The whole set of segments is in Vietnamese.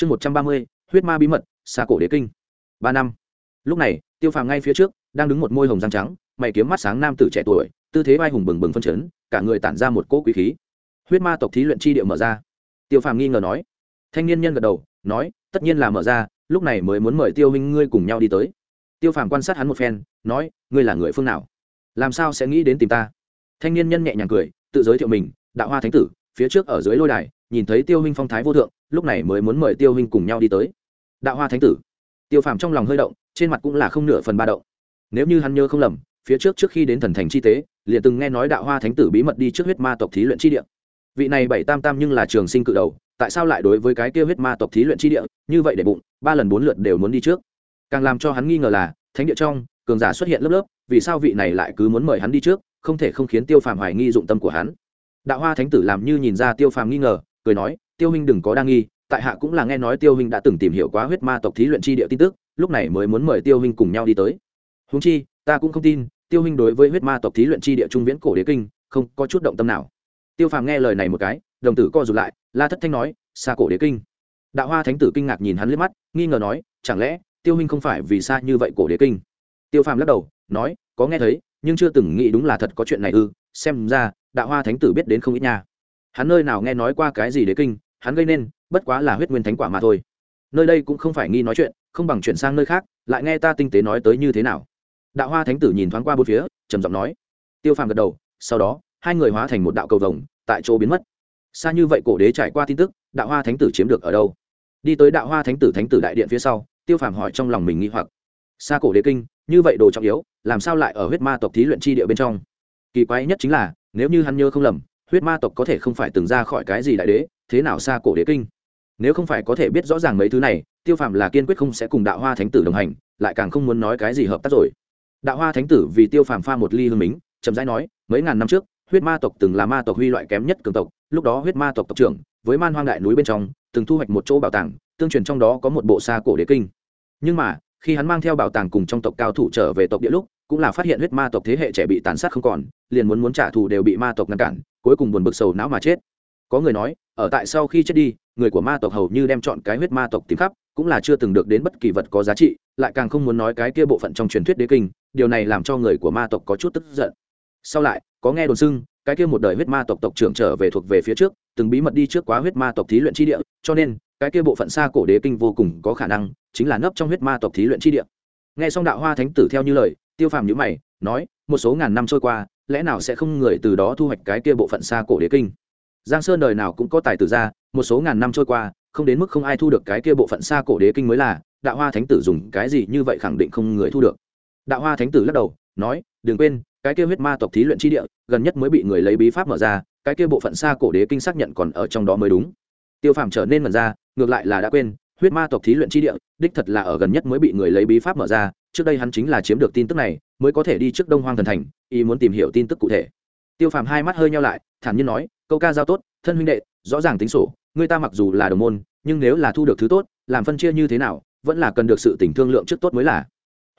chương một trăm ba mươi, huyết ma bí mật xa cổ đế kinh. Ba năm. Lúc này, tiêu phàm ngay phía trước, đang đứng một môi hồng răng trắng, mày kiếm mắt sáng nam tử trẻ tuổi, tư thế vai hùng bừng bừng phân chấn, cả người tản ra một cỗ quý khí. Huyết ma tộc thí luyện chi địa mở ra. Tiêu phàm nghi ngờ nói. Thanh niên nhân gật đầu, nói, tất nhiên là mở ra, lúc này mới muốn mời tiêu huynh ngươi cùng nhau đi tới. Tiêu phàm quan sát hắn một phen, nói, ngươi là người phương nào? Làm sao sẽ nghĩ đến tìm ta? Thanh niên nhân nhẹ nhàng cười, tự giới thiệu mình, đạo hoa thánh tử, phía trước ở dưới lôi đài, nhìn thấy tiêu huynh phong thái vô thượng lúc này mới muốn mời tiêu huynh cùng nhau đi tới. Đạo hoa thánh tử, tiêu phàm trong lòng hơi động, trên mặt cũng là không nửa phần ba động. Nếu như hắn nhớ không lầm, phía trước trước khi đến thần thành chi tế, liền từng nghe nói đạo hoa thánh tử bí mật đi trước huyết ma tộc thí luyện chi địa. Vị này bảy tam tam nhưng là trường sinh cự đầu, tại sao lại đối với cái kia huyết ma tộc thí luyện chi địa, như vậy để bụng, ba lần bốn lượt đều muốn đi trước. Càng làm cho hắn nghi ngờ là, thánh địa trong, cường giả xuất hiện lớp lớp, vì sao vị này lại cứ muốn mời hắn đi trước, không thể không khiến tiêu phàm hoài nghi dụng tâm của hắn. Đạo hoa thánh tử làm như nhìn ra tiêu phàm nghi ngờ, cười nói tiêu huynh đừng có đa nghi, tại hạ cũng là nghe nói tiêu huynh đã từng tìm hiểu quá huyết ma tộc thí luyện chi địa tin tức, lúc này mới muốn mời tiêu huynh cùng nhau đi tới. Húng chi, ta cũng không tin, tiêu huynh đối với huyết ma tộc thí luyện chi địa trung viễn cổ đế kinh, không có chút động tâm nào. Tiêu phàm nghe lời này một cái, đồng tử co rụt lại, la thất thanh nói xa cổ đế kinh. Đạo hoa thánh tử kinh ngạc nhìn hắn liếc mắt, nghi ngờ nói, chẳng lẽ, tiêu huynh không phải vì xa như vậy cổ đế kinh? Tiêu phàm lắc đầu, nói, có nghe thấy, nhưng chưa từng nghĩ đúng là thật có chuyện này ư, xem ra, đạo hoa thánh tử biết đến không ít nha. Hắn nơi nào nghe nói qua cái gì đế kinh hắn gây nên, bất quá là huyết nguyên thánh quả mà thôi. Nơi đây cũng không phải nghi nói chuyện, không bằng chuyển sang nơi khác, lại nghe ta tinh tế nói tới như thế nào. Đạo hoa thánh tử nhìn thoáng qua bốn phía, trầm giọng nói. Tiêu phàm gật đầu, sau đó, hai người hóa thành một đạo cầu vồng, tại chỗ biến mất. Xa như vậy cổ đế trải qua tin tức, đạo hoa thánh tử chiếm được ở đâu? Đi tới đạo hoa thánh tử thánh tử đại điện phía sau, tiêu phàm hỏi trong lòng mình nghi hoặc. Xa cổ đế kinh, như vậy đồ trọng yếu, làm sao lại ở huyết ma tộc thí luyện chi địa bên trong? Kỳ quái nhất chính là, nếu như hắn nhớ không lầm huyết ma tộc có thể không phải từng ra khỏi cái gì đại đế, thế nào xa cổ đế kinh? Nếu không phải có thể biết rõ ràng mấy thứ này, tiêu phàm là kiên quyết không sẽ cùng đạo hoa thánh tử đồng hành, lại càng không muốn nói cái gì hợp tác rồi. Đạo hoa thánh tử vì tiêu phàm pha một ly hương mính, chậm rãi nói, mấy ngàn năm trước, huyết ma tộc từng là ma tộc huy loại kém nhất cường tộc, lúc đó huyết ma tộc tộc trưởng, với man hoang đại núi bên trong, từng thu hoạch một chỗ bảo tàng, tương truyền trong đó có một bộ xa cổ đế kinh. Nhưng mà, khi hắn mang theo bảo tàng cùng trong tộc cao thủ trở về tộc địa lúc, cũng là phát hiện huyết ma tộc thế hệ trẻ bị tàn sát không còn, liền muốn muốn trả thù đều bị ma tộc ngăn cản cuối cùng buồn bực sầu não mà chết. Có người nói, ở tại sau khi chết đi, người của ma tộc hầu như đem chọn cái huyết ma tộc tìm khắp, cũng là chưa từng được đến bất kỳ vật có giá trị, lại càng không muốn nói cái kia bộ phận trong truyền thuyết đế kinh, điều này làm cho người của ma tộc có chút tức giận. Sau lại, có nghe đồn xưng, cái kia một đời huyết ma tộc tộc trưởng trở về thuộc về phía trước, từng bí mật đi trước quá huyết ma tộc thí luyện chi địa, cho nên, cái kia bộ phận xa cổ đế kinh vô cùng có khả năng chính là nấp trong huyết ma tộc thí luyện chi địa. Nghe xong đạo hoa thánh tử theo như lời, tiêu phàm nhữ mày, nói, một số ngàn năm trôi qua lẽ nào sẽ không người từ đó thu hoạch cái kia bộ phận xa cổ đế kinh? Giang sơn đời nào cũng có tài tử ra, một số ngàn năm trôi qua, không đến mức không ai thu được cái kia bộ phận xa cổ đế kinh mới là, đạo hoa thánh tử dùng cái gì như vậy khẳng định không người thu được. Đạo hoa thánh tử lắc đầu, nói, đừng quên, cái kia huyết ma tộc thí luyện chi địa, gần nhất mới bị người lấy bí pháp mở ra, cái kia bộ phận xa cổ đế kinh xác nhận còn ở trong đó mới đúng. Tiêu phàm trở nên mật ra, ngược lại là đã quên huyết ma tộc thí luyện chi địa, đích thật là ở gần nhất mới bị người lấy bí pháp mở ra, trước đây hắn chính là chiếm được tin tức này, mới có thể đi trước đông hoang thần thành, ý muốn tìm hiểu tin tức cụ thể. Tiêu phàm hai mắt hơi nhau lại, thản nhiên nói, câu ca giao tốt, thân huynh đệ, rõ ràng tính sổ, người ta mặc dù là đồng môn, nhưng nếu là thu được thứ tốt, làm phân chia như thế nào, vẫn là cần được sự tình thương lượng trước tốt mới là.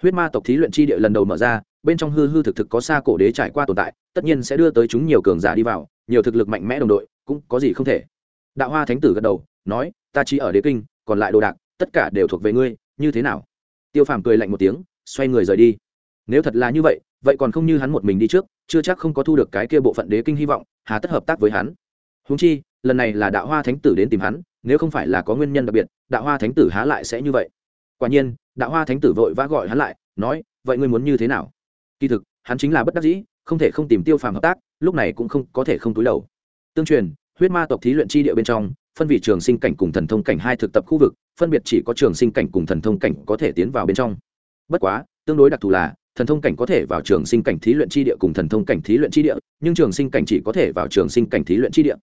Huyết ma tộc thí luyện chi địa lần đầu mở ra, bên trong hư hư thực thực có xa cổ đế trải qua tồn tại, tất nhiên sẽ đưa tới chúng nhiều cường giả đi vào, nhiều thực lực mạnh mẽ đồng đội, cũng có gì không thể. Đạo hoa thánh tử gật đầu, nói, ta chỉ ở đế kinh còn lại đồ đạc, tất cả đều thuộc về ngươi, như thế nào? Tiêu phàm cười lạnh một tiếng, xoay người rời đi. Nếu thật là như vậy vậy còn không như hắn một mình đi trước, chưa chắc không có thu được cái kia bộ phận đế kinh hy vọng, hà tất hợp tác với hắn. Húng chi, lần này là đạo hoa thánh tử đến tìm hắn, nếu không phải là có nguyên nhân đặc biệt, đạo hoa thánh tử há lại sẽ như vậy. Quả nhiên, đạo hoa thánh tử vội vã gọi hắn lại, nói, vậy ngươi muốn như thế nào? Kỳ thực, hắn chính là bất đắc dĩ, không thể không tìm tiêu phàm hợp tác, lúc này cũng không có thể không túi đầu. Tương truyền, huyết ma tộc thí luyện chi địa bên trong phân vị trường sinh cảnh cùng thần thông cảnh hai thực tập khu vực phân biệt chỉ có trường sinh cảnh cùng thần thông cảnh có thể tiến vào bên trong. Bất quá tương đối đặc thù là thần thông cảnh có thể vào trường sinh cảnh thí luyện chi địa cùng thần thông cảnh thí luyện chi địa nhưng trường sinh cảnh chỉ có thể vào trường sinh cảnh thí luyện chi địa.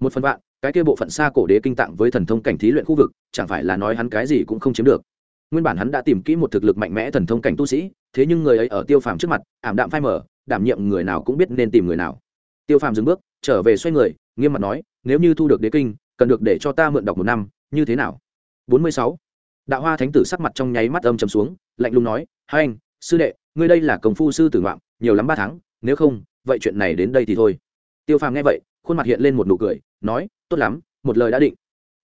Một phần bạn, cái kia bộ phận xa cổ đế kinh tạng với thần thông cảnh thí luyện khu vực chẳng phải là nói hắn cái gì cũng không chiếm được. Nguyên bản hắn đã tìm kỹ một thực lực mạnh mẽ thần thông cảnh tu sĩ thế nhưng người ấy ở tiêu phàm trước mặt ảm đạm phai mở đảm nhiệm người nào cũng biết nên tìm người nào. Tiêu phàm dừng bước trở về xoay người nghiêm mặt nói nếu như thu được đế kinh cần được để cho ta mượn đọc một năm, như thế nào? Bốn mươi sáu. Đạo hoa thánh tử sắc mặt trong nháy mắt âm chầm xuống, lạnh lùng nói, hai anh, sư đệ, ngươi đây là công phu sư tử ngoạm, nhiều lắm ba tháng, nếu không, vậy chuyện này đến đây thì thôi. Tiêu phàm nghe vậy, khuôn mặt hiện lên một nụ cười, nói, tốt lắm, một lời đã định.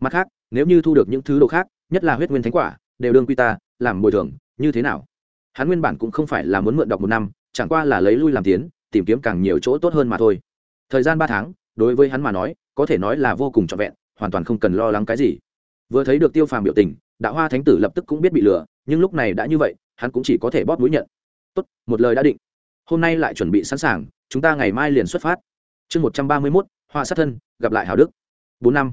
Mặt khác, nếu như thu được những thứ đồ khác, nhất là huyết nguyên thánh quả, đều đương quy ta, làm bồi thường, như thế nào? Hắn nguyên bản cũng không phải là muốn mượn đọc một năm, chẳng qua là lấy lui làm tiến, tìm kiếm càng nhiều chỗ tốt hơn mà thôi. Thời gian ba tháng, đối với hắn mà nói, có thể nói là vô cùng trọn vẹn hoàn toàn không cần lo lắng cái gì. Vừa thấy được tiêu phàm biểu tình, đạo hoa thánh tử lập tức cũng biết bị lừa, nhưng lúc này đã như vậy, hắn cũng chỉ có thể bóp mũi nhận. Tốt, một lời đã định. Hôm nay lại chuẩn bị sẵn sàng, chúng ta ngày mai liền xuất phát. Chương một trăm ba mươi mốt, hoa sát thân, gặp lại hào đức. Bốn năm.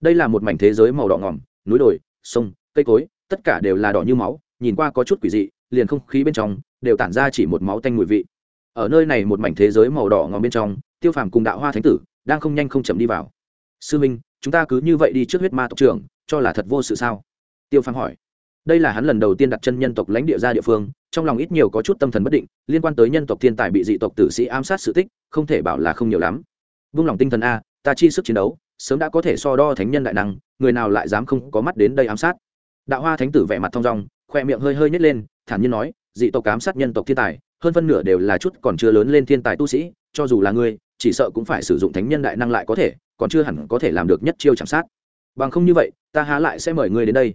Đây là một mảnh thế giới màu đỏ ngỏm, núi đồi, sông, cây cối, tất cả đều là đỏ như máu, nhìn qua có chút quỷ dị, liền không khí bên trong đều tản ra chỉ một máu tanh mùi vị. Ở nơi này một mảnh thế giới màu đỏ ngòm bên trong, tiêu phàm cùng đạo hoa thánh tử đang không nhanh không chậm đi vào. Sư minh chúng ta cứ như vậy đi trước huyết ma tộc trưởng, cho là thật vô sự sao? Tiêu phàm hỏi. Đây là hắn lần đầu tiên đặt chân nhân tộc lãnh địa ra địa phương, trong lòng ít nhiều có chút tâm thần bất định, liên quan tới nhân tộc thiên tài bị dị tộc tử sĩ ám sát sự tích, không thể bảo là không nhiều lắm. Vung lòng tinh thần a, ta chi sức chiến đấu, sớm đã có thể so đo thánh nhân đại năng, người nào lại dám không có mắt đến đây ám sát? Đạo hoa thánh tử vẻ mặt thong dong, khoe miệng hơi hơi nhét lên, thản nhiên nói, dị tộc ám sát nhân tộc thiên tài, hơn phân nửa đều là chút còn chưa lớn lên thiên tài tu sĩ, cho dù là ngươi chỉ sợ cũng phải sử dụng thánh nhân đại năng lại có thể còn chưa hẳn có thể làm được nhất chiêu chạm sát. Bằng không như vậy, ta há lại sẽ mời ngươi đến đây.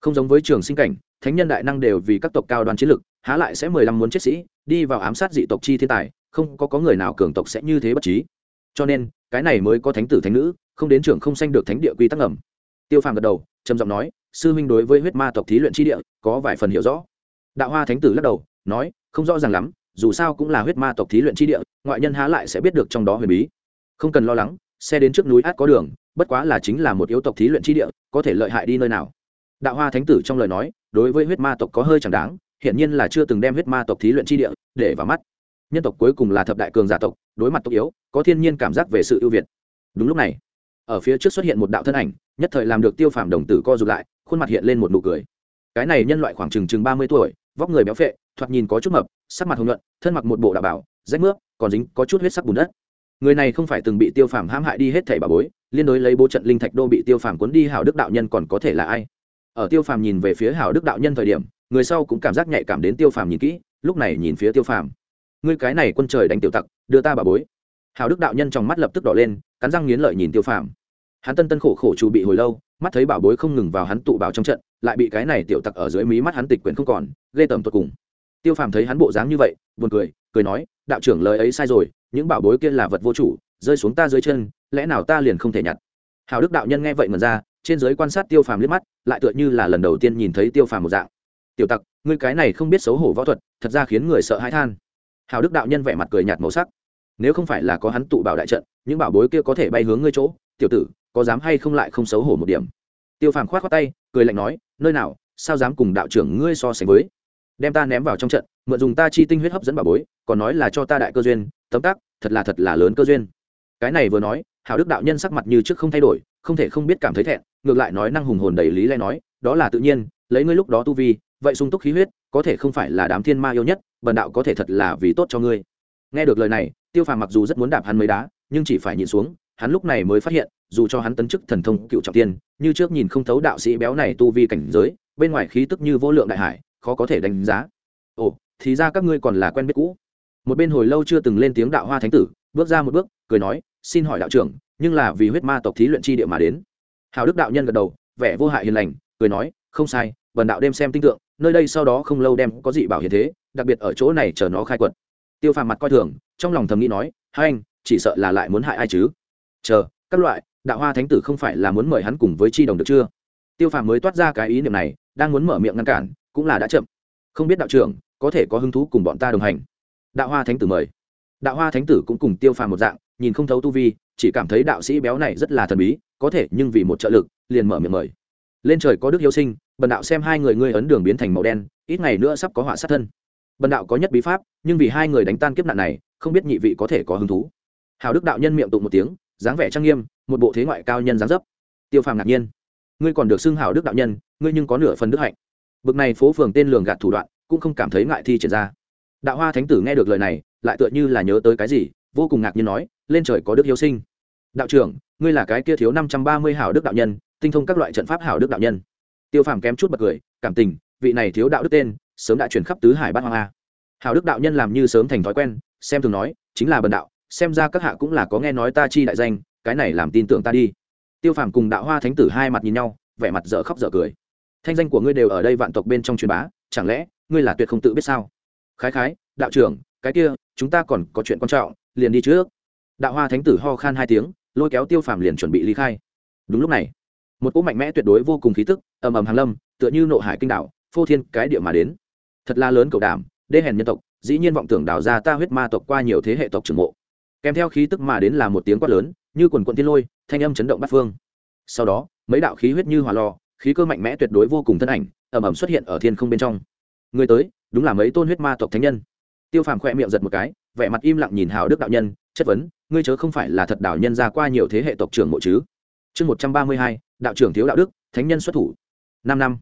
Không giống với trường sinh cảnh, thánh nhân đại năng đều vì các tộc cao đoàn chiến lực, há lại sẽ mười lăm muốn chết sĩ, đi vào ám sát dị tộc chi thiên tài, không có có người nào cường tộc sẽ như thế bất trí. Cho nên, cái này mới có thánh tử thánh nữ, không đến trường không sanh được thánh địa quy tắc ẩm tiêu phàm gật đầu, trầm giọng nói, sư huynh đối với huyết ma tộc thí luyện chi địa, có vài phần hiểu rõ. Đạo hoa thánh tử lắc đầu, nói, không rõ ràng lắm, dù sao cũng là huyết ma tộc thí luyện chi địa, ngoại nhân há lại sẽ biết được trong đó huyền bí. Không cần lo lắng xe đến trước núi át có đường bất quá là chính là một yếu tộc thí luyện chi địa có thể lợi hại đi nơi nào. Đạo hoa thánh tử trong lời nói đối với huyết ma tộc có hơi chẳng đáng hiển nhiên là chưa từng đem huyết ma tộc thí luyện chi địa để vào mắt. Nhân tộc cuối cùng là thập đại cường giả tộc đối mặt tộc yếu có thiên nhiên cảm giác về sự ưu việt. Đúng lúc này ở phía trước xuất hiện một đạo thân ảnh nhất thời làm được tiêu phàm đồng tử co rụt lại khuôn mặt hiện lên một nụ cười. Cái này nhân loại khoảng chừng chừng ba mươi tuổi vóc người béo phệ thoạt nhìn có chút mập sắc mặt hồng nhuận thân mặc một bộ đạo bảo rách mướp, còn dính có chút huyết sắc bùn đất người này không phải từng bị tiêu phàm hãm hại đi hết thảy bà bối, liên đối lấy bố trận linh thạch đô bị tiêu phàm cuốn đi hảo đức đạo nhân còn có thể là ai? Ở tiêu phàm nhìn về phía hảo đức đạo nhân thời điểm, người sau cũng cảm giác nhạy cảm đến tiêu phàm nhìn kỹ, lúc này nhìn phía tiêu phàm. Ngươi cái này quân trời đánh tiểu tặc, đưa ta bà bối. Hảo đức đạo nhân trong mắt lập tức đỏ lên, cắn răng nghiến lợi nhìn tiêu phàm. Hắn tân tân khổ khổ chủ bị hồi lâu, mắt thấy bảo bối không ngừng vào hắn tụ bảo trong trận, lại bị cái này tiểu tặc ở dưới mí mắt hắn tịch quyển không còn, ghê tởm tột cùng. Tiêu phàm thấy hắn bộ dáng như vậy, buồn cười cười nói, đạo trưởng lời ấy sai rồi, những bảo bối kia là vật vô chủ, rơi xuống ta dưới chân, lẽ nào ta liền không thể nhặt? Hào đức đạo nhân nghe vậy mần ra, trên giới quan sát tiêu phàm liếc mắt, lại tựa như là lần đầu tiên nhìn thấy tiêu phàm một dạng. Tiểu tặc, ngươi cái này không biết xấu hổ võ thuật, thật ra khiến người sợ hãi than. Hào đức đạo nhân vẻ mặt cười nhạt màu sắc. Nếu không phải là có hắn tụ bảo đại trận, những bảo bối kia có thể bay hướng ngươi chỗ, tiểu tử, có dám hay không lại không xấu hổ một điểm? Tiêu phàm khoát khoát tay, cười lạnh nói, nơi nào, sao dám cùng đạo trưởng ngươi so sánh với? Đem ta ném vào trong trận mượn dùng ta chi tinh huyết hấp dẫn bà bối, còn nói là cho ta đại cơ duyên, tấm tắc, thật là thật là lớn cơ duyên. Cái này vừa nói, hảo đức đạo nhân sắc mặt như trước không thay đổi, không thể không biết cảm thấy thẹn, ngược lại nói năng hùng hồn đầy lý lẽ nói, đó là tự nhiên, lấy ngươi lúc đó tu vi, vậy sung túc khí huyết, có thể không phải là đám thiên ma yêu nhất, bần đạo có thể thật là vì tốt cho ngươi. Nghe được lời này, tiêu phàm mặc dù rất muốn đạp hắn mấy đá, nhưng chỉ phải nhìn xuống, hắn lúc này mới phát hiện, dù cho hắn tấn chức thần thông cựu trọng tiên, như trước nhìn không thấu đạo sĩ béo này tu vi cảnh giới, bên ngoài khí tức như vô lượng đại hải, khó có thể đánh giá. Ồ thì ra các ngươi còn là quen biết cũ. Một bên hồi lâu chưa từng lên tiếng đạo hoa thánh tử, bước ra một bước, cười nói, xin hỏi đạo trưởng, nhưng là vì huyết ma tộc thí luyện chi địa mà đến. Hào đức đạo nhân gật đầu, vẻ vô hại hiền lành, cười nói, không sai vần đạo đem xem tinh tượng, nơi đây sau đó không lâu đem có dị bảo hiện thế, đặc biệt ở chỗ này chờ nó khai quật. Tiêu phàm mặt coi thường, trong lòng thầm nghĩ nói, hai anh, chỉ sợ là lại muốn hại ai chứ? Chờ, các loại, đạo hoa thánh tử không phải là muốn mời hắn cùng với chi đồng được chưa? Tiêu phàm mới toát ra cái ý niệm này, đang muốn mở miệng ngăn cản, cũng là đã chậm. Không biết đạo trưởng có thể có hứng thú cùng bọn ta đồng hành. Đạo hoa thánh tử mời. Đạo hoa thánh tử cũng cùng tiêu phàm một dạng, nhìn không thấu tu vi, chỉ cảm thấy đạo sĩ béo này rất là thần bí, có thể nhưng vì một trợ lực, liền mở miệng mời. Lên trời có đức hiếu sinh, bần đạo xem hai người ngươi ấn đường biến thành màu đen, ít ngày nữa sắp có họa sát thân. Bần đạo có nhất bí pháp, nhưng vì hai người đánh tan kiếp nạn này, không biết nhị vị có thể có hứng thú. Hào đức đạo nhân miệng tụng một tiếng, dáng vẻ trang nghiêm, một bộ thế ngoại cao nhân dáng dấp. Tiêu phàm ngạc nhiên. Ngươi còn được xưng hào đức đạo nhân, ngươi nhưng có nửa phần đức hạnh. Bực này phố phường tên lường gạt thủ đoạn cũng không cảm thấy ngại thi triển ra. Đạo hoa thánh tử nghe được lời này, lại tựa như là nhớ tới cái gì, vô cùng ngạc nhiên nói, lên trời có đức hiếu sinh. Đạo trưởng, ngươi là cái kia thiếu năm trăm ba mươi hảo đức đạo nhân, tinh thông các loại trận pháp hảo đức đạo nhân. Tiêu phàm kém chút bật cười, cảm tình, vị này thiếu đạo đức tên, sớm đã chuyển khắp tứ hải bát hoang a. Hảo đức đạo nhân làm như sớm thành thói quen, xem thường nói, chính là bần đạo, xem ra các hạ cũng là có nghe nói ta chi đại danh, cái này làm tin tưởng ta đi. Tiêu phàm cùng đạo hoa thánh tử hai mặt nhìn nhau, vẻ mặt dở khóc dở cười. Thanh danh của ngươi đều ở đây vạn tộc bên trong truyền bá, chẳng lẽ ngươi là tuyệt không tự biết sao? Khái khái đạo trưởng cái kia chúng ta còn có chuyện quan trọng liền đi trước. Đạo hoa thánh tử ho khan hai tiếng lôi kéo tiêu phàm liền chuẩn bị ly khai. Đúng lúc này một cỗ mạnh mẽ tuyệt đối vô cùng khí tức ầm ầm hàng lâm tựa như nộ hải kinh đảo, phô thiên cái địa mà đến. Thật là lớn cầu đảm đê hèn nhân tộc dĩ nhiên vọng tưởng đào ra ta huyết ma tộc qua nhiều thế hệ tộc trưởng mộ. Kèm theo khí tức mà đến là một tiếng quát lớn như quần quận thiên lôi thanh âm chấn động bát phương. Sau đó mấy đạo khí huyết như hỏa lò khí cơ mạnh mẽ tuyệt đối vô cùng thân ảnh ẩm ẩm xuất hiện ở thiên không bên trong người tới, đúng là mấy tôn huyết ma tộc thánh nhân. Tiêu phàm khỏe miệng giật một cái, vẻ mặt im lặng nhìn hào đức đạo nhân, chất vấn, ngươi chớ không phải là thật đạo nhân ra qua nhiều thế hệ tộc trưởng mộ chứ? Chương một trăm ba mươi hai, đạo trưởng thiếu đạo đức, thánh nhân xuất thủ. Năm năm.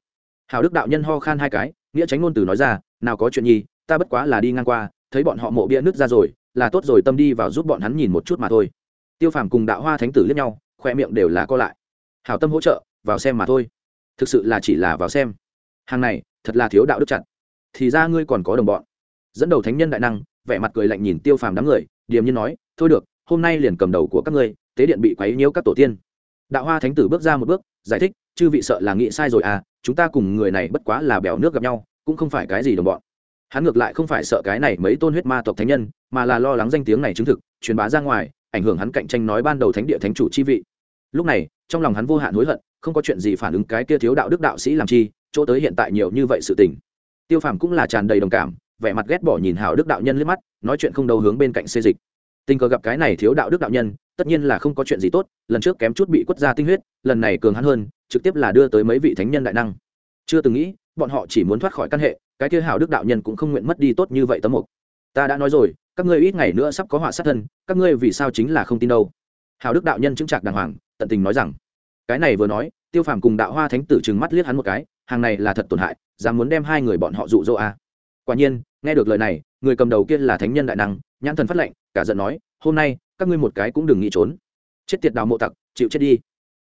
Hào đức đạo nhân ho khan hai cái, nghĩa tránh ngôn từ nói ra, nào có chuyện nhi ta bất quá là đi ngang qua, thấy bọn họ mộ bia nứt ra rồi, là tốt rồi tâm đi vào giúp bọn hắn nhìn một chút mà thôi. Tiêu phàm cùng đạo hoa thánh tử liếc nhau khoe miệng đều là co lại. Hảo tâm hỗ trợ, vào xem mà thôi. Thực sự là chỉ là vào xem. Hàng này, thật là thiếu đạo đức chặt thì ra ngươi còn có đồng bọn. Dẫn đầu thánh nhân đại năng, vẻ mặt cười lạnh nhìn tiêu phàm đám người, điềm nhiên nói, thôi được, hôm nay liền cầm đầu của các ngươi, tế điện bị quấy nhiễu các tổ tiên. Đạo hoa thánh tử bước ra một bước, giải thích, chư vị sợ là nghĩ sai rồi à chúng ta cùng người này bất quá là bèo nước gặp nhau, cũng không phải cái gì đồng bọn. Hắn ngược lại không phải sợ cái này mấy tôn huyết ma tộc thánh nhân, mà là lo lắng danh tiếng này chứng thực, truyền bá ra ngoài, ảnh hưởng hắn cạnh tranh nói ban đầu thánh địa thánh chủ chi vị. Lúc này, trong lòng hắn vô hạn hối hận, không có chuyện gì phản ứng cái kia thiếu đạo đức đạo sĩ làm chi, chỗ tới hiện tại nhiều như vậy sự tình tiêu phàm cũng là tràn đầy đồng cảm, vẻ mặt ghét bỏ nhìn hảo đức đạo nhân liếc mắt, nói chuyện không đâu hướng bên cạnh xê dịch. Tình cờ gặp cái này thiếu đạo đức đạo nhân, tất nhiên là không có chuyện gì tốt, lần trước kém chút bị quất ra tinh huyết, lần này cường hắn hơn, trực tiếp là đưa tới mấy vị thánh nhân đại năng. Chưa từng nghĩ, bọn họ chỉ muốn thoát khỏi căn hệ, cái kia hảo đức đạo nhân cũng không nguyện mất đi tốt như vậy tấm mục. Ta đã nói rồi, các ngươi ít ngày nữa sắp có họa sát thân, các ngươi vì sao chính là không tin đâu? Hảo đức đạo nhân chứng trạc đàng hoàng, tận tình nói rằng. Cái này vừa nói, tiêu phàm cùng đạo hoa thánh tử trừng mắt liếc hắn một cái, hàng này là thật tổn hại dám muốn đem hai người bọn họ dụ dỗ à. quả nhiên, nghe được lời này, người cầm đầu kia là thánh nhân đại năng, nhãn thần phát lệnh, cả giận nói, hôm nay, các ngươi một cái cũng đừng nghĩ trốn. Chết tiệt đào mộ tặc, chịu chết đi.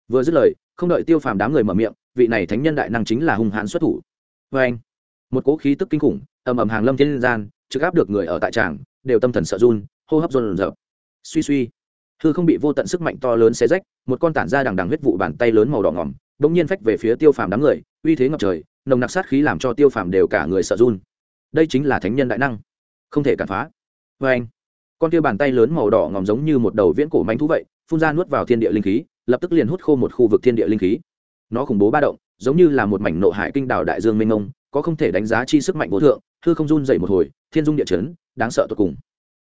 Vừa dứt lời, không đợi tiêu phàm đám người mở miệng, vị này thánh nhân đại năng chính là hung hãn xuất thủ. Vê anh. Một cỗ khí tức kinh khủng, ầm ầm hàng lâm thiên gian, trực áp được người ở tại tràng, đều tâm thần sợ run, hô hấp run rợp suy suy. Hư không bị vô tận sức mạnh to lớn xé rách, một con tản ra đằng đằng huyết vụ bàn tay lớn màu đỏ ngỏm đ ỗ n g nhiên phách về phía tiêu phàm đám người, uy thế ngập trời nồng nặc sát khí làm cho tiêu phàm đều cả người sợ run. Đây chính là thánh nhân đại năng. Không thể cản phá. Vê anh, con tia bàn tay lớn màu đỏ ngòm giống như một đầu viễn cổ manh thú vậy, phun ra nuốt vào thiên địa linh khí, lập tức liền hút khô một khu vực thiên địa linh khí. Nó khủng bố ba động, giống như là một mảnh nộ hải kinh đảo đại dương mênh mông, có không thể đánh giá chi sức mạnh vô thượng thư không run dậy một hồi, thiên dung địa chấn, đáng sợ tột cùng.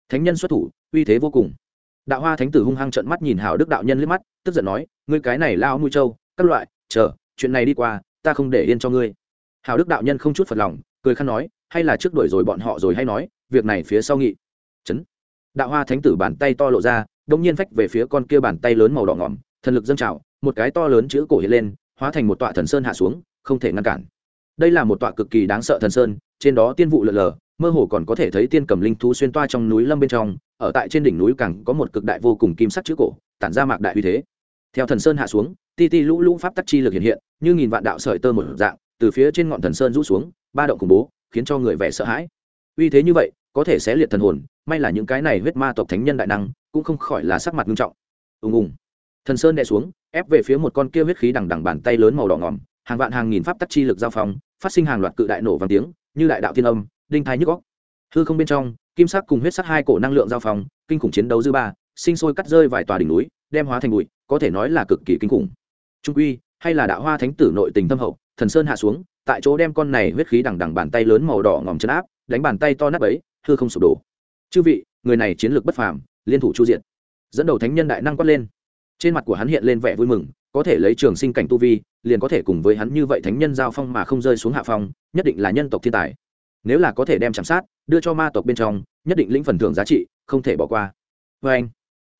Thánh nhân xuất thủ, uy thế vô cùng. Đạo hoa thánh tử hung hăng trận mắt nhìn hào đức đạo nhân liếc mắt, tức giận nói, ngươi cái này lao mũi trâu, các loại, chờ, chuyện này đi qua, ta không để yên cho ngươi hào đức đạo nhân không chút phật lòng, cười khăn nói, hay là trước đuổi rồi bọn họ rồi hay nói, việc này phía sau nghị. Chấn. Đạo hoa thánh tử bàn tay to lộ ra, đông nhiên phách về phía con kia bàn tay lớn màu đỏ ngỏm, thần lực dâng trào, một cái to lớn chữ cổ hiện lên, hóa thành một tọa thần sơn hạ xuống, không thể ngăn cản. Đây là một tọa cực kỳ đáng sợ thần sơn, trên đó tiên vụ lợn lờ, mơ hồ còn có thể thấy tiên cầm linh thú xuyên toa trong núi lâm bên trong, ở tại trên đỉnh núi càng có một cực đại vô cùng kim sắc chữ cổ, tản ra mạc đại uy thế. Theo thần sơn hạ xuống, ti ti lũ lũ pháp tắc chi lực hiện hiện, như nghìn vạn đạo sợi tơ một dạng từ phía trên ngọn thần sơn rũ xuống, ba động khủng bố, khiến cho người vẻ sợ hãi. Uy thế như vậy, có thể sẽ liệt thần hồn, may là những cái này huyết ma tộc thánh nhân đại năng, cũng không khỏi là sắc mặt nghiêm trọng. Ùng ùng. Thần sơn đè xuống, ép về phía một con kia huyết khí đằng đằng bàn tay lớn màu đỏ ngỏm hàng vạn hàng nghìn pháp tắc chi lực giao phong, phát sinh hàng loạt cự đại nổ vang tiếng, như đại đạo thiên âm, đinh thái nhức góc hư không bên trong, kim sắc cùng huyết sắc hai cổ năng lượng giao phong, kinh khủng chiến đấu dư ba, sinh sôi cắt rơi vài tòa đỉnh núi, đem hóa thành bụi, có thể nói là cực kỳ kinh khủng. Trung quy, hay là đạo hoa thánh tử nội tình tâm hậu thần sơn hạ xuống, tại chỗ đem con này huyết khí đằng đằng bàn tay lớn màu đỏ ngòm chân áp, đánh bàn tay to nắp ấy hư không sụp đổ. Chư vị, người này chiến lược bất phàm, liên thủ chu diện dẫn đầu thánh nhân đại năng quát lên. Trên mặt của hắn hiện lên vẻ vui mừng, có thể lấy trường sinh cảnh tu vi, liền có thể cùng với hắn như vậy thánh nhân giao phong mà không rơi xuống hạ phong, nhất định là nhân tộc thiên tài. Nếu là có thể đem chạm sát, đưa cho ma tộc bên trong, nhất định lĩnh phần thưởng giá trị, không thể bỏ qua. Vê anh,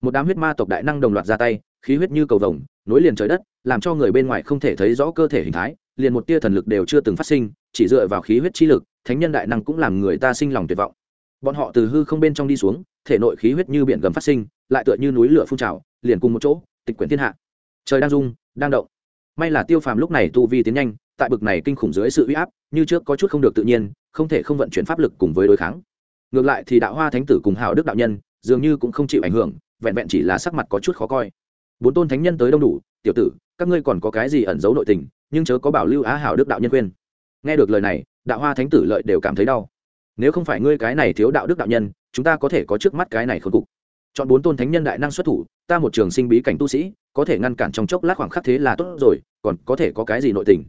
một đám huyết ma tộc đại năng đồng loạt ra tay, khí huyết như cầu vồng, nối liền trời đất, làm cho người bên ngoài không thể thấy rõ cơ thể hình thái liền một tia thần lực đều chưa từng phát sinh, chỉ dựa vào khí huyết chi lực, thánh nhân đại năng cũng làm người ta sinh lòng tuyệt vọng. Bọn họ từ hư không bên trong đi xuống, thể nội khí huyết như biển gầm phát sinh, lại tựa như núi lửa phun trào, liền cùng một chỗ, tịch quyển thiên hạ. Trời đang rung, đang động. May là tiêu phàm lúc này tu vi tiến nhanh, tại bực này kinh khủng dưới sự uy áp, như trước có chút không được tự nhiên, không thể không vận chuyển pháp lực cùng với đối kháng. Ngược lại thì đạo hoa thánh tử cùng hào đức đạo nhân, dường như cũng không chịu ảnh hưởng, vẹn vẹn chỉ là sắc mặt có chút khó coi. Bốn tôn thánh nhân tới đông đủ, tiểu tử, các ngươi còn có cái gì ẩn giấu nội tình nhưng chớ có bảo lưu á hảo đức đạo nhân khuyên. Nghe được lời này, đạo hoa thánh tử lợi đều cảm thấy đau. Nếu không phải ngươi cái này thiếu đạo đức đạo nhân, chúng ta có thể có trước mắt cái này khôi cục. Chọn bốn tôn thánh nhân đại năng xuất thủ, ta một trường sinh bí cảnh tu sĩ, có thể ngăn cản trong chốc lát khoảng khắc thế là tốt rồi, còn có thể có cái gì nội tình?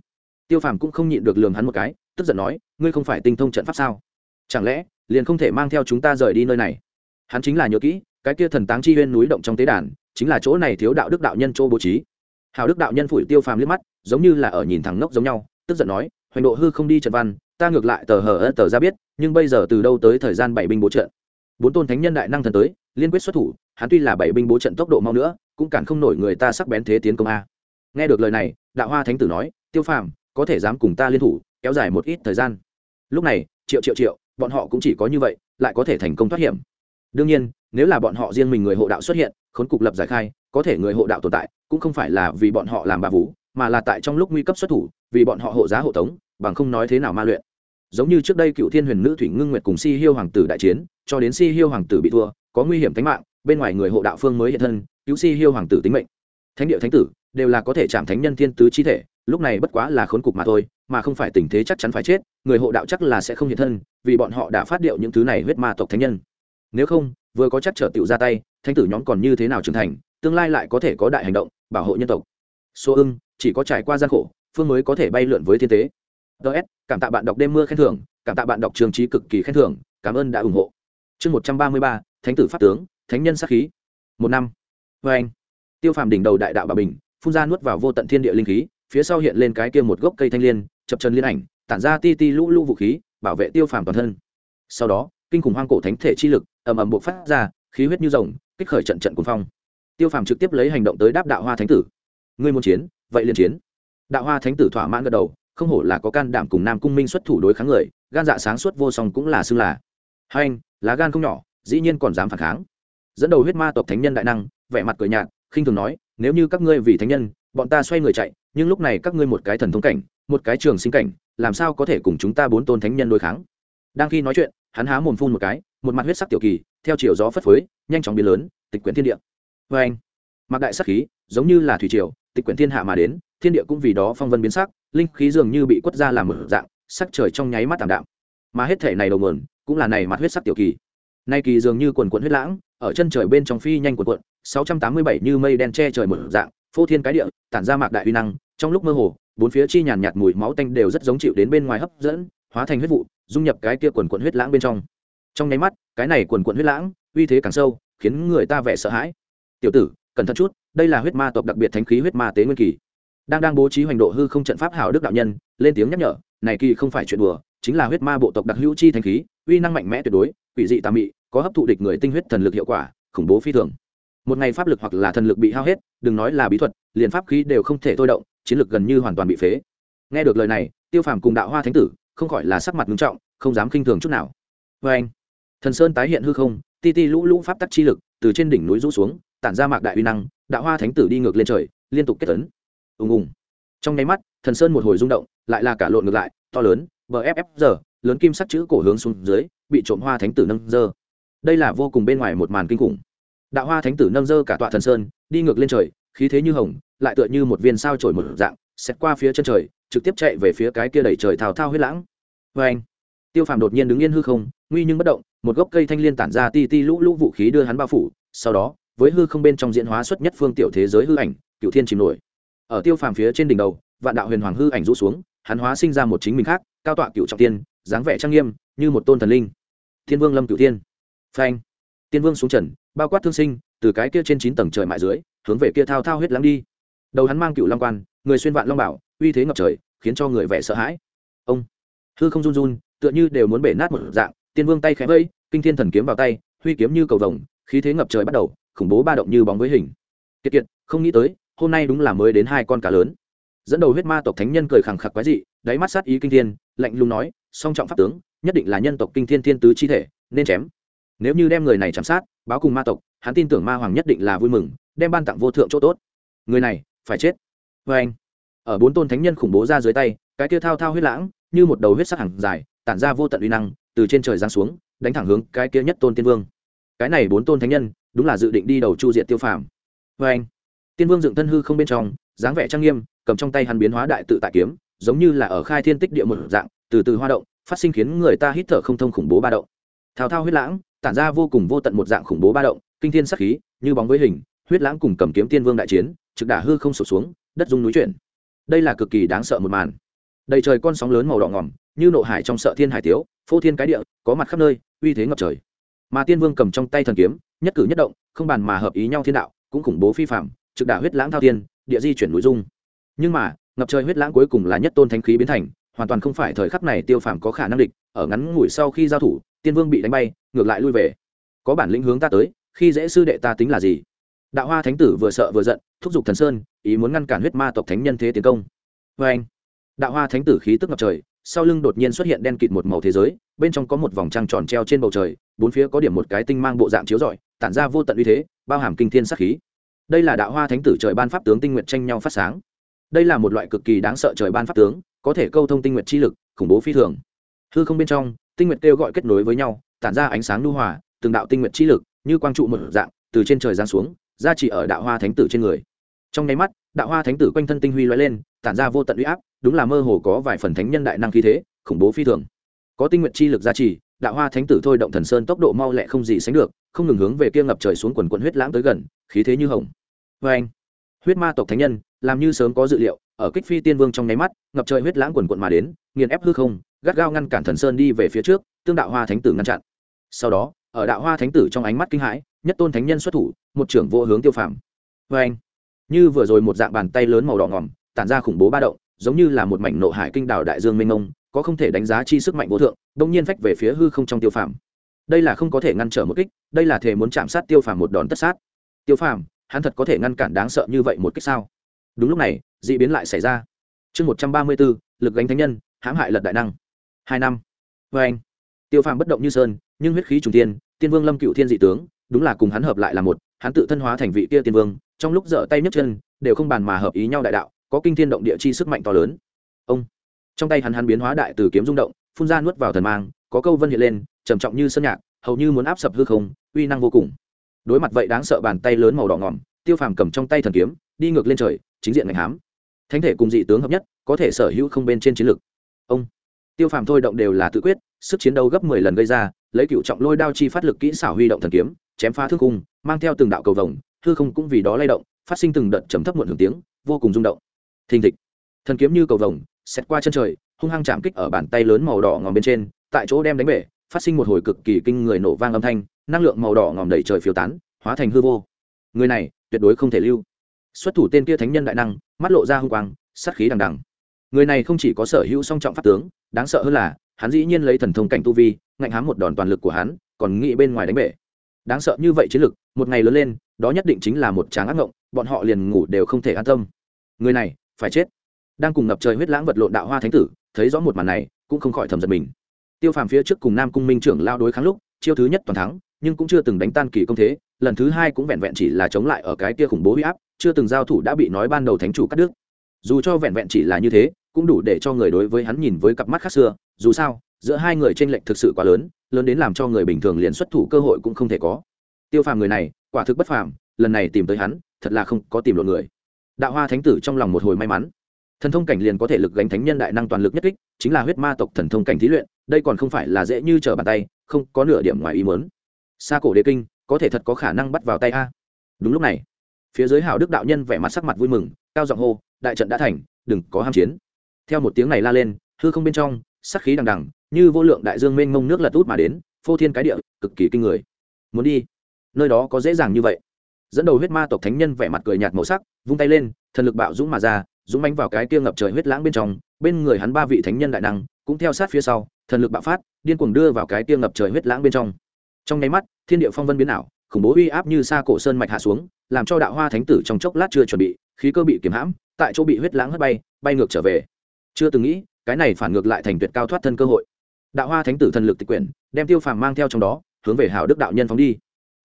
Tiêu phàm cũng không nhịn được lường hắn một cái, tức giận nói, ngươi không phải tinh thông trận pháp sao? Chẳng lẽ, liền không thể mang theo chúng ta rời đi nơi này? Hắn chính là nhớ kỹ, cái kia thần táng chi huyên núi động trong tế đàn, chính là chỗ này thiếu đạo đức đạo nhân chỗ bố trí. Hào đức đạo nhân phủi tiêu phàm liếc mắt giống như là ở nhìn thẳng nốc giống nhau, tức giận nói, hoành độ hư không đi trận văn, ta ngược lại tờ hờ ơ tờ ra biết, nhưng bây giờ từ đâu tới thời gian bảy binh bố trận? Bốn tôn thánh nhân đại năng thần tới, liên quyết xuất thủ, hắn tuy là bảy binh bố trận tốc độ mau nữa, cũng cản không nổi người ta sắc bén thế tiến công a. Nghe được lời này, đạo hoa thánh tử nói, tiêu phàm, có thể dám cùng ta liên thủ, kéo dài một ít thời gian. Lúc này, triệu triệu triệu, bọn họ cũng chỉ có như vậy, lại có thể thành công thoát hiểm. Đương nhiên, nếu là bọn họ riêng mình người hộ đạo xuất hiện, khốn cục lập giải khai, có thể người hộ đạo tồn tại, cũng không phải là vì bọn họ làm bà vũ mà là tại trong lúc nguy cấp xuất thủ, vì bọn họ hộ giá hộ tống, bằng không nói thế nào ma luyện. Giống như trước đây cựu thiên huyền nữ thủy ngưng nguyệt cùng si hiêu hoàng tử đại chiến, cho đến si hiêu hoàng tử bị thua, có nguy hiểm tính mạng, bên ngoài người hộ đạo phương mới hiện thân, cứu si hiêu hoàng tử tính mệnh. Thánh địa thánh tử, đều là có thể chạm thánh nhân thiên tứ chi thể, lúc này bất quá là khốn cục mà thôi, mà không phải tình thế chắc chắn phải chết, người hộ đạo chắc là sẽ không hiện thân, vì bọn họ đã phát điệu những thứ này huyết ma tộc thánh nhân. Nếu không, vừa có chắc trở tựu ra tay, thánh tử nhóm còn như thế nào trưởng thành, tương lai lại có thể có đại hành động, bảo hộ nhân tộc. Số ưng chỉ có trải qua gian khổ, phương mới có thể bay lượn với thiên tế. Ts cảm tạ bạn đọc đêm mưa khen thưởng, cảm tạ bạn đọc trường trí cực kỳ khen thưởng, cảm ơn đã ủng hộ. Chương một trăm ba mươi ba, thánh tử pháp tướng, thánh nhân sát khí. Một năm. Vê anh, tiêu phàm đỉnh đầu đại đạo bà bình, phun ra nuốt vào vô tận thiên địa linh khí, phía sau hiện lên cái kia một gốc cây thanh liên, chập chân liên ảnh, tản ra ti ti lũ lũ vũ khí, bảo vệ tiêu phàm toàn thân. Sau đó, kinh khủng hoang cổ thánh thể chi lực ầm ầm buộc phát ra, khí huyết như rồng, kích khởi trận trận cuồng phong. Tiêu phàm trực tiếp lấy hành động tới đáp đạo hoa thánh tử. Ngươi muốn chiến vậy liền chiến. Đạo hoa thánh tử thỏa mãn gật đầu, không hổ là có can đảm cùng nam cung minh xuất thủ đối kháng người, gan dạ sáng suốt vô song cũng là xưng là. Hai anh, lá gan không nhỏ, dĩ nhiên còn dám phản kháng. Dẫn đầu huyết ma tộc thánh nhân đại năng, vẻ mặt cười nhạt, khinh thường nói, nếu như các ngươi vì thánh nhân, bọn ta xoay người chạy, nhưng lúc này các ngươi một cái thần thống cảnh, một cái trường sinh cảnh, làm sao có thể cùng chúng ta bốn tôn thánh nhân đối kháng? Đang khi nói chuyện, hắn há mồm phun một cái, một mặt huyết sắc tiểu kỳ, theo chiều gió phất phới, nhanh chóng biến lớn, tịch quyển thiên địa. Vê anh, mặc đại sắc khí, giống như là thủy triều tịch quyển thiên hạ mà đến, thiên địa cũng vì đó phong vân biến sắc, linh khí dường như bị quất ra làm mở dạng, sắc trời trong nháy mắt tảm đạm. Mà hết thể này đầu nguồn, cũng là này mặt huyết sắc tiểu kỳ. Nay kỳ dường như quần quận huyết lãng, ở chân trời bên trong phi nhanh quần quận sáu trăm tám mươi bảy như mây đen che trời mở dạng, phô thiên cái địa, tản ra mạc đại uy năng, trong lúc mơ hồ, bốn phía chi nhàn nhạt mùi máu tanh đều rất giống chịu đến bên ngoài hấp dẫn, hóa thành huyết vụ, dung nhập cái kia quần quận huyết lãng bên trong. Trong nháy mắt, cái này quần quận huyết lãng, uy thế càng sâu, khiến người ta vẻ sợ hãi. Tiểu tử, cẩn thận chút đây là huyết ma tộc đặc biệt thánh khí huyết ma tế nguyên kỳ. Đang đang bố trí hoành độ hư không trận pháp hảo đức đạo nhân, lên tiếng nhắc nhở, này kỳ không phải chuyện đùa, chính là huyết ma bộ tộc đặc hữu chi thánh khí, uy năng mạnh mẽ tuyệt đối, quỷ dị tà mị, có hấp thụ địch người tinh huyết thần lực hiệu quả, khủng bố phi thường. Một ngày pháp lực hoặc là thần lực bị hao hết, đừng nói là bí thuật, liền pháp khí đều không thể thôi động, chiến lực gần như hoàn toàn bị phế. Nghe được lời này, tiêu phàm cùng đạo hoa thánh tử, không khỏi là sắc mặt nghiêm trọng, không dám khinh thường chút nào. Vê anh. Thần sơn tái hiện hư không, ti ti lũ lũ pháp tắc chi lực từ trên đỉnh núi rũ xuống, tản ra mạc đại uy năng đạo hoa thánh tử đi ngược lên trời, liên tục kết tấn ùng ùng. Trong nháy mắt, thần sơn một hồi rung động, lại là cả lộn ngược lại, to lớn bff giờ, lớn kim sắc chữ cổ hướng xuống dưới, bị trộm hoa thánh tử nâng dơ. Đây là vô cùng bên ngoài một màn kinh khủng. Đạo hoa thánh tử nâng dơ cả tọa thần sơn, đi ngược lên trời, khí thế như hồng, lại tựa như một viên sao trổi một dạng xét qua phía chân trời, trực tiếp chạy về phía cái kia đẩy trời thao thao huyết lãng. Vê anh, tiêu phàm đột nhiên đứng yên hư không, nguy nhưng bất động, một gốc cây thanh liên tản ra ti ti lũ lũ vũ khí đưa hắn bao phủ, sau đó với hư không bên trong diễn hóa xuất nhất phương tiểu thế giới hư ảnh cựu thiên chìm nổi. Ở tiêu phàm phía trên đỉnh đầu, vạn đạo huyền hoàng hư ảnh rũ xuống, hắn hóa sinh ra một chính mình khác, cao tọa cựu trọng tiên, dáng vẻ trang nghiêm, như một tôn thần linh. Thiên vương lâm cựu thiên. Phanh. Tiên vương xuống trần, bao quát thương sinh, từ cái kia trên chín tầng trời mại dưới, hướng về kia thao thao huyết lắng đi. Đầu hắn mang cựu long quan, người xuyên vạn long bảo, uy thế ngập trời, khiến cho người vẻ sợ hãi. Ông. Hư không run run, tựa như đều muốn bể nát một dạng, tiên vương tay khẽ vây kinh thiên thần kiếm vào tay, huy kiếm như cầu vồng, khí thế ngập trời bắt đầu khủng bố ba động như bóng với hình. Kiệt kiệt, không nghĩ tới, hôm nay đúng là mới đến hai con cá lớn. Dẫn đầu huyết ma tộc thánh nhân cười khẳng khặc quái dị, đáy mắt sát ý kinh thiên, lạnh lùng nói, song trọng pháp tướng, nhất định là nhân tộc kinh thiên thiên tứ chi thể, nên chém. Nếu như đem người này chạm sát, báo cùng ma tộc, hắn tin tưởng ma hoàng nhất định là vui mừng, đem ban tặng vô thượng chỗ tốt. Người này, phải chết. Vê anh, ở bốn tôn thánh nhân khủng bố ra dưới tay, cái kia thao thao huyết lãng, như một đầu huyết sắc hàng dài, tản ra vô tận uy năng, từ trên trời giáng xuống, đánh thẳng hướng cái kia nhất tôn tiên vương cái này bốn tôn thánh nhân, đúng là dự định đi đầu chu diện tiêu phàm. Vê anh, tiên vương dựng thân hư không bên trong, dáng vẻ trang nghiêm, cầm trong tay hắn biến hóa đại tự tại kiếm, giống như là ở khai thiên tích địa một dạng, từ từ hoa động, phát sinh khiến người ta hít thở không thông khủng bố ba động. Thao thao huyết lãng, tản ra vô cùng vô tận một dạng khủng bố ba động, kinh thiên sắc khí, như bóng với hình, huyết lãng cùng cầm kiếm tiên vương đại chiến, trực đả hư không sụp xuống, đất dung núi chuyển. Đây là cực kỳ đáng sợ một màn. Đầy trời con sóng lớn màu đỏ ngỏm như nộ hải trong sợ thiên hải tiếu, phô thiên cái địa, có mặt khắp nơi, uy thế ngập trời mà tiên vương cầm trong tay thần kiếm, nhất cử nhất động, không bàn mà hợp ý nhau thiên đạo, cũng khủng bố phi phạm trực đả huyết lãng thao tiên địa di chuyển núi dung. Nhưng mà, ngập trời huyết lãng cuối cùng là nhất tôn thánh khí biến thành, hoàn toàn không phải thời khắc này tiêu phàm có khả năng địch, ở ngắn ngủi sau khi giao thủ, tiên vương bị đánh bay, ngược lại lui về. Có bản lĩnh hướng ta tới, khi dễ sư đệ ta tính là gì? Đạo hoa thánh tử vừa sợ vừa giận, thúc giục thần sơn, ý muốn ngăn cản huyết ma tộc thánh nhân thế tiến công. Vê anh đạo hoa thánh tử khí tức ngập trời sau lưng đột nhiên xuất hiện đen kịt một màu thế giới, bên trong có một vòng trăng tròn treo trên bầu trời, bốn phía có điểm một cái tinh mang bộ dạng chiếu rọi, tản ra vô tận uy thế, bao hàm kinh thiên sắc khí. Đây là đạo hoa thánh tử trời ban pháp tướng tinh nguyện tranh nhau phát sáng. Đây là một loại cực kỳ đáng sợ trời ban pháp tướng, có thể câu thông tinh nguyện chi lực, khủng bố phi thường. Hư không bên trong, tinh nguyện kêu gọi kết nối với nhau, tản ra ánh sáng lưu hòa, từng đạo tinh nguyện chi lực, như quang trụ một dạng, từ trên trời giáng xuống ra chỉ ở đạo hoa thánh tử trên người. Trong nháy mắt, đạo hoa thánh tử quanh thân tinh huy lóe lên, tản ra vô tận uy áp đúng là mơ hồ có vài phần thánh nhân đại năng khí thế, khủng bố phi thường. Có tinh nguyện chi lực gia trì, đạo hoa thánh tử thôi động thần sơn tốc độ mau lẹ không gì sánh được, không ngừng hướng về kia ngập trời xuống quần quần huyết lãng tới gần, khí thế như hồng. Vê anh, huyết ma tộc thánh nhân, làm như sớm có dự liệu, ở kích phi tiên vương trong nháy mắt, ngập trời huyết lãng quần quận mà đến, nghiền ép hư không, gắt gao ngăn cản thần sơn đi về phía trước, tương đạo hoa thánh tử ngăn chặn. Sau đó, ở đạo hoa thánh tử trong ánh mắt kinh hãi, nhất tôn thánh nhân xuất thủ, một trưởng vô hướng tiêu phàm. Vê anh, như vừa rồi một dạng bàn tay lớn màu đỏ ngỏm tản ra khủng bố ba động giống như là một mảnh nộ hải kinh đảo đại dương mênh mông, có không thể đánh giá chi sức mạnh vô thượng, đông nhiên phách về phía hư không trong tiêu phàm. Đây là không có thể ngăn trở một kích, đây là thể muốn chạm sát tiêu phàm một đòn tất sát. Tiêu phàm, hắn thật có thể ngăn cản đáng sợ như vậy một kích sao? Đúng lúc này, d ị biến lại xảy ra. Chương một trăm ba mươi b ố lực gánh thánh nhân, hãm hại lật đại năng. Hai năm. Vê anh. Tiêu phàm bất động như sơn, nhưng huyết khí trùng tiên tiên vương lâm cựu thiên dị tướng, đúng là cùng hắn hợp lại là một, hắn tự thân hóa thành vị kia tiên vương, trong lúc dở tay nhấc chân, đều không bàn mà hợp ý nhau đại đạo có kinh thiên động địa chi sức mạnh to lớn. Ông, trong tay hắn hắn biến hóa đại từ kiếm rung động, phun ra nuốt vào thần mang, có câu vân hiện lên, trầm trọng như sơn nhạc, hầu như muốn áp sập hư không, uy năng vô cùng. Đối mặt vậy đáng sợ bàn tay lớn màu đỏ ngỏm, tiêu phàm cầm trong tay thần kiếm, đi ngược lên trời, chính diện ngành hám. Thánh thể cùng dị tướng hợp nhất, có thể sở hữu không bên trên chiến lược ông, tiêu phàm thôi động đều là tự quyết, sức chiến đấu gấp mười lần gây ra, lấy cựu trọng lôi đao chi phát lực kỹ xảo huy động thần kiếm, chém phá thương cung, mang theo từng đạo cầu vồng, hư không cũng vì đó lay động, phát sinh từng đợt trầm thấp muộn hưởng tiếng, vô cùng rung động thình thịch. Thần kiếm như cầu vồng xét qua chân trời, hung hăng chạm kích ở bàn tay lớn màu đỏ ngòm bên trên, tại chỗ đem đánh bể, phát sinh một hồi cực kỳ kinh người nổ vang âm thanh, năng lượng màu đỏ ngòm đầy trời phiêu tán, hóa thành hư vô. Người này, tuyệt đối không thể lưu. Xuất thủ tên kia thánh nhân đại năng, mắt lộ ra hung quang, sát khí đằng đằng. Người này không chỉ có sở hữu song trọng pháp tướng, đáng sợ hơn là, hắn dĩ nhiên lấy thần thông cảnh tu vi, ngạnh hám một đòn toàn lực của hắn, còn nghĩ bên ngoài đánh bể. Đáng sợ như vậy chiến lực, một ngày lớn lên, đó nhất định chính là một tráng ác ngộng, bọn họ liền ngủ đều không thể an tâm. Người này phải chết. Đang cùng ngập trời huyết lãng vật lộn đạo hoa thánh tử, thấy rõ một màn này, cũng không khỏi thầm giật mình. Tiêu phàm phía trước cùng nam cung minh trưởng lao đối kháng lúc, chiêu thứ nhất toàn thắng, nhưng cũng chưa từng đánh tan kỳ công thế, lần thứ hai cũng vẹn vẹn chỉ là chống lại ở cái kia khủng bố huy áp, chưa từng giao thủ đã bị nói ban đầu thánh chủ cắt đứt. Dù cho vẹn vẹn chỉ là như thế, cũng đủ để cho người đối với hắn nhìn với cặp mắt khác xưa, dù sao, giữa hai người tranh lệch thực sự quá lớn lớn đến làm cho người bình thường liền xuất thủ cơ hội cũng không thể có. Tiêu phàm người này, quả thực bất phàm, lần này tìm tới hắn, thật là không có tìm lộn người đạo hoa thánh tử trong lòng một hồi may mắn. Thần thông cảnh liền có thể lực gánh thánh nhân đại năng toàn lực nhất kích, chính là huyết ma tộc thần thông cảnh thí luyện, đây còn không phải là dễ như trở bàn tay, không có nửa điểm ngoài ý muốn. xa cổ đế kinh, có thể thật có khả năng bắt vào tay a. Đúng lúc này, phía dưới hảo đức đạo nhân vẻ mặt sắc mặt vui mừng, cao giọng hô, đại trận đã thành, đừng có ham chiến. Theo một tiếng này la lên, hư không bên trong sắc khí đằng đằng, như vô lượng đại dương mênh mông nước lật út mà đến, phô thiên cái địa, cực kỳ kinh người. Muốn đi? Nơi đó có dễ dàng như vậy? Dẫn đầu huyết ma tộc thánh nhân vẻ mặt cười nhạt màu sắc, vung tay lên, thần lực bạo dũng mà ra, dũng mánh vào cái kia ngập trời huyết lãng bên trong, bên người hắn ba vị thánh nhân đại năng, cũng theo sát phía sau, thần lực bạo phát, điên cuồng đưa vào cái kia ngập trời huyết lãng bên trong. Trong nháy mắt, thiên địa phong vân biến ảo, khủng bố uy áp như xa cổ sơn mạch hạ xuống, làm cho đạo hoa thánh tử trong chốc lát chưa chuẩn bị, khí cơ bị kiếm hãm, tại chỗ bị huyết lãng hất bay bay ngược trở về. Chưa từng nghĩ, cái này phản ngược lại thành tuyệt cao thoát thân cơ hội. Đạo hoa thánh tử thần lực tịch quyển, đem tiêu phàm mang theo trong đó, hướng về hảo đức đạo nhân phóng đi.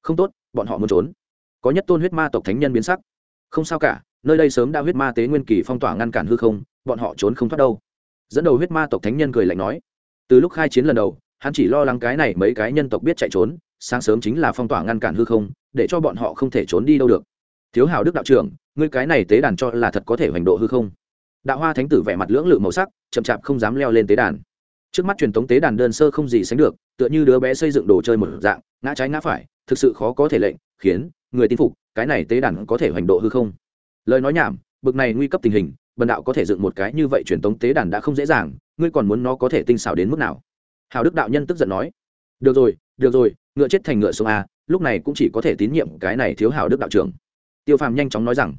Không tốt, bọn họ muốn trốn có nhất tôn huyết ma tộc thánh nhân biến sắc. Không sao cả, nơi đây sớm đã huyết ma tế nguyên kỳ phong tỏa ngăn cản hư không, bọn họ trốn không thoát đâu. Dẫn đầu huyết ma tộc thánh nhân cười lạnh nói, từ lúc khai chiến lần đầu, hắn chỉ lo lắng cái này mấy cái nhân tộc biết chạy trốn, sáng sớm chính là phong tỏa ngăn cản hư không, để cho bọn họ không thể trốn đi đâu được. Thiếu hào đức đạo trưởng, ngươi cái này tế đàn cho là thật có thể hoành độ hư không? Đạo hoa thánh tử vẻ mặt lưỡng lự màu sắc, chậm chạp không dám leo lên tế đàn. Trước mắt truyền thống tế đàn đơn sơ không gì sánh được, tựa như đứa bé xây dựng đồ chơi một dạng, ngã trái ngã phải, thực sự khó có thể lệnh khiến người tin phục, cái này tế đàn có thể hoành độ hư không? Lời nói nhảm, bực này nguy cấp tình hình, bần đạo có thể dựng một cái như vậy truyền tống tế đàn đã không dễ dàng, ngươi còn muốn nó có thể tinh xảo đến mức nào? Hào đức đạo nhân tức giận nói. Được rồi được rồi, ngựa chết thành ngựa sông a, lúc này cũng chỉ có thể tín nhiệm cái này thiếu hào đức đạo trưởng. Tiêu phàm nhanh chóng nói rằng,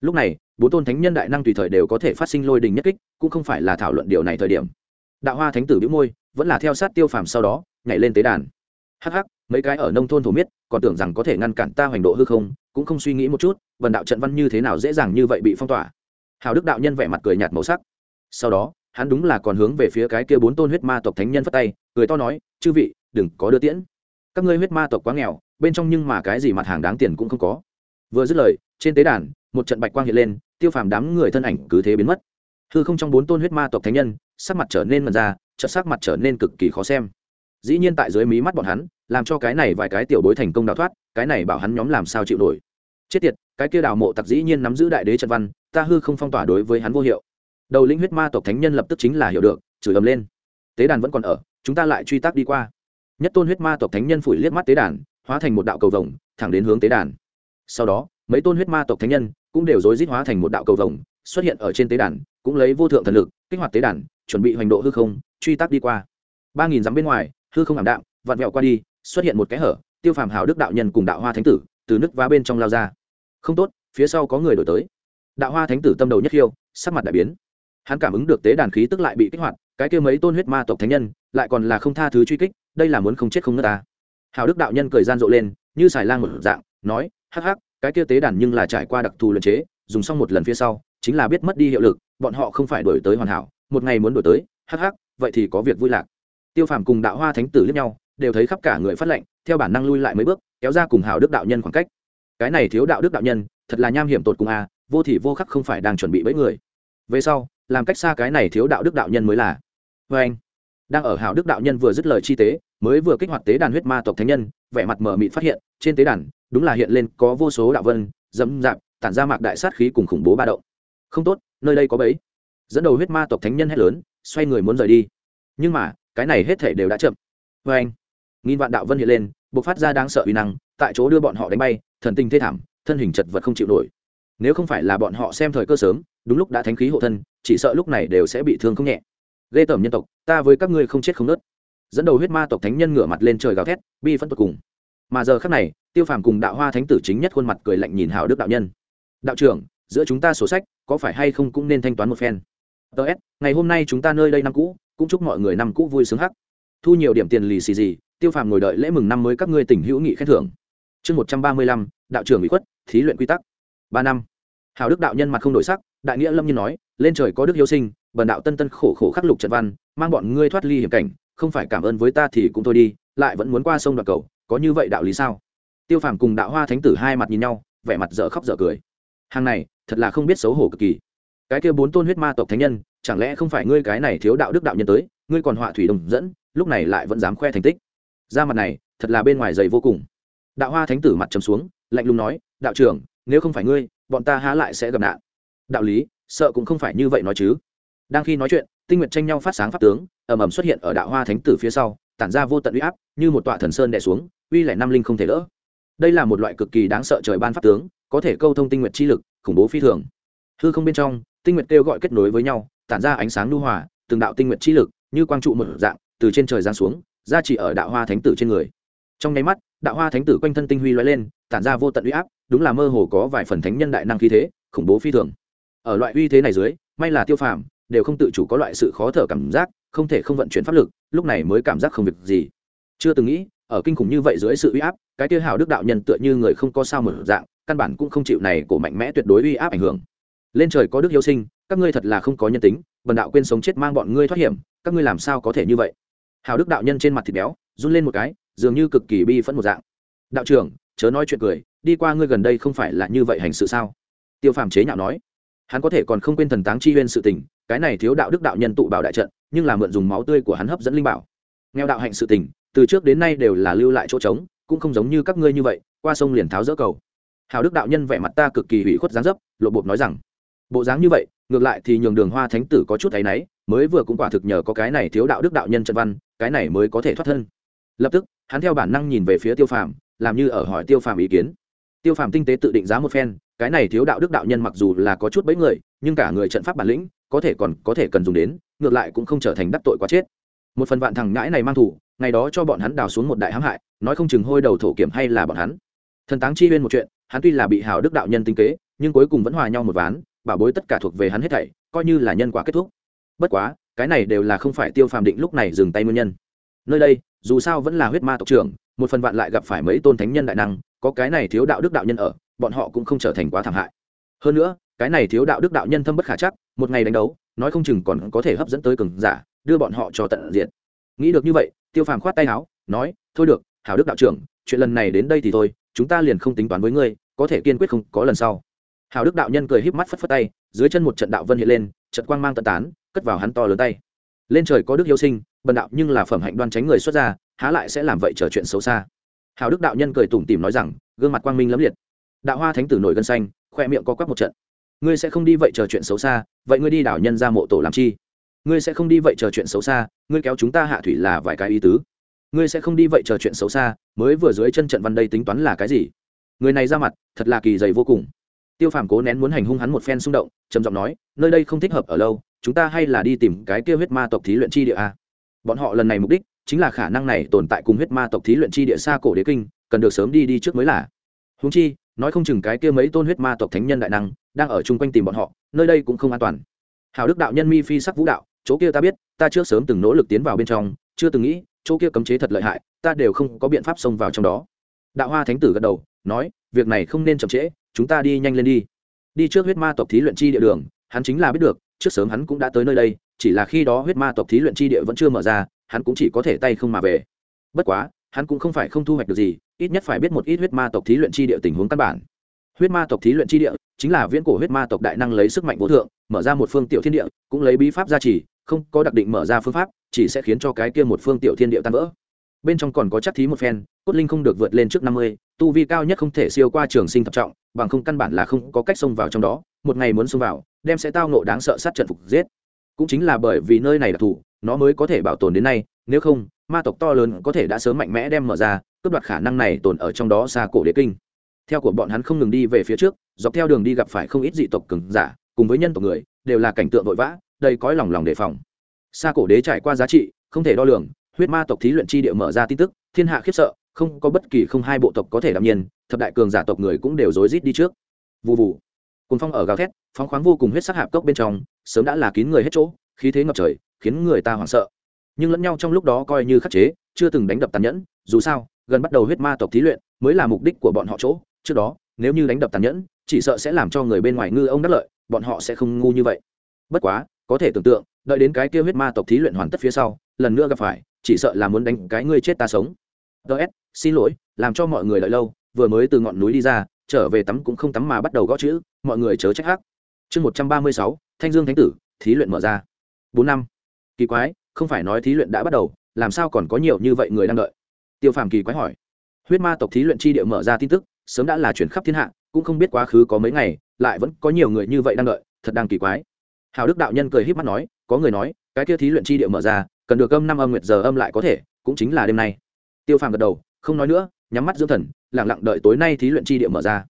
lúc này, bốn tôn thánh nhân đại năng tùy thời đều có thể phát sinh lôi đình nhất kích, cũng không phải là thảo luận điều này thời điểm. Đạo hoa thánh tử biễu môi, vẫn là theo sát tiêu phàm sau đó, nhảy lên tế đàn. Hắc hắc mấy cái ở nông thôn thổ miết, còn tưởng rằng có thể ngăn cản ta hoành độ hư không, cũng không suy nghĩ một chút, vần đạo trận văn như thế nào dễ dàng như vậy bị phong tỏa. Hào đức đạo nhân vẻ mặt cười nhạt màu sắc. Sau đó, hắn đúng là còn hướng về phía cái kia bốn tôn huyết ma tộc thánh nhân phất tay, cười to nói, chư vị, đừng có đưa tiễn. Các ngươi huyết ma tộc quá nghèo, bên trong nhưng mà cái gì mặt hàng đáng tiền cũng không có. Vừa dứt lời, trên tế đàn, một trận bạch quang hiện lên, tiêu phàm đám người thân ảnh cứ thế biến mất. Hư không trong bốn tôn huyết ma tộc thánh nhân, sắc mặt trở nên mần ra, chợt sắc mặt trở nên cực kỳ khó xem. Dĩ nhiên tại dưới mí mắt bọn hắn làm cho cái này vài cái tiểu bối thành công đào thoát, cái này bảo hắn nhóm làm sao chịu nổi. Chết tiệt, cái kia đào mộ tặc dĩ nhiên nắm giữ đại đế trận văn, ta hư không phong tỏa đối với hắn vô hiệu. Đầu lĩnh huyết ma tộc thánh nhân lập tức chính là hiểu được, chửi ầm lên. Tế đàn vẫn còn ở, chúng ta lại truy tác đi qua. Nhất tôn huyết ma tộc thánh nhân phủi liếc mắt tế đàn, hóa thành một đạo cầu vồng, thẳng đến hướng tế đàn. Sau đó, mấy tôn huyết ma tộc thánh nhân cũng đều rối rít hóa thành một đạo cầu vồng, xuất hiện ở trên tế đàn, cũng lấy vô thượng thần lực kích hoạt tế đàn, chuẩn bị hoành độ hư không, truy tác đi qua. Ba nghìn dặm bên ngoài, hư không ảm đạm, vặn vẹo qua đi xuất hiện một cái hở, tiêu phàm hào đức đạo nhân cùng đạo hoa thánh tử từ nước vá bên trong lao ra. Không tốt, phía sau có người đổi tới. Đạo hoa thánh tử tâm đầu nhất khiêu, sắc mặt đại biến. Hắn cảm ứng được tế đàn khí tức lại bị kích hoạt, cái kia mấy tôn huyết ma tộc thánh nhân, lại còn là không tha thứ truy kích, đây là muốn không chết không nước ta. Hào đức đạo nhân cười gian rộ lên, như xài lang một dạng, nói, hắc hắc, cái kia tế đàn nhưng là trải qua đặc thù luyện chế, dùng xong một lần phía sau, chính là biết mất đi hiệu lực, bọn họ không phải đổi tới hoàn hảo, một ngày muốn đổi tới, hắc hắc, vậy thì có việc vui lạc. Tiêu phàm cùng đạo hoa thánh tử lẫn nhau đều thấy khắp cả người phát lệnh, theo bản năng lui lại mấy bước, kéo ra cùng hào đức đạo nhân khoảng cách. Cái này thiếu đạo đức đạo nhân, thật là nham hiểm tột cùng a vô thì vô khắc không phải đang chuẩn bị bẫy người. Về sau, làm cách xa cái này thiếu đạo đức đạo nhân mới là vê anh, đang ở hào đức đạo nhân vừa dứt lời chi tế, mới vừa kích hoạt tế đàn huyết ma tộc thánh nhân, vẻ mặt mở mịt phát hiện, trên tế đàn, đúng là hiện lên có vô số đạo vân, dẫm dạp, tản ra mạc đại sát khí cùng khủng bố ba động. Không tốt, nơi đây có bẫy. Dẫn đầu huyết ma tộc thánh nhân hét lớn, xoay người muốn rời đi. Nhưng mà, cái này hết thể đều đã chậm. Vê anh nghìn vạn đạo vân hiện lên, bộc phát ra đáng sợ uy năng, tại chỗ đưa bọn họ đánh bay, thần tinh thê thảm, thân hình chật vật không chịu nổi. Nếu không phải là bọn họ xem thời cơ sớm, đúng lúc đã thánh khí hộ thân, chỉ sợ lúc này đều sẽ bị thương không nhẹ. Ghê tởm nhân tộc, ta với các ngươi không chết không nớt. Dẫn đầu huyết ma tộc thánh nhân ngửa mặt lên trời gào thét, bi phân tột cùng. Mà giờ khác này, tiêu phàm cùng đạo hoa thánh tử chính nhất khuôn mặt cười lạnh nhìn hào đức đạo nhân. Đạo trưởng, giữa chúng ta sổ sách, có phải hay không cũng nên thanh toán một phen? Ts ngày hôm nay chúng ta nơi đây năm cũ, cũng chúc mọi người năm cũ vui sướng hắc. Thu nhiều điểm tiền lì xì gì tiêu phàm ngồi đợi lễ mừng năm mới các ngươi tỉnh hữu nghị khen thưởng. Chương một trăm ba mươi lăm, đạo trưởng bị khuất, thí luyện quy tắc. Ba năm. Hào đức đạo nhân mặt không đổi sắc, đại nghĩa lâm nhiên nói, lên trời có đức hiếu sinh, bần đạo tân tân khổ khổ khắc lục trận văn, mang bọn ngươi thoát ly hiểm cảnh, không phải cảm ơn với ta thì cũng thôi đi, lại vẫn muốn qua sông đoạt cầu, có như vậy đạo lý sao? Tiêu phàm cùng đạo hoa thánh tử hai mặt nhìn nhau, vẻ mặt dở khóc dở cười. Hàng này, thật là không biết xấu hổ cực kỳ. Cái kia bốn tôn huyết ma tộc thánh nhân, chẳng lẽ không phải ngươi cái này thiếu đạo đức đạo nhân tới, ngươi còn họa thủy đồng dẫn, lúc này lại vẫn dám khoe thành tích? Ra mặt này, thật là bên ngoài dày vô cùng. Đạo hoa thánh tử mặt trầm xuống, lạnh lùng nói, đạo trưởng, nếu không phải ngươi, bọn ta há lại sẽ gặp nạn. Đạo lý, sợ cũng không phải như vậy nói chứ. Đang khi nói chuyện, tinh nguyện tranh nhau phát sáng pháp tướng, ầm ầm xuất hiện ở đạo hoa thánh tử phía sau, tản ra vô tận uy áp, như một tọa thần sơn đè xuống, uy lại năm linh không thể đỡ. Đây là một loại cực kỳ đáng sợ trời ban pháp tướng, có thể câu thông tinh nguyện chi lực, khủng bố phi thường. Hư không bên trong, tinh nguyện kêu gọi kết nối với nhau, tản ra ánh sáng lưu hòa, từng đạo tinh nguyện chi lực, như quang trụ một dạng, từ trên trời giáng xuống ra chỉ ở đạo hoa thánh tử trên người. Trong nháy mắt, đạo hoa thánh tử quanh thân tinh huy loay lên, tản ra vô tận uy áp, đúng là mơ hồ có vài phần thánh nhân đại năng khí thế, khủng bố phi thường. Ở loại uy thế này dưới, may là tiêu phàm, đều không tự chủ có loại sự khó thở cảm giác, không thể không vận chuyển pháp lực, lúc này mới cảm giác không việc gì. Chưa từng nghĩ, ở kinh khủng như vậy dưới sự uy áp, cái tiêu hào đức đạo nhân tựa như người không có sao mở dạng, căn bản cũng không chịu này của mạnh mẽ tuyệt đối uy áp ảnh hưởng. Lên trời có đức yêu sinh, các ngươi thật là không có nhân tính, bần đạo quên sống chết mang bọn ngươi thoát hiểm, các ngươi làm sao có thể như vậy? Hào đức đạo nhân trên mặt thịt béo, run lên một cái, dường như cực kỳ bi phẫn một dạng. Đạo trưởng, chớ nói chuyện cười, đi qua ngươi gần đây không phải là như vậy hành sự sao? Tiêu phàm chế nhạo nói. Hắn có thể còn không quên thần táng chi huyên sự tình, cái này thiếu đạo đức đạo nhân tụ bảo đại trận, nhưng là mượn dùng máu tươi của hắn hấp dẫn linh bảo. Nghèo đạo hạnh sự tình, từ trước đến nay đều là lưu lại chỗ trống, cũng không giống như các ngươi như vậy, qua sông liền tháo dỡ cầu. Hào đức đạo nhân vẻ mặt ta cực kỳ hủy khuất gián dấp, lộ bộp nói rằng bộ dáng như vậy, ngược lại thì nhường đường hoa thánh tử có chút áy náy, mới vừa cũng quả thực nhờ có cái này thiếu đạo đức đạo nhân trận văn, cái này mới có thể thoát thân. Lập tức, hắn theo bản năng nhìn về phía tiêu phàm, làm như ở hỏi tiêu phàm ý kiến. Tiêu phàm tinh tế tự định giá một phen, cái này thiếu đạo đức đạo nhân mặc dù là có chút bấy người, nhưng cả người trận pháp bản lĩnh, có thể còn có thể cần dùng đến, ngược lại cũng không trở thành đắc tội quá chết. Một phần vạn thằng ngãi này mang thủ, ngày đó cho bọn hắn đào xuống một đại hãm hại, nói không chừng hôi đầu thổ kiểm hay là bọn hắn. Thần táng chi huyên một chuyện, hắn tuy là bị hào đức đạo nhân tinh kế, nhưng cuối cùng vẫn hòa nhau một ván bảo bối tất cả thuộc về hắn hết thảy, coi như là nhân quả kết thúc. Bất quá, cái này đều là không phải tiêu phàm định lúc này dừng tay nguyên nhân. Nơi đây, dù sao vẫn là huyết ma tộc trưởng, một phần vạn lại gặp phải mấy tôn thánh nhân đại năng, có cái này thiếu đạo đức đạo nhân ở, bọn họ cũng không trở thành quá thảm hại. Hơn nữa, cái này thiếu đạo đức đạo nhân thâm bất khả chắc, một ngày đánh đấu, nói không chừng còn có thể hấp dẫn tới cường giả, đưa bọn họ cho tận diện nghĩ được như vậy, tiêu phàm khoát tay áo, nói, thôi được, hảo đức đạo trưởng, chuyện lần này đến đây thì thôi, chúng ta liền không tính toán với ngươi, có thể kiên quyết không có lần sau hảo đức đạo nhân cười híp mắt phất phất tay, dưới chân một trận đạo vân hiện lên trận quang mang tận tán, cất vào hắn to lớn tay. Lên trời có đức yêu sinh, bần đạo nhưng là phẩm hạnh đoan tránh người xuất gia, há lại sẽ làm vậy trở chuyện xấu xa. Hảo đức đạo nhân cười tủm tỉm nói rằng, gương mặt quang minh lẫm liệt. Đạo hoa thánh tử nổi gân xanh, khoe miệng có quắc một trận. Ngươi sẽ không đi vậy chờ chuyện xấu xa, vậy ngươi đi đảo nhân ra mộ tổ làm chi? Ngươi sẽ không đi vậy chờ chuyện xấu xa, ngươi kéo chúng ta hạ thủy là vài cái ý tứ. Ngươi sẽ không đi vậy chờ chuyện xấu xa, mới vừa dưới chân trận văn đây tính toán là cái gì? Người này ra mặt, thật là kỳ dày vô cùng tiêu phàm cố nén muốn hành hung hắn một phen xung động, trầm giọng nói, nơi đây không thích hợp ở lâu, chúng ta hay là đi tìm cái kia huyết ma tộc thí luyện chi địa a. Bọn họ lần này mục đích chính là khả năng này tồn tại cùng huyết ma tộc thí luyện chi địa xa cổ đế kinh, cần được sớm đi đi trước mới là. Húng chi, nói không chừng cái kia mấy tôn huyết ma tộc thánh nhân đại năng đang ở chung quanh tìm bọn họ, nơi đây cũng không an toàn. Hào đức đạo nhân mi phi sắc vũ đạo, chỗ kia ta biết, ta trước sớm từng nỗ lực tiến vào bên trong, chưa từng nghĩ, chỗ kia cấm chế thật lợi hại, ta đều không có biện pháp xông vào trong đó. Đạo hoa thánh tử gật đầu nói, việc này không nên chậm trễ, chúng ta đi nhanh lên đi. Đi trước huyết ma tộc thí luyện chi địa đường, hắn chính là biết được, trước sớm hắn cũng đã tới nơi đây, chỉ là khi đó huyết ma tộc thí luyện chi địa vẫn chưa mở ra, hắn cũng chỉ có thể tay không mà về. Bất quá, hắn cũng không phải không thu hoạch được gì, ít nhất phải biết một ít huyết ma tộc thí luyện chi địa tình huống căn bản. Huyết ma tộc thí luyện chi địa chính là viễn cổ huyết ma tộc đại năng lấy sức mạnh vô thượng, mở ra một phương tiểu thiên địa, cũng lấy bí pháp gia trì, không có đặc định mở ra phương pháp, chỉ sẽ khiến cho cái kia một phương tiểu thiên địa tan vỡ. Bên trong còn có chắc thí một phen, cốt linh không được vượt lên trước năm mươi tu vi cao nhất không thể siêu qua trường sinh thập trọng, bằng không căn bản là không có cách xông vào trong đó, một ngày muốn xông vào, đem sẽ tao nộ đáng sợ sát trận phục giết. Cũng chính là bởi vì nơi này đặc thù nó mới có thể bảo tồn đến nay, nếu không, ma tộc to lớn có thể đã sớm mạnh mẽ đem mở ra, cướp đoạt khả năng này tồn ở trong đó xa cổ đế kinh. Theo của bọn hắn không ngừng đi về phía trước, dọc theo đường đi gặp phải không ít dị tộc cứng giả, cùng với nhân tộc người, đều là cảnh tượng vội vã, đầy cõi lòng lòng đề phòng. Xa cổ đế trải qua giá trị, không thể đo lường, huyết ma tộc thí luyện chi địa mở ra tin tức, thiên hạ khiếp sợ không có bất kỳ không hai bộ tộc có thể đảm nhiên, thập đại cường giả tộc người cũng đều rối rít đi trước. Vụ vụ cồn phong ở gào thét, phóng khoáng vô cùng huyết sắc hạp cốc bên trong, sớm đã là kín người hết chỗ, khí thế ngập trời, khiến người ta hoảng sợ. Nhưng lẫn nhau trong lúc đó coi như khắc chế, chưa từng đánh đập tàn nhẫn, dù sao, gần bắt đầu huyết ma tộc thí luyện mới là mục đích của bọn họ chỗ. Trước đó, nếu như đánh đập tàn nhẫn, chỉ sợ sẽ làm cho người bên ngoài ngư ông đắc lợi, bọn họ sẽ không ngu như vậy. Bất quá, có thể tưởng tượng, đợi đến cái kia huyết ma tộc thí luyện hoàn tất phía sau, lần nữa gặp phải, chỉ sợ là muốn đánh cái ngươi chết ta sống. Ts xin lỗi, làm cho mọi người đợi lâu, vừa mới từ ngọn núi đi ra, trở về tắm cũng không tắm mà bắt đầu gõ chữ, mọi người chớ trách hắc chương một trăm ba mươi sáu, thanh dương thánh tử, thí luyện mở ra. Bốn năm. Kỳ quái, không phải nói thí luyện đã bắt đầu, làm sao còn có nhiều như vậy người đang đợi? Tiêu phàm kỳ quái hỏi. Huyết ma tộc thí luyện chi địa mở ra tin tức, sớm đã là chuyển khắp thiên hạ, cũng không biết quá khứ có mấy ngày, lại vẫn có nhiều người như vậy đang đợi, thật đang kỳ quái. Hào đức đạo nhân cười h í p mắt nói, có người nói, cái kia thí luyện chi địa mở ra, cần được âm năm âm nguyệt giờ âm lại có thể, cũng chính là đêm nay. Tiêu phàm gật đầu không nói nữa, nhắm mắt dưỡng thần lẳng lặng đợi tối nay thí luyện chi địa mở ra.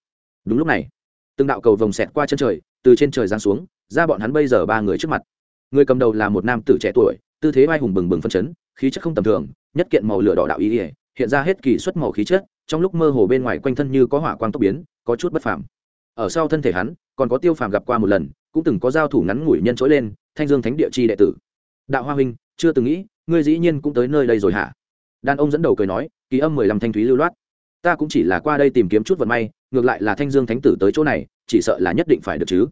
Đúng lúc này, từng đạo cầu vồng xẹt qua chân trời, từ trên trời giáng xuống, ra bọn hắn bây giờ ba người trước mặt. Người cầm đầu là một nam tử trẻ tuổi, tư thế vai hùng bừng bừng phân chấn, khí chất không tầm thường, nhất kiện màu lửa đỏ đạo ý ỉa hiện ra hết kỳ xuất màu khí chất, trong lúc mơ hồ bên ngoài quanh thân như có hỏa quang tốc biến, có chút bất phàm. Ở sau thân thể hắn, còn có tiêu phàm gặp qua một lần, cũng từng có giao thủ ngắn ngủi nhân trỗi lên, thanh dương thánh địa chi đệ tử. Đạo hoa huynh, chưa từng nghĩ, ngươi dĩ nhiên cũng tới nơi đây rồi hả? Đàn ông dẫn đầu cười nói ký âm mười lăm thanh thúy lưu loát. Ta cũng chỉ là qua đây tìm kiếm chút vận may, ngược lại là thanh dương thánh tử tới chỗ này, chỉ sợ là nhất định phải được chứ.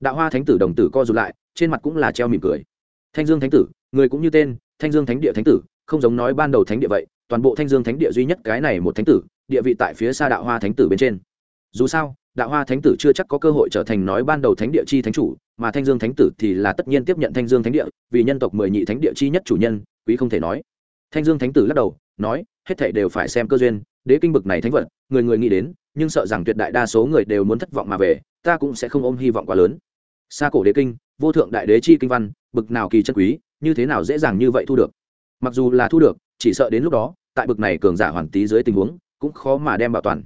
Đạo hoa thánh tử đồng tử co rụt lại, trên mặt cũng là treo mỉm cười. Thanh dương thánh tử, người cũng như tên, thanh dương thánh địa thánh tử, không giống nói ban đầu thánh địa vậy, toàn bộ thanh dương thánh địa duy nhất cái này một thánh tử, địa vị tại phía xa đạo hoa thánh tử bên trên. Dù sao, đạo hoa thánh tử chưa chắc có cơ hội trở thành nói ban đầu thánh địa chi thánh chủ, mà thanh dương thánh tử thì là tất nhiên tiếp nhận thanh dương thánh địa, vì nhân tộc mười nhị thánh địa chi nhất chủ nhân, quý không thể nói. Thanh dương thánh tử lắc đầu, nói hết thảy đều phải xem cơ duyên, đế kinh bực này thánh vật, người người nghĩ đến, nhưng sợ rằng tuyệt đại đa số người đều muốn thất vọng mà về, ta cũng sẽ không ôm hy vọng quá lớn. Xa cổ đế kinh, vô thượng đại đế chi kinh văn, bực nào kỳ chân quý, như thế nào dễ dàng như vậy thu được? Mặc dù là thu được, chỉ sợ đến lúc đó, tại bực này cường giả hoàn tý dưới tình huống, cũng khó mà đem bảo toàn.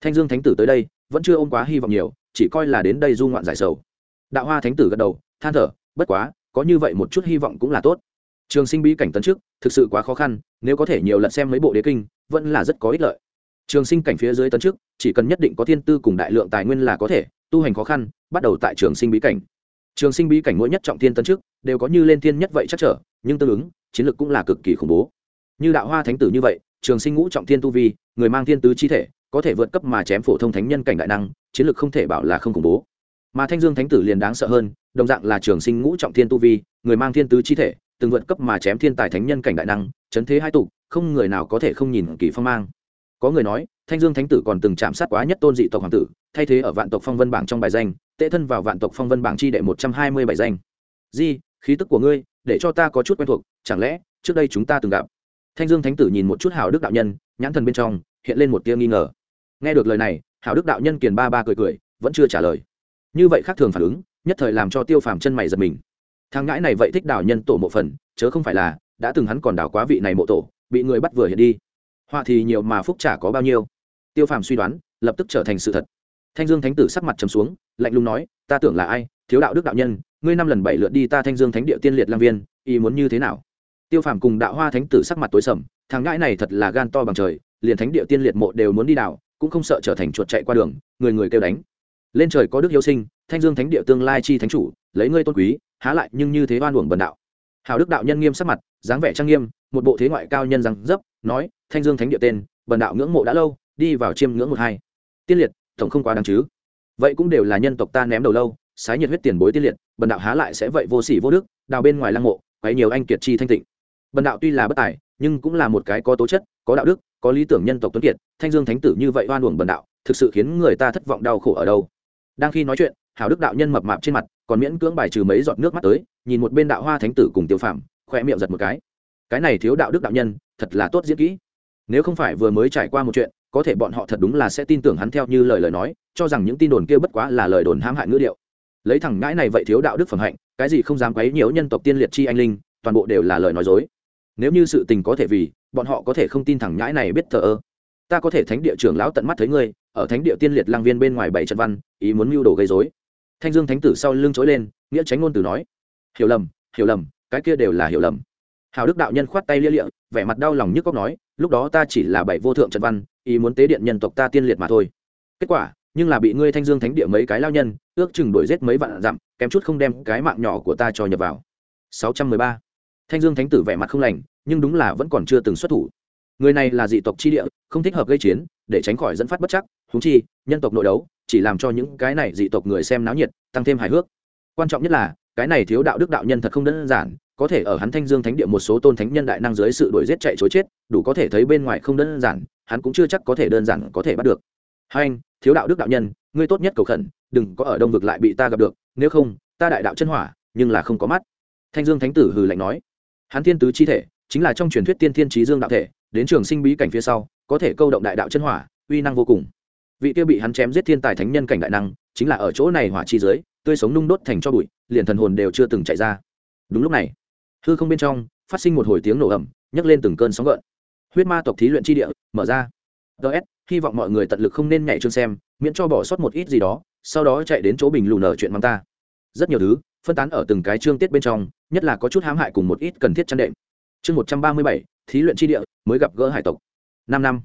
Thanh dương thánh tử tới đây, vẫn chưa ôm quá hy vọng nhiều, chỉ coi là đến đây du ngoạn giải sầu. Đạo hoa thánh tử gật đầu, than thở, bất quá, có như vậy một chút hy vọng cũng là tốt trường sinh bí cảnh tấn trước thực sự quá khó khăn, nếu có thể nhiều lần xem mấy bộ đế kinh, vẫn là rất có ích lợi. Trường sinh cảnh phía dưới tấn trước chỉ cần nhất định có thiên tư cùng đại lượng tài nguyên là có thể, tu hành khó khăn, bắt đầu tại trường sinh bí cảnh. Trường sinh bí cảnh mỗi nhất trọng thiên tấn trước đều có như lên thiên nhất vậy chắc trở, nhưng tương ứng, chiến lược cũng là cực kỳ khủng bố. Như đạo hoa thánh tử như vậy, trường sinh ngũ trọng thiên tu vi, người mang thiên tứ chi thể, có thể vượt cấp mà chém phổ thông thánh nhân cảnh đại năng, chiến lược không thể bảo là không khủng bố. Mà thanh dương thánh tử liền đáng sợ hơn, đồng dạng là trường sinh ngũ trọng thiên tu vi, người mang thiên tứ chi thể từng vượt cấp mà chém thiên tài thánh nhân cảnh đại năng, chấn thế hai tục không người nào có thể không nhìn kỳ phong mang. Có người nói, thanh dương thánh tử còn từng chạm sát quá nhất tôn dị tộc hoàng tử, thay thế ở vạn tộc phong vân bảng trong bài danh, tệ thân vào vạn tộc phong vân bảng chi đệ một trăm hai mươi bảy danh. Di, khí tức của ngươi, để cho ta có chút quen thuộc, chẳng lẽ, trước đây chúng ta từng gặp? Thanh dương thánh tử nhìn một chút hào đức đạo nhân, nhãn thần bên trong, hiện lên một tia nghi ngờ. Nghe được lời này hào đức đạo nhân kiền ba ba cười cười, vẫn chưa trả lời. Như vậy khác thường phản ứng, nhất thời làm cho tiêu phàm chân mày giật mình thằng ngãi này vậy thích đào nhân tổ mộ phần, chớ không phải là, đã từng hắn còn đào quá vị này mộ tổ, bị người bắt vừa hiện đi. Họa thì nhiều mà phúc trả có bao nhiêu? Tiêu phàm suy đoán, lập tức trở thành sự thật. Thanh dương thánh tử sắc mặt trầm xuống, lạnh lùng nói, ta tưởng là ai? Thiếu đạo đức đạo nhân, ngươi năm lần bảy lượt đi ta thanh dương thánh địa tiên liệt lang viên, ý muốn như thế nào? Tiêu phàm cùng đạo hoa thánh tử sắc mặt tối sầm, thằng ngãi này thật là gan to bằng trời, liền thánh địa tiên liệt mộ đều muốn đi đảo cũng không sợ trở thành chuột chạy qua đường, người người kêu đánh lên trời có đức yêu sinh, thanh dương thánh địa tương lai chi thánh chủ, lấy ngươi tôn quý, há lại nhưng như thế oan uổng bần đạo. Hào đức đạo nhân nghiêm sắc mặt, dáng vẻ trang nghiêm, một bộ thế ngoại cao nhân rằng dấp, nói, thanh dương thánh địa tên, bần đạo ngưỡng mộ đã lâu, đi vào chiêm ngưỡng một hai. Tiên liệt, tổng không quá đáng chứ. Vậy cũng đều là nhân tộc ta ném đầu lâu, sái nhiệt huyết tiền bối tiên liệt, bần đạo há lại sẽ vậy vô sỉ vô đức, đào bên ngoài lăng mộ, quấy nhiều anh kiệt chi thanh tịnh. Bần đạo tuy là bất tài, nhưng cũng là một cái có tố chất, có đạo đức, có lý tưởng nhân tộc tuấn kiệt, thanh dương thánh tử như vậy oan uổng bần đạo, thực sự khiến người ta thất vọng đau khổ ở đâu? Đang khi nói chuyện hào đức đạo nhân mập mạp trên mặt còn miễn cưỡng bài trừ mấy giọt nước mắt tới, nhìn một bên đạo hoa thánh tử cùng tiêu phạm khoe miệng giật một cái. Cái này thiếu đạo đức đạo nhân, thật là tốt diễn kỹ. Nếu không phải vừa mới trải qua một chuyện, có thể bọn họ thật đúng là sẽ tin tưởng hắn theo như lời lời nói, cho rằng những tin đồn kia bất quá là lời đồn hãm hại ngữ điệu. Lấy thằng ngãi này vậy thiếu đạo đức phẩm hạnh, cái gì không dám quấy nhiễu nhân tộc tiên liệt chi anh linh, toàn bộ đều là lời nói dối. Nếu như sự tình có thể vì, bọn họ có thể không tin thằng nhãi này biết thờ ơ. Ta có thể thánh địa trưởng lão tận mắt thấy ngươi ở thánh địa tiên liệt lang viên bên ngoài bảy trận văn, ý muốn mưu đồ gây dối thanh dương thánh tử sau lưng chối lên, nghĩa tránh ngôn từ nói, hiểu lầm hiểu lầm, cái kia đều là hiểu lầm. Hào đức đạo nhân khoát tay lia lịa, vẻ mặt đau lòng nhức cóc nói, lúc đó ta chỉ là bảy vô thượng trận văn, ý muốn tế điện nhân tộc ta tiên liệt mà thôi. Kết quả, nhưng là bị ngươi thanh dương thánh địa mấy cái lao nhân, ước chừng đuổi giết mấy vạn dặm, kém chút không đem cái mạng nhỏ của ta cho nhập vào. 613. thanh dương thánh tử vẻ mặt không lành, nhưng đúng là vẫn còn chưa từng xuất thủ. Người này là dị tộc chi địa, không thích hợp gây chiến để tránh khỏi dẫn phát bất chắc húng chi, nhân tộc nội đấu chỉ làm cho những cái này dị tộc người xem náo nhiệt, tăng thêm hài hước. Quan trọng nhất là, cái này thiếu đạo đức đạo nhân thật không đơn giản, có thể ở hắn thanh dương thánh địa một số tôn thánh nhân đại năng dưới sự đuổi giết chạy chối chết, đủ có thể thấy bên ngoài không đơn giản, hắn cũng chưa chắc có thể đơn giản có thể bắt được. Hai anh, thiếu đạo đức đạo nhân, ngươi tốt nhất cầu khẩn, đừng có ở đông vực lại bị ta gặp được, nếu không, ta đại đạo chân hỏa, nhưng là không có mắt. Thanh dương thánh tử hừ lạnh nói, hắn thiên tứ chi thể, chính là trong truyền thuyết tiên thiên trí dương đạo thể đến trường sinh bí cảnh phía sau, có thể câu động đại đạo chân hỏa, uy năng vô cùng. Vị kia bị hắn chém giết thiên tài thánh nhân cảnh đại năng, chính là ở chỗ này hỏa chi dưới tươi sống nung đốt thành cho bụi, liền thần hồn đều chưa từng chạy ra. Đúng lúc này, hư không bên trong, phát sinh một hồi tiếng nổ ẩm nhấc lên từng cơn sóng gợn. Huyết ma tộc thí luyện chi địa, mở ra. Ts hy vọng mọi người tận lực không nên nhảy chương xem, miễn cho bỏ sót một ít gì đó, sau đó chạy đến chỗ bình lù nở chuyện mắng ta. Rất nhiều thứ, phân tán ở từng cái chương tiết bên trong, nhất là có chút hãm hại cùng một ít cần thiết chăn đệm. Chương một trăm ba mươi bảy, thí luyện chi địa mới gặp gỡ hải tộc. Năm năm.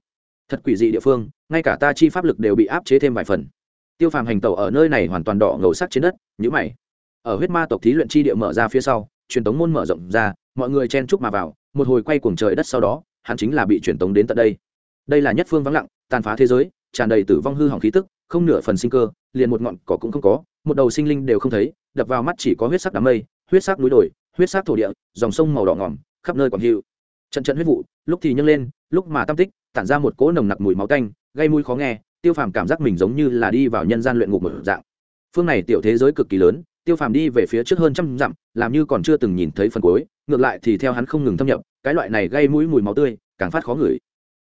Thật quỷ dị địa phương, ngay cả ta chi pháp lực đều bị áp chế thêm vài phần. Tiêu phàm hành tẩu ở nơi này hoàn toàn đỏ ngầu sắc trên đất nhữ mày. Ở huyết ma tộc thí luyện chi địa mở ra phía sau, truyền tống môn mở rộng ra, mọi người chen chúc mà vào, một hồi quay cuồng trời đất sau đó, hắn chính là bị truyền tống đến tận đây. Đây là nhất phương vắng lặng, tàn phá thế giới, tràn đầy tử vong hư hỏng khí tức, không nửa phần sinh cơ, liền một ngọn cỏ cũng không có, một đầu sinh linh đều không thấy, đập vào mắt chỉ có huyết sắc đám mây, huyết sắc núi đồi, huyết sắc thổ địa, dòng sông màu đỏ ngỏm khắp nơi quảng hữu. Trận trận huyết vụ lúc thì nhấc lên, lúc mà tam tích, tản ra một cỗ nồng nặc mùi máu tanh, gây mũi khó nghe, tiêu phàm cảm giác mình giống như là đi vào nhân gian luyện ngục một dạng. Phương này tiểu thế giới cực kỳ lớn, tiêu phàm đi về phía trước hơn trăm dặm, làm như còn chưa từng nhìn thấy phần cuối, ngược lại thì theo hắn không ngừng thâm nhập, cái loại này gây mũi mùi máu tươi, càng phát khó ngửi.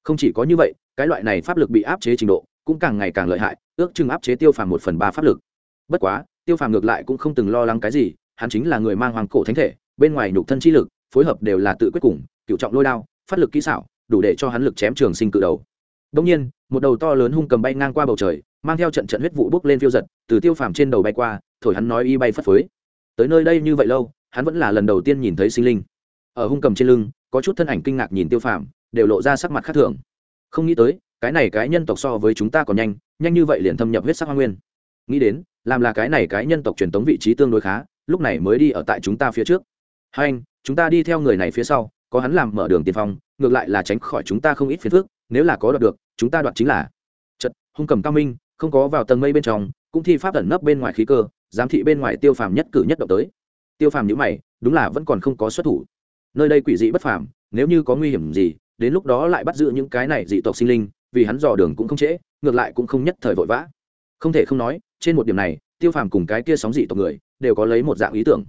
Không chỉ có như vậy, cái loại này pháp lực bị áp chế trình độ, cũng càng ngày càng lợi hại, ước chừng áp chế tiêu phàm một phần ba pháp lực. Bất quá, tiêu phàm ngược lại cũng không từng lo lắng cái gì, hắn chính là người mang hoàng cổ thánh thể, bên ngoài nhục thân chi lực, phối hợp đều là tự quyết cùng cựu trọng lôi đao phát lực kỹ xảo, đủ để cho hắn lực chém trường sinh cự đầu. Đông nhiên, một đầu to lớn hung cầm bay ngang qua bầu trời, mang theo trận trận huyết vụ bốc lên phiêu giật, từ tiêu phàm trên đầu bay qua, thổi hắn nói y bay phất phới. Tới nơi đây như vậy lâu, hắn vẫn là lần đầu tiên nhìn thấy sinh linh. Ở hung cầm trên lưng, có chút thân ảnh kinh ngạc nhìn tiêu phàm, đều lộ ra sắc mặt khác thường. Không nghĩ tới, cái này cái nhân tộc so với chúng ta còn nhanh nhanh như vậy liền thâm nhập huyết sắc hoa nguyên. Nghĩ đến, làm là cái này cái nhân tộc truyền tống vị trí tương đối khá, lúc này mới đi ở tại chúng ta phía trước. Hai anh, chúng ta đi theo người này phía sau có hắn làm mở đường tiền phong, ngược lại là tránh khỏi chúng ta không ít phiền phức, nếu là có đoạt được, chúng ta đoạt chính là. Trận hung cầm cao minh, không có vào tầng mây bên trong, cũng thi pháp ẩn nấp bên ngoài khí cơ, giám thị bên ngoài tiêu phàm nhất cử nhất động tới. Tiêu phàm nhữ mày, đúng là vẫn còn không có xuất thủ. Nơi đây quỷ dị bất phàm, nếu như có nguy hiểm gì, đến lúc đó lại bắt giữ những cái này dị tộc sinh linh, vì hắn dò đường cũng không trễ, ngược lại cũng không nhất thời vội vã. Không thể không nói, trên một điểm này, tiêu phàm cùng cái kia sóng dị tộc người, đều có lấy một dạng ý tưởng.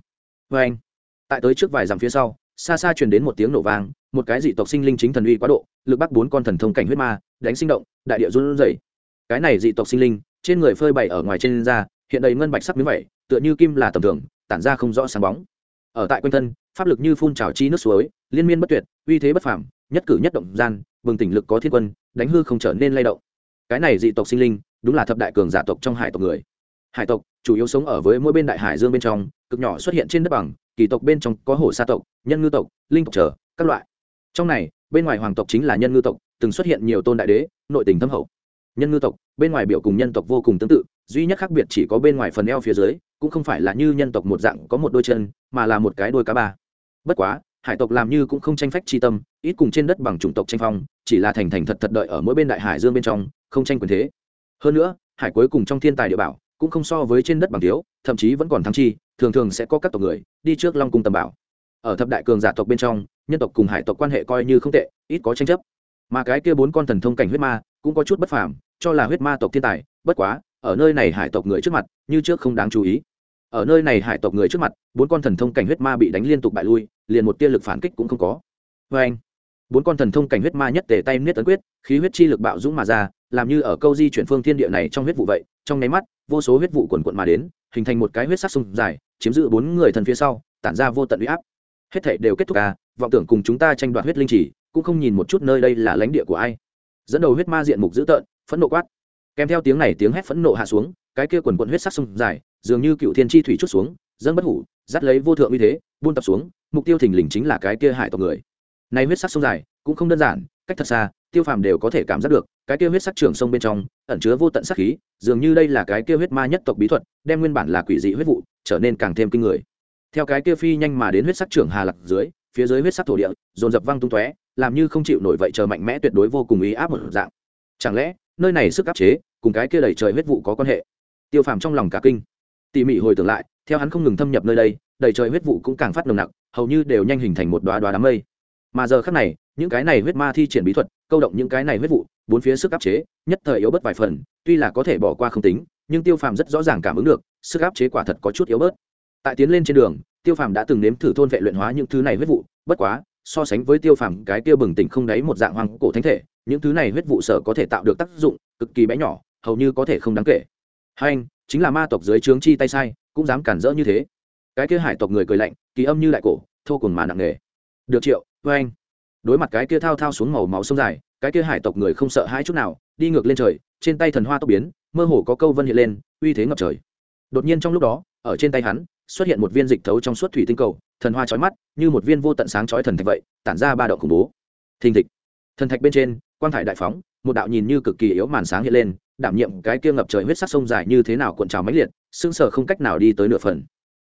Vê anh tại tới trước vài dặm phía sau xa xa truyền đến một tiếng nổ vang, một cái dị tộc sinh linh chính thần uy quá độ, lực bắc bốn con thần thông cảnh huyết ma, đánh sinh động, đại địa run rẩy. Cái này dị tộc sinh linh, trên người phơi bày ở ngoài trên da, hiện đầy ngân bạch sắc miếng vẩy tựa như kim là tầm thường, tản ra không rõ sáng bóng. Ở tại quanh thân, pháp lực như phun trào chi nước suối, liên miên bất tuyệt, uy thế bất phàm, nhất cử nhất động gian, bừng tỉnh lực có thiên quân, đánh hư không trở nên lay động. Cái này dị tộc sinh linh, đúng là thập đại cường giả tộc trong hải tộc người. Hải tộc, chủ yếu sống ở với mỗi bên đại hải dương bên trong, cực nhỏ xuất hiện trên đất bằng kỳ tộc bên trong có hổ sa tộc, nhân ngư tộc, linh tộc trở, các loại. Trong này, bên ngoài hoàng tộc chính là nhân ngư tộc, từng xuất hiện nhiều tôn đại đế, nội tình thâm hậu. Nhân ngư tộc, bên ngoài biểu cùng nhân tộc vô cùng tương tự, duy nhất khác biệt chỉ có bên ngoài phần eo phía dưới, cũng không phải là như nhân tộc một dạng có một đôi chân, mà là một cái đôi cá ba. Bất quá, hải tộc làm như cũng không tranh phách chi tâm, ít cùng trên đất bằng chủng tộc tranh phong, chỉ là thành thành thật thật đợi ở mỗi bên đại hải dương bên trong, không tranh quyền thế. Hơn nữa, hải cuối cùng trong thiên tài địa bảo, cũng không so với trên đất bằng thiếu, thậm chí vẫn còn thắng chi thường thường sẽ có các tộc người đi trước long cung tầm bảo ở thập đại cường giả tộc bên trong nhân tộc cùng hải tộc quan hệ coi như không tệ ít có tranh chấp mà cái kia bốn con thần thông cảnh huyết ma cũng có chút bất phàm cho là huyết ma tộc thiên tài bất quá ở nơi này hải tộc người trước mặt như trước không đáng chú ý ở nơi này hải tộc người trước mặt bốn con thần thông cảnh huyết ma bị đánh liên tục bại lui liền một tia lực phản kích cũng không có vê anh bốn con thần thông cảnh huyết ma nhất tề tay niết tấn quyết khí huyết chi lực bạo dũng mà ra làm như ở câu di chuyển phương thiên địa này trong huyết vụ vậy trong nháy mắt vô số huyết vụ quần quận mà đến hình thành một cái huyết sắc sông dài, chiếm giữ bốn người thần phía sau, tản ra vô tận uy áp. Hết thể đều kết thúc à vọng tưởng cùng chúng ta tranh đoạt huyết linh chỉ, cũng không nhìn một chút nơi đây là lãnh địa của ai. Dẫn đầu huyết ma diện mục dữ tợn, phẫn nộ quát. Kèm theo tiếng này tiếng hét phẫn nộ hạ xuống, cái kia quần quận huyết sắc sông dài, dường như cựu thiên chi thủy chút xuống, dâng bất hủ, dắt lấy vô thượng uy thế, buôn tập xuống, mục tiêu thình lình chính là cái kia hại tộc người. Này huyết sắc sông dài, cũng không đơn giản, cách thật xa tiêu phàm đều có thể cảm giác được, cái kia huyết sắc trường sông bên trong, ẩn chứa vô tận sắc khí, dường như đây là cái kia huyết ma nhất tộc bí thuật, đem nguyên bản là quỷ dị huyết vụ, trở nên càng thêm kinh người. Theo cái kia phi nhanh mà đến huyết sắc trường hà lạc dưới, phía dưới huyết sắc thổ địa, dồn dập văng tung tóe, làm như không chịu nổi vậy chờ mạnh mẽ tuyệt đối vô cùng ý áp một dạng. Chẳng lẽ, nơi này sức áp chế, cùng cái kia đầy trời huyết vụ có quan hệ? Tiêu phàm trong lòng cả kinh. Tỉ mỉ hồi tưởng lại, theo hắn không ngừng thâm nhập nơi đây, đầy trời huyết vụ cũng càng phát nồng nặc, hầu như đều nhanh hình thành một đoá đoá đám mây mà giờ khác này, những cái này huyết ma thi triển bí thuật, câu động những cái này huyết vụ, bốn phía sức áp chế, nhất thời yếu bớt vài phần, tuy là có thể bỏ qua không tính, nhưng tiêu phàm rất rõ ràng cảm ứng được, sức áp chế quả thật có chút yếu bớt. Tại tiến lên trên đường, tiêu phàm đã từng nếm thử thôn vệ luyện hóa những thứ này huyết vụ, bất quá, so sánh với tiêu phàm cái tiêu bừng tỉnh không đáy một dạng hoang cổ thánh thể, những thứ này huyết vụ sở có thể tạo được tác dụng cực kỳ bé nhỏ, hầu như có thể không đáng kể. Hai anh, chính là ma tộc dưới trướng chi tay sai, cũng dám cản rỡ như thế. Cái kia hải tộc người cười lạnh, kỳ âm như đại cổ, thô cùng mà nặng nề. Được triệu vê anh. Đối mặt cái kia thao thao xuống màu máu sông dài, cái kia hải tộc người không sợ hãi chút nào, đi ngược lên trời, trên tay thần hoa tốc biến, mơ hồ có câu vân hiện lên, uy thế ngập trời. Đột nhiên trong lúc đó, ở trên tay hắn, xuất hiện một viên dịch thấu trong suốt thủy tinh cầu, thần hoa chói mắt, như một viên vô tận sáng chói thần thạch vậy, tản ra ba đạo khủng bố. Thình thịch. Thần thạch bên trên, quang thải đại phóng, một đạo nhìn như cực kỳ yếu màn sáng hiện lên, đảm nhiệm cái kia ngập trời huyết sắc sông dài như thế nào cuộn trào mãnh liệt, sững sờ không cách nào đi tới nửa phần.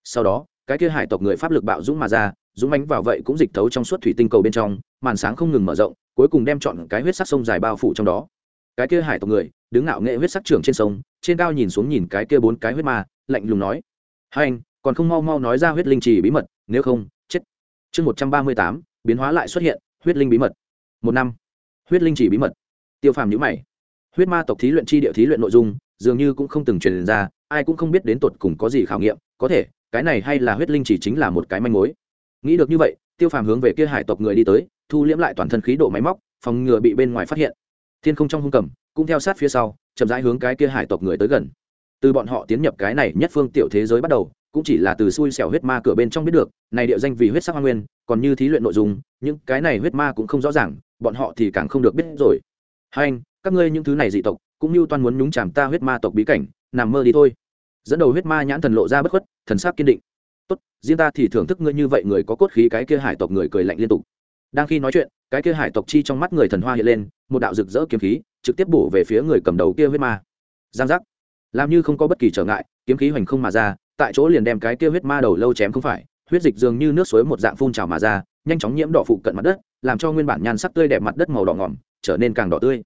Sau đó, cái kia hải tộc người pháp lực bạo dũng mà ra dũng mánh vào vậy cũng dịch thấu trong suốt thủy tinh cầu bên trong, màn sáng không ngừng mở rộng, cuối cùng đem chọn cái huyết sắc sông dài bao phủ trong đó. Cái kia hải tộc người, đứng ngạo nghệ huyết sắc trưởng trên sông, trên cao nhìn xuống nhìn cái kia bốn cái huyết ma, lạnh lùng nói. Hai anh, còn không mau mau nói ra huyết linh trì bí mật, nếu không, chết. Chương một trăm ba mươi tám, biến hóa lại xuất hiện, huyết linh bí mật. Một năm. Huyết linh trì bí mật. Tiêu phàm nhữ mày. Huyết ma tộc thí luyện chi địa thí luyện nội dung, dường như cũng không từng truyền ra, ai cũng không biết đến tột cùng có gì khảo nghiệm, có thể, cái này hay là huyết linh chỉ chính là một cái manh mối nghĩ được như vậy, tiêu phàm hướng về kia hải tộc người đi tới, thu liễm lại toàn thân khí độ máy móc, phòng ngừa bị bên ngoài phát hiện. Thiên không trong hung cầm, cũng theo sát phía sau, chậm rãi hướng cái kia hải tộc người tới gần. Từ bọn họ tiến nhập cái này nhất phương tiểu thế giới bắt đầu, cũng chỉ là từ xui xẻo huyết ma cửa bên trong biết được, này địa danh vì huyết sắc hoa nguyên, còn như thí luyện nội dung những cái này huyết ma cũng không rõ ràng, bọn họ thì càng không được biết rồi. Hai anh, các ngươi những thứ này dị tộc, cũng như toàn muốn nhúng chàm ta huyết ma tộc bí cảnh, nằm mơ đi thôi. Dẫn đầu huyết ma nhãn thần lộ ra bất khuất, thần sắc kiên định tốt, riêng ta thì thưởng thức ngươi như vậy người có cốt khí cái kia hải tộc người cười lạnh liên tục. Đang khi nói chuyện, cái kia hải tộc chi trong mắt người thần hoa hiện lên, một đạo rực rỡ kiếm khí, trực tiếp bổ về phía người cầm đầu kia huyết ma. Giang giác. Làm như không có bất kỳ trở ngại, kiếm khí hoành không mà ra, tại chỗ liền đem cái kia huyết ma đầu lâu chém không phải, huyết dịch dường như nước suối một dạng phun trào mà ra, nhanh chóng nhiễm đỏ phụ cận mặt đất, làm cho nguyên bản nhan sắc tươi đẹp mặt đất màu đỏ ngỏm, trở nên càng đỏ tươi.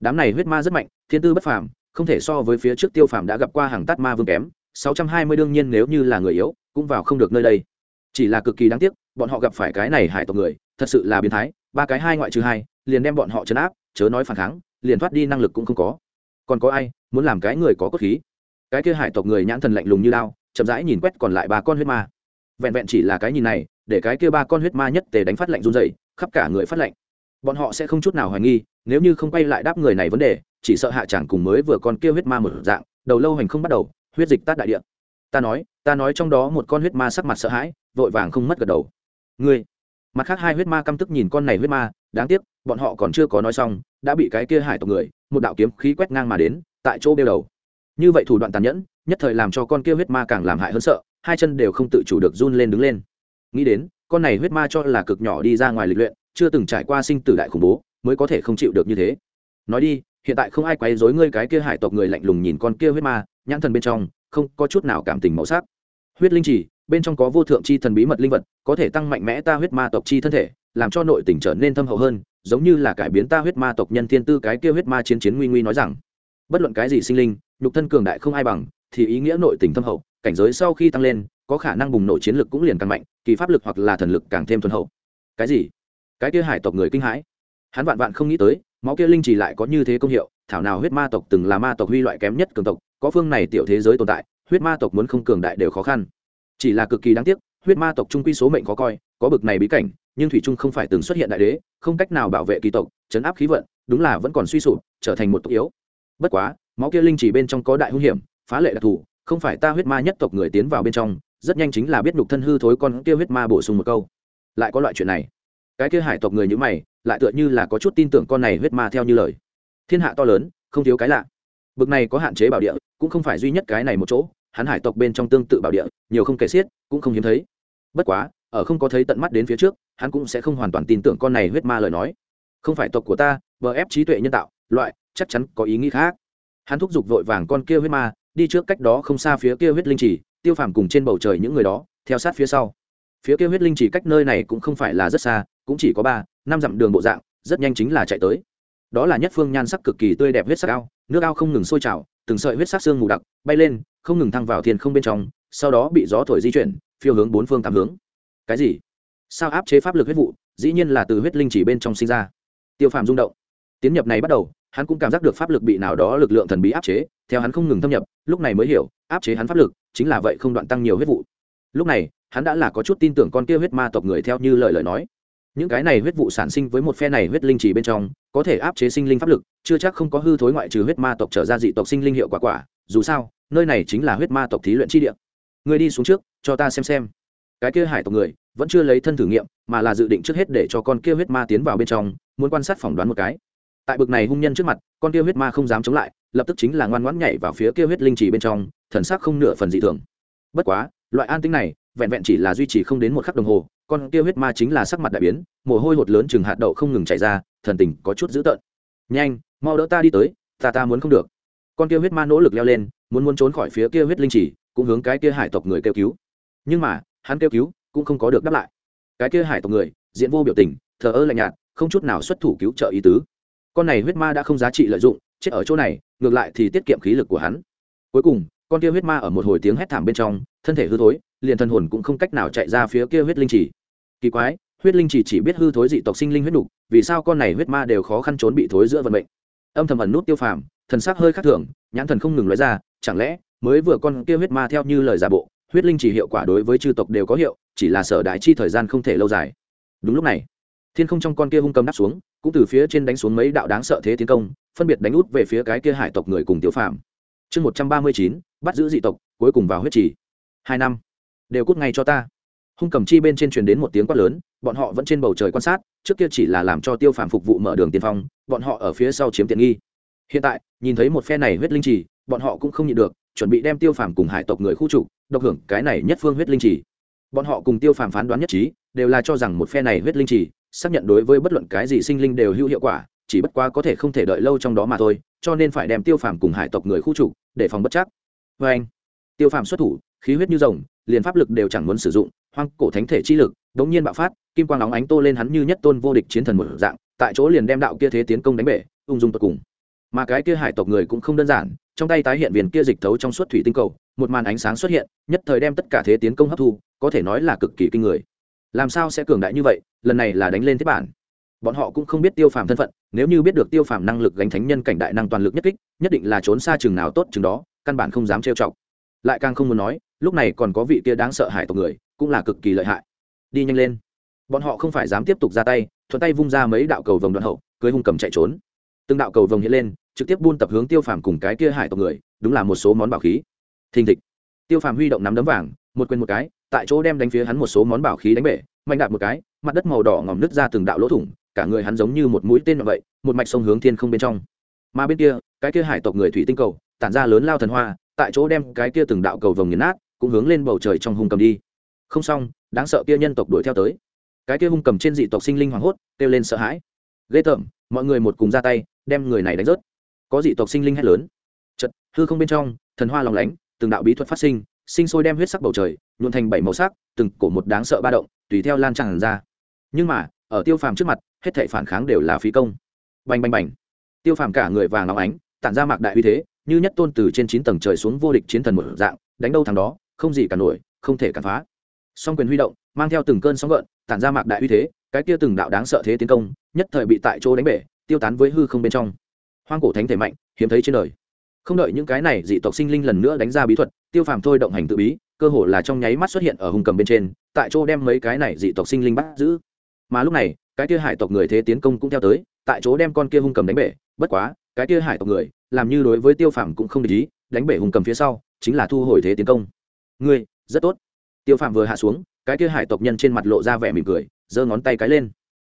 Đám này huyết ma rất mạnh, thiên tư bất phàm, không thể so với phía trước tiêu phàm đã gặp qua hàng tát ma vương kém, sáu trăm hai mươi đương nhiên nếu như là người yếu cũng vào không được nơi đây. Chỉ là cực kỳ đáng tiếc, bọn họ gặp phải cái này hải tộc người, thật sự là biến thái, ba cái hai ngoại trừ hai, liền đem bọn họ chấn áp, chớ nói phản kháng, liền thoát đi năng lực cũng không có. Còn có ai muốn làm cái người có cốt khí? Cái kia hải tộc người nhãn thần lạnh lùng như lao chậm rãi nhìn quét còn lại ba con huyết ma. Vẹn vẹn chỉ là cái nhìn này, để cái kia ba con huyết ma nhất tề đánh phát lạnh run dày khắp cả người phát lạnh. Bọn họ sẽ không chút nào hoài nghi, nếu như không quay lại đáp người này vấn đề, chỉ sợ hạ chẳng cùng mới vừa con kia huyết ma một dạng, đầu lâu hành không bắt đầu, huyết dịch tát đại địa ta nói ta nói trong đó một con huyết ma sắc mặt sợ hãi, vội vàng không mất gật đầu. Ngươi, mặt khác hai huyết ma căm tức nhìn con này huyết ma, đáng tiếc, bọn họ còn chưa có nói xong, đã bị cái kia hải tộc người, một đạo kiếm khí quét ngang mà đến, tại chỗ đeo đầu. Như vậy thủ đoạn tàn nhẫn, nhất thời làm cho con kia huyết ma càng làm hại hơn sợ, hai chân đều không tự chủ được run lên đứng lên. Nghĩ đến, con này huyết ma cho là cực nhỏ đi ra ngoài lịch luyện, chưa từng trải qua sinh tử đại khủng bố, mới có thể không chịu được như thế. Nói đi, hiện tại không ai quấy rối ngươi cái kia hải tộc người lạnh lùng nhìn con kia huyết ma, nhãn thần bên trong không có chút nào cảm tình màu sắc. Huyết linh chỉ bên trong có vô thượng chi thần bí mật linh vật, có thể tăng mạnh mẽ ta huyết ma tộc chi thân thể, làm cho nội tình trở nên thâm hậu hơn, giống như là cải biến ta huyết ma tộc nhân thiên tư cái kia huyết ma chiến chiến nguy nguy nói rằng. Bất luận cái gì sinh linh, nhục thân cường đại không ai bằng, thì ý nghĩa nội tình thâm hậu, cảnh giới sau khi tăng lên, có khả năng bùng nổ chiến lực cũng liền càng mạnh, kỳ pháp lực hoặc là thần lực càng thêm thuần hậu. Cái gì? Cái kia hải tộc người kinh hãi. Hắn vạn vạn không nghĩ tới, máu kia linh chỉ lại có như thế công hiệu thảo nào huyết ma tộc từng là ma tộc huy loại kém nhất cường tộc, có phương này tiểu thế giới tồn tại, huyết ma tộc muốn không cường đại đều khó khăn. Chỉ là cực kỳ đáng tiếc, huyết ma tộc trung quy số mệnh khó coi, có bực này bí cảnh, nhưng thủy trung không phải từng xuất hiện đại đế, không cách nào bảo vệ kỳ tộc, chấn áp khí vận, đúng là vẫn còn suy sụp, trở thành một tộc yếu. Bất quá, máu kia linh chỉ bên trong có đại hung hiểm, phá lệ đặc thù, không phải ta huyết ma nhất tộc người tiến vào bên trong, rất nhanh chính là biết nhục thân hư thối con kia huyết ma bổ sung một câu. Lại có loại chuyện này. Cái kia hải tộc người như mày, lại tựa như là có chút tin tưởng con này huyết ma theo như lời thiên hạ to lớn, không thiếu cái lạ. Bực này có hạn chế bảo địa, cũng không phải duy nhất cái này một chỗ, hắn hải tộc bên trong tương tự bảo địa, nhiều không kể xiết, cũng không hiếm thấy. Bất quá, ở không có thấy tận mắt đến phía trước, hắn cũng sẽ không hoàn toàn tin tưởng con này huyết ma lời nói. Không phải tộc của ta vờ ép trí tuệ nhân tạo, loại, chắc chắn có ý nghĩ khác. Hắn thúc giục vội vàng con kia huyết ma, đi trước cách đó không xa phía kia huyết linh chỉ tiêu phàm cùng trên bầu trời những người đó, theo sát phía sau. Phía kia huyết linh chỉ cách nơi này cũng không phải là rất xa, cũng chỉ có ba, năm dặm đường bộ dạng, rất nhanh chính là chạy tới đó là nhất phương nhan sắc cực kỳ tươi đẹp huyết sắc ao, nước ao không ngừng sôi trào, từng sợi huyết sắc xương mù đặc bay lên, không ngừng thăng vào thiên không bên trong, sau đó bị gió thổi di chuyển, phiêu hướng bốn phương tám hướng. Cái gì? Sao áp chế pháp lực huyết vụ, dĩ nhiên là từ huyết linh chỉ bên trong sinh ra. Tiêu phàm rung động. Tiến nhập này bắt đầu, hắn cũng cảm giác được pháp lực bị nào đó lực lượng thần bí áp chế, theo hắn không ngừng thâm nhập, lúc này mới hiểu, áp chế hắn pháp lực, chính là vậy không đoạn tăng nhiều huyết vụ. Lúc này, hắn đã là có chút tin tưởng con kia huyết ma tộc người theo như lời lời nói những cái này huyết vụ sản sinh với một phe này huyết linh chỉ bên trong, có thể áp chế sinh linh pháp lực, chưa chắc không có hư thối ngoại trừ huyết ma tộc trở ra dị tộc sinh linh hiệu quả quả, dù sao, nơi này chính là huyết ma tộc thí luyện chi địa. Người đi xuống trước, cho ta xem xem. Cái kia hải tộc người, vẫn chưa lấy thân thử nghiệm, mà là dự định trước hết để cho con kia huyết ma tiến vào bên trong, muốn quan sát phỏng đoán một cái. Tại bực này hung nhân trước mặt, con kia huyết ma không dám chống lại, lập tức chính là ngoan ngoãn nhảy vào phía kia huyết linh chỉ bên trong, thần sắc không nửa phần dị thường. Bất quá, loại an tính này, vẹn vẹn chỉ là duy trì không đến một khắc đồng hồ con kia huyết ma chính là sắc mặt đại biến, mồ hôi hột lớn chừng hạt đậu không ngừng chảy ra, thần tình có chút dữ tợn. Nhanh, mau đỡ ta đi tới, ta ta muốn không được. Con kia huyết ma nỗ lực leo lên, muốn muốn trốn khỏi phía kia huyết linh chỉ, cũng hướng cái kia hải tộc người kêu cứu. Nhưng mà, hắn kêu cứu, cũng không có được đáp lại. Cái kia hải tộc người diện vô biểu tình, thờ ơ lạnh nhạt, không chút nào xuất thủ cứu trợ ý tứ. Con này huyết ma đã không giá trị lợi dụng, chết ở chỗ này, ngược lại thì tiết kiệm khí lực của hắn. Cuối cùng con kia huyết ma ở một hồi tiếng hét thảm bên trong, thân thể hư thối, liền thân hồn cũng không cách nào chạy ra phía kia huyết linh chỉ kỳ quái, huyết linh chỉ chỉ biết hư thối dị tộc sinh linh huyết đục vì sao con này huyết ma đều khó khăn trốn bị thối giữa vận mệnh? Âm thầm ẩn nút tiêu phàm, thần sắc hơi khác thường, nhãn thần không ngừng nói ra, chẳng lẽ mới vừa con kia huyết ma theo như lời giả bộ, huyết linh chỉ hiệu quả đối với chư tộc đều có hiệu, chỉ là sở đại chi thời gian không thể lâu dài. Đúng lúc này, thiên không trong con kia hung cầm đáp xuống, cũng từ phía trên đánh xuống mấy đạo đáng sợ thế tiến công, phân biệt đánh út về phía cái kia hải tộc người cùng tiêu phàm chương một trăm ba mươi chín, bắt giữ dị tộc, cuối cùng vào huyết trì. Hai năm. Đều cút ngay cho ta. Hung cầm chi bên trên truyền đến một tiếng quát lớn, bọn họ vẫn trên bầu trời quan sát, trước kia chỉ là làm cho tiêu phàm phục vụ mở đường tiên phong, bọn họ ở phía sau chiếm tiện nghi. Hiện tại, nhìn thấy một phe này huyết linh trì, bọn họ cũng không nhịn được, chuẩn bị đem tiêu phàm cùng hải tộc người khu trục, độc hưởng cái này nhất phương huyết linh trì. Bọn họ cùng tiêu phàm phán đoán nhất trí, đều là cho rằng một phe này huyết linh trì, xác nhận đối với bất luận cái gì sinh linh đều hữu hiệu quả, chỉ bất quá có thể không thể đợi lâu trong đó mà thôi, cho nên phải đem tiêu phàm cùng hải tộc người khu trục để phòng bất chắc. Vê anh, tiêu phàm xuất thủ, khí huyết như rồng, liền pháp lực đều chẳng muốn sử dụng, hoang cổ thánh thể chi lực, đống nhiên bạo phát, kim quang óng ánh tô lên hắn như nhất tôn vô địch chiến thần một dạng, tại chỗ liền đem đạo kia thế tiến công đánh bể, ung dung tột cùng. Mà cái kia hải tộc người cũng không đơn giản, trong tay tái hiện viên kia dịch thấu trong suốt thủy tinh cầu, một màn ánh sáng xuất hiện, nhất thời đem tất cả thế tiến công hấp thu, có thể nói là cực kỳ kinh người. Làm sao sẽ cường đại như vậy, lần này là đánh lên thế bản. Bọn họ cũng không biết tiêu phàm thân phận nếu như biết được tiêu phàm năng lực gánh thánh nhân cảnh đại năng toàn lực nhất kích, nhất định là trốn xa chừng nào tốt chừng đó, căn bản không dám trêu chọc. Lại càng không muốn nói, lúc này còn có vị kia đáng sợ hải tộc người, cũng là cực kỳ lợi hại. Đi nhanh lên. Bọn họ không phải dám tiếp tục ra tay, thuận tay vung ra mấy đạo cầu vồng đoạn hậu, cưới hung cầm chạy trốn. Từng đạo cầu vồng hiện lên, trực tiếp buôn tập hướng tiêu phàm cùng cái kia hải tộc người, đúng là một số món bảo khí. Thình thịch. Tiêu phàm huy động nắm đấm vàng, một quên một cái, tại chỗ đem đánh phía hắn một số món bảo khí đánh bể, mạnh đạp một cái, mặt đất màu đỏ ngòm nứt ra từng đạo lỗ thủng cả người hắn giống như một mũi tên vậy, một mạch sông hướng thiên không bên trong. Mà bên kia, cái kia hải tộc người thủy tinh cầu, tản ra lớn lao thần hoa, tại chỗ đem cái kia từng đạo cầu vồng nghiền nát, cũng hướng lên bầu trời trong hung cầm đi. Không xong, đáng sợ kia nhân tộc đuổi theo tới. Cái kia hung cầm trên dị tộc sinh linh hoảng hốt, kêu lên sợ hãi. Ghê tởm, mọi người một cùng ra tay, đem người này đánh rớt. Có dị tộc sinh linh hét lớn. Chật, hư không bên trong, thần hoa lòng lánh, từng đạo bí thuật phát sinh sinh sôi đem huyết sắc bầu trời, nhuộn thành bảy màu sắc, từng cổ một đáng sợ ba động, tùy theo lan tràn ra. Nhưng mà, ở tiêu phàm trước mặt hết thảy phản kháng đều là phí công. Bành bành bành. Tiêu phàm cả người vàng óng ánh, tản ra mạc đại uy thế, như nhất tôn từ trên chín tầng trời xuống vô địch chiến thần một dạng, đánh đâu thằng đó, không gì cả nổi, không thể cản phá. Song quyền huy động, mang theo từng cơn sóng gợn, tản ra mạc đại uy thế, cái kia từng đạo đáng sợ thế tiến công, nhất thời bị tại chỗ đánh bể, tiêu tán với hư không bên trong. Hoang cổ thánh thể mạnh, hiếm thấy trên đời. Không đợi những cái này dị tộc sinh linh lần nữa đánh ra bí thuật, tiêu phàm thôi động hành tự bí, cơ hồ là trong nháy mắt xuất hiện ở hung cầm bên trên, tại chỗ đem mấy cái này dị tộc sinh linh bắt giữ. Mà lúc này cái kia hải tộc người thế tiến công cũng theo tới, tại chỗ đem con kia hung cầm đánh bể, bất quá, cái kia hải tộc người, làm như đối với tiêu phàm cũng không để ý, đánh bể hung cầm phía sau, chính là thu hồi thế tiến công. Ngươi, rất tốt. Tiêu phàm vừa hạ xuống, cái kia hải tộc nhân trên mặt lộ ra vẻ mỉm cười, giơ ngón tay cái lên.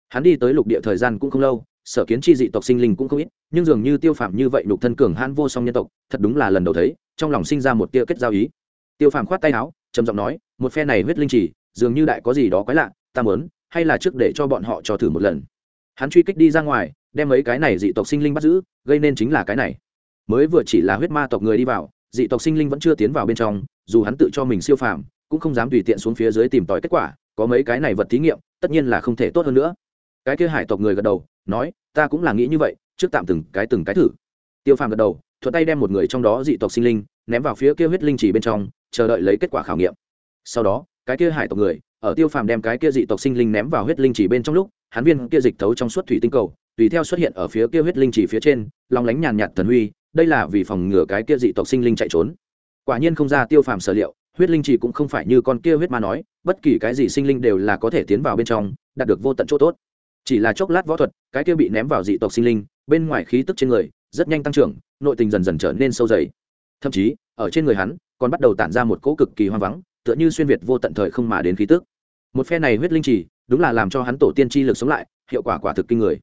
Hắn đi tới lục địa thời gian cũng không lâu, sở kiến chi dị tộc sinh linh cũng không ít, nhưng dường như tiêu phàm như vậy nhục thân cường hãn vô song nhân tộc, thật đúng là lần đầu thấy, trong lòng sinh ra một tia kết giao ý. Tiêu phàm khoát tay áo, trầm giọng nói, một phe này huyết linh chỉ, dường như đại có gì đó quái lạ, ta muốn hay là trước để cho bọn họ cho thử một lần. Hắn truy kích đi ra ngoài, đem mấy cái này dị tộc sinh linh bắt giữ, gây nên chính là cái này. Mới vừa chỉ là huyết ma tộc người đi vào, dị tộc sinh linh vẫn chưa tiến vào bên trong, dù hắn tự cho mình siêu phàm, cũng không dám tùy tiện xuống phía dưới tìm tòi kết quả, có mấy cái này vật thí nghiệm, tất nhiên là không thể tốt hơn nữa. Cái kia hải tộc người gật đầu, nói, ta cũng là nghĩ như vậy, trước tạm từng cái từng cái thử. Tiêu phàm gật đầu, thuận tay đem một người trong đó dị tộc sinh linh ném vào phía kia huyết linh chỉ bên trong, chờ đợi lấy kết quả khảo nghiệm. Sau đó, cái kia hải tộc người ở tiêu phàm đem cái kia dị tộc sinh linh ném vào huyết linh chỉ bên trong lúc, hắn viên kia dịch thấu trong suốt thủy tinh cầu, tùy theo xuất hiện ở phía kia huyết linh chỉ phía trên, lòng lánh nhàn nhạt thần huy, đây là vì phòng ngừa cái kia dị tộc sinh linh chạy trốn. Quả nhiên không ra tiêu phàm sở liệu, huyết linh chỉ cũng không phải như con kia huyết ma nói, bất kỳ cái gì sinh linh đều là có thể tiến vào bên trong, đạt được vô tận chỗ tốt. Chỉ là chốc lát võ thuật, cái kia bị ném vào dị tộc sinh linh, bên ngoài khí tức trên người, rất nhanh tăng trưởng, nội tình dần dần trở nên sâu dày. Thậm chí, ở trên người hắn, còn bắt đầu tản ra một cỗ cực kỳ hoang vắng, tựa như xuyên việt vô tận thời không mà đến khí tức một phe này huyết linh trì, đúng là làm cho hắn tổ tiên chi lực sống lại, hiệu quả quả thực kinh người.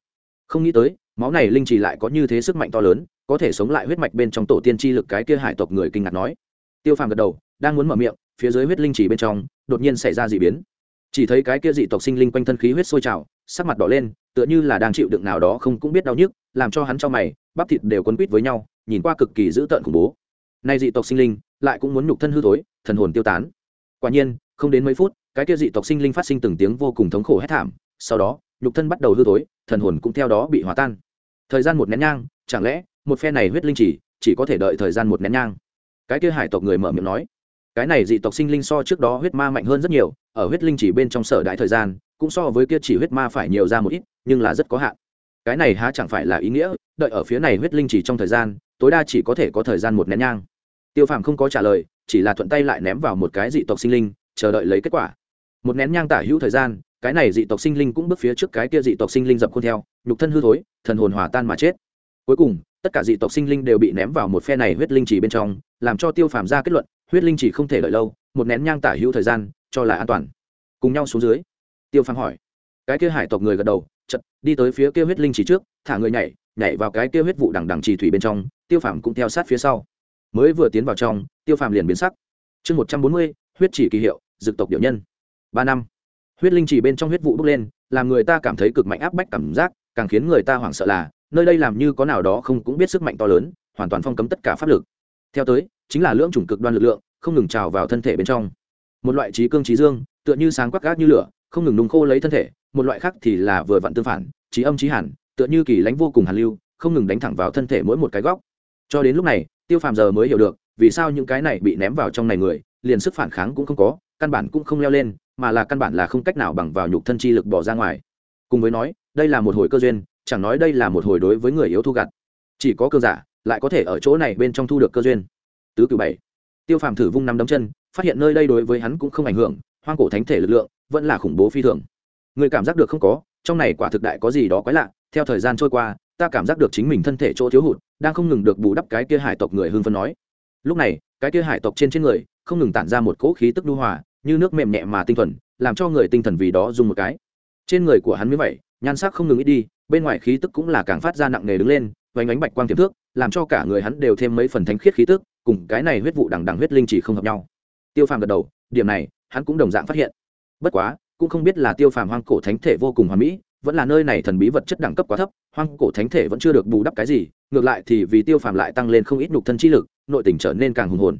Không nghĩ tới, máu này linh trì lại có như thế sức mạnh to lớn, có thể sống lại huyết mạch bên trong tổ tiên chi lực cái kia hải tộc người kinh ngạc nói. Tiêu phàm gật đầu, đang muốn mở miệng, phía dưới huyết linh trì bên trong, đột nhiên xảy ra d ị biến. Chỉ thấy cái kia dị tộc sinh linh quanh thân khí huyết sôi trào, sắc mặt đỏ lên, tựa như là đang chịu đựng nào đó không cũng biết đau nhức, làm cho hắn cho mày, bắp thịt đều quấn quít với nhau, nhìn qua cực kỳ dữ tợn khủng bố. Nay dị tộc sinh linh lại cũng muốn nhục thân hư thối, thần hồn tiêu tán. Quả nhiên, không đến mấy phút cái kia dị tộc sinh linh phát sinh từng tiếng vô cùng thống khổ hét thảm, sau đó, nhục thân bắt đầu hư thối, thần hồn cũng theo đó bị hòa tan. Thời gian một nén nhang, chẳng lẽ, một phe này huyết linh chỉ chỉ có thể đợi thời gian một nén nhang? Cái kia hải tộc người mở miệng nói, cái này dị tộc sinh linh so trước đó huyết ma mạnh hơn rất nhiều, ở huyết linh chỉ bên trong sở đại thời gian, cũng so với kia chỉ huyết ma phải nhiều ra một ít, nhưng là rất có hạn. Cái này há chẳng phải là ý nghĩa, đợi ở phía này huyết linh chỉ trong thời gian, tối đa chỉ có thể có thời gian một nén nhang. Tiêu phàm không có trả lời, chỉ là thuận tay lại ném vào một cái dị tộc sinh linh, chờ đợi lấy kết quả một nén nhang tả hữu thời gian, cái này dị tộc sinh linh cũng bước phía trước cái kia dị tộc sinh linh dập khuôn theo, nhục thân hư thối, thần hồn hòa tan mà chết. Cuối cùng, tất cả dị tộc sinh linh đều bị ném vào một phe này huyết linh chỉ bên trong, làm cho tiêu phàm ra kết luận, huyết linh chỉ không thể đợi lâu, một nén nhang tả hữu thời gian, cho là an toàn. Cùng nhau xuống dưới, tiêu phàm hỏi, cái kia hải tộc người gật đầu chật đi tới phía kia huyết linh chỉ trước, thả người nhảy nhảy vào cái kia huyết vụ đằng đằng trì thủy bên trong, tiêu phàm cũng theo sát phía sau. Mới vừa tiến vào trong, tiêu phàm liền biến sắc. Chương một trăm bốn mươi, huyết chỉ kỳ hiệu dực tộc điệu nhân ba năm. Huyết linh chỉ bên trong huyết vụ bốc lên, làm người ta cảm thấy cực mạnh áp bách cảm giác, càng khiến người ta hoảng sợ là, nơi đây làm như có nào đó không cũng biết sức mạnh to lớn, hoàn toàn phong cấm tất cả pháp lực. Theo tới, chính là lưỡng chủng cực đoan lực lượng, không ngừng trào vào thân thể bên trong. Một loại trí cương trí dương, tựa như sáng quắc gác như lửa, không ngừng nung khô lấy thân thể, một loại khác thì là vừa vặn tương phản, trí âm trí hẳn, tựa như kỳ lánh vô cùng hàn lưu, không ngừng đánh thẳng vào thân thể mỗi một cái góc. Cho đến lúc này, tiêu phàm giờ mới hiểu được, vì sao những cái này bị ném vào trong này người, liền sức phản kháng cũng không có, căn bản cũng không leo lên mà là căn bản là không cách nào bằng vào nhục thân chi lực bỏ ra ngoài. Cùng với nói, đây là một hồi cơ duyên, chẳng nói đây là một hồi đối với người yếu thu gặt. Chỉ có cơ giả lại có thể ở chỗ này bên trong thu được cơ duyên. Tứ cử bảy. Tiêu phàm thử vung năm đấm chân, phát hiện nơi đây đối với hắn cũng không ảnh hưởng, hoang cổ thánh thể lực lượng vẫn là khủng bố phi thường. Người cảm giác được không có, trong này quả thực đại có gì đó quái lạ, theo thời gian trôi qua, ta cảm giác được chính mình thân thể chỗ thiếu hụt, đang không ngừng được bù đắp cái kia hải tộc người hưng phân nói. Lúc này, cái kia hải tộc trên trên người không ngừng tản ra một cỗ khí tức đu hòa như nước mềm nhẹ mà tinh thuần, làm cho người tinh thần vì đó dùng một cái. Trên người của hắn mới vậy, nhan sắc không ngừng ít đi, bên ngoài khí tức cũng là càng phát ra nặng nề đứng lên vánh ánh bạch quang tiềm thước làm cho cả người hắn đều thêm mấy phần thánh khiết khí tức, cùng cái này huyết vụ đằng đằng huyết linh chỉ không hợp nhau. Tiêu phàm gật đầu, điểm này, hắn cũng đồng dạng phát hiện. Bất quá, cũng không biết là tiêu phàm hoang cổ thánh thể vô cùng hoàn mỹ, vẫn là nơi này thần bí vật chất đẳng cấp quá thấp, hoang cổ thánh thể vẫn chưa được bù đắp cái gì, ngược lại thì vì tiêu phàm lại tăng lên không ít nhục thân chi lực, nội tình trở nên càng hùng hồn.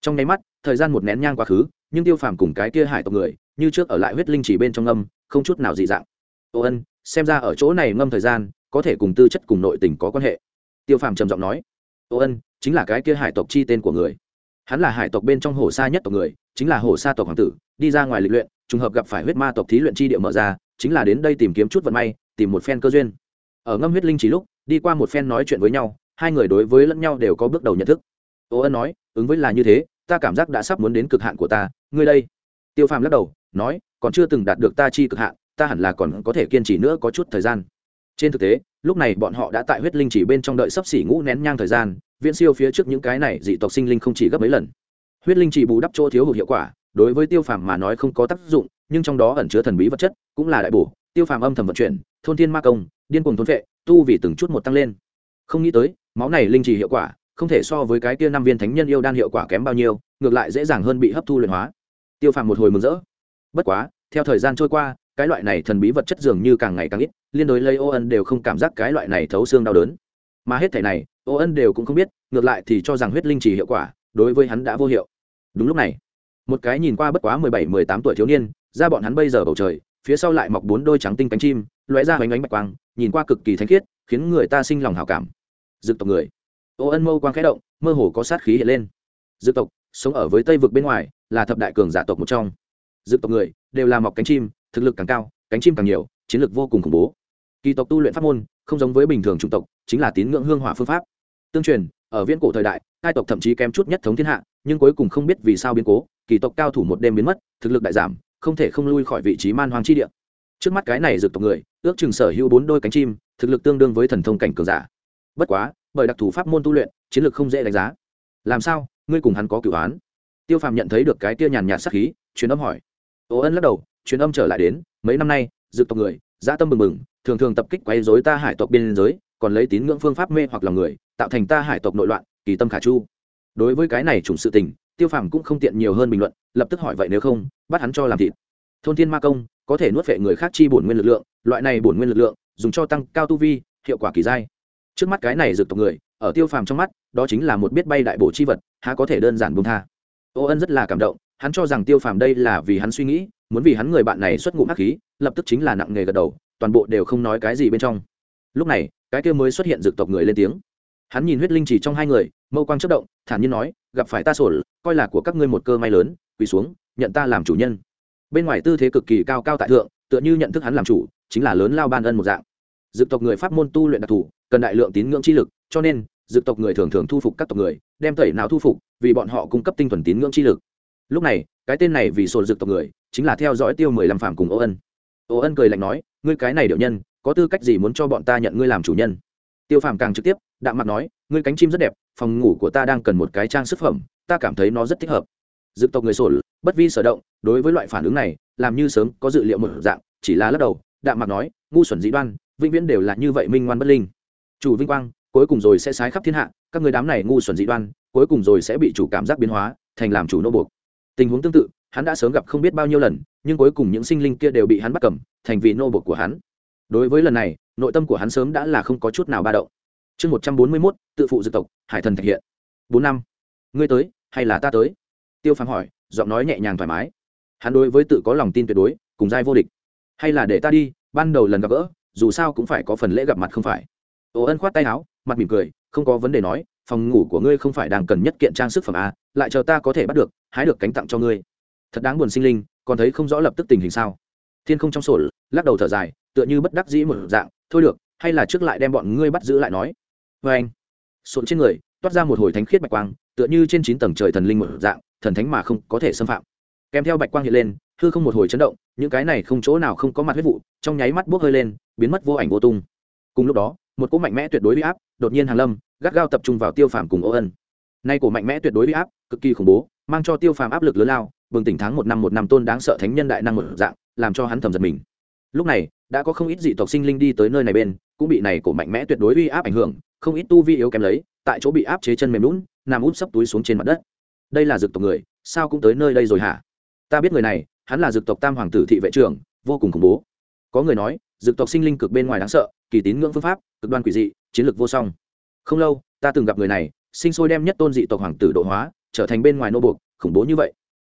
Trong nháy mắt, thời gian một nén nhang quá khứ nhưng tiêu phàm cùng cái kia hải tộc người, như trước ở lại huyết linh chỉ bên trong ngâm, không chút nào dị dạng. Ô ân, xem ra ở chỗ này ngâm thời gian, có thể cùng tư chất cùng nội tình có quan hệ. Tiêu phàm trầm giọng nói. Ô ân, chính là cái kia hải tộc chi tên của người. Hắn là hải tộc bên trong hồ sa nhất tộc người, chính là hồ sa tộc hoàng tử, đi ra ngoài lịch luyện, trùng hợp gặp phải huyết ma tộc thí luyện chi địa mở ra, chính là đến đây tìm kiếm chút vận may, tìm một phen cơ duyên. Ở ngâm huyết linh chỉ lúc, đi qua một phen nói chuyện với nhau, hai người đối với lẫn nhau đều có bước đầu nhận thức. Ô ân nói, ứng với là như thế, ta cảm giác đã sắp muốn đến cực hạn của ta ngươi đây. Tiêu phàm lắc đầu, nói, còn chưa từng đạt được ta chi cực hạn, ta hẳn là còn có thể kiên trì nữa có chút thời gian. Trên thực tế, lúc này bọn họ đã tại huyết linh chỉ bên trong đợi sắp xỉ ngũ nén nhang thời gian, viễn siêu phía trước những cái này dị tộc sinh linh không chỉ gấp mấy lần. Huyết linh chỉ bù đắp chỗ thiếu hụt hiệu quả, đối với tiêu phàm mà nói không có tác dụng, nhưng trong đó ẩn chứa thần bí vật chất, cũng là đại bổ. Tiêu phàm âm thầm vận chuyển, thôn thiên ma công, điên cuồng thôn vệ tu vì từng chút một tăng lên. Không nghĩ tới, máu này linh trì hiệu quả, không thể so với cái kia năm viên thánh nhân yêu đan hiệu quả kém bao nhiêu, ngược lại dễ dàng hơn bị hấp thu luyện hóa tiêu phàm một hồi mừng rỡ. Bất quá, theo thời gian trôi qua, cái loại này thần bí vật chất dường như càng ngày càng ít, liên đối lấy ô ân đều không cảm giác cái loại này thấu xương đau đớn. Mà hết thể này ô ân đều cũng không biết, ngược lại thì cho rằng huyết linh chỉ hiệu quả, đối với hắn đã vô hiệu. Đúng lúc này, một cái nhìn qua bất quá mười bảy, mười tám tuổi thiếu niên ra bọn hắn bây giờ bầu trời, phía sau lại mọc bốn đôi trắng tinh cánh chim, lóe ra hoành ánh bạch quang, nhìn qua cực kỳ thanh khiết, khiến người ta sinh lòng hảo cảm. Dực tộc người. Ô ân mâu quang khẽ động, mơ hồ có sát khí hiện lên. Dực tộc sống ở với tây vực bên ngoài, là thập đại cường giả tộc một trong. Dự tộc người đều là mọc cánh chim, thực lực càng cao, cánh chim càng nhiều, chiến lược vô cùng khủng bố. Kỳ tộc tu luyện pháp môn, không giống với bình thường chủng tộc, chính là tín ngưỡng hương hỏa phương pháp. Tương truyền, ở viễn cổ thời đại, hai tộc thậm chí kém chút nhất thống thiên hạ, nhưng cuối cùng không biết vì sao biến cố, kỳ tộc cao thủ một đêm biến mất, thực lực đại giảm, không thể không lui khỏi vị trí man hoàng chi địa. Trước mắt cái này dược tộc người, ước chừng sở hữu bốn đôi cánh chim, thực lực tương đương với thần thông cảnh cường giả. Bất quá, bởi đặc thù pháp môn tu luyện, chiến lược không dễ đánh giá. Làm sao? Ngươi cùng hắn có cửu án. Tiêu phàm nhận thấy được cái kia nhàn nhạt sắc khí, truyền âm hỏi. Ô ân lắc đầu, truyền âm trở lại đến, mấy năm nay, dược tộc người, dã tâm bừng bừng, thường thường tập kích quấy dối ta hải tộc biên giới, còn lấy tín ngưỡng phương pháp mê hoặc lòng người, tạo thành ta hải tộc nội loạn, kỳ tâm khả chu. Đối với cái này chủng sự tình, tiêu phàm cũng không tiện nhiều hơn bình luận, lập tức hỏi vậy nếu không, bắt hắn cho làm thịt. Thôn thiên ma công, có thể nuốt vệ người khác chi bổn nguyên lực lượng, loại này bổn nguyên lực lượng, dùng cho tăng cao tu vi, hiệu quả kỳ dai. Trước mắt cái này dược tộc người ở tiêu phàm trong mắt, đó chính là một biết bay đại bổ chi vật, há có thể đơn giản buông tha. Ô ân rất là cảm động, hắn cho rằng tiêu phàm đây là vì hắn suy nghĩ, muốn vì hắn người bạn này xuất ngụm hắc khí, lập tức chính là nặng nghề gật đầu, toàn bộ đều không nói cái gì bên trong. Lúc này, cái kia mới xuất hiện dực tộc người lên tiếng. Hắn nhìn huyết linh chỉ trong hai người, mâu quang chất động, thản nhiên nói, gặp phải ta sổ, coi là của các ngươi một cơ may lớn, quỳ xuống, nhận ta làm chủ nhân. Bên ngoài tư thế cực kỳ cao cao tại thượng, tựa như nhận thức hắn làm chủ, chính là lớn lao ban ân một dạng. Dực tộc người pháp môn tu luyện đặc thù cần đại lượng tín ngưỡng chi lực, cho nên, dược tộc người thường thường thu phục các tộc người, đem tẩy nào thu phục, vì bọn họ cung cấp tinh thuần tín ngưỡng chi lực. Lúc này, cái tên này vì sổ dược tộc người, chính là theo dõi tiêu mười lăm phạm cùng ô ân. Ô ân cười lạnh nói, ngươi cái này điệu nhân, có tư cách gì muốn cho bọn ta nhận ngươi làm chủ nhân? Tiêu phàm càng trực tiếp, đạm mặt nói, ngươi cánh chim rất đẹp, phòng ngủ của ta đang cần một cái trang sức phẩm, ta cảm thấy nó rất thích hợp. Dự tộc người sổ bất vi sở động, đối với loại phản ứng này, làm như sớm có dự liệu một dạng, chỉ là lắc đầu, đạm mặt nói, ngu xuẩn dĩ đoan, vĩnh viễn đều là như vậy minh ngoan bất linh chủ vinh quang, cuối cùng rồi sẽ sái khắp thiên hạ, các người đám này ngu xuẩn dị đoan, cuối cùng rồi sẽ bị chủ cảm giác biến hóa, thành làm chủ nô buộc. Tình huống tương tự, hắn đã sớm gặp không biết bao nhiêu lần, nhưng cuối cùng những sinh linh kia đều bị hắn bắt cầm, thành vì nô buộc của hắn. Đối với lần này, nội tâm của hắn sớm đã là không có chút nào ba động. Chương một trăm bốn mươi mốt, tự phụ dân tộc, hải thần thực hiện. Bốn năm. Ngươi tới, hay là ta tới? Tiêu phán hỏi, giọng nói nhẹ nhàng thoải mái. Hắn đối với tự có lòng tin tuyệt đối, cùng giai vô địch. Hay là để ta đi, ban đầu lần gặp gỡ, dù sao cũng phải có phần lễ gặp mặt không phải ồ ân khoát tay áo mặt mỉm cười không có vấn đề nói phòng ngủ của ngươi không phải đang cần nhất kiện trang sức phẩm à, lại chờ ta có thể bắt được hái được cánh tặng cho ngươi. Thật đáng buồn sinh linh còn thấy không rõ lập tức tình hình sao. Thiên không trong sổ lắc đầu thở dài tựa như bất đắc dĩ một dạng thôi được hay là trước lại đem bọn ngươi bắt giữ lại nói. Vê anh sộn trên người toát ra một hồi thánh khiết bạch quang tựa như trên chín tầng trời thần linh một dạng thần thánh mà không có thể xâm phạm. Kèm theo bạch quang hiện lên hư không một hồi chấn động những cái này không chỗ nào không có mặt huyết vụ trong nháy mắt bốc hơi lên biến mất vô ảnh vô tung. Cùng lúc đó một cỗ mạnh mẽ tuyệt đối uy áp, đột nhiên hàng lâm, gắt gao tập trung vào tiêu phàm cùng ô ân nay cổ mạnh mẽ tuyệt đối uy áp, cực kỳ khủng bố, mang cho tiêu phàm áp lực lớn lao, bừng tỉnh tháng một năm một năm tôn đáng sợ thánh nhân đại năng một dạng, làm cho hắn thầm giật mình. Lúc này, đã có không ít dị tộc sinh linh đi tới nơi này bên, cũng bị này cổ mạnh mẽ tuyệt đối uy áp ảnh hưởng, không ít tu vi yếu kém lấy, tại chỗ bị áp chế chân mềm lún nằm úp sấp túi xuống trên mặt đất. Đây là dược tộc người, sao cũng tới nơi đây rồi hả? Ta biết người này, hắn là dược tộc tam hoàng tử thị vệ trưởng, vô cùng khủng bố. Có người nói, dược tộc sinh linh cực bên ngoài đáng sợ kỳ tín ngưỡng phương pháp, cực đoan quỷ dị, chiến lược vô song. Không lâu, ta từng gặp người này, sinh sôi đem nhất tôn dị tộc hoàng tử độ hóa, trở thành bên ngoài nô buộc, khủng bố như vậy.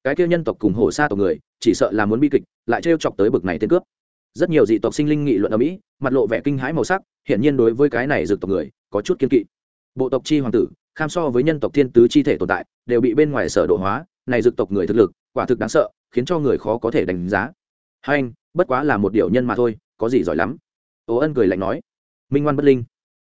Cái kia nhân tộc cùng hổ xa tộc người, chỉ sợ là muốn bi kịch, lại trêu chọc tới bực này tên cướp. Rất nhiều dị tộc sinh linh nghị luận ở mỹ mặt lộ vẻ kinh hãi màu sắc, hiển nhiên đối với cái này dược tộc người, có chút kiên kỵ. Bộ tộc chi hoàng tử, kham so với nhân tộc thiên tứ chi thể tồn tại, đều bị bên ngoài sở độ hóa, này dược tộc người thực lực, quả thực đáng sợ, khiến cho người khó có thể đánh giá. Hai anh, bất quá là một điều nhân mà thôi, có gì giỏi lắm ố ân cười lạnh nói, minh ngoan bất linh.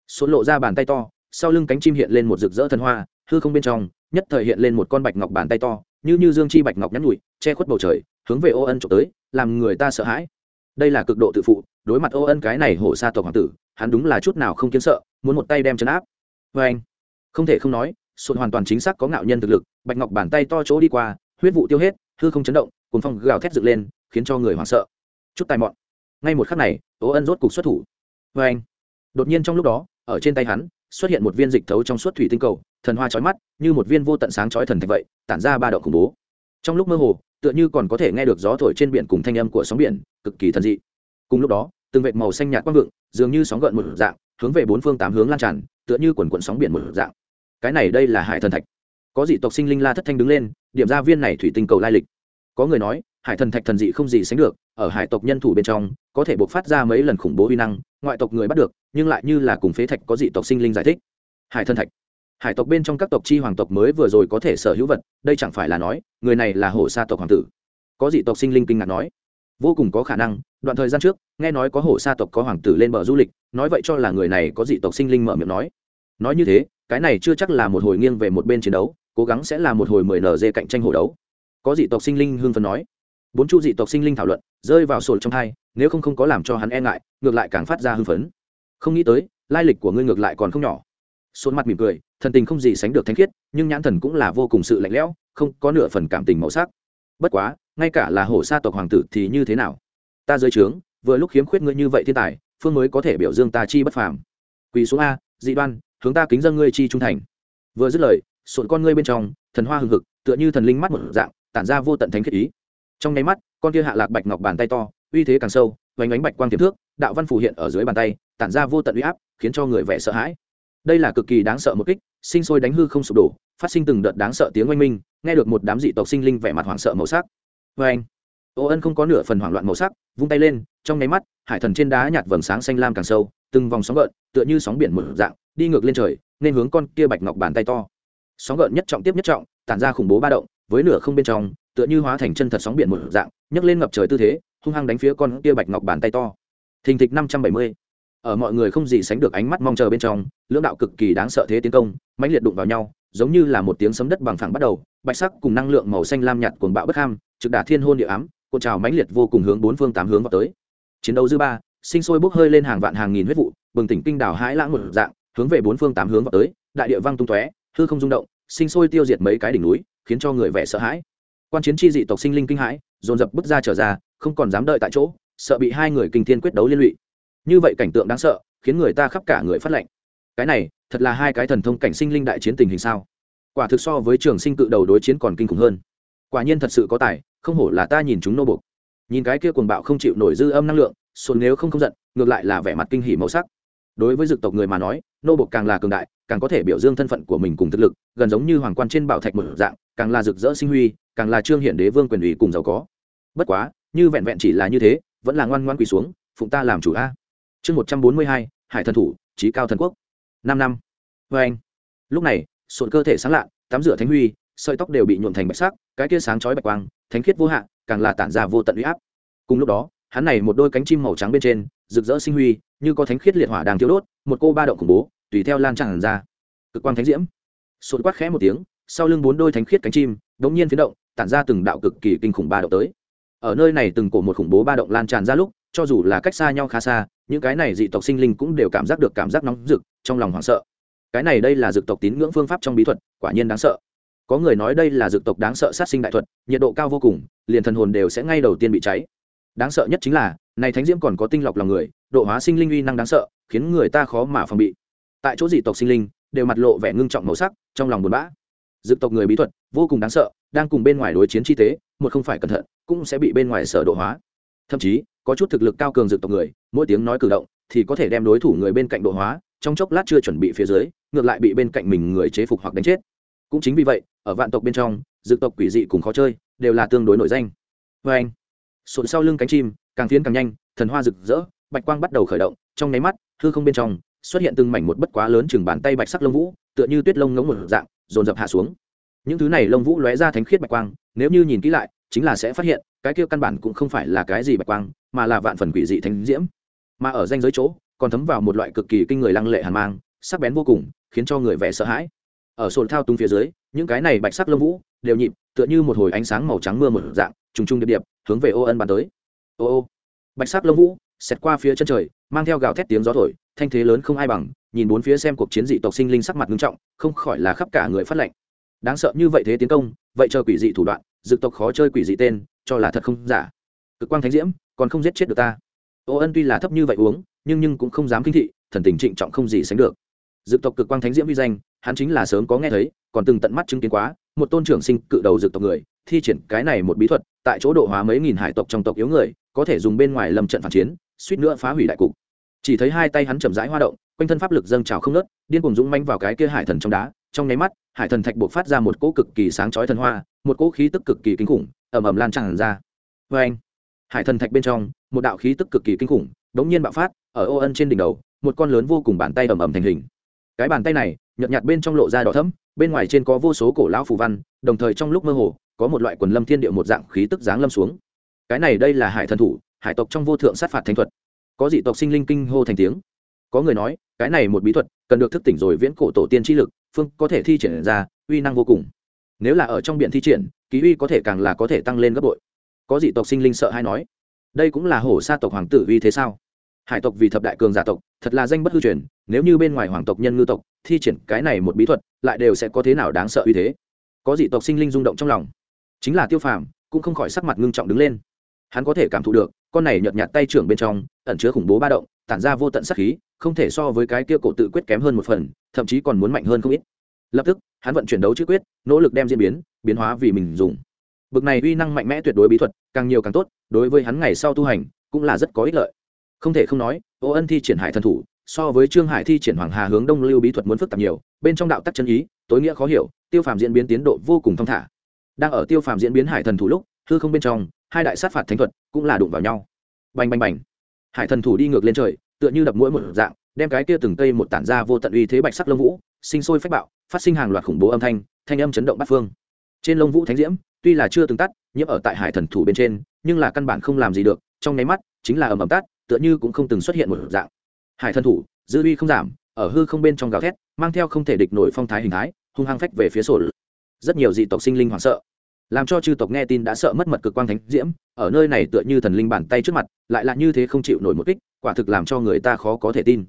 Xốn lộ ra bàn tay to, sau lưng cánh chim hiện lên một rực rỡ thần hoa, hư không bên trong, nhất thời hiện lên một con bạch ngọc bàn tay to, như như dương chi bạch ngọc nhắn nhụi che khuất bầu trời, hướng về ô ân trộm tới, làm người ta sợ hãi. Đây là cực độ tự phụ, đối mặt ô ân cái này hổ xa tộc hoàng tử, hắn đúng là chút nào không kiến sợ, muốn một tay đem chấn áp. Vê anh, không thể không nói, sụt hoàn toàn chính xác có ngạo nhân thực lực, bạch ngọc bàn tay to chỗ đi qua, huyết vụ tiêu hết, hư không chấn động cùng phong gào thét dựng lên, khiến cho người hoảng sợ. Chút tài mọn ngay một khắc này ô ân rốt cục xuất thủ. Vê anh, đột nhiên trong lúc đó, ở trên tay hắn, xuất hiện một viên dịch thấu trong suốt thủy tinh cầu, thần hoa chói mắt, như một viên vô tận sáng chói thần thạch vậy, tản ra ba đậu khủng bố. Trong lúc mơ hồ, tựa như còn có thể nghe được gió thổi trên biển cùng thanh âm của sóng biển, cực kỳ thần dị. Cùng lúc đó, từng vệt màu xanh nhạt quang vượng, dường như sóng gợn một dạng, hướng về bốn phương tám hướng lan tràn, tựa như quần quần sóng biển một dạng. Cái này đây là hải thần thạch. Có dị tộc sinh linh la thất thanh đứng lên, điểm ra viên này thủy tinh cầu lai lịch. Có người nói, hải thần thạch thần dị không gì sánh được ở hải tộc nhân thủ bên trong, có thể buộc phát ra mấy lần khủng bố uy năng, ngoại tộc người bắt được, nhưng lại như là cùng phế thạch có dị tộc sinh linh giải thích. Hải thân thạch. Hải tộc bên trong các tộc chi hoàng tộc mới vừa rồi có thể sở hữu vật, đây chẳng phải là nói, người này là hổ sa tộc hoàng tử. Có dị tộc sinh linh kinh ngạc nói. Vô cùng có khả năng, đoạn thời gian trước, nghe nói có hổ sa tộc có hoàng tử lên bờ du lịch, nói vậy cho là người này có dị tộc sinh linh mở miệng nói. Nói như thế, cái này chưa chắc là một hồi nghiêng về một bên chiến đấu, cố gắng sẽ là một hồi mười nở dê cạnh tranh hổ đấu. Có dị tộc sinh linh hương phân nói. Bốn chu dị tộc sinh linh thảo luận rơi vào sổ trong hai nếu không không có làm cho hắn e ngại, ngược lại càng phát ra hưng phấn. Không nghĩ tới, lai lịch của ngươi ngược lại còn không nhỏ. Sôn mặt mỉm cười, thần tình không gì sánh được thanh khiết, nhưng nhãn thần cũng là vô cùng sự lạnh lẽo, không có nửa phần cảm tình màu sắc. Bất quá, ngay cả là hổ sa tộc hoàng tử thì như thế nào? Ta dưới trướng, vừa lúc khiếm khuyết ngươi như vậy thiên tài, phương mới có thể biểu dương ta chi bất phàm. Quỳ xuống a, dị đoan, hướng ta kính dân ngươi chi trung thành. Vừa dứt lời sụn con ngươi bên trong, thần hoa hừng hực, tựa như thần linh mắt một dạng, tản ra vô tận thánh khiết ý. Trong nháy mắt con kia hạ lạc bạch ngọc bàn tay to, uy thế càng sâu vánh ánh bạch quang tiềm thước, đạo văn phủ hiện ở dưới bàn tay, tản ra vô tận uy áp, khiến cho người vẻ sợ hãi. Đây là cực kỳ đáng sợ một kích, sinh sôi đánh hư không sụp đổ, phát sinh từng đợt đáng sợ tiếng oanh minh, nghe được một đám dị tộc sinh linh vẻ mặt hoảng sợ màu sắc. Vê anh ô ân không có nửa phần hoảng loạn màu sắc, vung tay lên, trong nháy mắt, hải thần trên đá nhạt vầng sáng xanh lam càng sâu, từng vòng sóng gợn, tựa như sóng biển mở dạng, đi ngược lên trời, nên hướng con kia bạch ngọc bàn tay to. Sóng gợn nhất trọng tiếp nhất trọng, tản ra khủng bố ba động, với nửa không bên trong, tựa như hóa thành chân thật sóng biển một dạng nhấc lên ngập trời tư thế, hung hăng đánh phía con kia bạch ngọc bàn tay to. Thình thịch năm trăm bảy mươi. Ở mọi người không gì sánh được ánh mắt mong chờ bên trong, lưỡng đạo cực kỳ đáng sợ thế tiến công, mãnh liệt đụng vào nhau, giống như là một tiếng sấm đất bằng phẳng bắt đầu, bạch sắc cùng năng lượng màu xanh lam nhạt cuồng bạo bất ham, trực đả thiên hôn địa ám, cuộn trào mãnh liệt vô cùng hướng bốn phương tám hướng vào tới. Chiến đấu dư ba, sinh sôi bốc hơi lên hàng vạn hàng nghìn huyết vụ, bừng tỉnh kinh đảo hãi lãng một dạng, hướng về bốn phương tám hướng vào tới, đại địa văng tung tóe, hư không rung động, sinh sôi tiêu diệt mấy cái đỉnh núi, khiến cho người vẻ sợ hãi quan chiến chi dị tộc sinh linh kinh hãi, dồn dập bước ra trở ra, không còn dám đợi tại chỗ, sợ bị hai người kinh thiên quyết đấu liên lụy. Như vậy cảnh tượng đáng sợ, khiến người ta khắp cả người phát lệnh cái này, thật là hai cái thần thông cảnh sinh linh đại chiến tình hình sao? Quả thực so với trường sinh cự đầu đối chiến còn kinh khủng hơn. Quả nhiên thật sự có tài, không hổ là ta nhìn chúng nô bục nhìn cái kia cuồng bạo không chịu nổi dư âm năng lượng xuân nếu không không giận, ngược lại là vẻ mặt kinh hỉ màu sắc. Đối với dực tộc người mà nói, nô bục càng là cường đại, càng có thể biểu dương thân phận của mình cùng thực lực, gần giống như hoàng quan trên bảo thạch một dạng, càng là rực rỡ sinh huy càng là trương hiển đế vương quyền ủy cùng giàu có. Bất quá, như vẹn vẹn chỉ là như thế, vẫn là ngoan ngoan quỳ xuống, phụng ta làm chủ a. Chương một trăm bốn mươi hai, hải thần thủ trí cao thần quốc. Năm năm. Vê anh. Lúc này, sụn cơ thể sáng lạ, tắm rửa thánh huy, sợi tóc đều bị nhuộn thành bạch sắc, cái kia sáng chói bạch quang, thánh khiết vô hạn, càng là tản ra vô tận uy áp. Cùng lúc đó, hắn này một đôi cánh chim màu trắng bên trên, rực rỡ sinh huy, như có thánh khiết liệt hỏa đang thiếu đốt, một cô ba động khủng bố, tùy theo lan tràn ra. Cực quang thánh diễm. Sụn quát khẽ một tiếng, sau lưng bốn đôi thánh khiết cánh chim đống nhiên phiến động tản ra từng đạo cực kỳ kinh khủng ba động tới. Ở nơi này từng cổ một khủng bố ba động lan tràn ra lúc, cho dù là cách xa nhau khá xa, những cái này dị tộc sinh linh cũng đều cảm giác được cảm giác nóng rực, trong lòng hoảng sợ. Cái này đây là dược tộc tín ngưỡng phương pháp trong bí thuật, quả nhiên đáng sợ. Có người nói đây là dược tộc đáng sợ sát sinh đại thuật, nhiệt độ cao vô cùng, liền thần hồn đều sẽ ngay đầu tiên bị cháy. Đáng sợ nhất chính là, này thánh diễm còn có tinh lọc lòng người, độ hóa sinh linh uy năng đáng sợ, khiến người ta khó mà phòng bị. Tại chỗ dị tộc sinh linh, đều mặt lộ vẻ ngưng trọng màu sắc, trong lòng buồn bã. Dược tộc người bí thuật, vô cùng đáng sợ đang cùng bên ngoài đối chiến chi tế, một không phải cẩn thận, cũng sẽ bị bên ngoài sở độ hóa. Thậm chí, có chút thực lực cao cường dược tộc người, mỗi tiếng nói cử động thì có thể đem đối thủ người bên cạnh độ hóa, trong chốc lát chưa chuẩn bị phía dưới, ngược lại bị bên cạnh mình người chế phục hoặc đánh chết. Cũng chính vì vậy, ở vạn tộc bên trong, dược tộc quỷ dị cùng khó chơi đều là tương đối nổi danh. Vê anh sụn sau lưng cánh chim, càng tiến càng nhanh, thần hoa rực rỡ, bạch quang bắt đầu khởi động, trong nháy mắt, hư không bên trong xuất hiện từng mảnh một bất quá lớn chừng bàn tay bạch sắc lông vũ, tựa như tuyết lông ngống một dạng, dồn dập hạ xuống những thứ này lông vũ lóe ra thánh khiết bạch quang, nếu như nhìn kỹ lại, chính là sẽ phát hiện, cái kia căn bản cũng không phải là cái gì bạch quang, mà là vạn phần quỷ dị thánh diễm. Mà ở danh giới chỗ, còn thấm vào một loại cực kỳ kinh người lăng lệ hàn mang, sắc bén vô cùng, khiến cho người vẻ sợ hãi. Ở sồn thao tung phía dưới, những cái này bạch sắc lông vũ, đều nhịp, tựa như một hồi ánh sáng màu trắng mưa một dạng, trùng trùng điệp điệp, hướng về ô ân bàn tới. Ô ô, bạch sắc lông vũ, xẹt qua phía chân trời, mang theo gào thét tiếng gió thổi, thanh thế lớn không ai bằng, nhìn bốn phía xem cuộc chiến dị tộc sinh linh sắc mặt nghiêm trọng, không khỏi là khắp cả người phát lệnh đáng sợ như vậy thế tiến công, vậy chờ quỷ dị thủ đoạn dực tộc khó chơi quỷ dị tên, cho là thật không giả. Cực quang thánh diễm, còn không giết chết được ta. Ô ân tuy là thấp như vậy uống, nhưng nhưng cũng không dám kinh thị, thần tình trịnh trọng không gì sánh được. Dực tộc cực quang thánh diễm vi danh, hắn chính là sớm có nghe thấy, còn từng tận mắt chứng kiến quá, một tôn trưởng sinh cự đầu dực tộc người, thi triển cái này một bí thuật, tại chỗ độ hóa mấy nghìn hải tộc trong tộc yếu người, có thể dùng bên ngoài lâm trận phản chiến, suýt nữa phá hủy đại cục. Chỉ thấy hai tay hắn chậm rãi hoa động, quanh thân pháp lực dâng trào không nớt điên cùng dũng manh vào cái kia hải thần trong đá trong nháy mắt, hải thần thạch buộc phát ra một cỗ cực kỳ sáng chói thần hoa, một cỗ khí tức cực kỳ kinh khủng ẩm ẩm lan tràn ra. Vê anh hải thần thạch bên trong, một đạo khí tức cực kỳ kinh khủng, đống nhiên bạo phát, ở ô ân trên đỉnh đầu, một con lớn vô cùng bàn tay ẩm ẩm thành hình. Cái bàn tay này, nhợt nhạt bên trong lộ ra đỏ thẫm, bên ngoài trên có vô số cổ lão phù văn, đồng thời trong lúc mơ hồ, có một loại quần lâm thiên địa một dạng khí tức giáng lâm xuống. Cái này đây là hải thần thủ, hải tộc trong vô thượng sát phạt thánh thuật. Có dị tộc sinh linh kinh hô thành tiếng. Có người nói, cái này một bí thuật cần được thức tỉnh rồi viễn cổ tổ tiên chi lực phương có thể thi triển ra, uy năng vô cùng. Nếu là ở trong biển thi triển, ký uy có thể càng là có thể tăng lên gấp bội. Có dị tộc sinh linh sợ hay nói, đây cũng là hổ sa tộc hoàng tử uy thế sao? Hải tộc vì thập đại cường giả tộc, thật là danh bất hư truyền, nếu như bên ngoài hoàng tộc nhân ngư tộc thi triển cái này một bí thuật, lại đều sẽ có thế nào đáng sợ uy thế? Có dị tộc sinh linh rung động trong lòng. Chính là tiêu phàm, cũng không khỏi sắc mặt ngưng trọng đứng lên. Hắn có thể cảm thụ được, con này nhợt nhạt tay trưởng bên trong, ẩn chứa khủng bố ba động, tản ra vô tận sắc khí không thể so với cái kia cổ tự quyết kém hơn một phần, thậm chí còn muốn mạnh hơn không ít. Lập tức, hắn vận chuyển đấu chữ quyết, nỗ lực đem diễn biến biến hóa vì mình dùng. Bực này uy năng mạnh mẽ tuyệt đối bí thuật, càng nhiều càng tốt, đối với hắn ngày sau tu hành, cũng là rất có ích lợi. Không thể không nói, ô ân thi triển hải thần thủ, so với trương hải thi triển hoàng hà hướng đông lưu bí thuật muốn phức tạp nhiều, bên trong đạo tắc chân ý, tối nghĩa khó hiểu, tiêu phàm diễn biến tiến độ vô cùng thong thả. Đang ở tiêu phàm diễn biến hải thần thủ lúc, hư không bên trong, hai đại sát phạt thánh thuật cũng là đụng vào nhau. Bành bành bành. Hải thần thủ đi ngược lên trời tựa như đập mũi một dạng, đem cái kia từng cây một tản ra vô tận uy thế bạch sắc lông vũ, sinh sôi phách bạo, phát sinh hàng loạt khủng bố âm thanh thanh âm chấn động bát phương. Trên lông vũ thánh diễm, tuy là chưa từng tắt, nhiễm ở tại hải thần thủ bên trên, nhưng là căn bản không làm gì được, trong nháy mắt, chính là ầm ầm tắt, tựa như cũng không từng xuất hiện một dạng. Hải thần thủ, dư uy không giảm, ở hư không bên trong gào thét, mang theo không thể địch nổi phong thái hình thái, hung hăng phách về phía sổ. Rất nhiều dị tộc sinh linh hoảng sợ làm cho chư tộc nghe tin đã sợ mất mật cực quang thánh diễm, ở nơi này tựa như thần linh bàn tay trước mặt, lại là như thế không chịu nổi một kích, quả thực làm cho người ta khó có thể tin.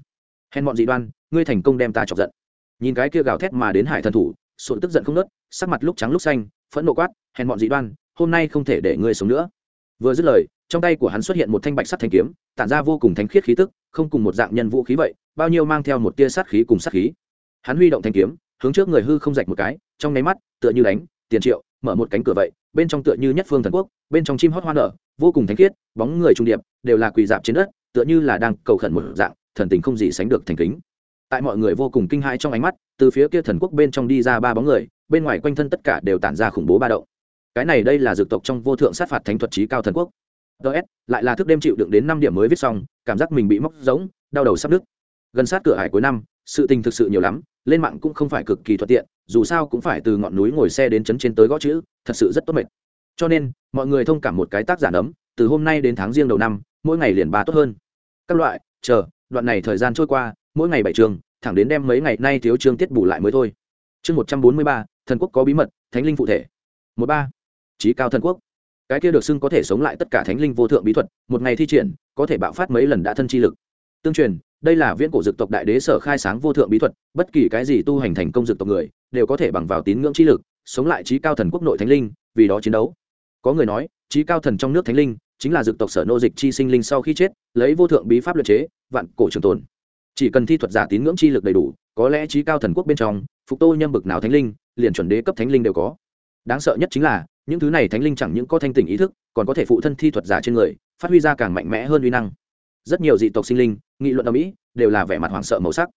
Hèn bọn dị đoan, ngươi thành công đem ta chọc giận. Nhìn cái kia gào thét mà đến hải thần thủ, sụn tức giận không nớt sắc mặt lúc trắng lúc xanh, phẫn nộ quát, hèn bọn dị đoan, hôm nay không thể để ngươi sống nữa. Vừa dứt lời, trong tay của hắn xuất hiện một thanh bạch sắt thanh kiếm, tản ra vô cùng thánh khiết khí tức, không cùng một dạng nhân vũ khí vậy, bao nhiêu mang theo một tia sát khí cùng sát khí. Hắn huy động thanh kiếm, hướng trước người hư không rạch một cái, trong nháy mắt, tựa như đánh, tiền triệu mở một cánh cửa vậy, bên trong tựa như nhất phương thần quốc, bên trong chim hót hoa nở, vô cùng thánh khiết, bóng người trung điệp, đều là quỳ dạp trên đất, tựa như là đang cầu khẩn một dạng, thần tình không gì sánh được thành kính. Tại mọi người vô cùng kinh hãi trong ánh mắt, từ phía kia thần quốc bên trong đi ra ba bóng người, bên ngoài quanh thân tất cả đều tản ra khủng bố ba động. Cái này đây là dược tộc trong vô thượng sát phạt thánh thuật trí cao thần quốc. Ts lại là thức đêm chịu đựng đến năm điểm mới viết xong, cảm giác mình bị móc giống đau đầu sắp đứt gần sát cửa hải cuối năm, sự tình thực sự nhiều lắm, lên mạng cũng không phải cực kỳ thuận tiện dù sao cũng phải từ ngọn núi ngồi xe đến chấn trên tới gõ chữ, thật sự rất tốt mệt. Cho nên, mọi người thông cảm một cái tác giả nấm, từ hôm nay đến tháng riêng đầu năm, mỗi ngày liền ba tốt hơn. Các loại, chờ, đoạn này thời gian trôi qua, mỗi ngày bảy trường, thẳng đến đem mấy ngày nay thiếu chương tiết bù lại mới thôi. Chương một trăm bốn mươi ba, thần quốc có bí mật, thánh linh phụ thể. Một ba, trí cao thần quốc. Cái kia được xưng có thể sống lại tất cả thánh linh vô thượng bí thuật, một ngày thi triển, có thể bạo phát mấy lần đã thân chi lực. Tương truyền đây là viễn cổ dực tộc đại đế sở khai sáng vô thượng bí thuật, bất kỳ cái gì tu hành thành công dực tộc người, đều có thể bằng vào tín ngưỡng chi lực, sống lại trí cao thần quốc nội thánh linh, vì đó chiến đấu. Có người nói, trí cao thần trong nước thánh linh, chính là dực tộc sở nô dịch chi sinh linh sau khi chết, lấy vô thượng bí pháp luật chế, vạn cổ trường tồn. Chỉ cần thi thuật giả tín ngưỡng chi lực đầy đủ, có lẽ trí cao thần quốc bên trong, phục tô nhâm bực nào thánh linh, liền chuẩn đế cấp thánh linh đều có. Đáng sợ nhất chính là, những thứ này thánh linh chẳng những có thanh tình ý thức, còn có thể phụ thân thi thuật giả trên người, phát huy ra càng mạnh mẽ hơn uy năng. Rất nhiều dị tộc sinh linh nghị luận ở mỹ đều là vẻ mặt hoảng sợ màu sắc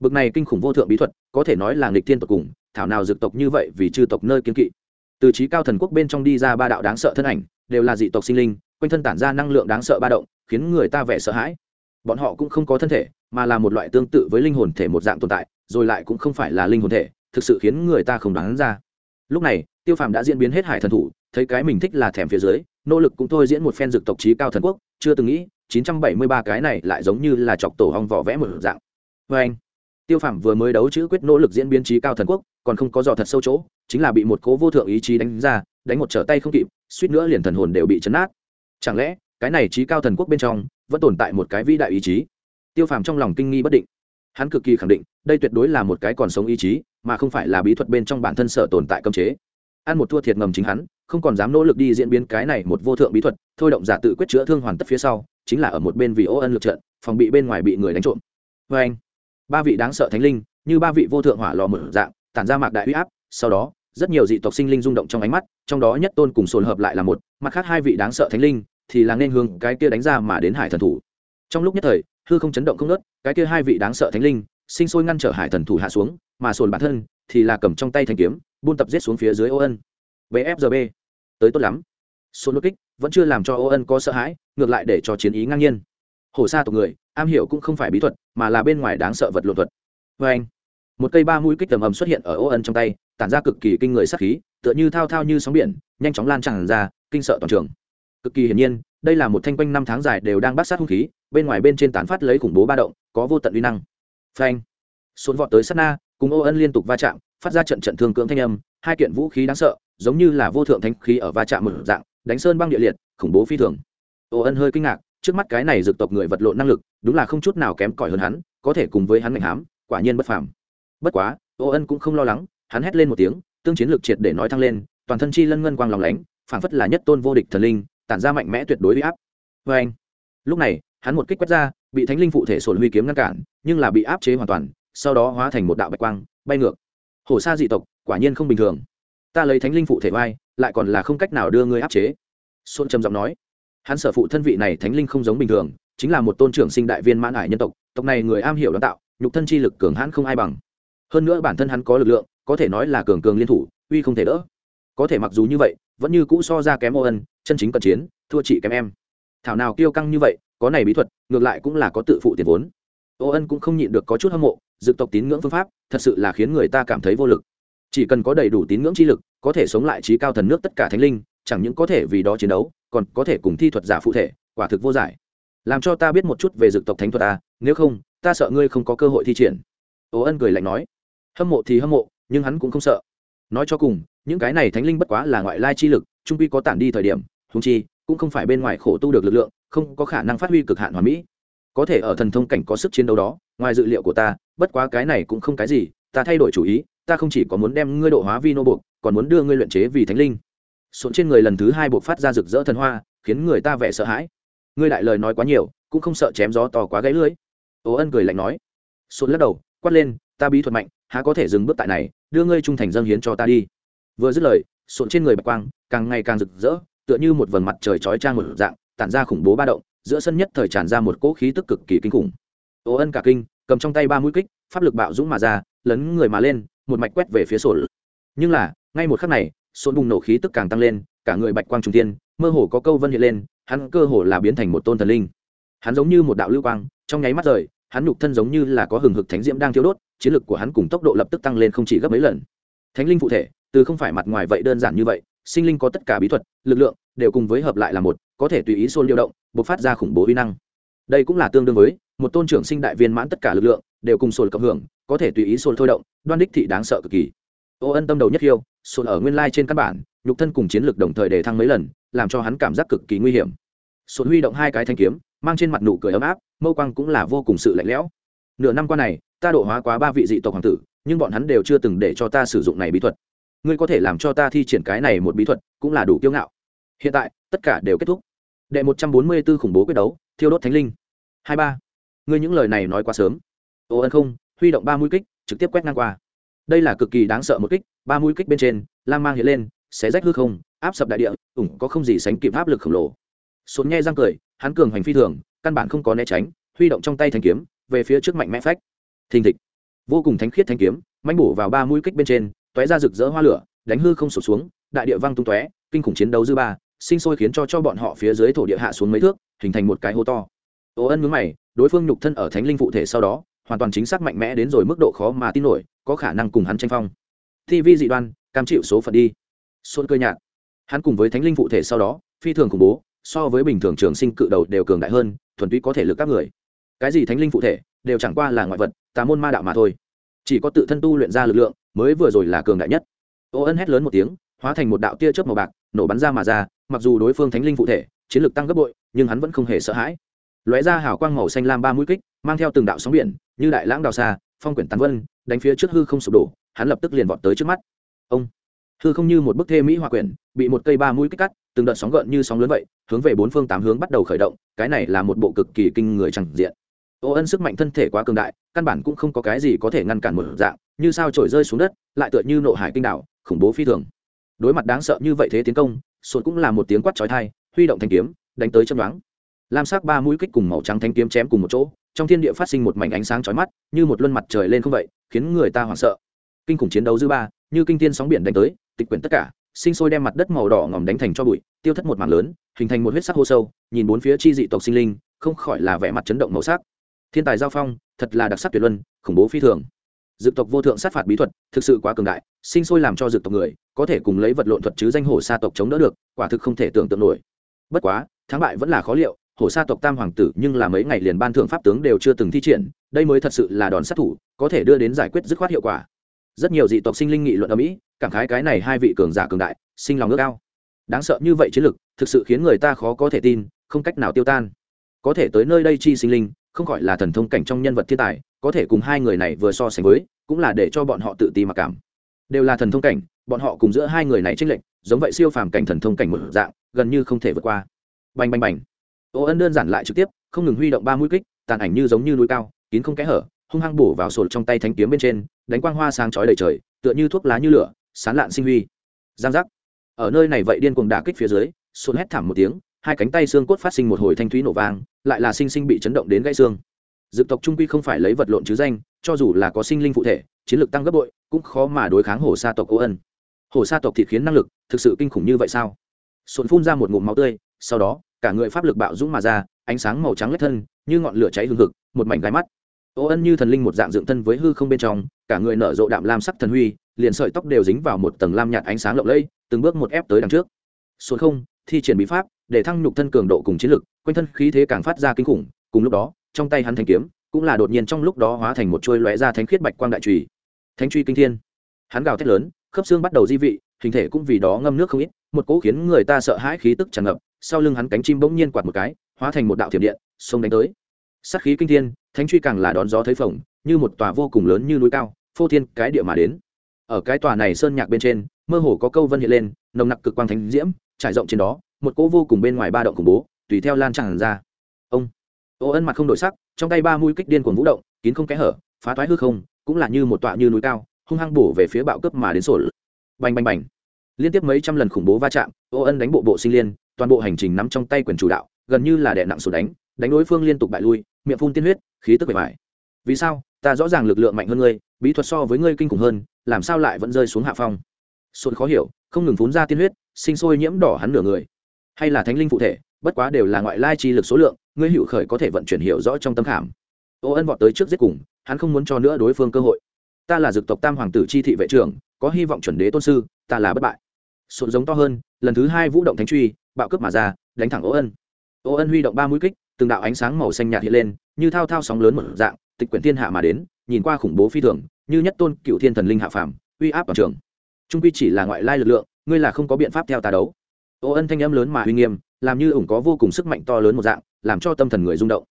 bực này kinh khủng vô thượng bí thuật có thể nói là nghịch thiên tộc cùng thảo nào dược tộc như vậy vì chư tộc nơi kiên kỵ từ trí cao thần quốc bên trong đi ra ba đạo đáng sợ thân ảnh đều là dị tộc sinh linh quanh thân tản ra năng lượng đáng sợ ba động khiến người ta vẻ sợ hãi bọn họ cũng không có thân thể mà là một loại tương tự với linh hồn thể một dạng tồn tại rồi lại cũng không phải là linh hồn thể thực sự khiến người ta không đoán ra lúc này tiêu phàm đã diễn biến hết hải thần thủ thấy cái mình thích là thèm phía dưới nỗ lực cũng thôi diễn một phen dược tộc trí cao thần quốc chưa từng nghĩ 973 cái này lại giống như là chọc tổ hong vỏ vẽ một dạng. Và anh, tiêu phàm vừa mới đấu chữ quyết nỗ lực diễn biến trí cao thần quốc, còn không có dò thật sâu chỗ, chính là bị một cố vô thượng ý chí đánh ra, đánh một trở tay không kịp, suýt nữa liền thần hồn đều bị chấn nát. chẳng lẽ, cái này trí cao thần quốc bên trong, vẫn tồn tại một cái vĩ đại ý chí? Tiêu phàm trong lòng kinh nghi bất định. Hắn cực kỳ khẳng định, đây tuyệt đối là một cái còn sống ý chí, mà không phải là bí thuật bên trong bản thân sở tồn tại cấm chế. Ăn một thua thiệt ngầm chính hắn, không còn dám nỗ lực đi diễn biến cái này một vô thượng bí thuật, thôi động giả tự quyết chữa thương hoàn tất phía sau chính là ở một bên vì ô ân lượt trận, phòng bị bên ngoài bị người đánh trộm. Vê anh, ba vị đáng sợ thánh linh, như ba vị vô thượng hỏa lò mở dạng, tản ra mạc đại huy áp, sau đó, rất nhiều dị tộc sinh linh rung động trong ánh mắt, trong đó nhất tôn cùng sồn hợp lại là một, mặt khác hai vị đáng sợ thánh linh thì là nên hướng cái kia đánh ra mà đến hải thần thủ. Trong lúc nhất thời, hư không chấn động không nớt cái kia hai vị đáng sợ thánh linh sinh sôi ngăn trở hải thần thủ hạ xuống, mà sồn bản thân thì là cầm trong tay thanh kiếm, buôn tập giết xuống phía dưới ô ân. Bfgb tới tốt lắm số lốt kích vẫn chưa làm cho ô ân có sợ hãi, ngược lại để cho chiến ý ngang nhiên. Hổ xa tộc người, am hiểu cũng không phải bí thuật, mà là bên ngoài đáng sợ vật lộn thuật. Vê anh, một cây ba mũi kích tầm ầm xuất hiện ở ô ân trong tay, tản ra cực kỳ kinh người sắc khí, tựa như thao thao như sóng biển, nhanh chóng lan tràn ra, kinh sợ toàn trường. Cực kỳ hiển nhiên, đây là một thanh quanh năm tháng dài đều đang bắt sát hung khí, bên ngoài bên trên tán phát lấy khủng bố ba động, có vô tận uy năng. Phanh xôn vọt tới sát na, cùng ô ân liên tục va chạm, phát ra trận trận thương cưỡng thanh âm, hai kiện vũ khí đáng sợ, giống như là vô thượng thanh khí ở va chạm một dạng đánh sơn băng địa liệt, khủng bố phi thường. Ô ân hơi kinh ngạc, trước mắt cái này dược tộc người vật lộn năng lực, đúng là không chút nào kém cỏi hơn hắn, có thể cùng với hắn mạnh hám, quả nhiên bất phàm. Bất quá, ô ân cũng không lo lắng, hắn hét lên một tiếng, tương chiến lược triệt để nói thăng lên, toàn thân chi lân ngân quang lòng lánh, phảng phất là nhất tôn vô địch thần linh, tản ra mạnh mẽ tuyệt đối huy áp. Vê anh, lúc này, hắn một kích quét ra, bị thánh linh phụ thể sổn huy kiếm ngăn cản, nhưng là bị áp chế hoàn toàn, sau đó hóa thành một đạo bạch quang, bay ngược. Hổ sa dị tộc, quả nhiên không bình thường. Ta lấy thánh linh phụ thể vai lại còn là không cách nào đưa ngươi áp chế. Xuân trầm giọng nói, hắn sở phụ thân vị này thánh linh không giống bình thường, chính là một tôn trưởng sinh đại viên mãn ải nhân tộc tộc này người am hiểu đón tạo, nhục thân chi lực cường hãn không ai bằng. Hơn nữa bản thân hắn có lực lượng, có thể nói là cường cường liên thủ, uy không thể đỡ. Có thể mặc dù như vậy, vẫn như cũ so ra kém ô ân, chân chính cận chiến, thua chị kém em. Thảo nào kiêu căng như vậy, có này bí thuật, ngược lại cũng là có tự phụ tiền vốn. Ô ân cũng không nhịn được có chút hâm mộ dự tộc tín ngưỡng phương pháp, thật sự là khiến người ta cảm thấy vô lực chỉ cần có đầy đủ tín ngưỡng chi lực, có thể sống lại trí cao thần nước tất cả thánh linh, chẳng những có thể vì đó chiến đấu, còn có thể cùng thi thuật giả phụ thể, quả thực vô giải. Làm cho ta biết một chút về dược tộc thánh thuật ta nếu không, ta sợ ngươi không có cơ hội thi triển. Ố ân cười lạnh nói. Hâm mộ thì hâm mộ, nhưng hắn cũng không sợ. Nói cho cùng, những cái này thánh linh bất quá là ngoại lai chi lực, trung quy có tản đi thời điểm húng chi, cũng không phải bên ngoài khổ tu được lực lượng, không có khả năng phát huy cực hạn hoàn mỹ. Có thể ở thần thông cảnh có sức chiến đấu đó, ngoài dự liệu của ta, bất quá cái này cũng không cái gì, ta thay đổi chủ ý ta không chỉ có muốn đem ngươi độ hóa vi nô buộc, còn muốn đưa ngươi luyện chế vì thánh linh. Sụn trên người lần thứ hai buộc phát ra rực rỡ thần hoa, khiến người ta vẻ sợ hãi. Ngươi đại lời nói quá nhiều, cũng không sợ chém gió to quá gãy lưới ố ân cười lạnh nói. Sụn lắc đầu, quát lên, ta bí thuật mạnh, há có thể dừng bước tại này, đưa ngươi trung thành dâng hiến cho ta đi. Vừa dứt lời sụn trên người bạch quang, càng ngày càng rực rỡ, tựa như một vầng mặt trời chói trang một dạng, tản ra khủng bố ba động, giữa sân nhất thời tràn ra một cỗ khí tức cực kỳ kinh khủng. Ố ân cả kinh, cầm trong tay ba mũi kích, pháp lực bạo dũng mà ra, lấn người mà lên một mạch quét về phía sổ nhưng là, ngay một khắc này sôn bùng nổ khí tức càng tăng lên, cả người bạch quang trung tiên mơ hồ có câu vân hiện lên, hắn cơ hồ là biến thành một tôn thần linh. Hắn giống như một đạo lưu quang, trong nháy mắt rời, hắn nhục thân giống như là có hừng hực thánh diễm đang thiêu đốt, chiến lực của hắn cùng tốc độ lập tức tăng lên không chỉ gấp mấy lần. Thánh linh phụ thể, từ không phải mặt ngoài vậy đơn giản như vậy, sinh linh có tất cả bí thuật, lực lượng, đều cùng với hợp lại là một, có thể tùy ý xôn liêu động, bộc phát ra khủng bố uy năng. Đây cũng là tương đương với một tôn trưởng sinh đại viên mãn tất cả lực lượng, đều cùng sồn cộng hưởng, có thể tùy ý sồn thôi động, đoan đích thị đáng sợ cực kỳ. Ô ân tâm đầu nhất yêu sồn ở nguyên lai trên căn bản, nhục thân cùng chiến lược đồng thời đề thăng mấy lần, làm cho hắn cảm giác cực kỳ nguy hiểm. Sồn huy động hai cái thanh kiếm, mang trên mặt nụ cười ấm áp, mâu quang cũng là vô cùng sự lạnh lẽo. Nửa năm qua này, ta độ hóa quá ba vị dị tộc hoàng tử, nhưng bọn hắn đều chưa từng để cho ta sử dụng này bí thuật. Ngươi có thể làm cho ta thi triển cái này một bí thuật, cũng là đủ kiêu ngạo. Hiện tại, tất cả đều kết thúc. Đệ một trăm bốn mươi b ố khủng bố quyết đấu, thiêu đốt thánh linh. Hai ba ngươi những lời này nói quá sớm. Ô ân không, huy động ba mũi kích, trực tiếp quét ngang qua. Đây là cực kỳ đáng sợ một kích, ba mũi kích bên trên lang mang hiện lên, xé rách hư không, áp sập đại địa, ủng có không gì sánh kịp áp lực khổng lồ. Sốn nghe răng cười, hắn cường hành phi thường, căn bản không có né tránh, huy động trong tay thanh kiếm, về phía trước mạnh mẽ phách. Thình thịch. Vô cùng thánh khiết thanh kiếm manh bổ vào ba mũi kích bên trên, tóe ra rực rỡ hoa lửa, đánh hư không sụp xuống, đại địa văng tung tóe, kinh khủng chiến đấu dư ba, sinh sôi khiến cho cho bọn họ phía dưới thổ địa hạ xuống mấy thước, hình thành một cái hố to ô ân mướn mày, đối phương nhục thân ở thánh linh phụ thể sau đó, hoàn toàn chính xác mạnh mẽ đến rồi mức độ khó mà tin nổi, có khả năng cùng hắn tranh phong. Thi vi dị đoan, cam chịu số phận đi. Xuân cơ nhạt. Hắn cùng với thánh linh phụ thể sau đó, phi thường khủng bố, so với bình thường trường sinh cự đầu đều cường đại hơn, thuần túy có thể lực các người. Cái gì thánh linh phụ thể, đều chẳng qua là ngoại vật, tà môn ma đạo mà thôi. Chỉ có tự thân tu luyện ra lực lượng, mới vừa rồi là cường đại nhất. Ô ân hét lớn một tiếng, hóa thành một đạo tia chớp màu bạc, nổ bắn ra mà ra, mặc dù đối phương thánh linh phụ thể, chiến lược tăng gấp bội, nhưng hắn vẫn không hề sợ hãi lóe ra hào quang màu xanh lam ba mũi kích, mang theo từng đạo sóng biển, như đại lãng đào xa, phong quyển tàn vân, đánh phía trước hư không sụp đổ, hắn lập tức liền vọt tới trước mắt. Ông! Hư không như một bức thê mỹ hòa quyển, bị một cây ba mũi kích cắt, từng đợt sóng gợn như sóng lớn vậy, hướng về bốn phương tám hướng bắt đầu khởi động, cái này là một bộ cực kỳ kinh người chẳng diện. Ô ân sức mạnh thân thể quá cường đại, căn bản cũng không có cái gì có thể ngăn cản một dạng, như sao trổi rơi xuống đất, lại tựa như nộ hải kinh đảo, khủng bố phi thường. Đối mặt đáng sợ như vậy thế tiến công, sột cũng là một tiếng quát trói thai huy động thanh kiếm, đánh tới chân đoán lam sắc ba mũi kích cùng màu trắng thanh kiếm chém cùng một chỗ, trong thiên địa phát sinh một mảnh ánh sáng chói mắt, như một luân mặt trời lên không vậy, khiến người ta hoảng sợ. Kinh khủng chiến đấu dư ba, như kinh thiên sóng biển đánh tới, tịch quyển tất cả, sinh sôi đem mặt đất màu đỏ ngòm đánh thành cho bụi, tiêu thất một mảng lớn, hình thành một huyết sắc hô sâu, nhìn bốn phía chi dị tộc sinh linh, không khỏi là vẻ mặt chấn động màu sắc. Thiên tài giao phong, thật là đặc sắc tuyệt luân, khủng bố phi thường. Dược tộc vô thượng sát phạt bí thuật, thực sự quá cường đại, sinh sôi làm cho dược tộc người, có thể cùng lấy vật lộn thuật chứ danh hổ sa tộc chống đỡ được, quả thực không thể tưởng tượng nổi. Bất quá, thắng bại vẫn là khó liệu hổ sa tộc tam hoàng tử nhưng là mấy ngày liền ban thượng pháp tướng đều chưa từng thi triển, đây mới thật sự là đòn sát thủ, có thể đưa đến giải quyết dứt khoát hiệu quả. Rất nhiều dị tộc sinh linh nghị luận ở mỹ, cảm khái cái này hai vị cường giả cường đại, sinh lòng ước ao. Đáng sợ như vậy chiến lực, thực sự khiến người ta khó có thể tin, không cách nào tiêu tan. Có thể tới nơi đây chi sinh linh, không gọi là thần thông cảnh trong nhân vật thiên tài, có thể cùng hai người này vừa so sánh với, cũng là để cho bọn họ tự ti mặc cảm. Đều là thần thông cảnh, bọn họ cùng giữa hai người này tranh lệch, giống vậy siêu phàm cảnh thần thông cảnh một dạng, gần như không thể vượt qua. Bành bành bành ô ân đơn giản lại trực tiếp, không ngừng huy động ba mũi kích, tàn ảnh như giống như núi cao, kín không kẽ hở, hung hăng bổ vào sổ trong tay thanh kiếm bên trên, đánh quang hoa sáng chói đầy trời, tựa như thuốc lá như lửa, sán lạn sinh huy. Giang giác. Ở nơi này vậy điên cuồng đả kích phía dưới sôn hét thảm một tiếng, hai cánh tay xương cốt phát sinh một hồi thanh thúy nổ vang, lại là sinh sinh bị chấn động đến gãy xương. Dự tộc trung quy không phải lấy vật lộn chứ danh, cho dù là có sinh linh phụ thể, chiến lược tăng gấp bội, cũng khó mà đối kháng hổ sa tộc cố ân. Hổ sa tộc thịt khiến năng lực thực sự kinh khủng như vậy sao? Sồn phun ra một ngụm máu tươi sau đó, cả người pháp lực bạo dũng mà ra, ánh sáng màu trắng lết thân, như ngọn lửa cháy hừng hực, một mảnh gai mắt. Ô ân như thần linh một dạng dựng thân với hư không bên trong, cả người nở rộ đạm lam sắc thần huy, liền sợi tóc đều dính vào một tầng lam nhạt ánh sáng lộng lẫy, từng bước một ép tới đằng trước. Xuống không, thi triển bí pháp, để thăng nhục thân cường độ cùng chiến lực, quanh thân khí thế càng phát ra kinh khủng, cùng lúc đó, trong tay hắn thanh kiếm, cũng là đột nhiên trong lúc đó hóa thành một chuôi lóe ra thánh khiết bạch quang đại trùy. Thánh truy kinh thiên. Hắn gào thét lớn, khớp xương bắt đầu di vị, hình thể cũng vì đó ngâm nước không ít, một cỗ khiến người ta sợ hãi khí tức tràn ngập sau lưng hắn cánh chim bỗng nhiên quạt một cái, hóa thành một đạo thiểm điện, xông đánh tới. Sắc khí kinh thiên, thánh truy càng là đón gió thấy phồng, như một tòa vô cùng lớn như núi cao, phô thiên cái địa mà đến. Ở cái tòa này sơn nhạc bên trên, mơ hồ có câu vân hiện lên, nồng nặc cực quang thánh diễm, trải rộng trên đó, một cỗ vô cùng bên ngoài ba động khủng bố, tùy theo lan tràn ra. Ông. Ô ân mặt không đổi sắc, trong tay ba mũi kích điên cuồng vũ động, kín không kẽ hở, phá toái hư không, cũng là như một tọa như núi cao, hung hăng bổ về phía bạo cướp mà đến sổ. Bành bành bành liên tiếp mấy trăm lần khủng bố va chạm, ô ân đánh bộ bộ sinh liên, toàn bộ hành trình nắm trong tay quyền chủ đạo, gần như là đè nặng sổ đánh đánh đối phương liên tục bại lui, miệng phun tiên huyết, khí tức bề mại vì sao? Ta rõ ràng lực lượng mạnh hơn ngươi, bí thuật so với ngươi kinh khủng hơn, làm sao lại vẫn rơi xuống hạ phong? Sốt khó hiểu, không ngừng phun ra tiên huyết, sinh sôi nhiễm đỏ hắn nửa người. Hay là thánh linh phụ thể, bất quá đều là ngoại lai chi lực số lượng, ngươi hữu khởi có thể vận chuyển hiểu rõ trong tâm khảm. Ô ân vọt tới trước giết cùng, hắn không muốn cho nữa đối phương cơ hội. Ta là dực tộc tam hoàng tử chi thị vệ trưởng, có hy vọng chuẩn đế tôn sư ta là bất bại. Sụn giống to hơn, lần thứ hai vũ động thánh truy, bạo cướp mà ra, đánh thẳng ô ân. Ô ân huy động ba mũi kích, từng đạo ánh sáng màu xanh nhạt hiện lên, như thao thao sóng lớn một dạng, tịch quyển thiên hạ mà đến, nhìn qua khủng bố phi thường, như nhất tôn cựu thiên thần linh hạ phàm, uy áp toàn trường. Trung quy chỉ là ngoại lai lực lượng, ngươi là không có biện pháp theo ta đấu. Ô ân thanh âm lớn mà uy nghiêm, làm như ủng có vô cùng sức mạnh to lớn một dạng, làm cho tâm thần người rung động.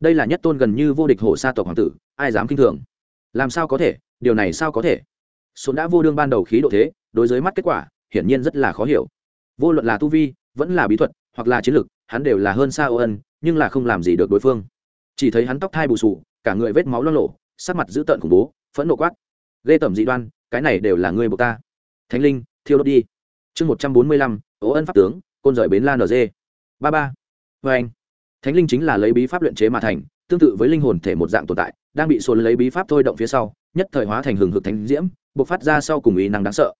Đây là nhất tôn gần như vô địch hổ sa tộc hoàng tử, ai dám kinh thường? Làm sao có thể? Điều này sao có thể? Sốn đã vô đương ban đầu khí độ thế đối với mắt kết quả, hiển nhiên rất là khó hiểu. Vô luận là tu vi, vẫn là bí thuật, hoặc là chiến lược hắn đều là hơn xa ô ân, nhưng là không làm gì được đối phương. Chỉ thấy hắn tóc thai bù sù, cả người vết máu lo lộ, sắc mặt dữ tợn khủng bố, phẫn nộ quát. Ghê tẩm dị đoan, cái này đều là ngươi buộc ta. Thánh linh, thiêu đốt đi. Chương một trăm bốn mươi lăm ố ân pháp tướng, côn rời bến la nd ba ba. Vê anh. Thánh linh chính là lấy bí pháp luyện chế mà thành, tương tự với linh hồn thể một dạng tồn tại, đang bị xôn lấy bí pháp thôi động phía sau, nhất thời hóa thành hừng hực thánh diễm b ộ c phát ra sau cùng ý năng đáng sợ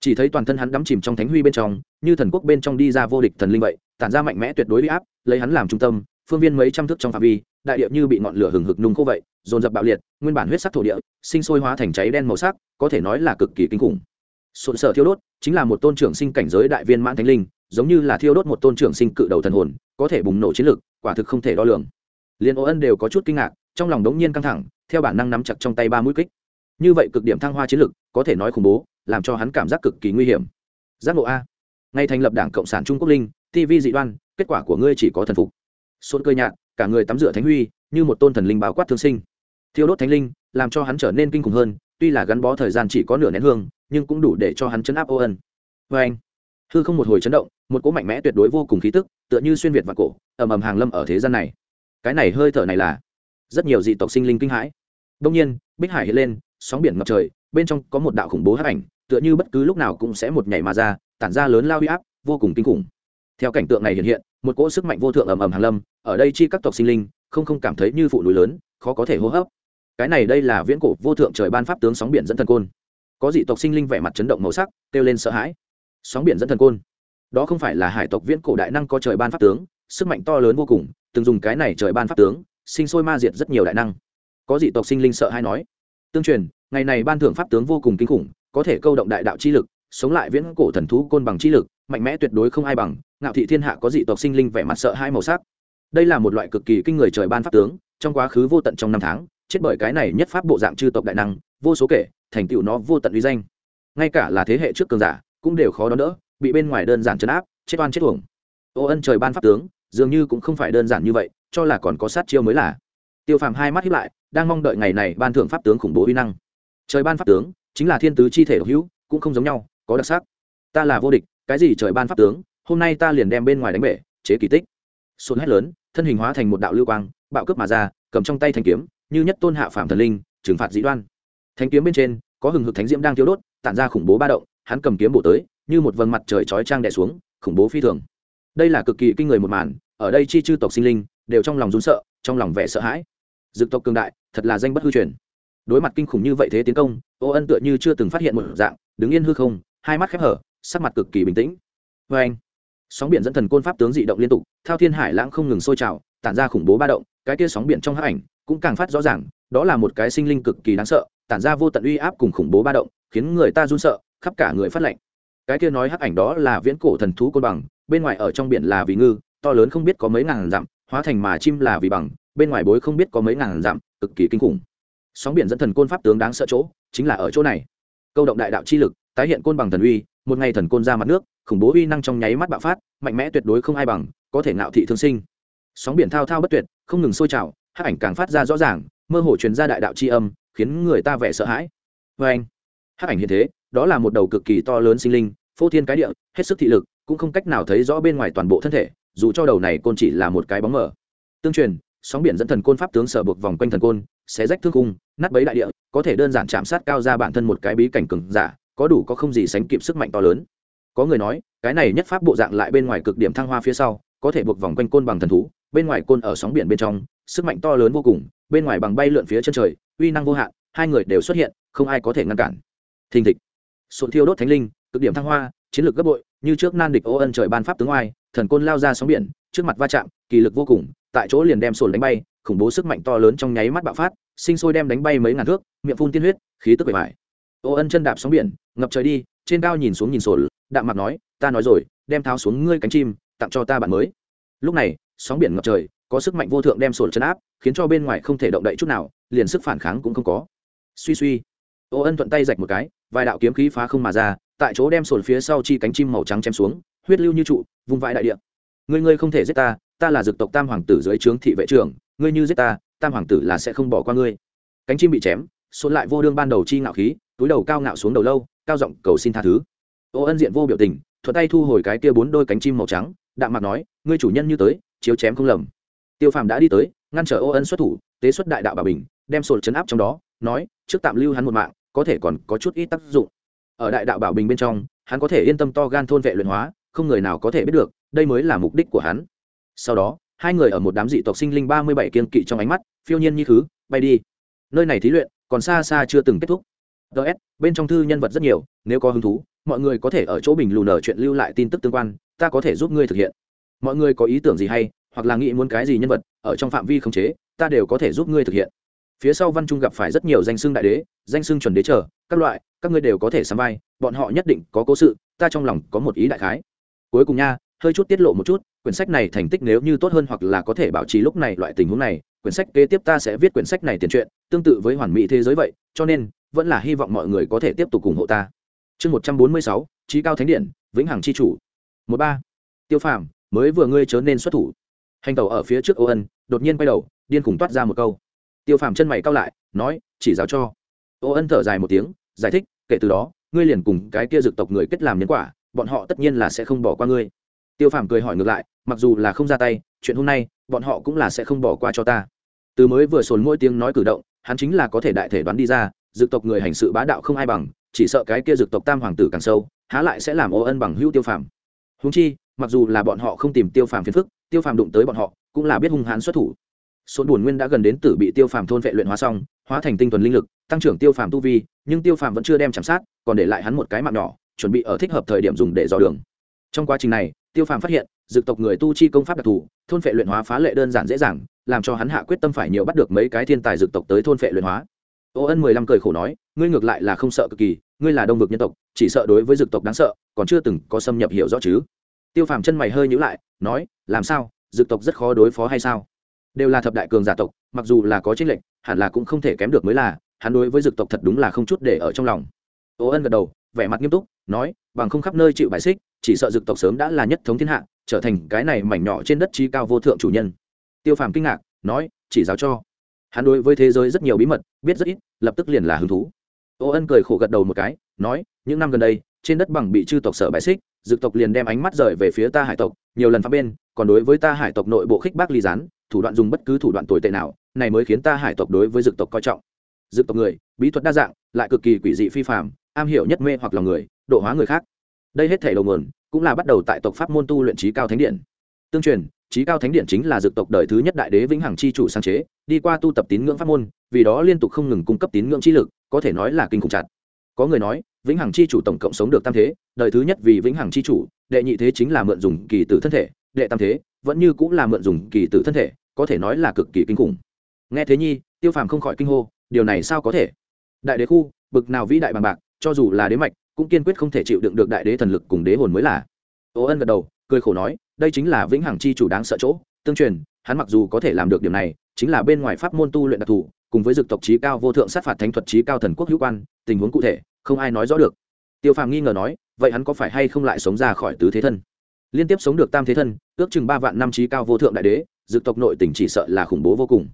chỉ thấy toàn thân hắn đắm chìm trong thánh huy bên trong, như thần quốc bên trong đi ra vô địch thần linh vậy, tản ra mạnh mẽ tuyệt đối huy áp, lấy hắn làm trung tâm, phương viên mấy trăm thước trong phạm vi, đại địa như bị ngọn lửa hừng hực nung khô vậy, dồn dập bạo liệt, nguyên bản huyết sắc thổ địa, sinh sôi hóa thành cháy đen màu sắc, có thể nói là cực kỳ kinh khủng. Sụn sở thiêu đốt chính là một tôn trưởng sinh cảnh giới đại viên mãn thánh linh, giống như là thiêu đốt một tôn trưởng sinh cự đầu thần hồn, có thể bùng nổ chiến lực, quả thực không thể đo lường. Liên ô ân đều có chút kinh ngạc, trong lòng đống nhiên căng thẳng, theo bản năng nắm chặt trong tay ba mũi kích. Như vậy cực điểm thăng hoa chiến lực, có thể nói khủng bố làm cho hắn cảm giác cực kỳ nguy hiểm. Giác ngộ a. Ngay thành lập đảng cộng sản trung quốc linh tv dị đoan, kết quả của ngươi chỉ có thần phục. Xuân cơ nhạt, cả người tắm rửa thánh huy, như một tôn thần linh bao quát thương sinh. Thiêu đốt thánh linh, làm cho hắn trở nên kinh khủng hơn, tuy là gắn bó thời gian chỉ có nửa nén hương, nhưng cũng đủ để cho hắn chấn áp ô ân. Vê anh, hư không một hồi chấn động, một cỗ mạnh mẽ tuyệt đối vô cùng khí tức, tựa như xuyên việt và cổ, ầm ầm hàng lâm ở thế gian này. Cái này hơi thở này là rất nhiều dị tộc sinh linh kinh hãi. Đông nhiên, bích hải hiện lên, sóng biển ngập trời bên trong có một đạo khủng bố hấp ảnh, tựa như bất cứ lúc nào cũng sẽ một nhảy mà ra, tản ra lớn lao huy áp, vô cùng kinh khủng. Theo cảnh tượng này hiện hiện, một cỗ sức mạnh vô thượng ầm ầm hàng lâm, ở đây chi các tộc sinh linh, không không cảm thấy như phụ núi lớn, khó có thể hô hấp. Cái này đây là viễn cổ vô thượng trời ban pháp tướng sóng biển dẫn thần côn. Có dị tộc sinh linh vẻ mặt chấn động màu sắc, kêu lên sợ hãi. Sóng biển dẫn thần côn. Đó không phải là hải tộc viễn cổ đại năng có trời ban pháp tướng, sức mạnh to lớn vô cùng, từng dùng cái này trời ban pháp tướng, sinh sôi ma diệt rất nhiều đại năng. Có dị tộc sinh linh sợ hay nói. Tương truyền ngày này ban thưởng pháp tướng vô cùng kinh khủng, có thể câu động đại đạo chi lực, sống lại viễn cổ thần thú côn bằng chi lực, mạnh mẽ tuyệt đối không ai bằng, ngạo thị thiên hạ có dị tộc sinh linh vẻ mặt sợ hai màu sắc. Đây là một loại cực kỳ kinh người trời ban pháp tướng, trong quá khứ vô tận trong năm tháng, chết bởi cái này nhất pháp bộ dạng chư tộc đại năng, vô số kể, thành tựu nó vô tận uy danh. Ngay cả là thế hệ trước cường giả, cũng đều khó đón đỡ, bị bên ngoài đơn giản chấn áp, chết oan chết uổng. Ô ân trời ban pháp tướng, dường như cũng không phải đơn giản như vậy, cho là còn có sát chiêu mới là. Tiêu phàm hai mắt hiếp lại, đang mong đợi ngày này ban thưởng pháp tướng khủng bố uy năng trời ban pháp tướng chính là thiên tứ chi thể độc hữu, cũng không giống nhau, có đặc sắc. Ta là vô địch, cái gì trời ban pháp tướng, hôm nay ta liền đem bên ngoài đánh bể, chế kỳ tích. Xuân hét lớn, thân hình hóa thành một đạo lưu quang, bạo cướp mà ra, cầm trong tay thanh kiếm, như nhất tôn hạ phạm thần linh, trừng phạt dĩ đoan. Thanh kiếm bên trên, có hừng hực thánh diễm đang thiếu đốt, tản ra khủng bố ba động, hắn cầm kiếm bổ tới, như một vầng mặt trời chói trang đè xuống, khủng bố phi thường. Đây là cực kỳ kinh người một màn, ở đây chi chư tộc sinh linh, đều trong lòng run sợ, trong lòng vẻ sợ hãi. Dực tộc cường đại, thật là danh bất hư truyền đối mặt kinh khủng như vậy thế tiến công, ô ân tựa như chưa từng phát hiện một dạng, đứng yên hư không, hai mắt khép hở, sắc mặt cực kỳ bình tĩnh. Vê anh, sóng biển dẫn thần côn pháp tướng dị động liên tục, thao thiên hải lãng không ngừng sôi trào, tản ra khủng bố ba động, cái kia sóng biển trong hắc ảnh cũng càng phát rõ ràng, đó là một cái sinh linh cực kỳ đáng sợ, tản ra vô tận uy áp cùng khủng bố ba động, khiến người ta run sợ, khắp cả người phát lạnh. Cái kia nói hắc ảnh đó là viễn cổ thần thú côn bằng, bên ngoài ở trong biển là vì ngư, to lớn không biết có mấy ngàn dặm, hóa thành mà chim là vì bằng, bên ngoài bối không biết có mấy ngàn dặm, cực kỳ kinh khủng sóng biển dẫn thần côn pháp tướng đáng sợ chỗ, chính là ở chỗ này. Câu động đại đạo chi lực, tái hiện côn bằng thần uy, một ngày thần côn ra mặt nước, khủng bố uy năng trong nháy mắt bạo phát, mạnh mẽ tuyệt đối không ai bằng, có thể ngạo thị thương sinh. Sóng biển thao thao bất tuyệt, không ngừng sôi trào hát ảnh càng phát ra rõ ràng, mơ hồ truyền ra đại đạo c h i âm, khiến người ta vẻ sợ hãi. Vê anh hát ảnh hiện thế, đó là một đầu cực kỳ to lớn sinh linh, phô thiên cái địa, hết sức thị lực, cũng không cách nào thấy rõ bên ngoài toàn bộ thân thể, dù cho đầu này côn chỉ là một cái bóng mờ. Tương truyền, sóng biển dẫn thần côn pháp tướng sở buộc vòng quanh thần côn sẽ rách thương cung nát bấy đại địa, có thể đơn giản chạm sát cao ra bản thân một cái bí cảnh cừng giả, có đủ có không gì sánh kịp sức mạnh to lớn. Có người nói, cái này nhất pháp bộ dạng lại bên ngoài cực điểm thăng hoa phía sau, có thể buộc vòng quanh côn bằng thần thú, bên ngoài côn ở sóng biển bên trong, sức mạnh to lớn vô cùng, bên ngoài bằng bay lượn phía chân trời, uy năng vô hạn, hai người đều xuất hiện, không ai có thể ngăn cản. Thình thịch. Sụn thiêu đốt thánh linh, cực điểm thăng hoa, chiến lược gấp bội, như trước nan địch ô ân trời ban pháp tướng oai, thần côn lao ra sóng biển, trước mặt va chạm, kỳ lực vô cùng, tại chỗ liền đem sồn đánh bay, khủng bố sức mạnh to lớn trong nháy mắt bạo phát sinh sôi đem đánh bay mấy ngàn thước, miệng phun tiên huyết, khí tức bể mại ô ân chân đạp sóng biển, ngập trời đi, trên cao nhìn xuống nhìn sồn, đạm mặt nói, ta nói rồi, đem tháo xuống ngươi cánh chim, tặng cho ta bạn mới. Lúc này, sóng biển ngập trời, có sức mạnh vô thượng đem sồn chân áp, khiến cho bên ngoài không thể động đậy chút nào, liền sức phản kháng cũng không có. Suy suy, ô ân thuận tay rạch một cái, vài đạo kiếm khí phá không mà ra, tại chỗ đem sồn phía sau chi cánh chim màu trắng chém xuống, huyết lưu như trụ, vùng vãi đại địa. Ngươi ngươi không thể giết ta ta là dực tộc tam hoàng tử dưới trướng thị vệ trưởng, ngươi như giết ta tam hoàng tử là sẽ không bỏ qua ngươi. Cánh chim bị chém, xôn lại vô đương ban đầu chi ngạo khí, túi đầu cao ngạo xuống đầu lâu, cao giọng cầu xin tha thứ. Ô ân diện vô biểu tình, thuận tay thu hồi cái kia bốn đôi cánh chim màu trắng, đạm mặt nói, ngươi chủ nhân như tới, chiếu chém không lầm. Tiêu phàm đã đi tới, ngăn trở ô ân xuất thủ, tế xuất đại đạo bà bình, đem sột chấn áp trong đó, nói, trước tạm lưu hắn một mạng, có thể còn có chút ít tác dụng. Ở đại đạo bảo bình bên trong, hắn có thể yên tâm to gan thôn vệ luyện hóa, không người nào có thể biết được, đây mới là mục đích của hắn. Sau đó hai người ở một đám dị tộc sinh linh ba mươi bảy kiên kỵ trong ánh mắt, phiêu nhiên như thứ, bay đi. Nơi này thí luyện còn xa xa chưa từng kết thúc. Ts bên trong thư nhân vật rất nhiều, nếu có hứng thú, mọi người có thể ở chỗ bình lù nở chuyện lưu lại tin tức tương quan, ta có thể giúp ngươi thực hiện. Mọi người có ý tưởng gì hay, hoặc là nghĩ muốn cái gì nhân vật, ở trong phạm vi khống chế, ta đều có thể giúp ngươi thực hiện. Phía sau văn trung gặp phải rất nhiều danh xưng đại đế, danh xưng chuẩn đế trở các loại, các ngươi đều có thể sắm vai, bọn họ nhất định có cố sự, ta trong lòng có một ý đại khái. Cuối cùng nha, hơi chút tiết lộ một chút quyển sách này thành tích nếu như tốt hơn hoặc là có thể bảo trì lúc này loại tình huống này, quyển sách kế tiếp ta sẽ viết quyển sách này tiền truyện, tương tự với hoàn mỹ thế giới vậy, cho nên, vẫn là hy vọng mọi người có thể tiếp tục ủng hộ ta. Chương một trăm bốn mươi sáu trí cao thánh điện, vĩnh hằng c h i chủ. Một ba. Tiêu phàm, mới vừa ngươi chớ nên xuất thủ. Hành tàu ở phía trước ô ân, đột nhiên quay đầu, điên cùng toát ra một câu. Tiêu phàm chân mày cao lại, nói, chỉ giáo cho. Ô ân thở dài một tiếng, giải thích, kể từ đó, ngươi liền cùng cái kia dực tộc người kết làm nhân quả, bọn họ tất nhiên là sẽ không bỏ qua ngươi tiêu phàm cười hỏi ngược lại, mặc dù là không ra tay, chuyện hôm nay, bọn họ cũng là sẽ không bỏ qua cho ta. Từ mới vừa sồn mỗi tiếng nói cử động, hắn chính là có thể đại thể đoán đi ra, dực tộc người hành sự bá đạo không ai bằng, chỉ sợ cái kia dực tộc tam hoàng tử càng sâu, há lại sẽ làm ô ân bằng hữu tiêu phàm. Húng chi, mặc dù là bọn họ không tìm tiêu phàm phiền phức, tiêu phàm đụng tới bọn họ, cũng là biết hung hãn xuất thủ. Sốn buồn nguyên đã gần đến tử bị tiêu phàm thôn vệ luyện hóa xong, hóa thành tinh thuần linh lực, tăng trưởng tiêu phàm tu vi, nhưng tiêu phàm vẫn chưa đem chạm sát, còn để lại hắn một cái mạng nhỏ, chuẩn bị ở thích hợp thời điểm dùng để dò đường. Trong quá trình này tiêu phàm phát hiện dực tộc người tu chi công pháp đặc thù, thôn phệ luyện hóa phá lệ đơn giản dễ dàng, làm cho hắn hạ quyết tâm phải nhiều bắt được mấy cái thiên tài dực tộc tới thôn phệ luyện hóa. Ô ân mười lăm cười khổ nói, ngươi ngược lại là không sợ cực kỳ, ngươi là đông vực nhân tộc, chỉ sợ đối với dực tộc đáng sợ, còn chưa từng có xâm nhập hiểu rõ chứ. Tiêu phàm chân mày hơi nhữ lại, nói, làm sao? Dực tộc rất khó đối phó hay sao? Đều là thập đại cường giả tộc, mặc dù là có tranh lệnh hẳn là cũng không thể kém được mới là, hắn đối với dực tộc thật đúng là không chút để ở trong lòng. Ô ân gật đầu, vẻ mặt nghiêm túc, nói bằng không khắp nơi chịu bài xích, chỉ sợ dực tộc sớm đã là nhất thống thiên hạ, trở thành cái này mảnh nhỏ trên đất trí cao vô thượng chủ nhân. Tiêu phàm kinh ngạc, nói, chỉ giáo cho. Hắn đối với thế giới rất nhiều bí mật, biết rất ít, lập tức liền là hứng thú. Ô ân cười khổ gật đầu một cái, nói, những năm gần đây, trên đất bằng bị chư tộc sở bài xích, dực tộc liền đem ánh mắt rời về phía ta hải tộc, nhiều lần phá bên, còn đối với ta hải tộc nội bộ khích bác ly gián, thủ đoạn dùng bất cứ thủ đoạn tồi tệ nào, này mới khiến ta hải tộc đối với dực tộc coi trọng. Dực tộc người, bí thuật đa dạng, lại cực kỳ quỷ dị phi phạm am hiểu nhất mê hoặc lòng người độ hóa người khác. Đây hết thể đầu nguồn, cũng là bắt đầu tại tộc pháp môn tu luyện trí cao thánh điện. Tương truyền trí cao thánh điện chính là dược tộc đời thứ nhất đại đế vĩnh hằng chi chủ sáng chế, đi qua tu tập tín ngưỡng pháp môn, vì đó liên tục không ngừng cung cấp tín ngưỡng chi lực, có thể nói là kinh khủng chặt. Có người nói, vĩnh hằng chi chủ tổng cộng sống được tam thế, đời thứ nhất vì vĩnh hằng chi chủ, đệ nhị thế chính là mượn dùng kỳ tử thân thể, đệ tam thế vẫn như cũng là mượn dùng kỳ tử thân thể, có thể nói là cực kỳ kinh khủng. Nghe thế nhi, tiêu phàm không khỏi kinh hô, điều này sao có thể? Đại đế khu, bực nào vĩ đại bằng bạc, cho dù là đế mạch cũng kiên quyết không thể chịu đựng được đại đế thần lực cùng đế hồn mới là. Ô ân gật đầu, cười khổ nói, đây chính là vĩnh hằng chi chủ đáng sợ chỗ. Tương truyền, hắn mặc dù có thể làm được điểm này, chính là bên ngoài pháp môn tu luyện đặc thù, cùng với dực tộc trí cao vô thượng sát phạt thánh thuật trí cao thần quốc hữu quan, tình huống cụ thể, không ai nói rõ được. Tiêu phàm nghi ngờ nói, vậy hắn có phải hay không lại sống ra khỏi tứ thế thân? Liên tiếp sống được tam thế thân, ước chừng ba vạn năm trí cao vô thượng đại đế, dực tộc nội tỉnh chỉ sợ là khủng bố vô cùng.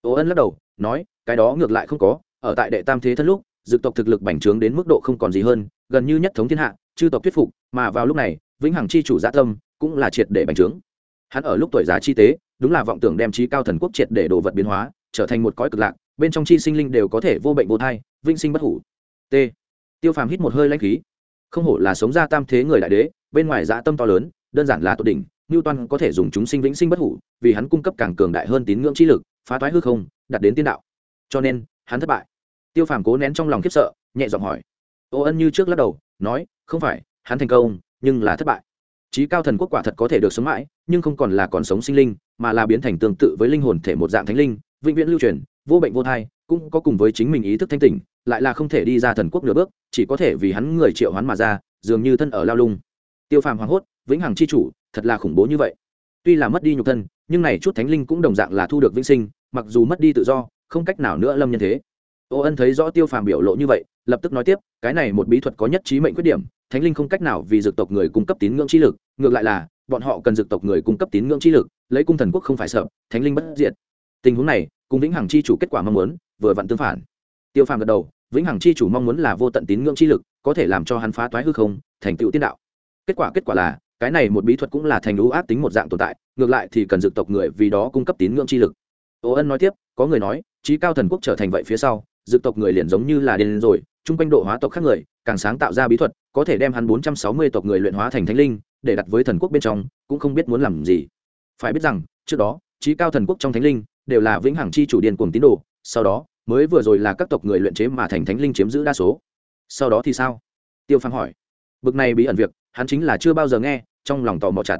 Ô ân lắc đầu, nói, cái đó ngược lại không có, ở tại đệ tam thế thân lúc, dực tộc thực lực bành trướng đến mức độ không còn gì hơn gần như nhất thống thiên hạ, chư tộc thuyết phục, mà vào lúc này, vĩnh hằng chi chủ dạ tâm cũng là triệt để bành trướng. Hắn ở lúc tuổi già chi tế, đúng là vọng tưởng đem trí cao thần quốc triệt để đồ vật biến hóa, trở thành một cõi cực lạc, bên trong chi sinh linh đều có thể vô bệnh vô thai vinh sinh bất hủ. T. Tiêu phàm hít một hơi lanh khí. Không hổ là sống ra tam thế người đại đế, bên ngoài dạ tâm to lớn, đơn giản là tốt đỉnh ngưu toan có thể dùng chúng sinh vĩnh sinh bất hủ, vì hắn cung cấp càng cường đại hơn tín ngưỡng chi lực, phá toái hư không đặt đến tiên đạo. Cho nên, hắn thất bại. Tiêu phàm cố nén trong lòng khiếp sợ, nhẹ giọng hỏi ô ân như trước lắc đầu, nói, không phải, hắn thành công, nhưng là thất bại. Trí cao thần quốc quả thật có thể được sống mãi, nhưng không còn là còn sống sinh linh, mà là biến thành tương tự với linh hồn thể một dạng thánh linh, vĩnh viễn lưu truyền, vô bệnh vô thai, cũng có cùng với chính mình ý thức thanh tỉnh, lại là không thể đi ra thần quốc nửa bước, chỉ có thể vì hắn người triệu hắn mà ra, dường như thân ở lao lung. Tiêu phàm hoảng hốt, vĩnh hằng c h i chủ, thật là khủng bố như vậy. Tuy là mất đi nhục thân, nhưng này chút thánh linh cũng đồng dạng là thu được vĩnh sinh, mặc dù mất đi tự do, không cách nào nữa lâm nhân thế. Ô ân thấy rõ tiêu phàm biểu lộ như vậy lập tức nói tiếp, cái này một bí thuật có nhất trí mệnh khuyết điểm, thánh linh không cách nào vì dược tộc người cung cấp tín ngưỡng chi lực, ngược lại là, bọn họ cần dược tộc người cung cấp tín ngưỡng chi lực, lấy cung thần quốc không phải sợ, thánh linh bất diệt. Tình huống này, cùng vĩnh hằng chi chủ kết quả mong muốn, vừa vặn tương phản. Tiêu phàm gật đầu, vĩnh hằng chi chủ mong muốn là vô tận tín ngưỡng chi lực, có thể làm cho hắn phá toái hư không, thành tựu tiên đạo. Kết quả kết quả là, cái này một bí thuật cũng là thành lũ ác tính một dạng tồn tại, ngược lại thì cần dược tộc người vì đó cung cấp tín ngưỡng chi lực. Ô ân nói tiếp, có người nói, trí cao thần quốc trở thành vậy phía sau, dược tộc người liền giống như là điên rồi chung quanh độ hóa tộc khác người, càng sáng tạo ra bí thuật, có thể đem hắn bốn trăm sáu mươi tộc người luyện hóa thành thánh linh, để đặt với thần quốc bên trong, cũng không biết muốn làm gì. Phải biết rằng, trước đó, trí cao thần quốc trong thánh linh, đều là vĩnh hằng chi chủ điện cuồng tín đồ, sau đó, mới vừa rồi là các tộc người luyện chế mà thành thánh linh chiếm giữ đa số. Sau đó thì sao? Tiêu phàm hỏi. Bực này bí ẩn việc, hắn chính là chưa bao giờ nghe, trong lòng tò mò chặt.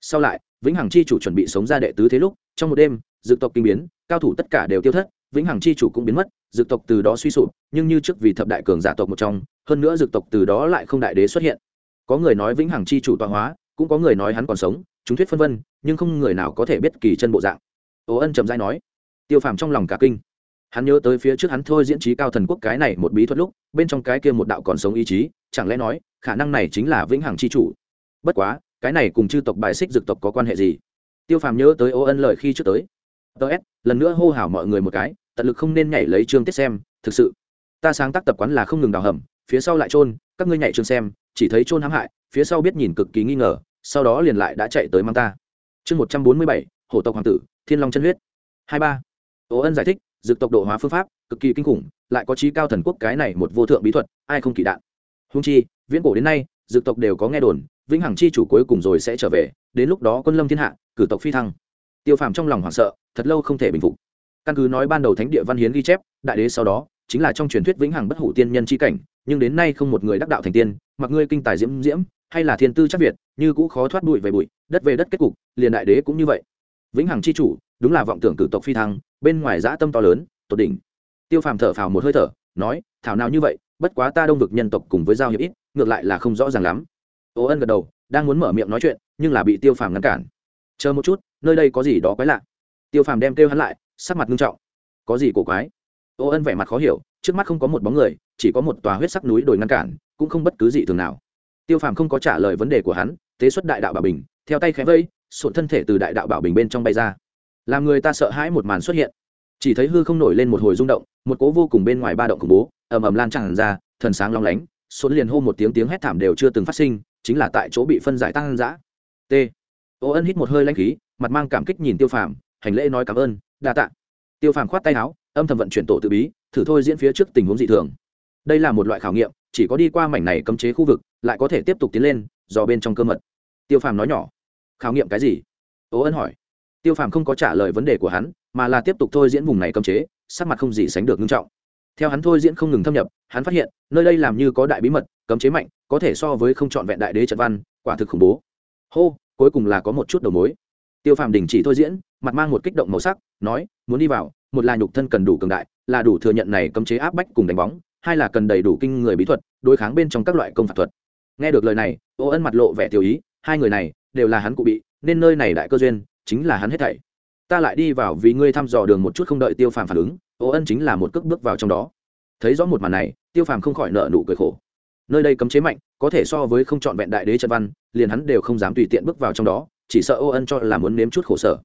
Sau lại, vĩnh hằng chi chủ chuẩn bị sống ra đệ tứ thế lúc, trong một đêm dự tộc kinh biến, cao thủ tất cả đều tiêu thất vĩnh hằng chi chủ cũng biến mất, Dược tộc từ đó suy sụp, nhưng như trước vì thập đại cường giả tộc một trong, hơn nữa Dược tộc từ đó lại không đại đế xuất hiện. Có người nói vĩnh hằng chi chủ tọa hóa, cũng có người nói hắn còn sống, chúng thuyết phân vân, nhưng không người nào có thể biết kỳ chân bộ dạng. Ố ân trầm dai nói, tiêu phàm trong lòng cả kinh. Hắn nhớ tới phía trước hắn thôi diễn trí cao thần quốc cái này một bí thuật lúc, bên trong cái kia một đạo còn sống ý chí, chẳng lẽ nói, khả năng này chính là vĩnh hằng Chi chủ? Bất quá, cái này cùng chư tộc bài xích dực tộc có quan hệ gì? Tiêu phàm nhớ tới ô ân lời khi trước tới ts lần nữa hô hào mọi người một cái, tận lực không nên nhảy lấy chương tiết xem, thực sự. Ta sáng tác tập quán là không ngừng đào hầm, phía sau lại trôn các ngươi nhảy chương xem, chỉ thấy trôn hãm hại, phía sau biết nhìn cực kỳ nghi ngờ, sau đó liền lại đã chạy tới mang ta. Chương một trăm bốn mươi bảy, hổ tộc hoàng tử, thiên long chân huyết. Hai ba. Ố ân giải thích, dược tộc độ hóa phương pháp, cực kỳ kinh khủng, lại có trí cao thần quốc cái này một vô thượng bí thuật, ai không kỳ đạn. Hung chi, viễn cổ đến nay, dược tộc đều có nghe đồn, vĩnh hằng chi chủ cuối cùng rồi sẽ trở về, đến lúc đó quân lâm thiên hạ, cử tộc phi thăng tiêu phàm trong lòng hoảng sợ, thật lâu không thể bình phục. Căn cứ nói ban đầu thánh địa văn hiến ghi chép, đại đế sau đó chính là trong truyền thuyết vĩnh hằng bất hủ tiên nhân c h i cảnh, nhưng đến nay không một người đắc đạo thành tiên, mặc ngươi kinh tài diễm diễm, hay là thiên tư chắc việt, như cũ khó thoát bụi về bụi, đất về đất kết cục, liền đại đế cũng như vậy. Vĩnh hằng c h i chủ, đúng là vọng tưởng cử tộc phi thăng, bên ngoài dã tâm to lớn, tột đỉnh. Tiêu phàm thở phào một hơi thở, nói, thảo nào như vậy, bất quá ta đông vực nhân tộc cùng với giao hiệp ít, ngược lại là không rõ ràng lắm. Ô ân gật đầu, đang muốn mở miệng nói chuyện, nhưng là bị tiêu phàm ngăn cản chờ một chút, nơi đây có gì đó quái lạ. Tiêu phàm đem kêu hắn lại, sắc mặt nghiêm trọng. Có gì cổ quái? Ô ân vẻ mặt khó hiểu, trước mắt không có một bóng người, chỉ có một tòa huyết sắc núi đồi ngăn cản, cũng không bất cứ gì thường nào. Tiêu phàm không có trả lời vấn đề của hắn tế xuất đại đạo bảo bình, theo tay khẽ vây, sụn thân thể từ đại đạo bảo bình bên trong bay ra. Làm người ta sợ hãi một màn xuất hiện. Chỉ thấy hư không nổi lên một hồi rung động, một cố vô cùng bên ngoài ba động khủng bố, ầm ầm lan tràn ra, thần sáng long lánh, sụn liền hô một tiếng tiếng hét thảm đều chưa từng phát sinh, chính là tại chỗ bị phân giải tăng giã t ô ân hít một hơi lanh khí, mặt mang cảm kích nhìn tiêu phàm, hành lễ nói cảm ơn, đa tạ. Tiêu phàm khoát tay áo, âm thầm vận chuyển tổ tự bí, thử thôi diễn phía trước tình huống dị thường. Đây là một loại khảo nghiệm, chỉ có đi qua mảnh này cấm chế khu vực, lại có thể tiếp tục tiến lên do bên trong cơ mật. Tiêu phàm nói nhỏ, khảo nghiệm cái gì? Ô ân hỏi. Tiêu phàm không có trả lời vấn đề của hắn, mà là tiếp tục thôi diễn vùng này cấm chế, sắc mặt không gì sánh được nghiêm trọng. Theo hắn thôi diễn không ngừng thâm nhập, hắn phát hiện, nơi đây làm như có đại bí mật, cấm chế mạnh, có thể so với không trọn vẹn đại đế trận văn, quả thực khủng bố. Hô cuối cùng là có một chút đầu mối. Tiêu phàm đình chỉ thôi diễn, mặt mang một kích động màu sắc, nói, muốn đi vào, một là nhục thân cần đủ cường đại, là đủ thừa nhận này cấm chế áp bách cùng đánh bóng, hai là cần đầy đủ kinh người bí thuật, đối kháng bên trong các loại công phạt thuật. Nghe được lời này, ô ân mặt lộ vẻ tiểu ý, hai người này đều là hắn cụ bị, nên nơi này đại cơ duyên chính là hắn hết thảy. Ta lại đi vào vì ngươi thăm dò đường một chút không đợi tiêu phàm phản ứng. Ô ân chính là một cước bước vào trong đó. Thấy rõ một màn này, tiêu phàm không khỏi nợ nụ cười khổ nơi đây cấm chế mạnh có thể so với không chọn vẹn đại đế trận văn liền hắn đều không dám tùy tiện bước vào trong đó chỉ sợ ô ân cho là muốn nếm chút khổ sở.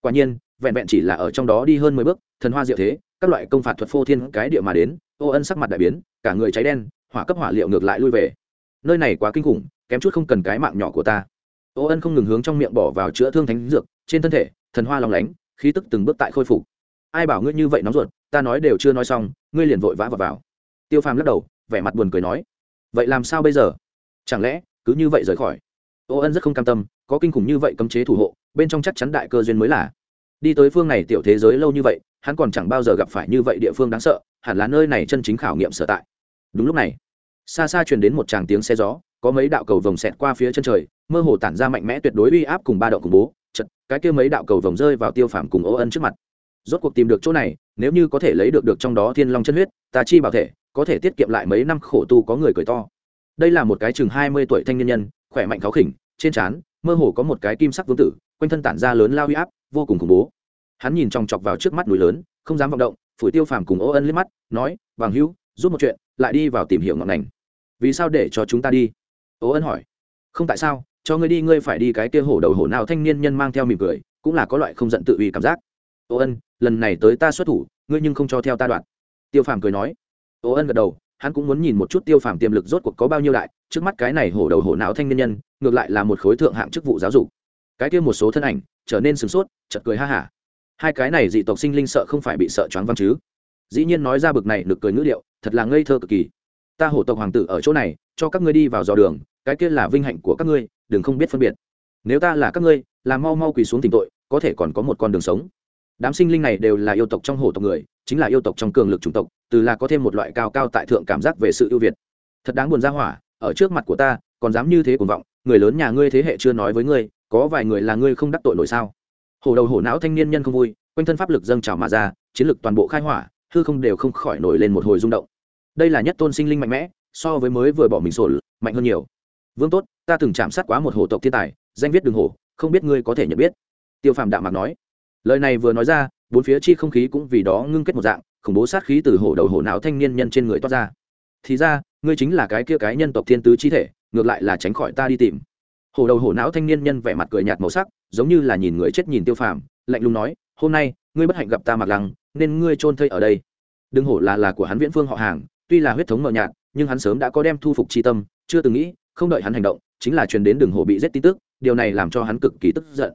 Quả nhiên vẹn vẹn chỉ là ở trong đó đi hơn mười bước thần hoa diệu thế các loại công phạt thuật phô thiên cái địa mà đến ô ân sắc mặt đại biến cả người cháy đen hỏa cấp hỏa liệu ngược lại lui về. Nơi này quá kinh khủng kém chút không cần cái mạng nhỏ của ta. Ô ân không ngừng hướng trong miệng bỏ vào chữa thương thánh dược trên thân thể thần hoa lòng lánh khí tức từng bước tại khôi phục. Ai bảo ngươi như vậy nóng ruột ta nói đều chưa nói xong ngươi liền vội vã vào, vào. tiêu phàm lắc đầu vẻ mặt buồn cười nói vậy làm sao bây giờ? Chẳng lẽ, cứ như vậy rời khỏi? Ô ân rất không cam tâm, có kinh khủng như vậy cấm chế thủ hộ, bên trong chắc chắn đại cơ duyên mới là. Đi tới phương này tiểu thế giới lâu như vậy, hắn còn chẳng bao giờ gặp phải như vậy địa phương đáng sợ, hẳn là nơi này chân chính khảo nghiệm sở tại. Đúng lúc này, xa xa truyền đến một tràng tiếng xe gió, có mấy đạo cầu vồng xẹt qua phía chân trời, mơ hồ tản ra mạnh mẽ tuyệt đối uy áp cùng ba đạo khủng bố. Chật cái kia mấy đạo cầu vồng rơi vào tiêu phàm cùng ô ân trước mặt. Rốt cuộc tìm được chỗ này nếu như có thể lấy được được trong đó thiên long chân huyết, ta chi bảo thể, có thể tiết kiệm lại mấy năm khổ tu có người cười to. Đây là một cái chừng hai mươi tuổi thanh niên nhân, khỏe mạnh kháo khỉnh, trên trán, mơ hồ có một cái kim sắc vương tử, quanh thân tản ra lớn lao huy áp, vô cùng khủng bố. Hắn nhìn chòng chọc vào trước mắt núi lớn, không dám vọng động, phủi tiêu phàm cùng ô ân liếc mắt, nói, vàng hữu, giúp một chuyện, lại đi vào tìm hiểu ngọn ngành. Vì sao để cho chúng ta đi? Ô ân hỏi. Không tại sao, cho ngươi đi, ngươi phải đi cái kia hổ đầu hổ nào thanh niên nhân mang theo mỉm cười, cũng là có loại không giận tự ủy cảm giác. Ô ân lần này tới ta xuất thủ, ngươi nhưng không cho theo ta đoạn. Tiêu phàm cười nói. Ô ân gật đầu, hắn cũng muốn nhìn một chút tiêu phàm tiềm lực rốt cuộc có bao nhiêu đại, trước mắt cái này hổ đầu hổ não thanh niên nhân, ngược lại là một khối thượng hạng chức vụ giáo dục. Cái kia một số thân ảnh, trở nên sửng sốt chật cười ha hả. Hai cái này dị tộc sinh linh sợ không phải bị sợ choáng văng chứ? Dĩ nhiên nói ra bực này được cười ngữ điệu, thật là ngây thơ cực kỳ. Ta hổ tộc hoàng tử ở chỗ này, cho các ngươi đi vào dò đường, cái kia là vinh hạnh của các ngươi, đừng không biết phân biệt. Nếu ta là các ngươi, là mau mau quỳ xuống tình tội, có thể còn có một con đường sống đám sinh linh này đều là yêu tộc trong hổ tộc người, chính là yêu tộc trong cường lực chủng tộc, từ là có thêm một loại cao cao tại thượng cảm giác về sự ưu việt. Thật đáng buồn ra hỏa, ở trước mặt của ta, còn dám như thế cuồng vọng, người lớn nhà ngươi thế hệ chưa nói với ngươi, có vài người là ngươi không đắc tội nổi sao? Hổ đầu hổ não thanh niên nhân không vui, quanh thân pháp lực dâng trào mà ra, chiến lực toàn bộ khai hỏa, hư không đều không khỏi nổi lên một hồi rung động. Đây là nhất tôn sinh linh mạnh mẽ, so với mới vừa bỏ mình sổ mạnh hơn nhiều. Vương tốt, ta từng chạm sát quá một hổ tộc thiên tài, danh viết đường hổ, không biết ngươi có thể nhận biết. Tiêu phàm đạm mạc nói lời này vừa nói ra, bốn phía chi không khí cũng vì đó ngưng kết một dạng, khủng bố sát khí từ hổ đầu hổ não thanh niên nhân trên người toát ra. Thì ra, ngươi chính là cái kia cái nhân tộc thiên tứ chi thể, ngược lại là tránh khỏi ta đi tìm. Hổ đầu hổ não thanh niên nhân vẻ mặt cười nhạt màu sắc, giống như là nhìn người chết nhìn tiêu phàm, lạnh lùng nói, hôm nay, ngươi bất hạnh gặp ta mặc lăng, nên ngươi trôn thây ở đây. Đừng hổ là là của hắn viễn phương họ hàng, tuy là huyết thống mờ nhạt, nhưng hắn sớm đã có đem thu phục chi tâm, chưa từng nghĩ, không đợi hắn hành động, chính là truyền đến đường hổ bị giết tin tức, điều này làm cho hắn cực kỳ tức giận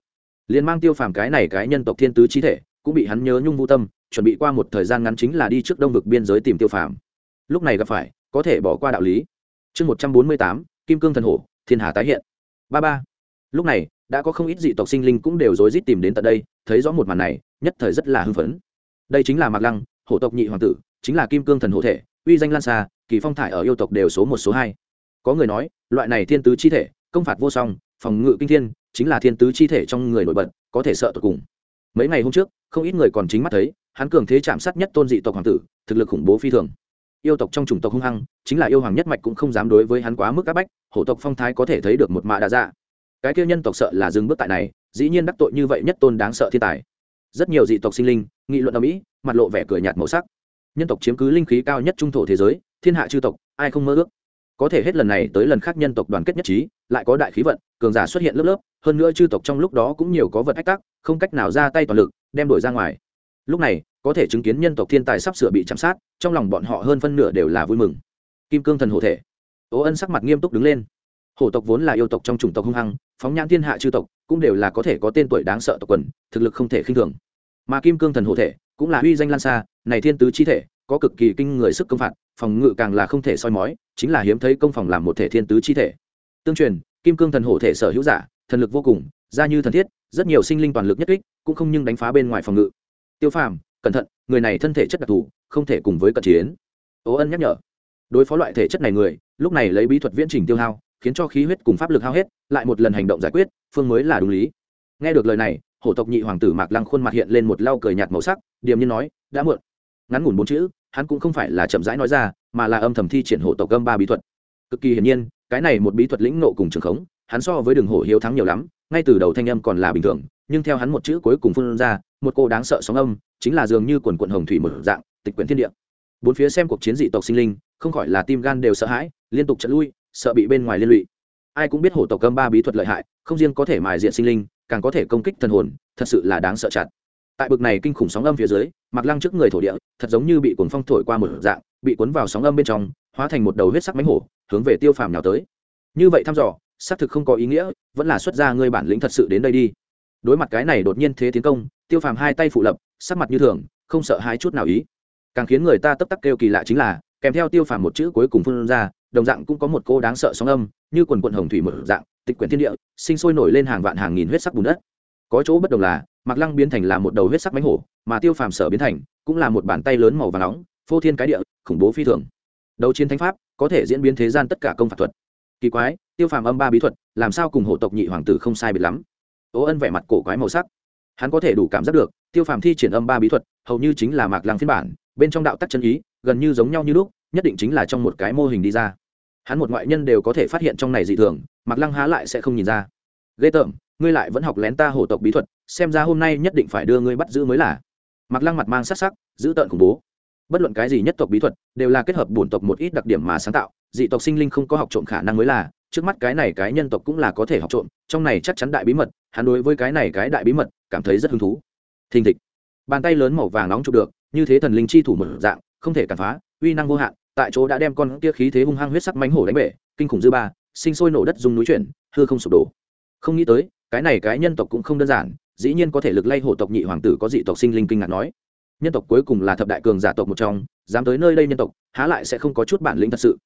liền mang tiêu phàm cái này cái nhân tộc thiên tứ chi thể, cũng bị hắn nhớ nhung vô tâm, chuẩn bị qua một thời gian ngắn chính là đi trước đông vực biên giới tìm tiêu phàm. Lúc này gặp phải, có thể bỏ qua đạo lý. Chương một trăm bốn mươi tám, kim cương thần hổ, thiên hà tái hiện. Ba ba. Lúc này, đã có không ít dị tộc sinh linh cũng đều rối rít tìm đến tận đây, thấy rõ một màn này, nhất thời rất là hưng phấn. Đây chính là mạc lăng, hổ tộc nhị hoàng tử, chính là kim cương thần hổ thể, uy danh lan xa, kỳ phong thải ở yêu tộc đều số một, số hai. Có người nói, loại này thiên tứ chi thể, công phạt vô song, phòng ngự kinh thiên chính là thiên tứ chi thể trong người nổi bật, có thể sợ tột cùng. Mấy ngày hôm trước, không ít người còn chính mắt thấy, hắn cường thế chạm sát nhất tôn dị tộc hoàng tử, thực lực khủng bố phi thường. Yêu tộc trong chủng tộc hung hăng, chính là yêu hoàng nhất mạch cũng không dám đối với hắn quá mức áp bách, hổ tộc phong thái có thể thấy được một mạ đa dạ. Cái kia nhân tộc sợ là dừng bước tại này, dĩ nhiên đắc tội như vậy nhất tôn đáng sợ thiên tài. Rất nhiều dị tộc sinh linh, nghị luận ở mỹ mặt lộ vẻ cười nhạt màu sắc. Nhân tộc chiếm cứ linh khí cao nhất trung thổ thế giới, thiên hạ chư tộc, ai không mơ ước. Có thể hết lần này tới lần khác nhân tộc đoàn kết nhất trí, lại có đại khí vận, cường giả xuất hiện lớp lớp hơn nữa chư tộc trong lúc đó cũng nhiều có vật ách tắc, không cách nào ra tay toàn lực, đem đổi ra ngoài. Lúc này, có thể chứng kiến nhân tộc thiên tài sắp sửa bị chạm sát, trong lòng bọn họ hơn phân nửa đều là vui mừng. Kim cương thần hổ thể. Ố ân sắc mặt nghiêm túc đứng lên. Hổ tộc vốn là yêu tộc trong chủng tộc hung hăng, phóng nhãn thiên hạ chư tộc, cũng đều là có thể có tên tuổi đáng sợ tộc quần, thực lực không thể khinh thường. Mà kim cương thần hổ thể, cũng là uy danh lan xa, này thiên tứ chi thể, có cực kỳ kinh người sức công phạt, phòng ngự càng là không thể soi mói, chính là hiếm thấy công phòng làm một thể thiên tứ chi thể. Tương truyền, kim cương thần hổ thể sở hữu giả thần lực vô cùng ra như thần thiết, rất nhiều sinh linh toàn lực nhất kích, cũng không nhưng đánh phá bên ngoài phòng ngự. Tiêu phàm, cẩn thận, người này thân thể chất đặc thù, không thể cùng với cận chiến. Ố ân nhắc nhở. Đối phó loại thể chất này người, lúc này lấy bí thuật viễn trình tiêu hao, khiến cho khí huyết cùng pháp lực hao hết, lại một lần hành động giải quyết, phương mới là đúng lý. Nghe được lời này, hổ tộc nhị hoàng tử mạc lăng khuôn mặt hiện lên một lau cười nhạt màu sắc, điềm nhiên nói, đã muộn. Ngắn ngủn bốn chữ, hắn cũng không phải là chậm rãi nói ra, mà là âm thầm thi triển hổ tộc gâm ba bí thuật. Cực kỳ hiển nhiên, cái này một bí thuật lĩnh nộ cùng trường khống hắn so với đường hổ hiếu thắng nhiều lắm, ngay từ đầu thanh âm còn là bình thường, nhưng theo hắn một chữ cuối cùng phun ra, một cô đáng sợ sóng âm, chính là dường như quần quận hồng thủy một dạng, tịch quyển thiên địa. Bốn phía xem cuộc chiến dị tộc sinh linh, không khỏi là tim gan đều sợ hãi, liên tục trận lui, sợ bị bên ngoài liên lụy. Ai cũng biết hổ tộc cơm ba bí thuật lợi hại, không riêng có thể mài diện sinh linh, càng có thể công kích thần hồn, thật sự là đáng sợ chặt. Tại bực này kinh khủng sóng âm phía dưới mặc lăng trước người thổ địa, thật giống như bị cuốn phong thổi qua một dạng, bị cuốn vào sóng âm bên trong, hóa thành một đầu huyết sắc mánh hổ, hướng về tiêu phàm nhào tới. Như vậy thăm dò xác thực không có ý nghĩa, vẫn là xuất ra ngươi bản lĩnh thật sự đến đây đi. Đối mặt cái này đột nhiên thế tiến công, tiêu phàm hai tay phụ lập, sắc mặt như thường, không sợ hai chút nào ý. Càng khiến người ta tấp tắc kêu kỳ lạ chính là, kèm theo tiêu phàm một chữ cuối cùng phun ra, đồng dạng cũng có một cô đáng sợ sóng âm, như quần quận hồng thủy mở dạng, tịch quyển thiên địa, sinh sôi nổi lên hàng vạn hàng nghìn huyết sắc bùn đất. Có chỗ bất đồng là, mạc lăng biến thành là một đầu huyết sắc bánh hổ, mà tiêu phàm sở biến thành, cũng là một bàn tay lớn màu và nóng, phô thiên cái địa, khủng bố phi thường. Đấu chiến thánh pháp, có thể diễn biến thế gian tất cả công phạt thuật. Kỳ quái tiêu phàm âm ba bí thuật, làm sao cùng hổ tộc nhị hoàng tử không sai biệt lắm? Ố ân vẻ mặt cổ quái màu sắc. Hắn có thể đủ cảm giác được, tiêu phàm thi triển âm ba bí thuật, hầu như chính là mạc lăng phiên bản, bên trong đạo tắc chân ý, gần như giống nhau như lúc, nhất định chính là trong một cái mô hình đi ra. Hắn một ngoại nhân đều có thể phát hiện trong này dị thường, mạc lăng há lại sẽ không nhìn ra. Ghê tởm, ngươi lại vẫn học lén ta hổ tộc bí thuật, xem ra hôm nay nhất định phải đưa ngươi bắt giữ mới là. Mạc lăng mặt mang sắc sắc, giữ tợn khủng bố. Bất luận cái gì nhất tộc bí thuật, đều là kết hợp bổn tộc một ít đặc điểm mà sáng tạo, dị tộc sinh linh không có học trộm khả năng mới là trước mắt cái này cái nhân tộc cũng là có thể học trộm, trong này chắc chắn đại bí mật, hắn đối với cái này cái đại bí mật cảm thấy rất hứng thú. Thình thịch. Bàn tay lớn màu vàng nóng chụp được, như thế thần linh chi thủ một dạng, không thể cản phá, uy năng vô hạn, tại chỗ đã đem con kia khí thế hung hăng huyết sắc mánh hổ đánh bể, kinh khủng dư ba, sinh sôi nổ đất dùng núi chuyển, hư không sụp đổ. Không nghĩ tới, cái này cái nhân tộc cũng không đơn giản, dĩ nhiên có thể lực lay hổ tộc nhị hoàng tử có dị tộc sinh linh kinh ngạc nói. Nhân tộc cuối cùng là thập đại cường giả tộc một trong, dám tới nơi đây nhân tộc, há lại sẽ không có chút bản lĩnh thật sự.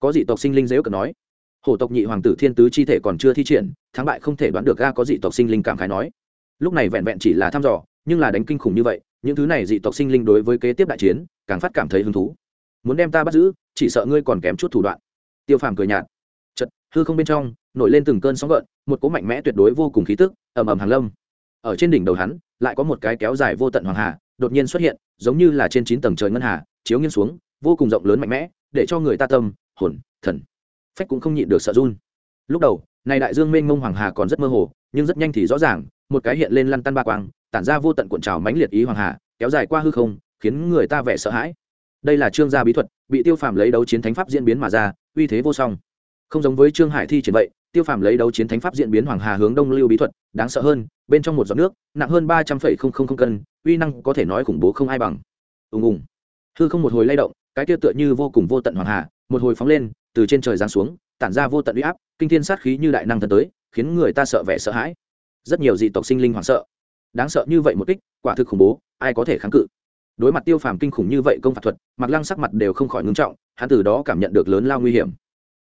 Có dị tộc sinh linh dễ cờ nói hổ tộc nhị hoàng tử thiên tứ chi thể còn chưa thi triển, thắng bại không thể đoán được ga có dị tộc sinh linh cảm khái nói. Lúc này vẹn vẹn chỉ là thăm dò, nhưng là đánh kinh khủng như vậy, những thứ này dị tộc sinh linh đối với kế tiếp đại chiến, càng phát cảm thấy hứng thú. Muốn đem ta bắt giữ, chỉ sợ ngươi còn kém chút thủ đoạn. Tiêu phàm cười nhạt. Chật, hư không bên trong, nổi lên từng cơn sóng gợn, một cỗ mạnh mẽ tuyệt đối vô cùng khí tức, ầm ầm hàng lâm. Ở trên đỉnh đầu hắn, lại có một cái kéo dài vô tận hoàng hà, đột nhiên xuất hiện, giống như là trên chín tầng trời ngân hà, chiếu nghiêng xuống, vô cùng rộng lớn mạnh mẽ, để cho người ta tâm, hồn, thần phách cũng không nhịn được sợ run. Lúc đầu, này đại dương mênh mông hoàng hà còn rất mơ hồ, nhưng rất nhanh thì rõ ràng, một cái hiện lên lăn tăn ba quang, tản ra vô tận cuộn trào mãnh liệt ý hoàng hà, kéo dài qua hư không, khiến người ta vẻ sợ hãi. Đây là trương gia bí thuật, bị tiêu phàm lấy đấu chiến thánh pháp diễn biến mà ra, uy thế vô song. Không giống với trương hải thi triển vậy, tiêu phàm lấy đấu chiến thánh pháp diễn biến hoàng hà hướng đông lưu bí thuật, đáng sợ hơn, bên trong một giọt nước, nặng hơn ba trăm phẩy không không không cân, uy năng có thể nói khủng bố không ai bằng. Ùng ùng. Hư không một hồi lay động, cái tiêu tựa như vô cùng vô tận hoàng hà, một hồi phóng lên từ trên trời giáng xuống, tản ra vô tận uy áp, kinh thiên sát khí như đại năng thần tới, khiến người ta sợ vẻ sợ hãi. Rất nhiều dị tộc sinh linh hoảng sợ. Đáng sợ như vậy một kích, quả thực khủng bố, ai có thể kháng cự? Đối mặt tiêu phàm kinh khủng như vậy công phạt thuật mặc lăng sắc mặt đều không khỏi ngưng trọng, hắn từ đó cảm nhận được lớn lao nguy hiểm.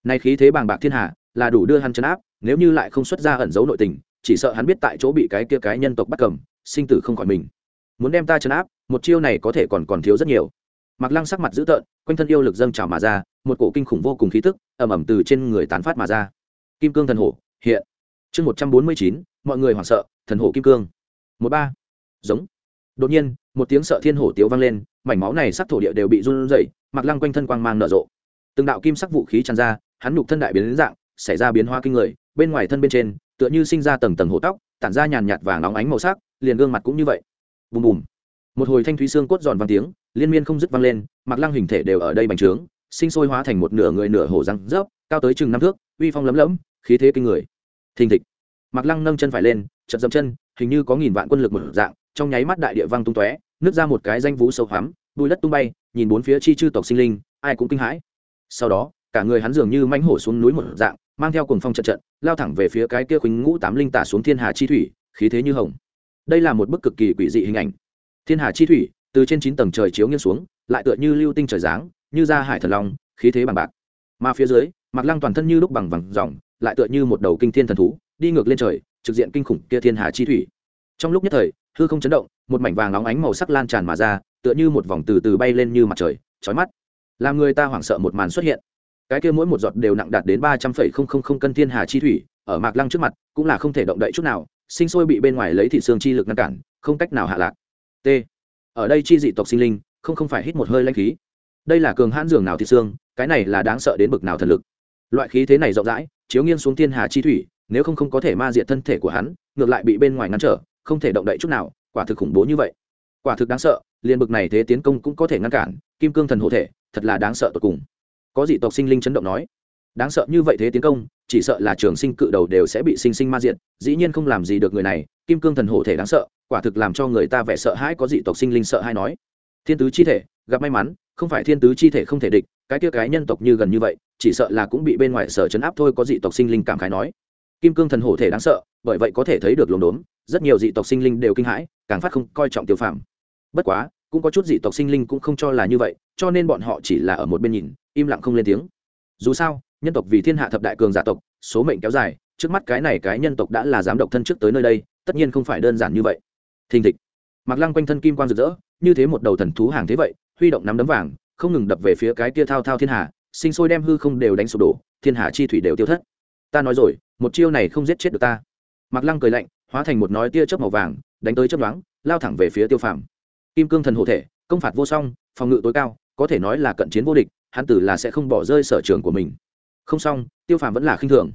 Nay khí thế bàng bạc thiên hạ, là đủ đưa hắn chấn áp, nếu như lại không xuất ra ẩn giấu nội tình, chỉ sợ hắn biết tại chỗ bị cái kia cái nhân tộc bắt cầm, sinh tử không khỏi mình. Muốn đem ta chấn áp, một chiêu này có thể còn còn thiếu rất nhiều. Mặc lăng sắc mặt dữ tợn, quanh thân yêu lực dâng trào mà ra một cổ kinh khủng vô cùng khí tức ầm ầm từ trên người tán phát mà ra. Kim cương thần hổ, hiện. Chương một trăm bốn mươi chín, mọi người hoảng sợ, thần hổ kim cương. Một ba. Giống. Đột nhiên, một tiếng sợ thiên hổ tiếu vang lên, mảnh máu này sắc thổ địa đều bị run rẩy, mặc lăng quanh thân quang mang nở rộ. Từng đạo kim sắc vũ khí tràn ra, hắn nhục thân đại biến dạng, xảy ra biến hoa kinh người, bên ngoài thân bên trên, tựa như sinh ra tầng tầng hổ tóc, tản ra nhàn nhạt vàng óng ánh màu sắc, liền gương mặt cũng như vậy. Bùm bùm. Một hồi thanh thúy xương cốt giòn vang tiếng, liên miên không dứt vang lên, mặc lăng hình thể đều ở đây bành trướng sinh sôi hóa thành một nửa người nửa hổ răng rớp, cao tới chừng năm thước, uy phong lấm lấm, khí thế kinh người. Thình thịch. Mặc lăng nâng chân phải lên chật dậm chân, hình như có nghìn vạn quân lực một dạng, trong nháy mắt đại địa văng tung tóe nước ra một cái danh vũ sâu hoắm bùi đất tung bay, nhìn bốn phía chi chư tộc sinh linh, ai cũng kinh hãi. Sau đó, cả người hắn dường như mãnh hổ xuống núi một dạng, mang theo cùng phong trận trận, lao thẳng về phía cái kia khuynh ngũ tám linh tả xuống thiên hà chi thủy, khí thế như hồng. Đây là một bức cực kỳ quỷ dị hình ảnh. Thiên hà chi thủy, từ trên chín tầng trời chiếu nghiêng xuống, lại tựa như lưu tinh trời giáng như ra hải thần long, khí thế bằng bạc. Mà phía dưới mặc lăng toàn thân như lúc bằng vằng dòng lại tựa như một đầu kinh thiên thần thú, đi ngược lên trời, trực diện kinh khủng kia thiên hà chi thủy. Trong lúc nhất thời, hư không chấn động, một mảnh vàng nóng ánh màu sắc lan tràn mà ra, tựa như một vòng từ từ bay lên như mặt trời, chói mắt. Làm người ta hoảng sợ một màn xuất hiện. Cái kia mỗi một giọt đều nặng đạt đến ba trăm phẩy không không không cân thiên hà chi thủy, ở mạc lăng trước mặt, cũng là không thể động đậy chút nào, sinh sôi bị bên ngoài lấy thị xương chi lực ngăn cản, không cách nào hạ lạc. T. Ở đây chi dị tộc sinh linh, không không phải hít một hơi lanh khí đây là cường hãn dường nào thịt xương, cái này là đáng sợ đến bực nào thần lực. Loại khí thế này rộng rãi, chiếu nghiêng xuống thiên hà chi thủy, nếu không không có thể ma diệt thân thể của hắn, ngược lại bị bên ngoài ngăn trở, không thể động đậy chút nào, quả thực khủng bố như vậy. Quả thực đáng sợ liền bực này thế tiến công cũng có thể ngăn cản, kim cương thần hộ thể, thật là đáng sợ tột cùng. Có dị tộc sinh linh chấn động nói, đáng sợ như vậy thế tiến công, chỉ sợ là trường sinh cự đầu đều sẽ bị sinh sinh ma diện dĩ nhiên không làm gì được người này, kim cương thần hộ thể đáng sợ, quả thực làm cho người ta vẻ sợ hãi, có dị tộc sinh linh sợ hãi nói. Thiên tứ chi thể, gặp may mắn không phải thiên tứ chi thể không thể địch, cái kia cái nhân tộc như gần như vậy, chỉ sợ là cũng bị bên ngoài sở chấn áp thôi, có dị tộc sinh linh cảm khái nói. Kim cương thần hổ thể đáng sợ, bởi vậy có thể thấy được lồn đốn rất nhiều dị tộc sinh linh đều kinh hãi, càng phát không coi trọng tiêu phạm. bất quá, cũng có chút dị tộc sinh linh cũng không cho là như vậy, cho nên bọn họ chỉ là ở một bên nhìn, im lặng không lên tiếng. Dù sao, nhân tộc vì thiên hạ thập đại cường giả tộc, số mệnh kéo dài, trước mắt cái này cái nhân tộc đã là dám độc thân trước tới nơi đây, tất nhiên không phải đơn giản như vậy. Thình thịch. Mặc lăng quanh thân kim quang rực rỡ, như thế một đầu thần thú hàng thế vậy huy động nắm đấm vàng, không ngừng đập về phía cái kia thao thao thiên hà, sinh sôi đem hư không đều đánh sụp đổ, thiên hà chi thủy đều tiêu thất. Ta nói rồi, một chiêu này không giết chết được ta. Mặc lăng cười lạnh, hóa thành một nói tia chớp màu vàng, đánh tới chớp đoán lao thẳng về phía tiêu phàm. Kim cương thần hộ thể, công phạt vô song, phòng ngự tối cao, có thể nói là cận chiến vô địch, hắn tử là sẽ không bỏ rơi sở trường của mình. Không xong, tiêu phàm vẫn là khinh thường.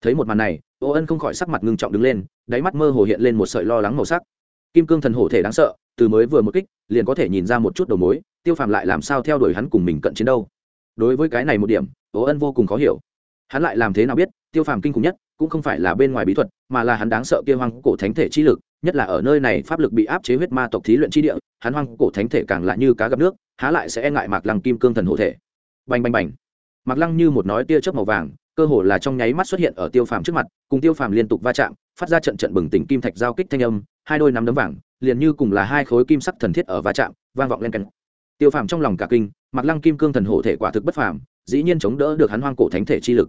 Thấy một màn này, ô ân không khỏi sắc mặt ngưng trọng đứng lên, đáy mắt mơ hồ hiện lên một sợi lo lắng màu sắc. Kim cương thần hổ thể đáng sợ, từ mới vừa một kích, liền có thể nhìn ra một chút đầu mối tiêu phàm lại làm sao theo đuổi hắn cùng mình cận chiến đâu? Đối với cái này một điểm ô ân vô cùng khó hiểu. Hắn lại làm thế nào biết, tiêu phàm kinh khủng nhất, cũng không phải là bên ngoài bí thuật, mà là hắn đáng sợ kia hoang cổ thánh thể chi lực, nhất là ở nơi này pháp lực bị áp chế huyết ma tộc thí luyện chi địa, hắn hoang cổ thánh thể càng lại như cá gặp nước, há lại sẽ e ngại mạc lăng kim cương thần hộ thể. Bành bành bành. Mạc lăng như một nói tia chớp màu vàng, cơ hồ là trong nháy mắt xuất hiện ở tiêu phàm trước mặt, cùng tiêu phàm liên tục va chạm, phát ra trận trận bừng tỉnh kim thạch giao kích thanh âm, hai đôi nắm đấm vàng, liền như cùng là hai khối kim sắc thần thiết ở va chạm, vang vọng lên cánh tiêu phàm trong lòng cả kinh mặt lăng kim cương thần hộ thể quả thực bất phàm, dĩ nhiên chống đỡ được hắn hoang cổ thánh thể chi lực.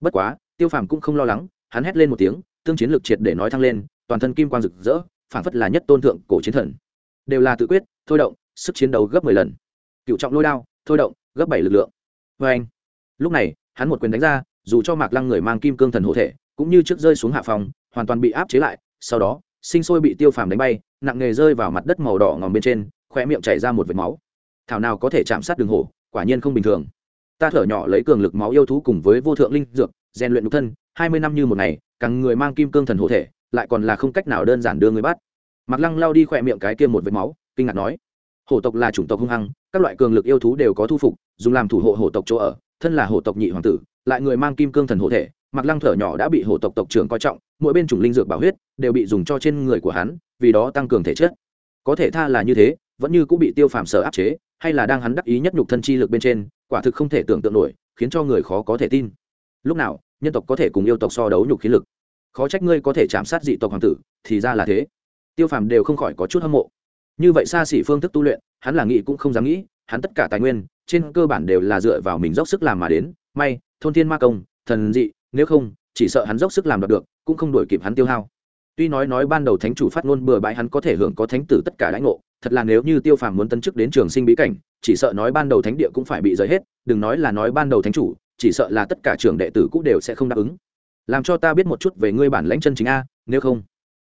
Bất quá, tiêu phàm cũng không lo lắng, hắn hét lên một tiếng, tương chiến lực triệt để nói thăng lên, toàn thân kim quang rực rỡ phản phất là nhất tôn thượng cổ chiến thần. Đều là tự quyết, thôi động, sức chiến đấu gấp mười lần. Cựu trọng lôi đao, thôi động, gấp bảy lực lượng. Vê anh, lúc này, hắn một quyền đánh ra, dù cho mạc lăng người mang kim cương thần hộ thể, cũng như trước rơi xuống hạ phòng, hoàn toàn bị áp chế lại, sau đó, sinh sôi bị tiêu phàm đánh bay, nặng nghề rơi vào mặt đất màu đỏ ngòm bên trên khoe miệng chảy ra một vệt máu thảo nào có thể chạm sát đường hổ, quả nhiên không bình thường. Ta thở nhỏ lấy cường lực máu yêu thú cùng với vô thượng linh dược, rèn luyện nhục thân, hai mươi năm như một ngày, càng người mang kim cương thần hộ thể, lại còn là không cách nào đơn giản đưa người bắt. Mặc lăng lao đi khỏe miệng cái kia một vết máu, kinh ngạc nói, hổ tộc là chủng tộc hung hăng, các loại cường lực yêu thú đều có thu phục, dùng làm thủ hộ hổ tộc chỗ ở, thân là hổ tộc nhị hoàng tử, lại người mang kim cương thần hộ thể. Mặc lăng thở nhỏ đã bị hổ tộc tộc trưởng coi trọng, mỗi bên chủng linh dược bảo huyết đều bị dùng cho trên người của hắn, vì đó tăng cường thể chất. Có thể tha là như thế, vẫn như cũng bị tiêu phàm sở áp chế hay là đang hắn đắc ý nhất nhục thân chi lực bên trên, quả thực không thể tưởng tượng nổi, khiến cho người khó có thể tin. Lúc nào, nhân tộc có thể cùng yêu tộc so đấu nhục khí lực? Khó trách ngươi có thể chạm sát dị tộc hoàng tử, thì ra là thế. Tiêu phàm đều không khỏi có chút hâm mộ. Như vậy xa xỉ phương thức tu luyện, hắn là nghĩ cũng không dám nghĩ, hắn tất cả tài nguyên, trên cơ bản đều là dựa vào mình dốc sức làm mà đến. May, thôn thiên ma công, thần dị, nếu không, chỉ sợ hắn dốc sức làm được, cũng không đổi kịp hắn tiêu hao. Tuy nói nói ban đầu thánh chủ phát ngôn bừa bãi hắn có thể hưởng có thánh tử tất cả lãnh ngộ thật là nếu như tiêu phàm muốn tân chức đến trường sinh bí cảnh, chỉ sợ nói ban đầu thánh địa cũng phải bị rời hết, đừng nói là nói ban đầu thánh chủ, chỉ sợ là tất cả trường đệ tử cũng đều sẽ không đáp ứng. Làm cho ta biết một chút về ngươi bản lãnh chân chính a, nếu không,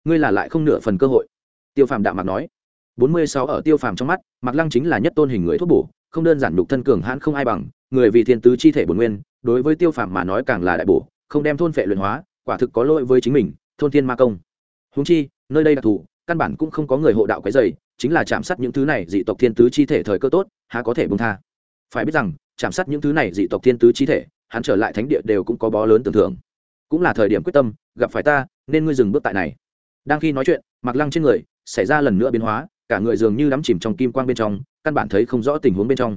ngươi là lại không nửa phần cơ hội. Tiêu phàm đạo mạc nói. Bốn mươi sáu ở tiêu phàm trong mắt, mạc lăng chính là nhất tôn hình người thuốc bổ, không đơn giản đục thân cường hãn không ai bằng, người vì thiên tứ chi thể bổn nguyên, đối với tiêu phàm mà nói càng là đại bổ, không đem thôn phệ luyện hóa, quả thực có lỗi với chính mình, thôn thiên ma công. Húng chi, nơi đây đặc thù căn bản cũng không có người hộ đạo cái dày chính là chạm sát những thứ này dị tộc thiên tứ chi thể thời cơ tốt, há có thể bông tha. Phải biết rằng, chạm sát những thứ này dị tộc thiên tứ chi thể, hắn trở lại thánh địa đều cũng có bó lớn tưởng thưởng. Cũng là thời điểm quyết tâm, gặp phải ta, nên ngươi dừng bước tại này. Đang khi nói chuyện mặc lăng trên người xảy ra lần nữa biến hóa, cả người dường như đắm chìm trong kim quang bên trong, căn bản thấy không rõ tình huống bên trong.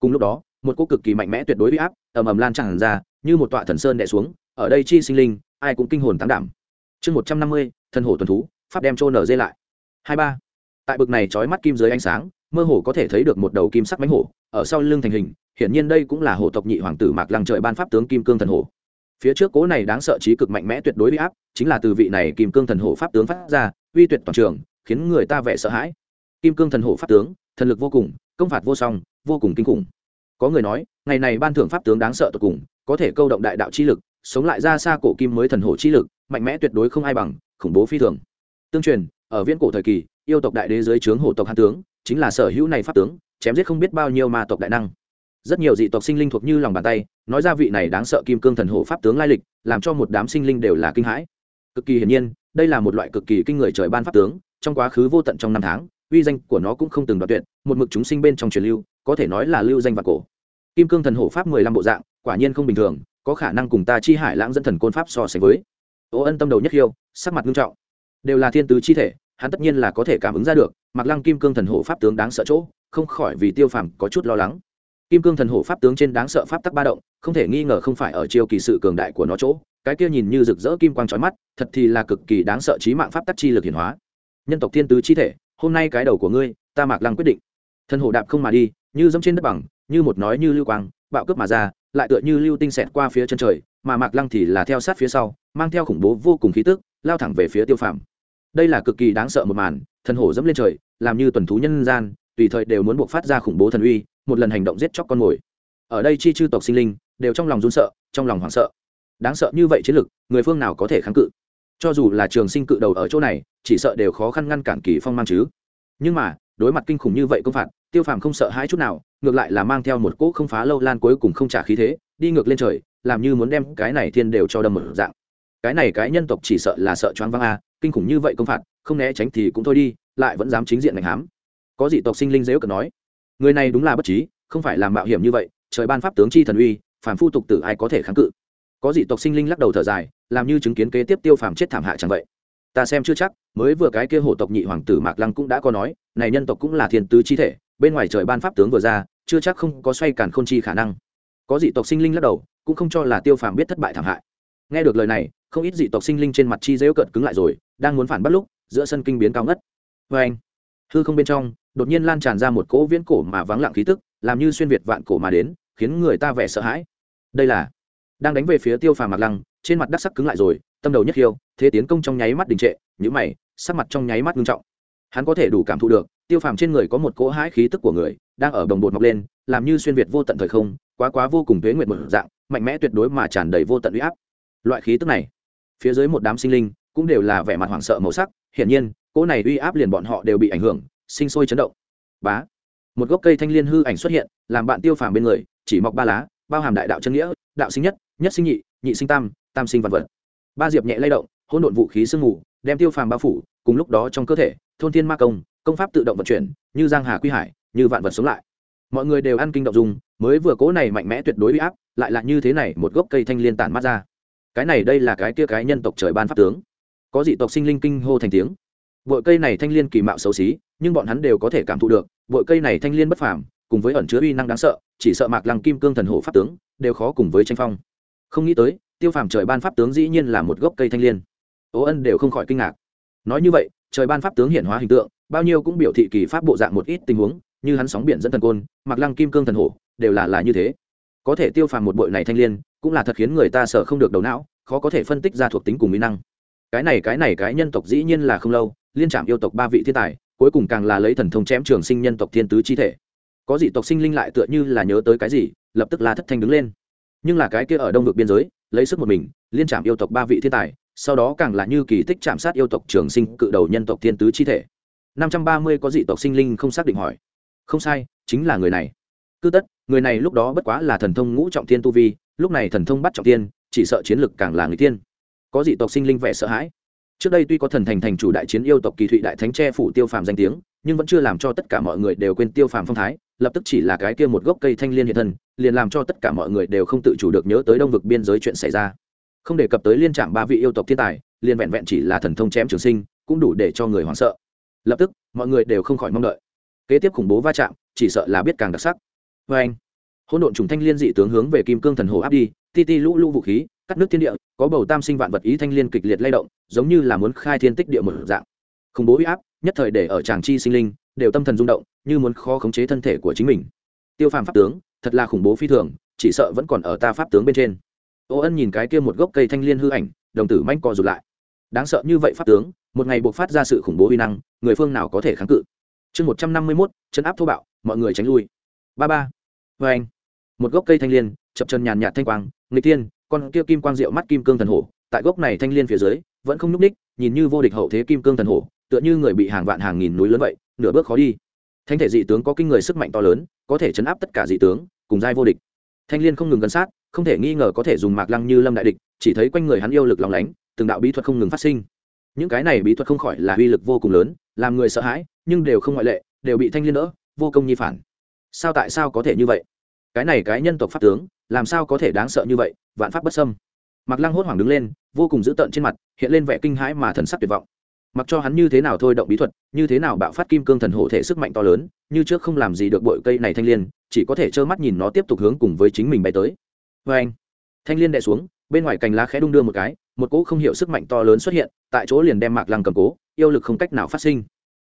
Cùng lúc đó, một cô cực kỳ mạnh mẽ tuyệt đối bị áp ầm ầm lan tràn ra, như một tọa thần sơn đè xuống, ở đây chi sinh linh, ai cũng kinh hồn tán đảm. Chương một trăm năm mươi thân hổ tuần thú, pháp đem trô nở dây lại. Hai ba tại bực này trói mắt kim dưới ánh sáng, mơ hồ có thể thấy được một đầu kim sắc mánh hổ, ở sau lưng thành hình, hiển nhiên đây cũng là hổ tộc nhị hoàng tử mạc lăng trời ban pháp tướng kim cương thần hổ. Phía trước cố này đáng sợ trí cực mạnh mẽ tuyệt đối uy áp, chính là từ vị này kim cương thần hổ pháp tướng phát ra, uy tuyệt toàn trường, khiến người ta vẻ sợ hãi. Kim cương thần hổ pháp tướng, thần lực vô cùng, công phạt vô song, vô cùng kinh khủng. Có người nói, ngày này ban thưởng pháp tướng đáng sợ tột cùng, có thể câu động đại đạo chi lực, sống lại ra xa cổ kim mới thần hổ chi lực, mạnh mẽ tuyệt đối không ai bằng, khủng bố phi thường. Tương truyền, ở viễn cổ thời kỳ yêu tộc đại đế dưới trướng hổ tộc hàn tướng, chính là sở hữu này pháp tướng, chém giết không biết bao nhiêu ma tộc đại năng. Rất nhiều dị tộc sinh linh thuộc như lòng bàn tay, nói ra vị này đáng sợ kim cương thần hổ pháp tướng lai lịch, làm cho một đám sinh linh đều là kinh hãi. Cực kỳ hiển nhiên, đây là một loại cực kỳ kinh người trời ban pháp tướng, trong quá khứ vô tận trong năm tháng, uy danh của nó cũng không từng đoạt tuyệt, một mực chúng sinh bên trong truyền lưu, có thể nói là lưu danh và cổ. Kim cương thần hổ pháp mười lăm bộ dạng, quả nhiên không bình thường, có khả năng cùng ta chi hải lãng dẫn thần côn pháp so sánh với. Ô ân tâm đầu nhất hiêu sắc mặt nghiêm trọng. Đều là thiên tứ chi thể hắn tất nhiên là có thể cảm ứng ra được Mặc lăng kim cương thần hổ pháp tướng đáng sợ chỗ, không khỏi vì tiêu phàm có chút lo lắng. Kim cương thần hổ pháp tướng trên đáng sợ pháp tắc ba động, không thể nghi ngờ không phải ở chiều kỳ sự cường đại của nó chỗ, cái kia nhìn như rực rỡ kim quang trói mắt, thật thì là cực kỳ đáng sợ trí mạng pháp tắc chi lực hiển hóa. Nhân tộc thiên tứ chi thể, hôm nay cái đầu của ngươi, ta mạc lăng quyết định. Thần hổ đạp không mà đi, như dẫm trên đất bằng, như một nói như lưu quang, bạo cướp mà ra, lại tựa như lưu tinh xẹt qua phía chân trời, mà mạc lăng thì là theo sát phía sau, mang theo khủng bố vô cùng khí tức, lao thẳng về phía tiêu phàm đây là cực kỳ đáng sợ một màn, thần hổ dẫm lên trời, làm như tuần thú nhân gian, tùy thời đều muốn buộc phát ra khủng bố thần uy, một lần hành động giết chóc con mồi. Ở đây chi chư tộc sinh linh, đều trong lòng run sợ, trong lòng hoảng sợ. Đáng sợ như vậy chiến lực, người phương nào có thể kháng cự? Cho dù là trường sinh cự đầu ở chỗ này, chỉ sợ đều khó khăn ngăn cản kỳ phong mang chứ. Nhưng mà, đối mặt kinh khủng như vậy công phạt, tiêu phàm không sợ hãi chút nào, ngược lại là mang theo một cỗ không phá lâu lan cuối cùng không trả khí thế, đi ngược lên trời, làm như muốn đem cái này thiên đều cho đâm một dạng cái này cái nhân tộc chỉ sợ là sợ choáng văng a, kinh khủng như vậy công phạt, không né tránh thì cũng thôi đi, lại vẫn dám chính diện hành hám. Có dị tộc sinh linh dễ cờ nói. Người này đúng là bất trí, không phải làm mạo hiểm như vậy, trời ban pháp tướng chi thần uy phản phu tục tử ai có thể kháng cự. Có dị tộc sinh linh lắc đầu thở dài, làm như chứng kiến kế tiếp tiêu phàm chết thảm hạ chẳng vậy. Ta xem chưa chắc, mới vừa cái kia hổ tộc nhị hoàng tử mạc lăng cũng đã có nói, này nhân tộc cũng là thiên tứ chi thể, bên ngoài trời ban pháp tướng vừa ra, chưa chắc không có xoay cản khôn chi khả năng. Có dị tộc sinh linh lắc đầu, cũng không cho là tiêu phàm biết thất bại thảm hại. Nghe được lời này không ít dị tộc sinh linh trên mặt chi dễu cợt cứng lại rồi, đang muốn phản bắt lúc, giữa sân kinh biến cao ngất. Vê anh, hư không bên trong, đột nhiên lan tràn ra một cỗ viễn cổ mà vắng lặng khí tức, làm như xuyên việt vạn cổ mà đến, khiến người ta vẻ sợ hãi. Đây là, đang đánh về phía tiêu phàm mặt lăng, trên mặt đắc sắc cứng lại rồi, tâm đầu nhất khiêu, thế tiến công trong nháy mắt đình trệ nhữ mày, sắc mặt trong nháy mắt ngưng trọng. Hắn có thể đủ cảm thụ được, tiêu phàm trên người có một cỗ hãi khí tức của người, đang ở đồng bột mọc lên, làm như xuyên việt vô tận thời không, quá quá vô cùng thuế nguyệt một dạng, mạnh mẽ tuyệt đối mà tràn đầy vô tận uy áp. Loại khí tức này phía dưới một đám sinh linh cũng đều là vẻ mặt hoảng sợ màu sắc. Hiển nhiên, cỗ này uy áp liền bọn họ đều bị ảnh hưởng, sinh sôi chấn động. Bá! Một gốc cây thanh liên hư ảnh xuất hiện, làm bạn tiêu phàm bên người, chỉ mọc ba lá, bao hàm đại đạo chân nghĩa, đạo sinh nhất nhất sinh nhị nhị sinh tam tam sinh vạn vật. Ba diệp nhẹ lay động, hỗn độn vũ khí sương mù, đem tiêu phàm bao phủ, cùng lúc đó trong cơ thể, thôn thiên ma công công pháp tự động vận chuyển, như giang hà quy hải, như vạn vật sống lại. Mọi người đều ăn kinh động dùng mới vừa cố này mạnh mẽ tuyệt đối uy áp, lại là như thế này, một gốc cây thanh liên tản mát ra cái này đây là cái kia cái nhân tộc trời ban pháp tướng. Có dị tộc sinh linh kinh hô thành tiếng. Bội cây này thanh liên kỳ mạo xấu xí, nhưng bọn hắn đều có thể cảm thụ được, bội cây này thanh liên bất phàm, cùng với ẩn chứa uy năng đáng sợ, chỉ sợ mạc lăng kim cương thần hộ pháp tướng, đều khó cùng với tranh phong. Không nghĩ tới, tiêu phàm trời ban pháp tướng dĩ nhiên là một gốc cây thanh liên. Ố ân đều không khỏi kinh ngạc. Nói như vậy, trời ban pháp tướng hiện hóa hình tượng, bao nhiêu cũng biểu thị kỳ pháp bộ dạng một ít tình huống, như hắn sóng biển dẫn thần côn mặc lăng kim cương thần hộ, đều là là như thế. Có thể tiêu phàm một bội này thanh liên cũng là thật khiến người ta sợ không được đầu não, khó có thể phân tích ra thuộc tính cùng mỹ năng. Cái này cái này, cái nhân tộc dĩ nhiên là không lâu, liên trạm yêu tộc ba vị thiên tài, cuối cùng càng là lấy thần thông chém trường sinh nhân tộc thiên tứ chi thể. Có dị tộc sinh linh lại tựa như là nhớ tới cái gì, lập tức la thất thanh đứng lên. Nhưng là cái kia ở đông vực biên giới, lấy sức một mình, liên trạm yêu tộc ba vị thiên tài, sau đó càng là như kỳ tích chạm sát yêu tộc trường sinh cự đầu nhân tộc thiên tứ chi thể. năm trăm ba mươi có dị tộc sinh linh không xác định hỏi. Không sai, chính là người này. Cứ tất, người này lúc đó bất quá là thần thông ngũ trọng thiên tu vi lúc này thần thông bắt trọng tiên, chỉ sợ chiến lực càng là người tiên có dị tộc sinh linh vẻ sợ hãi. Trước đây tuy có thần thành thành chủ đại chiến yêu tộc kỳ thụy đại thánh tre phủ tiêu phàm danh tiếng nhưng vẫn chưa làm cho tất cả mọi người đều quên tiêu phàm phong thái lập tức chỉ là cái kia một gốc cây thanh liên hiện thân liền làm cho tất cả mọi người đều không tự chủ được nhớ tới đông vực biên giới chuyện xảy ra. Không đề cập tới liên trạm ba vị yêu tộc thiên tài liền vẹn vẹn chỉ là thần thông chém trường sinh cũng đủ để cho người hoảng sợ. Lập tức mọi người đều không khỏi mong đợi. Kế tiếp khủng bố va chạm chỉ sợ là biết càng đặc sắc. Vê anh hỗn độn trùng thanh liên dị tướng hướng về kim cương thần hồ áp đi, ti ti lũ lũ vũ khí, cắt nước thiên địa, có bầu tam sinh vạn vật ý thanh liên kịch liệt lay động, giống như là muốn khai thiên tích địa một dạng. Khủng bố uy áp, nhất thời để ở tràng chi sinh linh, đều tâm thần rung động, như muốn khó khống chế thân thể của chính mình. Tiêu phàm pháp tướng, thật là khủng bố phi thường, chỉ sợ vẫn còn ở ta pháp tướng bên trên. Ô ân nhìn cái kia một gốc cây thanh liên hư ảnh, đồng tử manh co rụt lại. Đáng sợ như vậy pháp tướng, một ngày buộc phát ra sự khủng bố uy năng, người phương nào có thể kháng cự? Chương một trăm năm mươi mốt, chấn áp thô bạo, mọi người tránh lui. Ba ba. Vê anh một gốc cây thanh liên, chập chân nhàn nhạt thanh quang người tiên con kia kim quang diệu mắt kim cương thần hổ, tại gốc này thanh liên phía dưới, vẫn không n ú c ních, nhìn như vô địch hậu thế kim cương thần hổ, tựa như người bị hàng vạn hàng nghìn núi lớn vậy, nửa bước khó đi. Thanh thể dị tướng có kinh người sức mạnh to lớn, có thể chấn áp tất cả dị tướng, cùng giai vô địch. Thanh liên không ngừng gần sát, không thể nghi ngờ có thể dùng mạc lăng như lâm đại địch, chỉ thấy quanh người hắn yêu lực lòng lánh, từng đạo bí thuật không ngừng phát sinh. Những cái này bí thuật không khỏi là uy lực vô cùng lớn, làm người sợ hãi, nhưng đều không ngoại lệ, đều bị thanh liên đỡ, vô công nhi phản. Sao tại sao có thể như vậy? Cái này cái nhân tộc pháp tướng làm sao có thể đáng sợ như vậy vạn pháp bất xâm, mặc lăng hốt hoảng đứng lên vô cùng dữ tợn trên mặt hiện lên vẻ kinh hãi mà thần sắc tuyệt vọng. Mặc cho hắn như thế nào thôi động bí thuật như thế nào bạo phát kim cương thần hộ thể sức mạnh to lớn như trước không làm gì được bội cây này thanh l i ê n chỉ có thể trơ mắt nhìn nó tiếp tục hướng cùng với chính mình bay tới. Vê anh thanh l i ê n đè xuống bên ngoài cành lá khẽ đung đưa một cái một cỗ không hiểu sức mạnh to lớn xuất hiện tại chỗ liền đem mạc lăng cầm cố yêu lực không cách nào phát sinh.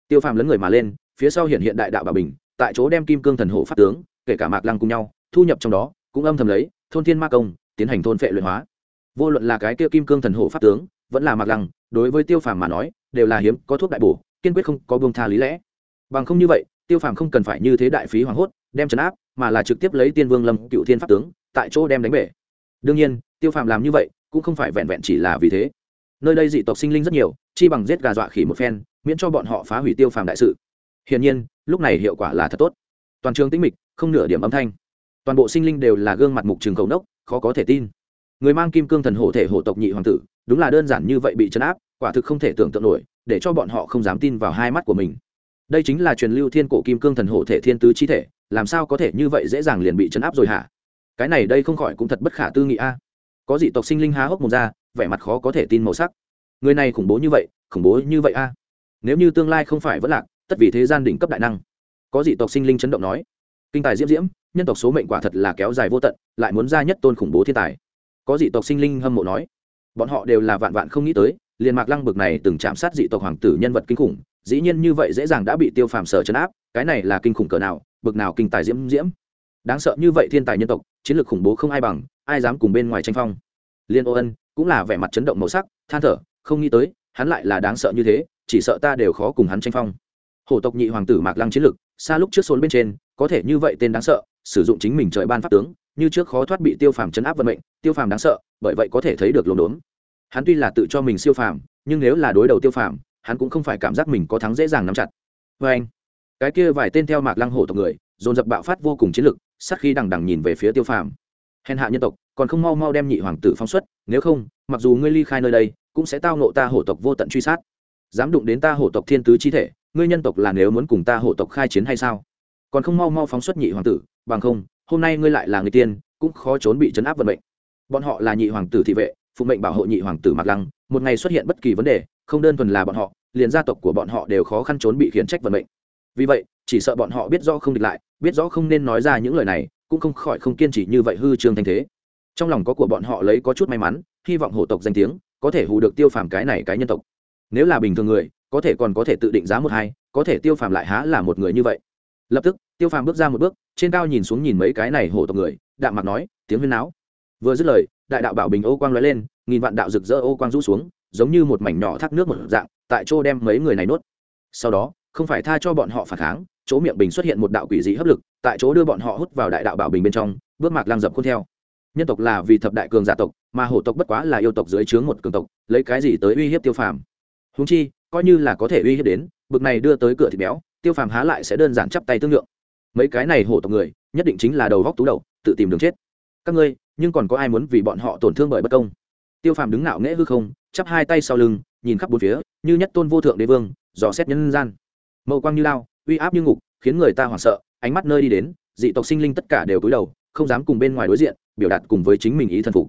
Tiêu phàm lấn người mà lên phía sau hiện hiện đại đạo bà bình tại chỗ đem kim cương thần hộ phát tướng kể cả mạc lăng cùng nhau thu nhập trong đó, cũng âm thầm lấy, thôn thiên ma công, tiến hành thôn phệ luyện hóa. Vô luận là cái kia kim cương thần hộ pháp tướng, vẫn là mặc lăng, đối với tiêu phàm mà nói, đều là hiếm, có thuốc đại bổ, kiên quyết không có buông tha lý lẽ. Bằng không như vậy, tiêu phàm không cần phải như thế đại phí hoảng hốt, đem trấn áp, mà là trực tiếp lấy tiên vương lâm cựu thiên pháp tướng, tại chỗ đem đánh bể. Đương nhiên, tiêu phàm làm như vậy, cũng không phải vẹn vẹn chỉ là vì thế. Nơi đây dị tộc sinh linh rất nhiều, chi bằng giết gà dọa khỉ một phen, miễn cho bọn họ phá hủy tiêu phàm đại sự. Hiển nhiên, lúc này hiệu quả là thật tốt. Toàn trường tĩnh mịch, không nửa điểm âm thanh toàn bộ sinh linh đều là gương mặt mục trường cầu nốc, khó có thể tin. Người mang kim cương thần hộ thể hộ tộc nhị hoàng tử, đúng là đơn giản như vậy bị chấn áp, quả thực không thể tưởng tượng nổi, để cho bọn họ không dám tin vào hai mắt của mình. Đây chính là truyền lưu thiên cổ kim cương thần hộ thể thiên tứ chi thể, làm sao có thể như vậy dễ dàng liền bị chấn áp rồi hả? Cái này đây không khỏi cũng thật bất khả tư nghị a. Có dị tộc sinh linh há hốc một ra, vẻ mặt khó có thể tin màu sắc. Người này khủng bố như vậy, khủng bố như vậy a. Nếu như tương lai không phải vẫn lạc, tất vì thế gian đỉnh cấp đại năng. Có dị tộc sinh linh chấn động nói. Kinh tài diễm diễm nhân tộc số mệnh quả thật là kéo dài vô tận, lại muốn ra nhất tôn khủng bố thiên tài. Có dị tộc sinh linh hâm mộ nói, bọn họ đều là vạn vạn không nghĩ tới, liền mạc lăng bực này từng chạm sát dị tộc hoàng tử nhân vật kinh khủng, dĩ nhiên như vậy dễ dàng đã bị tiêu phàm sở chấn áp, cái này là kinh khủng cỡ nào, bực nào kinh tài diễm diễm. Đáng sợ như vậy thiên tài nhân tộc, chiến lược khủng bố không ai bằng, ai dám cùng bên ngoài tranh phong. Liên ô ân cũng là vẻ mặt chấn động màu sắc, than thở, không nghĩ tới, hắn lại là đáng sợ như thế, chỉ sợ ta đều khó cùng hắn tranh phong. Hổ tộc nhị hoàng tử mạc lăng chiến lược, xa lúc trước xôn bên trên, có thể như vậy tên đáng sợ sử dụng chính mình trời ban pháp tướng, như trước khó thoát bị tiêu phàm chấn áp vận mệnh, tiêu phàm đáng sợ, bởi vậy có thể thấy được lồn đốn hắn tuy là tự cho mình siêu phàm, nhưng nếu là đối đầu tiêu phàm, hắn cũng không phải cảm giác mình có thắng dễ dàng nắm chặt. Vê anh, cái kia vài tên theo mạc lăng hổ tộc người, dồn dập bạo phát vô cùng chiến lực, sát khi đằng đằng nhìn về phía tiêu phàm. Hèn hạ nhân tộc, còn không mau mau đem nhị hoàng tử phóng xuất, nếu không, mặc dù ngươi ly khai nơi đây, cũng sẽ tao nộ ta hổ tộc vô tận truy sát. Dám đụng đến ta hổ tộc thiên tứ chi thể, ngươi nhân tộc là nếu muốn cùng ta hổ tộc khai chiến hay sao? Còn không mau mau phóng xuất nhị hoàng tử, bằng không, hôm nay ngươi lại là người tiên, cũng khó trốn bị chấn áp vận mệnh. Bọn họ là nhị hoàng tử thị vệ, phụ mệnh bảo hộ nhị hoàng tử mạc lăng, một ngày xuất hiện bất kỳ vấn đề, không đơn thuần là bọn họ, liền gia tộc của bọn họ đều khó khăn trốn bị khiển trách vận mệnh. Vì vậy, chỉ sợ bọn họ biết rõ không địch lại, biết rõ không nên nói ra những lời này, cũng không khỏi không kiên trì như vậy hư trương thanh thế. Trong lòng có của bọn họ lấy có chút may mắn, hy vọng hổ tộc danh tiếng có thể hù được tiêu phàm cái này cái nhân tộc. Nếu là bình thường người, có thể còn có thể tự định giá một hai, có thể tiêu phàm lại há là một người như vậy lập tức, tiêu phàm bước ra một bước, trên cao nhìn xuống nhìn mấy cái này hổ tộc người, đạm mặt nói, tiếng huyên náo. Vừa dứt lời, đại đạo bảo bình ô quang nói lên, nghìn vạn đạo rực rỡ ô quang rũ xuống, giống như một mảnh nhỏ thác nước một dạng, tại chỗ đem mấy người này nuốt. Sau đó, không phải tha cho bọn họ phản kháng, chỗ miệng bình xuất hiện một đạo quỷ dị hấp lực, tại chỗ đưa bọn họ hút vào đại đạo bảo bình bên trong, bước mạc lang dập khuôn theo. Nhân tộc là vì thập đại cường giả tộc, mà hổ tộc bất quá là yêu tộc dưới trướng một cường tộc, lấy cái gì tới uy hiếp tiêu phàm? Húng chi, coi như là có thể uy hiếp đến, bực này đưa tới cửa thịt béo tiêu phàm há lại sẽ đơn giản chắp tay tương lượng. Mấy cái này hổ tộc người, nhất định chính là đầu góc tú đầu, tự tìm đường chết. Các ngươi, nhưng còn có ai muốn vì bọn họ tổn thương bởi bất công? Tiêu phàm đứng ngạo nghễ hư không, chắp hai tay sau lưng, nhìn khắp bốn phía, như nhất tôn vô thượng đế vương, dò xét nhân gian. Mậu quang như lao, uy áp như ngục, khiến người ta hoảng sợ, ánh mắt nơi đi đến, dị tộc sinh linh tất cả đều cúi đầu, không dám cùng bên ngoài đối diện, biểu đạt cùng với chính mình ý thân phục.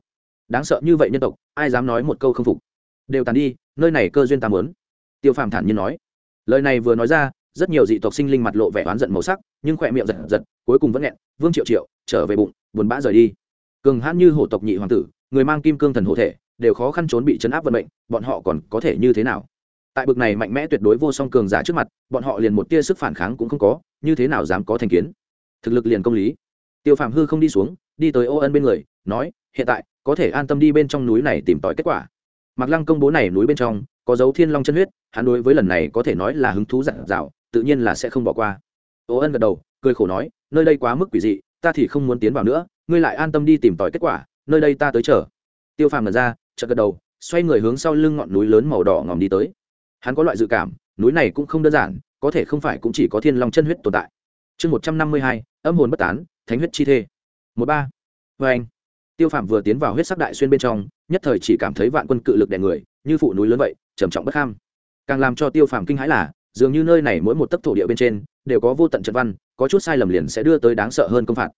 Đáng sợ như vậy nhân tộc, ai dám nói một câu không phục? Đều tàn đi, nơi này cơ duyên ta muốn. Tiêu phàm thản nhiên nói. Lời này vừa nói ra rất nhiều dị tộc sinh linh mặt lộ vẻ oán giận màu sắc, nhưng khỏe miệng giật giật, cuối cùng vẫn nghẹn, vương triệu triệu, trở về bụng, buồn bã rời đi. Cường hãn như hổ tộc nhị hoàng tử, người mang kim cương thần hộ thể, đều khó khăn trốn bị chấn áp vận mệnh, bọn họ còn có thể như thế nào? Tại bực này mạnh mẽ tuyệt đối vô song cường giả trước mặt, bọn họ liền một tia sức phản kháng cũng không có, như thế nào dám có thành kiến? Thực lực liền công lý. Tiêu phạm hư không đi xuống, đi tới ô ân bên người, nói, hiện tại, có thể an tâm đi bên trong núi này tìm tòi kết quả. Mặc lăng công bố này núi bên trong, có dấu thiên long chân huyết, hắn đối với lần này có thể nói là hứng thú dặn dạo tự nhiên là sẽ không bỏ qua. Ô ân gật đầu, cười khổ nói, nơi đây quá mức quỷ dị, ta thì không muốn tiến vào nữa, ngươi lại an tâm đi tìm tòi kết quả, nơi đây ta tới chờ. Tiêu phàm ngẩn ra, chợt gật đầu, xoay người hướng sau lưng ngọn núi lớn màu đỏ ngòm đi tới. Hắn có loại dự cảm, núi này cũng không đơn giản, có thể không phải cũng chỉ có thiên long chân huyết tồn tại. Chương một trăm năm mươi hai, âm hồn bất tán, thánh huyết chi thê. Một ba. Vê anh, tiêu phạm vừa tiến vào huyết sắc đại xuyên bên trong, nhất thời chỉ cảm thấy vạn quân cự lực đè người, như phụ núi lớn vậy, trầm trọng bất kham. Càng làm cho tiêu phạm kinh hãi là dường như nơi này mỗi một tấc thổ địa bên trên đều có vô tận trận văn, có chút sai lầm liền sẽ đưa tới đáng sợ hơn công phạt.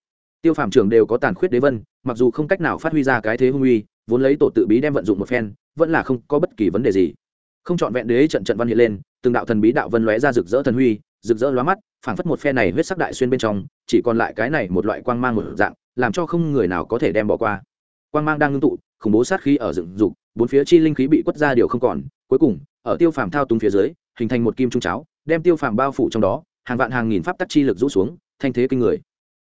Tiêu phạm trưởng đều có tàn khuyết đế vân, mặc dù không cách nào phát huy ra cái thế hung uy, vốn lấy tổ tự bí đem vận dụng một phen, vẫn là không có bất kỳ vấn đề gì. Không chọn vẹn đế trận trận văn hiện lên, từng đạo thần bí đạo vân lóe ra rực rỡ thần huy, rực rỡ lóa mắt, phảng phất một phe này huyết sắc đại xuyên bên trong, chỉ còn lại cái này một loại quang mang một dạng, làm cho không người nào có thể đem bỏ qua. Quang mang đang ngưng tụ, khủng bố sát khí ở dựng dục, bốn phía chi linh khí bị quất ra điều không còn, cuối cùng, ở tiêu phàm thao túng phía dưới hình thành một kim trung cháo, đem tiêu phàm bao phủ trong đó, hàng vạn hàng nghìn pháp tắc chi lực rũ xuống, thanh thế kinh người.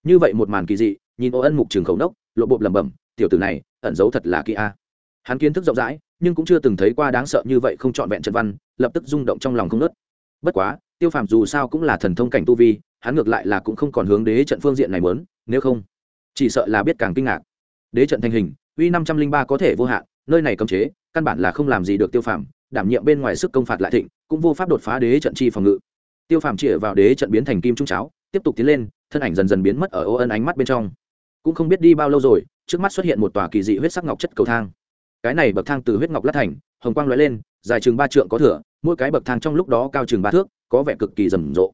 Như vậy một màn kỳ dị, nhìn ô ân mục trường khẩu nốc, lộ bộ lẩm bẩm, tiểu tử này, ẩn giấu thật là kỳ a. Hắn kiến thức rộng rãi, nhưng cũng chưa từng thấy qua đáng sợ như vậy không trọn vẹn trận văn, lập tức rung động trong lòng không nớt bất quá, tiêu phàm dù sao cũng là thần thông cảnh tu vi, hắn ngược lại là cũng không còn hướng đế trận phương diện này mớn nếu không, chỉ sợ là biết càng kinh ngạc. Đế trận thành hình, uy năm trăm linh ba có thể vô hạn, nơi này cấm chế, căn bản là không làm gì được tiêu phàm đảm nhiệm bên ngoài sức công phạt lại thịnh, cũng vô pháp đột phá đế trận chi phòng ngự. Tiêu phàm chĩa vào đế trận biến thành kim trung cháo, tiếp tục tiến lên, thân ảnh dần dần biến mất ở ô ân ánh mắt bên trong. Cũng không biết đi bao lâu rồi, trước mắt xuất hiện một tòa kỳ dị huyết sắc ngọc chất cầu thang. Cái này bậc thang từ huyết ngọc lát thành, hồng quang lóe lên, dài chừng ba trượng có thửa mỗi cái bậc thang trong lúc đó cao chừng ba thước, có vẻ cực kỳ rầm rộ.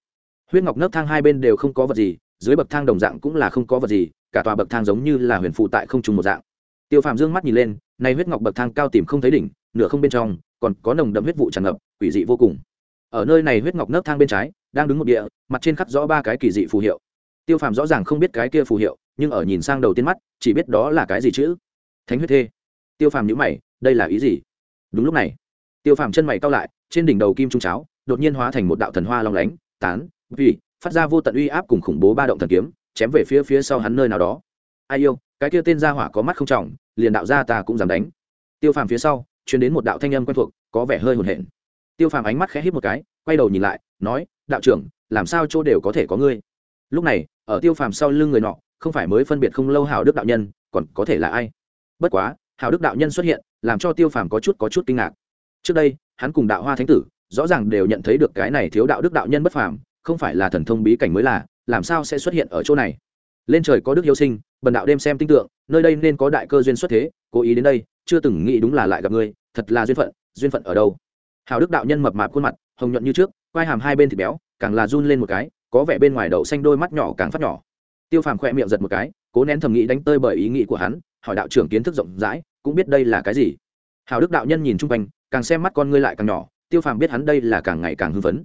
Huyết ngọc nấc thang hai bên đều không có vật gì, dưới bậc thang đồng dạng cũng là không có vật gì, cả tòa bậc thang giống như là huyền phụ tại không trùng một dạng. Tiêu phàm dương mắt nhìn lên, này huyết ngọc bậc thang cao tìm không thấy đỉnh, nửa không bên trong còn có nồng đậm huyết vụ tràn ngập, quỷ dị vô cùng. Ở nơi này huyết ngọc nấc thang bên trái, đang đứng một địa, mặt trên khắc rõ ba cái kỳ dị phù hiệu. Tiêu phàm rõ ràng không biết cái kia phù hiệu, nhưng ở nhìn sang đầu tiên mắt, chỉ biết đó là cái gì chữ thánh huyết thê. Tiêu phàm nhữ mày, đây là ý gì? Đúng lúc này, tiêu phàm chân mày cao lại, trên đỉnh đầu kim trung cháo, đột nhiên hóa thành một đạo thần hoa long lánh, tán, vì, phát ra vô tận uy áp cùng khủng bố ba động thần kiếm, chém về phía phía sau hắn nơi nào đó. Ai yêu, cái kia tên gia hỏa có mắt không trọng, liền đạo ra ta cũng dám đánh. Tiêu phàm phía sau chuyển đến một đạo thanh âm quen thuộc, có vẻ hơi hồn hển. Tiêu phàm ánh mắt khẽ hít một cái, quay đầu nhìn lại, nói, đạo trưởng, làm sao chỗ đều có thể có ngươi? Lúc này, ở tiêu phàm sau lưng người nọ, không phải mới phân biệt không lâu hào đức đạo nhân, còn có thể là ai? Bất quá hào đức đạo nhân xuất hiện, làm cho tiêu phàm có chút có chút kinh ngạc. Trước đây, hắn cùng đạo hoa thánh tử, rõ ràng đều nhận thấy được cái này thiếu đạo đức đạo nhân bất phàm, không phải là thần thông bí cảnh mới là, làm sao sẽ xuất hiện ở chỗ này? Lên trời có đức yêu sinh bần đạo đêm xem tinh tượng, nơi đây nên có đại cơ duyên xuất thế, cố ý đến đây, chưa từng nghĩ đúng là lại gặp ngươi thật là duyên phận duyên phận ở đâu. Hào đức đạo nhân mập mạp khuôn mặt, hồng nhuận như trước, quai hàm hai bên thịt béo, càng là run lên một cái, có vẻ bên ngoài đậu xanh đôi mắt nhỏ càng phát nhỏ. Tiêu phàm khỏe miệng giật một cái, cố nén thầm nghĩ đánh tơi bởi ý nghĩ của hắn, hỏi đạo trưởng kiến thức rộng rãi, cũng biết đây là cái gì. Hào đức đạo nhân nhìn chung quanh, càng xem mắt con ngươi lại càng nhỏ, tiêu phàm biết hắn đây là càng ngày càng hưng phấn.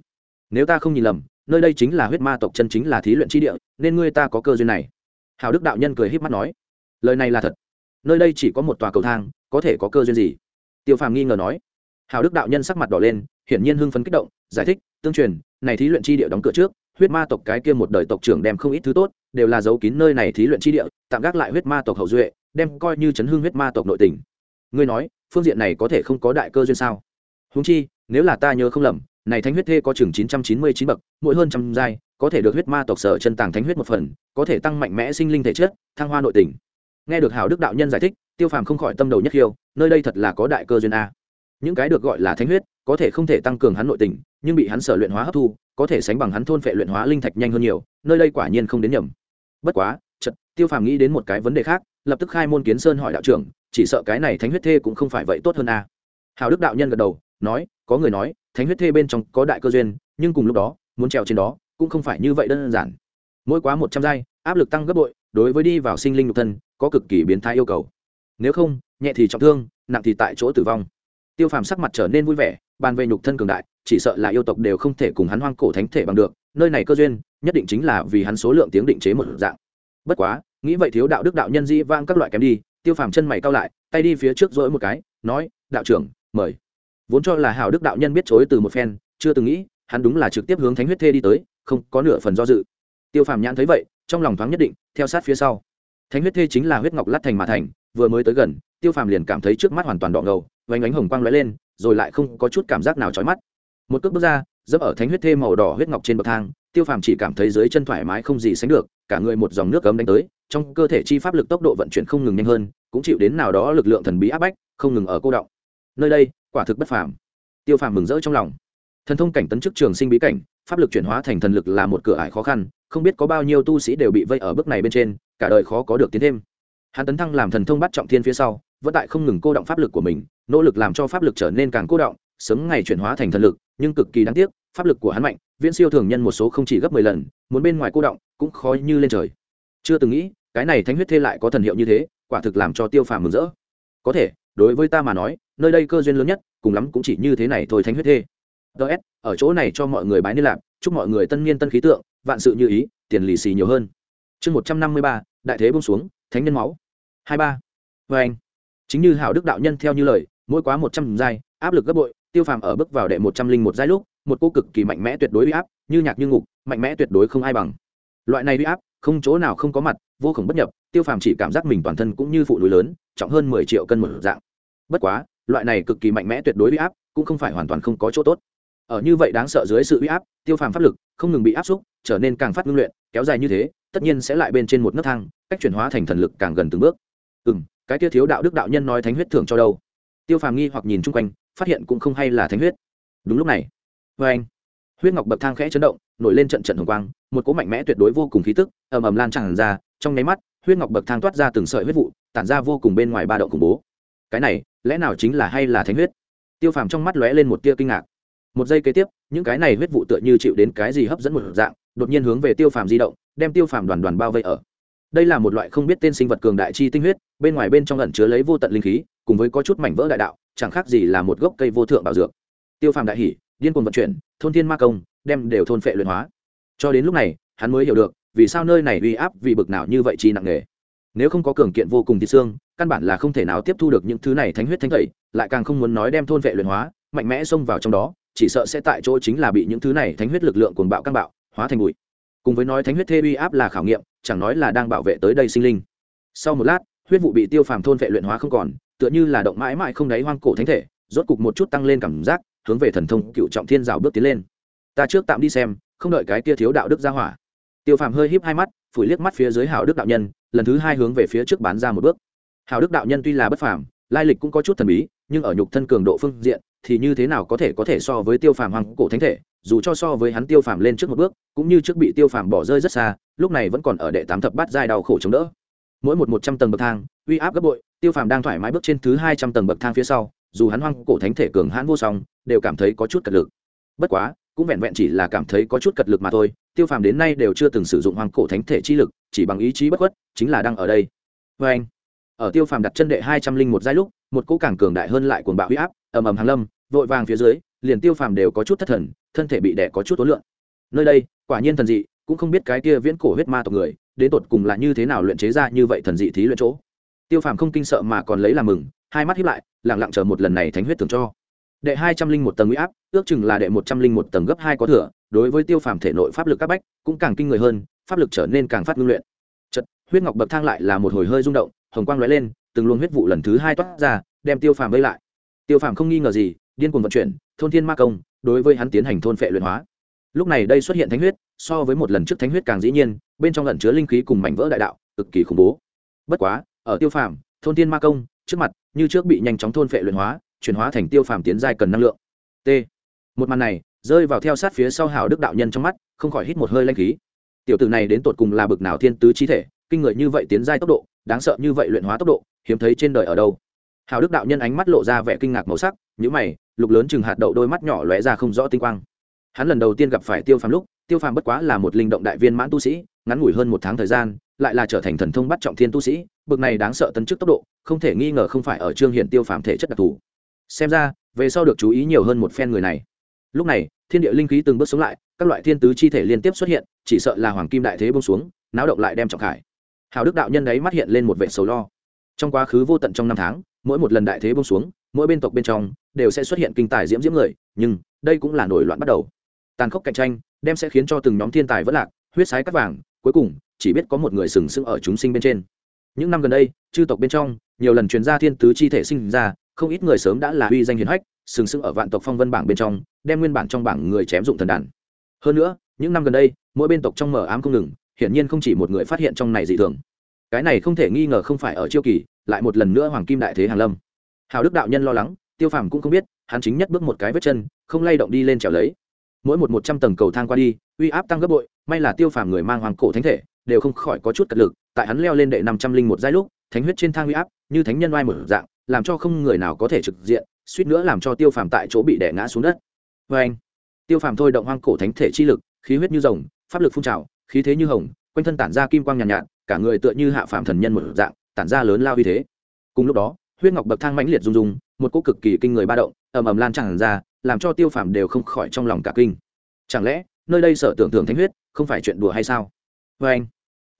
Nếu ta không nhìn lầm, nơi đây chính là huyết ma tộc chân chính là thí luyện tri địa, nên ngươi ta có cơ duyên này hào đức đạo nhân cười h í p mắt nói, lời này là thật. Nơi đây chỉ có một tòa cầu thang, có thể có cơ duyên gì? Tiêu phàm nghi ngờ nói. Hào đức đạo nhân sắc mặt đỏ lên, hiển nhiên hưng phấn kích động, giải thích, tương truyền, này thí luyện tri địa đóng cửa trước, huyết ma tộc cái kia một đời tộc trưởng đem không ít thứ tốt, đều là giấu kín nơi này thí luyện tri địa, tạm gác lại huyết ma tộc hậu duệ, đem coi như chấn hưng huyết ma tộc nội tình. Ngươi nói, phương diện này có thể không có đại cơ duyên sao? Húng chi, nếu là ta nhớ không lầm này thánh huyết thê có chừng chín trăm chín mươi chín bậc, mỗi hơn trăm giai, có thể được huyết ma tộc sở chân tàng thánh huyết một phần, có thể tăng mạnh mẽ sinh linh thể chất, thăng hoa nội tình. Nghe được hào đức đạo nhân giải thích, tiêu phàm không khỏi tâm đầu nhất khiêu, nơi đây thật là có đại cơ duyên a. Những cái được gọi là thánh huyết, có thể không thể tăng cường hắn nội tình, nhưng bị hắn sở luyện hóa hấp thu, có thể sánh bằng hắn thôn phệ luyện hóa linh thạch nhanh hơn nhiều, nơi đây quả nhiên không đến nhầm. Bất quá chật tiêu phàm nghĩ đến một cái vấn đề khác, lập tức khai môn kiến sơn hỏi đạo trưởng, chỉ sợ cái này thánh huyết thê cũng không phải vậy tốt hơn a. Hào đức đạo nhân gật đầu, nói, có người nói thánh huyết thê bên trong có đại cơ duyên, nhưng cùng lúc đó, muốn trèo trên đó cũng không phải như vậy đơn giản. Mỗi quá một trăm giai, áp lực tăng gấp bội, đối với đi vào sinh linh nhục thân có cực kỳ biến thái yêu cầu. Nếu không, nhẹ thì trọng thương, nặng thì tại chỗ tử vong. Tiêu phàm sắc mặt trở nên vui vẻ, bàn về nhục thân cường đại, chỉ sợ là yêu tộc đều không thể cùng hắn hoang cổ thánh thể bằng được, nơi này cơ duyên, nhất định chính là vì hắn số lượng tiếng định chế một dạng. Bất quá, nghĩ vậy thiếu đạo đức đạo nhân di vang các loại kém đi, tiêu phàm chân mày cao lại, tay đi phía trước dỗi một cái, nói, đạo trưởng, mời vốn cho là hào đức đạo nhân biết chối từ một phen, chưa từng nghĩ, hắn đúng là trực tiếp hướng thánh huyết thê đi tới, không có nửa phần do dự. Tiêu phàm nhãn thấy vậy, trong lòng thoáng nhất định, theo sát phía sau. Thánh huyết thê chính là huyết ngọc lát thành mà thành, vừa mới tới gần, tiêu phàm liền cảm thấy trước mắt hoàn toàn đỏ ngầu vánh ánh hồng quang lóe lên, rồi lại không có chút cảm giác nào trói mắt. Một cước bước ra, dẫm ở thánh huyết thê màu đỏ huyết ngọc trên bậc thang, tiêu phàm chỉ cảm thấy dưới chân thoải mái không gì sánh được, cả người một dòng nước cấm đánh tới, trong cơ thể chi pháp lực tốc độ vận chuyển không ngừng nhanh hơn, cũng chịu đến nào đó lực lượng thần bí áp bách, không ngừng ở cô động nơi đây, quả thực bất phàm. Tiêu phàm mừng rỡ trong lòng. Thần thông cảnh tấn chức trường sinh bí cảnh, pháp lực chuyển hóa thành thần lực là một cửa ải khó khăn, không biết có bao nhiêu tu sĩ đều bị vây ở bước này bên trên, cả đời khó có được tiến thêm. Hắn tấn thăng làm thần thông bắt trọng thiên phía sau, vẫn tại không ngừng cô động pháp lực của mình, nỗ lực làm cho pháp lực trở nên càng cô động, sớm ngày chuyển hóa thành thần lực, nhưng cực kỳ đáng tiếc, pháp lực của hắn mạnh, viễn siêu thường nhân một số không chỉ gấp mười lần, muốn bên ngoài cô động, cũng khó như lên trời. Chưa từng nghĩ, cái này thánh huyết thê lại có thần hiệu như thế, quả thực làm cho tiêu phàm mừng rỡ. Có thể, đối với ta mà nói nơi đây cơ duyên lớn nhất, cùng lắm cũng chỉ như thế này thôi thánh huyết thê. Ts ở chỗ này cho mọi người bái niên lạc, chúc mọi người tân niên tân khí tượng, vạn sự như ý, tiền lì xì nhiều hơn. Chương một trăm năm mươi ba, đại thế bông xuống, thánh nhân máu. Hai ba. Vê anh, chính như hảo đức đạo nhân theo như lời, mỗi quá một trăm giai, áp lực gấp bội, tiêu phàm ở bước vào đệ một trăm linh một giai lúc, một cô cực kỳ mạnh mẽ tuyệt đối uy áp, như nhạc như ngục, mạnh mẽ tuyệt đối không ai bằng. Loại này uy áp, không chỗ nào không có mặt, vô khổng bất nhập, tiêu phàm chỉ cảm giác mình toàn thân cũng như phụ núi lớn, trọng hơn mười triệu cân một dạng. Bất quá loại này cực kỳ mạnh mẽ tuyệt đối uy áp cũng không phải hoàn toàn không có chỗ tốt. Ở như vậy đáng sợ dưới sự uy áp, tiêu phàm pháp lực không ngừng bị áp xúc, trở nên càng phát ngưng luyện, kéo dài như thế, tất nhiên sẽ lại bên trên một nấc thang, cách chuyển hóa thành thần lực càng gần từng bước. Ừ m cái tiêu thiếu đạo đức đạo nhân nói thánh huyết thưởng cho đâu? Tiêu phàm nghi hoặc nhìn chung quanh, phát hiện cũng không hay là thánh huyết. Đúng lúc này vê anh, huyết ngọc bậc thang khẽ chấn động, nổi lên trận trận hồng quang, một cỗ mạnh mẽ tuyệt đối vô cùng khí tức ầm ầm lan tràn ra, trong nháy mắt, huyết ngọc bậc thang toát ra từng sợi huyết vụ, tản ra vô cùng bên ngoài ba động khủng bố cái này lẽ nào chính là hay là thánh huyết? Tiêu phàm trong mắt lóe lên một tia kinh ngạc. Một giây kế tiếp, những cái này huyết vụ tựa như chịu đến cái gì hấp dẫn một dạng, đột nhiên hướng về tiêu phàm di động, đem tiêu phàm đoàn đoàn bao vây ở. Đây là một loại không biết tên sinh vật cường đại chi tinh huyết, bên ngoài bên trong ẩn chứa lấy vô tận linh khí, cùng với có chút mảnh vỡ đại đạo, chẳng khác gì là một gốc cây vô thượng bảo dược. Tiêu phàm đại hỷ điên cuồng vận chuyển, thôn thiên ma công, đem đều thôn phệ luyện hóa. Cho đến lúc này, hắn mới hiểu được, vì sao nơi này uy áp vì bực nào như vậy chi nặng nề. Nếu không có cường kiện vô cùng thịt xương căn bản là không thể nào tiếp thu được những thứ này thánh huyết thánh thầy, lại càng không muốn nói đem thôn vệ luyện hóa, mạnh mẽ xông vào trong đó, chỉ sợ sẽ tại chỗ chính là bị những thứ này thánh huyết lực lượng cuồng bạo căng bạo, hóa thành bụi. Cùng với nói thánh huyết thê uy áp là khảo nghiệm, chẳng nói là đang bảo vệ tới đây sinh linh. Sau một lát, huyết vụ bị tiêu phàm thôn vệ luyện hóa không còn, tựa như là động mãi mãi không đáy hoang cổ thánh thể, rốt cục một chút tăng lên cảm giác, hướng về thần thông cựu trọng thiên rào bước tiến lên. Ta trước tạm đi xem, không đợi cái kia thiếu đạo đức ra hỏa. Tiêu phàm hơi híp hai mắt, phủi liếc mắt phía dưới hảo đức đạo nhân, lần thứ hai hướng về phía trước bán ra một bước hảo đức đạo nhân tuy là bất phàm, lai lịch cũng có chút thần bí, nhưng ở nhục thân cường độ phương diện thì như thế nào có thể có thể so với tiêu phàm hoàng cổ thánh thể, dù cho so với hắn tiêu phàm lên trước một bước, cũng như trước bị tiêu phàm bỏ rơi rất xa, lúc này vẫn còn ở đệ tám thập bát giai đau khổ chống đỡ. Mỗi một một trăm tầng bậc thang, uy áp gấp bội, tiêu phàm đang thoải mái bước trên thứ hai trăm tầng bậc thang phía sau, dù hắn hoang cổ thánh thể cường hãn vô song, đều cảm thấy có chút cật lực. Bất quá, cũng vẹn vẹn chỉ là cảm thấy có chút cật lực mà thôi, tiêu phàm đến nay đều chưa từng sử dụng hoang cổ thánh thể chi lực, chỉ bằng ý chí bất khuất, chính là đang ở đây. Vê anh ở tiêu phàm đặt chân đệ hai trăm linh một giai lúc, một cỗ càng cường đại hơn lại cuồng bạo huy áp, ầm ầm hàng lâm, vội vàng phía dưới, liền tiêu phàm đều có chút thất thần, thân thể bị đẻ có chút tối lượng nơi đây, quả nhiên thần dị, cũng không biết cái kia viễn cổ huyết ma tộc người, đến tột cùng là như thế nào luyện chế ra như vậy thần dị thí luyện chỗ. Tiêu phàm không kinh sợ mà còn lấy làm mừng, hai mắt hiếp lại lẳng lặng chờ một lần này thánh huyết thường cho. Đệ hai trăm linh một tầng huy áp, ước chừng là đệ một trăm linh một tầng gấp hai có thừa, đối với tiêu phàm thể nội pháp lực các bách, cũng càng kinh người hơn, pháp lực trở nên càng phát ngưng luyện. Chật huyết ngọc bậc thang lại là một hồi hơi rung động hồng quang lóe lên, từng luồng huyết vụ lần thứ hai toát ra, đem tiêu phàm vây lại. Tiêu phàm không nghi ngờ gì, điên cuồng vận chuyển, thôn thiên ma công, đối với hắn tiến hành thôn phệ luyện hóa. Lúc này đây xuất hiện thánh huyết, so với một lần trước thánh huyết càng dĩ nhiên, bên trong lẩn chứa linh khí cùng mảnh vỡ đại đạo, cực kỳ khủng bố. Bất quá, ở tiêu phàm, thôn thiên ma công, trước mặt, như trước bị nhanh chóng thôn phệ luyện hóa, chuyển hóa thành tiêu phàm tiến giai cần năng lượng. T. Một màn này, rơi vào theo sát phía sau hảo đức đạo nhân trong mắt, không khỏi hít một hơi lanh khí. Tiểu tử này đến tột cùng là bực nào thiên tứ chi thể kinh người như vậy tiến giai tốc độ, đáng sợ như vậy luyện hóa tốc độ, hiếm thấy trên đời ở đâu. Hảo đức đạo nhân ánh mắt lộ ra vẻ kinh ngạc màu sắc nhữ mày, lục lớn chừng hạt đậu đôi mắt nhỏ lóe ra không rõ tinh quang. Hắn lần đầu tiên gặp phải tiêu phàm lúc, tiêu phàm bất quá là một linh động đại viên mãn tu sĩ, ngắn ngủi hơn một tháng thời gian, lại là trở thành thần thông bắt trọng thiên tu sĩ, bực này đáng sợ tấn chức tốc độ, không thể nghi ngờ không phải ở trương hiện tiêu phàm thể chất đặc thù. Xem ra, về sau được chú ý nhiều hơn một phen người này. Lúc này, thiên địa linh khí từng bước sống lại, các loại thiên tứ chi thể liên tiếp xuất hiện, chỉ sợ là hoàng kim đại thế bông xuống, náo động lại đem trọng khải hào đức đạo nhân đấy mắt hiện lên một vẻ sầu lo. Trong quá khứ vô tận trong năm tháng, mỗi một lần đại thế bông xuống, mỗi bên tộc bên trong, đều sẽ xuất hiện kinh tài diễm diễm người, nhưng, đây cũng là nổi loạn bắt đầu. Tàn khốc cạnh tranh, đem sẽ khiến cho từng nhóm thiên tài vất lạc, huyết sái cắt vàng, cuối cùng, chỉ biết có một người sừng sững ở chúng sinh bên trên. Những năm gần đây, chư tộc bên trong, nhiều lần truyền ra thiên tứ chi thể sinh ra, không ít người sớm đã là uy danh hiền hách, sừng sững ở vạn tộc phong vân bảng bên trong, đem nguyên bản trong bảng người chém dụng thần đàn. Hơn nữa, những năm gần đây, mỗi bên tộc trong mở ám không ngừng hiển nhiên không chỉ một người phát hiện trong này dị thường. Cái này không thể nghi ngờ không phải ở chiêu kỳ, lại một lần nữa hoàng kim đại thế hàng lâm. Hào đức đạo nhân lo lắng, tiêu phàm cũng không biết, hắn chính nhất bước một cái vết chân, không lay động đi lên trèo lấy. Mỗi một một trăm tầng cầu thang qua đi, uy áp tăng gấp bội, may là tiêu phàm người mang hoàng cổ thánh thể, đều không khỏi có chút cật lực, tại hắn leo lên đệ năm trăm linh một giai lúc, thánh huyết trên thang uy áp, như thánh nhân oai mở dạng, làm cho không người nào có thể trực diện, suýt nữa làm cho tiêu phàm tại chỗ bị đẻ ngã xuống đất. Vê anh tiêu phàm thôi động hoang cổ thánh thể chi lực, khí huyết như rồng, pháp lực phun trào khí thế như hồng quanh thân tản ra kim quang nhàn nhạt, nhạt cả người tựa như hạ phạm thần nhân một dạng tản ra lớn lao uy thế. Cùng lúc đó huyết ngọc bậc thang mãnh liệt rung rung một cỗ cực kỳ kinh người ba động ầm ầm lan tràn ra làm cho tiêu phàm đều không khỏi trong lòng cả kinh. Chẳng lẽ nơi đây sở tưởng tượng thánh huyết không phải chuyện đùa hay sao? Vê anh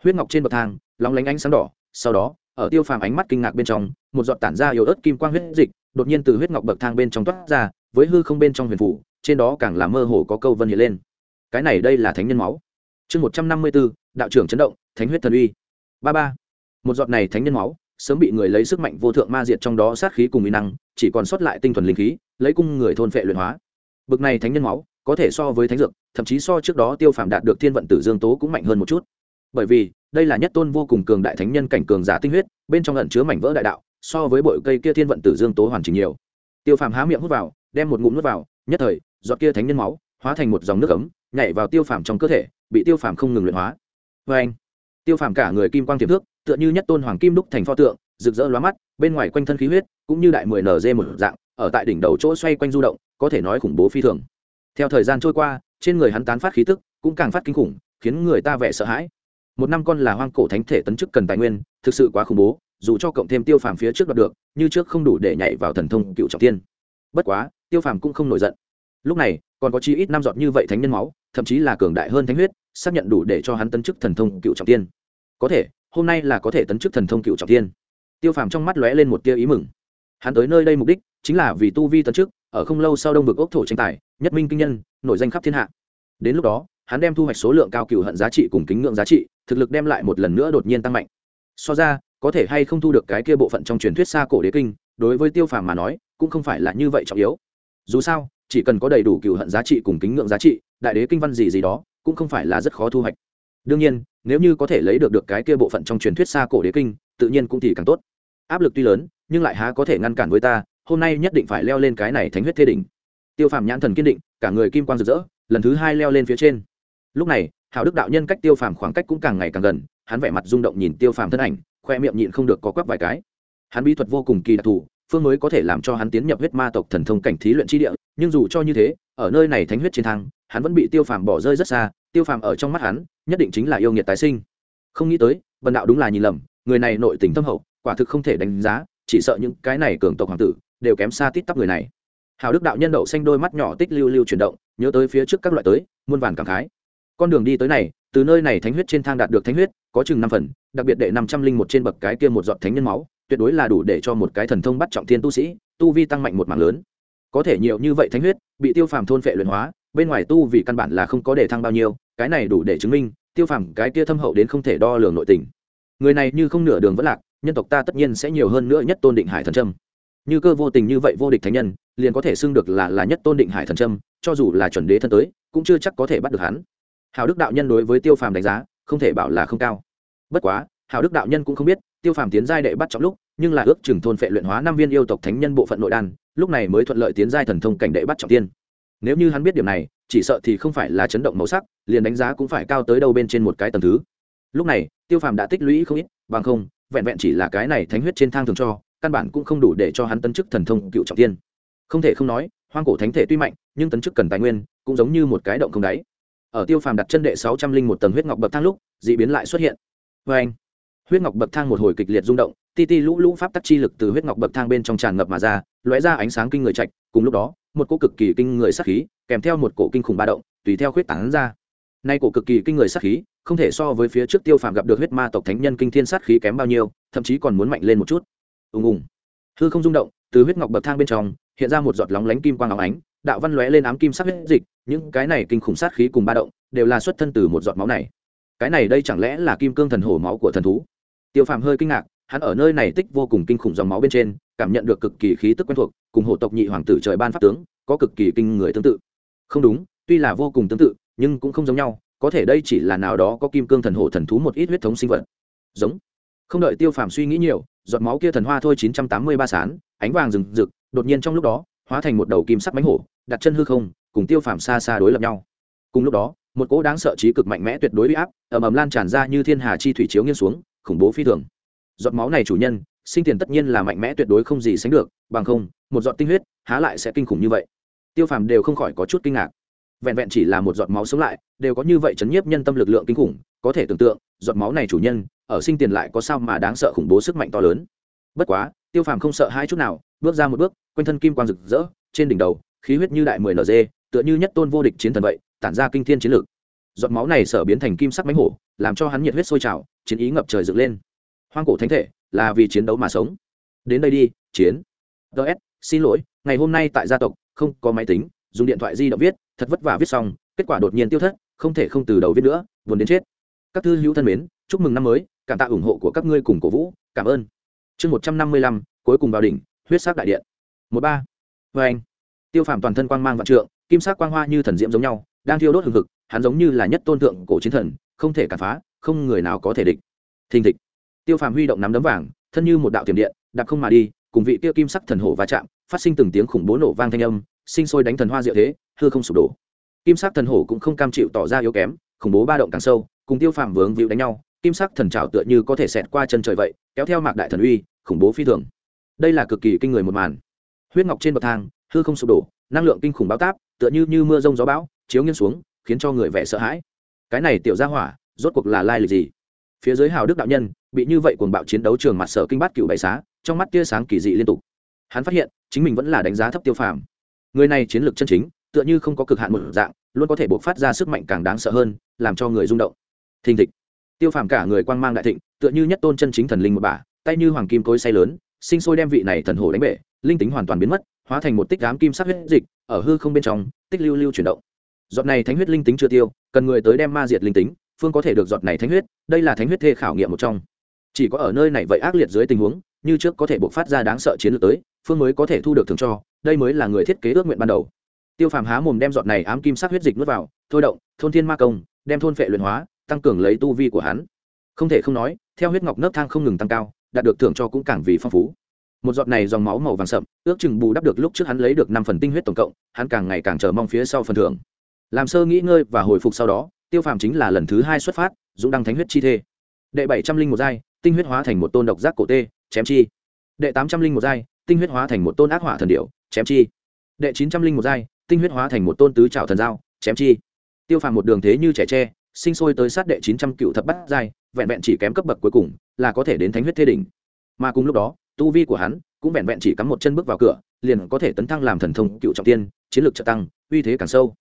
huyết ngọc trên bậc thang lóng lánh ánh sáng đỏ sau đó ở tiêu phàm ánh mắt kinh ngạc bên trong một giọt tản ra yếu ớt kim quang huyết dịch đột nhiên từ huyết ngọc bậc thang bên trong toát ra với hư không bên trong huyền phủ trên đó càng là mơ hồ có câu vân hiện lên. Cái này đây là thánh nhân máu chương một trăm năm mươi bốn đạo trưởng chấn động, thánh huyết thần uy. Ba ba. Một giọt này thánh nhân máu, sớm bị người lấy sức mạnh vô thượng ma diệt trong đó sát khí cùng uy năng, chỉ còn sót lại tinh thuần linh khí, lấy cung người thôn phệ luyện hóa. Bực này thánh nhân máu, có thể so với thánh dược, thậm chí so trước đó tiêu phàm đạt được thiên vận tử dương tố cũng mạnh hơn một chút. Bởi vì, đây là nhất tôn vô cùng cường đại thánh nhân cảnh cường giả tinh huyết, bên trong ẩn chứa mảnh vỡ đại đạo, so với bội cây kia thiên vận tử dương tố hoàn chỉnh nhiều. Tiêu phàm há miệng hút vào, đem một ngụm nước vào, nhất thời, giọt kia thánh nhân máu, hóa thành một dòng nước ấm nhảy vào tiêu phàm trong cơ thể, bị tiêu phàm không ngừng luyện hóa. Vê anh, tiêu phàm cả người kim quang tiềm thước tựa như nhất tôn hoàng kim đúc thành pho tượng, rực rỡ lóa mắt, bên ngoài quanh thân khí huyết, cũng như đại mười nz một dạng, ở tại đỉnh đầu chỗ xoay quanh du động, có thể nói khủng bố phi thường. Theo thời gian trôi qua, trên người hắn tán phát khí tức, cũng càng phát kinh khủng, khiến người ta vẻ sợ hãi. Một năm con là hoang cổ thánh thể tấn chức cần tài nguyên, thực sự quá khủng bố, dù cho cộng thêm tiêu phàm phía trước đoạt được, như trước không đủ để nhảy vào thần thông cựu trọng tiên bất quá, tiêu phàm cũng không nổi giận. Lúc này, còn có chi ít năm giọt như vậy thánh nhân máu thậm chí là cường đại hơn thánh huyết, xác nhận đủ để cho hắn tấn chức thần thông cựu trọng tiên. Có thể, hôm nay là có thể tấn chức thần thông cựu trọng tiên. Tiêu phàm trong mắt lóe lên một tia ý mừng. Hắn tới nơi đây mục đích chính là vì tu vi tấn chức, ở không lâu sau đông vực ốc thổ tranh tài, nhất minh kinh nhân, nổi danh khắp thiên hạ. Đến lúc đó, hắn đem thu hoạch số lượng cao cựu hận giá trị cùng kính ngưỡng giá trị, thực lực đem lại một lần nữa đột nhiên tăng mạnh. So ra, có thể hay không thu được cái kia bộ phận trong truyền thuyết xa cổ đế kinh, đối với tiêu phàm mà nói, cũng không phải là như vậy trọng yếu. Dù sao, chỉ cần có đầy đủ cựu hận giá trị cùng kính ngưỡng giá trị đại đế kinh văn gì gì đó cũng không phải là rất khó thu hoạch. Đương nhiên, nếu như có thể lấy được được cái kia bộ phận trong truyền thuyết xa cổ đế kinh, tự nhiên cũng thì càng tốt. Áp lực tuy lớn, nhưng lại há có thể ngăn cản với ta, hôm nay nhất định phải leo lên cái này thánh huyết thê đỉnh. Tiêu phàm nhãn thần kiên định, cả người kim quang rực rỡ, lần thứ hai leo lên phía trên. Lúc này, hảo đức đạo nhân cách tiêu phàm khoảng cách cũng càng ngày càng gần, hắn vẻ mặt rung động nhìn tiêu phàm thân ảnh, khoe miệng nhịn không được có quắp vài cái. Hắn bí thuật vô cùng kỳ đặc thù, phương mới có thể làm cho hắn tiến nhập huyết ma tộc thần thông cảnh thí luyện tri địa, nhưng dù cho như thế, ở nơi này thánh huyết trên thang hắn vẫn bị tiêu phàm bỏ rơi rất xa, tiêu phàm ở trong mắt hắn, nhất định chính là yêu nghiệt tái sinh. Không nghĩ tới, bần đạo đúng là nhìn lầm, người này nội tình tâm hậu, quả thực không thể đánh giá, chỉ sợ những cái này cường tộc hoàng tử đều kém xa tít tắp người này. Hào đức đạo nhân đậu xanh đôi mắt nhỏ tích lưu lưu chuyển động, nhớ tới phía trước các loại tới, muôn vàn cảm khái. Con đường đi tới này, từ nơi này thánh huyết trên thang đạt được thánh huyết, có chừng năm phần, đặc biệt đệ năm trăm linh một trên bậc cái kia một giọt thánh nhân máu, tuyệt đối là đủ để cho một cái thần thông bắt trọng thiên tu sĩ, tu vi tăng mạnh một mảng lớn. Có thể nhiều như vậy thánh huyết, bị tiêu phàm thôn phệ luyện hóa bên ngoài tu vì căn bản là không có để thăng bao nhiêu, cái này đủ để chứng minh, tiêu phàm cái kia thâm hậu đến không thể đo lường nội tình. Người này như không nửa đường vẫn lạc, nhân tộc ta tất nhiên sẽ nhiều hơn nữa nhất tôn định hải thần trâm như cơ vô tình như vậy vô địch thánh nhân, liền có thể xưng được là là nhất tôn định hải thần trâm cho dù là chuẩn đế thân tới, cũng chưa chắc có thể bắt được hắn. Hào đức đạo nhân đối với tiêu phàm đánh giá, không thể bảo là không cao. Bất quá, hào đức đạo nhân cũng không biết, tiêu phàm tiến giai đệ bắt trong lúc, nhưng là ước chừng thôn phệ luyện hóa năm viên yêu tộc thánh nhân bộ phận nội đan, lúc này mới thuận lợi tiến giai thần thông cảnh đệ bắt trọng tiên nếu như hắn biết điểm này, chỉ sợ thì không phải là chấn động màu sắc, liền đánh giá cũng phải cao tới đâu bên trên một cái tầng thứ. Lúc này, tiêu phàm đã tích lũy không ít, bằng không, vẹn vẹn chỉ là cái này thánh huyết trên thang thường cho, căn bản cũng không đủ để cho hắn tấn chức thần thông cựu trọng tiên. Không thể không nói, hoang cổ thánh thể tuy mạnh, nhưng tấn chức cần tài nguyên, cũng giống như một cái động không đáy. Ở tiêu phàm đặt chân đệ sáu trăm linh một tầng huyết ngọc bậc thang lúc d ị biến lại xuất hiện. Vê anh huyết ngọc bậc thang một hồi kịch liệt rung động, ti ti lũ lũ pháp tắc chi lực từ huyết ngọc bậc thang bên trong tràn ngập mà ra, lóe ra ánh sáng kinh người trạch, cùng lúc đó, một cỗ cực kỳ kinh người sắc khí, kèm theo một cổ kinh khủng ba động, tùy theo huyết tán ra. Nay cổ cực kỳ kinh người sắc khí, không thể so với phía trước tiêu phàm gặp được huyết ma tộc thánh nhân kinh thiên sát khí kém bao nhiêu, thậm chí còn muốn mạnh lên một chút. Ùng ùng. Hư không rung động, từ huyết ngọc bậc thang bên trong, hiện ra một giọt lóng lánh kim quang óng ánh, đạo văn lóe lên ám kim sắc huyết dịch, những cái này kinh khủng sát khí cùng ba động, đều là xuất thân từ một giọt máu này. Cái này đây chẳng lẽ là kim cương thần hổ máu của thần thú? Tiêu phàm hơi kinh ngạc, hắn ở nơi này tích vô cùng kinh khủng dòng máu bên trên, cảm nhận được cực kỳ khí tức quen thuộc, cùng hổ tộc nhị hoàng tử trời ban pháp tướng, có cực kỳ kinh người tương tự. Không đúng, tuy là vô cùng tương tự, nhưng cũng không giống nhau, có thể đây chỉ là nào đó có kim cương thần hổ thần thú một ít huyết thống sinh vật. Giống. Không đợi tiêu phàm suy nghĩ nhiều, giọt máu kia thần hoa thôi chín trăm tám mươi ba sán, ánh vàng rừng rực, đột nhiên trong lúc đó, hóa thành một đầu kim sắc bánh hổ, đặt chân hư không, cùng tiêu phàm xa xa đối lập nhau. Cùng lúc đó, một cỗ đáng sợ trí cực mạnh mẽ tuyệt đối bị áp, ầm ầm lan tràn ra như thiên hà chi thủy chiếu nghiêng xuống khủng bố phi thường. Giọt máu này chủ nhân, sinh tiền tất nhiên là mạnh mẽ tuyệt đối không gì sánh được, bằng không, một giọt tinh huyết, há lại sẽ kinh khủng như vậy. Tiêu phàm đều không khỏi có chút kinh ngạc. Vẹn vẹn chỉ là một giọt máu sống lại, đều có như vậy chấn nhiếp nhân tâm lực lượng kinh khủng, có thể tưởng tượng, giọt máu này chủ nhân, ở sinh tiền lại có sao mà đáng sợ khủng bố sức mạnh to lớn. Bất quá, tiêu phàm không sợ hai chút nào, bước ra một bước, quanh thân kim quang rực rỡ, trên đỉnh đầu, khí huyết như đại mười nd tựa như nhất tôn vô địch chiến thần vậy, tản ra kinh thiên chiến lực giọt máu này sở biến thành kim sắc mánh hổ, làm cho hắn nhiệt huyết sôi trào, chiến ý ngập trời dựng lên. Hoang cổ thánh thể, là vì chiến đấu mà sống. Đến đây đi, chiến. Ts xin lỗi, ngày hôm nay tại gia tộc, không có máy tính, dùng điện thoại di động viết, thật vất vả viết xong, kết quả đột nhiên tiêu thất, không thể không từ đầu viết nữa, buồn đến chết. Các thư hữu thân mến, chúc mừng năm mới, cảm tạ ủng hộ của các ngươi cùng cổ vũ, cảm ơn. Chương một trăm năm mươi lăm, cuối cùng vào đỉnh, huyết sắc đại điện. Một ba. Vê anh tiêu phàm toàn thân quang mang vạn trượng, kim sắc quang hoa như thần diễm giống nhau, đang thiêu đốt hừng hực hắn giống như là nhất tôn thượng cổ chiến thần, không thể cản phá, không người nào có thể địch. Thình thịch. Tiêu phàm huy động nắm đấm vàng, thân như một đạo tiềm điện, đạp không mà đi, cùng vị tiêu kim sắc thần hổ va chạm, phát sinh từng tiếng khủng bố nổ vang thanh âm, sinh sôi đánh thần hoa diệu thế, hư không sụp đổ. Kim sắc thần hổ cũng không cam chịu tỏ ra yếu kém, khủng bố ba động càng sâu, cùng tiêu phàm vướng víu đánh nhau, kim sắc thần trào tựa như có thể xẹt qua chân trời vậy, kéo theo mạc đại thần uy, khủng bố phi thường. Đây là cực kỳ kinh người một màn. Huyết ngọc trên bậc thang, hư không sụp đổ, năng lượng kinh khủng báo táp, tựa như như mưa rông gió bão, chiếu nghiêng xuống khiến cho người vẻ sợ hãi. Cái này tiểu ra hỏa, rốt cuộc là lai lịch gì? Phía dưới hào đức đạo nhân, bị như vậy cuồng bạo chiến đấu trường mặt sở kinh bát cựu bày xá, trong mắt tia sáng kỳ dị liên tục. Hắn phát hiện, chính mình vẫn là đánh giá thấp tiêu phàm. Người này chiến lược chân chính, tựa như không có cực hạn một dạng, luôn có thể buộc phát ra sức mạnh càng đáng sợ hơn, làm cho người rung động. Thình thịch. Tiêu phàm cả người quang mang đại thịnh, tựa như nhất tôn chân chính thần linh một bà, tay như hoàng kim cối say lớn, sinh sôi đem vị này thần hồ đánh bể, linh tính hoàn toàn biến mất, hóa thành một tích đám kim sắc huyết dịch, ở hư không bên trong, tích lưu lưu chuyển động giọt này thánh huyết linh tính chưa tiêu, cần người tới đem ma diệt linh tính, phương có thể được giọt này thánh huyết, đây là thánh huyết thê khảo nghiệm một trong. Chỉ có ở nơi này vậy ác liệt dưới tình huống, như trước có thể buộc phát ra đáng sợ chiến lược tới, phương mới có thể thu được thường cho, đây mới là người thiết kế ước nguyện ban đầu. Tiêu phàm há mồm đem giọt này ám kim sắc huyết dịch nuốt vào, thôi động, thôn thiên ma công, đem thôn phệ luyện hóa, tăng cường lấy tu vi của hắn. Không thể không nói, theo huyết ngọc nấc thang không ngừng tăng cao, đạt được thưởng cho cũng càng vì phong phú. Một giọt này dòng máu màu vàng sậm, ước chừng bù đắp được lúc trước hắn lấy được năm phần tinh huyết tổng cộng, hắn càng ngày càng chờ mong phía sau phần thưởng làm sơ nghỉ ngơi và hồi phục sau đó, tiêu phàm chính là lần thứ hai xuất phát, dũng đăng thánh huyết chi thê. Đệ bảy trăm linh một giai, tinh huyết hóa thành một tôn độc giác cổ tê, chém chi. Đệ tám trăm linh một giai, tinh huyết hóa thành một tôn ác hỏa thần điệu chém chi. Đệ chín trăm linh một giai, tinh huyết hóa thành một tôn tứ trào thần dao, chém chi. Tiêu phàm một đường thế như trẻ tre, sinh sôi tới sát đệ chín trăm cựu thập bát giai, vẹn vẹn chỉ kém cấp bậc cuối cùng, là có thể đến thánh huyết thê đỉnh. Mà cùng lúc đó, tu vi của hắn cũng vẹn vẹn chỉ cắm một chân bước vào cửa, liền có thể tấn thăng làm thần thông cựu trọng tiên, chiến lược trợ tăng, uy thế càng sâu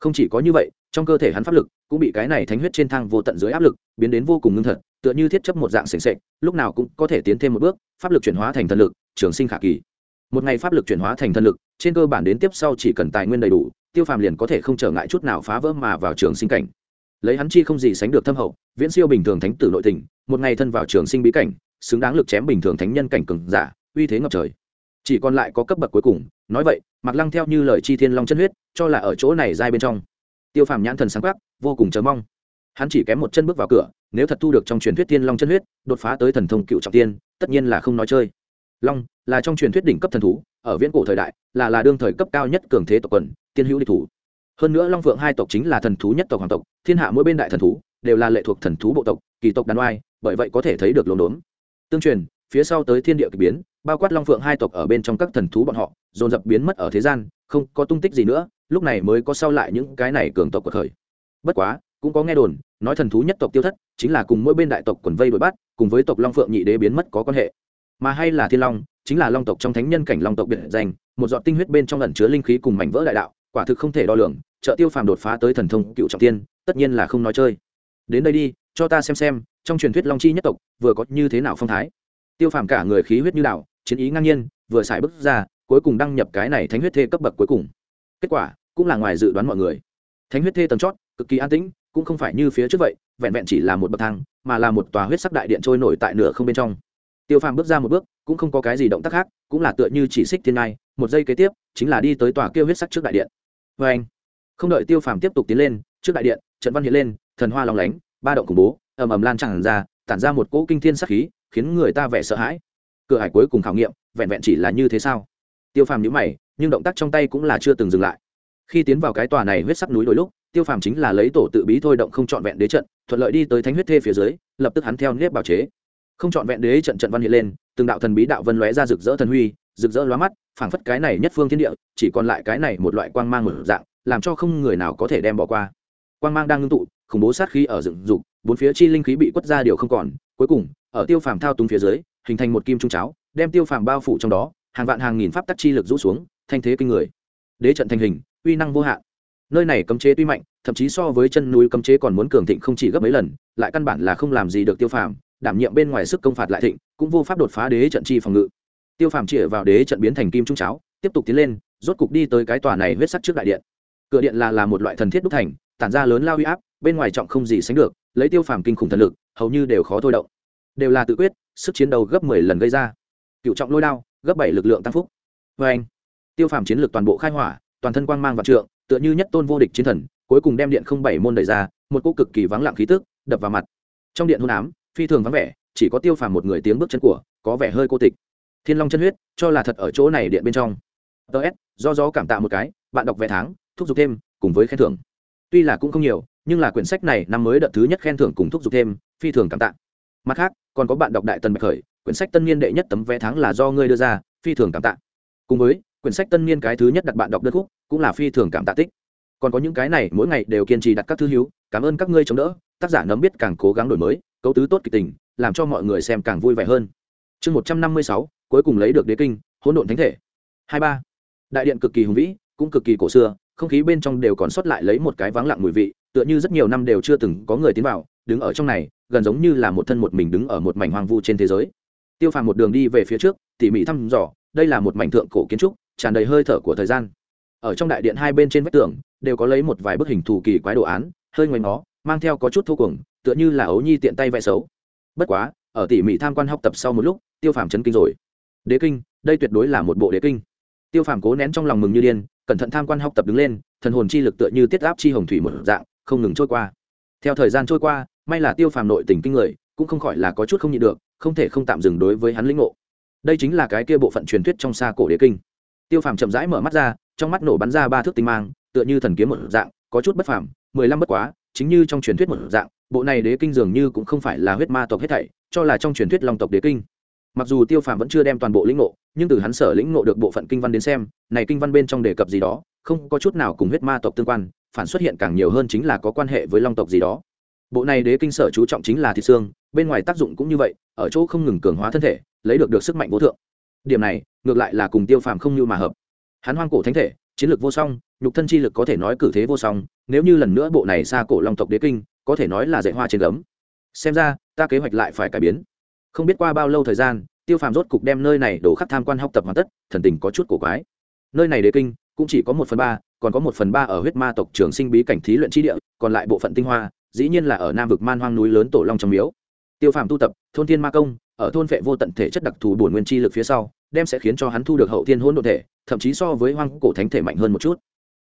không chỉ có như vậy, trong cơ thể hắn pháp lực cũng bị cái này thánh huyết trên thang vô tận dưới áp lực biến đến vô cùng ngưng thật, tựa như thiết chấp một dạng sềnh sệch lúc nào cũng có thể tiến thêm một bước, pháp lực chuyển hóa thành thần lực, trường sinh khả kỳ. Một ngày pháp lực chuyển hóa thành thần lực, trên cơ bản đến tiếp sau chỉ cần tài nguyên đầy đủ, tiêu phàm liền có thể không trở ngại chút nào phá vỡ mà vào trường sinh cảnh. Lấy hắn chi không gì sánh được thâm hậu, viễn siêu bình thường thánh tử nội tình, một ngày thân vào trường sinh bí cảnh, xứng đáng lực chém bình thường thánh nhân cảnh cường giả, uy thế ngập trời chỉ còn lại có cấp bậc cuối cùng, nói vậy mặc lăng theo như lời chi thiên long chân huyết, cho là ở chỗ này dai bên trong. Tiêu phàm nhãn thần sáng khắc vô cùng chờ mong. Hắn chỉ kém một chân bước vào cửa, nếu thật thu được trong truyền thuyết thiên long chân huyết, đột phá tới thần thông cựu trọng tiên, tất nhiên là không nói chơi. Long là trong truyền thuyết đỉnh cấp thần thú, ở viễn cổ thời đại, là là đương thời cấp cao nhất cường thế tộc quần, tiên hữu địch thủ. Hơn nữa long phượng hai tộc chính là thần thú nhất tộc hoàng tộc, thiên hạ mỗi bên đại thần thú, đều là lệ thuộc thần thú bộ tộc, kỳ tộc đàn oai, bởi vậy có thể thấy được lồn đốn. Tương truyền phía sau tới thiên địa k ỳ biến, bao quát long phượng hai tộc ở bên trong các thần thú bọn họ, dồn dập biến mất ở thế gian, không có tung tích gì nữa, lúc này mới có sau lại những cái này cường tộc của khởi bất quá, cũng có nghe đồn, nói thần thú nhất tộc tiêu thất, chính là cùng mỗi bên đại tộc quần vây đuổi bắt, cùng với tộc long phượng nhị đế biến mất có quan hệ. Mà hay là thiên long, chính là long tộc trong thánh nhân cảnh long tộc biệt danh, một giọt tinh huyết bên trong lẩn chứa linh khí cùng mảnh vỡ đại đạo, quả thực không thể đo lường, trợ tiêu phàm đột phá tới thần thông cựu trọng tiên, tất nhiên là không nói chơi. Đến đây đi, cho ta xem xem, trong truyền thuyết long chi nhất tộc, vừa có như thế nào phong thái tiêu phàm cả người khí huyết như đạo chiến ý ngang nhiên, vừa xài bước ra, cuối cùng đăng nhập cái này thánh huyết thê cấp bậc cuối cùng. Kết quả, cũng là ngoài dự đoán mọi người. Thánh huyết thê tầng chót, cực kỳ an tĩnh, cũng không phải như phía trước vậy, vẹn vẹn chỉ là một bậc thang, mà là một tòa huyết sắc đại điện trôi nổi tại nửa không bên trong. Tiêu phàm bước ra một bước, cũng không có cái gì động tác khác, cũng là tựa như chỉ xích thiên ngai, một giây kế tiếp, chính là đi tới tòa kêu huyết sắc trước đại điện. Vê anh, không đợi tiêu phàm tiếp tục tiến lên, trước đại điện, trận văn hiện lên, thần hoa lòng lánh, ba động khủng bố, ầm ầm lan tràn ra, tản ra một cỗ kinh thiên sắc khí khiến người ta vẻ sợ hãi. Cửa hải cuối cùng khảo nghiệm, vẹn vẹn chỉ là như thế sao? Tiêu phàm nhíu mày, nhưng động tác trong tay cũng là chưa từng dừng lại. Khi tiến vào cái tòa này huyết sắc núi đôi lúc, tiêu phàm chính là lấy tổ tự bí thôi động không trọn vẹn đế trận, thuận lợi đi tới thánh huyết thê phía dưới, lập tức hắn theo nếp bào chế. Không trọn vẹn đế trận trận văn hiện lên, từng đạo thần bí đạo vân lóe ra rực rỡ thần huy, rực rỡ lóa mắt, phảng phất cái này nhất phương thiên địa, chỉ còn lại cái này một loại quang mang mở dạng, làm cho không người nào có thể đem bỏ qua. Quang mang đang ngưng tụ, khủng bố sát khí ở dựng dục, bốn phía chi linh khí bị quất ra điều không còn, cuối cùng ở tiêu phàm thao túng phía dưới, hình thành một kim trung cháo, đem tiêu phàm bao phủ trong đó, hàng vạn hàng nghìn pháp tắc chi lực rũ xuống, thanh thế kinh người. Đế trận thành hình, uy năng vô hạn. Nơi này cấm chế tuy mạnh, thậm chí so với chân núi cấm chế còn muốn cường thịnh không chỉ gấp mấy lần, lại căn bản là không làm gì được tiêu phàm, đảm nhiệm bên ngoài sức công phạt lại thịnh, cũng vô pháp đột phá đế trận chi phòng ngự. Tiêu phàm chĩa vào đế trận biến thành kim trung cháo, tiếp tục tiến lên, rốt cục đi tới cái tòa này huyết sắc trước đại điện. Cửa điện là là một loại thần thiết đúc thành, tản ra lớn lao huy áp, bên ngoài trọng không gì sánh được, lấy tiêu phàm kinh khủng thần lực, hầu như đều khó thôi động đều là tự quyết, sức chiến đấu gấp mười lần gây ra. Cựu trọng lôi đao, gấp bảy lực lượng tăng phúc. Vê anh, tiêu phàm chiến lược toàn bộ khai hỏa, toàn thân quang mang và trượng, tựa như nhất tôn vô địch chiến thần, cuối cùng đem điện không bảy môn đẩy ra, một cô cực kỳ vắng lặng khí tức đập vào mặt. Trong điện hôn ám, phi thường vắng vẻ, chỉ có tiêu phàm một người tiếng bước chân của, có vẻ hơi cô tịch. Thiên long chân huyết, cho là thật ở chỗ này điện bên trong. Ts do gió cảm tạ một cái, bạn đọc vé tháng, thúc giục thêm, cùng với khen thưởng. Tuy là cũng không nhiều, nhưng là quyển sách này năm mới đợt thứ nhất khen thưởng cùng thúc giục thêm, phi thường cảm tạ mặt khác, còn có bạn đọc đại tần bạch khởi, quyển sách tân niên đệ nhất tấm vé tháng là do ngươi đưa ra, phi thường cảm tạ. Cùng với, quyển sách tân niên cái thứ nhất đặt bạn đọc đơn khúc, cũng là phi thường cảm tạ tích. Còn có những cái này, mỗi ngày đều kiên trì đặt các thư hiếu cảm ơn các ngươi chống đỡ, tác giả nấm biết càng cố gắng đổi mới, cấu tứ tốt kịch tình, làm cho mọi người xem càng vui vẻ hơn. Chương một trăm năm mươi sáu, cuối cùng lấy được đế kinh, hỗn độn thánh thể. Hai ba. Đại điện cực kỳ hùng vĩ, cũng cực kỳ cổ xưa, không khí bên trong đều còn sót lại lấy một cái vắng lặng mùi vị, tựa như rất nhiều năm đều chưa từng có người tiến vào, đứng ở trong này gần giống như là một thân một mình đứng ở một mảnh hoang vu trên thế giới. Tiêu phàm một đường đi về phía trước, tỉ mỉ thăm dò, đây là một mảnh thượng cổ kiến trúc, tràn đầy hơi thở của thời gian. Ở trong đại điện hai bên trên vách tường, đều có lấy một vài bức hình thù kỳ quái đồ án, hơi ngoài nó mang theo có chút thô cuồng, tựa như là ấu nhi tiện tay vẽ xấu. Bất quá, ở tỉ mỉ tham quan học tập sau một lúc, tiêu phàm chấn kinh rồi. Đế kinh, đây tuyệt đối là một bộ đế kinh. Tiêu phàm cố nén trong lòng mừng như điên, cẩn thận tham quan học tập đứng lên, thần hồn chi lực tựa như tiết áp chi hồng thủy một dạng, không ngừng trôi qua. Theo thời gian trôi qua may là tiêu phàm nội tình kinh người, cũng không khỏi là có chút không nhịn được, không thể không tạm dừng đối với hắn lĩnh ngộ. Đây chính là cái kia bộ phận truyền thuyết trong xa cổ đế kinh. Tiêu phàm chậm rãi mở mắt ra, trong mắt nổ bắn ra ba thước tinh mang, tựa như thần kiếm một dạng, có chút bất phàm, mười lăm bất quá, chính như trong truyền thuyết một dạng, bộ này đế kinh dường như cũng không phải là huyết ma tộc hết thảy, cho là trong truyền thuyết long tộc đế kinh. Mặc dù tiêu phàm vẫn chưa đem toàn bộ lĩnh ngộ, nhưng từ hắn sở lĩnh ngộ được bộ phận kinh văn đến xem, này kinh văn bên trong đề cập gì đó, không có chút nào cùng huyết ma tộc tương quan, phản xuất hiện càng nhiều hơn chính là có quan hệ với long tộc gì đó bộ này đế kinh sở chú trọng chính là thịt xương, bên ngoài tác dụng cũng như vậy, ở chỗ không ngừng cường hóa thân thể, lấy được được sức mạnh vô thượng. Điểm này, ngược lại là cùng tiêu phàm không như mà hợp. Hắn hoang cổ thánh thể, chiến lược vô song, nhục thân chi lực có thể nói cử thế vô song, nếu như lần nữa bộ này xa cổ long tộc đế kinh, có thể nói là dạy hoa trên gấm. Xem ra, ta kế hoạch lại phải cải biến. Không biết qua bao lâu thời gian, tiêu phàm rốt cục đem nơi này đổ khắc tham quan học tập hoàn tất, thần tình có chút cổ quái. Nơi này đế kinh, cũng chỉ có một phần ba, còn có một phần ba ở huyết ma tộc trường sinh bí cảnh thí luyện tri địa, còn lại bộ phận tinh hoa dĩ nhiên là ở nam vực man hoang núi lớn tổ long trong miếu. Tiêu phàm tu tập, thôn thiên ma công, ở thôn vệ vô tận thể chất đặc thù bổn nguyên chi lực phía sau, đem sẽ khiến cho hắn thu được hậu thiên hôn đ ộ thể, thậm chí so với hoang cổ thánh thể mạnh hơn một chút.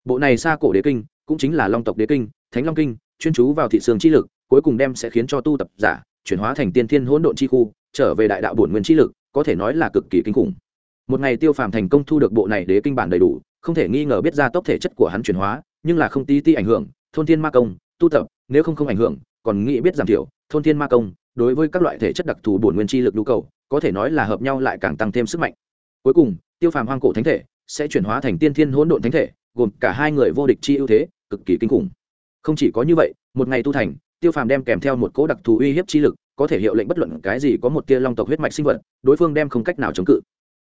Bộ này xa cổ đế kinh, cũng chính là long tộc đế kinh, thánh long kinh, chuyên chú vào thị xương chi lực, cuối cùng đem sẽ khiến cho tu tập giả, chuyển hóa thành tiên thiên hỗn độn chi khu, trở về đại đạo bổn nguyên chi lực, có thể nói là cực kỳ kinh khủng. Một ngày tiêu phàm thành công thu được bộ này đế kinh bản đầy đủ, không thể nghi ngờ biết ra tốc thể chất của hắn chuyển hóa, nhưng là không tí ti ảnh hưởng, thôn thiên ma công, tu tập nếu không không ảnh hưởng, còn nghĩ biết giảm thiểu, thôn thiên ma công, đối với các loại thể chất đặc thù bổn nguyên chi lực nhu cầu, có thể nói là hợp nhau lại càng tăng thêm sức mạnh. Cuối cùng, tiêu phàm hoang cổ thánh thể sẽ chuyển hóa thành tiên thiên hỗn độn thánh thể, gồm cả hai người vô địch chi ưu thế, cực kỳ kinh khủng. Không chỉ có như vậy, một ngày tu thành, tiêu phàm đem kèm theo một cỗ đặc thù uy hiếp chi lực, có thể hiệu lệnh bất luận cái gì có một tia long tộc huyết mạch sinh vật, đối phương đem không cách nào chống cự.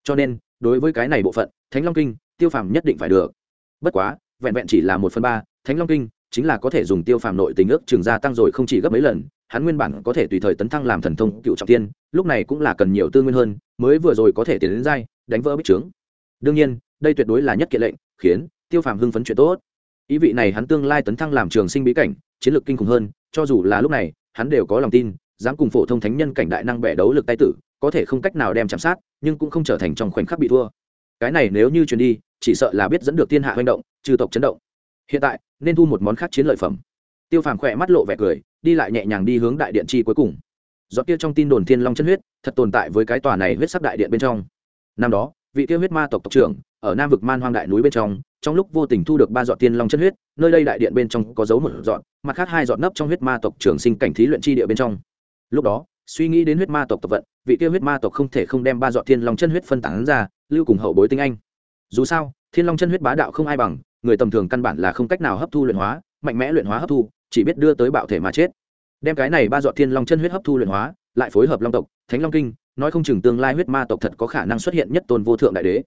Cho nên, đối với cái này bộ phận, thánh long kinh, tiêu phàm nhất định phải được. Bất quá, vẹn vẹn chỉ là một phần ba, thánh long kinh chính là có thể dùng tiêu phàm nội tình ước trường gia tăng rồi không chỉ gấp mấy lần, hắn nguyên bản có thể tùy thời tấn thăng làm thần thông cựu trọng tiên, lúc này cũng là cần nhiều tư nguyên hơn, mới vừa rồi có thể tiến đến dai đánh vỡ bích trướng. Đương nhiên, đây tuyệt đối là nhất kiện lệnh, khiến tiêu phàm hưng phấn chuyện tốt. Ý vị này hắn tương lai tấn thăng làm trường sinh bí cảnh, chiến lược kinh khủng hơn, cho dù là lúc này, hắn đều có lòng tin, dám cùng phổ thông thánh nhân cảnh đại năng bẻ đấu lực tay tử, có thể không cách nào đem chạm sát, nhưng cũng không trở thành trong khoảnh khắc bị thua. Cái này nếu như chuyển đi, chỉ sợ là biết dẫn được thiên hạ hành động, trừ tộc chấn động hiện tại, nên thu một món khác chiến lợi phẩm. Tiêu phàm khỏe mắt lộ vẻ cười, đi lại nhẹ nhàng đi hướng đại điện chi cuối cùng. Giọt kia trong tin đồn thiên long chân huyết, thật tồn tại với cái tòa này huyết sắc đại điện bên trong. Năm đó, vị kia huyết ma tộc tộc trưởng, ở nam vực man hoang đại núi bên trong trong lúc vô tình thu được ba giọt tiên long chân huyết, nơi đây đại điện bên trong có dấu một giọt, mặt khác hai giọt nấp trong huyết ma tộc trưởng sinh cảnh thí luyện chi địa bên trong. Lúc đó, suy nghĩ đến huyết ma tộc tộc vận, vị kia huyết ma tộc không thể không đem ba giọt thiên long chân huyết phân tán ra, lưu cùng hậu bối tinh anh. Dù sao, thiên long chân huyết bá đạo không ai bằng người tầm thường căn bản là không cách nào hấp thu luyện hóa, mạnh mẽ luyện hóa hấp thu, chỉ biết đưa tới bạo thể mà chết. Đem cái này ba dọa thiên long chân huyết hấp thu luyện hóa, lại phối hợp long tộc, thánh long kinh, nói không chừng tương lai huyết ma tộc thật có khả năng xuất hiện nhất tôn vô thượng đại đế.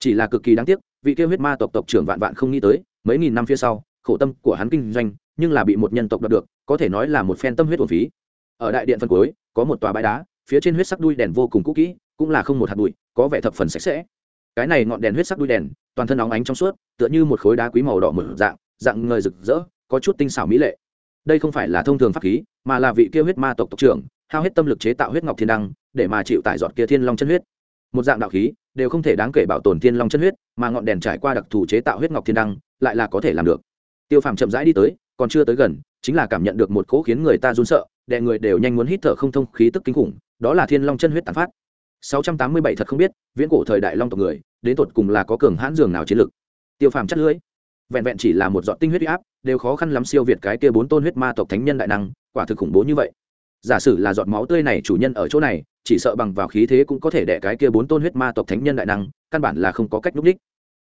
Chỉ là cực kỳ đáng tiếc, vị kia huyết ma tộc tộc trưởng vạn vạn không nghĩ tới, mấy nghìn năm phía sau, khổ tâm của hắn kinh doanh, nhưng là bị một nhân tộc đoạt được, có thể nói là một phen tâm huyết hồn phí. Ở đại điện phân cuối, có một tòa bãi đá, phía trên huyết sắc đuôi đèn vô cùng cũ kỹ, cũng là không một hạt bụi, có vẻ thập phần sạch sẽ cái này ngọn đèn huyết sắc đuôi đèn, toàn thân óng ánh trong suốt, tựa như một khối đá quý màu đỏ mở dạng dạng ngời rực rỡ, có chút tinh xảo mỹ lệ. Đây không phải là thông thường pháp khí, mà là vị kia huyết ma tộc tộc trưởng, hao hết tâm lực chế tạo huyết ngọc thiên đăng, để mà chịu tải giọt kia thiên long chân huyết. Một dạng đạo khí, đều không thể đáng kể bảo tồn thiên long chân huyết, mà ngọn đèn trải qua đặc thù chế tạo huyết ngọc thiên đăng, lại là có thể làm được. Tiêu phàm chậm rãi đi tới, còn chưa tới gần, chính là cảm nhận được một cỗ khiến người ta run sợ đè người đều nhanh muốn hít thở không thông, khí tức kinh khủng, đó là thiên long chân huyết tàn phát. 687 thật không biết, viễn cổ thời đại long tộc người đến tột cùng là có cường hãn dường nào chiến lực. Tiêu phàm chất lưỡi. Vẹn vẹn chỉ là một giọt tinh huyết áp, đều khó khăn lắm siêu việt cái kia bốn tôn huyết ma tộc thánh nhân đại năng, quả thực khủng bố như vậy. Giả sử là giọt máu tươi này chủ nhân ở chỗ này, chỉ sợ bằng vào khí thế cũng có thể đẻ cái kia bốn tôn huyết ma tộc thánh nhân đại năng, căn bản là không có cách núp đích.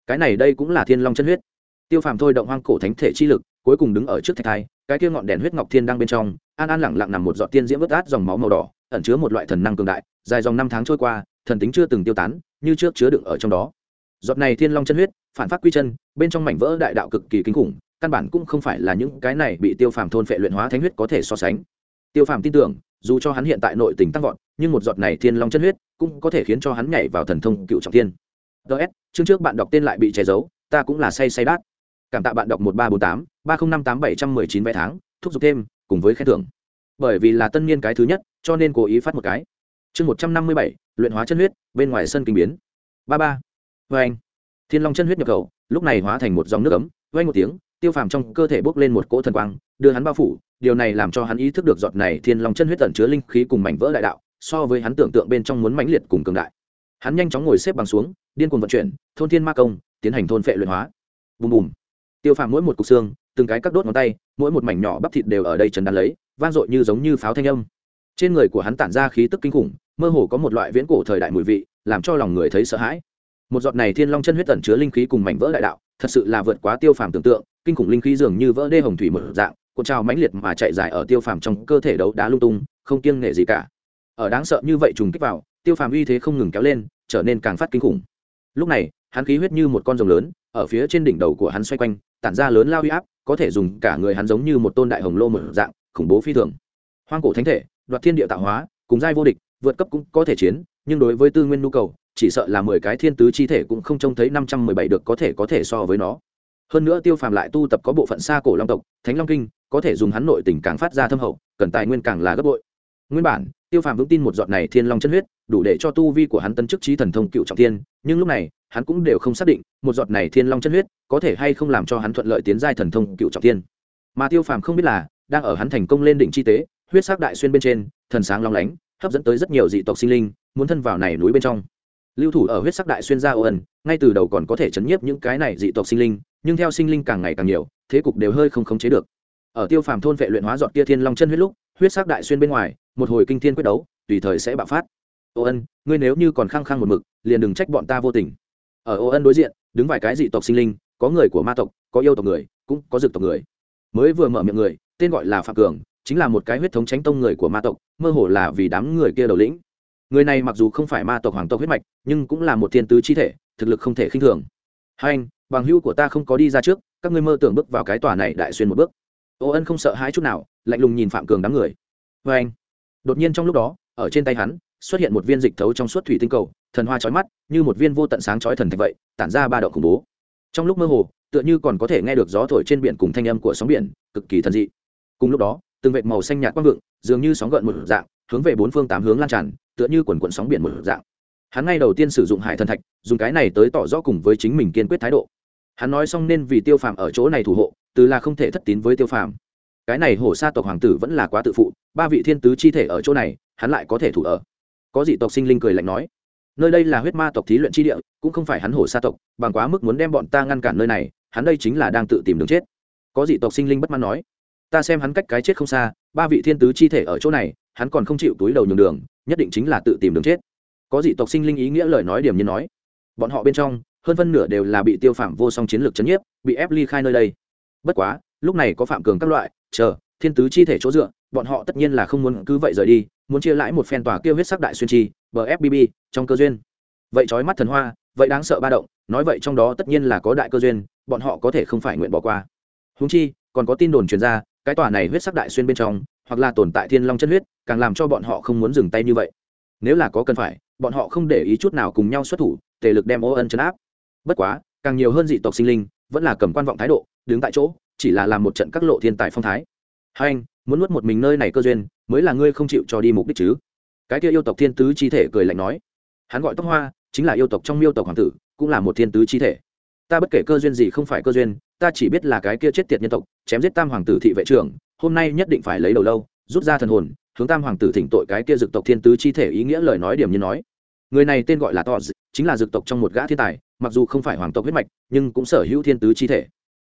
Cái này đây cũng là thiên long chân huyết. Tiêu phàm thôi động hoang cổ thánh thể chi lực, cuối cùng đứng ở trước thạch thai, cái kia ngọn đèn huyết ngọc thiên đang bên trong, an an lẳng lặng nằm một giọt tiên diễm vớt át dòng máu màu đỏ, ẩn chứa một loại thần năng cường đại, dài dòng năm tháng trôi qua thần tính chưa từng tiêu tán, như trước chứa đựng ở trong đó. Giọt này thiên long chân huyết, phản phát quy chân, bên trong mảnh vỡ đại đạo cực kỳ kinh khủng, căn bản cũng không phải là những cái này bị tiêu phàm thôn phệ luyện hóa thánh huyết có thể so sánh. Tiêu phàm tin tưởng, dù cho hắn hiện tại nội tình tăng vọt, nhưng một giọt này thiên long chân huyết cũng có thể khiến cho hắn nhảy vào thần thông cựu trọng thiên. Ts chương trước bạn đọc tên lại bị che giấu, ta cũng là say say đát. Cảm tạ bạn đọc một ba bốn tám, ba không năm tám bảy trăm mười chín vé tháng, thúc giục thêm, cùng với khen thưởng. Bởi vì là tân niên cái thứ nhất, cho nên cố ý phát một cái chương một trăm năm mươi bảy, luyện hóa chân huyết, bên ngoài sân kinh biến. Ba ba. Vê anh. Thiên long chân huyết nhập khẩu, lúc này hóa thành một dòng nước ấm vay một tiếng, tiêu phàm trong cơ thể bốc lên một cỗ thần quang, đưa hắn bao phủ. Điều này làm cho hắn ý thức được giọt này thiên long chân huyết tẩn chứa linh khí cùng mảnh vỡ đại đạo, so với hắn tưởng tượng bên trong muốn mãnh liệt cùng cường đại. Hắn nhanh chóng ngồi xếp bằng xuống, điên cuồng vận chuyển, thôn thiên ma công, tiến hành thôn phệ luyện hóa. Bùm bùm. Tiêu phàm mỗi một cục xương, từng cái các đốt ngón tay, mỗi một mảnh nhỏ bắp thịt đều ở đây trần đan lấy, vang dội như giống như pháo thanh âm. Trên người của hắn tản ra khí tức kinh khủng mơ hồ có một loại viễn cổ thời đại mùi vị, làm cho lòng người thấy sợ hãi. Một giọt này thiên long chân huyết tẩn chứa linh khí cùng mảnh vỡ đại đạo, thật sự là vượt quá tiêu phàm tưởng tượng, kinh khủng linh khí dường như vỡ đê hồng thủy mở dạng, cuộn trào mãnh liệt mà chạy dài ở tiêu phàm trong cơ thể đấu đá lung tung, không kiêng nể gì cả. Ở đáng sợ như vậy trùng kích vào, tiêu phàm uy thế không ngừng kéo lên, trở nên càng phát kinh khủng. Lúc này, hắn khí huyết như một con rồng lớn, ở phía trên đỉnh đầu của hắn xoay quanh, tản ra lớn lao huy áp, có thể dùng cả người hắn giống như một tôn đại hồng lô mở dạng, khủng bố phi thường. Hoang cổ thánh thể, đoạt thiên địa tạo hóa, cùng giai vô địch vượt cấp cũng có thể chiến, nhưng đối với tư nguyên nhu cầu, chỉ sợ là mười cái thiên tứ chi thể cũng không trông thấy năm trăm mười bảy được có thể có thể so với nó. Hơn nữa tiêu phàm lại tu tập có bộ phận xa cổ long tộc, thánh long kinh, có thể dùng hắn nội tình càng phát ra thâm hậu, cần tài nguyên càng là gấp bội. Nguyên bản, tiêu phàm vững tin một giọt này thiên long chân huyết, đủ để cho tu vi của hắn tấn chức trí thần thông cựu trọng thiên, nhưng lúc này, hắn cũng đều không xác định một giọt này thiên long chân huyết có thể hay không làm cho hắn thuận lợi tiến giai thần thông cựu trọng thiên. Mà tiêu phàm không biết là, đang ở hắn thành công lên đỉnh chi tế, huyết sắc đại xuyên bên trên, thần sáng long lánh hấp dẫn tới rất nhiều dị tộc sinh linh, muốn thân vào này núi bên trong. Lưu thủ ở huyết sắc đại xuyên gia ô ẩn, ngay từ đầu còn có thể chấn nhiếp những cái này dị tộc sinh linh, nhưng theo sinh linh càng ngày càng nhiều, thế cục đều hơi không khống chế được. Ở tiêu phàm thôn vệ luyện hóa dọn kia thiên long chân huyết lúc, huyết sắc đại xuyên bên ngoài, một hồi kinh thiên quyết đấu, tùy thời sẽ bạo phát. Ô ân ngươi nếu như còn khăng khăng một mực, liền đừng trách bọn ta vô tình. Ở ô ân đối diện, đứng vài cái dị tộc sinh linh, có người của ma tộc, có yêu tộc người, cũng có dực tộc người. Mới vừa mở miệng người, tên gọi là phạm cường chính là một cái huyết thống tránh tông người của ma tộc, mơ hồ là vì đám người kia đầu lĩnh. Người này mặc dù không phải ma tộc hoàng tộc huyết mạch, nhưng cũng là một thiên tứ chi thể, thực lực không thể khinh thường. Hai anh, bằng hữu của ta không có đi ra trước, các ngươi mơ tưởng bước vào cái tòa này đại xuyên một bước. Ô ân không sợ hãi chút nào, lạnh lùng nhìn phạm cường đám người. Hai anh, đột nhiên trong lúc đó, ở trên tay hắn, xuất hiện một viên dịch thấu trong suốt thủy tinh cầu, thần hoa trói mắt, như một viên vô tận sáng trói thần thạch vậy, tản ra ba động khủng bố. Trong lúc mơ hồ, tựa như còn có thể nghe được gió thổi trên biển cùng thanh âm của sóng biển, cực kỳ thần dị. Cùng lúc đó từng vệt màu xanh nhạt quang vượng, dường như sóng gợn một dạng, hướng về bốn phương tám hướng lan tràn, tựa như quần quần sóng biển một dạng. Hắn ngay đầu tiên sử dụng hải thần thạch, dùng cái này tới tỏ rõ cùng với chính mình kiên quyết thái độ. Hắn nói xong nên vì tiêu phàm ở chỗ này thủ hộ, từ là không thể thất tín với tiêu phàm. Cái này hổ sa tộc hoàng tử vẫn là quá tự phụ, ba vị thiên tứ chi thể ở chỗ này, hắn lại có thể thủ ở. Có dị tộc sinh linh cười lạnh nói, nơi đây là huyết ma tộc thí luyện chi địa, cũng không phải hắn hổ sa tộc, bằng quá mức muốn đem bọn ta ngăn cản nơi này, hắn đây chính là đang tự tìm đường chết. Có dị tộc sinh linh bất mãn nói ta xem hắn cách cái chết không xa, ba vị thiên tứ chi thể ở chỗ này, hắn còn không chịu túi đầu nhường đường, nhất định chính là tự tìm đường chết. Có dị tộc sinh linh ý nghĩa lời nói điểm như nói. Bọn họ bên trong, hơn phân nửa đều là bị tiêu phạm vô song chiến lược chấn nhiếp, bị ép ly khai nơi đây. Bất quá, lúc này có phạm cường các loại, chờ, thiên tứ chi thể chỗ dựa, bọn họ tất nhiên là không muốn cứ vậy rời đi, muốn chia lãi một phen tòa kêu huyết sắc đại xuyên chi bfbb trong cơ duyên. Vậy trói mắt thần hoa, vậy đáng sợ ba động, nói vậy trong đó tất nhiên là có đại cơ duyên, bọn họ có thể không phải nguyện bỏ qua. Húng chi, còn có tin đồn truyền ra cái tòa này huyết sắc đại xuyên bên trong, hoặc là tồn tại thiên long chân huyết, càng làm cho bọn họ không muốn dừng tay như vậy. Nếu là có cần phải, bọn họ không để ý chút nào cùng nhau xuất thủ, tề lực đem ô ân chấn áp. Bất quá, càng nhiều hơn dị tộc sinh linh, vẫn là cầm quan vọng thái độ, đứng tại chỗ, chỉ là làm một trận các lộ thiên tài phong thái. Hai anh, muốn nuốt một mình nơi này cơ duyên, mới là ngươi không chịu cho đi mục đích chứ? Cái kia yêu tộc thiên tứ chi thể cười lạnh nói. Hắn gọi tóc hoa, chính là yêu tộc trong miêu tộc hoàng tử, cũng là một thiên tứ chi thể. Ta bất kể cơ duyên gì không phải cơ duyên ta chỉ biết là cái kia chết tiệt nhân tộc, chém giết tam hoàng tử thị vệ trưởng, hôm nay nhất định phải lấy đầu lâu, rút ra thần hồn, hướng tam hoàng tử thỉnh tội cái kia dực tộc thiên tứ chi thể ý nghĩa lời nói điểm như nói. Người này tên gọi là to chính là dực tộc trong một gã thiên tài, mặc dù không phải hoàng tộc huyết mạch, nhưng cũng sở hữu thiên tứ chi thể.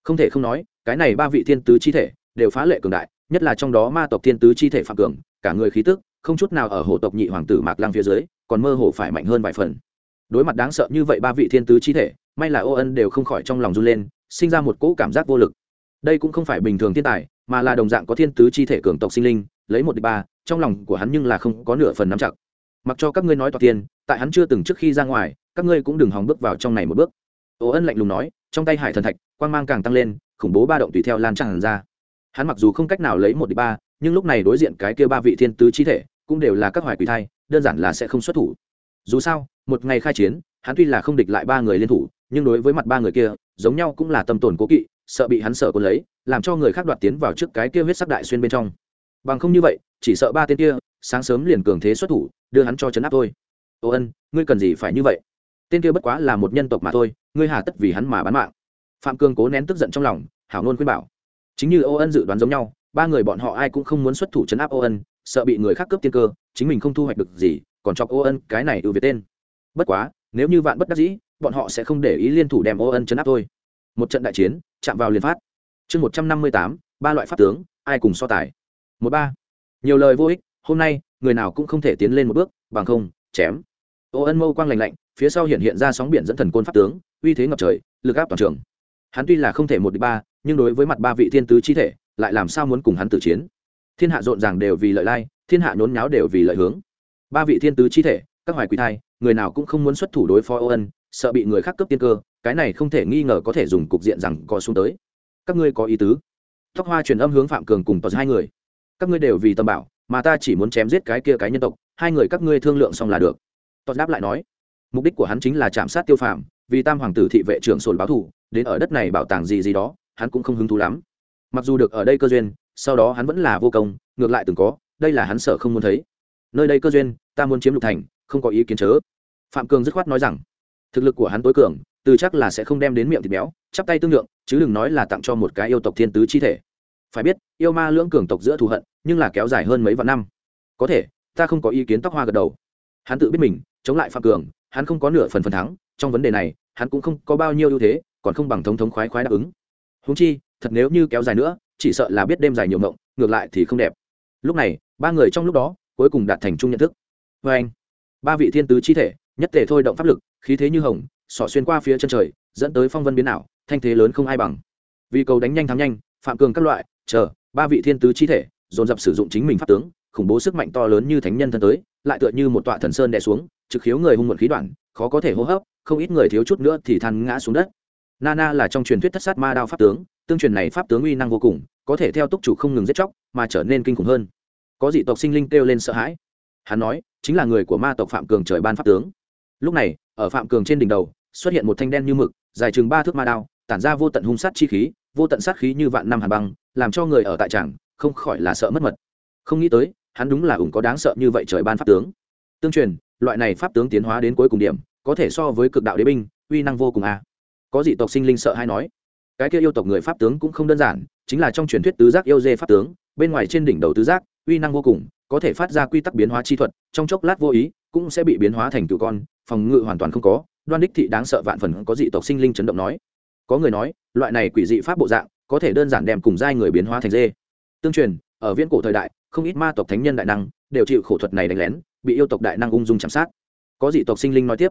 Không thể không nói, cái này ba vị thiên tứ chi thể đều phá lệ cường đại, nhất là trong đó ma tộc thiên tứ chi thể phạm cường, cả người khí tức, không chút nào ở hộ tộc nhị hoàng tử mạc lang phía dưới, còn mơ hồ phải mạnh hơn vài phần. Đối mặt đáng sợ như vậy ba vị thiên tứ chi thể, may là ô ân đều không khỏi trong lòng run lên sinh ra một cỗ cảm giác vô lực. Đây cũng không phải bình thường thiên tài, mà là đồng dạng có thiên tứ chi thể cường tộc sinh linh, lấy một đ ba, trong lòng của hắn nhưng là không có nửa phần nắm chặt. Mặc cho các ngươi nói toạc tiên tại hắn chưa từng trước khi ra ngoài, các ngươi cũng đừng hòng bước vào trong này một bước. Ô ân lạnh lùng nói, trong tay hải thần thạch, quang mang càng tăng lên, khủng bố ba động tùy theo lan tràn ra. Hắn mặc dù không cách nào lấy một đ ba, nhưng lúc này đối diện cái kia ba vị thiên tứ chi thể, cũng đều là các hoài quỷ thai, đơn giản là sẽ không xuất thủ. Dù sao, một ngày khai chiến, hắn tuy là không địch lại ba người liên thủ, nhưng đối với mặt ba người kia giống nhau cũng là tâm tổn cố kỵ, sợ bị hắn sợ cuốn lấy, làm cho người khác đoạt tiến vào trước cái kia huyết sắc đại xuyên bên trong. Bằng không như vậy, chỉ sợ ba tên kia, sáng sớm liền cường thế xuất thủ, đưa hắn cho chấn áp thôi. Ô ân, ngươi cần gì phải như vậy? Tên kia bất quá là một nhân tộc mà thôi, ngươi hà tất vì hắn mà bán mạng. Phạm cương cố nén tức giận trong lòng, hảo nôn khuyên bảo. Chính như ô ân dự đoán giống nhau, ba người bọn họ ai cũng không muốn xuất thủ chấn áp ô ân, sợ bị người khác cướp tiên cơ, chính mình không thu hoạch được gì, còn chọc ô ân cái này ưu việt tên. Bất quá, nếu như vạn bất đắc dĩ bọn họ sẽ không để ý liên thủ đem ô ân chấn áp thôi. Một trận đại chiến, chạm vào liền phát. Chương một trăm năm mươi tám, ba loại pháp tướng, ai cùng so tài? Một ba. Nhiều lời vô ích, hôm nay, người nào cũng không thể tiến lên một bước, bằng không, chém. Ô ân mâu quang lành lạnh, phía sau hiện hiện ra sóng biển dẫn thần côn pháp tướng, uy thế ngập trời, lực áp toàn trường. Hắn tuy là không thể một đi ba, nhưng đối với mặt ba vị thiên tứ chi thể, lại làm sao muốn cùng hắn tử chiến? Thiên hạ rộn ràng đều vì lợi lai, thiên hạ nhốn nháo đều vì lợi hướng. Ba vị thiên tứ chi thể, các hoài quý thai, người nào cũng không muốn xuất thủ đối phó ô ân sợ bị người khác cướp tiên cơ, cái này không thể nghi ngờ có thể dùng cục diện rằng có xuống tới. Các ngươi có ý tứ. Tóc hoa truyền âm hướng phạm cường cùng tòa hai người. Các ngươi đều vì tâm bảo, mà ta chỉ muốn chém giết cái kia cái nhân tộc, hai người các ngươi thương lượng xong là được. Tòa đáp lại nói, mục đích của hắn chính là chạm sát tiêu phạm vì tam hoàng tử thị vệ trưởng sồn báo thủ đến ở đất này bảo tàng gì gì đó, hắn cũng không hứng thú lắm. Mặc dù được ở đây cơ duyên, sau đó hắn vẫn là vô công, ngược lại từng có, đây là hắn sợ không muốn thấy. Nơi đây cơ duyên, ta muốn chiếm lục thành, không có ý kiến chớ. Phạm cường dứt khoát nói rằng thực lực của hắn tối cường, từ chắc là sẽ không đem đến miệng thịt béo, chắp tay tương lượng, chứ đừng nói là tặng cho một cái yêu tộc thiên tứ chi thể. Phải biết, yêu ma lưỡng cường tộc giữa thù hận, nhưng là kéo dài hơn mấy vạn năm. Có thể, ta không có ý kiến tóc hoa gật đầu. Hắn tự biết mình, chống lại phạm cường, hắn không có nửa phần phần thắng, trong vấn đề này, hắn cũng không có bao nhiêu ưu thế, còn không bằng thống thống khoái khoái đáp ứng. Húng chi, thật nếu như kéo dài nữa, chỉ sợ là biết đêm dài nhiều mộng, ngược lại thì không đẹp. Lúc này, ba người trong lúc đó, cuối cùng đạt thành chung nhận thức. Vê anh. Ba vị thiên tứ chi thể nhất thể thôi động pháp lực, khí thế như hồng sỏ xuyên qua phía chân trời, dẫn tới phong vân biến ảo, thanh thế lớn không ai bằng. Vì cầu đánh nhanh thắng nhanh, phạm cường các loại, chờ, ba vị thiên tứ chi thể, dồn dập sử dụng chính mình pháp tướng, khủng bố sức mạnh to lớn như thánh nhân thân tới, lại tựa như một tọa thần sơn đè xuống, trực khiếu người hung muộn khí đoạn, khó có thể hô hấp, không ít người thiếu chút nữa thì than ngã xuống đất. Nana là trong truyền thuyết thất sát ma đao pháp tướng, tương truyền này pháp tướng uy năng vô cùng, có thể theo túc chủ không ngừng giết chóc, mà trở nên kinh khủng hơn. Có dị tộc sinh linh kêu lên sợ hãi. Hắn nói, chính là người của ma tộc phạm cường trời ban pháp tướng lúc này, ở phạm cường trên đỉnh đầu, xuất hiện một thanh đen như mực, dài chừng ba thước ma đao, tản ra vô tận hung sát chi khí, vô tận sát khí như vạn năm hàn băng, làm cho người ở tại tràng, không khỏi là sợ mất mật. Không nghĩ tới, hắn đúng là ủng có đáng sợ như vậy trời ban pháp tướng. Tương truyền, loại này pháp tướng tiến hóa đến cuối cùng điểm, có thể so với cực đạo đế binh, uy năng vô cùng a. Có dị tộc sinh linh sợ hay nói, cái kia yêu tộc người pháp tướng cũng không đơn giản, chính là trong truyền thuyết tứ giác yêu dê pháp tướng, bên ngoài trên đỉnh đầu tứ giác, uy năng vô cùng có thể phát ra quy tắc biến hóa chi thuật, trong chốc lát vô ý, cũng sẽ bị biến hóa thành cựu con, phòng ngự hoàn toàn không có. Đoan đích thị đáng sợ vạn phần có dị tộc sinh linh chấn động nói. Có người nói, loại này quỷ dị pháp bộ dạng, có thể đơn giản đem cùng giai người biến hóa thành dê. Tương truyền, ở viễn cổ thời đại, không ít ma tộc thánh nhân đại năng, đều chịu khổ thuật này đánh lén, bị yêu tộc đại năng ung dung chạm sát. Có dị tộc sinh linh nói tiếp,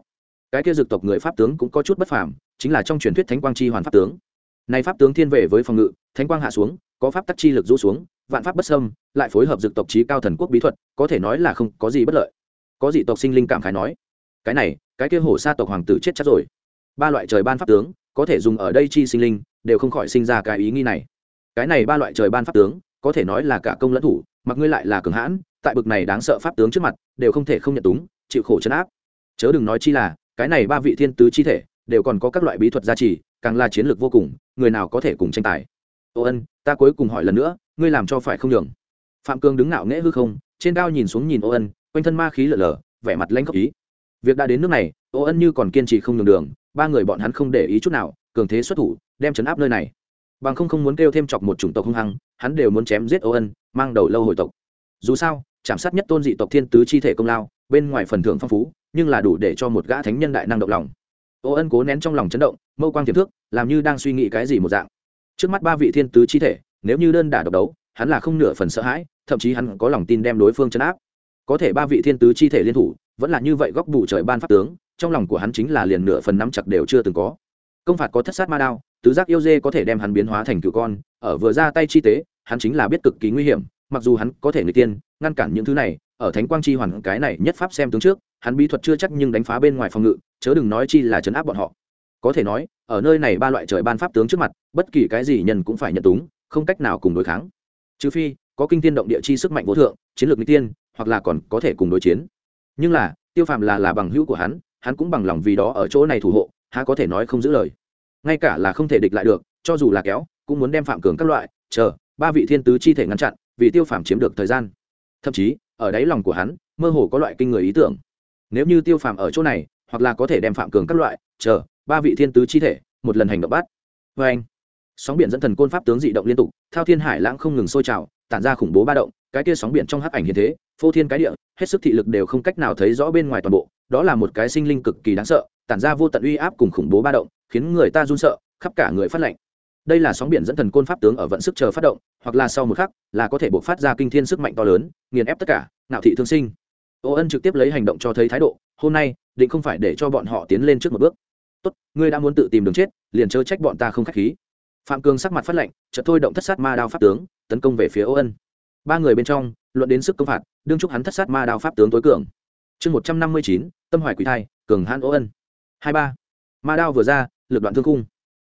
cái kia dực tộc người pháp tướng cũng có chút bất phàm, chính là trong truyền thuyết thánh quang chi hoàn pháp tướng. Này pháp tướng thiên về với phòng ngự, thánh quang hạ xuống có pháp tắc chi lực rũ xuống, vạn pháp bất sâm lại phối hợp dực tộc trí cao thần quốc bí thuật, có thể nói là không có gì bất lợi. Có dị tộc sinh linh cảm khái nói, cái này, cái kia hổ sa tộc hoàng tử chết chắc rồi. Ba loại trời ban pháp tướng, có thể dùng ở đây chi sinh linh, đều không khỏi sinh ra cái ý nghi này. Cái này ba loại trời ban pháp tướng, có thể nói là cả công lẫn thủ, mặc ngươi lại là cường hãn, tại bực này đáng sợ pháp tướng trước mặt, đều không thể không nhận túng, chịu khổ chấn áp. Chớ đừng nói chi là, cái này ba vị thiên tứ chi thể, đều còn có các loại bí thuật gia trì, càng là chiến lược vô cùng, người nào có thể cùng tranh tài? Ô ân, ta cuối cùng hỏi lần nữa, ngươi làm cho phải không nhường? Phạm cương đứng ngạo nghễ hư không, trên cao nhìn xuống nhìn ô ân, quanh thân ma khí lở lở, vẻ mặt lanh khóc ý. Việc đã đến nước này, ô ân như còn kiên trì không nhường đường, ba người bọn hắn không để ý chút nào, cường thế xuất thủ, đem chấn áp nơi này. Bằng không không muốn kêu thêm chọc một chủng tộc hung hăng, hắn đều muốn chém giết ô ân, mang đầu lâu hồi tộc. Dù sao, chạm sát nhất tôn dị tộc thiên tứ chi thể công lao, bên ngoài phần thưởng phong phú, nhưng là đủ để cho một gã thánh nhân đại năng động lòng. Ô ân cố nén trong lòng chấn động, mâu quang tiềm thước làm như đang suy nghĩ cái gì một dạng trước mắt ba vị thiên tứ chi thể, nếu như đơn đả độc đấu, hắn là không nửa phần sợ hãi, thậm chí hắn có lòng tin đem đối phương chấn áp. Có thể ba vị thiên tứ chi thể liên thủ, vẫn là như vậy góc bù trời ban pháp tướng, trong lòng của hắn chính là liền nửa phần nắm chặt đều chưa từng có. Công phạt có thất sát ma đao, tứ giác yêu dê có thể đem hắn biến hóa thành cựu con, ở vừa ra tay chi tế, hắn chính là biết cực kỳ nguy hiểm, mặc dù hắn có thể người tiên, ngăn cản những thứ này, ở thánh quang chi hoàn cái này nhất pháp xem tướng trước, hắn bí thuật chưa chắc nhưng đánh phá bên ngoài phòng ngự, chớ đừng nói chi là chấn áp bọn họ có thể nói, ở nơi này ba loại trời ban pháp tướng trước mặt, bất kỳ cái gì nhân cũng phải nhận túng, không cách nào cùng đối kháng. Trừ phi, có kinh tiên động địa chi sức mạnh vô thượng, chiến lược n tiên hoặc là còn có thể cùng đối chiến. Nhưng là, tiêu phàm là là bằng hữu của hắn hắn cũng bằng lòng vì đó ở chỗ này thủ hộ, há có thể nói không giữ lời. Ngay cả là không thể địch lại được, cho dù là kéo, cũng muốn đem phạm cường các loại, chờ, ba vị thiên tứ chi thể ngăn chặn, vì tiêu phàm chiếm được thời gian. Thậm chí, ở đáy lòng của hắn, mơ hồ có loại kinh người ý tưởng. Nếu như tiêu phàm ở chỗ này, hoặc là có thể đem phạm cường các loại, chờ ba vị thiên tứ chi thể, một lần hành động bắt. Vê anh, sóng biển dẫn thần côn pháp tướng dị động liên tục, thao thiên hải lãng không ngừng sôi trào, tản ra khủng bố ba động, cái kia sóng biển trong hắc ảnh hiện thế, phô thiên cái địa, hết sức thị lực đều không cách nào thấy rõ bên ngoài toàn bộ, đó là một cái sinh linh cực kỳ đáng sợ, tản ra vô tận uy áp cùng khủng bố ba động, khiến người ta run sợ, khắp cả người phát lạnh. Đây là sóng biển dẫn thần côn pháp tướng ở vận sức chờ phát động, hoặc là sau một khắc, là có thể buộc phát ra kinh thiên sức mạnh to lớn, nghiền ép tất cả nạo thị thương sinh. Ô ân trực tiếp lấy hành động cho thấy thái độ, hôm nay, định không phải để cho bọn họ tiến lên trước một bước tốt, ngươi đã muốn tự tìm đường chết, liền chớ trách bọn ta không k h á c h khí. Phạm cường sắc mặt phát lệnh chợt thôi động thất sát ma đao pháp tướng, tấn công về phía ô ân. Ba người bên trong, luận đến sức công phạt, đương chúc hắn thất sát ma đao pháp tướng tối cường. Chương một trăm năm mươi chín, tâm hoài quỷ thai, cường hãn ô ân. Hai ba. Ma đao vừa ra, lực đoạn thương khung.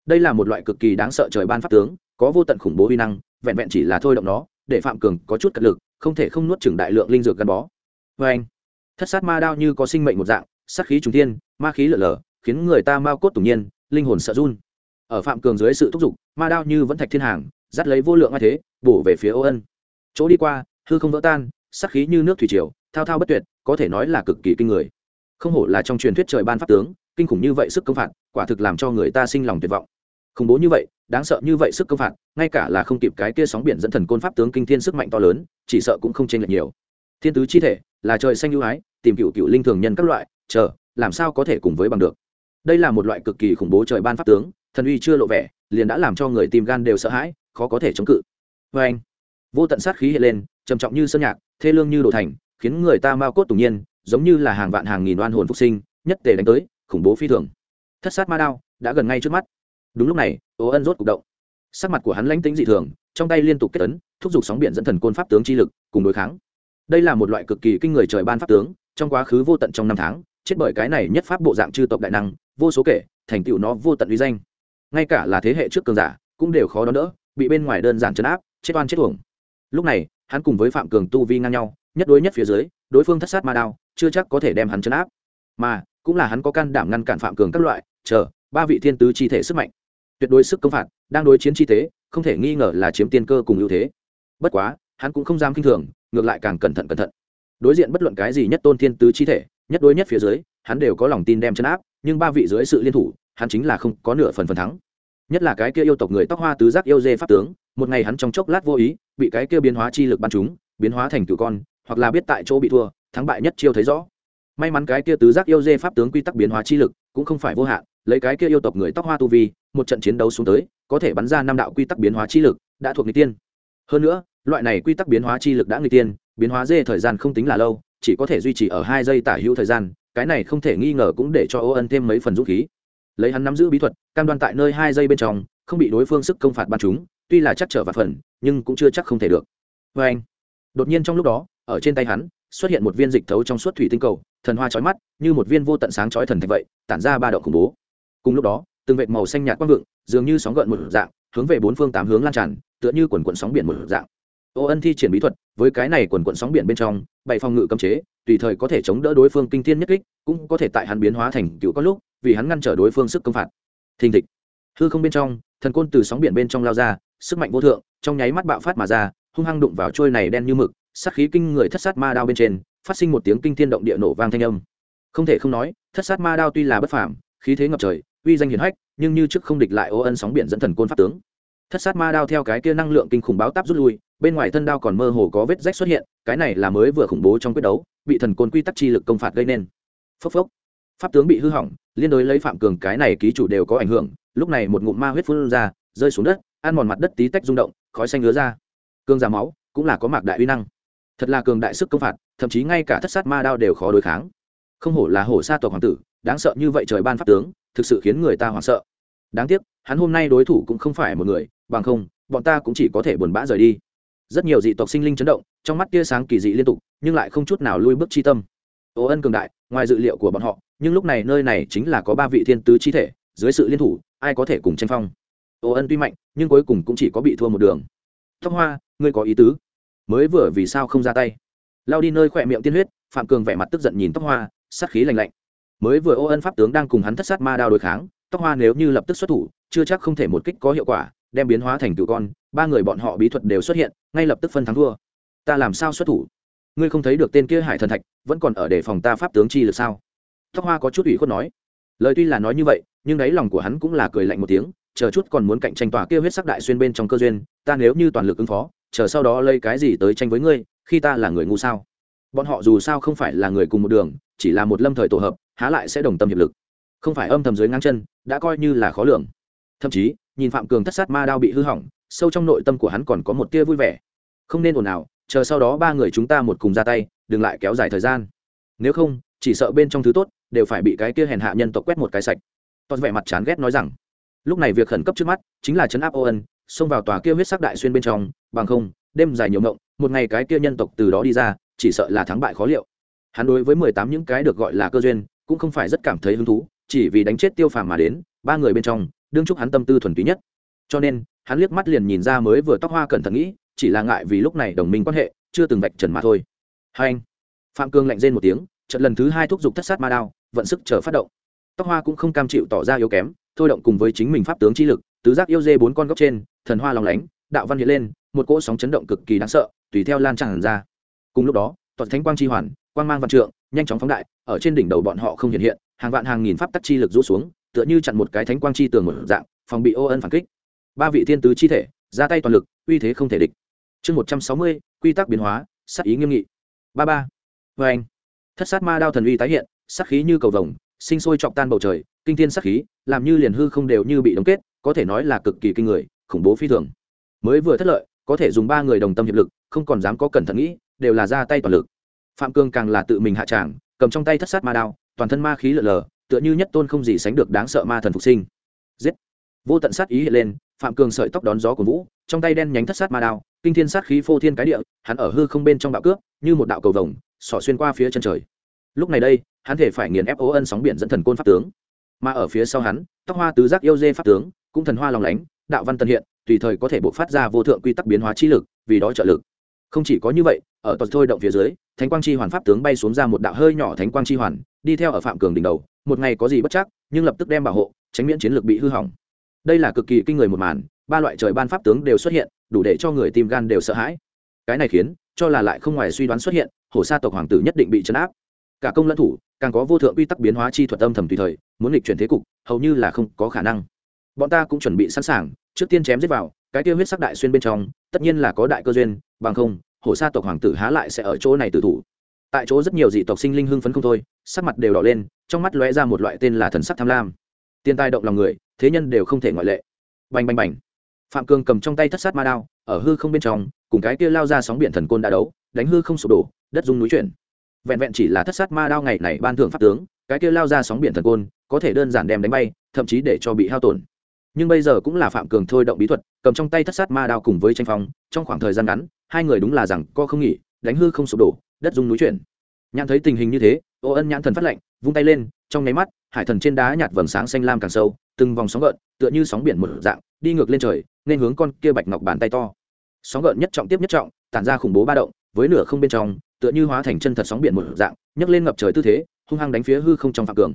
Đây là một loại cực kỳ đáng sợ trời ban pháp tướng, có vô tận khủng bố uy năng, vẹn vẹn chỉ là thôi động nó, để phạm cường có chút cật lực, không thể không nuốt chừng đại lượng linh dược gắn bó. Vê anh thất sát ma đao như có sinh mệnh một dạng, sát khí trùng thiên, ma khí lở lở khiến người ta mau cốt tủng nhiên, linh hồn sợ run. Ở phạm cường dưới sự thúc giục, ma đao như vẫn thạch thiên hàng, dắt lấy vô lượng ai thế, bổ về phía ô ân. Chỗ đi qua, hư không vỡ tan sắc khí như nước thủy triều, thao thao bất tuyệt, có thể nói là cực kỳ kinh người. Không hổ là trong truyền thuyết trời ban pháp tướng, kinh khủng như vậy sức công phạt, quả thực làm cho người ta sinh lòng tuyệt vọng. Khủng bố như vậy, đáng sợ như vậy sức công phạt, ngay cả là không kịp cái kia sóng biển dẫn thần côn pháp tướng kinh thiên sức mạnh to lớn, chỉ sợ cũng không chênh lệch nhiều. Thiên tứ chi thể, là trời xanh ưu ái, tìm cựu cựu linh thường nhân các loại, chờ, làm sao có thể cùng với bằng được đây là một loại cực kỳ khủng bố trời ban pháp tướng, thần uy chưa lộ vẻ, liền đã làm cho người tìm gan đều sợ hãi, khó có thể chống cự. Vê anh, vô tận sát khí hiện lên, trầm trọng như sơn nhạc, thê lương như đồ thành, khiến người ta mau cốt tủng nhiên, giống như là hàng vạn hàng nghìn oan hồn phục sinh, nhất tề đánh tới, khủng bố phi thường. Thất sát ma đao, đã gần ngay trước mắt. Đúng lúc này, ô ân rốt cục động. Sắc mặt của hắn lãnh tính dị thường, trong tay liên tục kết ấn, thúc giục sóng biển dẫn thần côn pháp tướng chi lực, cùng đối kháng. Đây là một loại cực kỳ kinh người trời ban pháp tướng, trong quá khứ vô tận trong năm tháng, chết bởi cái này nhất pháp bộ dạng chư tộc đại năng vô số kể, thành tựu nó vô tận uy danh. Ngay cả là thế hệ trước cường giả cũng đều khó đón đỡ, bị bên ngoài đơn giản chấn áp, chết oan chết thuồng lúc này, hắn cùng với phạm cường tu vi ngang nhau, nhất đối nhất phía dưới, đối phương thất sát ma đao, chưa chắc có thể đem hắn chấn áp. Mà, cũng là hắn có can đảm ngăn cản phạm cường các loại, chờ, ba vị thiên tứ chi thể sức mạnh. Tuyệt đối sức công phạt, đang đối chiến chi tế, không thể nghi ngờ là chiếm tiên cơ cùng ưu thế. Bất quá, hắn cũng không dám kinh thường, ngược lại càng cẩn thận cẩn thận. Đối diện bất luận cái gì nhất tôn thiên tứ chi thể nhất đối nhất phía dưới, hắn đều có lòng tin đem chấn áp, nhưng ba vị dưới sự liên thủ, hắn chính là không có nửa phần phần thắng. Nhất là cái kia yêu tộc người tóc hoa tứ giác yêu dê pháp tướng, một ngày hắn trong chốc lát vô ý, bị cái kia biến hóa chi lực bắn chúng biến hóa thành cựu con, hoặc là biết tại chỗ bị thua, thắng bại nhất chiêu thấy rõ. May mắn cái kia tứ giác yêu dê pháp tướng quy tắc biến hóa chi lực cũng không phải vô hạn, lấy cái kia yêu tộc người tóc hoa tu vi, một trận chiến đấu xuống tới, có thể bắn ra năm đạo quy tắc biến hóa chi lực, đã thuộc người tiên. Hơn nữa, loại này quy tắc biến hóa chi lực đã người tiên, biến hóa dê thời gian không tính là lâu chỉ có thể duy trì ở hai giây tả hữu thời gian, cái này không thể nghi ngờ cũng để cho ô ân thêm mấy phần dũng khí. Lấy hắn nắm giữ bí thuật, cam đoan tại nơi hai giây bên trong, không bị đối phương sức công phạt bắn chúng tuy là chắc trở và phần, nhưng cũng chưa chắc không thể được. Vê anh, đột nhiên trong lúc đó, ở trên tay hắn, xuất hiện một viên dịch thấu trong suốt thủy tinh cầu, thần hoa chói mắt, như một viên vô tận sáng chói thần thạch vậy, tản ra ba đậu khủng bố. Cùng lúc đó, từng vệt màu xanh nhạt quang vượng, dường như sóng gợn một dạng, hướng về bốn phương tám hướng lan tràn, tựa như quần quận sóng biển một dạng ô ân thi triển bí thuật, với cái này quần quận sóng biển bên trong, bảy phòng ngự cấm chế, tùy thời có thể chống đỡ đối phương kinh thiên nhất kích, cũng có thể tại hắn biến hóa thành cựu có lúc, vì hắn ngăn trở đối phương sức công phạt. Thình thịch. Hư không bên trong, thần côn từ sóng biển bên trong lao ra, sức mạnh vô thượng, trong nháy mắt bạo phát mà ra, hung hăng đụng vào trôi này đen như mực, sát khí kinh người thất sát ma đao bên trên, phát sinh một tiếng kinh thiên động địa nổ vang thanh âm. Không thể không nói, thất sát ma đao tuy là bất phàm, khí thế ngập trời, uy danh hiển hách, nhưng như trước không địch lại ô ân sóng biển dẫn thần côn pháp tướng. Thất sát ma đao theo cái kia năng lượng kinh khủng báo táp rút lui bên ngoài thân đao còn mơ hồ có vết rách xuất hiện, cái này là mới vừa khủng bố trong quyết đấu, bị thần côn quy tắc chi lực công phạt gây nên. Phốc phốc. Pháp tướng bị hư hỏng, liên đối lấy phạm cường cái này ký chủ đều có ảnh hưởng, lúc này một ngụm ma huyết phun ra, rơi xuống đất, ăn mòn mặt đất tí tách rung động, khói xanh ngứa ra. Cương giả máu cũng là có mạc đại uy năng. Thật là cường đại sức công phạt, thậm chí ngay cả thất sát ma đao đều khó đối kháng. Không hổ là hổ sa tộc hoàng tử, đáng sợ như vậy trời ban pháp tướng, thực sự khiến người ta hoảng sợ. Đáng tiếc, hắn hôm nay đối thủ cũng không phải một người, bằng không, bọn ta cũng chỉ có thể buồn bã rời đi rất nhiều dị tộc sinh linh chấn động, trong mắt tia sáng kỳ dị liên tục, nhưng lại không chút nào lui bước chi tâm. Ô ân cường đại, ngoài dự liệu của bọn họ, nhưng lúc này nơi này chính là có ba vị thiên tứ chi thể, dưới sự liên thủ, ai có thể cùng tranh phong? Ô ân tuy mạnh, nhưng cuối cùng cũng chỉ có bị thua một đường. Tóc hoa, ngươi có ý tứ? Mới vừa vì sao không ra tay? Lao đi nơi khỏe miệng tiên huyết, phạm cường vẻ mặt tức giận nhìn tóc hoa, sát khí lành lạnh. Mới vừa ô ân pháp tướng đang cùng hắn thất sát ma đao đối kháng tóc hoa nếu như lập tức xuất thủ, chưa chắc không thể một kích có hiệu quả, đem biến hóa thành cựu con ba người bọn họ bí thuật đều xuất hiện, ngay lập tức phân thắng thua. Ta làm sao xuất thủ? Ngươi không thấy được tên kia hải thần thạch, vẫn còn ở để phòng ta pháp tướng chi lực sao? Tóc hoa có chút ủy khuất nói. Lời tuy là nói như vậy, nhưng đáy lòng của hắn cũng là cười lạnh một tiếng, chờ chút còn muốn cạnh tranh tòa kia huyết sắc đại xuyên bên trong cơ duyên, ta nếu như toàn lực ứng phó, chờ sau đó lấy cái gì tới tranh với ngươi, khi ta là người ngu sao? Bọn họ dù sao không phải là người cùng một đường, chỉ là một lâm thời tổ hợp, há lại sẽ đồng tâm hiệp lực. Không phải âm thầm dưới ngang chân, đã coi như là khó lường. Thậm chí, nhìn phạm cường thất sát ma đao bị hư hỏng sâu trong nội tâm của hắn còn có một tia vui vẻ. Không nên ồn ào, chờ sau đó ba người chúng ta một cùng ra tay, đừng lại kéo dài thời gian. Nếu không, chỉ sợ bên trong thứ tốt đều phải bị cái kia hèn hạ nhân tộc quét một cái sạch. Toàn vẻ mặt chán ghét nói rằng. Lúc này việc khẩn cấp trước mắt chính là chấn áp ô ân xông vào tòa kia huyết sắc đại xuyên bên trong, bằng không, đêm dài nhiều mộng, một ngày cái kia nhân tộc từ đó đi ra, chỉ sợ là thắng bại khó liệu. Hắn đối với mười tám những cái được gọi là cơ duyên, cũng không phải rất cảm thấy hứng thú, chỉ vì đánh chết tiêu phàm mà đến, ba người bên trong, đương chúc hắn tâm tư thuần túy nhất. Cho nên hắn liếc mắt liền nhìn ra mới vừa tóc hoa cẩn thận nghĩ, chỉ là ngại vì lúc này đồng minh quan hệ, chưa từng vạch trần mà thôi. Hai anh, phạm cương lạnh rên một tiếng trận lần thứ hai thúc giục thất sát ma đao, vận sức chờ phát động. Tóc hoa cũng không cam chịu tỏ ra yếu kém, thôi động cùng với chính mình pháp tướng chi lực, tứ giác yêu dê bốn con góc trên, thần hoa lòng lánh, đạo văn hiện lên, một cỗ sóng chấn động cực kỳ đáng sợ, tùy theo lan tràn ra. Cùng lúc đó, toàn thánh quang chi hoàn, quang mang văn trượng, nhanh chóng phóng đại, ở trên đỉnh đầu bọn họ không hiện hiện, hàng vạn hàng nghìn pháp tắc chi lực rũ xuống, tựa như chặn một cái thánh quang chi tường một dạng, phòng bị ô ân phản kích ba vị thiên tứ chi thể, ra tay toàn lực, uy thế không thể địch. Chương một trăm sáu mươi, quy tắc biến hóa, sát ý nghiêm nghị. Ba ba. Vê anh. Thất sát ma đao thần uy tái hiện, sát khí như cầu vồng, sinh sôi chọc tan bầu trời, kinh thiên sát khí, làm như liền hư không đều như bị đóng kết, có thể nói là cực kỳ kinh người, khủng bố phi thường. Mới vừa thất lợi, có thể dùng ba người đồng tâm hiệp lực, không còn dám có cẩn thận nghĩ, đều là ra tay toàn lực. Phạm cương càng là tự mình hạ tràng, cầm trong tay thất sát ma đao, toàn thân ma khí lở lờ, tựa như nhất tôn không gì sánh được đáng sợ ma thần phục sinh. Giết. Vô tận sát ý hiện lên phạm cường sợi tóc đón gió của vũ, trong tay đen nhánh thất sát ma đao, kinh thiên sát khí phô thiên cái địa, hắn ở hư không bên trong bạo cướp, như một đạo cầu vồng, xỏ xuyên qua phía chân trời. Lúc này đây, hắn thể phải nghiền ép ố ân sóng biển dẫn thần côn pháp tướng. Mà ở phía sau hắn, tóc hoa tứ giác yêu dê pháp tướng, cũng thần hoa lòng lánh, đạo văn tân hiện, tùy thời có thể buộc phát ra vô thượng quy tắc biến hóa chi lực, vì đó trợ lực. Không chỉ có như vậy, ở toàn thôi động phía dưới, thánh quang chi hoàn pháp tướng bay xuống ra một đạo hơi nhỏ thánh quang chi hoàn, đi theo ở phạm cường đỉnh đầu, một ngày có gì bất chắc, nhưng lập tức đem bảo hộ, tránh miễn chiến lược bị hư hỏng đây là cực kỳ kinh người một màn, ba loại trời ban pháp tướng đều xuất hiện, đủ để cho người tim gan đều sợ hãi. Cái này khiến cho là lại không ngoài suy đoán xuất hiện, hổ sa tộc hoàng tử nhất định bị chấn áp. Cả công lẫn thủ, càng có vô thượng quy tắc biến hóa chi thuật âm thầm tùy thời, muốn nghịch chuyển thế cục, hầu như là không có khả năng. Bọn ta cũng chuẩn bị sẵn sàng, trước tiên chém giết vào, cái tiêu huyết sắc đại xuyên bên trong, tất nhiên là có đại cơ duyên, bằng không, hổ sa tộc hoàng tử há lại sẽ ở chỗ này tử thủ. Tại chỗ rất nhiều dị tộc sinh linh hưng phấn không thôi, sắc mặt đều đỏ lên, trong mắt lóe ra một loại tên là thần sắc tham lam. Tiên tai động lòng người thế nhân đều không thể ngoại lệ. Bành bành bành. Phạm cường cầm trong tay thất sát ma đao, ở hư không bên trong, cùng cái kia lao ra sóng biển thần côn đã đấu, đánh hư không sụp đổ, đất dung núi chuyển. Vẹn vẹn chỉ là thất sát ma đao ngày này ban thưởng pháp tướng, cái kia lao ra sóng biển thần côn, có thể đơn giản đem đánh bay, thậm chí để cho bị hao tổn. Nhưng bây giờ cũng là phạm cường thôi động bí thuật, cầm trong tay thất sát ma đao cùng với tranh phong, trong khoảng thời gian ngắn, hai người đúng là rằng co không nghỉ, đánh hư không sụp đổ, đất dung núi chuyển. Nhãn thấy tình hình như thế, ô ân nhãn thần phát lệnh, vung tay lên trong nháy mắt, hải thần trên đá nhạt vầng sáng xanh lam càng sâu, từng vòng sóng gợn, tựa như sóng biển một dạng, đi ngược lên trời, nên hướng con kia bạch ngọc bàn tay to. Sóng gợn nhất trọng tiếp nhất trọng, tản ra khủng bố ba động, với nửa không bên trong, tựa như hóa thành chân thật sóng biển một dạng, nhấc lên ngập trời tư thế, hung hăng đánh phía hư không trong phạm cường.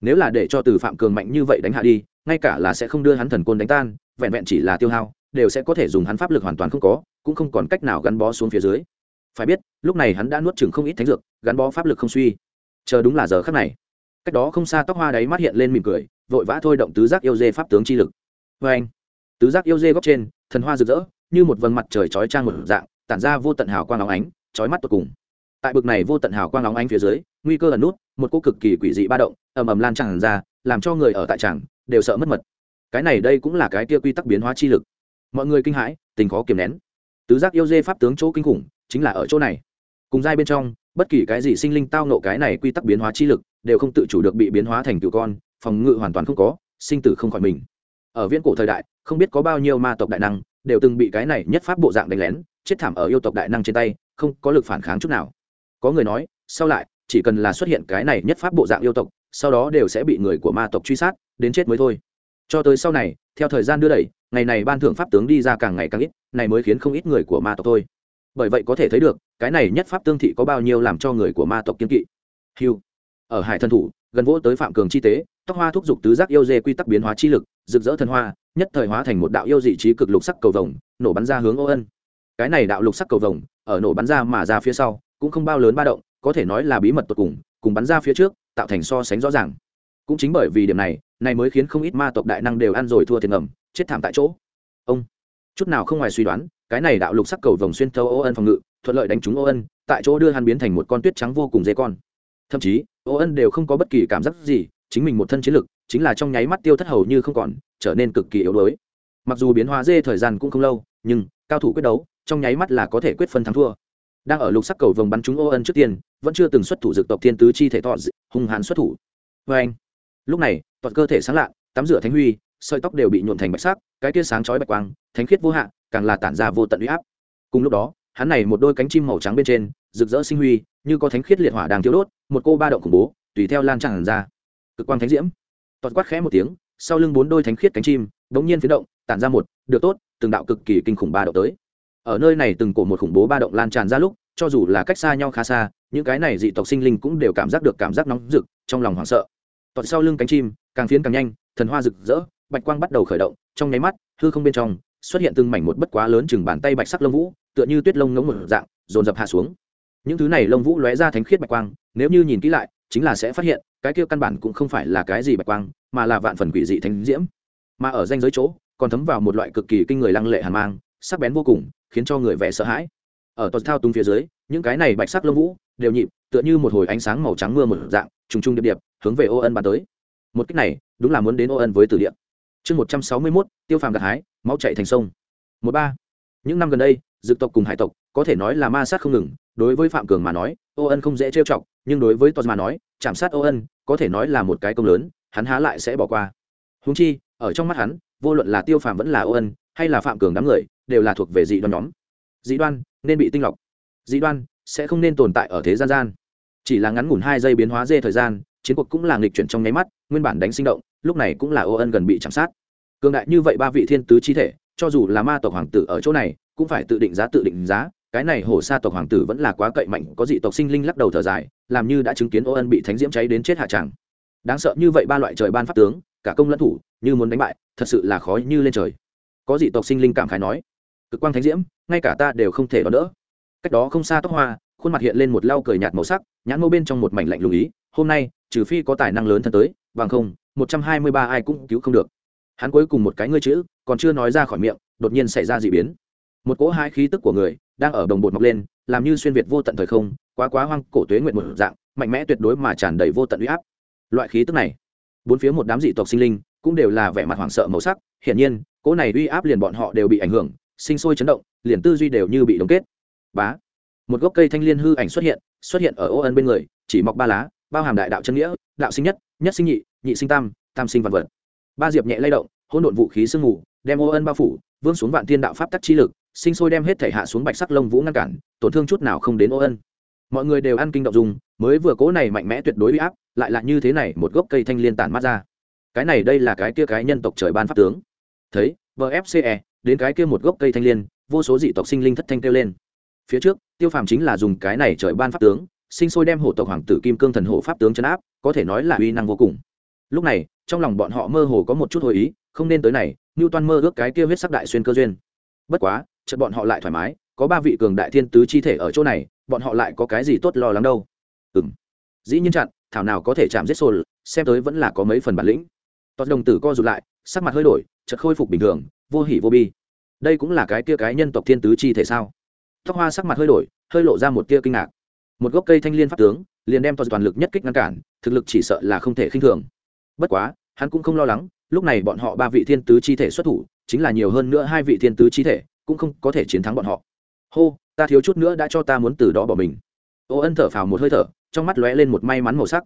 Nếu là để cho từ phạm cường mạnh như vậy đánh hạ đi, ngay cả là sẽ không đưa hắn thần côn đánh tan, vẹn vẹn chỉ là tiêu hao, đều sẽ có thể dùng hắn pháp lực hoàn toàn không có, cũng không còn cách nào gắn bó xuống phía dưới. Phải biết, lúc này hắn đã nuốt chừng không ít thánh dược, gắn bó pháp lực không suy. Chờ đúng là giờ khắc này cách đó không xa tóc hoa đáy mắt hiện lên mỉm cười, vội vã thôi động tứ giác yêu dê pháp tướng chi lực. Vê anh, tứ giác yêu dê góc trên, thần hoa rực rỡ, như một vầng mặt trời chói trang một dạng, tản ra vô tận hào quang óng ánh, chói mắt tột cùng. Tại bực này vô tận hào quang óng ánh phía dưới, nguy cơ ẩn nút, một cô cực kỳ quỷ dị ba động, ầm ầm lan tràn ra, làm cho người ở tại tràng đều sợ mất mật. Cái này đây cũng là cái tia quy tắc biến hóa chi lực. Mọi người kinh hãi, tình khó kiềm nén. Tứ giác yêu dê pháp tướng chỗ kinh khủng, chính là ở chỗ này. Cùng giai bên trong bất kỳ cái gì sinh linh tao nộ cái này quy tắc biến hóa chi lực, đều không tự chủ được bị biến hóa thành cựu con, phòng ngự hoàn toàn không có, sinh tử không khỏi mình. Ở viễn cổ thời đại, không biết có bao nhiêu ma tộc đại năng, đều từng bị cái này nhất pháp bộ dạng đánh lén, chết thảm ở yêu tộc đại năng trên tay, không có lực phản kháng chút nào. Có người nói, sau lại, chỉ cần là xuất hiện cái này nhất pháp bộ dạng yêu tộc, sau đó đều sẽ bị người của ma tộc truy sát, đến chết mới thôi. Cho tới sau này, theo thời gian đưa đẩy, ngày này ban thưởng pháp tướng đi ra càng ngày càng ít, này mới khiến không ít người của ma tộc thôi bởi vậy có thể thấy được, cái này nhất pháp tương thị có bao nhiêu làm cho người của ma tộc kiên kỵ. Hiu ở hải thần thủ, gần vỗ tới phạm cường chi tế, tóc hoa thúc giục tứ giác yêu dê quy tắc biến hóa chi lực, rực rỡ thần hoa, nhất thời hóa thành một đạo yêu dị trí cực lục sắc cầu vồng, nổ bắn ra hướng ô ân. Cái này đạo lục sắc cầu vồng, ở nổ bắn ra mà ra phía sau, cũng không bao lớn ba động, có thể nói là bí mật tột cùng cùng bắn ra phía trước, tạo thành so sánh rõ ràng. Cũng chính bởi vì điểm này này mới khiến không ít ma tộc đại năng đều ăn rồi thua thiệt ngầm, chết thảm tại chỗ. Ông. Chút nào không ngoài suy đoán cái này đạo lục sắc cầu vòng xuyên thấu ô ân phòng ngự, thuận lợi đánh trúng ô ân, tại chỗ đưa hắn biến thành một con tuyết trắng vô cùng dễ con. Thậm chí, ô ân đều không có bất kỳ cảm giác gì, chính mình một thân chiến lực, chính là trong nháy mắt tiêu thất hầu như không còn, trở nên cực kỳ yếu đuối. Mặc dù biến hóa dê thời gian cũng không lâu, nhưng, cao thủ quyết đấu, trong nháy mắt là có thể quyết phân thắng thua. Đang ở lục sắc cầu vòng bắn trúng ô ân trước tiên, vẫn chưa từng xuất thủ dược tộc thiên tứ chi thể thọ hung hãn xuất thủ. Vê anh, lúc này toàn cơ thể sáng lạ, tắm rửa thánh huy, sợi tóc đều bị nhuộn thành bạch sắc, cái tia sáng chói bạch quang, thánh khiết vô hạn càng là tản ra vô tận uy áp. Cùng lúc đó, hắn này một đôi cánh chim màu trắng bên trên, rực rỡ sinh huy, như có thánh khiết liệt hỏa đang thiếu đốt, một cô ba động khủng bố, tùy theo lan tràn ra. Cực quang thánh diễm. Toàn quát khẽ một tiếng, sau lưng bốn đôi thánh khiết cánh chim, bỗng nhiên phiến động, tản ra một, được tốt, từng đạo cực kỳ kinh khủng ba động tới. Ở nơi này từng cổ một khủng bố ba động lan tràn ra lúc, cho dù là cách xa nhau khá xa, những cái này dị tộc sinh linh cũng đều cảm giác được cảm giác nóng rực, trong lòng hoảng sợ. Tọt sau lưng cánh chim, càng phiến càng nhanh, thần hoa rực rỡ, bạch quang bắt đầu khởi động, trong nháy mắt, hư không bên trong xuất hiện từng mảnh một bất quá lớn chừng bàn tay bạch sắc lông vũ, tựa như tuyết lông ngống một dạng, dồn dập hạ xuống. Những thứ này lông vũ lóe ra thánh khiết bạch quang, nếu như nhìn kỹ lại, chính là sẽ phát hiện, cái kia căn bản cũng không phải là cái gì bạch quang, mà là vạn phần quỷ dị thánh diễm. Mà ở danh giới chỗ, còn thấm vào một loại cực kỳ kinh người lăng lệ hàn mang, sắc bén vô cùng, khiến cho người vẻ sợ hãi. Ở toàn thao tung phía dưới, những cái này bạch sắc lông vũ đều nhịp, tựa như một hồi ánh sáng màu trắng mưa một dạng, trùng trùng điệp điệp, hướng về ô ân bàn tới. Một cách này, đúng là muốn đến ô ân với tử địa chương một trăm sáu mươi mốt, tiêu phàm gặt hái, máu chạy thành sông. Một ba. Những năm gần đây, dực tộc cùng hải tộc, có thể nói là ma sát không ngừng, đối với phạm cường mà nói, ô ân không dễ trêu chọc, nhưng đối với toàn mà nói, chạm sát ô ân, có thể nói là một cái công lớn, hắn há lại sẽ bỏ qua. Húng chi, ở trong mắt hắn, vô luận là tiêu phàm vẫn là ô ân, hay là phạm cường đám người, đều là thuộc về dị đoan nhóm. Dị đoan, nên bị tinh lọc. Dị đoan, sẽ không nên tồn tại ở thế gian gian. Chỉ là ngắn ngủn hai giây biến hóa dê thời gian, chiến cuộc cũng là nghịch chuyển trong nháy mắt, nguyên bản đánh sinh động lúc này cũng là ô ân gần bị chạm sát. Cường đại như vậy ba vị thiên tứ chi thể, cho dù là ma tộc hoàng tử ở chỗ này, cũng phải tự định giá tự định giá, cái này hổ sa tộc hoàng tử vẫn là quá cậy mạnh, có dị tộc sinh linh lắc đầu thở dài, làm như đã chứng kiến ô ân bị thánh diễm cháy đến chết hạ tràng đáng sợ như vậy ba loại trời ban pháp tướng, cả công lẫn thủ, như muốn đánh bại, thật sự là khó như lên trời. Có dị tộc sinh linh cảm khái nói, cực quang thánh diễm, ngay cả ta đều không thể đón đỡ. Cách đó không xa tóc hoa, khuôn mặt hiện lên một lau cười nhạt màu sắc, nhãn mâu bên trong một mảnh lạnh lùng ý, hôm nay, trừ phi có tài năng lớn thân tới, bằng không một trăm hai mươi ba ai cũng cứu không được. Hắn cuối cùng một cái ngươi chữ, còn chưa nói ra khỏi miệng, đột nhiên xảy ra d ị biến. Một cỗ hai khí tức của người đang ở đồng bột mọc lên, làm như xuyên việt vô tận thời không, quá quá hoang cổ tuế nguyện một dạng, mạnh mẽ tuyệt đối mà tràn đầy vô tận u y áp. Loại khí tức này, bốn phía một đám dị tộc sinh linh cũng đều là vẻ mặt hoảng sợ màu sắc. Hiển nhiên, cỗ này uy áp liền bọn họ đều bị ảnh hưởng, sinh sôi chấn động, liền tư duy đều như bị đóng kết. Bá! Một gốc cây thanh liên hư ảnh xuất hiện xuất hiện ở ô ân bên người, chỉ mọc ba lá, bao hàm đại đạo chân nghĩa, đạo sinh nhất nhất sinh nhị nhị sinh tam tam sinh vạn vật. Ba diệp nhẹ lay động, hỗn độn vũ khí sương mù, đem ô ân bao phủ, vương xuống vạn thiên đạo pháp tắc chi lực, sinh sôi đem hết thể hạ xuống bạch sắc lông vũ ngăn cản, tổn thương chút nào không đến ô ân. Mọi người đều ăn kinh động dùng mới vừa cố này mạnh mẽ tuyệt đối uy áp, lại là như thế này một gốc cây thanh liên tản mát ra. Cái này đây là cái kia cái nhân tộc trời ban pháp tướng. Thấy vfce đến cái kia một gốc cây thanh liên, vô số dị tộc sinh linh thất thanh kêu lên. Phía trước, tiêu phàm chính là dùng cái này trời ban pháp tướng, sinh sôi đem hổ tộc hoàng tử kim cương thần hộ pháp tướng chấn áp, có thể nói là uy năng vô cùng lúc này, trong lòng bọn họ mơ hồ có một chút hồi ý, không nên tới này như toan mơ ước cái kia huyết sắc đại xuyên cơ duyên. Bất quá, chợt bọn họ lại thoải mái, có ba vị cường đại thiên tứ chi thể ở chỗ này, bọn họ lại có cái gì tốt lo lắng đâu. Ừ m dĩ nhiên chặn, thảo nào có thể chạm giết sồn, xem tới vẫn là có mấy phần bản lĩnh. Toàn đồng tử co rụt lại, sắc mặt hơi đổi, chợt khôi phục bình thường, vô hỉ vô bi. Đây cũng là cái kia cái nhân tộc thiên tứ chi thể sao? Tóc hoa sắc mặt hơi đổi, hơi lộ ra một tia kinh ngạc. Một gốc cây thanh liên pháp tướng, liền đem toàn lực nhất kích ngăn cản, thực lực chỉ sợ là không thể khinh thường bất quá, hắn cũng không lo lắng, lúc này bọn họ ba vị thiên tứ chi thể xuất thủ, chính là nhiều hơn nữa hai vị thiên tứ chi thể, cũng không có thể chiến thắng bọn họ. Hô, ta thiếu chút nữa đã cho ta muốn từ đó bỏ mình. Ô ân thở phào một hơi thở, trong mắt lóe lên một may mắn màu sắc.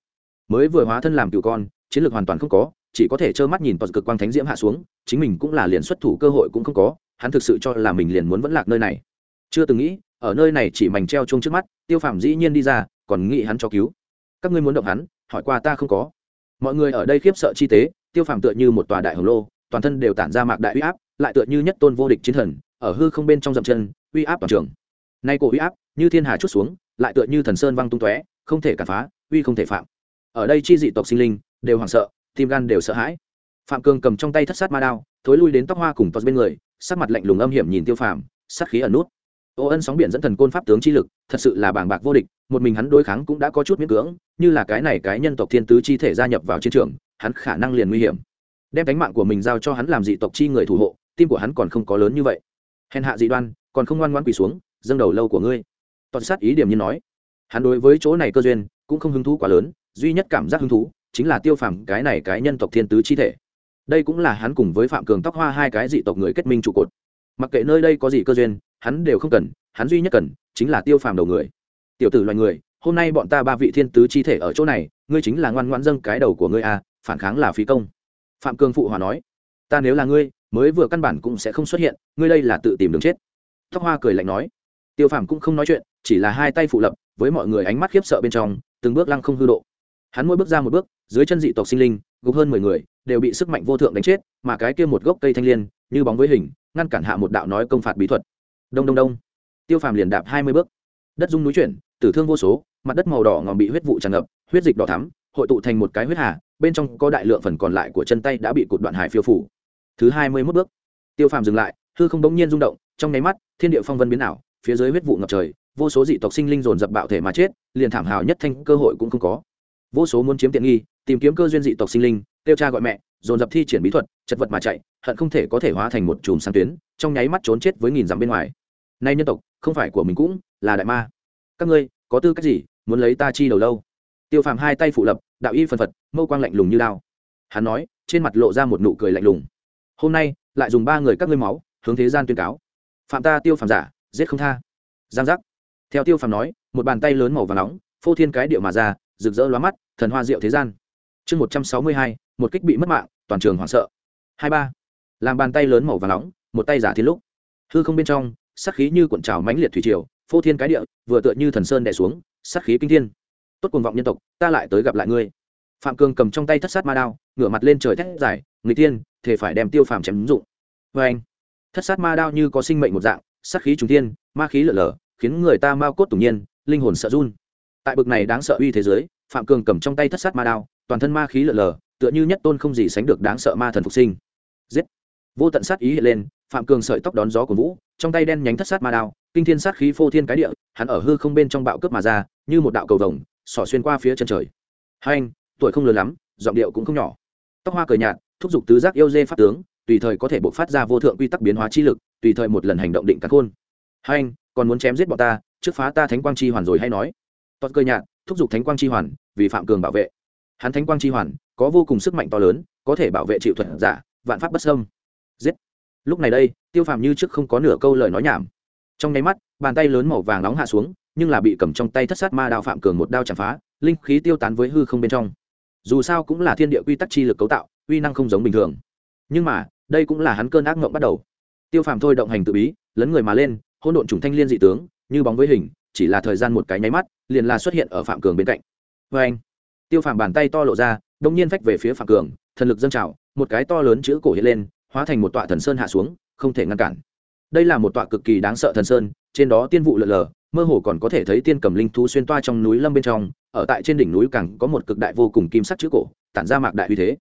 Mới vừa hóa thân làm cựu con, chiến lược hoàn toàn không có, chỉ có thể trơ mắt nhìn toàn cực quang thánh diễm hạ xuống, chính mình cũng là liền xuất thủ cơ hội cũng không có, hắn thực sự cho là mình liền muốn vẫn lạc nơi này. Chưa từng nghĩ, ở nơi này chỉ mảnh treo chung trước mắt, tiêu phàm dĩ nhiên đi ra, còn nghĩ hắn cho cứu. Các ngươi muốn động hắn, hỏi qua ta không có mọi người ở đây khiếp sợ chi tế, tiêu phàm tựa như một tòa đại hồng lô, toàn thân đều tản ra mạc đại uy áp, lại tựa như nhất tôn vô địch chiến thần, ở hư không bên trong dậm chân, uy áp toàn trường. Nay cổ uy áp, như thiên hà chút xuống, lại tựa như thần sơn văng tung tóe, không thể cản phá, uy không thể phạm. Ở đây chi dị tộc sinh linh, đều hoảng sợ, tim gan đều sợ hãi. Phạm cường cầm trong tay thất sát ma đao, thối lui đến tóc hoa cùng tóc bên người, sắc mặt lạnh lùng âm hiểm nhìn tiêu phàm, sát khí ẩn nút ô ân sóng biển dẫn thần côn pháp tướng chi lực, thật sự là bảng bạc vô địch, một mình hắn đối kháng cũng đã có chút miễn cưỡng, như là cái này cái nhân tộc thiên tứ chi thể gia nhập vào chiến trường, hắn khả năng liền nguy hiểm. Đem cánh mạng của mình giao cho hắn làm dị tộc chi người thủ hộ, tim của hắn còn không có lớn như vậy. Hèn hạ dị đoan, còn không ngoan ngoan quỳ xuống, dâng đầu lâu của ngươi. Toàn sát ý điểm như nói. Hắn đối với chỗ này cơ duyên, cũng không hứng thú quá lớn, duy nhất cảm giác hứng thú, chính là tiêu phàm cái này cái nhân tộc thiên tứ chi thể. Đây cũng là hắn cùng với phạm cường tóc hoa hai cái dị tộc người kết minh trụ cột. Mặc kệ nơi đây có gì cơ duyên hắn đều không cần, hắn duy nhất cần chính là tiêu phàm đầu người. Tiểu tử loài người, hôm nay bọn ta ba vị thiên tứ chi thể ở chỗ này, ngươi chính là ngoan ngoãn dâng cái đầu của ngươi à phản kháng là phí công. Phạm cương phụ hòa nói. Ta nếu là ngươi, mới vừa căn bản cũng sẽ không xuất hiện, ngươi đây là tự tìm đường chết. Tóc hoa cười lạnh nói. Tiêu phàm cũng không nói chuyện, chỉ là hai tay phụ lập, với mọi người ánh mắt khiếp sợ bên trong, từng bước lăng không hư độ. Hắn mỗi bước ra một bước, dưới chân dị tộc sinh linh, gục hơn mười người, đều bị sức mạnh vô thượng đánh chết, mà cái kia một gốc cây thanh l i ê n như bóng với hình, ngăn cản hạ một đạo nói công phạt bí thuật đông đông đông. Tiêu phàm liền đạp hai mươi bước. Đất dung núi chuyển, tử thương vô số, mặt đất màu đỏ ngòm bị huyết vụ tràn ngập, huyết dịch đỏ thắm, hội tụ thành một cái huyết hà, bên trong có đại lượng phần còn lại của chân tay đã bị cột đoạn hải phiêu phủ. Thứ hai mươi mốt bước. Tiêu phàm dừng lại, hư không bỗng nhiên rung động, trong nháy mắt, thiên địa phong vân biến ảo, phía dưới huyết vụ ngập trời, vô số dị tộc sinh linh dồn dập bạo thể mà chết, liền thảm hào nhất thanh cơ hội cũng không có. Vô số muốn chiếm tiện nghi, tìm kiếm cơ duyên dị tộc sinh linh, kêu cha gọi mẹ, dồn dập thi triển bí thuật, chật vật mà chạy, hận không thể có thể hóa thành một chùm sáng tuyến, trong nháy mắt trốn chết với nghìn dặm bên ngoài nay nhân tộc, không phải của mình cũng là đại ma. Các ngươi có tư cách gì muốn lấy ta chi đầu lâu? Tiêu phàm hai tay phụ lập, đạo y phân phật, mâu quang lạnh lùng như đao. Hắn nói, trên mặt lộ ra một nụ cười lạnh lùng. Hôm nay, lại dùng ba người các ngươi máu, hướng thế gian tuyên cáo. Phạm ta, tiêu phàm giả, giết không tha. Giang giác. Theo tiêu phàm nói, một bàn tay lớn màu và nóng, phô thiên cái điệu mà ra, rực rỡ lóa mắt, thần hoa diệu thế gian. Chương một trăm sáu mươi hai, một kích bị mất mạng, toàn trường hoảng sợ. Hai ba. Làm bàn tay lớn màu và nóng, một tay giả thiên lúc. Hư không bên trong Sát khí như cuộn trào mãnh liệt thủy triều phô thiên cái địa vừa tựa như thần sơn đè xuống sát khí kinh thiên. Tốt cuồng vọng nhân tộc ta lại tới gặp lại ngươi. Phạm cường cầm trong tay thất sát ma đao ngửa mặt lên trời thét dài người tiên thể phải đem tiêu phàm chém ứng dụng. Vê anh thất sát ma đao như có sinh mệnh một dạng sát khí trùng thiên, ma khí lở lở khiến người ta mau cốt tủng nhiên linh hồn sợ run. Tại bực này đáng sợ uy thế giới phạm cường cầm trong tay thất sát ma đao toàn thân ma khí lở lở tựa như nhất tôn không gì sánh được đáng sợ ma thần phục sinh. Giết! Vô tận sát ý hiện lên phạm cường sợi tóc đón gió của vũ, trong tay đen nhánh thất sát ma đao, kinh thiên sát khí phô thiên cái địa, hắn ở hư không bên trong bạo cướp mà ra, như một đạo cầu vồng, xỏ xuyên qua phía chân trời. Hai anh, tuổi không lớn lắm, giọng điệu cũng không nhỏ. Tóc hoa cờ nhạt, thúc giục tứ giác yêu dê pháp tướng, tùy thời có thể bộc phát ra vô thượng quy tắc biến hóa chi lực, tùy thời một lần hành động định cắn khôn. Hai anh, còn muốn chém giết bọn ta, trước phá ta thánh quang chi hoàn rồi hay nói? Toát cơ nhạt, thúc giục thánh quang chi hoàn, vì phạm cường bảo vệ. Hắn thánh quang chi hoàn, có vô cùng sức mạnh to lớn, có thể bảo vệ chịu thuật giả, vạn pháp bất sâm giết! Lúc này đây, tiêu phàm như trước không có nửa câu lời nói nhảm. Trong nháy mắt, bàn tay lớn màu vàng nóng hạ xuống, nhưng là bị cầm trong tay thất sát ma đao phạm cường một đao chạm phá, linh khí tiêu tán với hư không bên trong. Dù sao cũng là thiên địa quy tắc chi lực cấu tạo, uy năng không giống bình thường. Nhưng mà, đây cũng là hắn cơn ác mộng bắt đầu. Tiêu phàm thôi động hành tự bí, lấn người mà lên hôn độn trùng thanh liên dị tướng, như bóng với hình, chỉ là thời gian một cái nháy mắt, liền là xuất hiện ở phạm cường bên cạnh. Vê anh, tiêu phàm bàn tay to lộ ra đông nhiên phách về phía phạm cường, thần lực dâng trào, một cái to lớn chữ cổ hiện lên hóa thành một tọa thần sơn hạ xuống, không thể ngăn cản. Đây là một tọa cực kỳ đáng sợ thần sơn, trên đó tiên vụ lượn lờ, mơ hồ còn có thể thấy tiên cầm linh thú xuyên toa trong núi lâm bên trong, ở tại trên đỉnh núi càng có một cực đại vô cùng kim sắc chữ cổ, tản ra mạc đại uy thế.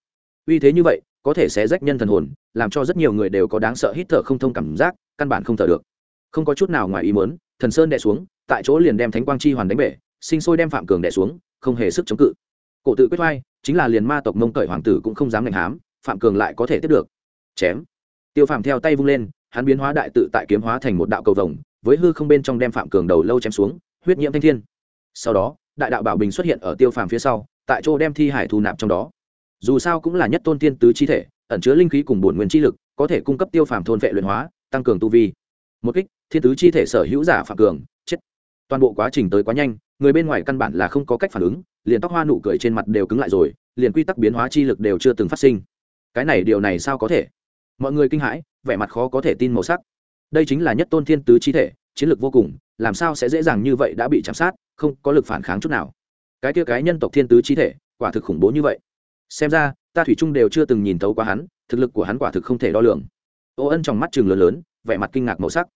Uy thế như vậy, có thể sẽ rách nhân thần hồn, làm cho rất nhiều người đều có đáng sợ hít thở không thông cảm giác, căn bản không thở được. Không có chút nào ngoài ý mớn thần sơn đè xuống, tại chỗ liền đem thánh quang chi hoàn đánh bể, sinh sôi đem phạm cường đè xuống, không hề sức chống cự. Cổ tự quyết vai chính là liền ma tộc mông cởi hoàng tử cũng không dám ngành hám, phạm cường lại có thể tiếp được chém. Tiêu phàm theo tay vung lên, hắn biến hóa đại tự tại kiếm hóa thành một đạo cầu vồng, với hư không bên trong đem phạm cường đầu lâu chém xuống, huyết nhiễm thanh thiên. Sau đó, đại đạo bảo bình xuất hiện ở tiêu phàm phía sau, tại chỗ đem thi hải thu nạp trong đó. Dù sao cũng là nhất tôn tiên tứ chi thể, ẩn chứa linh khí cùng bổn nguyên chi lực, có thể cung cấp tiêu phàm thôn vệ luyện hóa, tăng cường tu vi. Một kích, thiên tứ chi thể sở hữu giả phạm cường, chết. Toàn bộ quá trình tới quá nhanh, người bên ngoài căn bản là không có cách phản ứng, liền tóc hoa nụ cười trên mặt đều cứng lại rồi, liền quy tắc biến hóa chi lực đều chưa từng phát sinh. Cái này điều này sao có thể? Mọi người kinh hãi, vẻ mặt khó có thể tin màu sắc. Đây chính là nhất tôn thiên tứ chi thể, chiến lược vô cùng, làm sao sẽ dễ dàng như vậy đã bị chạm sát, không có lực phản kháng chút nào. Cái kia cái nhân tộc thiên tứ chi thể, quả thực khủng bố như vậy. Xem ra, ta thủy trung đều chưa từng nhìn thấu qua hắn, thực lực của hắn quả thực không thể đo lường. Ô ân trong mắt trường lớn lớn, vẻ mặt kinh ngạc màu sắc.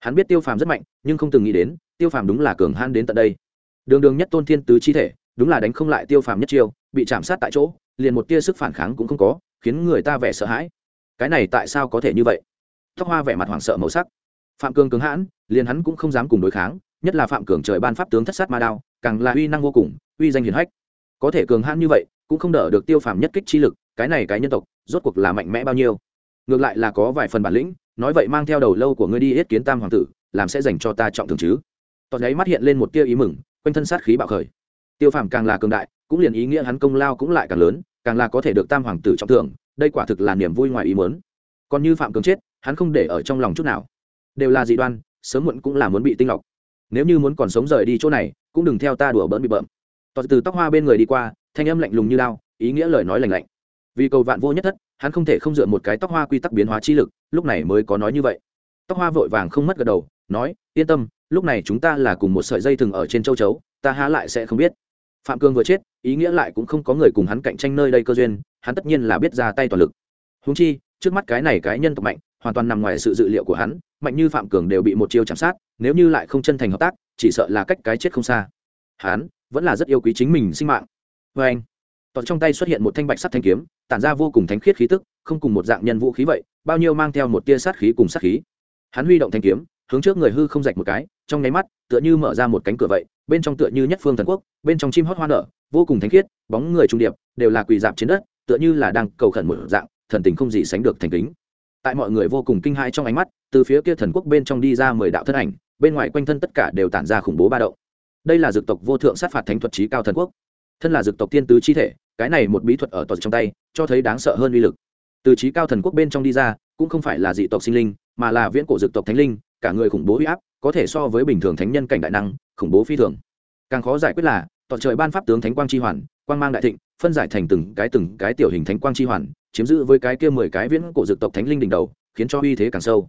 Hắn biết tiêu phàm rất mạnh, nhưng không từng nghĩ đến, tiêu phàm đúng là cường han đến tận đây. Đường đường nhất tôn thiên tứ chi thể, đúng là đánh không lại tiêu phàm nhất chiêu, bị chạm sát tại chỗ, liền một tia sức phản kháng cũng không có, khiến người ta vẻ sợ hãi cái này tại sao có thể như vậy? Tóc hoa vẻ mặt hoảng sợ màu sắc. Phạm cường cường hãn, liền hắn cũng không dám cùng đối kháng, nhất là phạm cường trời ban pháp tướng thất sát ma đao, càng là uy năng vô cùng, uy danh hiền hách. Có thể cường hãn như vậy, cũng không đỡ được tiêu phàm nhất kích chi lực, cái này cái nhân tộc, rốt cuộc là mạnh mẽ bao nhiêu? Ngược lại là có vài phần bản lĩnh, nói vậy mang theo đầu lâu của ngươi đi yết kiến tam hoàng tử, làm sẽ dành cho ta trọng thường chứ? Tọt ấy mắt hiện lên một tia ý mừng, quanh thân sát khí bạo khởi. Tiêu phàm càng là cường đại, cũng liền ý nghĩa hắn công lao cũng lại càng lớn càng là có thể được tam hoàng tử trọng thưởng, đây quả thực là niềm vui ngoài ý muốn. còn như phạm cường chết, hắn không để ở trong lòng chút nào. Đều là dị đoan, sớm muộn cũng là muốn bị tinh lọc. Nếu như muốn còn sống rời đi chỗ này, cũng đừng theo ta đùa bỡn bị bợm. Tọt từ tóc hoa bên người đi qua, thanh âm lạnh lùng như lao ý nghĩa lời nói lành lạnh. Vì cầu vạn vô nhất thất, hắn không thể không dựa một cái tóc hoa quy tắc biến hóa chi lực, lúc này mới có nói như vậy. Tóc hoa vội vàng không mất gật đầu, nói, yên tâm, lúc này chúng ta là cùng một sợi dây thừng ở trên châu chấu, ta há lại sẽ không biết phạm cương vừa chết, ý nghĩa lại cũng không có người cùng hắn cạnh tranh nơi đây cơ duyên, hắn tất nhiên là biết ra tay toàn lực. Húng chi, trước mắt cái này cái nhân tộc mạnh, hoàn toàn nằm ngoài sự dự liệu của hắn, mạnh như phạm cường đều bị một chiêu chạm sát, nếu như lại không chân thành hợp tác, chỉ sợ là cách cái chết không xa. Hắn vẫn là rất yêu quý chính mình sinh mạng. Vê anh, toàn trong tay xuất hiện một thanh bạch sắt thanh kiếm, tản ra vô cùng thánh khiết khí tức, không cùng một dạng nhân vũ khí vậy, bao nhiêu mang theo một tia sát khí cùng sát khí. Hắn huy động thanh kiếm hướng trước người hư không rạch một cái, trong nháy mắt, tựa như mở ra một cánh cửa vậy, bên trong tựa như nhất phương thần quốc, bên trong chim hót hoa nở, vô cùng thánh khiết, bóng người trung điệp, đều là quỳ dạp trên đất, tựa như là đang cầu khẩn một dạng, thần tình không gì sánh được thành kính. Tại mọi người vô cùng kinh hãi trong ánh mắt, từ phía kia thần quốc bên trong đi ra mười đạo thân ảnh, bên ngoài quanh thân tất cả đều tản ra khủng bố ba động. Đây là dược tộc vô thượng sát phạt thánh thuật trí cao thần quốc. Thân là dược tộc tiên tứ chi thể, cái này một bí thuật ở tộc trong tay, cho thấy đáng sợ hơn uy lực. Từ trí cao thần quốc bên trong đi ra, cũng không phải là dị tộc sinh linh, mà là viễn cổ dược tộc thánh linh cả người khủng bố huy áp, có thể so với bình thường thánh nhân cảnh đại năng, khủng bố phi thường. Càng khó giải quyết là, tọa trời ban pháp tướng thánh quang chi hoàn, quang mang đại thịnh, phân giải thành từng cái từng cái tiểu hình thánh quang chi hoàn, chiếm giữ với cái kia mười cái viễn cổ dược tộc thánh linh đỉnh đầu, khiến cho uy thế càng sâu.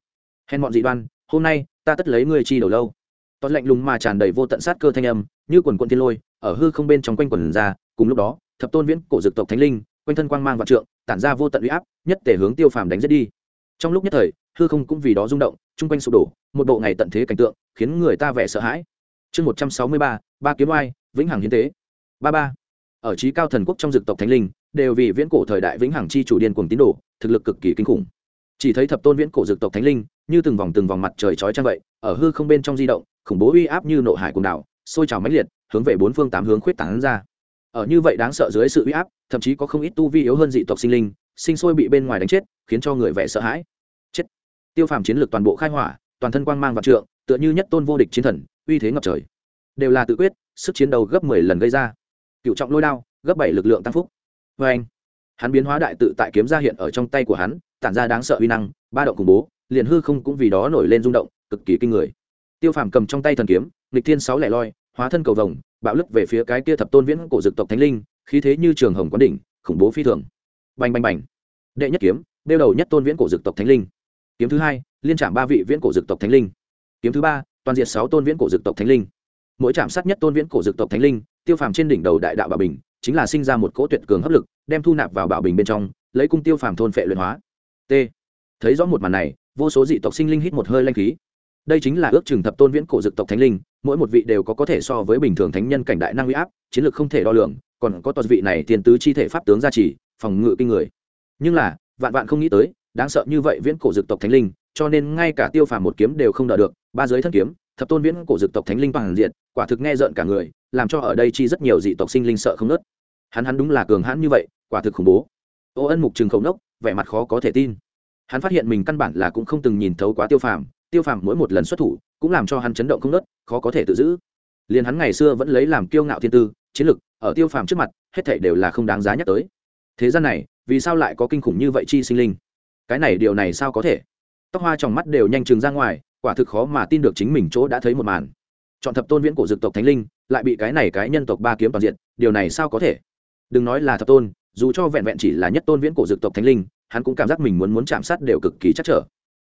Hèn bọn dị đoan, hôm nay, ta tất lấy ngươi chi đầu lâu. Toàn lạnh lùng mà tràn đầy vô tận sát cơ thanh âm, như quần quận thiên lôi, ở hư không bên trong quanh quần ra, cùng lúc đó, thập tôn viễn cổ dược tộc thánh linh, quanh thân quang mang vạn trượng, tản ra vô tận uy áp, nhất thể hướng tiêu phàm đánh giết đi. Trong lúc nhất thời, hư không cũng vì đó rung động chung quanh sụp đổ, một bộ ngày tận thế cảnh tượng, khiến người ta vẻ sợ hãi. Chương một trăm sáu mươi ba ba kiếm oai, vĩnh hằng hiến tế. Ba ba. Ở trí cao thần quốc trong dực tộc thánh linh, đều vì viễn cổ thời đại vĩnh hằng chi chủ điên cuồng tín đồ, thực lực cực kỳ kinh khủng. Chỉ thấy thập tôn viễn cổ dực tộc thánh linh, như từng vòng từng vòng mặt trời chói trang vậy, ở hư không bên trong di động, khủng bố uy áp như nộ hải cùng đảo, sôi trào mãnh liệt, hướng về bốn phương tám hướng khuyết tán ra. Ở như vậy đáng sợ dưới sự uy áp, thậm chí có không ít tu vi yếu hơn dị tộc sinh linh, sinh sôi bị bên ngoài đánh chết, khiến cho người vẻ sợ hãi tiêu phàm chiến lược toàn bộ khai hỏa, toàn thân quang mang vạn trượng, tựa như nhất tôn vô địch chiến thần, uy thế ngập trời. Đều là tự quyết, sức chiến đấu gấp mười lần gây ra. Cựu trọng lôi đao, gấp bảy lực lượng tăng phúc. Vê anh, hắn biến hóa đại tự tại kiếm ra hiện ở trong tay của hắn, tản ra đáng sợ uy năng, ba động khủng bố, liền hư không cũng vì đó nổi lên rung động, cực kỳ kinh người. Tiêu phàm cầm trong tay thần kiếm, nghịch thiên sáu lẻ loi, hóa thân cầu vồng, bạo lức về phía cái kia thập tôn viễn cổ dực tộc thánh linh, khí thế như trường hồng quán đỉnh, khủng bố phi thường. Bành bành bành. Đệ nhất kiếm, đeo đầu nhất tôn viễn cổ dực tộc thánh linh kiếm thứ hai, liên trạm ba vị viễn cổ dực tộc thánh linh. Kiếm thứ ba, toàn diện sáu tôn viễn cổ dực tộc thánh linh. Mỗi trạm sát nhất tôn viễn cổ dực tộc thánh linh, tiêu phàm trên đỉnh đầu đại đạo bảo bình, chính là sinh ra một cỗ tuyệt cường hấp lực, đem thu nạp vào bảo bình bên trong, lấy cung tiêu phàm thôn phệ luyện hóa. T. Thấy rõ một màn này, vô số dị tộc sinh linh hít một hơi lanh khí. Đây chính là ước chừng thập tôn viễn cổ dực tộc thánh linh, mỗi một vị đều có có thể so với bình thường thánh nhân cảnh đại năng huy áp, chiến lược không thể đo lường, còn có toàn vị này tiền tứ chi thể pháp tướng gia trì, phòng ngự kinh người. Nhưng là, vạn vạn không nghĩ tới đáng sợ như vậy viễn cổ dực tộc thánh linh, cho nên ngay cả tiêu phàm một kiếm đều không đỡ được, ba giới thân kiếm, thập tôn viễn cổ dực tộc thánh linh bằng diện, quả thực nghe rợn cả người, làm cho ở đây chi rất nhiều dị tộc sinh linh sợ không nớt. Hắn hắn đúng là cường hãn như vậy, quả thực khủng bố. Ô ân mục trường khẩu nốc, vẻ mặt khó có thể tin. Hắn phát hiện mình căn bản là cũng không từng nhìn thấu quá tiêu phàm tiêu phàm mỗi một lần xuất thủ, cũng làm cho hắn chấn động không nớt, khó có thể tự giữ. Liền hắn ngày xưa vẫn lấy làm kiêu ngạo thiên tư, chiến lực, ở tiêu phàm trước mặt, hết thảy đều là không đáng giá nhắc tới. Thế gian này, vì sao lại có kinh khủng như vậy chi sinh linh? Cái này điều này sao có thể? Tóc hoa trong mắt đều nhanh chừng ra ngoài quả thực khó mà tin được chính mình chỗ đã thấy một màn. Chọn thập tôn viễn cổ dực tộc thánh linh lại bị cái này cái nhân tộc ba kiếm toàn diện điều này sao có thể? Đừng nói là thập tôn dù cho vẹn vẹn chỉ là nhất tôn viễn cổ dực tộc thánh linh hắn cũng cảm giác mình muốn muốn chạm sát đều cực kỳ chắc trở.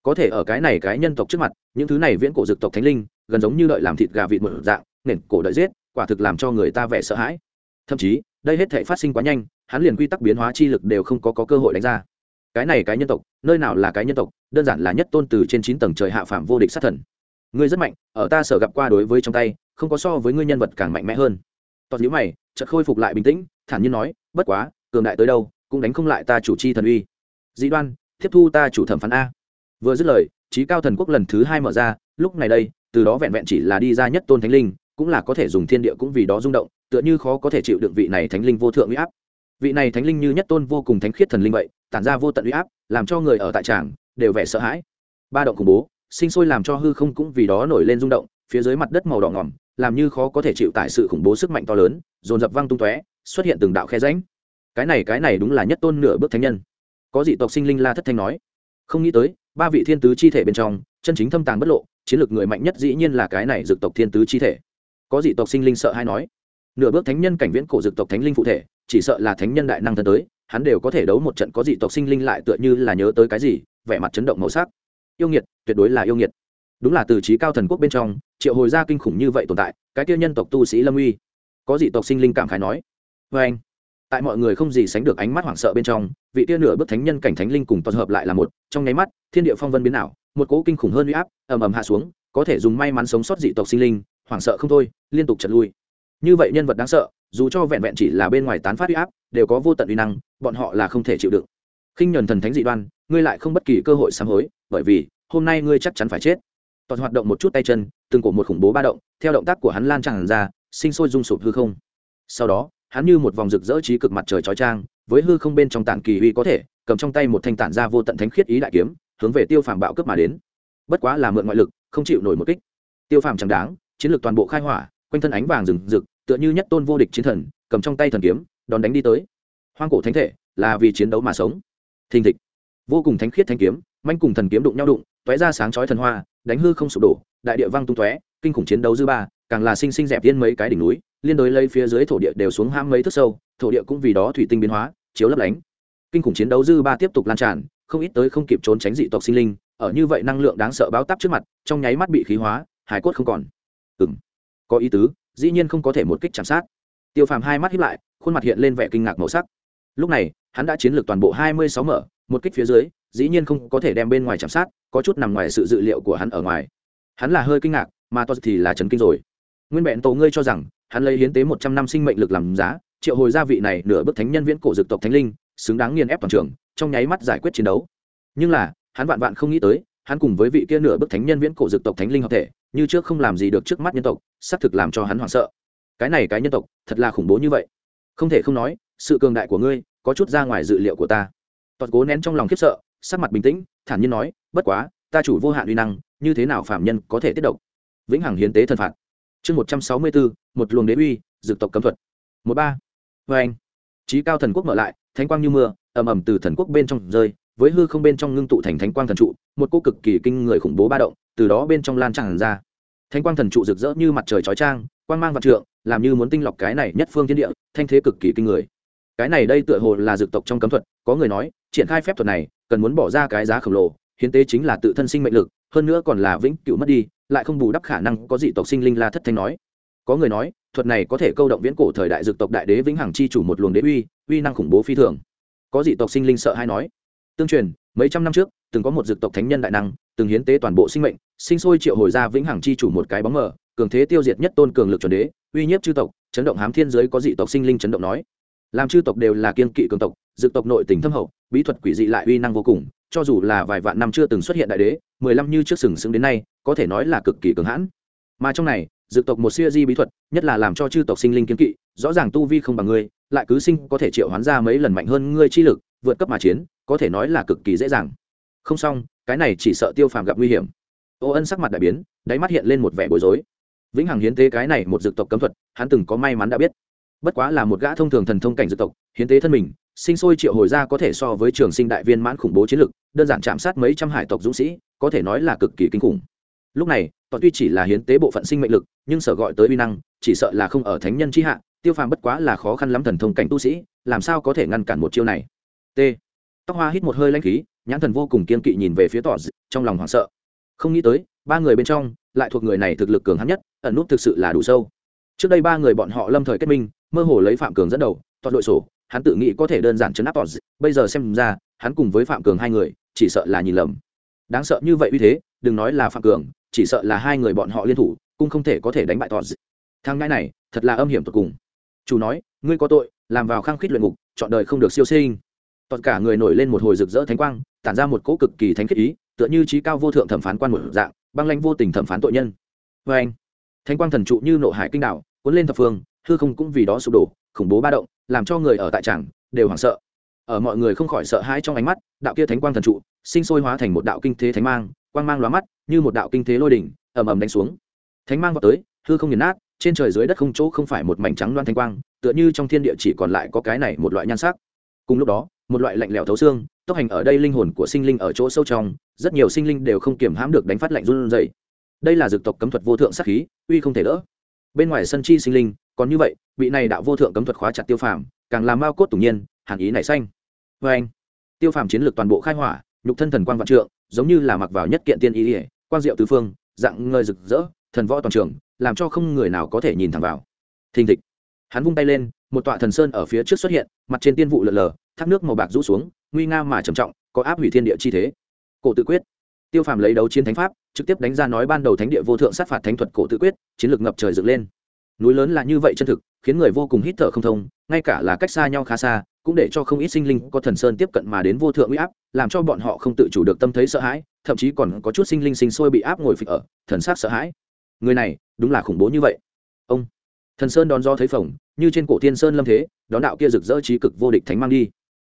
Có thể ở cái này cái nhân tộc trước mặt những thứ này viễn cổ dực tộc thánh linh gần giống như đợi làm thịt gà vịt một dạng nền cổ đợi giết quả thực làm cho người ta vẻ sợ hãi. Thậm chí đây hết thể phát sinh quá nhanh hắn liền quy tắc biến hóa chi lực đều không có, có cơ hội đánh ra cái này cái nhân tộc, nơi nào là cái nhân tộc, đơn giản là nhất tôn từ trên chín tầng trời hạ phạm vô địch sát thần. Ngươi rất mạnh, ở ta sở gặp qua đối với trong tay, không có so với ngươi nhân vật càng mạnh mẽ hơn. Tọt nhữ mày, chợt khôi phục lại bình tĩnh, thản nhiên nói, bất quá, cường đại tới đâu, cũng đánh không lại ta chủ chi thần uy. Dĩ đoan, tiếp thu ta chủ thẩm phán a. Vừa dứt lời trí cao thần quốc lần thứ hai mở ra, lúc này đây, từ đó vẹn vẹn chỉ là đi ra nhất tôn thánh linh, cũng là có thể dùng thiên địa cũng vì đó rung động, tựa như khó có thể chịu đựng vị này thánh linh vô thượng uy áp vị này thánh linh như nhất tôn vô cùng thánh khiết thần linh vậy, tản ra vô tận uy áp, làm cho người ở tại tràng đều vẻ sợ hãi. Ba động khủng bố, sinh sôi làm cho hư không cũng vì đó nổi lên rung động, phía dưới mặt đất màu đỏ ngỏm, làm như khó có thể chịu tại sự khủng bố sức mạnh to lớn, dồn dập văng tung tóe, xuất hiện từng đạo khe ránh cái này cái này đúng là nhất tôn nửa bước thánh nhân. Có dị tộc sinh linh la thất thanh nói. Không nghĩ tới, ba vị thiên tứ chi thể bên trong, chân chính thâm tàng bất lộ, chiến lược người mạnh nhất dĩ nhiên là cái này dược tộc thiên tứ chi thể. Có dị tộc sinh linh sợ hay nói nửa bước thánh nhân cảnh viễn cổ dược tộc thánh linh phụ thể, chỉ sợ là thánh nhân đại năng thân tới, hắn đều có thể đấu một trận có dị tộc sinh linh lại tựa như là nhớ tới cái gì, vẻ mặt chấn động màu sắc. Yêu nghiệt, tuyệt đối là yêu nghiệt. Đúng là từ trí cao thần quốc bên trong, triệu hồi ra kinh khủng như vậy tồn tại, cái tiêu nhân tộc tu sĩ lâm uy, có dị tộc sinh linh cảm khái nói vê anh tại mọi người không gì sánh được ánh mắt hoảng sợ bên trong, vị tia nửa bước thánh nhân cảnh thánh linh cùng toàn hợp lại là một, trong nháy mắt, thiên địa phong vân biến ảo, một cỗ kinh khủng hơn uy áp ầm ầm hạ xuống, có thể dùng may mắn sống sót dị tộc sinh linh, hoảng sợ không thôi, liên tục chật lui như vậy nhân vật đáng sợ, dù cho vẹn vẹn chỉ là bên ngoài tán phát uy áp, đều có vô tận uy năng, bọn họ là không thể chịu đựng. Khinh nhuần thần thánh dị đoan, ngươi lại không bất kỳ cơ hội sám hối, bởi vì, hôm nay ngươi chắc chắn phải chết. Toàn hoạt động một chút tay chân, từng cổ một khủng bố ba động, theo động tác của hắn lan tràn ra, sinh sôi rung sụp hư không. Sau đó, hắn như một vòng rực rỡ trí cực mặt trời chói trang với hư không bên trong tản kỳ uy có thể, cầm trong tay một thanh tản ra vô tận thánh khiết ý đại kiếm, hướng về tiêu phàm bạo cướp mà đến. Bất quá là mượn ngoại lực, không chịu nổi một kích. Tiêu phàm chẳng đáng, chiến lược toàn bộ khai hỏa, quanh thân ánh vàng rừng rực tựa như nhất tôn vô địch chiến thần, cầm trong tay thần kiếm, đón đánh đi tới. Hoang cổ thánh thể là vì chiến đấu mà sống. Thình thịch. Vô cùng thánh khiết thanh kiếm, manh cùng thần kiếm đụng nhau đụng, tóe ra sáng chói thần hoa, đánh hư không sụp đổ, đại địa văng tung tóe, kinh khủng chiến đấu dư ba, càng là sinh sinh dẹp yên mấy cái đỉnh núi, liên đối lấy phía dưới thổ địa đều xuống ham mấy thước sâu, thổ địa cũng vì đó thủy tinh biến hóa, chiếu lấp lánh. Kinh khủng chiến đấu dư ba tiếp tục lan tràn, không ít tới không kịp trốn tránh dị tộc sinh linh, ở như vậy năng lượng đáng sợ báo tắp trước mặt, trong nháy mắt bị khí hóa, hải cốt không còn. Ừ có ý tứ dĩ nhiên không có thể một kích chạm sát. Tiêu phàm hai mắt hiếp lại, khuôn mặt hiện lên vẻ kinh ngạc màu sắc. Lúc này, hắn đã chiến lược toàn bộ hai mươi sáu mở, một kích phía dưới, dĩ nhiên không có thể đem bên ngoài chạm sát, có chút nằm ngoài sự dự liệu của hắn ở ngoài. Hắn là hơi kinh ngạc, mà to thì là chấn kinh rồi. Nguyên vẹn tổ ngươi cho rằng, hắn lấy hiến tế một trăm năm sinh mệnh lực làm giá, triệu hồi gia vị này nửa bước thánh nhân viễn cổ dực tộc thánh linh, xứng đáng nghiền ép toàn trường, trong nháy mắt giải quyết chiến đấu. Nhưng là, hắn vạn vạn không nghĩ tới, hắn cùng với vị kia nửa bước thánh nhân viễn cổ dực tộc thánh linh hợp thể như trước không làm gì được trước mắt nhân tộc, xác thực làm cho hắn hoảng sợ. Cái này cái nhân tộc, thật là khủng bố như vậy. Không thể không nói, sự cường đại của ngươi có chút ra ngoài dự liệu của ta. Tọt cố nén trong lòng khiếp sợ, sắc mặt bình tĩnh, thản nhiên nói, bất quá, ta chủ vô hạn uy năng, như thế nào phạm nhân có thể tiết độc? Vĩnh hằng hiến tế thần phạt. Chương một trăm sáu mươi bốn, một luồng đế uy, dược tộc cấm thuật. Một ba. Vê anh. Trí cao thần quốc mở lại, thánh quang như mưa, ầm ầm từ thần quốc bên trong rơi, với hư không bên trong ngưng tụ thành thánh quang thần trụ, một cô cực kỳ kinh người khủng bố ba động từ đó bên trong lan tràn ra. Thánh quang thần trụ rực rỡ như mặt trời chói trang quang mang vạn trượng, làm như muốn tinh lọc cái này nhất phương thiên địa, thanh thế cực kỳ kinh người. Cái này đây tựa hồ là dược tộc trong cấm thuật, có người nói, triển khai phép thuật này, cần muốn bỏ ra cái giá khổng lồ, hiến tế chính là tự thân sinh mệnh lực, hơn nữa còn là vĩnh cửu mất đi, lại không bù đắp khả năng có dị tộc sinh linh la thất thanh nói. Có người nói, thuật này có thể câu động viễn cổ thời đại dược tộc đại đế vĩnh hằng chi chủ một luồng đế uy uy năng khủng bố phi thường. Có dị tộc sinh linh sợ hay nói. Tương truyền mấy trăm năm trước, từng có một dược tộc thánh nhân đại năng, từng hiến tế toàn bộ sinh mệnh, sinh sôi triệu hồi ra vĩnh hằng chi chủ một cái bóng mờ, cường thế tiêu diệt nhất tôn cường lực chuẩn đế, uy nhiếp chư tộc, chấn động hám thiên giới có dị tộc sinh linh chấn động nói. Làm chư tộc đều là kiên kỵ cường tộc dược tộc nội tình thâm hậu, bí thuật quỷ dị lại uy năng vô cùng, cho dù là vài vạn năm chưa từng xuất hiện đại đế, mười lăm như trước sừng sững đến nay, có thể nói là cực kỳ cường hãn. Mà trong này dược tộc một siêu di bí thuật, nhất là làm cho chư tộc sinh linh kiên kỵ, rõ ràng tu vi không bằng ngươi, lại cứ sinh có thể triệu hoán ra mấy lần mạnh hơn ngươi chi lực, vượt cấp mà chiến có thể nói là cực kỳ dễ dàng. Không xong, cái này chỉ sợ tiêu phàm gặp nguy hiểm. Ô ân sắc mặt đại biến, đáy mắt hiện lên một vẻ bối rối. Vĩnh hằng hiến tế cái này một dược tộc cấm thuật, hắn từng có may mắn đã biết. Bất quá là một gã thông thường thần thông cảnh dược tộc, hiến tế thân mình, sinh sôi triệu hồi ra có thể so với trường sinh đại viên mãn khủng bố chiến lực, đơn giản chạm sát mấy trăm hải tộc dũng sĩ, có thể nói là cực kỳ kinh khủng. Lúc này toàn tuy chỉ là hiến tế bộ phận sinh mệnh lực, nhưng sở gọi tới uy năng, chỉ sợ là không ở thánh nhân chi hạ, tiêu phàm bất quá là khó khăn lắm thần thông cảnh tu sĩ, làm sao có thể ngăn cản một chiêu này? T tóc hoa hít một hơi lanh khí, nhãn thần vô cùng kiên kỵ nhìn về phía tỏ trong lòng hoảng sợ. Không nghĩ tới, ba người bên trong, lại thuộc người này thực lực cường hắn nhất, ẩn nút thực sự là đủ sâu. Trước đây ba người bọn họ lâm thời kết minh, mơ hồ lấy phạm cường dẫn đầu toàn đội sổ, hắn tự nghĩ có thể đơn giản chấn áp tỏ bây giờ xem ra, hắn cùng với phạm cường hai người, chỉ sợ là nhìn lầm. Đáng sợ như vậy uy thế, đừng nói là phạm cường, chỉ sợ là hai người bọn họ liên thủ, cũng không thể có thể đánh bại tỏ thang ngãi này, thật là âm hiểm tột cùng. Chủ nói, ngươi có tội, làm vào khăng khít luyện ngục, chọn đời không được siêu sinh tất cả người nổi lên một hồi rực rỡ thánh quang, tản ra một cỗ cực kỳ thánh khiết ý, tựa như trí cao vô thượng thẩm phán quan một dạng, băng lanh vô tình thẩm phán tội nhân. Vê anh, thánh quang thần trụ như nộ hải kinh đạo, cuốn lên thập phương, hư không cũng vì đó sụp đổ, khủng bố ba động, làm cho người ở tại trảng đều hoảng sợ. Ở mọi người không khỏi sợ hãi trong ánh mắt, đạo kia thánh quang thần trụ, sinh sôi hóa thành một đạo kinh thế thánh mang, quang mang lóa mắt, như một đạo kinh thế lôi đỉnh, ầm ầm đánh xuống. Thánh mang vào tới, hư không nghiền nát, trên trời dưới đất không chỗ không phải một mảnh trắng loan thanh quang, tựa như trong thiên địa chỉ còn lại có cái này một loại nhan sắc. Cùng lúc đó một loại lạnh lẽo thấu xương, tốc hành ở đây linh hồn của sinh linh ở chỗ sâu trong, rất nhiều sinh linh đều không kiểm hãm được đánh phát lạnh run dày đây là dược tộc cấm thuật vô thượng sắc khí, uy không thể đỡ. Bên ngoài sân chi sinh linh, còn như vậy, vị này đạo vô thượng cấm thuật khóa chặt tiêu phàm, càng làm mao cốt tủng nhiên, hàn ý nảy xanh. Vê anh. Tiêu phàm chiến lược toàn bộ khai hỏa, nhục thân thần quang vạn trượng, giống như là mặc vào nhất kiện tiên ý ỉa quang diệu tứ phương, dạng ngời rực rỡ, thần võ toàn trường, làm cho không người nào có thể nhìn thẳng vào. Thình thịch hắn vung tay lên, một tọa thần sơn ở phía trước xuất hiện, mặt trên tiên vụ lợn lờ thác nước màu bạc rũ xuống, nguy nga mà trầm trọng, có áp hủy thiên địa chi thế. Cổ tự quyết. Tiêu phàm lấy đấu chiến thánh pháp, trực tiếp đánh ra nói ban đầu thánh địa vô thượng sát phạt thánh thuật cổ tự quyết, chiến lược ngập trời dựng lên. Núi lớn là như vậy chân thực, khiến người vô cùng hít thở không thông, ngay cả là cách xa nhau khá xa, cũng để cho không ít sinh linh có thần sơn tiếp cận mà đến vô thượng uy áp, làm cho bọn họ không tự chủ được tâm thấy sợ hãi, thậm chí còn có chút sinh linh sinh sôi bị áp ngồi phịch ở, thần sắc sợ hãi. Người này, đúng là khủng bố như vậy. Ông. Thần sơn đón do thấy phồng như trên cổ thiên sơn lâm thế, đón đạo kia rực rỡ trí cực vô địch thánh mang đi.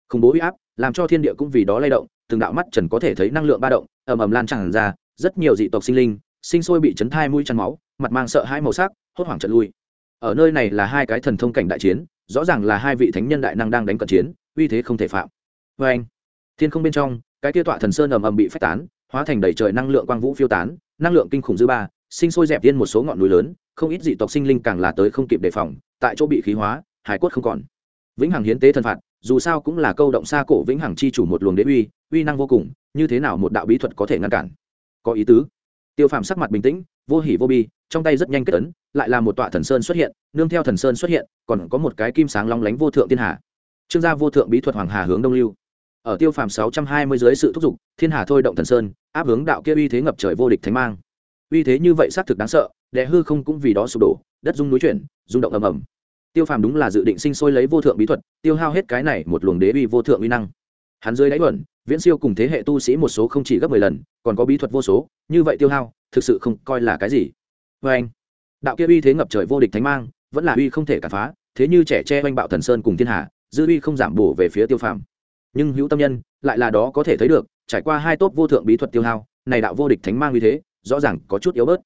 Khủng bố uy áp, làm cho thiên địa cũng vì đó lay động, từng đạo mắt trần có thể thấy năng lượng ba động, ầm ầm lan tràn ra, rất nhiều dị tộc sinh linh, sinh sôi bị chấn thai mũi chăn máu, mặt mang sợ hai màu sắc, hốt hoảng trận lui. Ở nơi này là hai cái thần thông cảnh đại chiến, rõ ràng là hai vị thánh nhân đại năng đang đánh cận chiến, uy thế không thể phạm. Vê anh, thiên không bên trong, cái kia tọa thần sơn ầm ầm bị phách tán, hóa thành đầy trời năng lượng quang vũ phiêu tán, năng lượng kinh khủng dư ba sinh sôi dẹp yên một số ngọn núi lớn, không ít dị tộc sinh linh càng là tới không kịp đề phòng, tại chỗ bị khí hóa, hải quất không còn. Vĩnh hằng hiến tế thân phạt, dù sao cũng là câu động xa cổ vĩnh hằng chi chủ một luồng đế uy uy năng vô cùng, như thế nào một đạo bí thuật có thể ngăn cản? Có ý tứ. Tiêu phàm sắc mặt bình tĩnh, vô hỉ vô bi, trong tay rất nhanh kết ấn, lại là một tọa thần sơn xuất hiện, nương theo thần sơn xuất hiện, còn có một cái kim sáng long lánh vô thượng thiên hà. Trương gia vô thượng bí thuật hoàng hà hướng đông lưu. Ở tiêu phàm sáu trăm hai mươi dưới sự thúc giục, thiên hà thôi động thần sơn, áp hướng đạo kia uy thế ngập trời vô địch thánh mang uy thế như vậy xác thực đáng sợ, đè hư không cũng vì đó sụp đổ, đất rung núi chuyển, rung động ầm ầm. Tiêu phàm đúng là dự định sinh sôi lấy vô thượng bí thuật, tiêu hao hết cái này một luồng đế uy vô thượng uy năng. Hắn dưới đáy luận, viễn siêu cùng thế hệ tu sĩ một số không chỉ gấp mười lần, còn có bí thuật vô số, như vậy tiêu hao, thực sự không coi là cái gì. Vê anh, đạo kia uy thế ngập trời vô địch thánh mang, vẫn là uy không thể cản phá, thế như trẻ tre oanh bạo thần sơn cùng thiên hạ dư uy không giảm bổ về phía tiêu phàm. Nhưng hữu tâm nhân, lại là đó có thể thấy được, trải qua hai tốt vô thượng bí thuật tiêu hao, này đạo vô địch thánh mang uy thế rõ ràng có chút yếu bớt.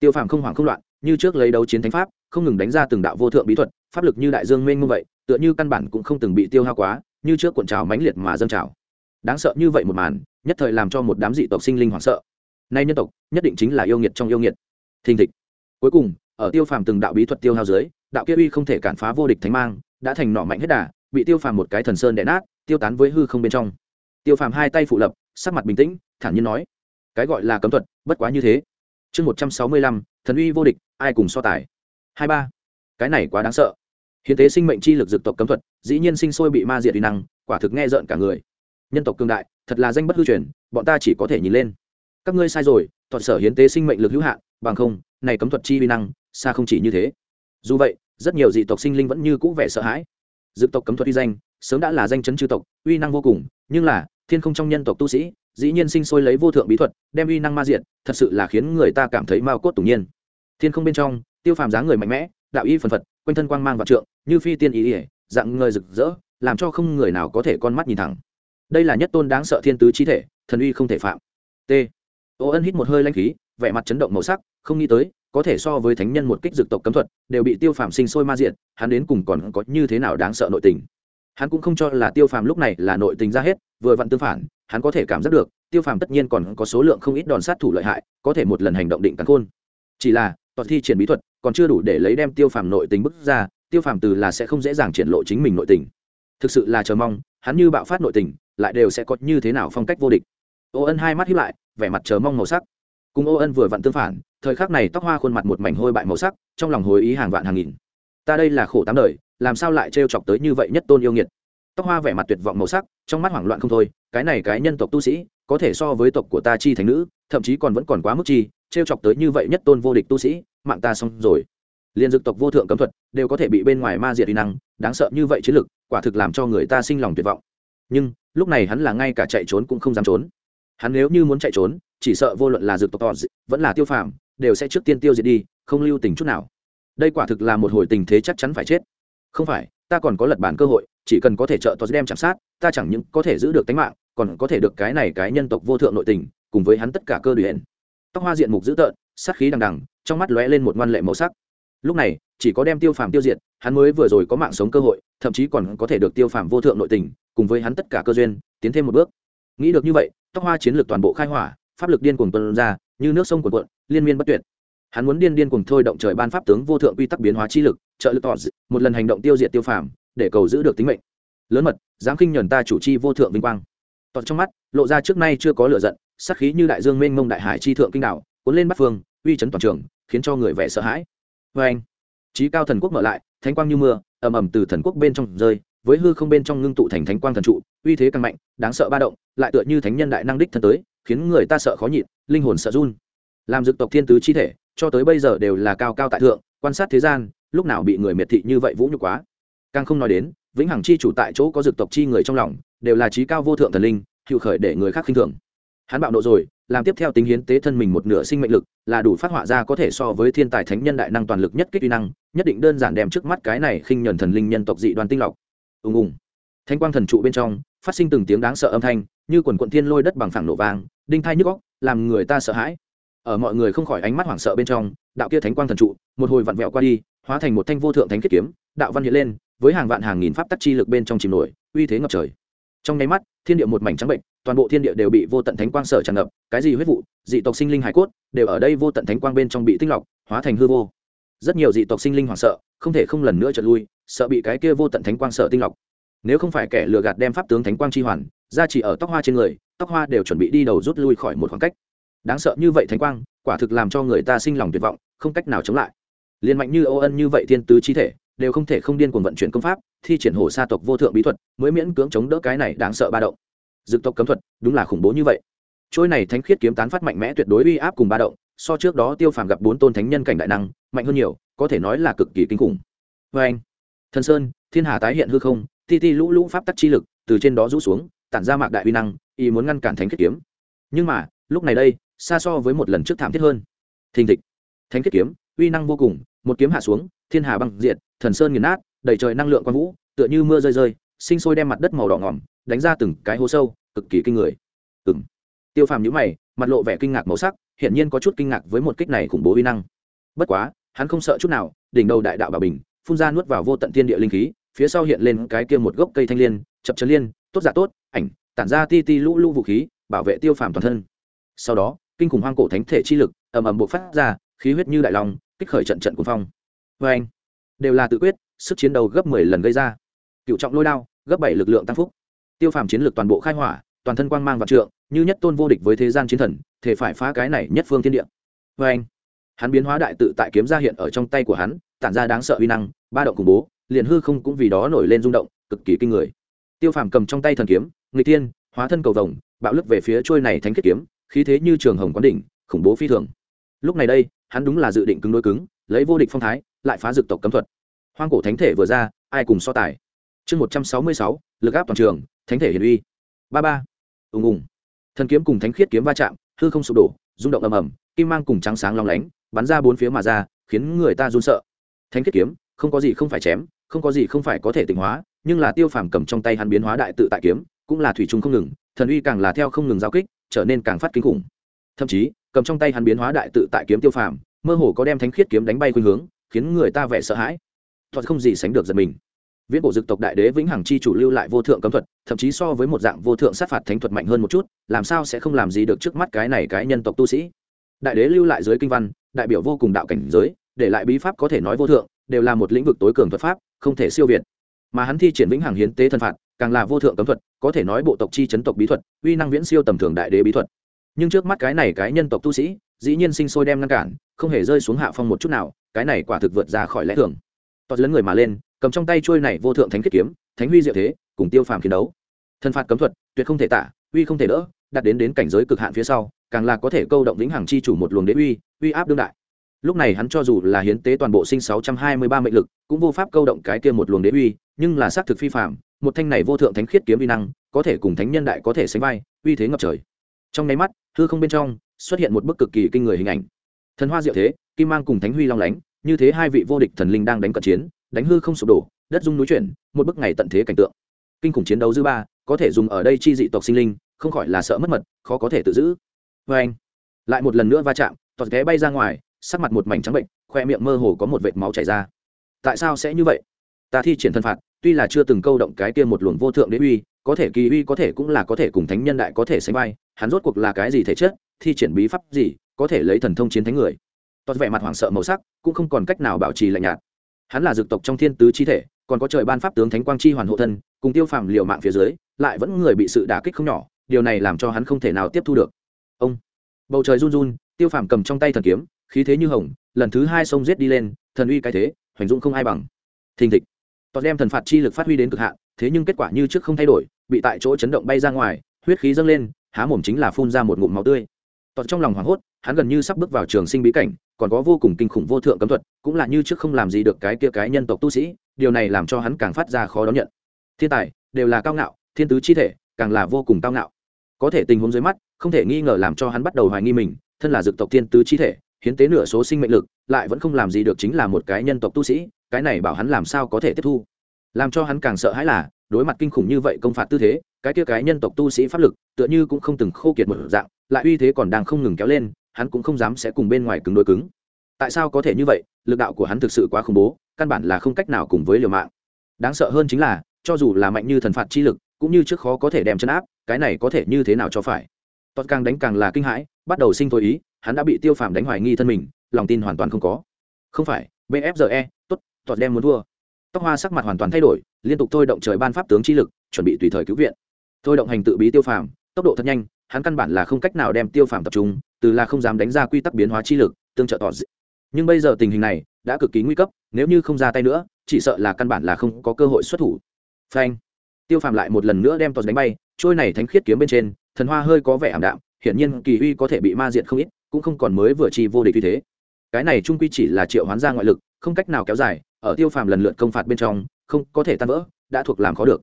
Tiêu phàm không hoảng không loạn, như trước lấy đấu chiến thánh pháp, không ngừng đánh ra từng đạo vô thượng bí thuật, pháp lực như đại dương mênh mông vậy, tựa như căn bản cũng không từng bị tiêu hao quá, như trước cuộn trào mãnh liệt mà dâng trào. Đáng sợ như vậy một màn, nhất thời làm cho một đám dị tộc sinh linh hoảng sợ. Nay nhân tộc, nhất định chính là yêu nghiệt trong yêu nghiệt. Thình thịch. Cuối cùng, ở tiêu phàm từng đạo bí thuật tiêu hao dưới, đạo kia uy không thể cản phá vô địch thánh mang, đã thành nọ mạnh hết đà, bị tiêu phàm một cái thần sơn đè nát, tiêu tán với hư không bên trong. Tiêu phàm hai tay phụ lập, sắc mặt bình tĩnh, thản nhiên nói cái gọi là cấm thuật, bất quá như thế. Chương một trăm sáu mươi lăm, thần uy vô địch, ai cùng so tài? Hai ba. Cái này quá đáng sợ. Hiến tế sinh mệnh chi lực dực tộc cấm thuật, dĩ nhiên sinh sôi bị ma diệt uy năng, quả thực nghe rợn cả người. Nhân tộc cương đại, thật là danh bất hư truyền, bọn ta chỉ có thể nhìn lên. Các ngươi sai rồi thuật sở hiến tế sinh mệnh lực hữu hạn, bằng không, này cấm thuật chi uy năng, xa không chỉ như thế. Dù vậy, rất nhiều dị tộc sinh linh vẫn như cũ vẻ sợ hãi. Dực tộc cấm thuật uy danh, sớm đã là danh chấn chư tộc, uy năng vô cùng, nhưng là, thiên không trong nhân tộc tu sĩ dĩ nhiên sinh sôi lấy vô thượng bí thuật, đem uy năng ma diện thật sự là khiến người ta cảm thấy mao cốt tủng nhiên. Thiên không bên trong, tiêu phàm dáng người mạnh mẽ, đạo y phần phật, quanh thân quang mang và trượng, như phi tiên ý ỉa dạng người rực rỡ, làm cho không người nào có thể con mắt nhìn thẳng. Đây là nhất tôn đáng sợ thiên tứ chi thể, thần uy không thể phạm. T. Ô ân hít một hơi lanh khí, vẻ mặt chấn động màu sắc, không nghĩ tới, có thể so với thánh nhân một kích dực tộc cấm thuật, đều bị tiêu phàm sinh sôi ma diện hắn đến cùng còn có như thế nào đáng sợ nội tình. Hắn cũng không cho là tiêu phàm lúc này là nội tình ra hết, vừa vặn tương phản hắn có thể cảm giác được, tiêu phàm tất nhiên còn có số lượng không ít đòn sát thủ lợi hại, có thể một lần hành động định cắn khôn. Chỉ là toàn thi triển bí thuật còn chưa đủ để lấy đem tiêu phàm nội tình bức ra, tiêu phàm từ là sẽ không dễ dàng triển lộ chính mình nội tình. Thực sự là chờ mong, hắn như bạo phát nội tình, lại đều sẽ có như thế nào phong cách vô địch. Ô ân hai mắt hiếp lại, vẻ mặt chờ mong màu sắc. Cùng ô ân vừa vặn tương phản, thời khắc này tóc hoa khuôn mặt một mảnh hôi bại màu sắc, trong lòng hối ý hàng vạn hàng nghìn. Ta đây là khổ tám đời, làm sao lại trêu chọc tới như vậy nhất tôn yêu nghiệt? Tóc hoa vẻ mặt tuyệt vọng màu sắc, trong mắt hoảng loạn không thôi, cái này cái nhân tộc tu sĩ, có thể so với tộc của ta chi thành nữ, thậm chí còn vẫn còn quá mức chi, trêu chọc tới như vậy nhất tôn vô địch tu sĩ, mạng ta xong rồi. Liên dực tộc vô thượng cấm thuật, đều có thể bị bên ngoài ma diệt uy năng, đáng sợ như vậy chiến lực, quả thực làm cho người ta sinh lòng tuyệt vọng. Nhưng, lúc này hắn là ngay cả chạy trốn cũng không dám trốn. Hắn nếu như muốn chạy trốn, chỉ sợ vô luận là dược tộc tọt vẫn là tiêu phàm, đều sẽ trước tiên tiêu diệt đi, không lưu tình chút nào. Đây quả thực là một hồi tình thế chắc chắn phải chết. Không phải ta còn có lật bản cơ hội, chỉ cần có thể trợ tos đem chạm sát, ta chẳng những có thể giữ được tính mạng, còn có thể được cái này cái nhân tộc vô thượng nội tình, cùng với hắn tất cả cơ điển tóc hoa diện mục dữ tợn, sát khí đằng đằng, trong mắt lóe lên một ngoan lệ màu sắc. Lúc này, chỉ có đem tiêu phàm tiêu diệt, hắn mới vừa rồi có mạng sống cơ hội, thậm chí còn có thể được tiêu phàm vô thượng nội tình, cùng với hắn tất cả cơ duyên, tiến thêm một bước. Nghĩ được như vậy, tóc hoa chiến lược toàn bộ khai hỏa, pháp lực điên cuồng tuân ra, như nước sông cuồn cuộn, liên miên bất tuyệt. Hắn muốn điên điên cuồng thôi động trời ban pháp tướng vô thượng quy tắc biến hóa chi lực trợ lực tỏ một lần hành động tiêu diệt tiêu phàm, để cầu giữ được tính mệnh. Lớn mật, dám khinh nhuần ta chủ chi vô thượng vinh quang. Tọt trong mắt, lộ ra trước nay chưa có lửa giận sắc khí như đại dương mênh mông đại hải chi thượng kinh đạo cuốn lên bắt phương, uy chấn toàn trường, khiến cho người vẻ sợ hãi. Vê anh trí cao thần quốc mở lại, thánh quang như mưa, ầm ầm từ thần quốc bên trong rơi, với hư không bên trong ngưng tụ thành thánh quang thần trụ, uy thế càng mạnh, đáng sợ ba động, lại tựa như thánh nhân đại năng đích thân tới, khiến người ta sợ khó nhịn, linh hồn sợ run. Làm dực tộc thiên tứ chi thể, cho tới bây giờ đều là cao cao tại thượng, quan sát thế gian lúc nào bị người miệt thị như vậy vũ nhục quá. Càng không nói đến, vĩnh hằng chi chủ tại chỗ có dực tộc chi người trong lòng, đều là trí cao vô thượng thần linh hiệu khởi để người khác khinh thường. Hắn bạo nộ rồi, làm tiếp theo tính hiến tế thân mình một nửa sinh mệnh lực, là đủ phát họa ra có thể so với thiên tài thánh nhân đại năng toàn lực nhất kích uy năng, nhất định đơn giản đem trước mắt cái này khinh nhuần thần linh nhân tộc dị đoan tinh lọc. Ùng ùng. Thanh quang thần trụ bên trong, phát sinh từng tiếng đáng sợ âm thanh, như quần quận thiên lôi đất bằng phẳng nổ vang, đinh thai nhức góc làm người ta sợ hãi. Ở mọi người không khỏi ánh mắt hoảng sợ bên trong, đạo kia thánh quang thần trụ, một hồi vặn vẹo qua đi hóa thành một thanh vô thượng thánh kết kiếm, đạo văn hiện lên, với hàng vạn hàng nghìn pháp tắc chi lực bên trong chìm nổi, uy thế ngập trời. Trong nháy mắt, thiên địa một mảnh trắng bệnh, toàn bộ thiên địa đều bị vô tận thánh quang sở tràn ngập, cái gì huyết vụ, dị tộc sinh linh hải cốt, đều ở đây vô tận thánh quang bên trong bị tinh lọc, hóa thành hư vô. Rất nhiều dị tộc sinh linh hoảng sợ, không thể không lần nữa trật lui, sợ bị cái kia vô tận thánh quang sợ tinh lọc. Nếu không phải kẻ lừa gạt đem pháp tướng thánh quang chi hoàn, ra chỉ ở tóc hoa trên người, tóc hoa đều chuẩn bị đi đầu rút lui khỏi một khoảng cách. Đáng sợ như vậy thánh quang, quả thực làm cho người ta sinh lòng tuyệt vọng, không cách nào chống lại liên mạnh như ô ân như vậy thiên tứ chi thể, đều không thể không điên cuồng vận chuyển công pháp, thi triển hồ sa tộc vô thượng bí thuật, mới miễn cưỡng chống đỡ cái này đáng sợ ba động. Dực tộc cấm thuật, đúng là khủng bố như vậy. Trôi này thánh khiết kiếm tán phát mạnh mẽ tuyệt đối uy áp cùng ba động, so trước đó tiêu phàm gặp bốn tôn thánh nhân cảnh đại năng, mạnh hơn nhiều, có thể nói là cực kỳ kinh khủng. Vê anh, thần sơn, thiên hà tái hiện hư không, ti ti lũ lũ pháp tắc chi lực, từ trên đó rũ xuống, tản ra mạc đại uy năng y muốn ngăn cản thánh khiết kiếm. Nhưng mà, lúc này đây, xa so với một lần trước thảm thiết hơn. Thình thịch. Thánh khiết kiếm, uy năng vô cùng một kiếm hạ xuống, thiên hà băng diện thần sơn nghiền nát, đầy trời năng lượng quang vũ, tựa như mưa rơi rơi, sinh sôi đem mặt đất màu đỏ ngỏm, đánh ra từng cái hố sâu, cực kỳ kinh người. Ừ m tiêu phàm nhữ mày, mặt lộ vẻ kinh ngạc màu sắc, hiển nhiên có chút kinh ngạc với một kích này khủng bố uy năng. Bất quá, hắn không sợ chút nào, đỉnh đầu đại đạo bà bình, phun ra nuốt vào vô tận thiên địa linh khí, phía sau hiện lên cái kia một gốc cây thanh liên, chập chấn liên, tốt giả tốt, ảnh, tản ra ti ti lũ lũ vũ khí, bảo vệ tiêu phàm toàn thân. Sau đó, kinh khủng hoang cổ thánh thể chi lực ầm ầm bộc phát ra, khí huyết như đại long kích khởi trận trận cuồng phong. Vê anh, đều là tự quyết, sức chiến đấu gấp mười lần gây ra. Cựu trọng lôi đao, gấp bảy lực lượng tăng phúc. Tiêu phàm chiến lược toàn bộ khai hỏa, toàn thân quang mang vạn trượng, như nhất tôn vô địch với thế gian chiến thần, thể phải phá cái này nhất phương thiên địa. Vê anh, hắn biến hóa đại tự tại kiếm ra hiện ở trong tay của hắn, tản ra đáng sợ uy năng, ba động khủng bố, liền hư không cũng vì đó nổi lên rung động, cực kỳ kinh người. Tiêu phàm cầm trong tay thần kiếm, nghịch tiên hóa thân cầu vồng, bạo lực về phía trôi này thánh kết kiếm, khí thế như trường hồng quán đỉnh, khủng bố phi thường. Lúc này đây hắn đúng là dự định cứng đối cứng, lấy vô địch phong thái, lại phá dực tộc cấm thuật. Hoang cổ thánh thể vừa ra, ai cùng so tài? Chương một trăm sáu mươi sáu, lực áp toàn trường, thánh thể hiển uy. Ba ba. Ùng ùng. Thần kiếm cùng thánh khiết kiếm va chạm, hư không sụp đổ, rung động ầm ầm, kim mang cùng trắng sáng long lánh, bắn ra bốn phía mà ra, khiến người ta run sợ. Thánh khiết kiếm, không có gì không phải chém, không có gì không phải có thể tịnh hóa, nhưng là tiêu phàm cầm trong tay hắn biến hóa đại tự tại kiếm, cũng là thủy chung không ngừng, thần uy càng là theo không ngừng giao kích, trở nên càng phát kinh khủng. Thậm chí cầm trong tay hắn biến hóa đại tự tại kiếm tiêu phàm, mơ hồ có đem thánh khiết kiếm đánh bay khuynh hướng, khiến người ta vẻ sợ hãi. Thuật không gì sánh được giật mình. Viễn cổ dực tộc đại đế vĩnh hằng chi chủ lưu lại vô thượng cấm thuật, thậm chí so với một dạng vô thượng sát phạt thánh thuật mạnh hơn một chút, làm sao sẽ không làm gì được trước mắt cái này cái nhân tộc tu sĩ? Đại đế lưu lại dưới kinh văn, đại biểu vô cùng đạo cảnh giới, để lại bí pháp có thể nói vô thượng, đều là một lĩnh vực tối cường thuật pháp, không thể siêu việt. Mà hắn thi triển vĩnh hằng hiến tế thân phạt, càng là vô thượng cấm thuật, có thể nói bộ tộc chi chấn tộc bí thuật, uy năng viễn siêu tầm thường đại đế bí thuật nhưng trước mắt cái này cái nhân tộc tu sĩ, dĩ nhiên sinh sôi đem ngăn cản, không hề rơi xuống hạ phong một chút nào, cái này quả thực vượt ra khỏi lẽ thường. Tọt lớn người mà lên, cầm trong tay trôi này vô thượng thánh kết kiếm, thánh huy diệu thế, cùng tiêu phàm chiến đấu. Thân phạt cấm thuật, tuyệt không thể tả, uy không thể đỡ, đặt đến đến cảnh giới cực hạn phía sau, càng là có thể câu động vĩnh hằng chi chủ một luồng đế uy uy áp đương đại. Lúc này hắn cho dù là hiến tế toàn bộ sinh sáu trăm hai mươi ba mệnh lực, cũng vô pháp câu động cái kia một luồng đế uy, nhưng là xác thực phi phạm một thanh này vô thượng thánh khiết kiếm uy năng, có thể cùng thánh nhân đại có thể sánh vai, uy thế ngập trời. Trong nháy mắt hư không bên trong xuất hiện một bức cực kỳ kinh người hình ảnh. Thần hoa diệu thế, kim mang cùng thánh huy long lánh, như thế hai vị vô địch thần linh đang đánh cận chiến, đánh hư không sụp đổ, đất dung núi chuyển, một bức ngày tận thế cảnh tượng. Kinh khủng chiến đấu dư ba, có thể dùng ở đây chi dị tộc sinh linh, không khỏi là sợ mất mật, khó có thể tự giữ. Vê anh, lại một lần nữa va chạm, tọt té bay ra ngoài, sắc mặt một mảnh trắng bệnh, khoe miệng mơ hồ có một vệt máu chảy ra. Tại sao sẽ như vậy? Ta thi triển thân phạt, tuy là chưa từng câu động cái kia một luồng vô thượng đế uy có thể kỳ uy có thể cũng là có thể cùng thánh nhân đại có thể sánh vai, hắn rốt cuộc là cái gì thể chất, thi triển bí pháp gì, có thể lấy thần thông chiến thánh người. Toàn vẻ mặt hoảng sợ màu sắc, cũng không còn cách nào bảo trì lạnh nhạt. Hắn là dược tộc trong thiên tứ chi thể, còn có trời ban pháp tướng thánh quang chi hoàn hộ thân, cùng tiêu phàm liều mạng phía dưới, lại vẫn người bị sự đả kích không nhỏ, điều này làm cho hắn không thể nào tiếp thu được. Ông. Bầu trời run run, tiêu phàm cầm trong tay thần kiếm, khí thế như hồng, lần thứ hai sông giết đi lên, thần uy cái thế, hoành dũng không ai bằng. Thình thịch. Toàn đem thần phạt chi lực phát huy đến cực hạn thế nhưng kết quả như trước không thay đổi, bị tại chỗ chấn động bay ra ngoài, huyết khí dâng lên, há mồm chính là phun ra một ngụm máu tươi. Tọt trong lòng hoảng hốt, hắn gần như sắp bước vào trường sinh bí cảnh, còn có vô cùng kinh khủng vô thượng cấm thuật, cũng là như trước không làm gì được cái kia cái nhân tộc tu sĩ, điều này làm cho hắn càng phát ra khó đón nhận. Thiên tài, đều là cao ngạo, thiên tứ chi thể, càng là vô cùng cao ngạo. Có thể tình huống dưới mắt, không thể nghi ngờ làm cho hắn bắt đầu hoài nghi mình, thân là dực tộc thiên tứ chi thể, hiến tế nửa số sinh mệnh lực, lại vẫn không làm gì được chính là một cái nhân tộc tu sĩ, cái này bảo hắn làm sao có thể tiếp thu làm cho hắn càng sợ hãi là, đối mặt kinh khủng như vậy công phạt tư thế, cái kia cái nhân tộc tu sĩ pháp lực, tựa như cũng không từng khô kiệt một dạng, lại uy thế còn đang không ngừng kéo lên, hắn cũng không dám sẽ cùng bên ngoài cứng đối cứng. Tại sao có thể như vậy? Lực đạo của hắn thực sự quá khủng bố, căn bản là không cách nào cùng với liều mạng. Đáng sợ hơn chính là, cho dù là mạnh như thần phạt chi lực, cũng như trước khó có thể đem chân áp, cái này có thể như thế nào cho phải? Tốt càng đánh càng là kinh hãi, bắt đầu sinh thôi ý, hắn đã bị tiêu phàm đánh hoài nghi thân mình, lòng tin hoàn toàn không có. Không phải bfge tốt tốt đem muốn thua tóc hoa sắc mặt hoàn toàn thay đổi, liên tục thôi động trời ban pháp tướng chi lực, chuẩn bị tùy thời cứu viện. Thôi động hành tự bí tiêu phàm, tốc độ thật nhanh, hắn căn bản là không cách nào đem tiêu phàm tập trung, từ là không dám đánh ra quy tắc biến hóa chi lực, tương trợ tỏ dị. nhưng bây giờ tình hình này đã cực kỳ nguy cấp, nếu như không ra tay nữa, chỉ sợ là căn bản là không có cơ hội xuất thủ. Phanh. Tiêu phàm lại một lần nữa đem tọt đánh bay, trôi này thánh khiết kiếm bên trên, thần hoa hơi có vẻ ảm đạm, hiển nhiên kỳ uy có thể bị ma diện không ít, cũng không còn mới vừa chi vô địch như thế. Cái này trung quy chỉ là triệu hoán ra ngoại lực không cách nào kéo dài, ở tiêu phàm lần lượt công phạt bên trong, không có thể tan vỡ, đã thuộc làm khó được.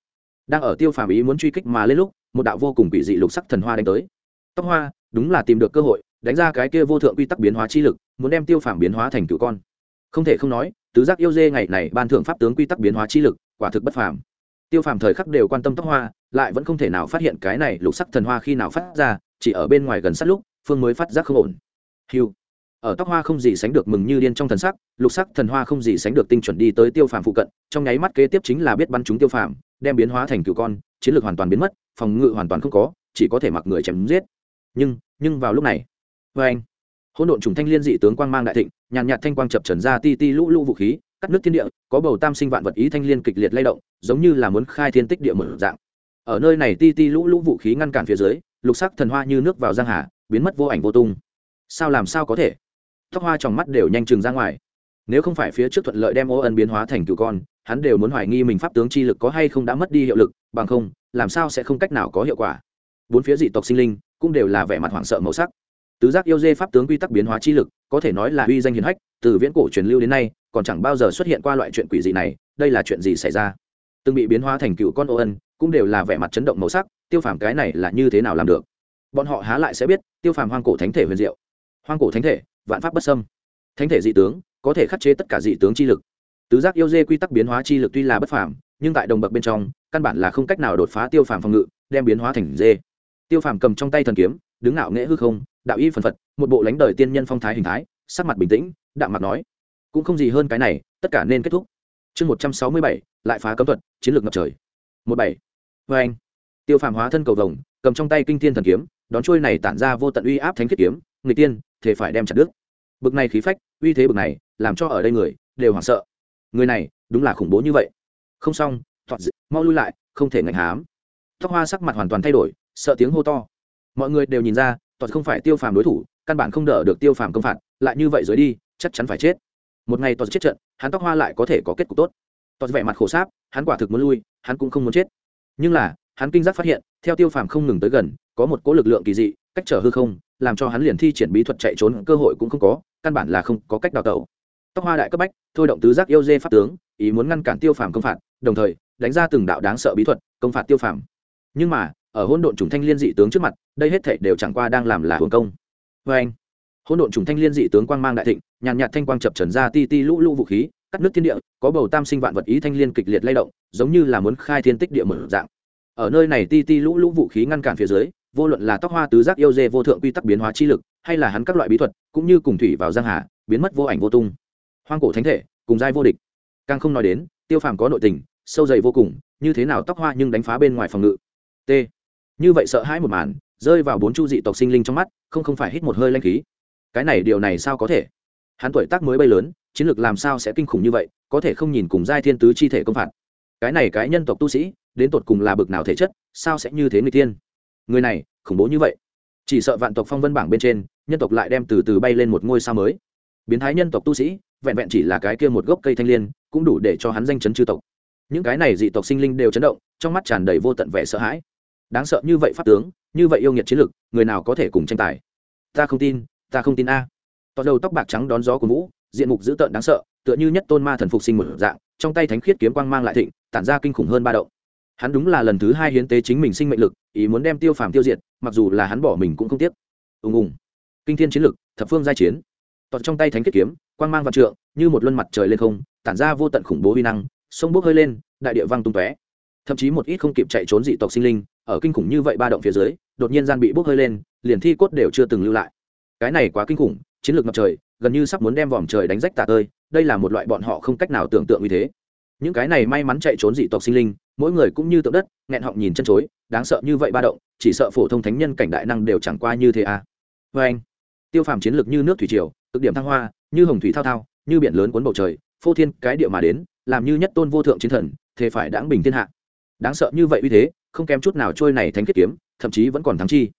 Đang ở tiêu phàm ý muốn truy kích mà lên lúc, một đạo vô cùng bị dị lục sắc thần hoa đánh tới. Tóc hoa, đúng là tìm được cơ hội, đánh ra cái kia vô thượng quy tắc biến hóa chi lực, muốn đem tiêu phàm biến hóa thành cựu con. Không thể không nói, tứ giác yêu dê ngày này ban thượng pháp tướng quy tắc biến hóa chi lực, quả thực bất phàm. Tiêu phàm thời khắc đều quan tâm tóc hoa, lại vẫn không thể nào phát hiện cái này lục sắc thần hoa khi nào phát ra, chỉ ở bên ngoài gần sát lúc, phương mới phát giác không ổn. Hiu ở tóc hoa không gì sánh được mừng như điên trong thần sắc, lục sắc thần hoa không gì sánh được tinh chuẩn đi tới tiêu phàm phụ cận, trong nháy mắt kế tiếp chính là biết bắn chúng tiêu phàm, đem biến hóa thành cựu con, chiến lược hoàn toàn biến mất, phòng ngự hoàn toàn không có, chỉ có thể mặc người chém giết. Nhưng nhưng vào lúc này vê anh, hỗn độn trùng thanh liên dị tướng quang mang đại thịnh, nhàn nhạt thanh quang chập trần ra ti ti lũ lũ vũ khí, cắt nước thiên địa, có bầu tam sinh vạn vật ý thanh liên kịch liệt lay động, giống như là muốn khai thiên tích địa mở dạng. Ở nơi này ti ti lũ lũ vũ khí ngăn cản phía dưới, lục sắc thần hoa như nước vào giang hà, biến mất vô ảnh vô tung. Sao làm sao có thể? Tóc hoa trong mắt đều nhanh chừng ra ngoài. Nếu không phải phía trước thuận lợi đem ô ân biến hóa thành cựu con, hắn đều muốn hoài nghi mình pháp tướng chi lực có hay không đã mất đi hiệu lực, bằng không, làm sao sẽ không cách nào có hiệu quả. Bốn phía dị tộc sinh linh cũng đều là vẻ mặt hoảng sợ màu sắc. Tứ giác yêu dê pháp tướng quy tắc biến hóa chi lực, có thể nói là uy danh hiền hách, từ viễn cổ truyền lưu đến nay, còn chẳng bao giờ xuất hiện qua loại chuyện quỷ dị này, đây là chuyện gì xảy ra? Từng bị biến hóa thành cựu con ô ân cũng đều là vẻ mặt chấn động màu sắc, tiêu phàm cái này là như thế nào làm được? Bọn họ há lại sẽ biết, tiêu phàm hoang cổ thánh thể huyền diệu. Hoang cổ thánh thể vạn pháp bất xâm, thánh thể dị tướng có thể khắc chế tất cả dị tướng chi lực. Tứ giác yêu dê quy tắc biến hóa chi lực tuy là bất phàm nhưng tại đồng bậc bên trong căn bản là không cách nào đột phá tiêu phàm phòng ngự đem biến hóa thành dê. Tiêu phàm cầm trong tay thần kiếm đứng ngạo nghễ hư không đạo y phần phật một bộ lãnh đời tiên nhân phong thái hình thái sắc mặt bình tĩnh đạm mặt nói cũng không gì hơn cái này tất cả nên kết thúc. Chương một trăm sáu mươi bảy lại phá cấm thuật chiến lược ngập trời. Một bảy. Vê anh tiêu phàm hóa thân cầu vồng cầm trong tay kinh thiên thần kiếm đón trôi này tản ra vô tận uy áp thánh khiết kiếm người tiên thể phải đem chặt đứt bực này khí phách uy thế bực này làm cho ở đây người đều hoảng sợ. Người này đúng là khủng bố như vậy. Không xong thoạt dị, mau lui lại không thể ngạnh hám. Tóc hoa sắc mặt hoàn toàn thay đổi sợ tiếng hô to. Mọi người đều nhìn ra toạt không phải tiêu phàm đối thủ căn bản không đỡ được tiêu phàm công phạt lại như vậy rời đi chắc chắn phải chết. Một ngày toạt chết trận hắn tóc hoa lại có thể có kết cục tốt. Toạt vẻ mặt khổ sáp hắn quả thực muốn lui hắn cũng không muốn chết. Nhưng là hắn kinh giác phát hiện theo tiêu phàm không ngừng tới gần có một cỗ lực lượng kỳ dị cách trở hư không, làm cho hắn liền thi triển bí thuật chạy trốn cơ hội cũng không có, căn bản là không có cách đào tẩu. Tóc hoa đại cấp bách, thôi động tứ giác yêu dê pháp tướng, ý muốn ngăn cản tiêu phàm công phạt, đồng thời, đánh ra từng đạo đáng sợ bí thuật, công phạt tiêu phàm. Nhưng mà, ở hỗn độn trùng thanh liên dị tướng trước mặt, đây hết thảy đều chẳng qua đang làm là hưởng công. Vê anh, hỗn độn trùng thanh liên dị tướng quang mang đại thịnh, nhàn nhạt thanh quang chập trần ra ti ti lũ lũ vũ khí, cắt nước thiên địa, có bầu tam sinh vạn vật ý thanh liên kịch liệt lay động, giống như là muốn khai thiên tích địa mở dạng. Ở nơi này ti ti lũ lũ vũ khí ngăn cản phía dưới vô luận là tóc hoa tứ giác yêu dê vô thượng quy tắc biến hóa chi lực, hay là hắn các loại bí thuật, cũng như cùng thủy vào giang hà, biến mất vô ảnh vô tung. Hoang cổ thánh thể, cùng giai vô địch. Càng không nói đến, tiêu phàm có nội tình, sâu dày vô cùng, như thế nào tóc hoa nhưng đánh phá bên ngoài phòng ngự. T. Như vậy sợ hãi một màn, rơi vào bốn chu dị tộc sinh linh trong mắt, không không phải hít một hơi lanh khí. Cái này điều này sao có thể? Hắn tuổi tác mới bay lớn, chiến lược làm sao sẽ kinh khủng như vậy, có thể không nhìn cùng giai thiên tứ chi thể công phạt. Cái này cái nhân tộc tu sĩ, đến tột cùng là bực nào thể chất, sao sẽ như thế người tiên? Người này, khủng bố như vậy. Chỉ sợ vạn tộc phong vân bảng bên trên, nhân tộc lại đem từ từ bay lên một ngôi sao mới. Biến thái nhân tộc tu sĩ, vẹn vẹn chỉ là cái kia một gốc cây thanh l i ê n cũng đủ để cho hắn danh chấn chư tộc. Những cái này dị tộc sinh linh đều chấn động, trong mắt tràn đầy vô tận vẻ sợ hãi. Đáng sợ như vậy pháp tướng, như vậy yêu nghiệt chiến lực, người nào có thể cùng tranh tài? Ta không tin, ta không tin a. Tọt đầu tóc bạc trắng đón gió của vũ, diện mục dữ tợn đáng sợ, tựa như nhất tôn ma thần phục sinh một dạng, trong tay thánh khiết kiếm quang mang lại thịnh, tản ra kinh khủng hơn ba động hắn đúng là lần thứ hai hiến tế chính mình sinh mệnh lực, ý muốn đem tiêu phàm tiêu diệt, mặc dù là hắn bỏ mình cũng không tiếc. Ùng ùng. Kinh thiên chiến lực, thập phương giai chiến. Tọt trong tay thánh kết kiếm, quang mang vạn trượng, như một luân mặt trời lên không, tản ra vô tận khủng bố huy năng, sông bốc hơi lên, đại địa văng tung tóe. Thậm chí một ít không kịp chạy trốn dị tộc sinh linh, ở kinh khủng như vậy ba động phía dưới, đột nhiên gian bị bốc hơi lên, liền thi cốt đều chưa từng lưu lại. Cái này quá kinh khủng, chiến lược ngập trời, gần như sắp muốn đem vòm trời đánh rách tạc ơi đây là một loại bọn họ không cách nào tưởng tượng như thế. Những cái này may mắn chạy trốn dị tộc sinh linh mỗi người cũng như tượng đất, nghẹn họng nhìn chân chối, đáng sợ như vậy ba động, chỉ sợ phổ thông thánh nhân cảnh đại năng đều chẳng qua như thế à. Vê anh, tiêu phàm chiến lược như nước thủy triều, cực điểm thăng hoa, như hồng thủy thao thao, như biển lớn cuốn bầu trời, phô thiên cái địa mà đến, làm như nhất tôn vô thượng chiến thần, thế phải đáng bình thiên hạ. Đáng sợ như vậy uy thế, không kém chút nào trôi này thánh kết kiếm, thậm chí vẫn còn thắng chi.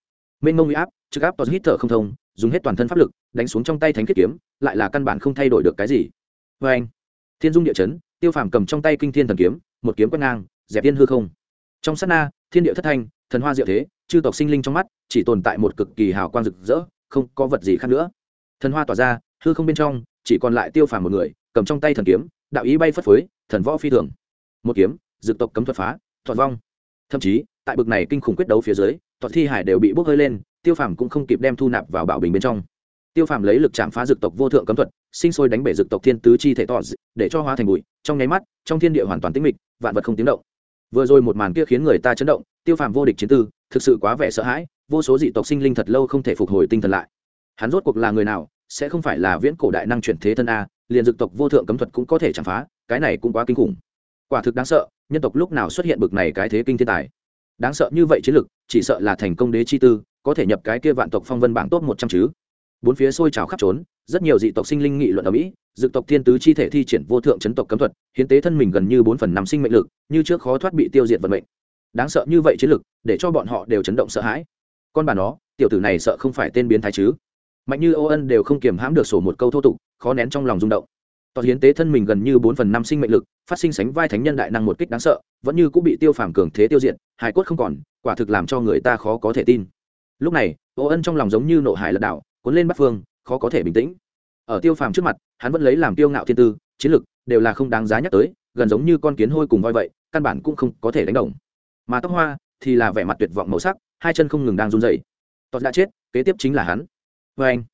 Mênh mông uy áp, trực áp to hít thở không thông, dùng hết toàn thân pháp lực, đánh xuống trong tay thánh kết kiếm, lại là căn bản không thay đổi được cái gì. Vê anh, thiên dung địa chấn, tiêu phàm cầm trong tay kinh thiên thần kiếm, một kiếm quét ngang dẹp yên hư không. Trong sát na, thiên địa thất thanh, thần hoa diệu thế, chư tộc sinh linh trong mắt chỉ tồn tại một cực kỳ hào quang rực rỡ, không có vật gì khác nữa. Thần hoa tỏa ra, hư không bên trong, chỉ còn lại tiêu phàm một người, cầm trong tay thần kiếm, đạo ý bay phất phới, thần võ phi thường. Một kiếm dực tộc cấm thuật phá, thuật vong. Thậm chí, tại bực này kinh khủng quyết đấu phía dưới, thuật thi hải đều bị bốc hơi lên, tiêu phàm cũng không kịp đem thu nạp vào bảo bình bên trong. Tiêu phàm lấy lực chạm phá dực tộc vô thượng cấm thuật, sinh sôi đánh bể dực tộc thiên tứ chi thể tỏ để cho hóa thành bụi, trong nháy mắt, trong thiên địa hoàn toàn tĩnh mịch, vạn vật không tiếng động vừa rồi một màn kia khiến người ta chấn động, tiêu phàm vô địch chiến tư, thực sự quá vẻ sợ hãi, vô số dị tộc sinh linh thật lâu không thể phục hồi tinh thần lại. Hắn rốt cuộc là người nào, sẽ không phải là viễn cổ đại năng chuyển thế thân a, liền dực tộc vô thượng cấm thuật cũng có thể chạm phá, cái này cũng quá kinh khủng. Quả thực đáng sợ, nhân tộc lúc nào xuất hiện bực này cái thế kinh thiên tài. Đáng sợ như vậy chiến lực, chỉ sợ là thành công đế chi tư, có thể nhập cái kia vạn tộc phong vân bảng tốt một trăm chứ bốn phía sôi trào khắp trốn, rất nhiều dị tộc sinh linh nghị luận ở mỹ dực tộc thiên tứ chi thể thi triển vô thượng chấn tộc cấm thuật, hiến tế thân mình gần như bốn phần năm sinh mệnh lực, như trước khó thoát bị tiêu diệt vận mệnh. Đáng sợ như vậy chiến lực, để cho bọn họ đều chấn động sợ hãi. Con bà nó, tiểu tử này sợ không phải tên biến thái chứ? Mạnh như ô ân đều không kiềm hãm được sổ một câu thô tục, khó nén trong lòng rung động. Tỏ hiến tế thân mình gần như bốn phần năm sinh mệnh lực, phát sinh sánh vai thánh nhân đại năng một kích đáng sợ, vẫn như cũng bị tiêu phàm cường thế tiêu diệt hải cốt không còn, quả thực làm cho người ta khó có thể tin. Lúc này, ô ân trong lòng giống như nộ hải lật đảo cuốn lên bắt phương, khó có thể bình tĩnh. Ở tiêu phàm trước mặt, hắn vẫn lấy làm tiêu ngạo thiên tư, chiến lực đều là không đáng giá nhắc tới, gần giống như con kiến hôi cùng voi vậy, căn bản cũng không có thể đánh đồng. Mà tóc hoa thì là vẻ mặt tuyệt vọng màu sắc, hai chân không ngừng đang run dày tọt đã chết, kế tiếp chính là hắn. Vê anh,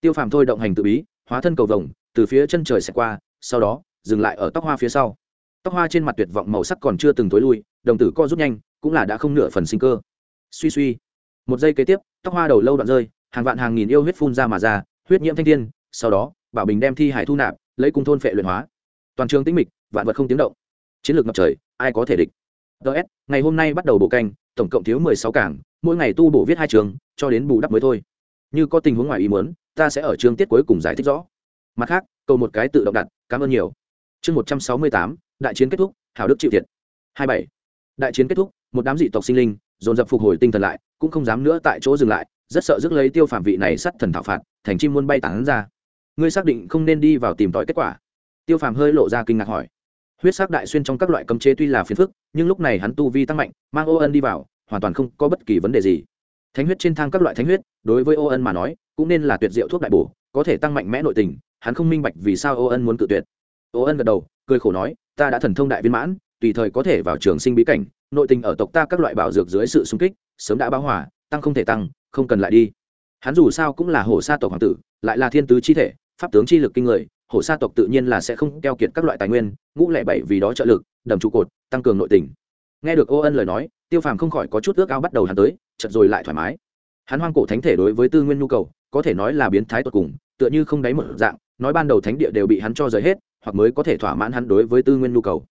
tiêu phàm thôi động hành tự bí, hóa thân cầu vồng, từ phía chân trời xẹt qua, sau đó, dừng lại ở tóc hoa phía sau. Tóc hoa trên mặt tuyệt vọng màu sắc còn chưa từng tối lui, đồng tử co rút nhanh, cũng là đã không nửa phần sinh cơ. Suy suy. Một giây kế tiếp, tóc hoa đầu lâu đoạn rơi hàng vạn hàng nghìn yêu huyết phun ra mà ra, huyết nhiễm thanh thiên, sau đó, bảo bình đem thi hải thu nạp, lấy cung thôn phệ luyện hóa. Toàn trường tĩnh mịch, vạn vật không tiếng động. Chiến lược ngập trời, ai có thể địch? Ts ngày hôm nay bắt đầu bộ canh, tổng cộng thiếu mười sáu cảng, mỗi ngày tu bổ viết hai trường, cho đến bù đắp mới thôi. Như có tình huống ngoài ý muốn, ta sẽ ở chương tiết cuối cùng giải thích rõ. Mặt khác, cầu một cái tự động đặt, cảm ơn nhiều. Chương một trăm sáu mươi tám, đại chiến kết thúc, hảo đức chịu thiệt. Hai bảy. Đại chiến kết thúc, một đám dị tộc sinh linh, dồn dập phục hồi tinh thần lại, cũng không dám nữa tại chỗ dừng lại rất sợ rước lấy tiêu phạm vị này sắt thần thảo phạt, thành chim muôn bay tản ra. Ngươi xác định không nên đi vào tìm tòi kết quả? Tiêu phạm hơi lộ ra kinh ngạc hỏi. Huyết sắc đại xuyên trong các loại cấm chế tuy là phiền phức, nhưng lúc này hắn tu vi tăng mạnh, mang ô ân đi vào, hoàn toàn không có bất kỳ vấn đề gì. Thánh huyết trên thang các loại thánh huyết, đối với ô ân mà nói, cũng nên là tuyệt diệu thuốc đại bổ, có thể tăng mạnh mẽ nội tình, hắn không minh bạch vì sao ô ân muốn cự tuyệt. Ô ân gật đầu, cười khổ nói, ta đã thần thông đại viên mãn, tùy thời có thể vào trường sinh bí cảnh, nội tình ở tộc ta các loại bảo dược dưới sự sung kích, sớm đã báo hỏa tăng không thể tăng không cần lại đi. Hắn dù sao cũng là hổ sa tộc hoàng tử, lại là thiên tứ chi thể, pháp tướng chi lực kinh người, hổ sa tộc tự nhiên là sẽ không keo kiệt các loại tài nguyên, ngũ lẻ bảy vì đó trợ lực, đầm trụ cột, tăng cường nội tình. Nghe được ô ân lời nói, tiêu phàm không khỏi có chút ước ao bắt đầu hắn tới chật rồi lại thoải mái. Hắn hoang cổ thánh thể đối với tư nguyên nhu cầu, có thể nói là biến thái tột cùng, tựa như không đáy một dạng, nói ban đầu thánh địa đều bị hắn cho rời hết, hoặc mới có thể thỏa mãn hắn đối với tư nguyên nhu cầu.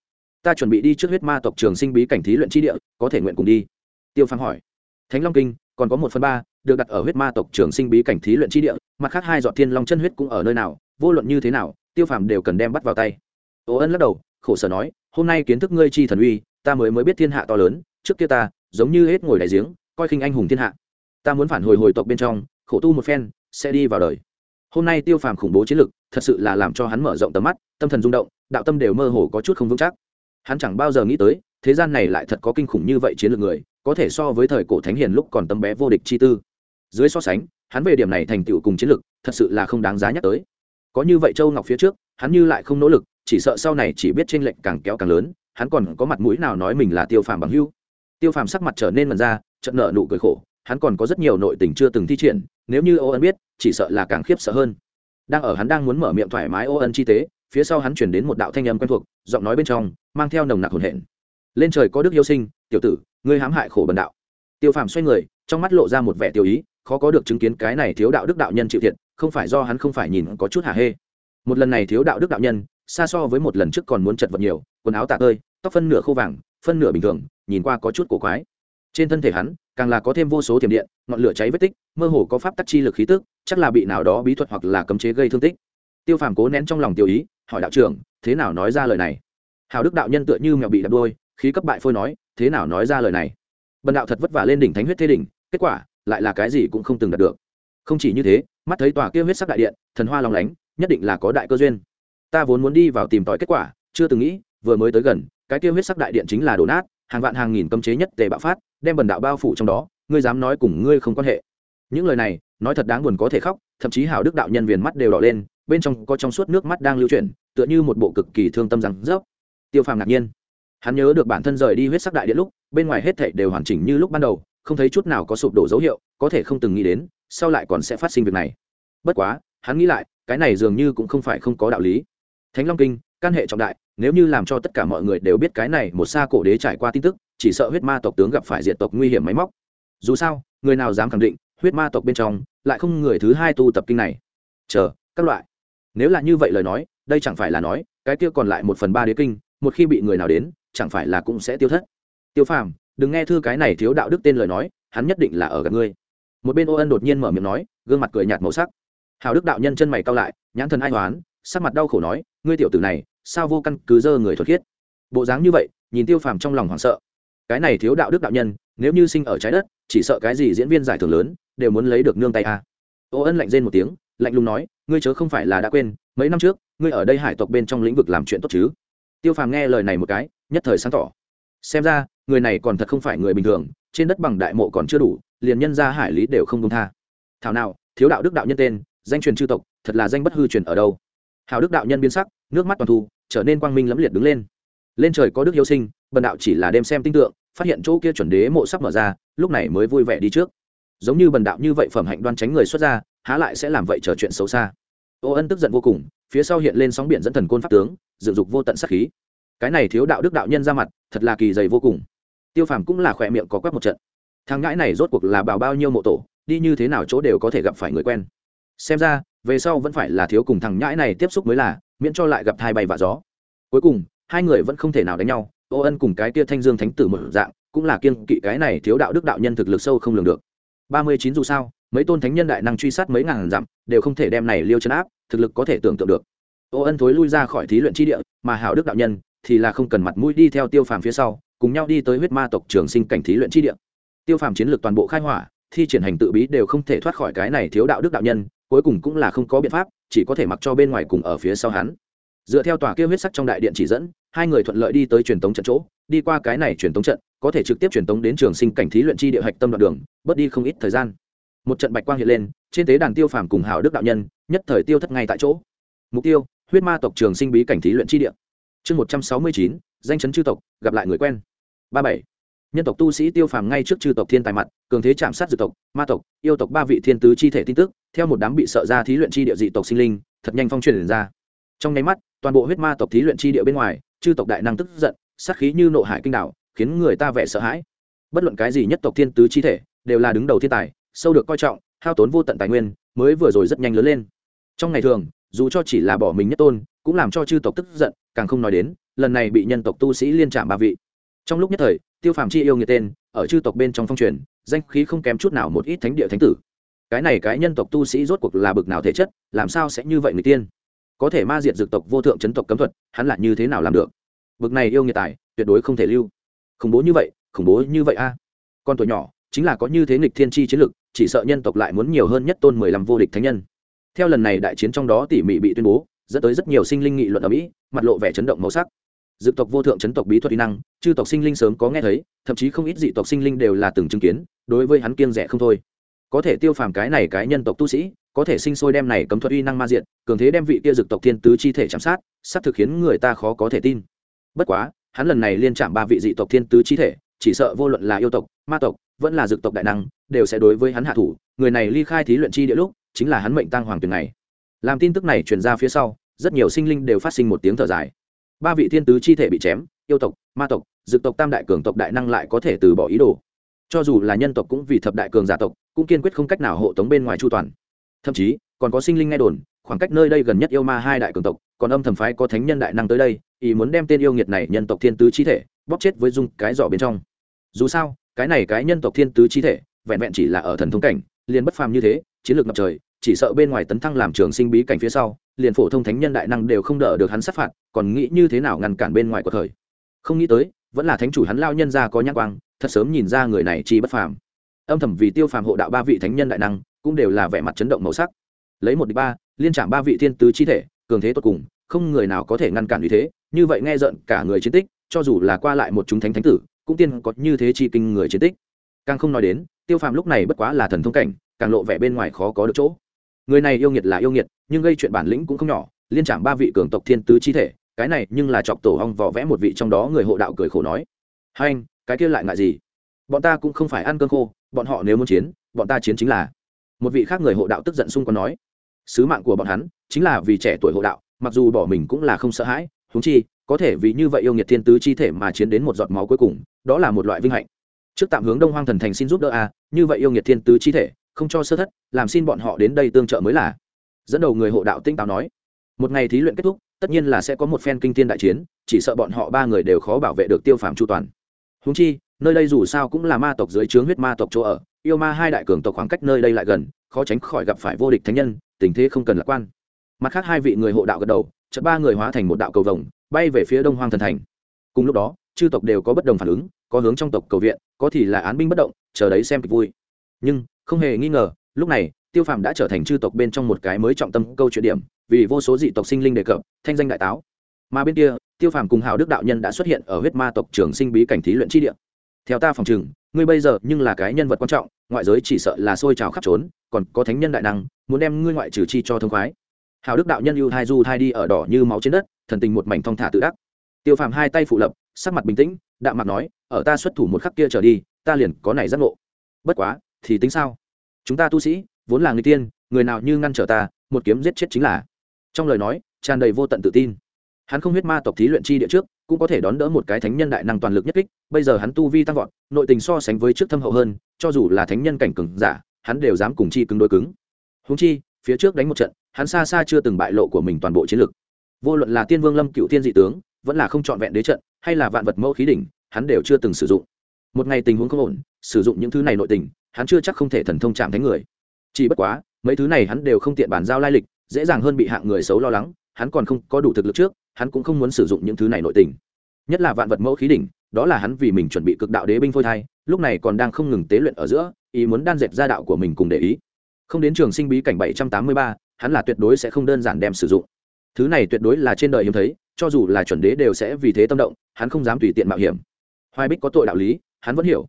Ta chuẩn bị đi trước huyết ma tộc trường sinh bí cảnh thí luyện tri địa, có thể nguyện cùng đi. Tiêu phàm hỏi. Thánh long kinh, còn có một phần ba được đặt ở huyết ma tộc trường sinh bí cảnh thí luyện chi địa, mặt khác hai dọn thiên long chân huyết cũng ở nơi nào, vô luận như thế nào, tiêu phàm đều cần đem bắt vào tay. Ô ân lắc đầu, khổ sở nói, hôm nay kiến thức ngươi chi thần uy, ta mới mới biết thiên hạ to lớn, trước kia ta giống như hết ngồi đại giếng, coi khinh anh hùng thiên hạ. Ta muốn phản hồi hồi tộc bên trong, khổ tu một phen, sẽ đi vào đời. Hôm nay tiêu phàm khủng bố chiến lực, thật sự là làm cho hắn mở rộng tầm mắt, tâm thần rung động, đạo tâm đều mơ hồ có chút không vững chắc. Hắn chẳng bao giờ nghĩ tới, thế gian này lại thật có kinh khủng như vậy chiến lược người, có thể so với thời cổ thánh hiền lúc còn tâm bé vô địch chi tư dưới so sánh, hắn về điểm này thành tựu cùng chiến lược thật sự là không đáng giá nhắc tới. Có như vậy châu ngọc phía trước, hắn như lại không nỗ lực, chỉ sợ sau này chỉ biết t r ê n lệch càng kéo càng lớn, hắn còn có mặt mũi nào nói mình là tiêu phàm bằng hưu tiêu phàm sắc mặt trở nên mần ra trận nợ nụ cười khổ, hắn còn có rất nhiều nội tình chưa từng thi triển, nếu như ô ân biết, chỉ sợ là càng khiếp sợ hơn. Đang ở hắn đang muốn mở miệng thoải mái ô ân chi tế, phía sau hắn chuyển đến một đạo thanh âm quen thuộc, giọng nói bên trong, mang theo nồng nặc hồn hển lên trời có đức yêu sinh, tiểu tử, ngươi hãm hại khổ bần đạo. Tiêu phàm xoay người, trong mắt lộ ra một vẻ tiêu ý khó có được chứng kiến cái này thiếu đạo đức đạo nhân chịu thiệt, không phải do hắn không phải nhìn có chút hả hê. Một lần này thiếu đạo đức đạo nhân, xa so với một lần trước còn muốn chật vật nhiều, quần áo tạ tơi, tóc phân nửa khô vàng, phân nửa bình thường, nhìn qua có chút cổ quái. Trên thân thể hắn, càng là có thêm vô số thiểm điện, ngọn lửa cháy vết tích, mơ hồ có pháp tắc chi lực khí tức, chắc là bị nào đó bí thuật hoặc là cấm chế gây thương tích. Tiêu phàm cố nén trong lòng tiêu ý, hỏi đạo trưởng, thế nào nói ra lời này? Hào đức đạo nhân tựa như mèo bị đập đôi khí cấp bại phôi nói, thế nào nói ra lời này? Bần đạo thật vất vả lên đỉnh thánh huyết thế đỉnh, kết quả lại là cái gì cũng không từng đạt được. Không chỉ như thế, mắt thấy tòa kia huyết sắc đại điện, thần hoa long lánh, nhất định là có đại cơ duyên. Ta vốn muốn đi vào tìm tòi kết quả, chưa từng nghĩ, vừa mới tới gần, cái kia huyết sắc đại điện chính là đổ nát, hàng vạn hàng nghìn cấm chế nhất tề bạo phát, đem bần đạo bao phủ trong đó, ngươi dám nói cùng ngươi không quan hệ. Những lời này, nói thật đáng buồn có thể khóc, thậm chí hảo đức đạo nhân viền mắt đều đỏ lên, bên trong có trong suốt nước mắt đang lưu chuyển, tựa như một bộ cực kỳ thương tâm rằng, dốc. Tiêu phàm ngạc nhiên. Hắn nhớ được bản thân rời đi huyết sắc đại điện lúc, bên ngoài hết thảy đều hoàn chỉnh như lúc ban đầu không thấy chút nào có sụp đổ dấu hiệu, có thể không từng nghĩ đến, sau lại còn sẽ phát sinh việc này. Bất quá, hắn nghĩ lại, cái này dường như cũng không phải không có đạo lý. Thánh long kinh căn hệ trọng đại, nếu như làm cho tất cả mọi người đều biết cái này một xa cổ đế trải qua tin tức, chỉ sợ huyết ma tộc tướng gặp phải diệt tộc nguy hiểm máy móc. Dù sao, người nào dám khẳng định, huyết ma tộc bên trong lại không người thứ hai tu tập kinh này. Chờ, các loại. Nếu là như vậy lời nói, đây chẳng phải là nói, cái kia còn lại một phần ba đế kinh, một khi bị người nào đến, chẳng phải là cũng sẽ tiêu thất. Tiêu phàm đừng nghe thư cái này thiếu đạo đức tên lời nói, hắn nhất định là ở gần ngươi. Một bên ô ân đột nhiên mở miệng nói, gương mặt cười nhạt màu sắc. Hào đức đạo nhân chân mày cao lại, nhãn thần ai hoán, sắc mặt đau khổ nói, ngươi tiểu tử này, sao vô căn cứ dơ người thuật khiết? Bộ dáng như vậy, nhìn tiêu phàm trong lòng hoảng sợ. Cái này thiếu đạo đức đạo nhân, nếu như sinh ở trái đất, chỉ sợ cái gì diễn viên giải thưởng lớn, đều muốn lấy được nương tay a. Ô ân lạnh rên một tiếng, lạnh lùng nói, ngươi chớ không phải là đã quên, mấy năm trước, ngươi ở đây hải tộc bên trong lĩnh vực làm chuyện tốt chứ? Tiêu phàm nghe lời này một cái, nhất thời sáng tỏ. Xem ra người này còn thật không phải người bình thường, trên đất bằng đại mộ còn chưa đủ, liền nhân ra hải lý đều không công tha. Thảo nào, thiếu đạo đức đạo nhân tên, danh truyền chư tộc, thật là danh bất hư truyền ở đâu. Hào đức đạo nhân biến sắc, nước mắt toàn thu, trở nên quang minh lẫm liệt đứng lên. Lên trời có đức yêu sinh, bần đạo chỉ là đem xem tinh tượng, phát hiện chỗ kia chuẩn đế mộ sắp mở ra, lúc này mới vui vẻ đi trước. Giống như bần đạo như vậy phẩm hạnh đoan tránh người xuất ra há lại sẽ làm vậy trở chuyện xấu xa. Ô ân tức giận vô cùng, phía sau hiện lên sóng biển dẫn thần côn pháp tướng, dựng dục vô tận sắc khí. Cái này thiếu đạo đức đạo nhân ra mặt, thật là kỳ dày vô cùng tiêu phàm cũng là khỏe miệng có quét một trận. Thằng ngãi này rốt cuộc là bảo bao nhiêu mộ tổ, đi như thế nào chỗ đều có thể gặp phải người quen. Xem ra, về sau vẫn phải là thiếu cùng thằng nhãi này tiếp xúc mới là, miễn cho lại gặp thai bay và gió. Cuối cùng, hai người vẫn không thể nào đánh nhau, ô ân cùng cái kia thanh dương thánh tử một dạng, cũng là kiên kỵ cái này thiếu đạo đức đạo nhân thực lực sâu không lường được. Ba mươi chín dù sao, mấy tôn thánh nhân đại năng truy sát mấy ngàn dặm, đều không thể đem này liêu chấn áp, thực lực có thể tưởng tượng được. Ô ân thối lui ra khỏi thí luyện tri địa, mà hảo đức đạo nhân thì là không cần mặt mũi đi theo tiêu phàm phía sau cùng nhau đi tới huyết ma tộc trường sinh cảnh thí luyện chi địa. Tiêu phàm chiến lược toàn bộ khai hỏa, thi triển hành tự bí đều không thể thoát khỏi cái này thiếu đạo đức đạo nhân, cuối cùng cũng là không có biện pháp, chỉ có thể mặc cho bên ngoài cùng ở phía sau hắn. Dựa theo tòa kia huyết sắc trong đại điện chỉ dẫn, hai người thuận lợi đi tới truyền tống trận chỗ, đi qua cái này truyền tống trận, có thể trực tiếp truyền tống đến trường sinh cảnh thí luyện chi địa hạch tâm đoạn đường, bớt đi không ít thời gian. Một trận bạch quang hiện lên, trên tế đàn tiêu phàm cùng hảo đức đạo nhân, nhất thời tiêu thất ngay tại chỗ. Mục tiêu, huyết ma tộc trường sinh bí cảnh thí luyện chi địa. Chương một trăm sáu mươi chín danh chấn chư tộc, gặp lại người quen. Ba bảy. Nhân tộc tu sĩ tiêu phàm ngay trước chư tộc thiên tài mặt, cường thế chạm sát dự tộc, ma tộc, yêu tộc ba vị thiên tứ chi thể tin tức, theo một đám bị sợ ra thí luyện chi địa dị tộc sinh linh, thật nhanh phong truyền ra. Trong nháy mắt, toàn bộ huyết ma tộc thí luyện chi địa bên ngoài, chư tộc đại năng tức giận, sát khí như nộ hải kinh đảo, khiến người ta vẻ sợ hãi. Bất luận cái gì nhất tộc thiên tứ chi thể, đều là đứng đầu thiên tài, sâu được coi trọng, hao tốn vô tận tài nguyên, mới vừa rồi rất nhanh lớn lên. Trong ngày thường, dù cho chỉ là bỏ mình nhất tôn, cũng làm cho chư tộc tức giận càng không nói đến, lần này bị nhân tộc tu sĩ liên trạm ba vị. Trong lúc nhất thời, tiêu phàm chi yêu người tên, ở chư tộc bên trong phong truyền, danh khí không kém chút nào một ít thánh địa thánh tử. Cái này cái nhân tộc tu sĩ rốt cuộc là bực nào thể chất, làm sao sẽ như vậy người tiên? Có thể ma diệt dược tộc vô thượng chấn tộc cấm thuật, hắn là như thế nào làm được? Bực này yêu nghiệt tài, tuyệt đối không thể lưu. Khủng bố như vậy, khủng bố như vậy a. À. con tuổi nhỏ, chính là có như thế nghịch thiên tri chiến lực, chỉ sợ nhân tộc lại muốn nhiều hơn nhất tôn mười lăm vô địch thánh nhân. Theo lần này đại chiến trong đó tỉ mỉ bị tuyên bố dẫn tới rất nhiều sinh linh nghị luận ở mỹ, mặt lộ vẻ chấn động màu sắc. Dự tộc vô thượng chấn tộc bí thuật kỹ năng, chư tộc sinh linh sớm có nghe thấy, thậm chí không ít dị tộc sinh linh đều là từng chứng kiến, đối với hắn kiêng rẻ không thôi. Có thể tiêu phàm cái này cái nhân tộc tu sĩ, có thể sinh sôi đem này cấm thuật uy năng ma diện cường thế đem vị kia dực tộc thiên tứ chi thể chạm sát, sắp thực khiến người ta khó có thể tin. Bất quá, hắn lần này liên chạm ba vị dị tộc thiên tứ chi thể, chỉ sợ vô luận là yêu tộc, ma tộc, vẫn là dực tộc đại năng, đều sẽ đối với hắn hạ thủ. Người này ly khai thí luyện chi địa lúc, chính là hắn mệnh tăng hoàng tuyển này làm tin tức này truyền ra phía sau, rất nhiều sinh linh đều phát sinh một tiếng thở dài. Ba vị thiên tứ chi thể bị chém, yêu tộc, ma tộc, dực tộc tam đại cường tộc đại năng lại có thể từ bỏ ý đồ. Cho dù là nhân tộc cũng vì thập đại cường giả tộc, cũng kiên quyết không cách nào hộ tống bên ngoài chu toàn. Thậm chí, còn có sinh linh nghe đồn, khoảng cách nơi đây gần nhất yêu ma hai đại cường tộc, còn âm thầm phái có thánh nhân đại năng tới đây, ý muốn đem tên yêu nghiệt này nhân tộc thiên tứ chi thể, bóp chết với dung cái giỏ bên trong. Dù sao, cái này cái nhân tộc thiên tứ chi thể, vẹn vẹn chỉ là ở thần thông cảnh, liền bất phàm như thế, chiến lược ngập trời chỉ sợ bên ngoài tấn thăng làm trường sinh bí cảnh phía sau, liền phổ thông thánh nhân đại năng đều không đỡ được hắn sát phạt, còn nghĩ như thế nào ngăn cản bên ngoài của thời. Không nghĩ tới, vẫn là thánh chủ hắn lao nhân ra có nhãn quang, thật sớm nhìn ra người này chi bất phàm. Âm thầm vì tiêu phàm hộ đạo ba vị thánh nhân đại năng, cũng đều là vẻ mặt chấn động màu sắc. Lấy một địch ba, liên trạm ba vị thiên tứ chi thể, cường thế tốt cùng, không người nào có thể ngăn cản như thế, như vậy nghe giận cả người chiến tích, cho dù là qua lại một chúng thánh thánh tử, cũng tiên có như thế chi kinh người chiến tích. Càng không nói đến, tiêu phàm lúc này bất quá là thần thông cảnh, càng lộ vẻ bên ngoài khó có được chỗ người này yêu nghiệt là yêu nghiệt, nhưng gây chuyện bản lĩnh cũng không nhỏ, liên trảm ba vị cường tộc thiên tứ chi thể, cái này nhưng là chọc tổ hong vỏ vẽ một vị trong đó người hộ đạo cười khổ nói. Hai anh, cái kia lại ngại gì? Bọn ta cũng không phải ăn cơm khô, bọn họ nếu muốn chiến, bọn ta chiến chính là. Một vị khác người hộ đạo tức giận xung quanh nói. Sứ mạng của bọn hắn chính là vì trẻ tuổi hộ đạo, mặc dù bỏ mình cũng là không sợ hãi húng chi, có thể vì như vậy yêu nghiệt thiên tứ chi thể mà chiến đến một giọt máu cuối cùng, đó là một loại vinh hạnh. Trước tạm hướng đông hoang thần thành xin giúp đỡ a, như vậy yêu nghiệt thiên tứ chi thể không cho sơ thất, làm xin bọn họ đến đây tương trợ mới là. Dẫn đầu người hộ đạo tinh táo nói, một ngày thí luyện kết thúc, tất nhiên là sẽ có một phen kinh thiên đại chiến, chỉ sợ bọn họ ba người đều khó bảo vệ được tiêu phàm chu toàn. Húng chi, nơi đây dù sao cũng là ma tộc dưới trướng huyết ma tộc chỗ ở, yêu ma hai đại cường tộc khoảng cách nơi đây lại gần, khó tránh khỏi gặp phải vô địch thánh nhân, tình thế không cần lạc quan. Mặt khác hai vị người hộ đạo gật đầu, chợt ba người hóa thành một đạo cầu vồng, bay về phía đông hoang thần thành. Cùng lúc đó, chư tộc đều có bất đồng phản ứng, có hướng trong tộc cầu viện, có thì là án binh bất động, chờ đấy xem kịch vui. Nhưng không hề nghi ngờ, lúc này, tiêu phàm đã trở thành chư tộc bên trong một cái mới trọng tâm câu chuyện điểm, vì vô số dị tộc sinh linh đề cập, thanh danh đại táo. Mà bên kia, tiêu phàm cùng hào đức đạo nhân đã xuất hiện ở huyết ma tộc trường sinh bí cảnh thí luyện tri địa. Theo ta phòng chừng ngươi bây giờ nhưng là cái nhân vật quan trọng, ngoại giới chỉ sợ là sôi trào khắp trốn, còn có thánh nhân đại năng, muốn đem ngươi ngoại trừ chi cho thông khoái. Hào đức đạo nhân ưu thai du thai đi ở đỏ như máu trên đất, thần tình một mảnh thong thả tự đắc. Tiêu phàm hai tay phụ lập, sắc mặt bình tĩnh, đạm mặt nói, ở ta xuất thủ một khắc kia trở đi, ta liền có này giác ngộ. Bất quá thì tính sao? Chúng ta tu sĩ, vốn là người tiên, người nào như ngăn trở ta, một kiếm giết chết chính là. Trong lời nói, tràn đầy vô tận tự tin. Hắn không huyết ma tộc thí luyện chi địa trước, cũng có thể đón đỡ một cái thánh nhân đại năng toàn lực nhất kích, bây giờ hắn tu vi tăng vọt, nội tình so sánh với trước thâm hậu hơn, cho dù là thánh nhân cảnh cừng giả, hắn đều dám cùng chi cứng đối cứng. Húng chi, phía trước đánh một trận, hắn xa xa chưa từng bại lộ của mình toàn bộ chiến lược vô luận là tiên vương lâm cựu tiên dị tướng, vẫn là không trọn vẹn đế trận, hay là vạn vật mẫu khí đỉnh, hắn đều chưa từng sử dụng. Một ngày tình huống không ổn, sử dụng những thứ này nội tình hắn chưa chắc không thể thần thông chạm thánh người. Chỉ bất quá, mấy thứ này hắn đều không tiện bàn giao lai lịch, dễ dàng hơn bị hạng người xấu lo lắng, hắn còn không có đủ thực lực trước, hắn cũng không muốn sử dụng những thứ này nội tình. Nhất là vạn vật mẫu khí đỉnh, đó là hắn vì mình chuẩn bị cực đạo đế binh phôi thai, lúc này còn đang không ngừng tế luyện ở giữa, ý muốn đan dẹp gia đạo của mình cùng để ý. Không đến trường sinh bí cảnh bảy trăm tám mươi ba, hắn là tuyệt đối sẽ không đơn giản đem sử dụng. Thứ này tuyệt đối là trên đời hiếm thấy, cho dù là chuẩn đế đều sẽ vì thế tâm động, hắn không dám tùy tiện mạo hiểm. Hoài bích có tội đạo lý, hắn vẫn hiểu.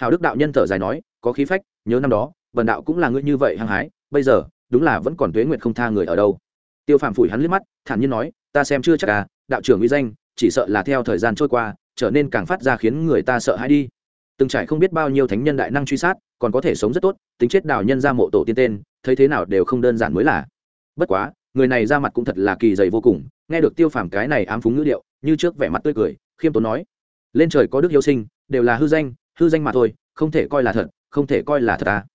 Hào đức đạo nhân thở dài nói có khí phách, nhớ năm đó vần đạo cũng là ngươi như vậy hăng hái, bây giờ, đúng là vẫn còn tuế nguyện không tha người ở đâu. Tiêu phàm phủi hắn liếc mắt, thản nhiên nói, ta xem chưa chắc à đạo trưởng uy danh, chỉ sợ là theo thời gian trôi qua, trở nên càng phát ra khiến người ta sợ hãi đi. Từng trải không biết bao nhiêu thánh nhân đại năng truy sát, còn có thể sống rất tốt, tính chết đào nhân ra mộ tổ tiên tên, thấy thế nào đều không đơn giản mới là. Bất quá, người này ra mặt cũng thật là kỳ dày vô cùng, nghe được tiêu phàm cái này ám phúng ngữ điệu, như trước vẻ mặt tươi cười, khiêm tốn nói, lên trời có đức hiếu sinh, đều là hư danh hư danh mà thôi, không thể coi là thật không thể coi là thật à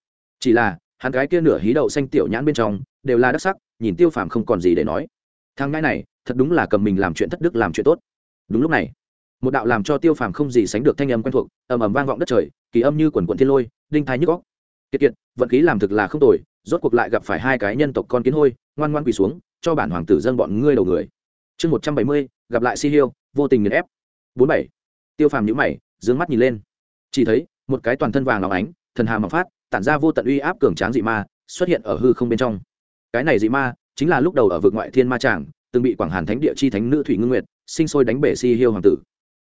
chỉ là, hắn gái kia nửa hí đậu xanh tiểu nhãn bên trong, đều là đắc sắc, nhìn tiêu phàm không còn gì để nói. Thằng ngãi này, thật đúng là cầm mình làm chuyện thất đức làm chuyện tốt. Đúng lúc này, một đạo làm cho tiêu phàm không gì sánh được thanh âm quen thuộc, ầm ầm vang vọng đất trời, kỳ âm như quần quận thiên lôi, đinh thái nhức góc kiệt kiệt, vận khí làm thực là không tồi, rốt cuộc lại gặp phải hai cái nhân tộc con kiến hôi, ngoan ngoan quỳ xuống, cho bản hoàng tử dân bọn ngươi đầu người. Chương một trăm bảy mươi, gặp lại si hiêu, vô tình nghiền ép. Bốn bảy, tiêu phàm nhữ mày d ư ơ n g mắt nhìn lên. Chỉ thấy, một cái toàn thân vàng óng ánh thần hà mọc phát, tản ra vô tận uy áp cường tráng dị ma, xuất hiện ở hư không bên trong. Cái này dị ma, chính là lúc đầu ở vực ngoại thiên ma tràng, từng bị quảng hàn thánh địa chi thánh nữ thủy ngưng nguyệt, sinh sôi đánh bể si hiêu hoàng tử.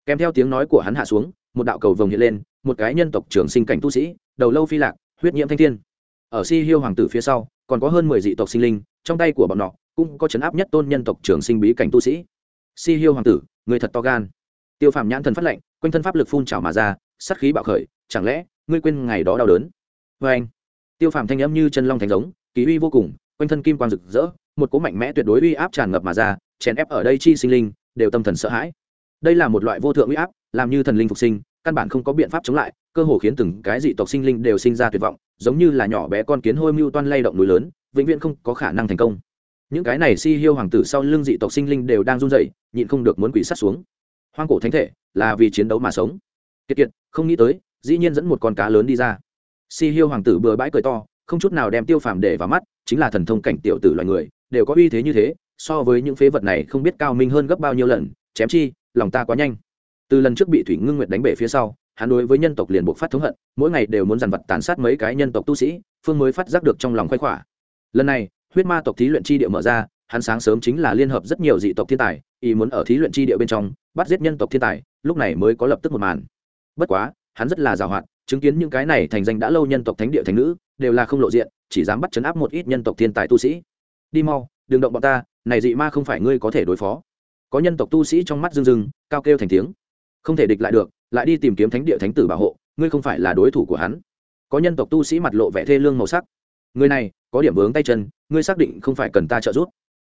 Kèm theo tiếng nói của hắn hạ xuống, một đạo cầu vồng hiện lên, một cái nhân tộc trường sinh cảnh tu sĩ, đầu lâu phi lạc, huyết nhiễm thanh thiên. Ở si hiêu hoàng tử phía sau, còn có hơn mười dị tộc sinh linh, trong tay của bọn nọ, cũng có chấn áp nhất tôn nhân tộc trường sinh bí cảnh tu sĩ. Si hiêu hoàng tử, người thật to gan. Tiêu phàm nhãn thần phát lệnh quanh thân pháp lực phun trào mà ra, sát khí bạo khởi, chẳng lẽ ngươi quên ngày đó đau đớn. Vê anh, tiêu phàm thanh âm như chân long thành giống, kỳ uy vô cùng, quanh thân kim quang rực rỡ, một cỗ mạnh mẽ tuyệt đối uy áp tràn ngập mà ra, chèn ép ở đây chi sinh linh, đều tâm thần sợ hãi. Đây là một loại vô thượng uy áp, làm như thần linh phục sinh, căn bản không có biện pháp chống lại, cơ hồ khiến từng cái dị tộc sinh linh đều sinh ra tuyệt vọng, giống như là nhỏ bé con kiến hôi mưu toan lay động núi lớn, vĩnh viễn không có khả năng thành công. Những cái này si hiêu hoàng tử sau lưng dị tộc sinh linh đều đang run rẩy, nhịn không được muốn quỷ sát xuống. Hoang cổ thánh thể là vì chiến đấu mà sống. Kiệt kiệt, không nghĩ tới dĩ nhiên dẫn một con cá lớn đi ra. Si hiêu hoàng tử bừa bãi cười to, không chút nào đem tiêu phàm để vào mắt, chính là thần thông cảnh tiểu tử loài người, đều có uy thế như thế, so với những phế vật này không biết cao minh hơn gấp bao nhiêu lần, chém chi, lòng ta quá nhanh. Từ lần trước bị thủy ngưng nguyệt đánh bể phía sau, hắn đối với nhân tộc liền buộc phát thống hận, mỗi ngày đều muốn dằn vặt tàn sát mấy cái nhân tộc tu sĩ, phương mới phát giác được trong lòng khoái khỏa. Lần này, huyết ma tộc thí luyện chi địa mở ra, hắn sáng sớm chính là liên hợp rất nhiều dị tộc thiên tài, ý muốn ở thí luyện chi địa bên trong, bắt giết nhân tộc thiên tài, lúc này mới có lập tức một màn. Bất quá hắn rất là giàu hoạt chứng kiến những cái này thành danh đã lâu nhân tộc thánh địa thánh nữ, đều là không lộ diện, chỉ dám bắt chấn áp một ít nhân tộc thiên tài tu sĩ. Đi mau, đừng động bọn ta, này dị ma không phải ngươi có thể đối phó. Có nhân tộc tu sĩ trong mắt rưng rưng, cao kêu thành tiếng. Không thể địch lại được, lại đi tìm kiếm thánh địa thánh tử bảo hộ, ngươi không phải là đối thủ của hắn. Có nhân tộc tu sĩ mặt lộ vẻ thê lương màu sắc. Người này, có điểm vướng tay chân, ngươi xác định không phải cần ta trợ giúp?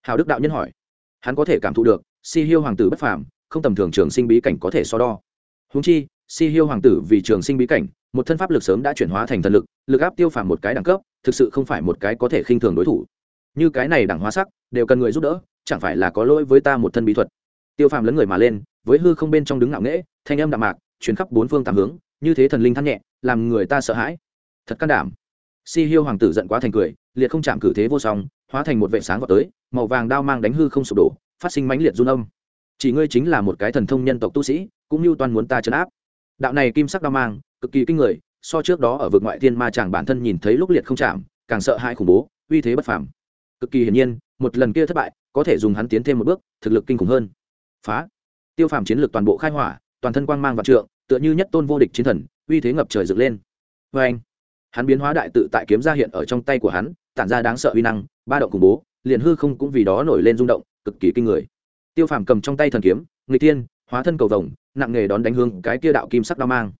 Hào đức đạo nhân hỏi. Hắn có thể cảm thụ được, si hiêu hoàng tử bất phàm, không tầm thường trường sinh bí cảnh có thể so đo. Húng chi si hiêu hoàng tử vì trường sinh bí cảnh, một thân pháp lực sớm đã chuyển hóa thành thần lực lực áp tiêu phàm một cái đẳng cấp, thực sự không phải một cái có thể khinh thường đối thủ. Như cái này đẳng hóa sắc, đều cần người giúp đỡ, chẳng phải là có lỗi với ta một thân bí thuật. Tiêu phàm lấn người mà lên, với hư không bên trong đứng ngạo nghễ, thanh âm đạm mạc chuyến khắp bốn phương tám hướng, như thế thần linh thắt nhẹ, làm người ta sợ hãi. Thật can đảm. Si hiêu hoàng tử giận quá thành cười, liệt không chạm cử thế vô song, hóa thành một vệ sáng vào tới, màu vàng đao mang đánh hư không sụp đổ, phát sinh mãnh liệt run âm. Chỉ ngươi chính là một cái thần thông nhân tộc tu sĩ, cũng như toàn muốn ta chấn áp đạo này kim sắc đao mang, cực kỳ kinh người, so trước đó ở vực ngoại thiên ma chàng bản thân nhìn thấy lúc liệt không chạm, càng sợ hãi khủng bố, uy thế bất phàm. Cực kỳ hiển nhiên, một lần kia thất bại, có thể dùng hắn tiến thêm một bước, thực lực kinh khủng hơn. Phá. Tiêu phàm chiến lược toàn bộ khai hỏa, toàn thân quang mang và trượng, tựa như nhất tôn vô địch chiến thần, uy thế ngập trời dựng lên. Vê anh, hắn biến hóa đại tự tại kiếm ra hiện ở trong tay của hắn, tản ra đáng sợ uy năng, ba động khủng bố, liền hư không cũng vì đó nổi lên rung động, cực kỳ kinh người. Tiêu phàm cầm trong tay thần kiếm người tiên hóa thân cầu vồng nặng nghề đón đánh hương cái kia đạo kim sắc đao mang.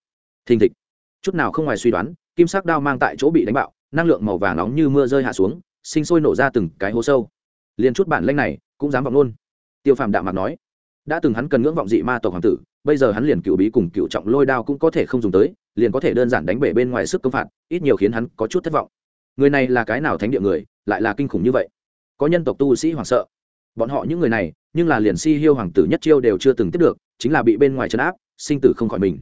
Thình thịch. Chút nào không ngoài suy đoán, kim sắc đao mang tại chỗ bị đánh bạo, năng lượng màu vàng nóng như mưa rơi hạ xuống, sinh sôi nổ ra từng cái hố sâu. Liền chút bản lanh này, cũng dám vọng luôn. Tiêu phàm đạm mặt nói, đã từng hắn cần ngưỡng vọng dị ma tộc hoàng tử, bây giờ hắn liền cựu bí cùng cựu trọng lôi đao cũng có thể không dùng tới, liền có thể đơn giản đánh bể bên ngoài sức công phạt, ít nhiều khiến hắn có chút thất vọng. Người này là cái nào thánh địa người, lại là kinh khủng như vậy? Có nhân tộc tu sĩ hoảng sợ. Bọn họ những người này, nhưng là liền si hiêu hoàng tử nhất chiêu đều chưa từng tiếp được chính là bị bên ngoài trấn áp, sinh tử không khỏi mình.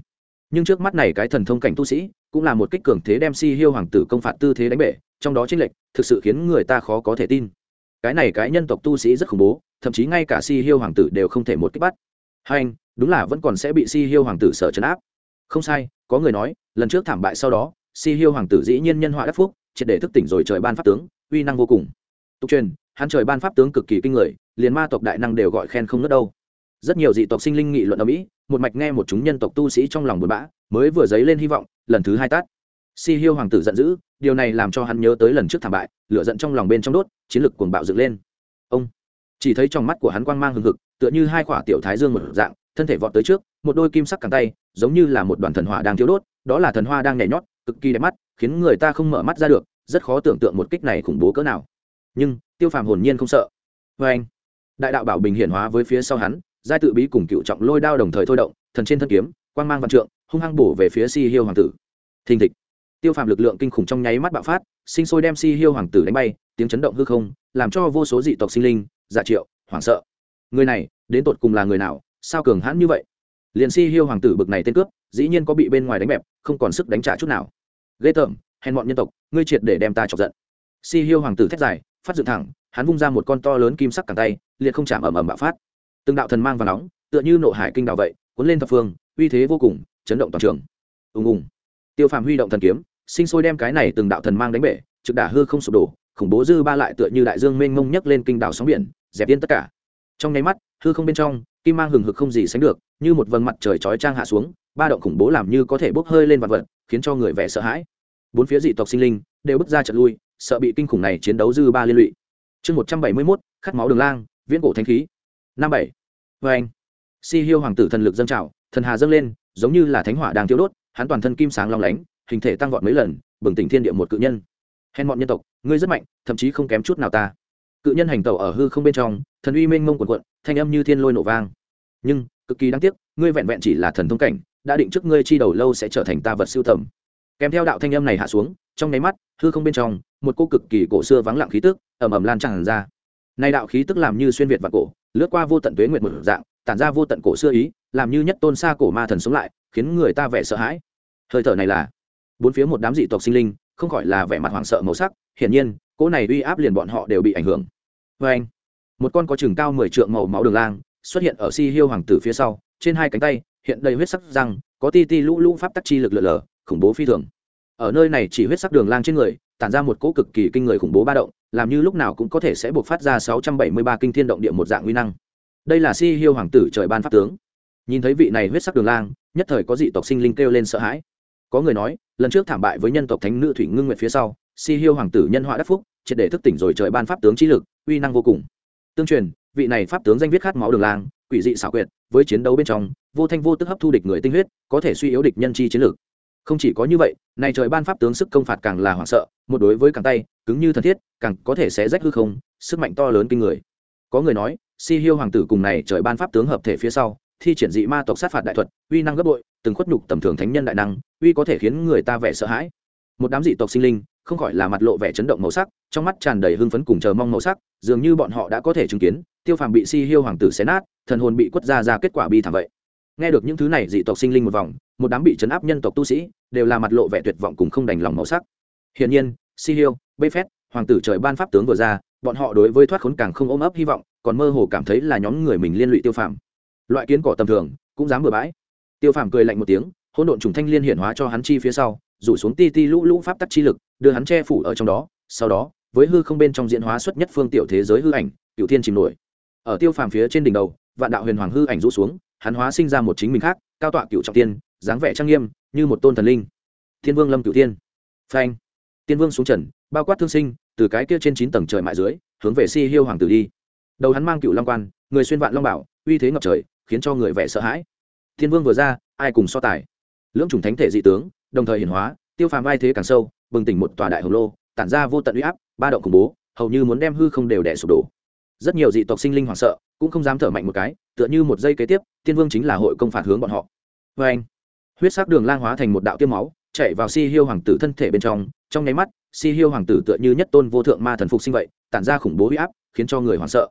Nhưng trước mắt này cái thần thông cảnh tu sĩ, cũng là một kích cường thế đem si hiêu hoàng tử công phạt tư thế đánh bể, trong đó chênh lệch, thực sự khiến người ta khó có thể tin. Cái này cái nhân tộc tu sĩ rất khủng bố, thậm chí ngay cả si hiêu hoàng tử đều không thể một kích bắt. Hai anh, đúng là vẫn còn sẽ bị si hiêu hoàng tử sở chấn áp. Không sai, có người nói, lần trước thảm bại sau đó, si hiêu hoàng tử dĩ nhiên nhân họa đắc phúc, triệt để thức tỉnh rồi trời ban pháp tướng, uy năng vô cùng. Tục truyền, hắn trời ban pháp tướng cực kỳ kinh người, liền ma tộc đại năng đều gọi khen không nớt đâu rất nhiều dị tộc sinh linh nghị luận ở mỹ, một mạch nghe một chúng nhân tộc tu sĩ trong lòng buồn bã, mới vừa dấy lên hy vọng, lần thứ hai tát. Si hiêu hoàng tử giận dữ, điều này làm cho hắn nhớ tới lần trước thảm bại, lửa giận trong lòng bên trong đốt, chiến lực cuồng bạo dựng lên. Ông, chỉ thấy trong mắt của hắn quang mang hừng hực, tựa như hai quả tiểu thái dương một dạng, thân thể vọt tới trước, một đôi kim sắc cẳng tay, giống như là một đoàn thần hỏa đang thiếu đốt, đó là thần hoa đang nhảy nhót, cực kỳ đẹp mắt, khiến người ta không mở mắt ra được, rất khó tưởng tượng một kích này khủng bố cỡ nào. Nhưng, tiêu phàm hồn nhiên không sợ. Vê anh đại đạo bảo bình hiển hóa với phía sau hắn giai tự bí cùng cựu trọng lôi đao đồng thời thôi động, thần trên thân kiếm, quang mang văn trượng, hung hăng bổ về phía si hiêu hoàng tử. Thình thịch. Tiêu phàm lực lượng kinh khủng trong nháy mắt bạo phát, sinh sôi đem si hiêu hoàng tử đánh bay, tiếng chấn động hư không, làm cho vô số dị tộc sinh linh giả triệu, hoảng sợ. Người này, đến tột cùng là người nào, sao cường hãn như vậy? Liền si hiêu hoàng tử bực này tên cướp, dĩ nhiên có bị bên ngoài đánh bẹp, không còn sức đánh trả chút nào. Ghê tởm, hèn bọn nhân tộc, ngươi triệt để đem ta chọc giận. Si hiêu hoàng tử thét dài, phát dựng thẳng, hắn vung ra một con to lớn kim sắc cẳng tay, liệt không chạm ầm ầm bạo phát từng đạo thần mang và nóng, tựa như nộ hải kinh đạo vậy, cuốn lên thập phương, uy thế vô cùng, chấn động toàn trường. Ùng ùng. Tiêu phàm huy động thần kiếm, sinh sôi đem cái này từng đạo thần mang đánh bể, trực đả hư không sụp đổ, khủng bố dư ba lại tựa như đại dương mênh mông nhấc lên kinh đảo sóng biển, dẹp yên tất cả. Trong nháy mắt, hư không bên trong, kim mang hừng hực không gì sánh được, như một vầng mặt trời chói trang hạ xuống, ba động khủng bố làm như có thể bốc hơi lên vạn vật, khiến cho người vẻ sợ hãi. Bốn phía dị tộc sinh linh đều bước ra trận lui, sợ bị kinh khủng này chiến đấu dư ba liên lụy. Chương một trăm bảy mươi mốt, khát máu đường lang, viễn cổ thanh khí năm bảy. Vê anh. Si hiêu hoàng tử thần lực dâng trào, thần hà dâng lên, giống như là thánh hỏa đang thiếu đốt, hắn toàn thân kim sáng long lánh, hình thể tăng vọt mấy lần, bừng tỉnh thiên địa một cự nhân. Hèn mọn nhân tộc, ngươi rất mạnh, thậm chí không kém chút nào ta. Cự nhân hành tẩu ở hư không bên trong, thần uy mênh mông quần quận thanh âm như thiên lôi nổ vang. Nhưng, cực kỳ đáng tiếc, ngươi vẹn vẹn chỉ là thần thông cảnh, đã định trước ngươi chi đầu lâu sẽ trở thành ta vật siêu tầm. Kèm theo đạo thanh âm này hạ xuống, trong nháy mắt, hư không bên trong, một cô cực kỳ cổ xưa vắng lặng khí tức ẩm ẩm lan tràn ra. Nay đạo khí tức làm như xuyên việt và cổ lướt qua vô tận tuế nguyệt một dạng, tản ra vô tận cổ xưa ý, làm như nhất tôn xa cổ ma thần sống lại, khiến người ta vẻ sợ hãi. Hơi thở này là bốn phía một đám dị tộc sinh linh, không khỏi là vẻ mặt hoảng sợ màu sắc, hiển nhiên, cỗ này uy áp liền bọn họ đều bị ảnh hưởng. Vê anh, một con có chừng cao mười trượng màu máu đường lang xuất hiện ở si hiêu hoàng tử phía sau, trên hai cánh tay, hiện đầy huyết sắc răng, có ti ti lũ lũ pháp tắc chi lực lở lở, khủng bố phi thường. Ở nơi này chỉ huyết sắc đường lang trên người, tản ra một cỗ cực kỳ kinh người khủng bố ba động làm như lúc nào cũng có thể sẽ buộc phát ra sáu trăm bảy mươi ba kinh thiên động địa một dạng uy năng. Đây là si hiêu hoàng tử trời ban pháp tướng. Nhìn thấy vị này huyết sắc đường lang, nhất thời có dị tộc sinh linh kêu lên sợ hãi. Có người nói, lần trước thảm bại với nhân tộc thánh nữ thủy ngưng nguyệt phía sau, si hiêu hoàng tử nhân họa đắc phúc, triệt để thức tỉnh rồi trời ban pháp tướng trí lực, uy năng vô cùng. Tương truyền, vị này pháp tướng danh viết khát máu đường lang, quỷ dị xảo quyệt, với chiến đấu bên trong, vô thanh vô tức hấp thu địch người tinh huyết, có thể suy yếu địch nhân chi chiến lược không chỉ có như vậy, này trời ban pháp tướng sức công phạt càng là hoảng sợ, một đối với càng tay, cứng như thần thiết, càng có thể sẽ rách hư không, sức mạnh to lớn kinh người. Có người nói, si hiêu hoàng tử cùng này trời ban pháp tướng hợp thể phía sau, thi triển dị ma tộc sát phạt đại thuật, uy năng gấp bội, từng khuất nhục tầm thường thánh nhân đại năng, uy có thể khiến người ta vẻ sợ hãi. Một đám dị tộc sinh linh, không khỏi là mặt lộ vẻ chấn động màu sắc, trong mắt tràn đầy hưng phấn cùng chờ mong màu sắc, dường như bọn họ đã có thể chứng kiến, tiêu phàm bị si hiêu hoàng tử xé nát, thần hồn bị quất ra ra kết quả bi thảm vậy nghe được những thứ này, dị tộc sinh linh một vòng, một đám bị chấn áp nhân tộc tu sĩ đều là mặt lộ vẻ tuyệt vọng cùng không đành lòng màu sắc. Hiển nhiên, si hiêu, bê phét, hoàng tử trời ban pháp tướng vừa ra, bọn họ đối với thoát khốn càng không ôm ấp hy vọng, còn mơ hồ cảm thấy là nhóm người mình liên lụy tiêu phàm. Loại kiến cỏ tầm thường, cũng dám bừa bãi. Tiêu phàm cười lạnh một tiếng, hỗn độn trùng thanh liên hiện hóa cho hắn chi phía sau, rủ xuống ti ti lũ lũ pháp tắc chi lực, đưa hắn che phủ ở trong đó, sau đó, với hư không bên trong diễn hóa xuất nhất phương tiểu thế giới hư ảnh cựu thiên chìm nổi. Ở tiêu phàm phía trên đỉnh đầu, vạn đạo huyền hoàng hư ảnh rũ xuống hắn hóa sinh ra một chính mình khác, cao tọa cựu trọng tiên, dáng vẻ trang nghiêm, như một tôn thần linh. Thiên vương lâm cựu tiên phanh. Tiên vương xuống trần, bao quát thương sinh, từ cái kia trên chín tầng trời mại dưới, hướng về si hiêu hoàng tử đi. Đầu hắn mang cựu long quan, người xuyên vạn long bảo, uy thế ngập trời, khiến cho người vẻ sợ hãi. Thiên vương vừa ra, ai cùng so tài? Lưỡng chủng thánh thể dị tướng, đồng thời hiển hóa, tiêu phàm vai thế càng sâu, bừng tỉnh một tòa đại hồng lô, tản ra vô tận uy áp, ba động khủng bố, hầu như muốn đem hư không đều đẻ sụp đổ. Rất nhiều dị tộc sinh linh hoảng sợ cũng không dám thở mạnh một cái, tựa như một giây kế tiếp, tiên vương chính là hội công phạt hướng bọn họ. Vê anh, huyết sắc đường lang hóa thành một đạo tiêm máu, chạy vào si hiêu hoàng tử thân thể bên trong trong nháy mắt, si hiêu hoàng tử tựa như nhất tôn vô thượng ma thần phục sinh vậy, tản ra khủng bố huy áp, khiến cho người hoảng sợ.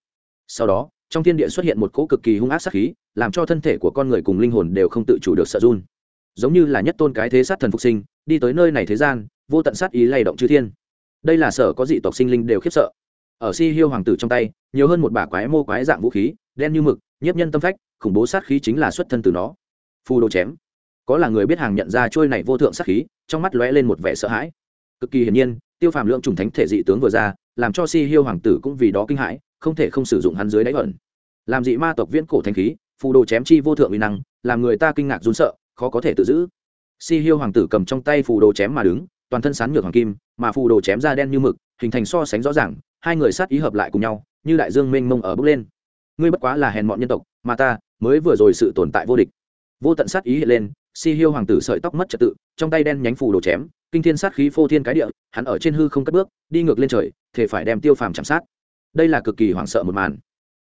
Sau đó, trong thiên địa xuất hiện một cỗ cực kỳ hung ác sát khí, làm cho thân thể của con người cùng linh hồn đều không tự chủ được sợ run. Giống như là nhất tôn cái thế sát thần phục sinh, đi tới nơi này thế gian, vô tận sát ý lay động chư thiên. Đây là sở có dị tộc sinh linh đều khiếp sợ ở si hiêu hoàng tử trong tay, nhiều hơn một bả quái mô quái dạng vũ khí, đen như mực, nhiếp nhân tâm phách, khủng bố sát khí chính là xuất thân từ nó. Phù đồ chém. Có là người biết hàng nhận ra trôi này vô thượng sát khí, trong mắt lóe lên một vẻ sợ hãi. Cực kỳ hiển nhiên, tiêu phàm lượng trùng thánh thể dị tướng vừa ra, làm cho si hiêu hoàng tử cũng vì đó kinh hãi, không thể không sử dụng hắn dưới đáy ẩn. Làm dị ma tộc viễn cổ thanh khí, phù đồ chém chi vô thượng uy năng, làm người ta kinh ngạc run sợ, khó có thể tự giữ. Si hiêu hoàng tử cầm trong tay phù đồ chém mà đứng, toàn thân sán nhược hoàng kim, mà phù đồ chém ra đen như mực, hình thành so sánh rõ ràng hai người sát ý hợp lại cùng nhau, như đại dương mênh mông ở bước lên. Ngươi bất quá là hèn mọn nhân tộc, mà ta mới vừa rồi sự tồn tại vô địch. Vô tận sát ý hiện lên, si hiêu hoàng tử sợi tóc mất trật tự, trong tay đen nhánh phù đồ chém, kinh thiên sát khí phô thiên cái địa, hắn ở trên hư không cất bước, đi ngược lên trời, thể phải đem tiêu phàm chạm sát. Đây là cực kỳ hoảng sợ một màn.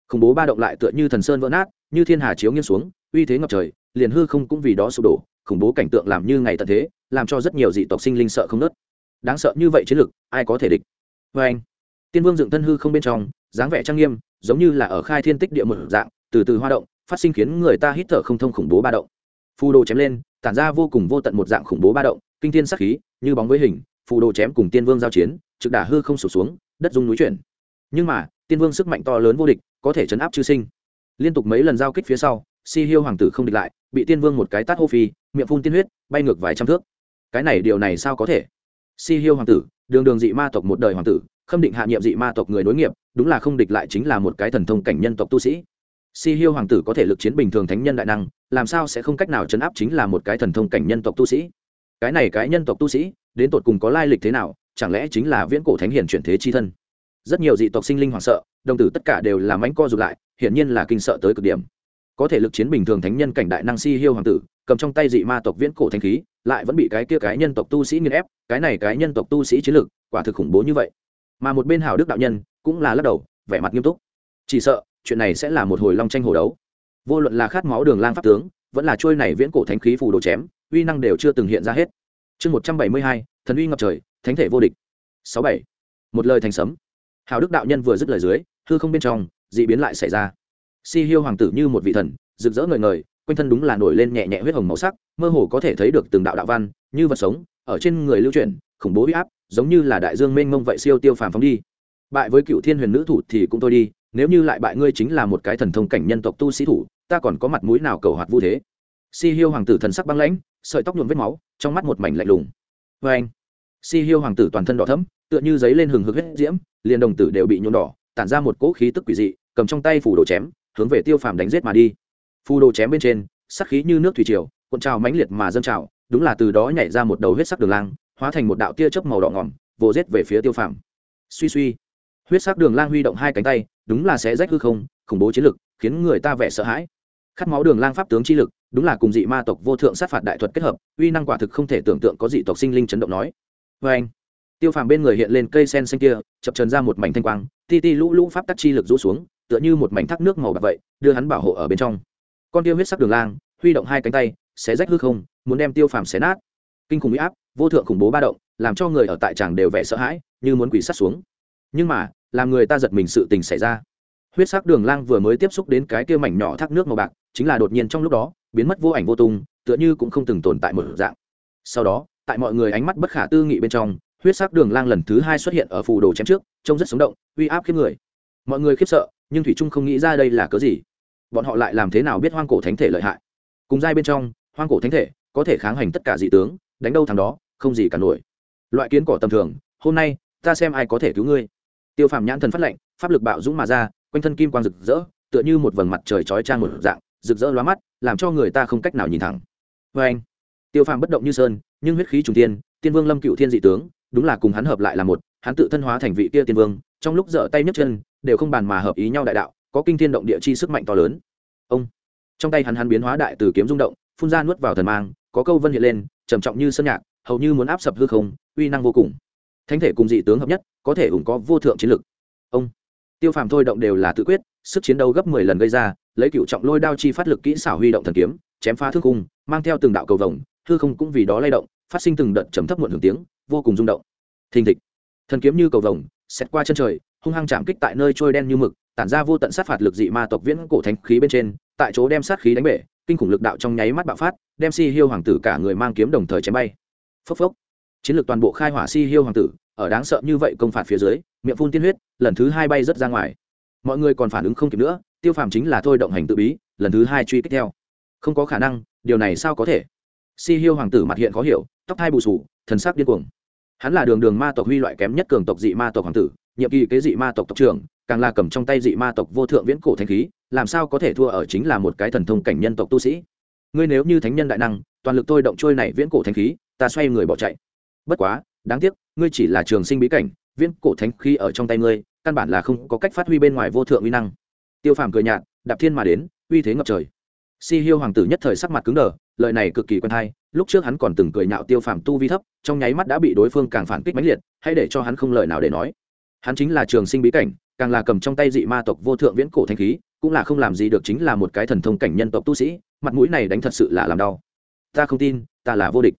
Khủng bố ba động lại tựa như thần sơn vỡ nát, như thiên hà chiếu nghiêng xuống, uy thế ngập trời, liền hư không cũng vì đó sụp đổ, khủng bố cảnh tượng làm như ngày tận thế, làm cho rất nhiều dị tộc sinh linh sợ không nớt. Đáng sợ như vậy chiến lực ai có thể địch? Vê anh tiên vương dựng thân hư không bên trong, dáng vẻ trang nghiêm, giống như là ở khai thiên tích địa một dạng, từ từ hoa động, phát sinh khiến người ta hít thở không thông khủng bố ba động. Phù đồ chém lên, tản ra vô cùng vô tận một dạng khủng bố ba động, kinh thiên sắc khí, như bóng với hình, phù đồ chém cùng tiên vương giao chiến, trực đả hư không sụp xuống, đất dung núi chuyển. Nhưng mà, tiên vương sức mạnh to lớn vô địch, có thể chấn áp chư sinh. Liên tục mấy lần giao kích phía sau, si hiêu hoàng tử không địch lại, bị tiên vương một cái tát hô phi, miệng phun tiên huyết, bay ngược vài trăm thước. Cái này điều này sao có thể? Si hiêu hoàng tử, đường đường dị ma tộc một đời hoàng tử khâm định hạ nhiệm dị ma tộc người nối nghiệp, đúng là không địch lại chính là một cái thần thông cảnh nhân tộc tu sĩ. Si hiêu hoàng tử có thể lực chiến bình thường thánh nhân đại năng, làm sao sẽ không cách nào chấn áp chính là một cái thần thông cảnh nhân tộc tu sĩ? Cái này cái nhân tộc tu sĩ, đến tột cùng có lai lịch thế nào, chẳng lẽ chính là viễn cổ thánh hiền chuyển thế chi thân? Rất nhiều dị tộc sinh linh hoảng sợ, đồng tử tất cả đều làm ánh co rụt lại, hiển nhiên là kinh sợ tới cực điểm. Có thể lực chiến bình thường thánh nhân cảnh đại năng si hiêu hoàng tử, cầm trong tay dị ma tộc viễn cổ thanh khí, lại vẫn bị cái kia cái nhân tộc tu sĩ nghiền ép, cái này cái nhân tộc tu sĩ chiến lực, quả thực khủng bố như vậy mà một bên Hảo đức đạo nhân cũng là lắc đầu, vẻ mặt nghiêm túc. Chỉ sợ, chuyện này sẽ là một hồi long tranh hồ đấu. Vô luận là khát máu đường lang pháp tướng, vẫn là trôi này viễn cổ thánh khí phù đồ chém, uy năng đều chưa từng hiện ra hết. Chương một trăm bảy mươi hai, thần uy ngập trời, thánh thể vô địch. Sáu bảy. Một lời thành sấm. Hào đức đạo nhân vừa dứt lời dưới, hư không bên trong d ị biến lại xảy ra. Si hiêu hoàng tử như một vị thần, rực rỡ ngời ngời, quanh thân đúng là nổi lên nhẹ nhẹ huyết hồng màu sắc, mơ hồ có thể thấy được từng đạo đạo văn, như vật sống, ở trên người lưu truyền khủng bố huy áp giống như là đại dương mênh mông vậy siêu tiêu phàm phóng đi. Bại với cựu thiên huyền nữ thủ thì cũng thôi đi, nếu như lại bại ngươi chính là một cái thần thông cảnh nhân tộc tu sĩ thủ, ta còn có mặt mũi nào cầu hoạt vu thế? Si hiêu hoàng tử thần sắc băng lãnh, sợi tóc nhuộm vết máu, trong mắt một mảnh lạnh lùng. Vê anh, si hiêu hoàng tử toàn thân đỏ thấm tựa như giấy lên hừng hực huyết diễm, liền đồng tử đều bị nhuộm đỏ, tản ra một cỗ khí tức quỷ dị, cầm trong tay phủ đồ chém, hướng về tiêu phàm đánh giết mà đi. Phù đồ chém bên trên sắc khí như nước thủy triều, cuộn trào mãnh liệt mà dâng trào, đúng là từ đó nhảy ra một đầu huyết sắc đường lang hóa thành một đạo tia chớp màu đỏ ngỏm, vồ rết về phía tiêu phàm. Suy suy. Huyết sắc đường lang huy động hai cánh tay, đúng là sẽ rách hư không, khủng bố chiến lực, khiến người ta vẻ sợ hãi. Khát máu đường lang pháp tướng chi lực, đúng là cùng dị ma tộc vô thượng sát phạt đại thuật kết hợp, uy năng quả thực không thể tưởng tượng có dị tộc sinh linh chấn động nói. Vê anh, tiêu phàm bên người hiện lên cây sen xanh kia, chập trần ra một mảnh thanh quang, ti ti lũ lũ pháp tắc chi lực rũ xuống, tựa như một mảnh thác nước màu bạc vậy, đưa hắn bảo hộ ở bên trong. Con tiêu huyết sắc đường lang, huy động hai cánh tay xé rách hư không, muốn đem tiêu phàm xé nát. Kinh khủng huy áp vô thượng khủng bố ba động, làm cho người ở tại tràng đều vẻ sợ hãi, như muốn quỷ sắt xuống. Nhưng mà, làm người ta giật mình sự tình xảy ra. Huyết sắc đường lang vừa mới tiếp xúc đến cái kia mảnh nhỏ thác nước màu bạc, chính là đột nhiên trong lúc đó, biến mất vô ảnh vô tung, tựa như cũng không từng tồn tại một dạng. Sau đó, tại mọi người ánh mắt bất khả tư nghị bên trong, huyết sắc đường lang lần thứ hai xuất hiện ở phù đồ chém trước, trông rất sống động, uy áp khiếp người. Mọi người khiếp sợ, nhưng thủy trung không nghĩ ra đây là cớ gì. Bọn họ lại làm thế nào biết hoang cổ thánh thể lợi hại? Cùng giai bên trong, hoang cổ thánh thể có thể kháng hành tất cả dị tướng, đánh đâu thằng đó không gì cả nổi. Loại kiến cỏ tầm thường, hôm nay, ta xem ai có thể cứu ngươi. Tiêu phàm nhãn thần phát lệnh pháp lực bạo dũng mà ra, quanh thân kim quang rực rỡ, tựa như một vầng mặt trời chói trang một dạng, rực rỡ lóa mắt, làm cho người ta không cách nào nhìn thẳng. Vê anh, tiêu phàm bất động như sơn, nhưng huyết khí trùng tiên tiên vương lâm cựu thiên dị tướng, đúng là cùng hắn hợp lại là một, hắn tự thân hóa thành vị kia tiên vương, trong lúc dở tay nhấc chân, đều không bàn mà hợp ý nhau đại đạo, có kinh thiên động địa chi sức mạnh to lớn. Ông, trong tay hắn hắn biến hóa đại từ kiếm rung động, phun ra nuốt vào thần mang, có câu vân hiện lên, trầm trọng như sơn nhạc hầu như muốn áp sập hư không, uy năng vô cùng. Thánh thể cùng dị tướng hợp nhất, có thể ủng có vô thượng chiến lực. Ông, tiêu phàm thôi động đều là tự quyết, sức chiến đấu gấp mười lần gây ra, lấy cựu trọng lôi đao chi phát lực kỹ xảo huy động thần kiếm, chém phá thương cung, mang theo từng đạo cầu vồng, hư không cũng vì đó lay động, phát sinh từng đợt trầm thấp muộn hưởng tiếng, vô cùng rung động. Thình thịch. Thần kiếm như cầu vồng xét qua chân trời, hung hăng chạm kích tại nơi trôi đen như mực, tản ra vô tận sát phạt lực dị ma tộc viễn cổ thánh khí bên trên, tại chỗ đem sát khí đánh bể, kinh khủng lực đạo trong nháy mắt bạo phát, đem si hiêu hoàng tử cả người mang kiếm đồng thời chém bay phốc phốc. Chiến lược toàn bộ khai hỏa si hiêu hoàng tử, ở đáng sợ như vậy công phạt phía dưới, miệng phun tiên huyết, lần thứ hai bay rất ra ngoài. Mọi người còn phản ứng không kịp nữa, tiêu phàm chính là thôi động hành tự bí, lần thứ hai truy kích theo. Không có khả năng, điều này sao có thể? Si hiêu hoàng tử mặt hiện khó hiểu, tóc hai bù sù, thần sắc điên cuồng. Hắn là đường đường ma tộc huy loại kém nhất cường tộc dị ma tộc hoàng tử, nhiệm kỳ kế dị ma tộc tộc trưởng, càng là cầm trong tay dị ma tộc vô thượng viễn cổ thanh khí, làm sao có thể thua ở chính là một cái thần thông cảnh nhân tộc tu sĩ? Ngươi nếu như thánh nhân đại năng, toàn lực tôi động trôi này viễn cổ thanh khí ta xoay người bỏ chạy. Bất quá, đáng tiếc, ngươi chỉ là trường sinh bí cảnh, viễn cổ thánh khí ở trong tay ngươi, căn bản là không có cách phát huy bên ngoài vô thượng uy năng. Tiêu phàm cười nhạt, đạp thiên mà đến, uy thế ngập trời. Si hiêu hoàng tử nhất thời sắc mặt cứng đờ, lời này cực kỳ quen hay, lúc trước hắn còn từng cười nhạo tiêu phàm tu vi thấp, trong nháy mắt đã bị đối phương càng phản kích mãnh liệt, hãy để cho hắn không lời nào để nói. Hắn chính là trường sinh bí cảnh, càng là cầm trong tay dị ma tộc vô thượng viễn cổ thanh khí, cũng là không làm gì được chính là một cái thần thông cảnh nhân tộc tu sĩ, mặt mũi này đánh thật sự là làm đau. Ta không tin, ta là vô địch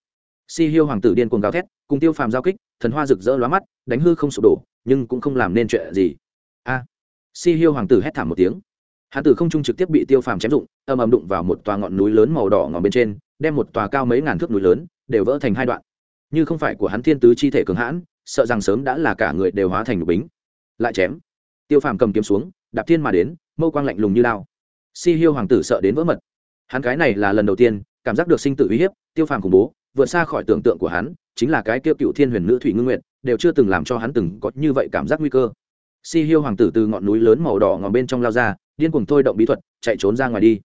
si hiêu hoàng tử điên cuồng gào thét, cùng tiêu phàm giao kích, thần hoa rực rỡ lóa mắt, đánh hư không sụp đổ, nhưng cũng không làm nên chuyện gì. A. Si hiêu hoàng tử hét thảm một tiếng. Hắn tử không trung trực tiếp bị tiêu phàm chém dụng ầm ầm đụng vào một tòa ngọn núi lớn màu đỏ ngọn bên trên, đem một tòa cao mấy ngàn thước núi lớn, đều vỡ thành hai đoạn. Như không phải của hắn thiên tứ chi thể cường hãn, sợ rằng sớm đã là cả người đều hóa thành bính. Lại chém. Tiêu phàm cầm kiếm xuống, đạp thiên mà đến, mâu quang lạnh lùng như lao. Si hiêu hoàng tử sợ đến vỡ mật. Hắn cái này là lần đầu tiên, cảm giác được sinh tử uy hiếp, tiêu phàm khủng bố vượt xa khỏi tưởng tượng của hắn, chính là cái tiêu cựu thiên huyền nữ thủy ngưng nguyệt, đều chưa từng làm cho hắn từng có như vậy cảm giác nguy cơ. Si hiêu hoàng tử từ ngọn núi lớn màu đỏ ngòm bên trong lao ra, điên cuồng thôi động bí thuật, chạy trốn ra ngoài đi.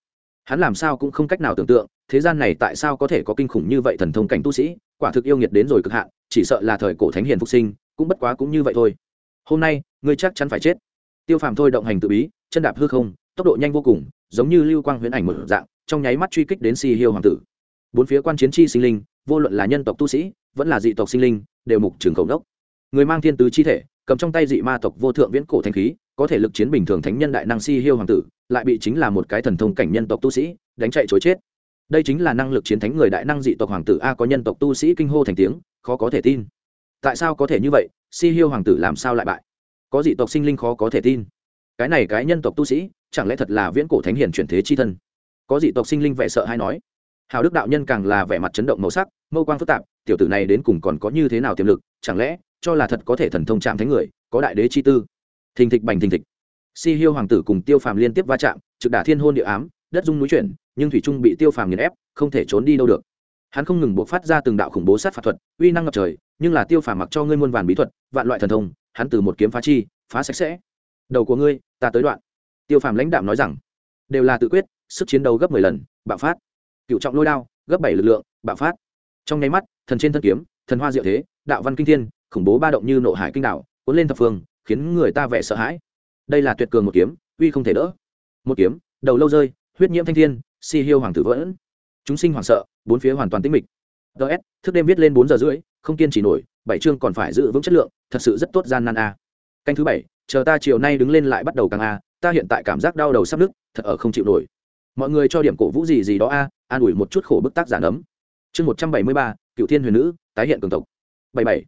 Hắn làm sao cũng không cách nào tưởng tượng, thế gian này tại sao có thể có kinh khủng như vậy thần thông cảnh tu sĩ, quả thực yêu nghiệt đến rồi cực hạn, chỉ sợ là thời cổ thánh hiền phục sinh, cũng bất quá cũng như vậy thôi. Hôm nay, ngươi chắc chắn phải chết. Tiêu phàm thôi động hành tự bí, chân đạp hư không, tốc độ nhanh vô cùng, giống như lưu quang huyễn ảnh một dạng, trong nháy mắt truy kích đến si hiêu hoàng tử. Bốn phía quan chiến chi sinh linh vô luận là nhân tộc tu sĩ, vẫn là dị tộc sinh linh, đều mục trường cầu đốc. Người mang thiên tứ chi thể, cầm trong tay dị ma tộc vô thượng viễn cổ thanh khí, có thể lực chiến bình thường thánh nhân đại năng si hiêu hoàng tử, lại bị chính là một cái thần thông cảnh nhân tộc tu sĩ, đánh chạy chối chết. Đây chính là năng lực chiến thánh người đại năng dị tộc hoàng tử a có nhân tộc tu sĩ kinh hô thành tiếng, khó có thể tin. Tại sao có thể như vậy? Si hiêu hoàng tử làm sao lại bại? Có dị tộc sinh linh khó có thể tin. Cái này cái nhân tộc tu sĩ, chẳng lẽ thật là viễn cổ thánh hiền chuyển thế chi thân? Có dị tộc sinh linh vẻ sợ hay nói hào đức đạo nhân càng là vẻ mặt chấn động màu sắc, mâu quang phức tạp, tiểu tử này đến cùng còn có như thế nào tiềm lực, chẳng lẽ cho là thật có thể thần thông chạm thánh người, có đại đế chi tư? Thình thịch bành thình thịch. Si hiêu hoàng tử cùng tiêu phàm liên tiếp va chạm, trực đả thiên hôn địa ám, đất dung núi chuyển, nhưng thủy trung bị tiêu phàm nghiền ép, không thể trốn đi đâu được. Hắn không ngừng buộc phát ra từng đạo khủng bố sát phạt thuật, uy năng ngập trời, nhưng là tiêu phàm mặc cho ngươi muôn vàn bí thuật, vạn loại thần thông, hắn từ một kiếm phá chi, phá sạch sẽ. Đầu của ngươi, ta tới đoạn. Tiêu phàm lãnh đạm nói rằng, đều là tự quyết, sức chiến đấu gấp mười lần, bạo phát cựu trọng lôi đao, gấp bảy lực lượng, bạo phát. Trong nháy mắt, thần trên thân kiếm, thần hoa diệu thế, đạo văn kinh thiên, khủng bố ba động như nộ hải kinh đạo, cuốn lên thập phương, khiến người ta vẻ sợ hãi. Đây là tuyệt cường một kiếm, uy không thể đỡ. Một kiếm, đầu lâu rơi, huyết nhiễm thanh thiên, si hiêu hoàng tử vẫn chúng sinh hoảng sợ, bốn phía hoàn toàn tĩnh mịch. Ts thức đêm viết lên bốn giờ rưỡi, không kiên trì nổi, bảy chương còn phải giữ vững chất lượng, thật sự rất tốt gian nan a. Canh thứ bảy, chờ ta chiều nay đứng lên lại bắt đầu càng a, ta hiện tại cảm giác đau đầu sắp nứt, thật ở không chịu nổi mọi người cho điểm cổ vũ gì gì đó a, an ủi một chút khổ bức tác giả nấm chương một trăm bảy mươi ba, cựu thiên huyền nữ, tái hiện cường tộc. Bảy bảy.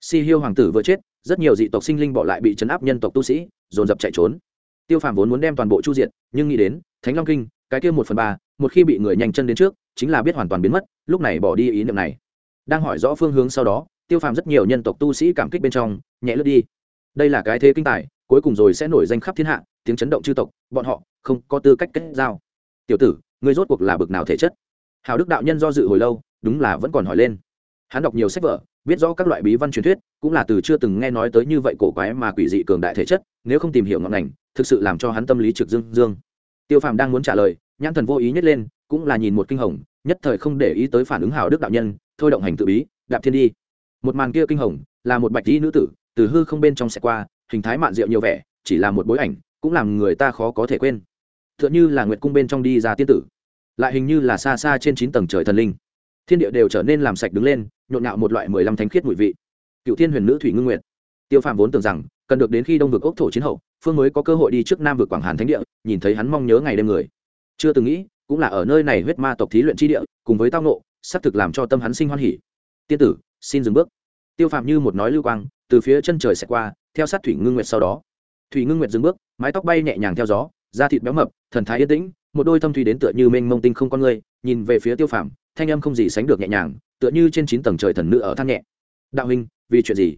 Si hiêu hoàng tử vừa chết, rất nhiều dị tộc sinh linh bỏ lại bị chấn áp nhân tộc tu sĩ, dồn dập chạy trốn. Tiêu phàm vốn muốn đem toàn bộ chu diện nhưng nghĩ đến, thánh long kinh, cái kia một phần ba, một khi bị người nhanh chân đến trước, chính là biết hoàn toàn biến mất, lúc này bỏ đi ý niệm này. Đang hỏi rõ phương hướng sau đó, tiêu phàm rất nhiều nhân tộc tu sĩ cảm kích bên trong, nhẹ lướt đi. Đây là cái thế kinh tài, cuối cùng rồi sẽ nổi danh khắp thiên hạ, tiếng chấn động chư tộc, bọn họ không có tư cách kết giao tiểu tử, ngươi rốt cuộc là bực nào thể chất? Hào đức đạo nhân do dự hồi lâu, đúng là vẫn còn hỏi lên. Hắn đọc nhiều sách vở, biết rõ các loại bí văn truyền thuyết, cũng là từ chưa từng nghe nói tới như vậy cổ quái mà quỷ dị cường đại thể chất, nếu không tìm hiểu ngọn ngành, thực sự làm cho hắn tâm lý trực dương dương. Tiêu phàm đang muốn trả lời, nhãn thần vô ý nhất lên, cũng là nhìn một kinh hồng, nhất thời không để ý tới phản ứng hào đức đạo nhân, thôi động hành tự bí, đạp thiên đi. Một màn kia kinh hồng, là một bạch y nữ tử, từ hư không bên trong xẻ qua, hình thái mạn diệu nhiều vẻ, chỉ là một bối ảnh, cũng làm người ta khó có thể quên t h ư ợ n như là nguyệt cung bên trong đi ra tiên tử, lại hình như là xa xa trên chín tầng trời thần linh. Thiên địa đều trở nên làm sạch đứng lên, nhộn nhạo một loại mười lăm thánh khiết mùi vị. Cựu thiên huyền nữ thủy ngưng nguyệt. Tiêu phạm vốn tưởng rằng, cần được đến khi đông vực ốc thổ chiến hậu, phương mới có cơ hội đi trước nam vực quảng hàn thánh địa, nhìn thấy hắn mong nhớ ngày đêm người. Chưa từng nghĩ, cũng là ở nơi này huyết ma tộc thí luyện tri địa, cùng với tao nộ xác thực làm cho tâm hắn sinh hoan hỉ. Tiên tử, xin dừng bước. Tiêu phạm như một nói lưu quang, từ phía chân trời sẽ qua, theo sát thủy ngưng nguyệt sau đó. Thủy ngưng nguyệt dừng bước, mái tóc bay nhẹ nhàng theo gió da thịt béo mập thần thái yên tĩnh một đôi thâm thủy đến tựa như mênh mông tinh không con người nhìn về phía tiêu phàm, thanh âm không gì sánh được nhẹ nhàng tựa như trên chín tầng trời thần nữ ở than nhẹ. Đạo huynh vì chuyện gì?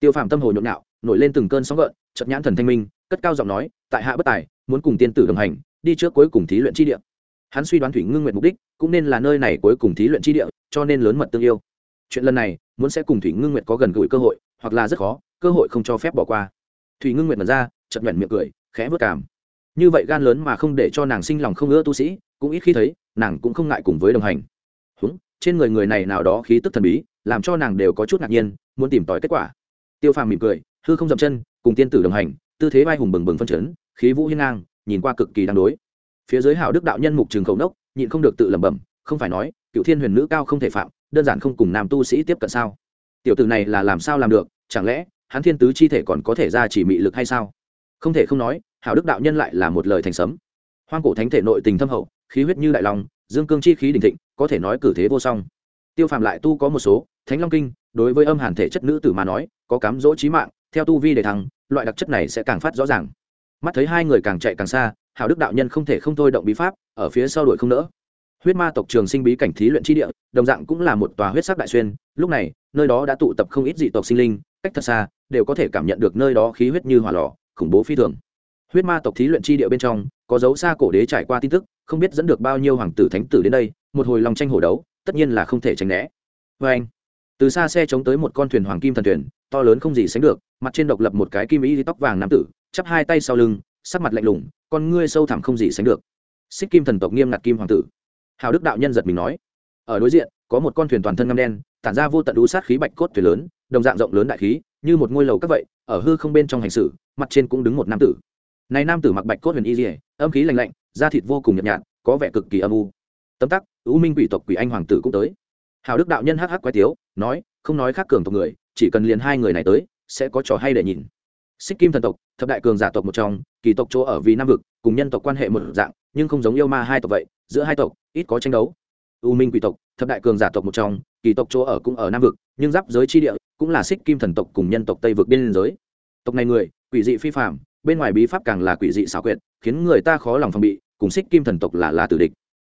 Tiêu phàm tâm hồ nhộn nhạo nổi lên từng cơn sóng gợn chợt nhãn thần thanh minh cất cao giọng nói tại hạ bất tài muốn cùng tiên tử đồng hành đi trước cuối cùng thí luyện chi địa. Hắn suy đoán thủy ngưng nguyệt mục đích cũng nên là nơi này cuối cùng thí luyện chi địa cho nên lớn mật tương yêu. Chuyện lần này muốn sẽ cùng thủy ngưng nguyệt có gần gũi cơ hội hoặc là rất khó cơ hội không cho phép bỏ qua. Thủy ngưng nguyệt mật ra chật nhuận miệng cười khẽ vớt cảm như vậy gan lớn mà không để cho nàng sinh lòng không ưa tu sĩ, cũng ít khi thấy, nàng cũng không ngại cùng với đồng hành. Húng, trên người người này nào đó khí tức thần bí, làm cho nàng đều có chút ngạc nhiên, muốn tìm tòi kết quả. Tiêu phàm mỉm cười, hư không dậm chân, cùng tiên tử đồng hành, tư thế vai hùng bừng bừng phân chấn, khí vũ hiên ngang, nhìn qua cực kỳ đáng đối. Phía dưới hảo đức đạo nhân mục trường khẩu đốc nhịn không được tự lẩm bẩm, không phải nói, cựu thiên huyền nữ cao không thể phạm, đơn giản không cùng nam tu sĩ tiếp cận sao? Tiểu tử này là làm sao làm được, chẳng lẽ, hắn thiên tứ chi thể còn có thể ra chỉ mị lực hay sao? Không thể không nói hảo đức đạo nhân lại là một lời thành sấm. Hoang cổ thánh thể nội tình thâm hậu, khí huyết như đại long, dương cương chi khí đình thịnh, có thể nói cử thế vô song. Tiêu phàm lại tu có một số, thánh long kinh, đối với âm hàn thể chất nữ tử mà nói, có cám dỗ trí mạng, theo tu vi để thăng, loại đặc chất này sẽ càng phát rõ ràng. Mắt thấy hai người càng chạy càng xa, hảo đức đạo nhân không thể không thôi động bí pháp, ở phía sau đuổi không nỡ. Huyết ma tộc trường sinh bí cảnh thí luyện tri địa, đồng dạng cũng là một tòa huyết sắc đại xuyên, lúc này, nơi đó đã tụ tập không ít dị tộc sinh linh, cách thật xa, đều có thể cảm nhận được nơi đó khí huyết như hỏa lò, khủng bố phi thường huyết ma tộc thí luyện chi địa bên trong, có dấu xa cổ đế trải qua tin tức, không biết dẫn được bao nhiêu hoàng tử thánh tử đến đây, một hồi lòng tranh hổ đấu, tất nhiên là không thể tránh né. Vê anh, từ xa xe chống tới một con thuyền hoàng kim thần thuyền, to lớn không gì sánh được, mặt trên độc lập một cái kim ý tóc vàng nam tử, chắp hai tay sau lưng, sắc mặt lạnh lùng, con ngươi sâu thẳm không gì sánh được. Xích kim thần tộc nghiêm ngặt kim hoàng tử. Hào đức đạo nhân giật mình nói, ở đối diện, có một con thuyền toàn thân ngâm đen, tản ra vô tận đũ sát khí bạch cốt thuyền lớn, đồng dạng rộng lớn đại khí, như một ngôi lầu các vậy, ở hư không bên trong hành xử, mặt trên cũng đứng một nam tử này nam tử mặc bạch cốt huyền y dỉa âm khí lạnh lạnh, da thịt vô cùng nhợt nhạt, có vẻ cực kỳ âm u. Tấm tắc ưu minh quỷ tộc quỷ anh hoàng tử cũng tới. Hào đức đạo nhân hắc hắc quái tiếu, nói, không nói khác cường tộc người, chỉ cần liền hai người này tới, sẽ có trò hay để nhìn. Xích kim thần tộc, thập đại cường giả tộc một trong, kỳ tộc chỗ ở vì nam vực, cùng nhân tộc quan hệ một dạng, nhưng không giống yêu ma hai tộc vậy, giữa hai tộc, ít có tranh đấu. U minh quỷ tộc, thập đại cường giả tộc một trong, kỳ tộc chỗ ở cũng ở nam vực, nhưng giáp giới chi địa, cũng là xích kim thần tộc cùng nhân tộc tây vực biên giới. Tộc này người, quỷ dị phi phạm bên ngoài bí pháp càng là quỷ dị xảo quyệt, khiến người ta khó lòng phòng bị, cùng xích kim thần tộc là là tử địch.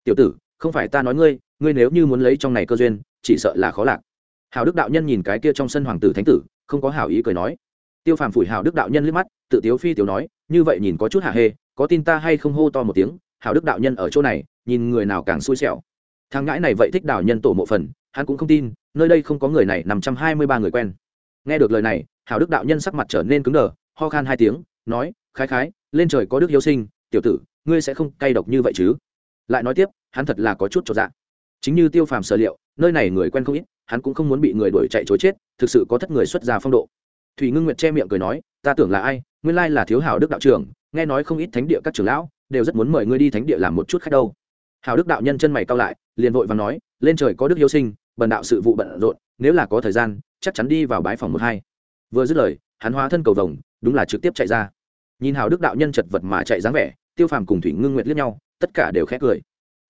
Tiểu tử, không phải ta nói ngươi ngươi nếu như muốn lấy trong này cơ duyên, chỉ sợ là khó lạc. Hào đức đạo nhân nhìn cái kia trong sân hoàng tử thánh tử, không có hảo ý cười nói. Tiêu phàm phủi hào đức đạo nhân liếc mắt, tự tiếu phi tiểu nói, như vậy nhìn có chút hạ hê, có tin ta hay không hô to một tiếng hào đức đạo nhân ở chỗ này, nhìn người nào càng xui xẻo. Thằng ngãi này vậy thích đạo nhân tổ mộ phần, hắn cũng không tin, nơi đây không có người này nằm trăm hai mươi ba người quen. Nghe được lời này hào đức đạo nhân sắc mặt trở nên cứng đờ, ho khan hai tiếng nói, khái khái, lên trời có đức hiếu sinh, tiểu tử, ngươi sẽ không cay độc như vậy chứ? Lại nói tiếp, hắn thật là có chút cho dạ. Chính như tiêu phàm sở liệu, nơi này người quen không ít, hắn cũng không muốn bị người đuổi chạy chối chết, thực sự có thất người xuất gia phong độ. Thủy ngưng nguyệt che miệng cười nói, ta tưởng là ai? Nguyên lai là thiếu hảo đức đạo trưởng, nghe nói không ít thánh địa các trưởng lão, đều rất muốn mời ngươi đi thánh địa làm một chút khách đâu. Hào đức đạo nhân chân mày cao lại, liền vội và nói, lên trời có đức hiếu sinh, bần đạo sự vụ bận rộn, nếu là có thời gian, chắc chắn đi vào bái phòng một hai. Vừa dứt lời, hắn hóa thân cầu vồng đúng là trực tiếp chạy ra. Nhìn Hào đức đạo nhân chật vật mà chạy dáng vẻ, tiêu phàm cùng thủy ngưng nguyệt liếc nhau, tất cả đều khét cười.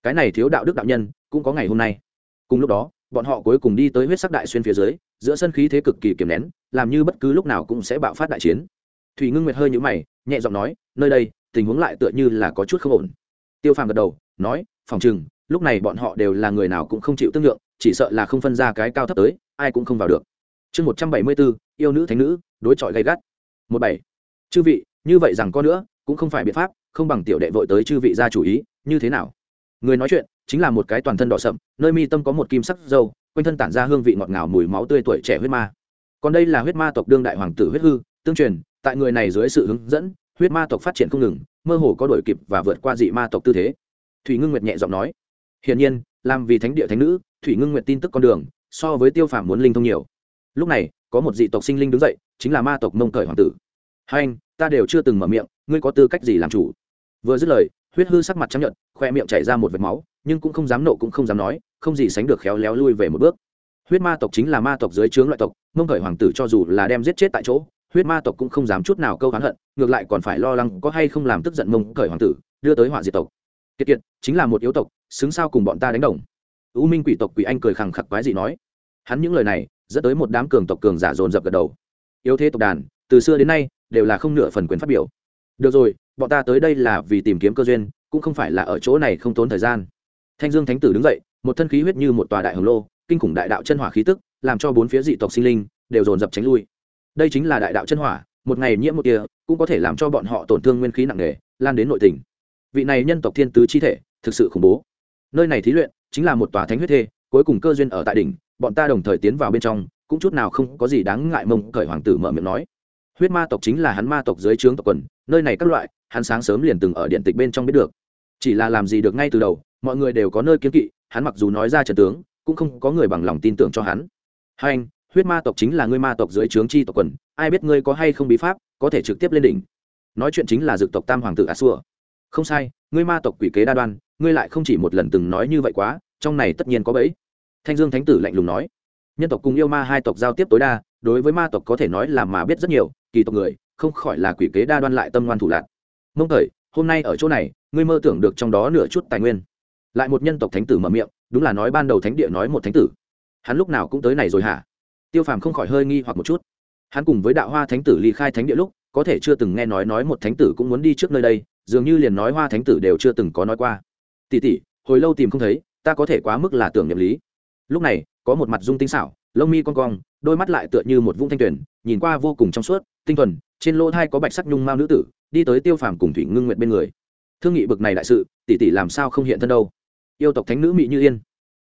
Cái này thiếu đạo đức đạo nhân, cũng có ngày hôm nay. Cùng lúc đó, bọn họ cuối cùng đi tới huyết sắc đại xuyên phía dưới, giữa sân khí thế cực kỳ kiềm nén, làm như bất cứ lúc nào cũng sẽ bạo phát đại chiến. Thủy ngưng nguyệt hơi nhũ mày, nhẹ giọng nói, nơi đây, tình huống lại tựa như là có chút không ổn. Tiêu phàm gật đầu, nói, phòng chừng, lúc này bọn họ đều là người nào cũng không chịu tương lượng, chỉ sợ là không phân ra cái cao thấp tới, ai cũng không vào được. Chương một trăm bảy mươi bốn yêu nữ thánh nữ, đối chọi gay gắt một bảy. Chư vị, như vậy rằng có nữa, cũng không phải biện pháp, không bằng tiểu đệ vội tới chư vị ra chủ ý, như thế nào? Người nói chuyện, chính là một cái toàn thân đỏ sậm, nơi mi tâm có một kim sắc dâu, quanh thân tản ra hương vị ngọt ngào mùi máu tươi tuổi trẻ huyết ma. Còn đây là huyết ma tộc đương đại hoàng tử huyết hư, tương truyền, tại người này dưới sự hướng dẫn, huyết ma tộc phát triển không ngừng, mơ hồ có đổi kịp và vượt qua dị ma tộc tư thế. Thủy ngưng nguyệt nhẹ giọng nói, hiển nhiên, làm vì thánh địa thánh nữ, thủy ngưng nguyệt tin tức con đường, so với tiêu phàm muốn linh thông nhiều. Lúc này, có một dị tộc sinh linh đứng dậy, chính là ma tộc mông cởi hoàng tử hai anh, ta đều chưa từng mở miệng, ngươi có tư cách gì làm chủ? Vừa dứt lời, huyết hư sắc mặt chấp nhận khoe miệng chảy ra một vệt máu, nhưng cũng không dám nộ cũng không dám nói, không gì sánh được khéo léo lui về một bước. Huyết ma tộc chính là ma tộc dưới trướng loại tộc, mông khởi hoàng tử cho dù là đem giết chết tại chỗ, huyết ma tộc cũng không dám chút nào câu hắn hận, ngược lại còn phải lo lắng có hay không làm tức giận mông khởi hoàng tử, đưa tới họa diệt tộc. Kiệt kiệt, chính là một yếu tộc, xứng sao cùng bọn ta đánh đồng. U minh quỷ tộc quỷ anh cười khẳng khặc quái gì nói. Hắn những lời này, dẫn tới một đám cường tộc cường giả dồn dập gật đầu. Yếu thế tộc đàn, từ xưa đến nay đều là không nửa phần quyền phát biểu. Được rồi, bọn ta tới đây là vì tìm kiếm cơ duyên, cũng không phải là ở chỗ này không tốn thời gian. Thanh dương thánh tử đứng dậy, một thân khí huyết như một tòa đại hồng lô, kinh khủng đại đạo chân hỏa khí tức, làm cho bốn phía dị tộc sinh linh đều dồn dập tránh lui. Đây chính là đại đạo chân hỏa, một ngày nhiễm một kia cũng có thể làm cho bọn họ tổn thương nguyên khí nặng nề, lan đến nội tình. Vị này nhân tộc thiên tứ chi thể, thực sự khủng bố. Nơi này thí luyện, chính là một tòa thánh huyết thê, cuối cùng cơ duyên ở tại đỉnh, bọn ta đồng thời tiến vào bên trong, cũng chút nào không có gì đáng ngại mông cởi hoàng tử mở miệng nói huyết ma tộc chính là hắn ma tộc dưới trướng tộc quần, nơi này các loại, hắn sáng sớm liền từng ở điện tịch bên trong biết được. Chỉ là làm gì được ngay từ đầu, mọi người đều có nơi kiến kỵ, hắn mặc dù nói ra trận tướng, cũng không có người bằng lòng tin tưởng cho hắn. Hai anh, huyết ma tộc chính là ngươi ma tộc dưới trướng chi tộc quần, ai biết ngươi có hay không bí pháp, có thể trực tiếp lên đỉnh. Nói chuyện chính là dực tộc tam hoàng tử a xua. Không sai, ngươi ma tộc quỷ kế đa đoan, ngươi lại không chỉ một lần từng nói như vậy quá, trong này tất nhiên có bẫy. Thanh dương thánh tử lạnh lùng nói. Nhân tộc cùng yêu ma hai tộc giao tiếp tối đa đối với ma tộc có thể nói là mà biết rất nhiều, kỳ tộc người, không khỏi là quỷ kế đa đoan lại tâm ngoan thủ lạc. Mông thời, hôm nay ở chỗ này, ngươi mơ tưởng được trong đó nửa chút tài nguyên. Lại một nhân tộc thánh tử mở miệng, đúng là nói ban đầu thánh địa nói một thánh tử. Hắn lúc nào cũng tới này rồi hả? Tiêu phàm không khỏi hơi nghi hoặc một chút. Hắn cùng với đạo hoa thánh tử ly khai thánh địa lúc, có thể chưa từng nghe nói nói một thánh tử cũng muốn đi trước nơi đây, dường như liền nói hoa thánh tử đều chưa từng có nói qua. Tỉ tỉ hồi lâu tìm không thấy, ta có thể quá mức là tưởng nhậm lý. Lúc này, có một mặt dung tinh xảo, lông mi con cong đôi mắt lại tựa như một vũng thanh tuyển nhìn qua vô cùng trong suốt, tinh thuần, trên lỗ thai có bạch sắc nhung mao nữ tử, đi tới tiêu phàm cùng thủy ngưng nguyện bên người. Thương nghị bực này đại sự, tỷ tỷ làm sao không hiện thân đâu? Yêu tộc thánh nữ mỹ như yên.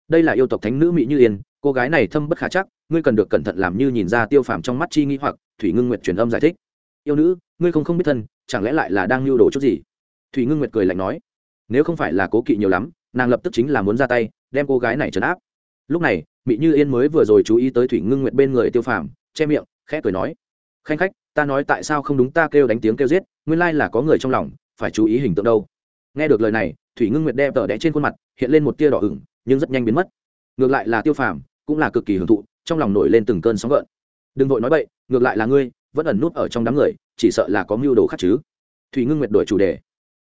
Đây là yêu tộc thánh nữ mỹ như yên, cô gái này thâm bất khả chắc, ngươi cần được cẩn thận làm như nhìn ra tiêu phàm trong mắt chi nghĩ hoặc, thủy ngưng nguyệt truyền âm giải thích. Yêu nữ, ngươi không không biết thân, chẳng lẽ lại là đang lưu đồ chút gì? Thủy ngưng nguyệt cười lạnh nói. Nếu không phải là cố kỵ nhiều lắm, nàng lập tức chính là muốn ra tay, đem cô gái này trấn áp lúc này mỹ như yên mới vừa rồi chú ý tới thủy ngưng nguyệt bên người tiêu phàm, che miệng, khẽ cười nói, khanh khách, ta nói tại sao không đúng ta kêu đánh tiếng kêu giết, nguyên lai là có người trong lòng, phải chú ý hình tượng đâu. Nghe được lời này, thủy ngưng nguyệt đem tờ đẽ trên khuôn mặt, hiện lên một tia đỏ ửng, nhưng rất nhanh biến mất. Ngược lại là tiêu phàm, cũng là cực kỳ hưởng thụ, trong lòng nổi lên từng cơn sóng gợn. Đừng vội nói bậy, ngược lại là ngươi, vẫn ẩn nút ở trong đám người, chỉ sợ là có mưu đồ khác chứ. Thủy ngưng nguyệt đổi chủ đề.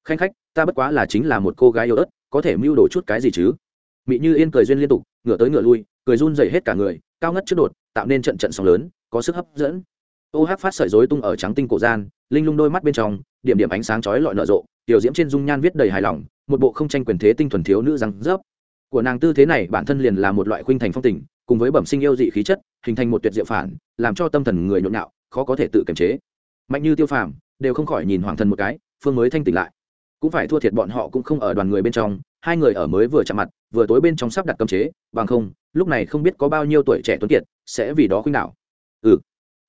Khanh khách, ta bất quá là chính là một cô gái yêu ớt, có thể mưu đồ chút cái gì chứ? Mị như yên cười duyên liên tục, ngửa tới ngửa lui, cười run dày hết cả người, cao ngất trước đột, tạo nên trận trận sóng lớn, có sức hấp dẫn. Ô hát phát sợi dối tung ở trắng tinh cổ gian, linh lung đôi mắt bên trong, điểm điểm ánh sáng chói lọi nở rộ, tiểu diễm trên dung nhan viết đầy hài lòng, một bộ không tranh quyền thế tinh thuần thiếu nữ răng rớp. Của nàng tư thế này bản thân liền là một loại khuynh thành phong tình, cùng với bẩm sinh yêu dị khí chất, hình thành một tuyệt diệu phản, làm cho tâm thần người nhộn nhạo, khó có thể tự kiềm chế. Mạnh như tiêu phàm, đều không khỏi nhìn hoàng thần một cái, phương mới thanh tỉnh lại. Cũng phải thua thiệt bọn họ cũng không ở đoàn người bên trong hai người ở mới vừa chạm mặt, vừa tối bên trong sắp đặt cấm chế, bằng không, lúc này không biết có bao nhiêu tuổi trẻ tuấn kiệt, sẽ vì đó khuynh đảo. Ừ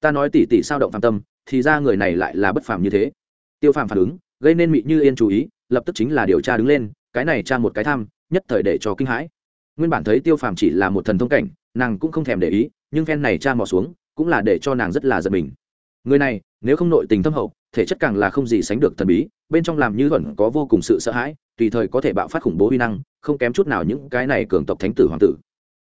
ta nói tỉ tỉ sao động phạm tâm, thì ra người này lại là bất phàm như thế. Tiêu phàm phản ứng, gây nên mị như yên chú ý, lập tức chính là điều tra đứng lên, cái này tra một cái tham, nhất thời để cho kinh hãi. Nguyên bản thấy tiêu phàm chỉ là một thần thông cảnh, nàng cũng không thèm để ý, nhưng phen này tra mò xuống, cũng là để cho nàng rất là giật mình. Người này, nếu không nội tình thâm hậu, thể chất càng là không gì sánh được thần bí bên trong làm như thuận có vô cùng sự sợ hãi, tùy thời có thể bạo phát khủng bố huy năng, không kém chút nào những cái này cường tộc thánh tử hoàng tử.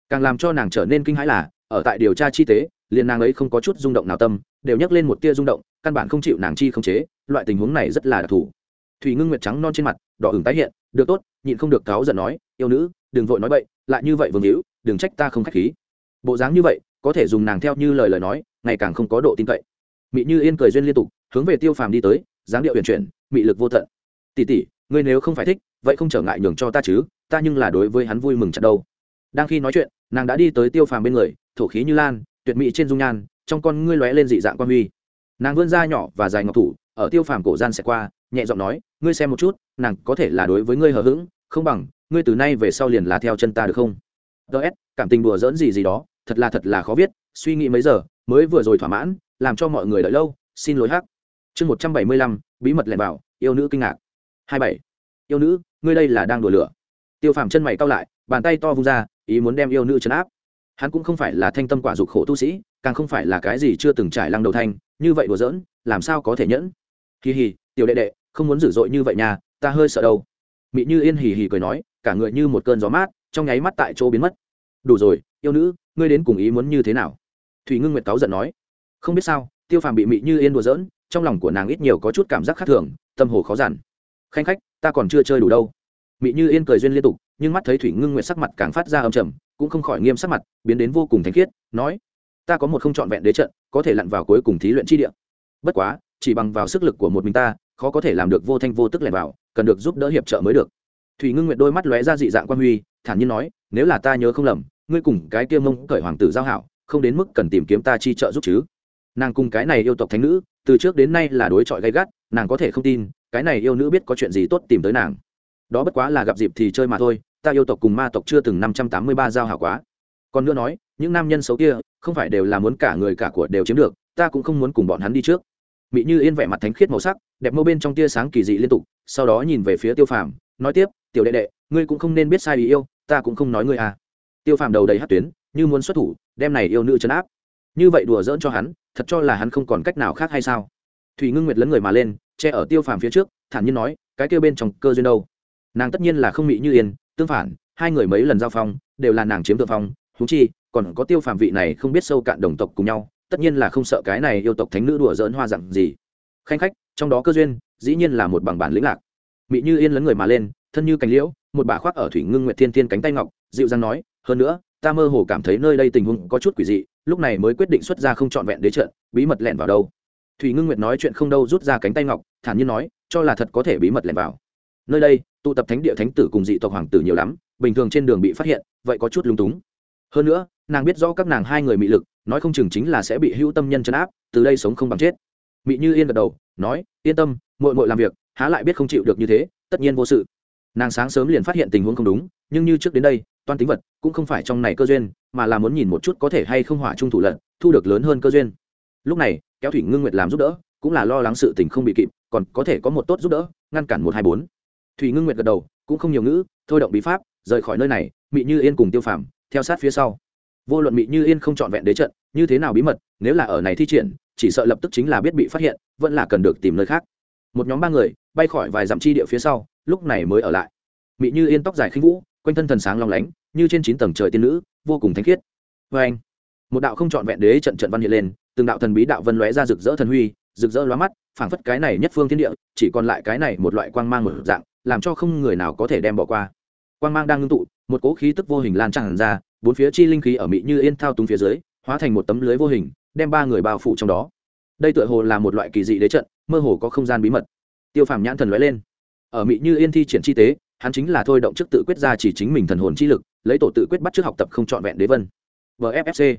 Càng làm cho nàng trở nên kinh hãi là, ở tại điều tra chi tế, liền nàng ấy không có chút rung động nào tâm, đều nhắc lên một tia rung động, căn bản không chịu nàng chi không chế, loại tình huống này rất là đặc thù. Thủy ngưng nguyệt trắng non trên mặt, đỏ ửng tái hiện, được tốt, nhịn không được cáo giận nói, yêu nữ, đừng vội nói bậy, lại như vậy vương hữu, đừng trách ta không khách khí. Bộ dáng như vậy, có thể dùng nàng theo như lời lời nói, ngày càng không có độ tin cậy. Mị như yên cười duyên liên tục, hướng về tiêu phàm đi tới, dáng điệu huyền chuyển mị lực vô tận. Tỷ tỷ, ngươi nếu không phải thích, vậy không trở ngại nhường cho ta chứ, ta nhưng là đối với hắn vui mừng chặt đâu đang khi nói chuyện, nàng đã đi tới tiêu phàm bên người, thổ khí như lan, tuyệt mỹ trên dung nhan, trong con ngươi lóe lên dị dạng quan huy. Nàng vươn da nhỏ và dài ngọc thủ, ở tiêu phàm cổ gian sẽ qua, nhẹ giọng nói, ngươi xem một chút, nàng có thể là đối với ngươi hờ hững, không bằng, ngươi từ nay về sau liền là theo chân ta được không? Ts cảm tình đùa dỡn gì gì đó, thật là thật là khó viết, suy nghĩ mấy giờ, mới vừa rồi thỏa mãn, làm cho mọi người đợi lâu, xin lỗi hắc. Chương một trăm bảy mươi lăm, bí mật lẻn vào yêu nữ kinh ngạc. Hai bảy. Yêu nữ, ngươi đây là đang đùa lửa. Tiêu phàm chân mày cao lại, bàn tay to vung ra, ý muốn đem yêu nữ chấn áp. Hắn cũng không phải là thanh tâm quả dục khổ tu sĩ, càng không phải là cái gì chưa từng trải lăng đầu thanh như vậy đùa giỡn, làm sao có thể nhẫn? Kỳ hì, tiểu đệ đệ, không muốn dữ dội như vậy nhà ta hơi sợ đâu. Mị như yên hì hì cười nói, cả người như một cơn gió mát, trong nháy mắt tại chỗ biến mất. Đủ rồi, yêu nữ, ngươi đến cùng ý muốn như thế nào? Thủy ngưng nguyệt cáu giận nói. Không biết sao, tiêu phàm bị mị như yên đùa giỡn trong lòng của nàng ít nhiều có chút cảm giác khác thường, tâm hồ khó giản. Khanh khách, ta còn chưa chơi đủ đâu. Mị như yên cười duyên liên tục, nhưng mắt thấy thủy ngưng nguyệt sắc mặt càng phát ra âm trầm, cũng không khỏi nghiêm sắc mặt, biến đến vô cùng thanh khiết, nói, ta có một không trọn vẹn đế trận, có thể lặn vào cuối cùng thí luyện chi địa. Bất quá, chỉ bằng vào sức lực của một mình ta, khó có thể làm được vô thanh vô tức lẻn vào, cần được giúp đỡ hiệp trợ mới được. Thủy ngưng nguyệt đôi mắt lóe ra dị dạng quan huy, thản nhiên nói, nếu là ta nhớ không lầm, ngươi cùng cái kia mông cởi hoàng tử giao hảo, không đến mức cần tìm kiếm ta chi trợ giúp chứ. Nàng cùng cái này yêu tộc thánh nữ từ trước đến nay là đối chọi gay gắt, nàng có thể không tin, cái này yêu nữ biết có chuyện gì tốt tìm tới nàng. Đó bất quá là gặp dịp thì chơi mà thôi, ta yêu tộc cùng ma tộc chưa từng năm trăm tám mươi ba giao hảo quá. Còn nữa nói, những nam nhân xấu kia, không phải đều là muốn cả người cả của đều chiếm được, ta cũng không muốn cùng bọn hắn đi trước. Mỹ như yên vẻ mặt thánh khiết màu sắc, đẹp mâu bên trong tia sáng kỳ dị liên tục, sau đó nhìn về phía tiêu phàm, nói tiếp, tiểu đệ đệ, ngươi cũng không nên biết sai ý yêu, ta cũng không nói ngươi à. Tiêu phàm đầu đầy hát tuyến, như muốn xuất thủ, đem này yêu nữ chấn áp như vậy đùa dỡn cho hắn, thật cho là hắn không còn cách nào khác hay sao? Thủy ngưng nguyệt lấn người mà lên, che ở tiêu phàm phía trước, thản nhiên nói, cái kêu bên trong cơ duyên đâu? Nàng tất nhiên là không mỹ như yên, tương phản, hai người mấy lần giao phong, đều là nàng chiếm thượng phong thú chi, còn có tiêu phàm vị này không biết sâu cạn đồng tộc cùng nhau, tất nhiên là không sợ cái này yêu tộc thánh nữ đùa dỡn hoa dặn gì. Khanh khách, trong đó cơ duyên, dĩ nhiên là một bằng bản lĩnh lạc. Mỹ như yên lấn người mà lên, thân như cành liễu, một bà khoác ở thủy ngưng nguyệt thiên thiên cánh tay ngọc, dịu dàng nói, hơn nữa, ta mơ hồ cảm thấy nơi đây tình huống có chút quỷ dị lúc này mới quyết định xuất ra không trọn vẹn đế trận, bí mật lẻn vào đâu. Thủy ngưng nguyệt nói chuyện không đâu, rút ra cánh tay ngọc, thản nhiên nói, cho là thật có thể bí mật lẻn vào. Nơi đây, tụ tập thánh địa thánh tử cùng dị tộc hoàng tử nhiều lắm, bình thường trên đường bị phát hiện, vậy có chút lung túng. Hơn nữa, nàng biết rõ các nàng hai người mị lực, nói không chừng chính là sẽ bị hữu tâm nhân chấn áp, từ đây sống không bằng chết. Mị như yên gật đầu, nói, yên tâm mội mội làm việc, há lại biết không chịu được như thế, tất nhiên vô sự. Nàng sáng sớm liền phát hiện tình huống không đúng, nhưng như trước đến đây toan tính vật, cũng không phải trong này cơ duyên, mà là muốn nhìn một chút có thể hay không hỏa trung thủ lận, thu được lớn hơn cơ duyên. Lúc này, kéo thủy ngưng nguyệt làm giúp đỡ, cũng là lo lắng sự tình không bị kịp, còn có thể có một tốt giúp đỡ, ngăn cản một hai bốn. Thủy ngưng nguyệt gật đầu, cũng không nhiều ngữ, thôi động bí pháp, rời khỏi nơi này, mị như yên cùng tiêu phàm, theo sát phía sau. Vô luận mị như yên không trọn vẹn đế trận, như thế nào bí mật, nếu là ở này thi triển, chỉ sợ lập tức chính là biết bị phát hiện, vẫn là cần được tìm nơi khác. Một nhóm ba người, bay khỏi vài dặm chi địa phía sau, lúc này mới ở lại. Mị như yên tóc dài khinh vũ quanh thân thần sáng long lánh, như trên chín tầng trời tiên nữ, vô cùng thanh khiết. Vê anh, một đạo không trọn vẹn đế trận trận văn hiện lên, từng đạo thần bí đạo vân lóe ra rực rỡ thần huy, rực rỡ lóa mắt, phảng phất cái này nhất phương thiên địa, chỉ còn lại cái này một loại quang mang một dạng, làm cho không người nào có thể đem bỏ qua. Quang mang đang ngưng tụ, một cỗ khí tức vô hình lan tràn ra, bốn phía chi linh khí ở mị như yên thao túng phía dưới, hóa thành một tấm lưới vô hình, đem ba người bao phủ trong đó. Đây tựa hồ là một loại kỳ dị đế trận, mơ hồ có không gian bí mật. Tiêu phàm nhãn thần lóe lên. Ở mị như yên thi triển chi tế hắn chính là thôi động chức tự quyết ra chỉ chính mình thần hồn chi lực, lấy tổ tự quyết bắt trước học tập không trọn vẹn đế vân. Vfc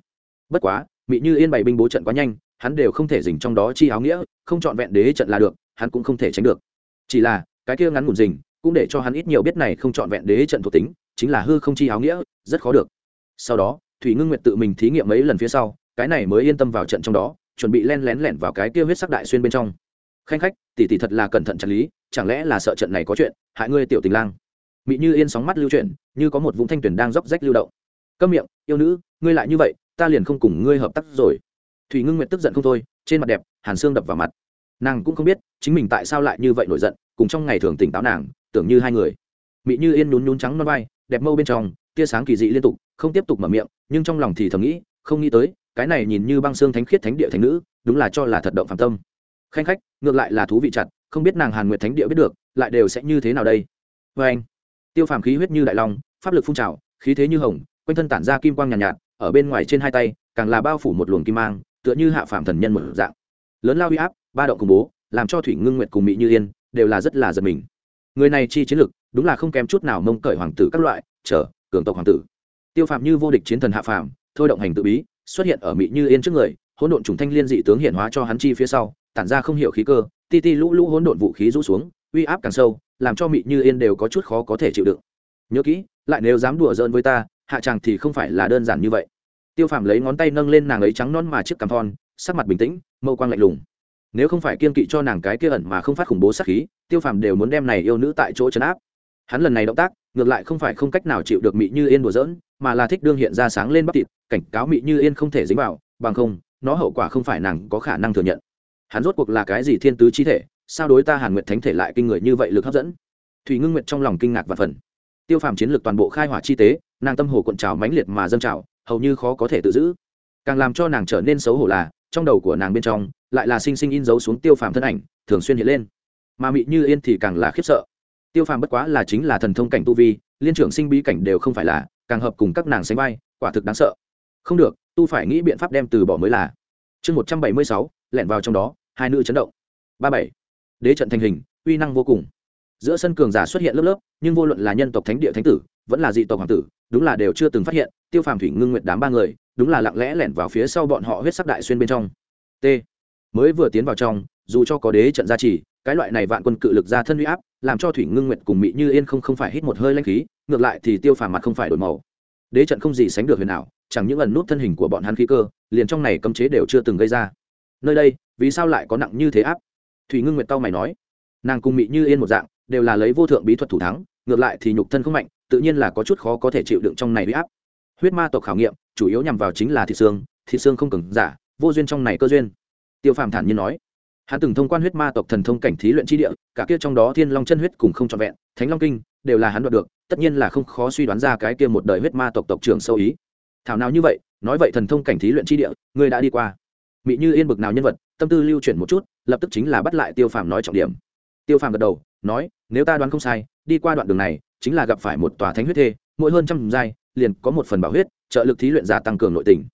bất quá mỹ như yên bày binh bố trận quá nhanh, hắn đều không thể dình trong đó chi áo nghĩa, không trọn vẹn đế trận là được, hắn cũng không thể tránh được. Chỉ là, cái kia ngắn ngủn dình, cũng để cho hắn ít nhiều biết này không trọn vẹn đế trận thuộc tính, chính là hư không chi áo nghĩa, rất khó được. Sau đó, thủy ngưng nguyệt tự mình thí nghiệm mấy lần phía sau, cái này mới yên tâm vào trận trong đó, chuẩn bị len lén lẻn vào cái kia huyết sắc đại xuyên bên trong khanh khách, tỷ tỷ thật là cẩn thận chặt lý, chẳng lẽ là sợ trận này có chuyện, hại ngươi tiểu tình lang? Mị như yên sóng mắt lưu chuyển, như có một vũng thanh tuyển đang róc rách lưu động. Câm miệng, yêu nữ, ngươi lại như vậy, ta liền không cùng ngươi hợp tác rồi. Thủy ngưng nguyệt tức giận không thôi, trên mặt đẹp, hàn xương đập vào mặt. Nàng cũng không biết, chính mình tại sao lại như vậy nổi giận, cùng trong ngày thường tỉnh táo nàng, tưởng như hai người. Mị như yên nhún nhún trắng non vai, đẹp mâu bên trong, tia sáng kỳ dị liên tục, không tiếp tục mở miệng, nhưng trong lòng thì thầm nghĩ, không nghĩ tới, cái này nhìn như băng xương thánh khiết thánh địa thánh nữ, đúng là cho là thật động phạm tâm khanh khách ngược lại là thú vị chặt không biết nàng hàn nguyệt thánh địa biết được lại đều sẽ như thế nào đây? Vê anh. Tiêu phàm khí huyết như đại long pháp lực phun trào khí thế như hồng quanh thân tản ra kim quang nhàn nhạt, nhạt ở bên ngoài trên hai tay càng là bao phủ một luồng kim mang tựa như hạ phàm thần nhân một dạng. Lớn lao huy áp ba động khủng bố làm cho thủy ngưng nguyệt cùng mỹ như yên đều là rất là giật mình. Người này chi chiến lực đúng là không kém chút nào mông cởi hoàng tử các loại chờ cường tộc hoàng tử. Tiêu phạm như vô địch chiến thần hạ phàm thôi động hành tự bí xuất hiện ở mỹ như yên trước người hỗn độn trùng thanh liên dị tướng hiện hóa cho hắn chi phía sau tản ra không hiểu khí cơ, ti ti lũ lũ hỗn độn vũ khí rũ xuống, uy áp càng sâu, làm cho Mị như yên đều có chút khó có thể chịu đựng. Nhớ kỹ, lại nếu dám đùa giỡn với ta, hạ chàng thì không phải là đơn giản như vậy. Tiêu phàm lấy ngón tay nâng lên nàng ấy trắng non mà chiếc cằm thon, sắc mặt bình tĩnh, mâu quang lạnh lùng. Nếu không phải kiên kỵ cho nàng cái kia ẩn mà không phát khủng bố sát khí, tiêu phàm đều muốn đem này yêu nữ tại chỗ chấn áp. Hắn lần này động tác, ngược lại không phải không cách nào chịu được mị như yên đùa giỡn, mà là thích đương hiện ra sáng lên bắp thịt, cảnh cáo mị như yên không thể dính vào, bằng không, nó hậu quả không phải nàng có khả năng thừa nhận hắn rốt cuộc là cái gì thiên tứ chi thể, sao đối ta hàn nguyệt thánh thể lại kinh người như vậy lực hấp dẫn? Thủy ngưng nguyệt trong lòng kinh ngạc và phần tiêu phàm chiến lược toàn bộ khai hỏa chi tế, nàng tâm hồ cuộn trào mãnh liệt mà dâng trào, hầu như khó có thể tự giữ. Càng làm cho nàng trở nên xấu hổ là, trong đầu của nàng bên trong, lại là sinh sinh in dấu xuống tiêu phàm thân ảnh, thường xuyên hiện lên. Mà mị như yên thì càng là khiếp sợ. Tiêu phàm bất quá là chính là thần thông cảnh tu vi, liên trưởng sinh bí cảnh đều không phải là, càng hợp cùng các nàng sánh vai, quả thực đáng sợ. Không được, tu phải nghĩ biện pháp đem từ bỏ mới là. Chương một trăm bảy mươi sáu lẻn vào trong đó, hai nữ chấn động. Ba bảy. Đế trận thành hình, uy năng vô cùng. Giữa sân cường giả xuất hiện lớp lớp, nhưng vô luận là nhân tộc thánh địa thánh tử, vẫn là dị tộc hoàng tử, đúng là đều chưa từng phát hiện, tiêu phàm thủy ngưng nguyện đám ba người, đúng là lặng lẽ lẻn vào phía sau bọn họ huyết sắc đại xuyên bên trong. T. Mới vừa tiến vào trong, dù cho có đế trận gia trì, cái loại này vạn quân cự lực ra thân huy áp, làm cho thủy ngưng nguyệt cùng mỹ như yên không không phải hít một hơi lanh khí, ngược lại thì tiêu phàm mặt không phải đổi màu. Đế trận không gì sánh được huyền nào chẳng những ẩn nút thân hình của bọn hắn khí cơ, liền trong này cấm chế đều chưa từng gây ra nơi đây, vì sao lại có nặng như thế áp? Thủy ngưng nguyệt tao mày nói. Nàng cùng Mị như yên một dạng, đều là lấy vô thượng bí thuật thủ thắng, ngược lại thì nhục thân không mạnh, tự nhiên là có chút khó có thể chịu đựng trong này huy áp. Huyết ma tộc khảo nghiệm, chủ yếu nhằm vào chính là thịt xương thịt xương không cứng giả, vô duyên trong này cơ duyên. Tiêu phàm thản nhiên nói. Hắn từng thông quan huyết ma tộc thần thông cảnh thí luyện chi địa, cả kia trong đó thiên long chân huyết cùng không trọn vẹn, thánh long kinh, đều là hắn đoạt được, tất nhiên là không khó suy đoán ra cái kia một đời huyết ma tộc tộc trưởng sâu ý. Thảo nào như vậy, nói vậy thần thông cảnh thí luyện chi địa, ngươi đã đi qua mỹ như yên bực nào nhân vật, tâm tư lưu chuyển một chút, lập tức chính là bắt lại tiêu phàm nói trọng điểm. Tiêu phàm gật đầu, nói, nếu ta đoán không sai, đi qua đoạn đường này, chính là gặp phải một tòa thánh huyết thê, mỗi hơn trăm giai, liền có một phần bảo huyết, trợ lực thí luyện giả tăng cường nội tình.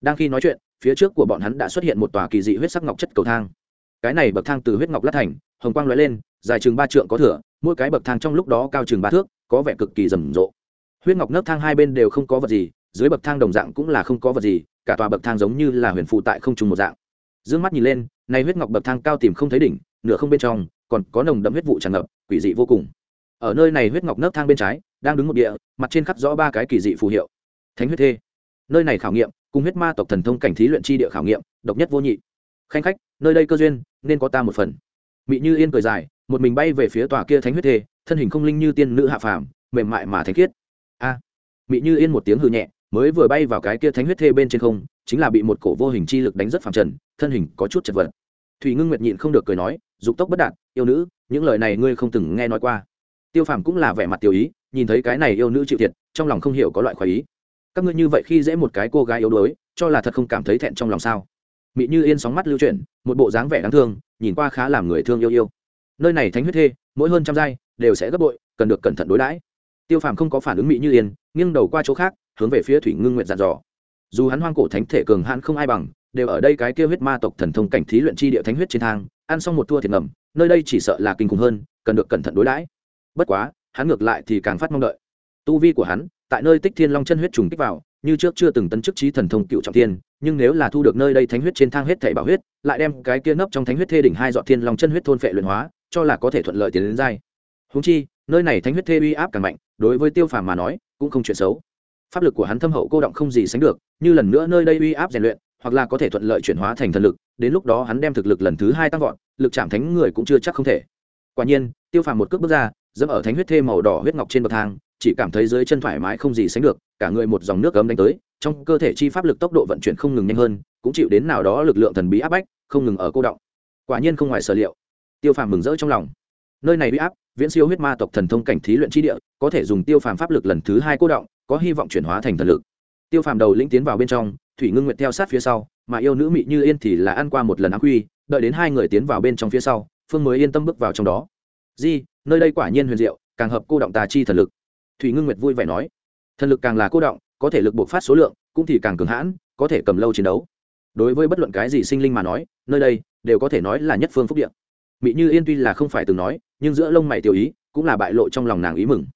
Đang khi nói chuyện, phía trước của bọn hắn đã xuất hiện một tòa kỳ dị huyết sắc ngọc chất cầu thang. Cái này bậc thang từ huyết ngọc lát thành, hồng quang lóe lên, dài chừng ba trượng có thửa mỗi cái bậc thang trong lúc đó cao chừng ba thước, có vẻ cực kỳ rầm rộ. Huyết ngọc nấc thang hai bên đều không có vật gì dưới bậc thang đồng dạng cũng là không có vật gì cả tòa bậc thang giống như là huyền phụ tại không trùng một dạng. D ư ơ n g mắt nhìn lên nay huyết ngọc bậc thang cao tìm không thấy đỉnh nửa không bên trong còn có nồng đậm huyết vụ tràn ngập quỷ dị vô cùng. Ở nơi này huyết ngọc nấc thang bên trái đang đứng một địa mặt trên khắc rõ ba cái kỳ dị phù hiệu. Thánh huyết thê. Nơi này khảo nghiệm cùng huyết ma tộc thần thông cảnh thí luyện chi địa khảo nghiệm độc nhất vô nhị. Khanh khách nơi đây cơ duyên nên có ta một phần. Mị như yên cười dài một mình bay về phía tòa kia thánh huyết thê thân hình không linh như tiên nữ hạ phàm mềm mại mà thánh khiết. A. À, mị như yên một tiếng hư nhẹ mới vừa bay vào cái kia thánh huyết thê bên trên không, chính là bị một cổ vô hình chi lực đánh rất phàm trần, thân hình có chút chật vật. Thủy ngưng nguyệt nhịn không được cười nói, dục tốc bất đạt, yêu nữ, những lời này ngươi không từng nghe nói qua. Tiêu phàm cũng là vẻ mặt tiêu ý, nhìn thấy cái này yêu nữ chịu thiệt, trong lòng không hiểu có loại khoái ý. Các ngươi như vậy khi dễ một cái cô gái yếu đuối, cho là thật không cảm thấy thẹn trong lòng sao? Mị như yên sóng mắt lưu chuyển, một bộ dáng vẻ đáng thương, nhìn qua khá làm người thương yêu yêu. Nơi này thánh huyết thê, mỗi hơn trăm giai, đều sẽ gấp bội, cần được cẩn thận đối đãi. Tiêu phàm không có phản ứng mị như yên, nghiêng đầu qua chỗ khác hướng về phía thủy ngưng nguyện dặn dò. Dù hắn hoang cổ thánh thể cường hãn không ai bằng, đều ở đây cái kia huyết ma tộc thần thông cảnh thí luyện chi địa thánh huyết trên thang, ăn xong một thua thiệt ngầm, nơi đây chỉ sợ là kinh khủng hơn, cần được cẩn thận đối đãi. Bất quá, hắn ngược lại thì càng phát mong đợi. Tu vi của hắn, tại nơi tích thiên long chân huyết trùng kích vào, như trước chưa từng tấn chức trí thần thông cựu trọng thiên, nhưng nếu là thu được nơi đây thánh huyết trên thang hết thảy bảo huyết, lại đem cái kia nấp trong thánh huyết thê đỉnh hai dọn thiên long chân huyết thôn phệ luyện hóa, cho là có thể thuận lợi tiến đến dai húng chi, nơi này thánh huyết thê uy áp càng mạnh, đối với tiêu phàm mà nói, cũng không chuyện xấu pháp lực của hắn thâm hậu cô động không gì sánh được, như lần nữa nơi đây uy áp rèn luyện, hoặc là có thể thuận lợi chuyển hóa thành thần lực, đến lúc đó hắn đem thực lực lần thứ hai tăng vọt, lực chạm thánh người cũng chưa chắc không thể. Quả nhiên, tiêu phàm một cước bước ra, dẫm ở thánh huyết thê màu đỏ huyết ngọc trên bậc thang, chỉ cảm thấy dưới chân thoải mái không gì sánh được, cả người một dòng nước cấm đánh tới, trong cơ thể chi pháp lực tốc độ vận chuyển không ngừng nhanh hơn, cũng chịu đến nào đó lực lượng thần bí áp bách, không ngừng ở cô động. Quả nhiên không ngoài sở liệu. Tiêu phàm mừng rỡ trong lòng. Nơi này bị áp, viễn siêu huyết ma tộc thần thông cảnh thí luyện chi địa, có thể dùng tiêu phàm pháp lực lần thứ hai cô động có hy vọng chuyển hóa thành thần lực. Tiêu phàm đầu lĩnh tiến vào bên trong, thủy ngưng nguyện theo sát phía sau, mà yêu nữ mị như yên thì là ăn qua một lần ác quy, đợi đến hai người tiến vào bên trong phía sau, phương mới yên tâm bước vào trong đó. Di, nơi đây quả nhiên huyền diệu, càng hợp cô động tà chi thần lực. Thủy ngưng nguyệt vui vẻ nói. Thần lực càng là cô động, có thể lực buộc phát số lượng, cũng thì càng cường hãn, có thể cầm lâu chiến đấu. Đối với bất luận cái gì sinh linh mà nói, nơi đây đều có thể nói là nhất phương phúc điện mỹ như yên tuy là không phải từng nói, nhưng giữa lông mày tiểu ý, cũng là bại lộ trong lòng nàng ý mừng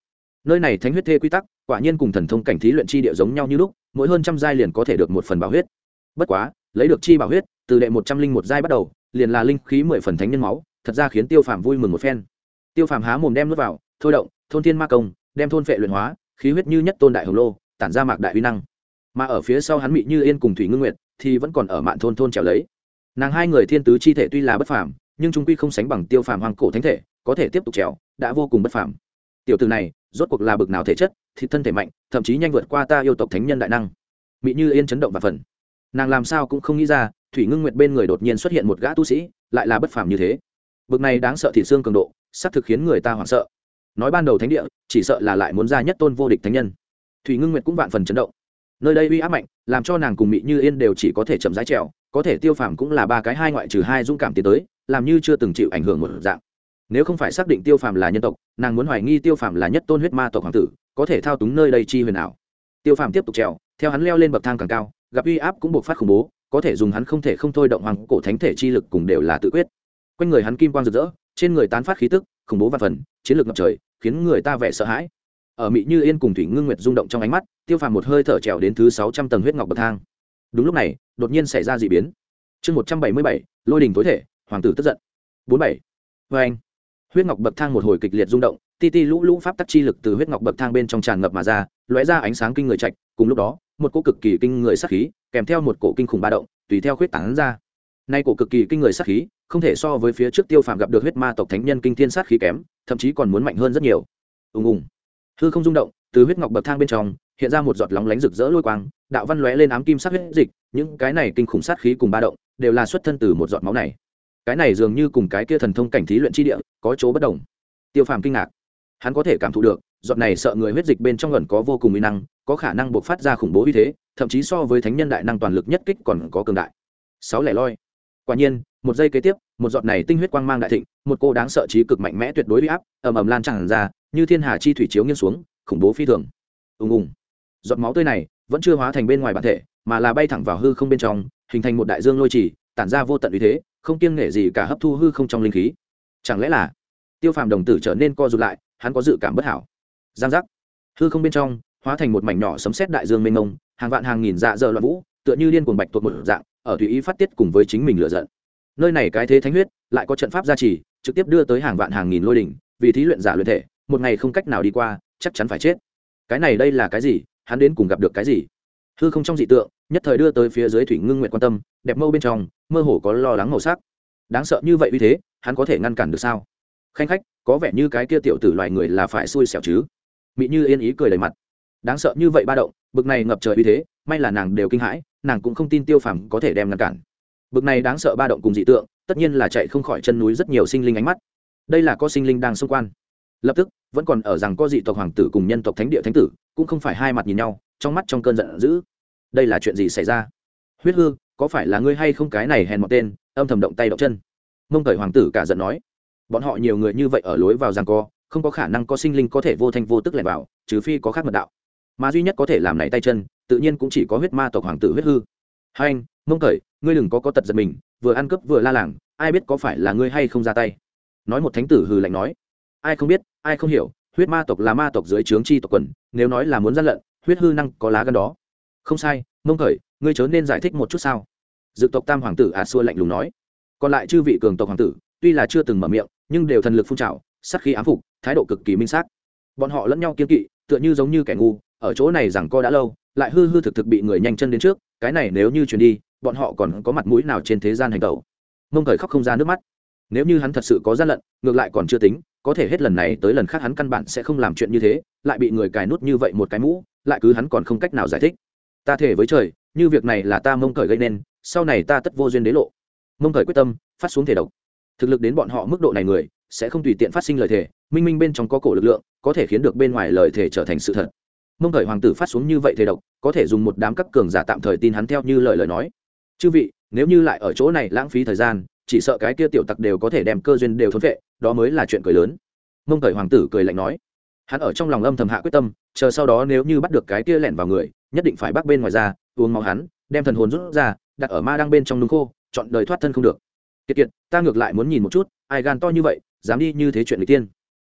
nơi này thánh huyết thê quy tắc, quả nhiên cùng thần thông cảnh thí luyện chi địa giống nhau như lúc, mỗi hơn trăm giai liền có thể được một phần bảo huyết. Bất quá, lấy được chi bảo huyết, từ đệ một trăm linh một giai bắt đầu, liền là linh khí mười phần thánh nhân máu, thật ra khiến tiêu phàm vui mừng một phen. Tiêu phàm há mồm đem nuốt vào, thôi động, thôn thiên ma công, đem thôn phệ luyện hóa, khí huyết như nhất tôn đại hồng lô, tản ra mạc đại uy năng. Mà ở phía sau hắn bị như yên cùng thủy ngưng nguyệt, thì vẫn còn ở mạn thôn thôn trèo lấy. Nàng hai người thiên tứ chi thể tuy là bất phàm, nhưng chúng quy không sánh bằng tiêu phàm hoàng cổ thánh thể, có thể tiếp tục trèo, đã vô cùng bất phàm tiểu từ này, rốt cuộc là bực nào thể chất thì thân thể mạnh, thậm chí nhanh vượt qua ta yêu tộc thánh nhân đại năng. Mỹ như yên chấn động và phần. Nàng làm sao cũng không nghĩ ra, thủy ngưng nguyệt bên người đột nhiên xuất hiện một gã tu sĩ, lại là bất phàm như thế. Bực này đáng sợ thị xương cường độ xác thực khiến người ta hoảng sợ. Nói ban đầu thánh địa, chỉ sợ là lại muốn ra nhất tôn vô địch thánh nhân. Thủy ngưng nguyệt cũng vạn phần chấn động. Nơi đây uy áp mạnh, làm cho nàng cùng mỹ như yên đều chỉ có thể chậm rãi trèo, có thể tiêu phàm cũng là ba cái hai ngoại trừ hai dũng cảm tiến tới, làm như chưa từng chịu ảnh hưởng một dạng nếu không phải xác định tiêu phàm là nhân tộc, nàng muốn hoài nghi tiêu phàm là nhất tôn huyết ma tộc hoàng tử, có thể thao túng nơi đây chi huyền ảo. Tiêu phàm tiếp tục trèo, theo hắn leo lên bậc thang càng cao, gặp uy áp cũng buộc phát khủng bố, có thể dùng hắn không thể không thôi động hoàng cổ thánh thể chi lực cùng đều là tự quyết. Quanh người hắn kim quang rực rỡ, trên người tán phát khí tức, khủng bố và phần, chiến lược ngập trời, khiến người ta vẻ sợ hãi. Ở mỹ như yên cùng thủy ngưng nguyệt rung động trong ánh mắt, tiêu phàm một hơi thở trèo đến thứ sáu trăm tầng huyết ngọc bậc thang. Đúng lúc này, đột nhiên xảy ra d ị biến. Chương một trăm bảy mươi bảy, lôi đình tối thể, hoàng tử tức giận. bốn bảy. Vê anh huyết ngọc bậc thang một hồi kịch liệt rung động, ti ti lũ lũ pháp tắc chi lực từ huyết ngọc bậc thang bên trong tràn ngập mà ra, lóe ra ánh sáng kinh người trạch, cùng lúc đó, một cỗ cực kỳ kinh người sát khí, kèm theo một cổ kinh khủng ba động, tùy theo khuyết tán ra. Nay cổ cực kỳ kinh người sát khí, không thể so với phía trước tiêu phàm gặp được huyết ma tộc thánh nhân kinh thiên sát khí kém, thậm chí còn muốn mạnh hơn rất nhiều. Ùng ùng. Hư không rung động, từ huyết ngọc bậc thang bên trong, hiện ra một giọt lóng lánh rực rỡ lôi quang, đạo văn lóe lên ám kim sát huyết dịch, những cái này kinh khủng sát khí cùng ba động, đều là xuất thân từ một giọt máu này cái này dường như cùng cái kia thần thông cảnh thí luyện chi địa có chỗ bất đồng. Tiêu phàm kinh ngạc. Hắn có thể cảm thụ được, giọt này sợ người huyết dịch bên trong gần có vô cùng uy năng, có khả năng buộc phát ra khủng bố uy thế, thậm chí so với thánh nhân đại năng toàn lực nhất kích còn có cường đại. Sáu lẻ loi. Quả nhiên, một giây kế tiếp, một giọt này tinh huyết quang mang đại thịnh, một cô đáng sợ trí cực mạnh mẽ tuyệt đối uy áp, ầm ầm lan tràn ra, như thiên hà chi thủy chiếu nghiêng xuống, khủng bố phi thường. Ùng ùng. Giọt máu tươi này vẫn chưa hóa thành bên ngoài bản thể, mà là bay thẳng vào hư không bên trong, hình thành một đại dương lôi trì, tản ra vô tận uy thế không kiêng nghệ gì cả hấp thu hư không trong linh khí. Chẳng lẽ là tiêu phàm đồng tử trở nên co rụt lại, hắn có dự cảm bất hảo. Giang giác. Hư không bên trong, hóa thành một mảnh nhỏ sấm xét đại dương mênh mông, hàng vạn hàng nghìn dạ dở loạn vũ, tựa như liên cuồng bạch tuột một dạng, ở tùy ý phát tiết cùng với chính mình lựa giận. Nơi này cái thế thánh huyết, lại có trận pháp gia trì, trực tiếp đưa tới hàng vạn hàng nghìn lôi đỉnh, vì thí luyện giả luyện thể, một ngày không cách nào đi qua, chắc chắn phải chết. Cái này đây là cái gì? Hắn đến cùng gặp được cái gì? Hư không trong dị tượng nhất thời đưa tới phía dưới thủy ngưng nguyện quan tâm, đẹp mâu bên trong, mơ hồ có lo lắng màu sắc. Đáng sợ như vậy vì thế, hắn có thể ngăn cản được sao? Khanh khách, có vẻ như cái kia tiểu tử loài người là phải xui xẻo chứ? Mỹ như yên ý cười đầy mặt. Đáng sợ như vậy ba động, bực này ngập trời uy thế, may là nàng đều kinh hãi, nàng cũng không tin tiêu phàm có thể đem ngăn cản. Bực này đáng sợ ba động cùng dị tượng, tất nhiên là chạy không khỏi chân núi rất nhiều sinh linh ánh mắt. Đây là có sinh linh đang xung quan lập tức, vẫn còn ở rằng có dị tộc hoàng tử cùng nhân tộc thánh địa thánh tử, cũng không phải hai mặt nhìn nhau, trong mắt trong cơn giận dữ đây là chuyện gì xảy ra? Huyết hư, có phải là ngươi hay không cái này hèn một tên? Âm thầm động tay động chân. Mông cởi hoàng tử cả giận nói. Bọn họ nhiều người như vậy ở lối vào rằng co, không có khả năng có sinh linh có thể vô thanh vô tức lẻn vào, trừ phi có khác mật đạo. Mà duy nhất có thể làm này tay chân, tự nhiên cũng chỉ có huyết ma tộc hoàng tử huyết hư. Hai anh, mông cởi, ngươi đừng có có tật giật mình, vừa ăn cướp vừa la làng, ai biết có phải là ngươi hay không ra tay? Nói một thánh tử hừ lạnh nói. Ai không biết, ai không hiểu, huyết ma tộc là ma tộc dưới trướng chi tộc quần, nếu nói là muốn gian lận, huyết hư năng có lá gân đó không sai mông khởi, ngươi chớ nên giải thích một chút sao? Dự tộc tam hoàng tử à xua lạnh lùng nói. Còn lại chư vị cường tộc hoàng tử, tuy là chưa từng mở miệng, nhưng đều thần lực phun trào sắc khí ám phục, thái độ cực kỳ minh xác. Bọn họ lẫn nhau kiên kỵ, tựa như giống như kẻ ngu, ở chỗ này rằng co đã lâu, lại hư hư thực thực bị người nhanh chân đến trước, cái này nếu như chuyển đi, bọn họ còn có mặt mũi nào trên thế gian hành tẩu? Mông khởi khóc không ra nước mắt. Nếu như hắn thật sự có gian lận, ngược lại còn chưa tính, có thể hết lần này tới lần khác hắn căn bản sẽ không làm chuyện như thế, lại bị người cài nút như vậy một cái mũ, lại cứ hắn còn không cách nào giải thích ta thể với trời, như việc này là ta mông cởi gây nên, sau này ta tất vô duyên đế lộ. Mông cởi quyết tâm, phát xuống thể độc. Thực lực đến bọn họ mức độ này người, sẽ không tùy tiện phát sinh lời thề, minh minh bên trong có cổ lực lượng, có thể khiến được bên ngoài lời thề trở thành sự thật. Mông cởi hoàng tử phát xuống như vậy thể độc, có thể dùng một đám các cường giả tạm thời tin hắn theo như lời lời nói. Chư vị, nếu như lại ở chỗ này lãng phí thời gian, chỉ sợ cái kia tiểu tặc đều có thể đem cơ duyên đều thốn vệ, đó mới là chuyện cười lớn. Mông cởi hoàng tử cười lạnh nói. Hắn ở trong lòng âm thầm hạ quyết tâm, chờ sau đó nếu như bắt được cái kia lẻn vào người nhất định phải bắt bên ngoài ra, uống máu hắn, đem thần hồn rút ra, đặt ở ma đang bên trong nung khô, chọn đời thoát thân không được. Kiệt kiệt, ta ngược lại muốn nhìn một chút, ai gan to như vậy, dám đi như thế chuyện người tiên.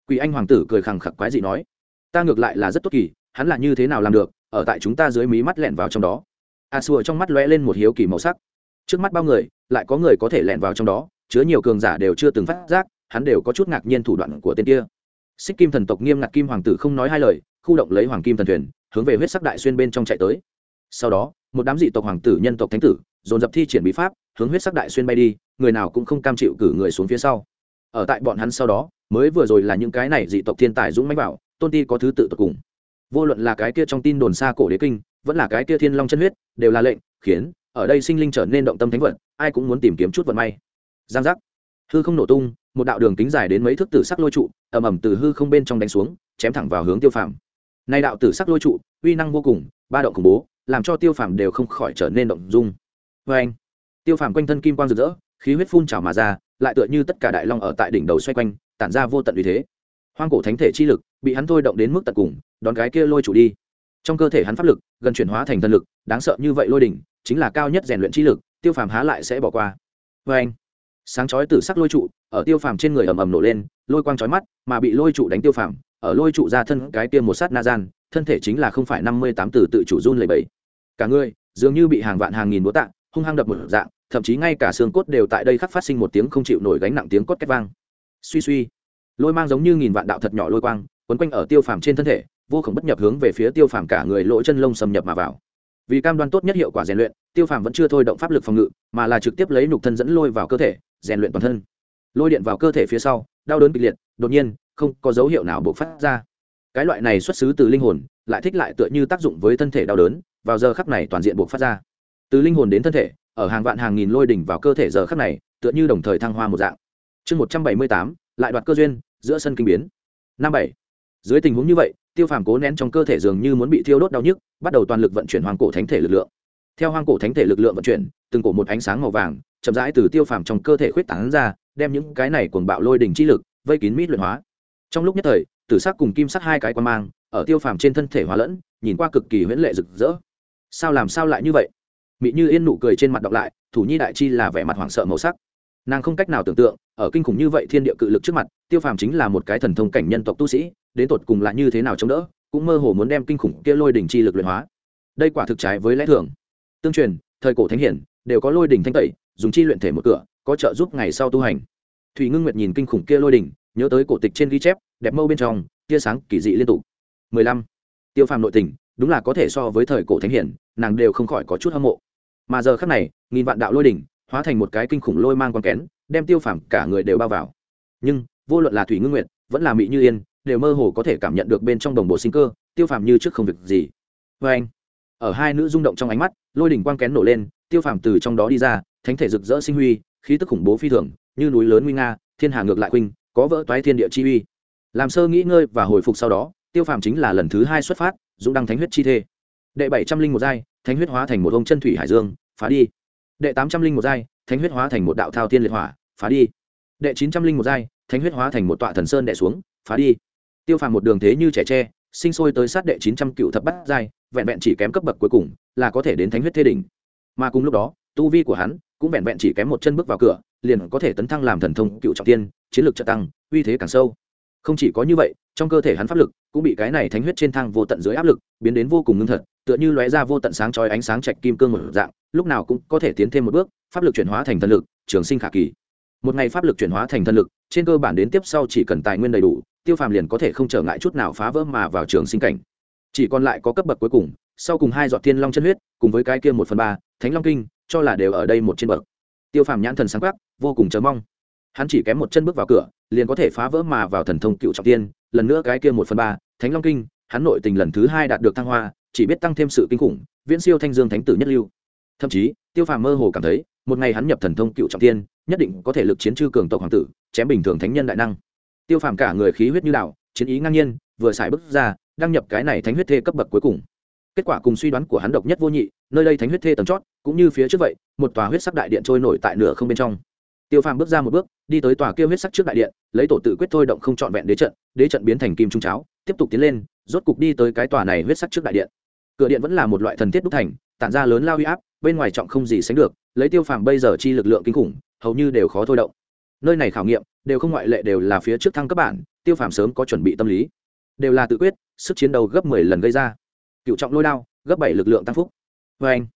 Quỷ anh hoàng tử cười khẳng khặc quái dị nói, ta ngược lại là rất tốt kỳ, hắn là như thế nào làm được, ở tại chúng ta dưới mí mắt lẹn vào trong đó. A xua trong mắt lóe lên một hiếu kỳ màu sắc. Trước mắt bao người, lại có người có thể lẹn vào trong đó, chứa nhiều cường giả đều chưa từng phát giác, hắn đều có chút ngạc nhiên thủ đoạn của tên kia. Xích kim thần tộc nghiêm ngặt kim hoàng tử không nói hai lời, khu động lấy hoàng kim thần thuyền hướng về huyết sắc đại xuyên bên trong chạy tới. Sau đó, một đám dị tộc hoàng tử, nhân tộc thánh tử, dồn dập thi triển bí pháp, hướng huyết sắc đại xuyên bay đi, người nào cũng không cam chịu cử người xuống phía sau. Ở tại bọn hắn sau đó, mới vừa rồi là những cái này dị tộc thiên tài dũng mãnh bảo, tôn ti có thứ tự tộc cùng. Vô luận là cái kia trong tin đồn xa cổ đế kinh, vẫn là cái kia thiên long chân huyết, đều là lệnh, khiến, ở đây sinh linh trở nên động tâm thánh vật, ai cũng muốn tìm kiếm chút vận may. Giang giác. Hư không nổ tung, một đạo đường kính dài đến mấy thước tử sắc lôi trụ, ầm ầm từ hư không bên trong đánh xuống, chém thẳng vào hướng tiêu phàm nay đạo tử sắc lôi trụ, uy năng vô cùng, ba động khủng bố, làm cho tiêu phàm đều không khỏi trở nên động dung. Vê anh, tiêu phàm quanh thân kim quang rực rỡ, khí huyết phun trào mà ra, lại tựa như tất cả đại long ở tại đỉnh đầu xoay quanh, tản ra vô tận uy thế. Hoang cổ thánh thể chi lực, bị hắn thôi động đến mức tận cùng, đón cái kia lôi trụ đi. Trong cơ thể hắn pháp lực, gần chuyển hóa thành thần lực, đáng sợ như vậy lôi đỉnh, chính là cao nhất rèn luyện chi lực, tiêu phàm há lại sẽ bỏ qua. Vê anh, sáng chói tử sắc lôi trụ, ở tiêu phàm trên người ầm ầm nổ lên, lôi quang chói mắt, mà bị lôi trụ đánh tiêu phàm ở lôi trụ ra thân cái tiêm một sát na gian, thân thể chính là không phải năm mươi tám từ tự chủ run lầy bẫy cả người, dường như bị hàng vạn hàng nghìn búa tạ, hung hăng đập một dạng, thậm chí ngay cả xương cốt đều tại đây khắc phát sinh một tiếng không chịu nổi gánh nặng tiếng cốt két vang. Suy suy, lôi mang giống như nghìn vạn đạo thật nhỏ lôi quang, quấn quanh ở tiêu phàm trên thân thể, vô khổng bất nhập hướng về phía tiêu phàm cả người lỗ chân lông xâm nhập mà vào. Vì cam đoan tốt nhất hiệu quả rèn luyện, tiêu phàm vẫn chưa thôi động pháp lực phòng ngự, mà là trực tiếp lấy nhục thân dẫn lôi vào cơ thể, rèn luyện toàn thân. Lôi điện vào cơ thể phía sau, đau đớn kịch liệt, đột nhiên không có dấu hiệu nào buộc phát ra. Cái loại này xuất xứ từ linh hồn, lại thích lại tựa như tác dụng với thân thể đau đớn, vào giờ khắc này toàn diện buộc phát ra. Từ linh hồn đến thân thể, ở hàng vạn hàng nghìn lôi đỉnh vào cơ thể giờ khắc này, tựa như đồng thời thăng hoa một dạng. Chương một trăm bảy mươi tám, lại đoạt cơ duyên, giữa sân kinh biến. Năm bảy. Dưới tình huống như vậy, tiêu phàm cố nén trong cơ thể dường như muốn bị thiêu đốt đau nhức, bắt đầu toàn lực vận chuyển hoàng cổ thánh thể lực lượng. Theo hoàng cổ thánh thể lực lượng vận chuyển, từng cổ một ánh sáng màu vàng, chậm rãi từ tiêu phàm trong cơ thể khuyết tán ra, đem những cái này cuồng bạo lôi đỉnh chi lực vây kín mít luyện hóa trong lúc nhất thời, tử sắc cùng kim sắc hai cái quan mang, ở tiêu phàm trên thân thể hóa lẫn, nhìn qua cực kỳ huyễn lệ rực rỡ. Sao làm sao lại như vậy? Mỹ như yên nụ cười trên mặt đọc lại, thủ nhi đại chi là vẻ mặt hoảng sợ màu sắc. Nàng không cách nào tưởng tượng, ở kinh khủng như vậy thiên địa cự lực trước mặt, tiêu phàm chính là một cái thần thông cảnh nhân tộc tu sĩ, đến tột cùng là như thế nào chống đỡ, cũng mơ hồ muốn đem kinh khủng kia lôi đỉnh chi lực luyện hóa. Đây quả thực trái với lẽ thường. Tương truyền, thời cổ thánh hiển, đều có lôi đỉnh thanh tẩy, dùng chi luyện thể một cửa, có trợ giúp ngày sau tu hành. Thùy ngưng nguyệt nhìn kinh khủng kia lôi đỉnh nhớ tới cổ tịch trên ghi chép, đẹp mâu bên trong, tia sáng kỳ dị liên tục. 15. tiêu phàm nội tình, đúng là có thể so với thời cổ thánh hiển, nàng đều không khỏi có chút hâm mộ. Mà giờ khắc này, nghìn vạn đạo lôi đỉnh, hóa thành một cái kinh khủng lôi mang con kén, đem tiêu phàm cả người đều bao vào. Nhưng, vô luận là thủy ngưng nguyệt, vẫn là mỹ như yên, đều mơ hồ có thể cảm nhận được bên trong đồng bộ sinh cơ, tiêu phàm như trước không việc gì. Vê anh, ở hai nữ rung động trong ánh mắt, lôi đỉnh quang kén nổ lên, tiêu phàm từ trong đó đi ra, thánh thể rực rỡ sinh huy, khí tức khủng bố phi thường, như núi lớn nguy nga, thiên hà ngược lại huynh có vỡ toái thiên địa chi uy. Làm sơ nghĩ ngơi và hồi phục sau đó, tiêu phàm chính là lần thứ hai xuất phát, dũng đăng thánh huyết chi thê. Đệ bảy trăm linh một giai, thánh huyết hóa thành một ông chân thủy hải dương, phá đi. Đệ tám trăm linh một giai, thánh huyết hóa thành một đạo thao thiên liệt hỏa, phá đi. Đệ chín trăm linh một giai, thánh huyết hóa thành một tọa thần sơn đệ xuống, phá đi. Tiêu phàm một đường thế như trẻ tre, sinh sôi tới sát đệ chín trăm cựu thập bắt giai, vẹn vẹn chỉ kém cấp bậc cuối cùng là có thể đến thánh huyết thê đỉnh. Mà cùng lúc đó, tu vi của hắn cũng vẹn vẹn chỉ kém một chân bước vào cửa liền có thể tấn thăng làm thần thông cựu trọng tiên, chiến lược trợ tăng, uy thế càng sâu. Không chỉ có như vậy, trong cơ thể hắn pháp lực cũng bị cái này thánh huyết trên thang vô tận dưới áp lực biến đến vô cùng ngưng thật, tựa như lóe ra vô tận sáng chói ánh sáng trạch kim cương một dạng, lúc nào cũng có thể tiến thêm một bước, pháp lực chuyển hóa thành thần lực, trường sinh khả kỳ. Một ngày pháp lực chuyển hóa thành thần lực, trên cơ bản đến tiếp sau chỉ cần tài nguyên đầy đủ, tiêu phàm liền có thể không trở ngại chút nào phá vỡ mà vào trường sinh cảnh. Chỉ còn lại có cấp bậc cuối cùng, sau cùng hai giọt thiên long chân huyết, cùng với cái kia một phần ba, thánh long kinh, cho là đều ở đây một trên bậc tiêu phàm nhãn thần sáng khắc vô cùng chờ mong. Hắn chỉ kém một chân bước vào cửa, liền có thể phá vỡ mà vào thần thông cựu trọng tiên, lần nữa cái kia một phần ba, thánh long kinh, hắn nội tình lần thứ hai đạt được thăng hoa, chỉ biết tăng thêm sự kinh khủng, viễn siêu thanh dương thánh tử nhất lưu. Thậm chí, tiêu phàm mơ hồ cảm thấy, một ngày hắn nhập thần thông cựu trọng tiên, nhất định có thể lực chiến chư cường tộc hoàng tử, chém bình thường thánh nhân đại năng. Tiêu phàm cả người khí huyết như đạo chiến ý ngang nhiên, vừa xài bước ra, đăng nhập cái này thánh huyết thê cấp bậc cuối cùng. Kết quả cùng suy đoán của hắn độc nhất vô nhị nơi đây thánh huyết thê tầng chót, cũng như phía trước vậy, một tòa huyết sắc đại điện trôi nổi tại nửa không bên trong. Tiêu phàm bước ra một bước, đi tới tòa kia huyết sắc trước đại điện, lấy tổ tự quyết thôi động không trọn vẹn đế trận đế trận biến thành kim trung cháo, tiếp tục tiến lên, rốt cục đi tới cái tòa này huyết sắc trước đại điện. Cửa điện vẫn là một loại thần thiết đúc thành, tản ra lớn lao huy áp, bên ngoài trọng không gì sánh được, lấy tiêu phàm bây giờ chi lực lượng kinh khủng, hầu như đều khó thôi động. Nơi này khảo nghiệm, đều không ngoại lệ đều là phía trước thăng cấp bản, tiêu phàm sớm có chuẩn bị tâm lý. Đều là tự quyết, sức chiến đấu gấp mười lần gây ra. Cựu trọng lôi đao, gấp bảy lực lượng tăng phúc vê anh,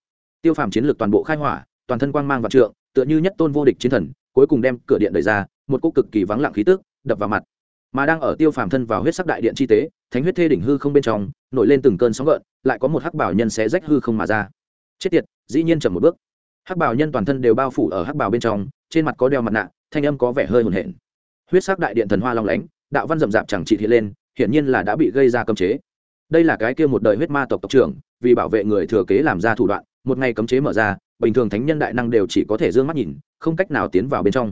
tiêu phàm chiến lược toàn bộ khai hỏa, toàn thân quang mang và trượng, tựa như nhất tôn vô địch chiến thần, cuối cùng đem cửa điện đẩy ra, một cốc cực kỳ vắng lặng khí tức đập vào mặt. Mà đang ở tiêu phàm thân vào huyết sắc đại điện chi tế, thánh huyết thê đỉnh hư không bên trong, nổi lên từng cơn sóng gợn, lại có một hắc bảo nhân xé rách hư không mà ra. Chết tiệt, dĩ nhiên chậm một bước. Hắc bảo nhân toàn thân đều bao phủ ở hắc bảo bên trong, trên mặt có đeo mặt nạ, thanh âm có vẻ hơi hồn hển. Huyết sắc đại điện thần hoa long lánh, đạo văn rậm rạp chẳng trị thị lên, hiển nhiên là đã bị gây ra cấm chế đây là cái kia một đời huyết ma tộc tộc trưởng, vì bảo vệ người thừa kế làm ra thủ đoạn, một ngày cấm chế mở ra, bình thường thánh nhân đại năng đều chỉ có thể d ư ơ n g mắt nhìn, không cách nào tiến vào bên trong.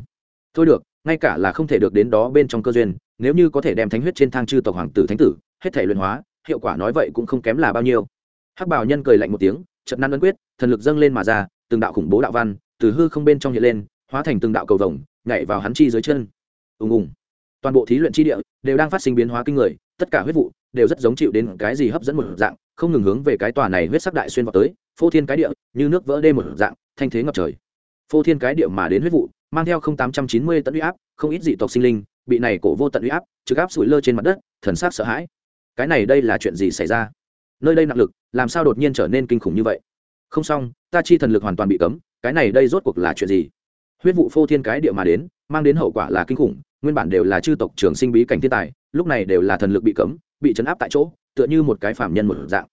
Thôi được, ngay cả là không thể được đến đó bên trong cơ duyên, nếu như có thể đem thánh huyết trên thang chư tộc hoàng tử thánh tử, hết thể luyện hóa, hiệu quả nói vậy cũng không kém là bao nhiêu. Hắc bảo nhân cười lạnh một tiếng trận năn ấn quyết, thần lực dâng lên mà ra, từng đạo khủng bố đạo văn từ hư không bên trong hiện lên, hóa thành từng đạo cầu vồng, nhảy vào hắn chi dưới chân. Ùng ùng toàn bộ thí luyện chi địa đều đang phát sinh biến hóa kinh người, tất cả huyết vụ đều rất giống chịu đến cái gì hấp dẫn một dạng, không ngừng hướng về cái tòa này huyết sắc đại xuyên vào tới, phô thiên cái địa như nước vỡ đê một dạng, thanh thế ngập trời. Phô thiên cái địa mà đến huyết vụ, mang theo không tám trăm chín mươi tấn uy áp, không ít dị tộc sinh linh, bị này cổ vô tận uy áp, trực áp sủi lơ trên mặt đất, thần sát sợ hãi. Cái này đây là chuyện gì xảy ra? Nơi đây nặng lực, làm sao đột nhiên trở nên kinh khủng như vậy? Không xong, ta chi thần lực hoàn toàn bị cấm, cái này đây rốt cuộc là chuyện gì? Huyết vụ phô thiên cái địa mà đến, mang đến hậu quả là kinh khủng nguyên bản đều là chư tộc trường sinh bí cảnh thiên tài, lúc này đều là thần lực bị cấm, bị chấn áp tại chỗ, tựa như một cái phạm nhân một dạng.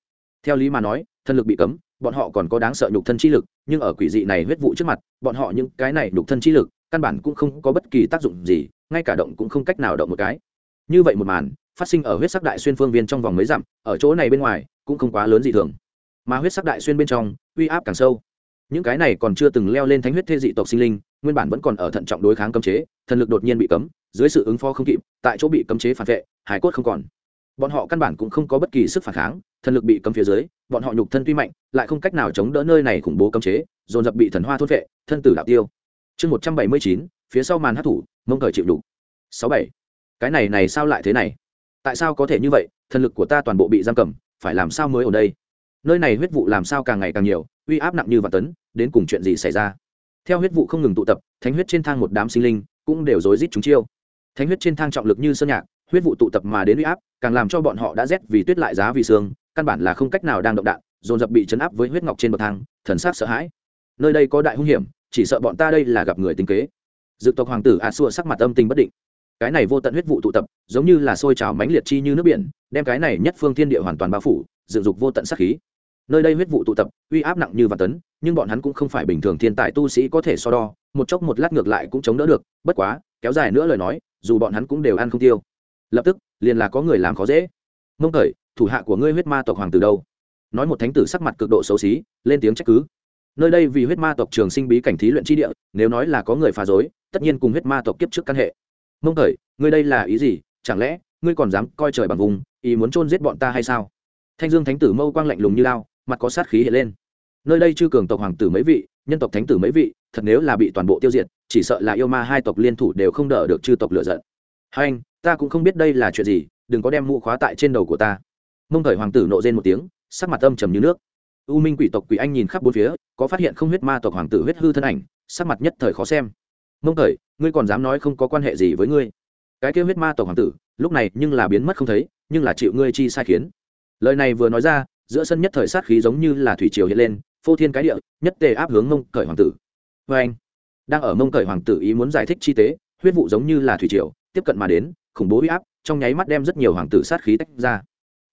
Theo lý mà nói, thần lực bị cấm, bọn họ còn có đáng sợ nhục thân chi lực, nhưng ở quỷ dị này huyết vụ trước mặt, bọn họ những cái này nhục thân chi lực, căn bản cũng không có bất kỳ tác dụng gì, ngay cả động cũng không cách nào động một cái. Như vậy một màn, phát sinh ở huyết sắc đại xuyên phương viên trong vòng mấy dặm, ở chỗ này bên ngoài, cũng không quá lớn gì thường. Mà huyết sắc đại xuyên bên trong, uy áp càng sâu. Những cái này còn chưa từng leo lên thánh huyết thê dị tộc sinh linh, nguyên bản vẫn còn ở thận trọng đối kháng cấm chế, thần lực đột nhiên bị cấm dưới sự ứng phó không kịp, tại chỗ bị cấm chế phản vệ, hải cốt không còn. Bọn họ căn bản cũng không có bất kỳ sức phản kháng, thần lực bị cấm phía dưới, bọn họ nhục thân tuy mạnh, lại không cách nào chống đỡ nơi này khủng bố cấm chế, dồn dập bị thần hoa thốt vệ, thân tử đạo tiêu. Chương một trăm bảy mươi chín, phía sau màn hát thủ, mông thời chịu đủ sáu bảy. Cái này này sao lại thế này? Tại sao có thể như vậy, thần lực của ta toàn bộ bị giam cầm, phải làm sao mới ở đây? Nơi này huyết vụ làm sao càng ngày càng nhiều, uy áp nặng như vạn tấn, đến cùng chuyện gì xảy ra? Theo huyết vụ không ngừng tụ tập, thánh huyết trên thang một đám sinh linh cũng đều rối rít chúng chiêu thánh huyết trên thang trọng lực như sơn nhạc, huyết vụ tụ tập mà đến uy áp, càng làm cho bọn họ đã rét vì tuyết lại giá vì xương căn bản là không cách nào đang động đạn, dồn dập bị chấn áp với huyết ngọc trên bậc thang, thần sắc sợ hãi. Nơi đây có đại hung hiểm, chỉ sợ bọn ta đây là gặp người tính kế. Dự tộc hoàng tử a xua sắc mặt âm tình bất định. Cái này vô tận huyết vụ tụ tập, giống như là sôi trào mãnh liệt chi như nước biển, đem cái này nhất phương thiên địa hoàn toàn bao phủ, dựng dục vô tận sắc khí. Nơi đây huyết vụ tụ tập, uy áp nặng như vạn tấn, nhưng bọn hắn cũng không phải bình thường thiên tài tu sĩ có thể so đo, một chốc một lát ngược lại cũng chống đỡ được, bất quá, kéo dài nữa lời nói dù bọn hắn cũng đều ăn không tiêu. Lập tức, liền là có người làm khó dễ. Mông cởi thủ hạ của ngươi huyết ma tộc hoàng từ đâu? Nói một thánh tử sắc mặt cực độ xấu xí, lên tiếng trách cứ. Nơi đây vì huyết ma tộc trường sinh bí cảnh thí luyện tri địa, nếu nói là có người phá dối tất nhiên cùng huyết ma tộc kiếp trước căn hệ. Mông cởi ngươi đây là ý gì? Chẳng lẽ, ngươi còn dám coi trời bằng vùng, ý muốn chôn giết bọn ta hay sao? Thanh dương thánh tử mâu quang lạnh lùng như lao, mặt có sát khí hiện lên. Nơi đây chư cường tộc hoàng tử mấy vị nhân tộc thánh tử mấy vị, thật nếu là bị toàn bộ tiêu diệt, chỉ sợ là yêu ma hai tộc liên thủ đều không đỡ được chư tộc lựa giận. Hai anh, ta cũng không biết đây là chuyện gì, đừng có đem mũ khóa tại trên đầu của ta. Mông thời hoàng tử nộ rên một tiếng, sắc mặt âm trầm như nước. U minh quỷ tộc quỷ anh nhìn khắp bốn phía, có phát hiện không huyết ma tộc hoàng tử huyết hư thân ảnh, sắc mặt nhất thời khó xem. Mông thời, ngươi còn dám nói không có quan hệ gì với ngươi. Cái kêu huyết ma tộc hoàng tử, lúc này nhưng là biến mất không thấy, nhưng là chịu ngươi chi sai khiến. Lời này vừa nói ra, giữa sân nhất thời sát khí giống như là thủy triều hiện lên phô thiên cái địa, nhất tề áp hướng mông cởi hoàng tử. Vê anh, đang ở mông cởi hoàng tử ý muốn giải thích chi tế, huyết vụ giống như là thủy triều, tiếp cận mà đến, khủng bố huy áp, trong nháy mắt đem rất nhiều hoàng tử sát khí tách ra.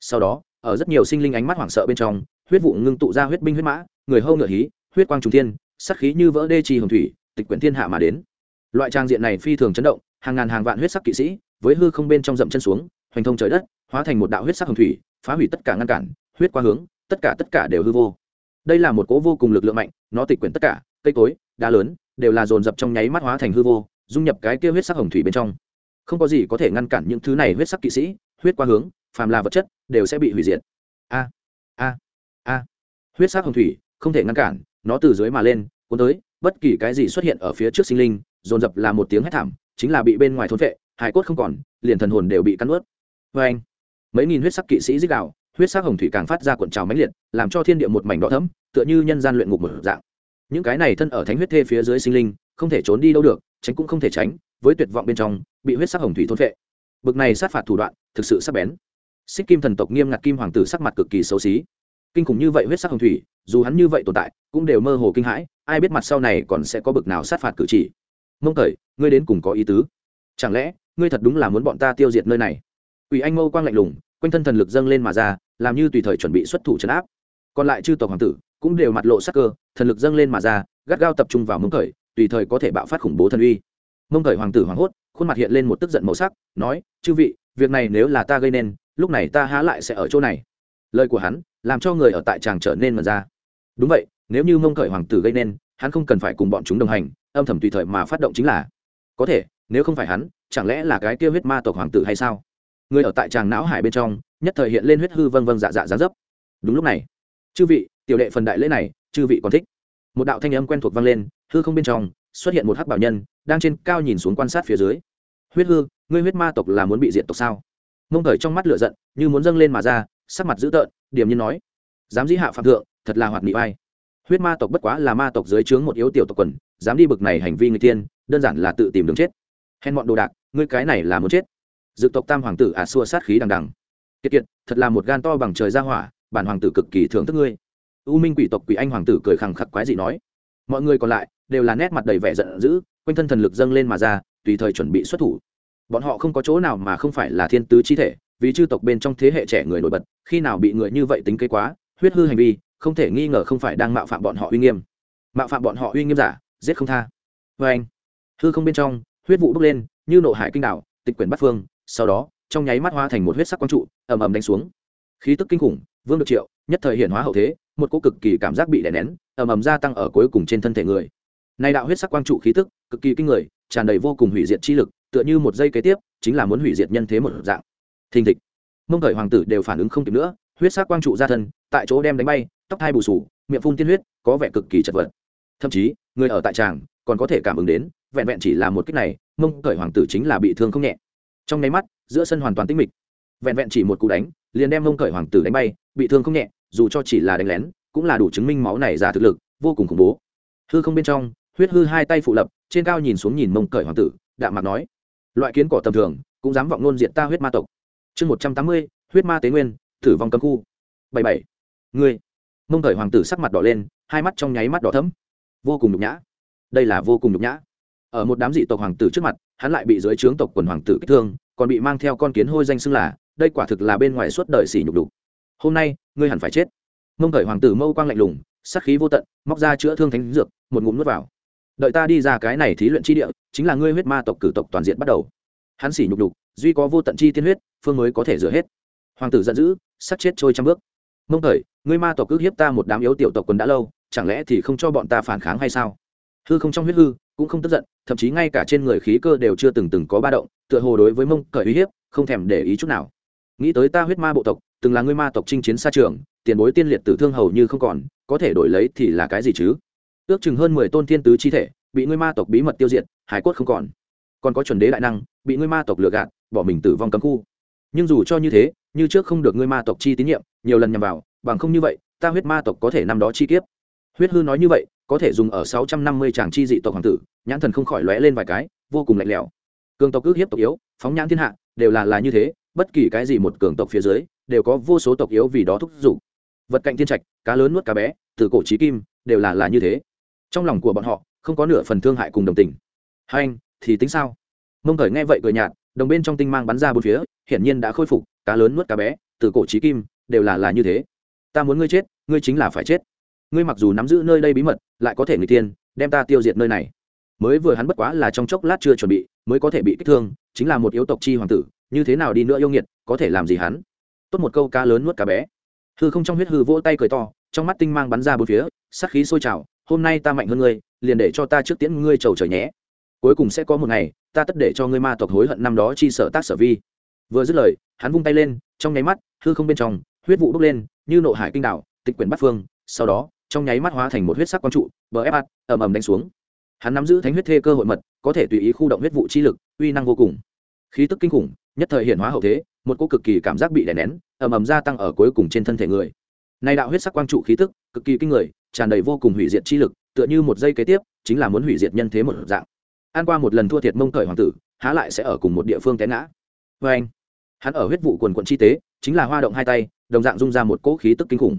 Sau đó, ở rất nhiều sinh linh ánh mắt hoảng sợ bên trong, huyết vụ ngưng tụ ra huyết binh huyết mã, người hâu ngựa hí, huyết quang trung thiên, sát khí như vỡ đê trì hồng thủy, tịch quyển thiên hạ mà đến. Loại trang diện này phi thường chấn động, hàng ngàn hàng vạn huyết sắc kỵ sĩ, với hư không bên trong dậm chân xuống, hoành thông trời đất, hóa thành một đạo huyết sắc hồng thủy, phá hủy tất cả ngăn cản, huyết qua hướng, tất cả tất cả đều hư vô đây là một cỗ vô cùng lực lượng mạnh, nó tịch quyển tất cả, cây cối, đá lớn, đều là dồn dập trong nháy mắt hóa thành hư vô, dung nhập cái kia huyết sắc hồng thủy bên trong. Không có gì có thể ngăn cản những thứ này huyết sắc kỵ sĩ, huyết qua hướng, phàm là vật chất, đều sẽ bị hủy diệt. A a a. Huyết sắc hồng thủy, không thể ngăn cản, nó từ dưới mà lên, cuốn tới, bất kỳ cái gì xuất hiện ở phía trước sinh linh, dồn dập là một tiếng hét thảm, chính là bị bên ngoài thôn vệ hải cốt không còn, liền thần hồn đều bị cắn ướt vê anh mấy nghìn huyết sắc kỵ sĩ dích đạo huyết sắc hồng thủy càng phát ra cuộn trào mãnh liệt, làm cho thiên địa một mảnh đỏ thẫm, tựa như nhân gian luyện ngục một dạng. Những cái này thân ở thánh huyết thê phía dưới sinh linh, không thể trốn đi đâu được, tránh cũng không thể tránh, với tuyệt vọng bên trong, bị huyết sắc hồng thủy thôn vệ bực này sát phạt thủ đoạn, thực sự sắc bén. Xích kim thần tộc nghiêm ngặt kim hoàng tử sắc mặt cực kỳ xấu xí. Kinh khủng như vậy huyết sắc hồng thủy, dù hắn như vậy tồn tại, cũng đều mơ hồ kinh hãi, ai biết mặt sau này còn sẽ có bực nào sát phạt cử chỉ. Mông cởi ngươi đến cùng có ý tứ? Chẳng lẽ, ngươi thật đúng là muốn bọn ta tiêu diệt nơi này? Quỷ anh mâu quang lạnh lùng quanh thân thần lực dâng lên mà ra, làm như tùy thời chuẩn bị xuất thủ trấn áp. Còn lại chư tộc hoàng tử cũng đều mặt lộ sắc cơ, thần lực dâng lên mà ra, gắt gao tập trung vào mông khởi, tùy thời có thể bạo phát khủng bố thần uy. Mông khởi hoàng tử hoảng hốt, khuôn mặt hiện lên một tức giận màu sắc, nói, chư vị, việc này nếu là ta gây nên, lúc này ta há lại sẽ ở chỗ này. Lời của hắn làm cho người ở tại tràng trở nên mật ra. Đúng vậy, nếu như mông khởi hoàng tử gây nên, hắn không cần phải cùng bọn chúng đồng hành, âm thầm tùy thời mà phát động chính là. Có thể, nếu không phải hắn, chẳng lẽ là cái kia huyết ma tộc hoàng tử hay sao? Người ở tại tràng não hải bên trong, nhất thời hiện lên huyết hư vân vân dạ dạ giá dấp. Đúng lúc này, chư vị, tiểu đệ phần đại lễ này, chư vị còn thích. Một đạo thanh âm quen thuộc vang lên, hư không bên trong, xuất hiện một hắc bảo nhân, đang trên cao nhìn xuống quan sát phía dưới. Huyết hư, ngươi huyết ma tộc là muốn bị diện tộc sao? Mông thời trong mắt lửa giận, như muốn dâng lên mà ra, sắc mặt dữ tợn điểm nhiên nói. Dám dĩ hạ phạm thượng, thật là hoạt nghị vai huyết ma tộc bất quá là ma tộc dưới trướng một yếu tiểu tộc quần, dám đi bực này hành vi người tiên, đơn giản là tự tìm đường chết. Hèn bọn đồ đạc, ngươi cái này là muốn chết dự tộc tam hoàng tử à xua sát khí đằng đằng. Kiệt kiệt, thật là một gan to bằng trời ra hỏa, bản hoàng tử cực kỳ thưởng thức ngươi. U minh quỷ tộc quỷ anh hoàng tử cười khẳng khặc quái gì nói. Mọi người còn lại đều là nét mặt đầy vẻ giận dữ, quanh thân thần lực dâng lên mà ra, tùy thời chuẩn bị xuất thủ. Bọn họ không có chỗ nào mà không phải là thiên tứ chi thể, vì chư tộc bên trong thế hệ trẻ người nổi bật, khi nào bị người như vậy tính kế quá, huyết hư hành vi, không thể nghi ngờ không phải đang mạo phạm bọn họ uy nghiêm. Mạo phạm bọn họ uy nghiêm giả, giết không tha. Vê anh hư không bên trong, huyết vụ bốc lên, như nộ hải kinh đảo, tịch quyển bắt phương sau đó, trong nháy mắt hóa thành một huyết sắc quang trụ, ầm ầm đánh xuống. Khí tức kinh khủng, vương được triệu, nhất thời hiện hóa hậu thế, một cỗ cực kỳ cảm giác bị đè nén, ầm ầm gia tăng ở cuối cùng trên thân thể người. Nay đạo huyết sắc quang trụ khí tức, cực kỳ kinh người, tràn đầy vô cùng hủy diệt chi lực, tựa như một giây kế tiếp, chính là muốn hủy diệt nhân thế một dạng. Thình thịch. Mông thời hoàng tử đều phản ứng không kịp nữa, huyết sắc quang trụ ra thân, tại chỗ đem đánh bay, tóc thai bù sù, miệng phun tiên huyết, có vẻ cực kỳ chật vật. Thậm chí, người ở tại tràng, còn có thể cảm ứng đến, vẹn vẹn chỉ là một cách này, mông thời hoàng tử chính là bị thương không nhẹ trong nháy mắt, giữa sân hoàn toàn tĩnh mịch. Vẹn vẹn chỉ một cú đánh, liền đem mông cởi hoàng tử đánh bay, bị thương không nhẹ, dù cho chỉ là đánh lén, cũng là đủ chứng minh máu này giả thực lực, vô cùng khủng bố. Hư không bên trong, huyết hư hai tay phụ lập, trên cao nhìn xuống nhìn mông cởi hoàng tử, đạm mặt nói, loại kiến cỏ tầm thường, cũng dám vọng ngôn diện ta huyết ma tộc. Chương một trăm tám mươi, huyết ma tế nguyên, thử vong cấm khu. Bảy bảy. Ngươi. Mông cởi hoàng tử sắc mặt đỏ lên, hai mắt trong nháy mắt đỏ thấm vô cùng nhục nhã. Đây là vô cùng nhục nhã ở một đám dị tộc hoàng tử trước mặt, hắn lại bị dưới trướng tộc quần hoàng tử kích thương, còn bị mang theo con kiến hôi danh xưng là, đây quả thực là bên ngoài suốt đời xỉ nhục đục hôm nay, ngươi hẳn phải chết. Mông thời hoàng tử mâu quang lạnh lùng sắc khí vô tận, móc ra chữa thương thánh dược, một ngụm nuốt vào. Đợi ta đi ra cái này thí luyện chi địa, chính là ngươi huyết ma tộc cử tộc toàn diện bắt đầu. Hắn xỉ nhục đục duy có vô tận chi tiên huyết, phương mới có thể rửa hết. Hoàng tử giận dữ sắc chết trôi trăm bước. Mông thời ngươi ma tộc cứ hiếp ta một đám yếu tiểu tộc quần đã lâu, chẳng lẽ thì không cho bọn ta phản kháng hay sao? Hư không trong huyết hư cũng không tức giận, thậm chí ngay cả trên người khí cơ đều chưa từng từng có ba động, tựa hồ đối với mông cởi uy hiếp, không thèm để ý chút nào. Nghĩ tới ta huyết ma bộ tộc, từng là ngươi ma tộc chinh chiến xa trường, tiền bối tiên liệt tử thương hầu như không còn, có thể đổi lấy thì là cái gì chứ? Ước chừng hơn mười tôn tiên tứ chi thể, bị ngươi ma tộc bí mật tiêu diệt, hải cốt không còn. Còn có chuẩn đế đại năng, bị ngươi ma tộc lừa gạt, bỏ mình tử vong cấm khu. Nhưng dù cho như thế, như trước không được ngươi ma tộc chi tín nhiệm, nhiều lần nhằm vào, bằng không như vậy, ta huyết ma tộc có thể năm đó chi kiếp. Huyết hư nói như vậy có thể dùng ở sáu trăm năm mươi tràng chi dị tộc hoàng tử, nhãn thần không khỏi lóe lên vài cái, vô cùng lạnh lẽo. Cường tộc ước hiếp tộc yếu, phóng nhãn thiên hạ, đều là là như thế, bất kỳ cái gì một cường tộc phía dưới, đều có vô số tộc yếu vì đó thúc giục. Vật cạnh thiên trạch, cá lớn nuốt cá bé từ cổ trí kim, đều là là như thế. Trong lòng của bọn họ, không có nửa phần thương hại cùng đồng tình. Hai anh, thì tính sao? Mông cởi nghe vậy cười nhạt, đồng bên trong tinh mang bắn ra bốn phía, hiển nhiên đã khôi phục, cá lớn nuốt cá bé từ cổ trí kim, đều là là như thế. Ta muốn ngươi chết, ngươi chính là phải chết ngươi mặc dù nắm giữ nơi đây bí mật lại có thể người tiên đem ta tiêu diệt nơi này. Mới vừa hắn bất quá là trong chốc lát chưa chuẩn bị mới có thể bị kích thương chính là một yếu tộc chi hoàng tử như thế nào đi nữa yêu nghiệt có thể làm gì hắn? Tốt một câu cá lớn nuốt cá bé. Hư không trong huyết hư vỗ tay cười to trong mắt tinh mang bắn ra bốn phía sát khí sôi trào hôm nay ta mạnh hơn ngươi liền để cho ta trước tiễn ngươi trầu trời nhé. Cuối cùng sẽ có một ngày ta tất để cho ngươi ma tộc hối hận năm đó chi sở tác sở vi. Vừa dứt lời hắn vung tay lên trong nháy mắt hư không bên trong huyết vụ bốc lên như nộ hải kinh đảo, tịch quyển bắt phương sau đó trong nháy mắt hóa thành một huyết sắc quang trụ, bờ ép ạt, ầm ầm đánh xuống. Hắn nắm giữ thánh huyết thê cơ hội mật, có thể tùy ý khu động huyết vụ chi lực, uy năng vô cùng. Khí tức kinh khủng, nhất thời hiện hóa hậu thế, một cô cực kỳ cảm giác bị đè nén, ầm ầm gia tăng ở cuối cùng trên thân thể người. Nay đạo huyết sắc quang trụ khí tức, cực kỳ kinh người, tràn đầy vô cùng hủy diệt chi lực, tựa như một giây kế tiếp, chính là muốn hủy diệt nhân thế một dạng. An qua một lần thua thiệt mông thời hoàng tử, há lại sẽ ở cùng một địa phương té ngã. Vê anh, hắn ở huyết vụ quần quận chi tế, chính là hoa động hai tay, đồng dạng dung ra một cỗ khí tức kinh khủng.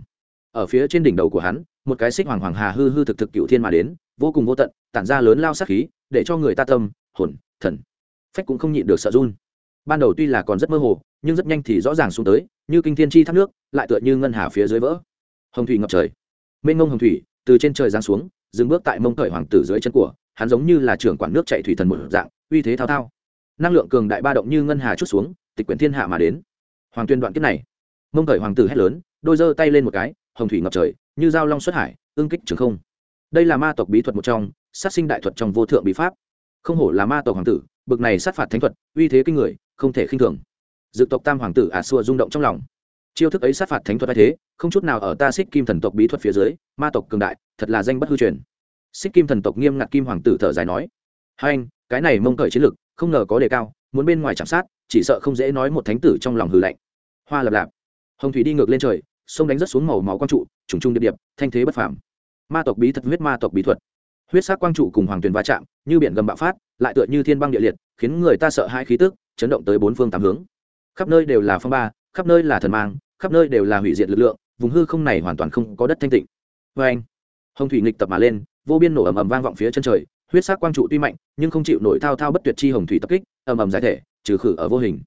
Ở phía trên đỉnh đầu của hắn một cái xích hoàng hoàng hà hư hư thực thực cựu thiên mà đến, vô cùng vô tận, tản ra lớn lao sát khí, để cho người ta tâm, hồn, thần, phách cũng không nhịn được sợ run. Ban đầu tuy là còn rất mơ hồ, nhưng rất nhanh thì rõ ràng xuống tới, như kinh thiên chi thác nước, lại tựa như ngân hà phía dưới vỡ. Hồng thủy ngập trời. Mênh ngông hồng thủy, từ trên trời giáng xuống, dừng bước tại mông cởi hoàng tử dưới chân của, hắn giống như là trưởng quản nước chạy thủy thần một dạng, uy thế thao thao. Năng lượng cường đại ba động như ngân hà chút xuống, tịch quyển thiên hạ mà đến. Hoàng tuyên đoạn kiếp này. Mông cởi hoàng tử hét lớn, đôi giơ tay lên một cái, hồng thủy ngập trời như giao long xuất hải ương kích trường không. Đây là ma tộc bí thuật một trong, sát sinh đại thuật trong vô thượng bí pháp. Không hổ là ma tộc hoàng tử, bực này sát phạt thánh thuật, uy thế kinh người, không thể khinh thường. Dự tộc tam hoàng tử ả à xua rung động trong lòng. Chiêu thức ấy sát phạt thánh thuật thay thế, không chút nào ở ta xích kim thần tộc bí thuật phía dưới, ma tộc cường đại, thật là danh bất hư truyền. Xích kim thần tộc nghiêm ngặt kim hoàng tử thở dài nói, hai anh, cái này mông cởi chiến lực, không ngờ có đề cao, muốn bên ngoài chạm sát, chỉ sợ không dễ nói một thánh tử trong lòng hư lạnh. Hoa lập lạp. Hồng thủy đi ngược lên trời sông đánh rất xuống màu máu quang trụ, trùng trung điệp điệp, thanh thế bất phàm. Ma tộc bí thuật huyết ma tộc bí thuật. Huyết sắc quang trụ cùng hoàng tuyền va chạm, như biển gầm bạo phát, lại tựa như thiên băng địa liệt, khiến người ta sợ hai khí tức, chấn động tới bốn phương tám hướng. Khắp nơi đều là phong ba, khắp nơi là thần mang, khắp nơi đều là hủy diệt lực lượng, vùng hư không này hoàn toàn không có đất thanh tịnh. Vê anh, hồng thủy nghịch tập mà lên, vô biên nổ ầm ầm vang vọng phía chân trời, huyết sắc quang trụ tuy mạnh, nhưng không chịu nổi thao thao bất tuyệt chi hồng thủy tập kích, ầm ầm giải thể, trừ khử ở vô hình.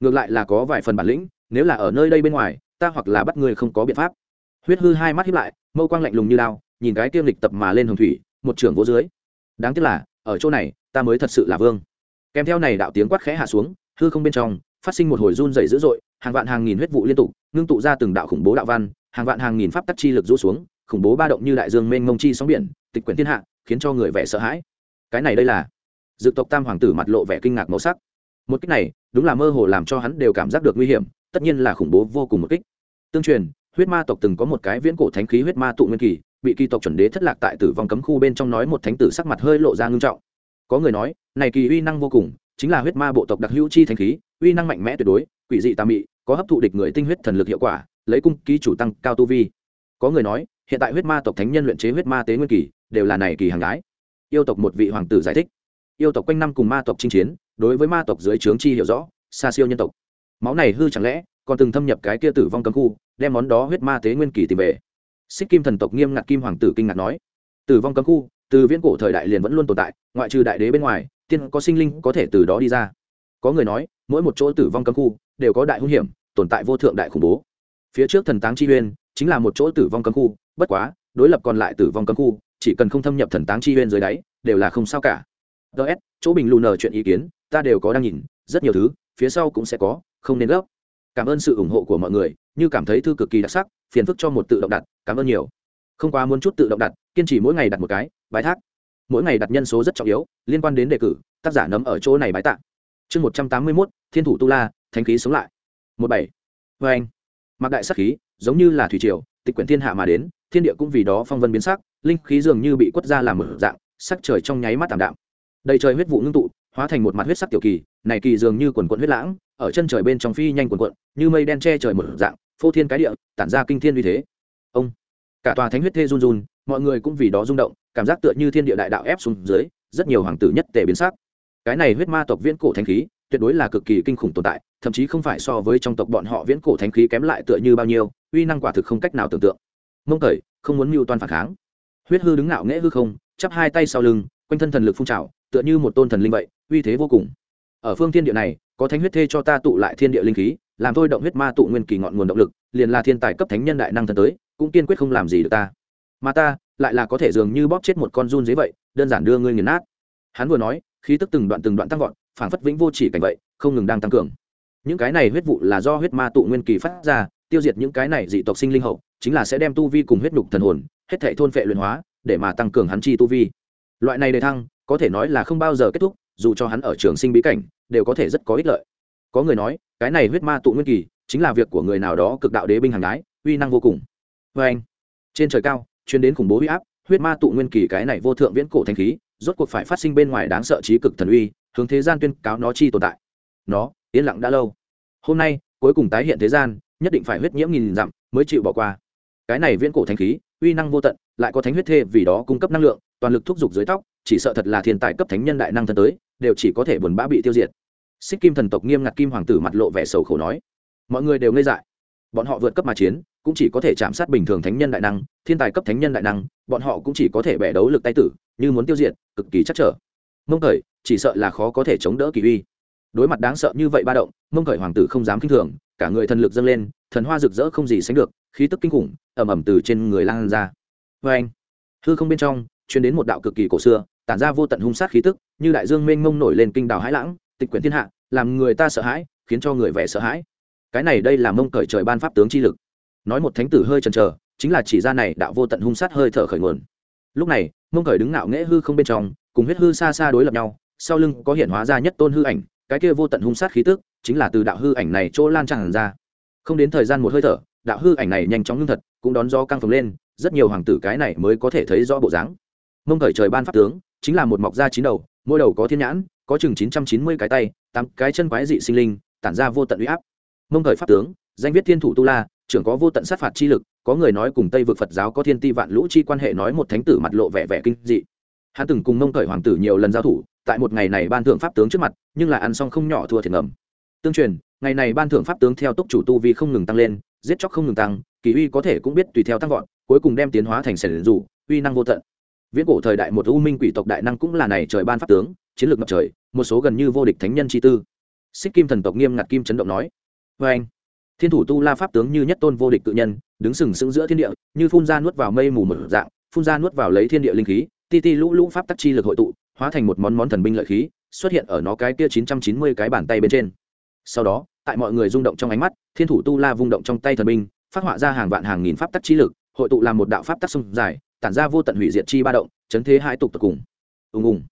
Ngược lại là có vài phần bản lĩnh, nếu là ở nơi đây bên ngoài ta hoặc là bắt người không có biện pháp. Huyết hư hai mắt hiếp lại, mâu quang lạnh lùng như lao, nhìn cái tiêm lịch tập mà lên hồng thủy, một trưởng vô dưới. Đáng tiếc là, ở chỗ này, ta mới thật sự là vương. Kèm theo này đạo tiếng quát khẽ hạ xuống, hư không bên trong, phát sinh một hồi run dày dữ dội, hàng vạn hàng nghìn huyết vụ liên tục, ngưng tụ ra từng đạo khủng bố đạo văn, hàng vạn hàng nghìn pháp tắc chi lực rũ xuống, khủng bố ba động như đại dương mênh mông chi sóng biển, tịch quyển thiên hạ, khiến cho người vẻ sợ hãi. Cái này đây là dự tộc tam hoàng tử mặt lộ vẻ kinh ngạc màu sắc. Một kích này, đúng là mơ hồ làm cho hắn đều cảm giác được nguy hiểm, tất nhiên là khủng bố vô cùng một kích tương truyền, huyết ma tộc từng có một cái viễn cổ thánh khí huyết ma tụ nguyên kỳ, bị kỳ tộc chuẩn đế thất lạc tại tử vong cấm khu bên trong nói một thánh tử sắc mặt hơi lộ ra ngưng trọng. Có người nói, này kỳ uy năng vô cùng, chính là huyết ma bộ tộc đặc hữu chi thánh khí, uy năng mạnh mẽ tuyệt đối, quỷ dị tà mị, có hấp thụ địch người tinh huyết thần lực hiệu quả, lấy cung ký chủ tăng cao tu vi. Có người nói, hiện tại huyết ma tộc thánh nhân luyện chế huyết ma tế nguyên kỳ, đều là này kỳ hàng gái. Yêu tộc một vị hoàng tử giải thích. Yêu tộc quanh năm cùng ma tộc chinh chiến, đối với ma tộc dưới trướng chi hiểu rõ, xa siêu nhân tộc. Máu này hư chẳng lẽ còn từng thâm nhập cái kia tử vong cấm khu đem món đó huyết ma tế nguyên kỳ tìm về. Xích kim thần tộc nghiêm ngặt kim hoàng tử kinh ngạc nói, tử vong cấm khu, từ viễn cổ thời đại liền vẫn luôn tồn tại, ngoại trừ đại đế bên ngoài, tiên có sinh linh có thể từ đó đi ra. Có người nói, mỗi một chỗ tử vong cấm khu đều có đại hung hiểm, tồn tại vô thượng đại khủng bố. Phía trước thần táng chi uyên chính là một chỗ tử vong cấm khu, bất quá, đối lập còn lại tử vong cấm khu, chỉ cần không thâm nhập thần táng chi uyên dưới đáy, đều là không sao cả. Ts chỗ bình lù nờ chuyện ý kiến, ta đều có đang nhìn, rất nhiều thứ, phía sau cũng sẽ có, không nên gấp. Cảm ơn sự ủng hộ của mọi người như cảm thấy thư cực kỳ đặc sắc, phiền phức cho một tự động đặt, cảm ơn nhiều. Không quá muốn chút tự động đặt, kiên trì mỗi ngày đặt một cái, bái thác. Mỗi ngày đặt nhân số rất trọng yếu, liên quan đến đề cử, tác giả nấm ở chỗ này bái tạ. Chương một trăm tám mươi mốt, thiên thủ tu la, thánh khí sống lại. Một bảy. Vê anh. Mặc đại sắc khí, giống như là thủy triều, tịch quyển thiên hạ mà đến, thiên địa cũng vì đó phong vân biến sắc, linh khí dường như bị quất ra làm mở dạng, sắc trời trong nháy mắt tảm đạm. Đầy trời huyết vụ ngưng tụ, hóa thành một mặt huyết sắc tiểu kỳ, này kỳ dường như quần quận huyết lãng, ở chân trời bên trong phi nhanh quần quận, như mây đen che trời mở dạng phô thiên cái địa tản ra kinh thiên uy thế. Ông cả tòa thánh huyết thê run run mọi người cũng vì đó rung động cảm giác tựa như thiên địa đại đạo ép xuống dưới rất nhiều hoàng tử nhất tề biến sắc. Cái này huyết ma tộc viễn cổ thánh khí tuyệt đối là cực kỳ kinh khủng tồn tại thậm chí không phải so với trong tộc bọn họ viễn cổ thánh khí kém lại tựa như bao nhiêu uy năng quả thực không cách nào tưởng tượng. Mông thời, không muốn mưu toan phản kháng. Huyết hư đứng ngạo nghễ hư không chắp hai tay sau lưng quanh thân thần lực phun trào tựa như một tôn thần linh vậy uy thế vô cùng. Ở phương thiên địa này có thánh huyết thê cho ta tụ lại thiên địa linh khí làm thôi động huyết ma tụ nguyên kỳ ngọn nguồn động lực, liền là thiên tài cấp thánh nhân đại năng thần tới, cũng kiên quyết không làm gì được ta. Mà ta, lại là có thể dường như bóp chết một con run dế vậy, đơn giản đưa ngươi nghiền nát. Hắn vừa nói, khí tức từng đoạn từng đoạn tăng vọt, phảng phất vĩnh vô chỉ cảnh vậy, không ngừng đang tăng cường. Những cái này huyết vụ là do huyết ma tụ nguyên kỳ phát ra, tiêu diệt những cái này dị tộc sinh linh hậu, chính là sẽ đem tu vi cùng huyết nhục thần hồn, hết thảy thôn phệ luyện hóa, để mà tăng cường hắn chi tu vi. Loại này đề thăng, có thể nói là không bao giờ kết thúc, dù cho hắn ở trường sinh bí cảnh, đều có thể rất có ích lợi có người nói, cái này huyết ma tụ nguyên kỳ, chính là việc của người nào đó cực đạo đế binh hàng đái, uy năng vô cùng. Vê anh, trên trời cao chuyến đến khủng bố huy áp, huyết ma tụ nguyên kỳ cái này vô thượng viễn cổ thanh khí, rốt cuộc phải phát sinh bên ngoài đáng sợ trí cực thần uy, hướng thế gian tuyên cáo nó chi tồn tại. Nó, yên lặng đã lâu. Hôm nay, cuối cùng tái hiện thế gian, nhất định phải huyết nhiễm nghìn dặm mới chịu bỏ qua. Cái này viễn cổ thanh khí, uy năng vô tận, lại có thánh huyết thê vì đó cung cấp năng lượng, toàn lực thúc giục dưới tóc, chỉ sợ thật là thiên tài cấp thánh nhân đại năng thân tới, đều chỉ có thể buồn bã bị tiêu diệt xích kim thần tộc nghiêm ngặt kim hoàng tử mặt lộ vẻ sầu khổ nói, mọi người đều ngây dại. Bọn họ vượt cấp mà chiến, cũng chỉ có thể chạm sát bình thường thánh nhân đại năng, thiên tài cấp thánh nhân đại năng, bọn họ cũng chỉ có thể bẻ đấu lực tay tử, như muốn tiêu diệt, cực kỳ chắc trở. Mông khởi, chỉ sợ là khó có thể chống đỡ kỳ uy. Đối mặt đáng sợ như vậy ba động, mông khởi hoàng tử không dám k i n h thường, cả người thần lực dâng lên, thần hoa rực rỡ không gì sánh được, khí tức kinh khủng ẩm ẩm từ trên người lan ra. Vê anh, hư không bên trong chuyến đến một đạo cực kỳ cổ xưa, tản ra vô tận hung sát khí tức, như đại dương mênh mông nổi lên kinh đào hãi lãng tịch quyển thiên hạ, làm người ta sợ hãi, khiến cho người vẻ sợ hãi. Cái này đây là mông cởi trời ban pháp tướng chi lực. Nói một thánh tử hơi chần chờ, chính là chỉ ra này đạo vô tận hung sát hơi thở khởi nguồn. Lúc này, mông cởi đứng ngạo nghễ hư không bên trong, cùng huyết hư xa xa đối lập nhau, sau lưng có hiện hóa ra nhất tôn hư ảnh, cái kia vô tận hung sát khí tức, chính là từ đạo hư ảnh này chỗ lan tràn ra. Không đến thời gian một hơi thở, đạo hư ảnh này nhanh chóng ngưng thật, cũng đón gió căng phồng lên, rất nhiều hoàng tử cái này mới có thể thấy rõ bộ dáng. Mông cởi trời ban pháp tướng, chính là một mọc da chín đầu, mỗi đầu có thiên nhãn có chừng chín trăm chín mươi cái tay, tám cái chân quái dị sinh linh, tản ra vô tận uy áp. Mông thời pháp tướng, danh viết thiên thủ tu la, trưởng có vô tận sát phạt chi lực, có người nói cùng tây vực phật giáo có thiên ti vạn lũ chi quan hệ nói một thánh tử mặt lộ vẻ vẻ kinh dị. Hắn từng cùng mông thời hoàng tử nhiều lần giao thủ, tại một ngày này ban thượng pháp tướng trước mặt, nhưng là ăn xong không nhỏ thua thiệt ngầm. Tương truyền, ngày này ban thượng pháp tướng theo túc chủ tu vi không ngừng tăng lên, giết chóc không ngừng tăng, kỳ uy có thể cũng biết tùy theo tăng vọt, cuối cùng đem tiến hóa thành sẻn rủ, uy năng vô tận. Viễn cổ thời đại một u minh quỷ tộc đại năng cũng là này trời ban pháp tướng chiến lược ngập trời, một số gần như vô địch thánh nhân chi tư. Xích kim thần tộc nghiêm ngặt kim chấn động nói vê anh, thiên thủ tu la pháp tướng như nhất tôn vô địch tự nhân, đứng sừng sững giữa thiên địa, như phun ra nuốt vào mây mù một dạng, phun ra nuốt vào lấy thiên địa linh khí, ti ti lũ lũ pháp tắc chi lực hội tụ, hóa thành một món món thần binh lợi khí, xuất hiện ở nó cái kia chín trăm chín mươi cái bàn tay bên trên. Sau đó, tại mọi người rung động trong ánh mắt, thiên thủ tu la vung động trong tay thần binh, phát họa ra hàng vạn hàng nghìn pháp tắc chi lực, hội tụ làm một đạo pháp tắc sông dài, tản ra vô tận hủy diệt chi ba động, chấn thế hai tục tật cùng. Ùng ùng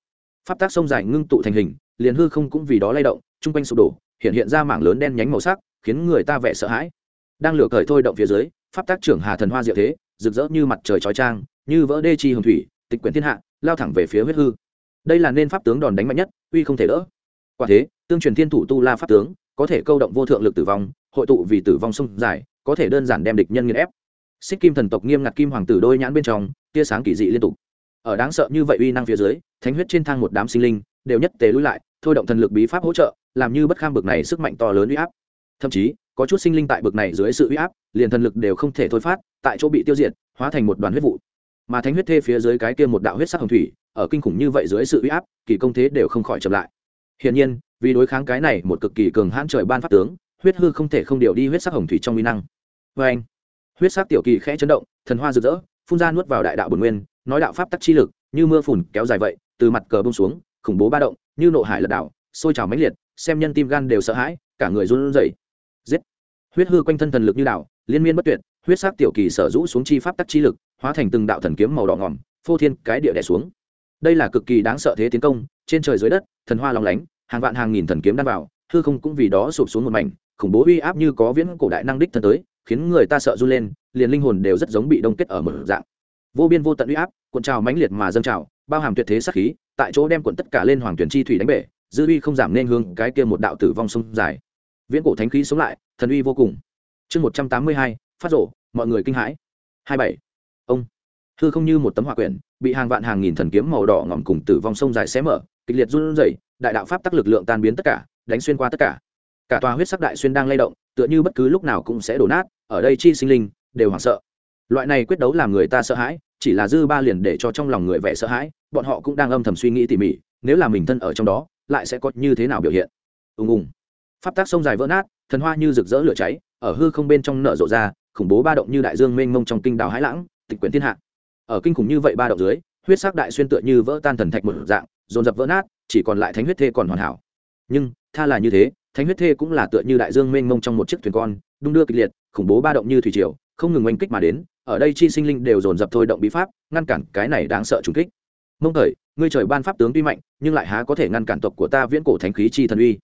pháp tác sông dài ngưng tụ thành hình, liền hư không cũng vì đó lay động, chung quanh sụp đổ, hiện hiện ra mảng lớn đen nhánh màu sắc, khiến người ta vẻ sợ hãi. Đang lửa cởi thôi động phía dưới, pháp tác trưởng hà thần hoa diệu thế, rực rỡ như mặt trời trói trang như vỡ đê chi hồng thủy, tịch quyển thiên hạ, lao thẳng về phía huyết hư. Đây là nên pháp tướng đòn đánh mạnh nhất, uy không thể đỡ. Quả thế, tương truyền thiên thủ tu la pháp tướng, có thể câu động vô thượng lực tử vong, hội tụ vì tử vong sông dài, có thể đơn giản đem địch nhân nghiên ép. Xích kim thần tộc nghiêm ngặt kim hoàng tử đôi nhãn bên trong, tia sáng kỳ dị liên tục ở đáng sợ như vậy uy năng phía dưới, thánh huyết trên thang một đám sinh linh đều nhất tế lui lại, thôi động thần lực bí pháp hỗ trợ, làm như bất kham bực này sức mạnh to lớn uy áp. Thậm chí, có chút sinh linh tại bực này dưới sự uy áp, liền thần lực đều không thể thôi phát, tại chỗ bị tiêu diệt, hóa thành một đoàn huyết vụ. Mà thánh huyết thê phía dưới cái kia một đạo huyết sắc hồng thủy, ở kinh khủng như vậy dưới sự uy áp, kỳ công thế đều không khỏi chậm lại. Hiển nhiên, vì đối kháng cái này một cực kỳ cường hãn trời ban pháp tướng, huyết hư không thể không điều đi huyết sắc hồng thủy trong uy năng. Vê anh, huyết sắc tiểu kỳ khẽ chấn động, thần hoa rực rỡ phun ra nuốt vào đại đạo bồn nguyên, nói đạo pháp tắc chi lực, như mưa phùn kéo dài vậy, từ mặt cờ bông xuống, khủng bố ba động, như nộ hải lật đảo, sôi trào mãnh liệt, xem nhân tim gan đều sợ hãi, cả người run rẩy. Giết! Huyết hư quanh thân thần lực như đảo, liên miên bất tuyệt, huyết sắc tiểu kỳ sở rũ xuống chi pháp tắc chi lực, hóa thành từng đạo thần kiếm màu đỏ ngỏm, phô thiên cái địa đẻ xuống. Đây là cực kỳ đáng sợ thế tiến công, trên trời dưới đất, thần hoa lòng lánh, hàng vạn hàng nghìn thần kiếm đan vào, hư không cũng vì đó sụp xuống một mảnh, khủng bố uy áp như có viễn cổ đại năng đích thân tới khiến người ta sợ run lên, liền linh hồn đều rất giống bị đông kết ở một dạng. Vô biên vô tận uy áp, cuộn trào mãnh liệt mà dâng trào, bao hàm tuyệt thế sắc khí, tại chỗ đem cuộn tất cả lên hoàng tuyển chi thủy đánh bể, dư uy không giảm nên hương cái kia một đạo tử vong sông dài. Viễn cổ thánh khí sống lại, thần uy vô cùng. Chương một trăm tám mươi hai, phát rổ mọi người kinh hãi. Hai bảy. Ông. Hư không như một tấm hỏa quyển, bị hàng vạn hàng nghìn thần kiếm màu đỏ ngỏm cùng tử vong sông dài xé mở, kịch liệt run rẩy, đại đạo pháp tắc lực lượng tan biến tất cả, đánh xuyên qua tất cả. Cả tòa huyết sắc đại xuyên đang lay động tựa như bất cứ lúc nào cũng sẽ đổ nát, ở đây chi sinh linh đều hoảng sợ. Loại này quyết đấu làm người ta sợ hãi, chỉ là dư ba liền để cho trong lòng người vẻ sợ hãi, bọn họ cũng đang âm thầm suy nghĩ tỉ mỉ, nếu là mình thân ở trong đó, lại sẽ có như thế nào biểu hiện. Ùng ùng. Pháp tác sông dài vỡ nát, thần hoa như rực rỡ lửa cháy, ở hư không bên trong nở rộ ra, khủng bố ba động như đại dương mênh mông trong kinh đào hãi lãng, tịch quyển thiên hạ. Ở kinh khủng như vậy ba động dưới, huyết sắc đại xuyên tựa như vỡ tan thần thạch một dạng, dồn dập vỡ nát, chỉ còn lại thánh huyết thê còn hoàn hảo. Nhưng, tha là như thế thánh huyết thê cũng là tựa như đại dương mênh mông trong một chiếc thuyền con, đung đưa kịch liệt, khủng bố ba động như thủy triều, không ngừng oanh kích mà đến, ở đây chi sinh linh đều dồn dập thôi động bí pháp, ngăn cản cái này đáng sợ trùng kích. Mông thời ngươi trời ban pháp tướng tuy mạnh, nhưng lại há có thể ngăn cản tộc của ta viễn cổ thánh khí chi thần uy.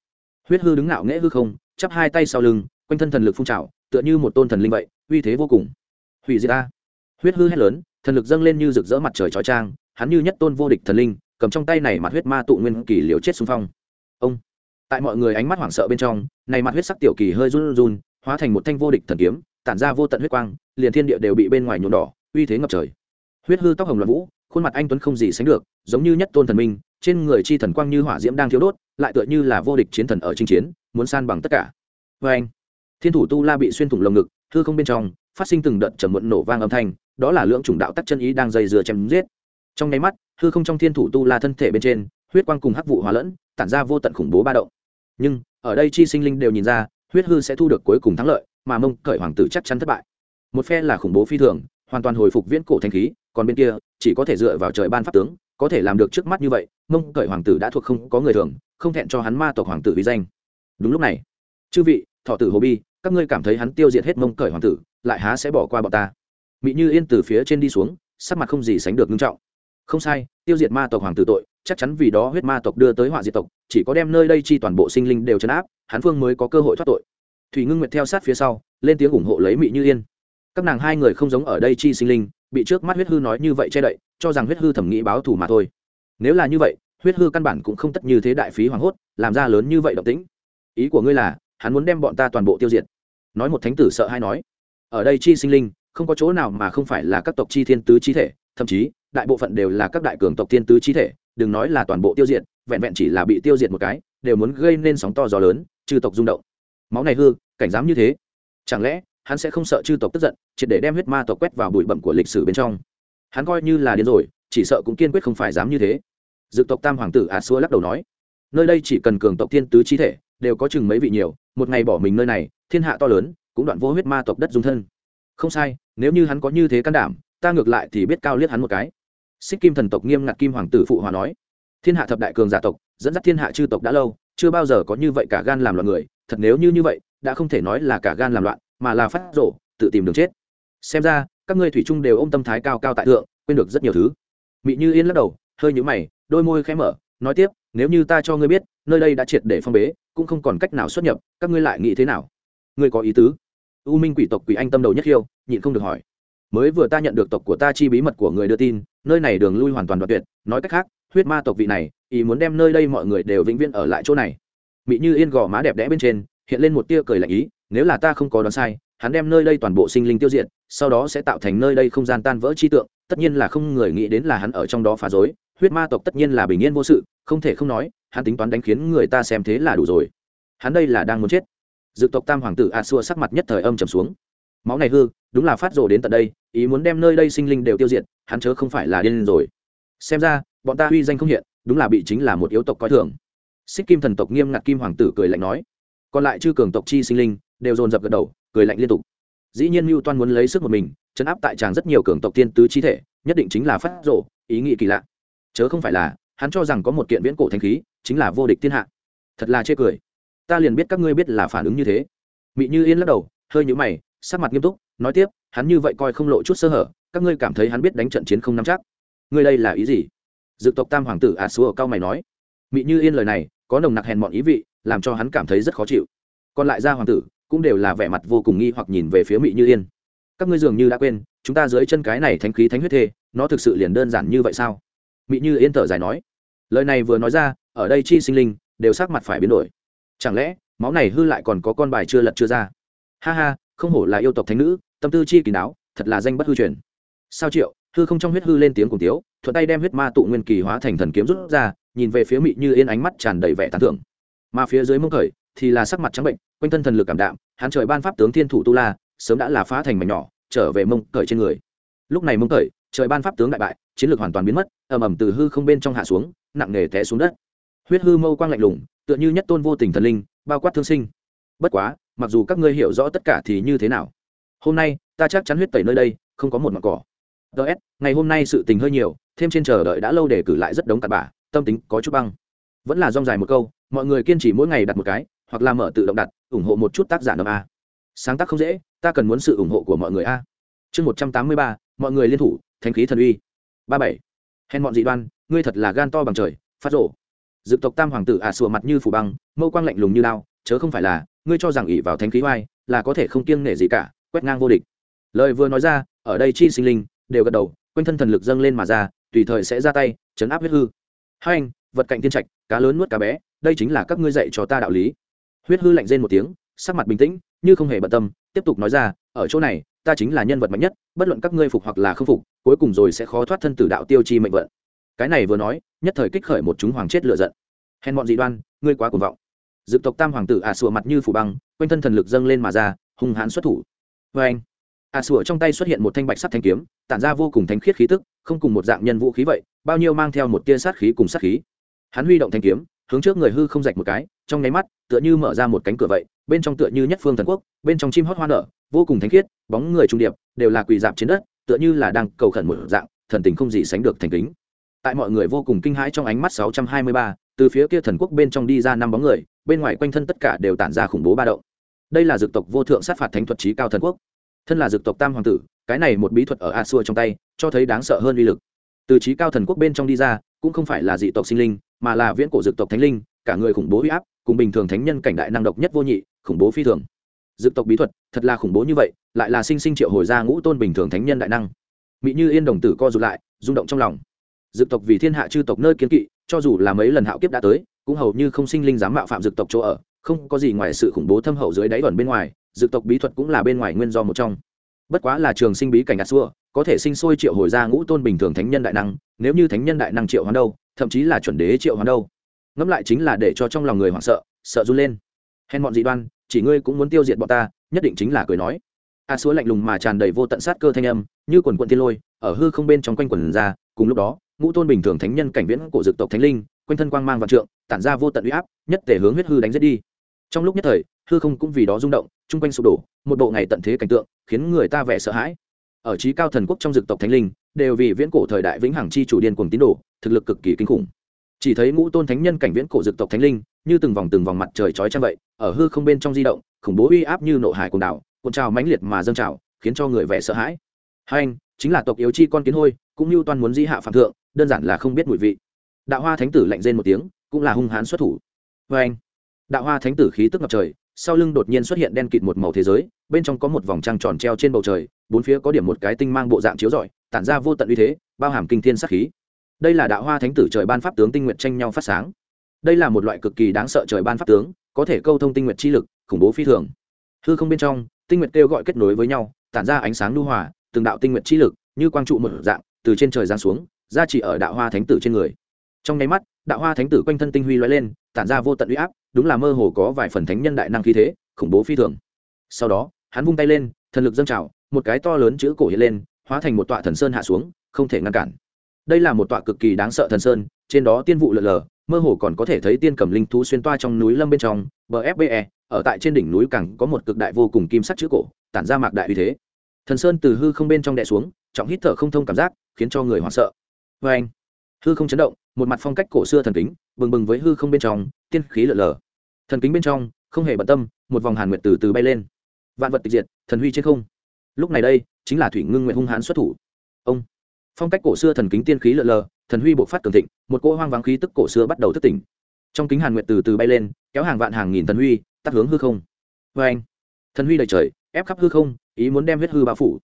Huyết hư đứng ngạo nghễ hư không, chắp hai tay sau lưng, quanh thân thần lực phun trào, tựa như một tôn thần linh vậy, uy thế vô cùng. Hủy diệt ta. Huyết hư hét lớn, thần lực dâng lên như rực rỡ mặt trời chói trang hắn như nhất tôn vô địch thần linh, cầm trong tay này mặt huyết ma tụ nguyên kỳ liều chết xung phong. Ông tại mọi người ánh mắt hoảng sợ bên trong, này mặt huyết sắc tiểu kỳ hơi run run, hóa thành một thanh vô địch thần kiếm, tản ra vô tận huyết quang, liền thiên địa đều bị bên ngoài nhuộm đỏ, uy thế ngập trời. Huyết hư tóc hồng loạn vũ, khuôn mặt anh tuấn không gì sánh được, giống như nhất tôn thần minh, trên người chi thần quang như hỏa diễm đang thiếu đốt, lại tựa như là vô địch chiến thần ở chinh chiến, muốn san bằng tất cả. Vê anh, thiên thủ tu la bị xuyên thủng lồng ngực, hư không bên trong, phát sinh từng đợt trầm muộn nổ vang âm thanh, đó là lượng chủng đạo tắc chân ý đang dây dừa chém giết. Trong nháy mắt, hư không trong thiên thủ tu la thân thể bên trên huyết quang cùng hắc vụ hóa lẫn, tản ra vô tận khủng bố ba động. Nhưng, ở đây chi sinh linh đều nhìn ra, huyết hư sẽ thu được cuối cùng thắng lợi, mà mông cởi hoàng tử chắc chắn thất bại. Một phe là khủng bố phi thường, hoàn toàn hồi phục viễn cổ thanh khí, còn bên kia, chỉ có thể dựa vào trời ban pháp tướng, có thể làm được trước mắt như vậy, mông cởi hoàng tử đã thuộc không có người thường, không thẹn cho hắn ma tộc hoàng tử vi danh. Đúng lúc này, chư vị, thọ tử hồ bi, các ngươi cảm thấy hắn tiêu diệt hết mông cởi hoàng tử, lại há sẽ bỏ qua bọn ta? Mỹ như yên từ phía trên đi xuống, sắc mặt không gì sánh được nghiêm trọng. Không sai, tiêu diệt ma tộc hoàng tử tội chắc chắn vì đó huyết ma tộc đưa tới họa diệt tộc, chỉ có đem nơi đây chi toàn bộ sinh linh đều chấn áp, hắn phương mới có cơ hội thoát tội. Thủy ngưng nguyệt theo sát phía sau, lên tiếng ủng hộ lấy mỹ như yên. Các nàng hai người không giống ở đây chi sinh linh, bị trước mắt huyết hư nói như vậy che đậy, cho rằng huyết hư thẩm nghĩ báo thù mà thôi. Nếu là như vậy, huyết hư căn bản cũng không tất như thế đại phí hoảng hốt, làm ra lớn như vậy động tĩnh. Ý của ngươi là, hắn muốn đem bọn ta toàn bộ tiêu diệt. Nói một thánh tử sợ hay nói. Ở đây chi sinh linh, không có chỗ nào mà không phải là các tộc chi thiên tứ chi thể, thậm chí, đại bộ phận đều là các đại cường tộc thiên tứ chi thể đừng nói là toàn bộ tiêu diệt, vẹn vẹn chỉ là bị tiêu diệt một cái, đều muốn gây nên sóng to gió lớn, chư tộc rung động. Máu này hư, cảnh dám như thế. Chẳng lẽ, hắn sẽ không sợ chư tộc tức giận, triệt để đem huyết ma tộc quét vào bụi bẩm của lịch sử bên trong? Hắn coi như là điên rồi, chỉ sợ cũng kiên quyết không phải dám như thế. Dự tộc tam hoàng tử à xua lắc đầu nói, nơi đây chỉ cần cường tộc thiên tứ chi thể, đều có chừng mấy vị nhiều, một ngày bỏ mình nơi này, thiên hạ to lớn, cũng đoạn vô huyết ma tộc đất dung thân. Không sai, nếu như hắn có như thế can đảm, ta ngược lại thì biết cao liếc hắn một cái xích kim thần tộc nghiêm ngặt kim hoàng tử phụ hòa nói, thiên hạ thập đại cường giả tộc, dẫn dắt thiên hạ chư tộc đã lâu, chưa bao giờ có như vậy cả gan làm loạn người. Thật nếu như như vậy, đã không thể nói là cả gan làm loạn, mà là phát rổ tự tìm đường chết. Xem ra, các ngươi thủy chung đều ôm tâm thái cao cao tại thượng, quên được rất nhiều thứ. Mị như yên lắc đầu, hơi nhũ mày, đôi môi khẽ mở, nói tiếp, nếu như ta cho ngươi biết, nơi đây đã triệt để phong bế, cũng không còn cách nào xuất nhập, các ngươi lại nghĩ thế nào? Ngươi có ý tứ? U minh quỷ tộc quỷ anh tâm đầu nhất khiêu, nhịn không được hỏi, mới vừa ta nhận được tộc của ta chi bí mật của người đưa tin nơi này đường lui hoàn toàn đoạn tuyệt, nói cách khác, huyết ma tộc vị này, ý muốn đem nơi đây mọi người đều vĩnh viễn ở lại chỗ này. Mỹ như yên gò má đẹp đẽ bên trên, hiện lên một tia cười lạnh ý, nếu là ta không có đoán sai, hắn đem nơi đây toàn bộ sinh linh tiêu diệt, sau đó sẽ tạo thành nơi đây không gian tan vỡ chi tượng, tất nhiên là không người nghĩ đến là hắn ở trong đó phá rối, huyết ma tộc tất nhiên là bình yên vô sự, không thể không nói, hắn tính toán đánh khiến người ta xem thế là đủ rồi. Hắn đây là đang muốn chết. Dự tộc tam hoàng tử a xua sắc mặt nhất thời âm trầm xuống. Máu này hư, đúng là phát rồ đến tận đây ý muốn đem nơi đây sinh linh đều tiêu diệt, hắn chớ không phải là điên rồi. Xem ra, bọn ta uy danh không hiện, đúng là bị chính là một yếu tộc coi thường. Xích kim thần tộc nghiêm ngặt kim hoàng tử cười lạnh nói. Còn lại chư cường tộc chi sinh linh, đều dồn dập gật đầu, cười lạnh liên tục. Dĩ nhiên mưu toan muốn lấy sức một mình, chấn áp tại tràng rất nhiều cường tộc tiên tứ chi thể, nhất định chính là phát rộ ý nghĩ kỳ lạ. Chớ không phải là, hắn cho rằng có một kiện viễn cổ thanh khí, chính là vô địch thiên hạ. Thật là chê cười. Ta liền biết các ngươi biết là phản ứng như thế. Mị như yên lắc đầu, hơi nhũ mày, sắc mặt nghiêm túc nói tiếp, hắn như vậy coi không lộ chút sơ hở, các ngươi cảm thấy hắn biết đánh trận chiến không nắm chắc. Ngươi đây là ý gì? Dự tộc tam hoàng tử à xúa cao mày nói. Mị như yên lời này, có nồng nặc hèn mọn ý vị, làm cho hắn cảm thấy rất khó chịu. Còn lại gia hoàng tử, cũng đều là vẻ mặt vô cùng nghi hoặc nhìn về phía mị như yên. Các ngươi dường như đã quên, chúng ta dưới chân cái này thánh khí thánh huyết thê, nó thực sự liền đơn giản như vậy sao? Mị như yên thở dài nói. Lời này vừa nói ra, ở đây chi sinh linh, đều sắc mặt phải biến đổi. Chẳng lẽ, máu này hư lại còn có con bài chưa lật chưa ra? Ha ha, không hổ là yêu tộc thánh nữ tâm tư chi kỳ đáo thật là danh bất hư truyền. Sao triệu, hư không trong huyết hư lên tiếng cùng tiếu, thuận tay đem huyết ma tụ nguyên kỳ hóa thành thần kiếm rút ra, nhìn về phía mị như yên ánh mắt tràn đầy vẻ tán thưởng. Mà phía dưới mông khởi, thì là sắc mặt trắng bệnh, quanh thân thần lực cảm đạm hắn trời ban pháp tướng thiên thủ tu la, sớm đã là phá thành mảnh nhỏ, trở về mông khởi trên người. Lúc này mông khởi, trời ban pháp tướng đại bại, chiến lược hoàn toàn biến mất, ầm ầm từ hư không bên trong hạ xuống, nặng nề té xuống đất. Huyết hư mâu quang lạnh lùng, tựa như nhất tôn vô tình thần linh, bao quát thương sinh. Bất quá, mặc dù các ngươi hiểu rõ tất cả thì như thế nào? Hôm nay, ta chắc chắn huyết tẩy nơi đây, không có một mặt cỏ. Ts ngày hôm nay sự tình hơi nhiều, thêm trên chờ đợi đã lâu để cử lại rất đống cặn bả tâm tính có chút băng. Vẫn là rong dài một câu, mọi người kiên trì mỗi ngày đặt một cái, hoặc là mở tự động đặt, ủng hộ một chút tác giả năm a. Sáng tác không dễ, ta cần muốn sự ủng hộ của mọi người a. Chương một trăm tám mươi ba, mọi người liên thủ thanh khí thần uy. Ba bảy. Hèn bọn dị đoan, ngươi thật là gan to bằng trời, phát rổ dự tộc tam hoàng tử ả à sùa mặt như phủ băng, mâu quang lạnh lùng như lao chớ không phải là, ngươi cho rằng ỉ vào thanh khí oai, là có thể không kiêng nể gì cả quét ngang vô địch. Lời vừa nói ra, ở đây chi sinh linh đều gật đầu, quanh thân thần lực dâng lên mà ra, tùy thời sẽ ra tay, chấn áp huyết hư. Hai anh, vật cạnh thiên trạch, cá lớn nuốt cá bé, đây chính là các ngươi dạy cho ta đạo lý. Huyết hư lạnh rên một tiếng, sắc mặt bình tĩnh, như không hề bận tâm, tiếp tục nói ra, ở chỗ này, ta chính là nhân vật mạnh nhất, bất luận các ngươi phục hoặc là không phục, cuối cùng rồi sẽ khó thoát thân tử đạo tiêu chi mệnh vận. Cái này vừa nói, nhất thời kích khởi một chúng hoàng chết lựa giận. Hèn bọn dị đoan, ngươi quá cuồng vọng. Dự tộc tam hoàng tử ả à sùa mặt như phủ băng, quanh thân thần lực dâng lên mà ra, hung hãn xuất thủ vê anh. A à trong tay xuất hiện một thanh bạch sắt thanh kiếm tản ra vô cùng thanh khiết khí tức không cùng một dạng nhân vũ khí vậy bao nhiêu mang theo một tia sát khí cùng sát khí. Hắn huy động thanh kiếm hướng trước người hư không rạch một cái trong nháy mắt tựa như mở ra một cánh cửa vậy bên trong tựa như nhất phương thần quốc bên trong chim hót hoa nở vô cùng thánh khiết bóng người trung điệp đều là quỳ dạp trên đất tựa như là đang cầu khẩn một dạng thần tình không gì sánh được thành kính. Tại mọi người vô cùng kinh hãi trong ánh mắt 623, từ phía kia thần quốc bên trong đi ra năm bóng người bên ngoài quanh thân tất cả đều tản ra khủng bố ba động đây là dược tộc vô thượng sát phạt thánh thuật trí cao thần quốc. Thân là dược tộc tam hoàng tử, cái này một bí thuật ở a xua trong tay, cho thấy đáng sợ hơn uy lực. Từ trí cao thần quốc bên trong đi ra, cũng không phải là dị tộc sinh linh, mà là viễn cổ dược tộc thánh linh, cả người khủng bố huy áp, cùng bình thường thánh nhân cảnh đại năng độc nhất vô nhị, khủng bố phi thường. Dược tộc bí thuật, thật là khủng bố như vậy, lại là sinh sinh triệu hồi ra ngũ tôn bình thường thánh nhân đại năng. Mỹ như yên đồng tử co rụt lại, rung động trong lòng. Dược tộc vì thiên hạ chư tộc nơi kiến kỵ, cho dù là mấy lần hạo kiếp đã tới, cũng hầu như không sinh linh dám mạo phạm dược tộc chỗ ở không có gì ngoài sự khủng bố thâm hậu dưới đáy ẩn bên ngoài, dược tộc bí thuật cũng là bên ngoài nguyên do một trong. Bất quá là trường sinh bí cảnh ạt xua có thể sinh sôi triệu hồi ra ngũ tôn bình thường thánh nhân đại năng, nếu như thánh nhân đại năng triệu hoán đâu, thậm chí là chuẩn đế triệu hoán đâu. Ngẫm lại chính là để cho trong lòng người hoảng sợ sợ run lên. Hèn bọn dị đoan, chỉ ngươi cũng muốn tiêu diệt bọn ta, nhất định chính là cười nói. A xúa lạnh lùng mà tràn đầy vô tận sát cơ thanh âm, như quần quận thiên lôi, ở hư không bên trong quanh quần ra, cùng lúc đó, ngũ tôn bình thường thánh nhân cảnh viễn cổ dực tộc thánh linh, quanh thân quang mang và trượng, tản ra vô tận uy áp, nhất thể hướng huyết hư đánh giết đi trong lúc nhất thời, hư không cũng vì đó rung động, chung quanh sụp đổ, một bộ ngày tận thế cảnh tượng, khiến người ta vẻ sợ hãi. Ở trí cao thần quốc trong dực tộc thánh linh, đều vì viễn cổ thời đại vĩnh hằng chi chủ điên cùng tín đồ, thực lực cực kỳ kinh khủng. Chỉ thấy ngũ tôn thánh nhân cảnh viễn cổ dực tộc thánh linh, như từng vòng từng vòng mặt trời trói trang vậy, ở hư không bên trong di động, khủng bố uy áp như nộ hải quần đảo, cuộn trào mãnh liệt mà dâng trào, khiến cho người vẻ sợ hãi. Hai anh, chính là tộc yếu chi con kiến hôi, cũng như toàn muốn di hạ phạm thượng, đơn giản là không biết mùi vị. Đạo hoa thánh tử lạnh rên một tiếng, cũng là hung hãn xuất thủ. Hai anh đạo hoa thánh tử khí tức ngập trời, sau lưng đột nhiên xuất hiện đen kịt một màu thế giới, bên trong có một vòng trăng tròn treo trên bầu trời, bốn phía có điểm một cái tinh mang bộ dạng chiếu rọi, tản ra vô tận uy thế, bao hàm kinh thiên sắc khí. Đây là đạo hoa thánh tử trời ban pháp tướng tinh nguyện tranh nhau phát sáng. Đây là một loại cực kỳ đáng sợ trời ban pháp tướng, có thể câu thông tinh nguyện chi lực, khủng bố phi thường. Hư không bên trong, tinh nguyện kêu gọi kết nối với nhau, tản ra ánh sáng lưu hòa, từng đạo tinh nguyện chi lực, như quang trụ một dạng, từ trên trời giáng xuống ra chỉ ở đạo hoa thánh tử trên người. Trong nháy mắt, đạo hoa thánh tử quanh thân tinh huy lóe lên, tản ra vô tận uy áp đúng là mơ hồ có vài phần thánh nhân đại năng khí thế, khủng bố phi thường. Sau đó, hắn vung tay lên, thần lực dâng trào, một cái to lớn chữ cổ hiện lên, hóa thành một tọa thần sơn hạ xuống, không thể ngăn cản. Đây là một tọa cực kỳ đáng sợ thần sơn, trên đó tiên vụ lờ lờ, mơ hồ còn có thể thấy tiên cầm linh thú xuyên toa trong núi lâm bên trong, bờ fbe ở tại trên đỉnh núi càng có một cực đại vô cùng kim sắc chữ cổ, tản ra mạc đại uy thế. Thần sơn từ hư không bên trong đè xuống, trọng hít thở không thông cảm giác, khiến cho người hoảng sợ. Vê anh hư không chấn động, một mặt phong cách cổ xưa thần kính, bừng bừng với hư không bên trong, tiên khí lở lở thần kính bên trong, không hề bận tâm, một vòng hàn nguyệt từ từ bay lên. Vạn vật tịch diệt, thần huy trên không. Lúc này đây, chính là thủy ngưng nguyện hung hãn xuất thủ. Ông! Phong cách cổ xưa thần kính tiên khí lợn lờ, thần huy bộc phát cường thịnh, một cỗ hoang vắng khí tức cổ xưa bắt đầu thức tỉnh. Trong kính hàn nguyệt từ từ bay lên, kéo hàng vạn hàng nghìn thần huy, tắt hướng hư không. Vê anh thần huy đầy trời, ép khắp hư không, ý muốn đem huyết hư bao phủ.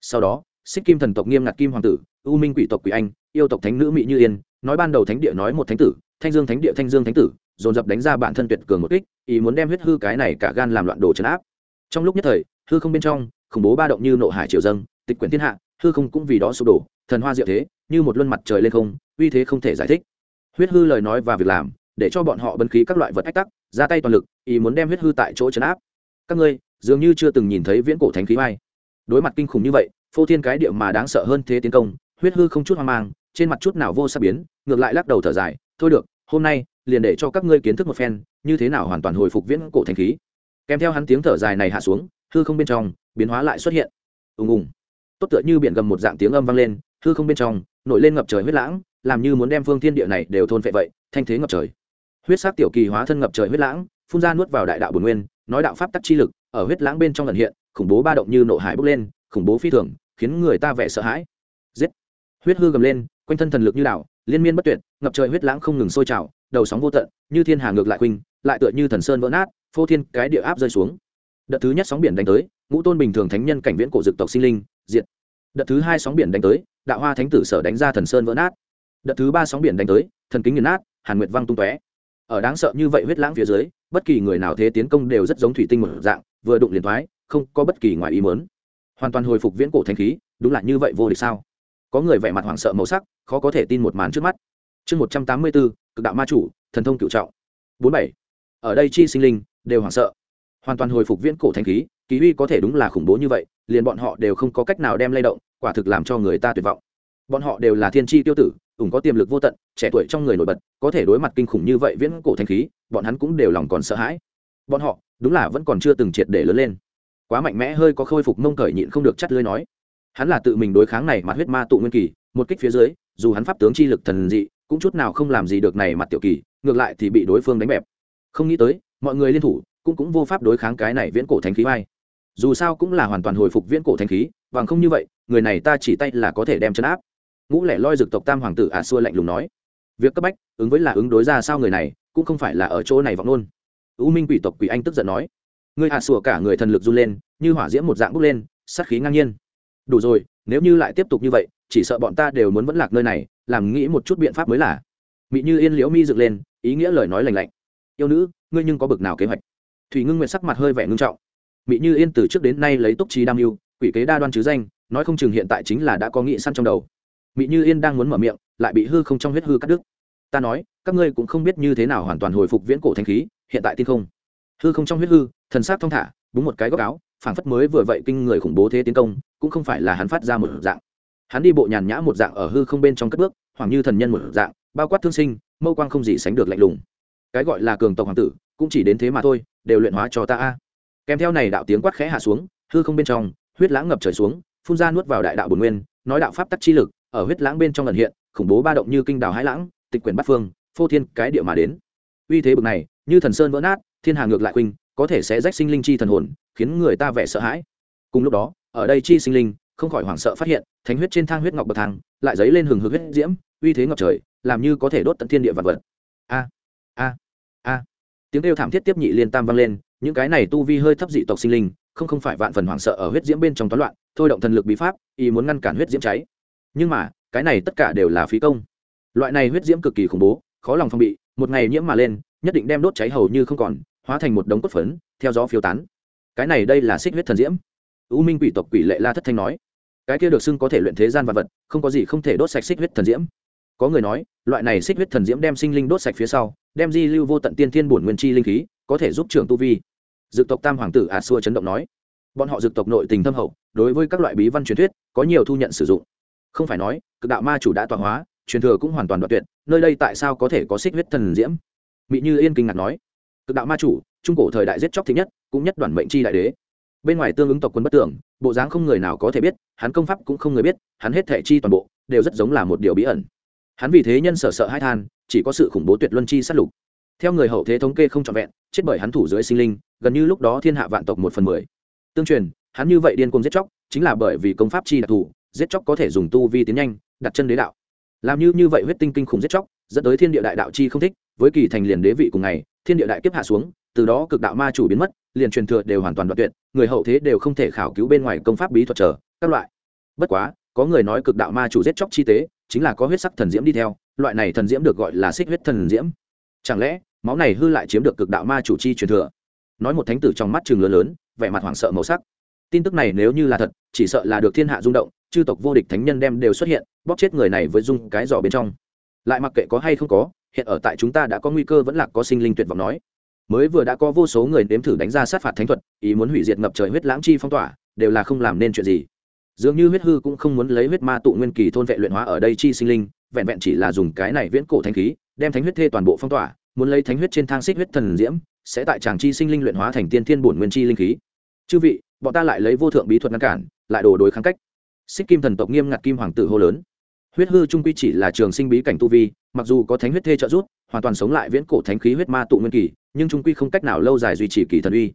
Sau đó, xích kim thần tộc nghiêm ngặt kim hoàng tử, u minh quỷ tộc quỷ anh, yêu tộc thánh nữ mỹ như yên, nói ban đầu thánh địa nói một thánh tử, thanh dương thánh địa thanh dương thánh tử dồn dập đánh ra bản thân tuyệt cường một kích, ý muốn đem huyết hư cái này cả gan làm loạn đồ chấn áp. Trong lúc nhất thời, hư không bên trong, khủng bố ba động như nộ hải triều dâng, tịch quyển thiên hạ, hư không cũng vì đó sụp đổ, thần hoa diệu thế, như một luân mặt trời lên không, uy thế không thể giải thích. Huyết hư lời nói và việc làm, để cho bọn họ bấn khí các loại vật ách tắc, ra tay toàn lực, ý muốn đem huyết hư tại chỗ chấn áp. Các ngươi, dường như chưa từng nhìn thấy viễn cổ thánh khí vai đối mặt kinh khủng như vậy, phô thiên cái điệu mà đáng sợ hơn thế tiến công, huyết hư không chút hoang mang, trên mặt chút nào vô sắc biến, ngược lại lắc đầu thở dài, thôi được hôm nay, liền để cho các ngươi kiến thức một phen, như thế nào hoàn toàn hồi phục viễn cổ thanh khí. Kèm theo hắn tiếng thở dài này hạ xuống, hư không bên trong, biến hóa lại xuất hiện. Ùng ùng. Tốt tựa như biển gầm một dạng tiếng âm vang lên, hư không bên trong, nổi lên ngập trời huyết lãng, làm như muốn đem phương thiên địa này đều thôn vệ vậy, thanh thế ngập trời. Huyết sắc tiểu kỳ hóa thân ngập trời huyết lãng, phun ra nuốt vào đại đạo bồn nguyên, nói đạo pháp tắc chi lực, ở huyết lãng bên trong lần hiện, khủng bố ba động như nộ hải bốc lên, khủng bố phi thường, khiến người ta vẻ sợ hãi. Giết. Huyết hư gầm lên, quanh thân thần lực như đảo liên miên bất tuyệt, ngập trời huyết lãng không ngừng sôi trào, đầu sóng vô tận, như thiên hà ngược lại khuynh, lại tựa như thần sơn vỡ nát, phô thiên cái địa áp rơi xuống. Đợt thứ nhất sóng biển đánh tới, ngũ tôn bình thường thánh nhân cảnh viễn cổ dực tộc sinh linh, diệt. Đợt thứ hai sóng biển đánh tới, đạo hoa thánh tử sở đánh ra thần sơn vỡ nát. Đợt thứ ba sóng biển đánh tới, thần kính nghiền nát, hàn nguyệt văng tung tóe. Ở đáng sợ như vậy huyết lãng phía dưới, bất kỳ người nào thế tiến công đều rất giống thủy tinh một dạng, vừa đụng liền thoái, không có bất kỳ ngoài ý mớn hoàn toàn hồi phục viễn cổ thanh khí, đúng là như vậy vô địch sao? Có người vẻ mặt hoảng sợ màu sắc, khó có thể tin một màn trước mắt. Chương một trăm tám mươi bốn, cực đạo ma chủ, thần thông cựu trọng. Bốn bảy. Ở đây chi sinh linh đều hoảng sợ. Hoàn toàn hồi phục viễn cổ thanh khí, kỳ uy có thể đúng là khủng bố như vậy, liền bọn họ đều không có cách nào đem lay động, quả thực làm cho người ta tuyệt vọng. Bọn họ đều là thiên tri tiêu tử, ủng có tiềm lực vô tận, trẻ tuổi trong người nổi bật, có thể đối mặt kinh khủng như vậy viễn cổ thanh khí, bọn hắn cũng đều lòng còn sợ hãi. Bọn họ, đúng là vẫn còn chưa từng triệt để lớn lên. Quá mạnh mẽ hơi có khôi phục mông cởi nhịn không được chắt lưới nói hắn là tự mình đối kháng này mặt huyết ma tụ nguyên kỳ, một kích phía dưới, dù hắn pháp tướng chi lực thần dị, cũng chút nào không làm gì được này mặt tiểu kỳ, ngược lại thì bị đối phương đánh bẹp. Không nghĩ tới, mọi người liên thủ, cũng cũng vô pháp đối kháng cái này viễn cổ thánh khí vai. Dù sao cũng là hoàn toàn hồi phục viễn cổ thánh khí, bằng không như vậy, người này ta chỉ tay là có thể đem chấn áp. Ngũ lẻ loi dực tộc tam hoàng tử ả à xua lạnh lùng nói. Việc cấp bách, ứng với là ứng đối ra sao người này, cũng không phải là ở chỗ này vọng luôn. U minh quỷ tộc quỷ anh tức giận nói. Người ả à xua cả người thần lực run lên, như hỏa diễm một dạng bốc lên, sát khí ngang nhiên đủ rồi, nếu như lại tiếp tục như vậy, chỉ sợ bọn ta đều muốn vẫn lạc nơi này, làm nghĩ một chút biện pháp mới là. Mị như yên liễu mi dựng lên, ý nghĩa lời nói lành lạnh. Yêu nữ, ngươi nhưng có bực nào kế hoạch? Thủy ngưng nguyện sắc mặt hơi vẻ ngưng trọng. Mị như yên từ trước đến nay lấy túc trí đam mưu, quỷ kế đa đoan chứ danh, nói không chừng hiện tại chính là đã có nghị săn trong đầu. Mị như yên đang muốn mở miệng, lại bị hư không trong huyết hư cắt đứt. Ta nói, các ngươi cũng không biết như thế nào hoàn toàn hồi phục viễn cổ thanh khí, hiện tại tin không? Hư không trong huyết hư, thần sát thong thả, búng một cái góc áo phảng phất mới vừa vậy kinh người khủng bố thế tiến công, cũng không phải là hắn phát ra một dạng. Hắn đi bộ nhàn nhã một dạng ở hư không bên trong cất bước hoàng như thần nhân một dạng, bao quát thương sinh, mâu quang không gì sánh được lạnh lùng. Cái gọi là cường tộc hoàng tử, cũng chỉ đến thế mà thôi, đều luyện hóa cho ta a. Kèm theo này đạo tiếng quát khẽ hạ xuống, hư không bên trong, huyết lãng ngập trời xuống, phun ra nuốt vào đại đạo bồn nguyên, nói đạo pháp tắc chi lực, ở huyết lãng bên trong lần hiện, khủng bố ba động như kinh đảo hải lãng, tịch quyển bát phương, phô thiên cái địa mà đến. Uy thế bực này, như thần sơn vỡ nát, thiên hà ngược lại khuynh có thể sẽ rách sinh linh chi thần hồn, khiến người ta vẻ sợ hãi. Cùng lúc đó, ở đây chi sinh linh, không khỏi hoảng sợ phát hiện, thánh huyết trên thang huyết ngọc bậc thang, lại dấy lên hừng hực huyết diễm, uy thế ngập trời, làm như có thể đốt tận thiên địa vật vật. A a a. Tiếng kêu thảm thiết tiếp nhị liên tam vang lên, những cái này tu vi hơi thấp dị tộc sinh linh, không không phải vạn phần hoảng sợ ở huyết diễm bên trong toán loạn, thôi động thần lực bí pháp, ý muốn ngăn cản huyết diễm cháy. Nhưng mà, cái này tất cả đều là phí công. Loại này huyết diễm cực kỳ khủng bố, khó lòng phong bị, một ngày nhiễm mà lên, nhất định đem đốt cháy hầu như không còn hóa thành một đống cốt phấn, theo gió phiêu tán. Cái này đây là xích huyết thần diễm. U minh quỷ tộc quỷ lệ la thất thanh nói. Cái kia được xưng có thể luyện thế gian vật vật, không có gì không thể đốt sạch xích huyết thần diễm. Có người nói, loại này xích huyết thần diễm đem sinh linh đốt sạch phía sau, đem di lưu vô tận tiên thiên bổn nguyên chi linh khí, có thể giúp trưởng tu vi. Dự tộc tam hoàng tử a xua chấn động nói. Bọn họ dự tộc nội tình thâm hậu, đối với các loại bí văn truyền thuyết, có nhiều thu nhận sử dụng. Không phải nói, cực đạo ma chủ đã tọa hóa, truyền thừa cũng hoàn toàn đoạn tuyệt, nơi đây tại sao có thể có xích huyết thần diễm? Mỹ như yên kinh ngạc nói cực đạo ma chủ, trung cổ thời đại giết chóc thứ nhất, cũng nhất đoàn mệnh chi đại đế. Bên ngoài tương ứng tộc quân bất tưởng bộ dáng không người nào có thể biết, hắn công pháp cũng không người biết, hắn hết thể chi toàn bộ, đều rất giống là một điều bí ẩn. Hắn vì thế nhân sở sợ hai than, chỉ có sự khủng bố tuyệt luân chi sát lục. Theo người hậu thế thống kê không trọn vẹn, chết bởi hắn thủ dưới sinh linh, gần như lúc đó thiên hạ vạn tộc một phần mười. Tương truyền, hắn như vậy điên cuồng giết chóc, chính là bởi vì công pháp chi đặc thù, giết chóc có thể dùng tu vi tiến nhanh, đặt chân đế đạo. Làm như như vậy huyết tinh kinh khủng giết chóc, dẫn tới thiên địa đại đạo chi không thích, với kỳ thành liền đế vị cùng ngày thiên địa đại kiếp hạ xuống, từ đó cực đạo ma chủ biến mất, liền truyền thừa đều hoàn toàn đoạn tuyệt, người hậu thế đều không thể khảo cứu bên ngoài công pháp bí thuật trở các loại. Bất quá, có người nói cực đạo ma chủ giết chóc chi tế, chính là có huyết sắc thần diễm đi theo, loại này thần diễm được gọi là xích huyết thần diễm. Chẳng lẽ, máu này hư lại chiếm được cực đạo ma chủ chi truyền thừa? Nói một thánh tử trong mắt trường lớn lớn, vẻ mặt hoảng sợ màu sắc. Tin tức này nếu như là thật, chỉ sợ là được thiên hạ rung động, chư tộc vô địch thánh nhân đem đều xuất hiện, bóp chết người này với dung cái giỏ bên trong. Lại mặc kệ có hay không có hiện ở tại chúng ta đã có nguy cơ vẫn là có sinh linh tuyệt vọng nói. Mới vừa đã có vô số người nếm thử đánh ra sát phạt thánh thuật, ý muốn hủy diệt ngập trời huyết lãng chi phong tỏa, đều là không làm nên chuyện gì. Dường như huyết hư cũng không muốn lấy huyết ma tụ nguyên kỳ thôn vệ luyện hóa ở đây chi sinh linh, vẹn vẹn chỉ là dùng cái này viễn cổ thanh khí, đem thánh huyết thê toàn bộ phong tỏa, muốn lấy thánh huyết trên thang xích huyết thần diễm, sẽ tại tràng chi sinh linh luyện hóa thành tiên thiên bổn nguyên chi linh khí. Chư vị, bọn ta lại lấy vô thượng bí thuật ngăn cản, lại đồ đối kháng cách. Xích kim thần tộc nghiêm ngặt kim hoàng tử hô lớn huyết hư trung quy chỉ là trường sinh bí cảnh tu vi, mặc dù có thánh huyết thê trợ giúp, hoàn toàn sống lại viễn cổ thánh khí huyết ma tụ nguyên kỳ, nhưng trung quy không cách nào lâu dài duy trì kỳ thần uy.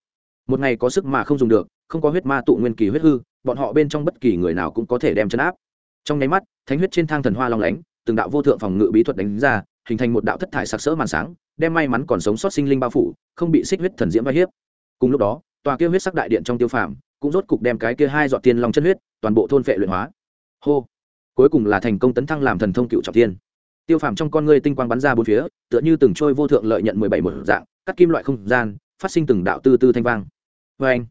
Một ngày có sức mà không dùng được, không có huyết ma tụ nguyên kỳ huyết hư, bọn họ bên trong bất kỳ người nào cũng có thể đem chấn áp. Trong nháy mắt, thánh huyết trên thang thần hoa long lánh, từng đạo vô thượng phòng ngự bí thuật đánh ra, hình thành một đạo thất thải sặc sỡ màn sáng, đem may mắn còn sống sót sinh linh bao phủ, không bị xích huyết thần diễm vai hiếp. Cùng lúc đó, tòa kia huyết sắc đại điện trong tiêu phàm, cũng rốt cục đem cái kia hai dọn tiên long chân huyết toàn bộ thôn phệ luyện hóa. Hô! Cuối cùng là thành công tấn thăng làm thần thông cựu trọng thiên. tiêu phàm trong con ngươi tinh quang bắn ra bốn phía, tựa như từng trôi vô thượng lợi nhận mười bảy một dạng, cắt kim loại không gian, phát sinh từng đạo tư tư thanh vang. Vê anh,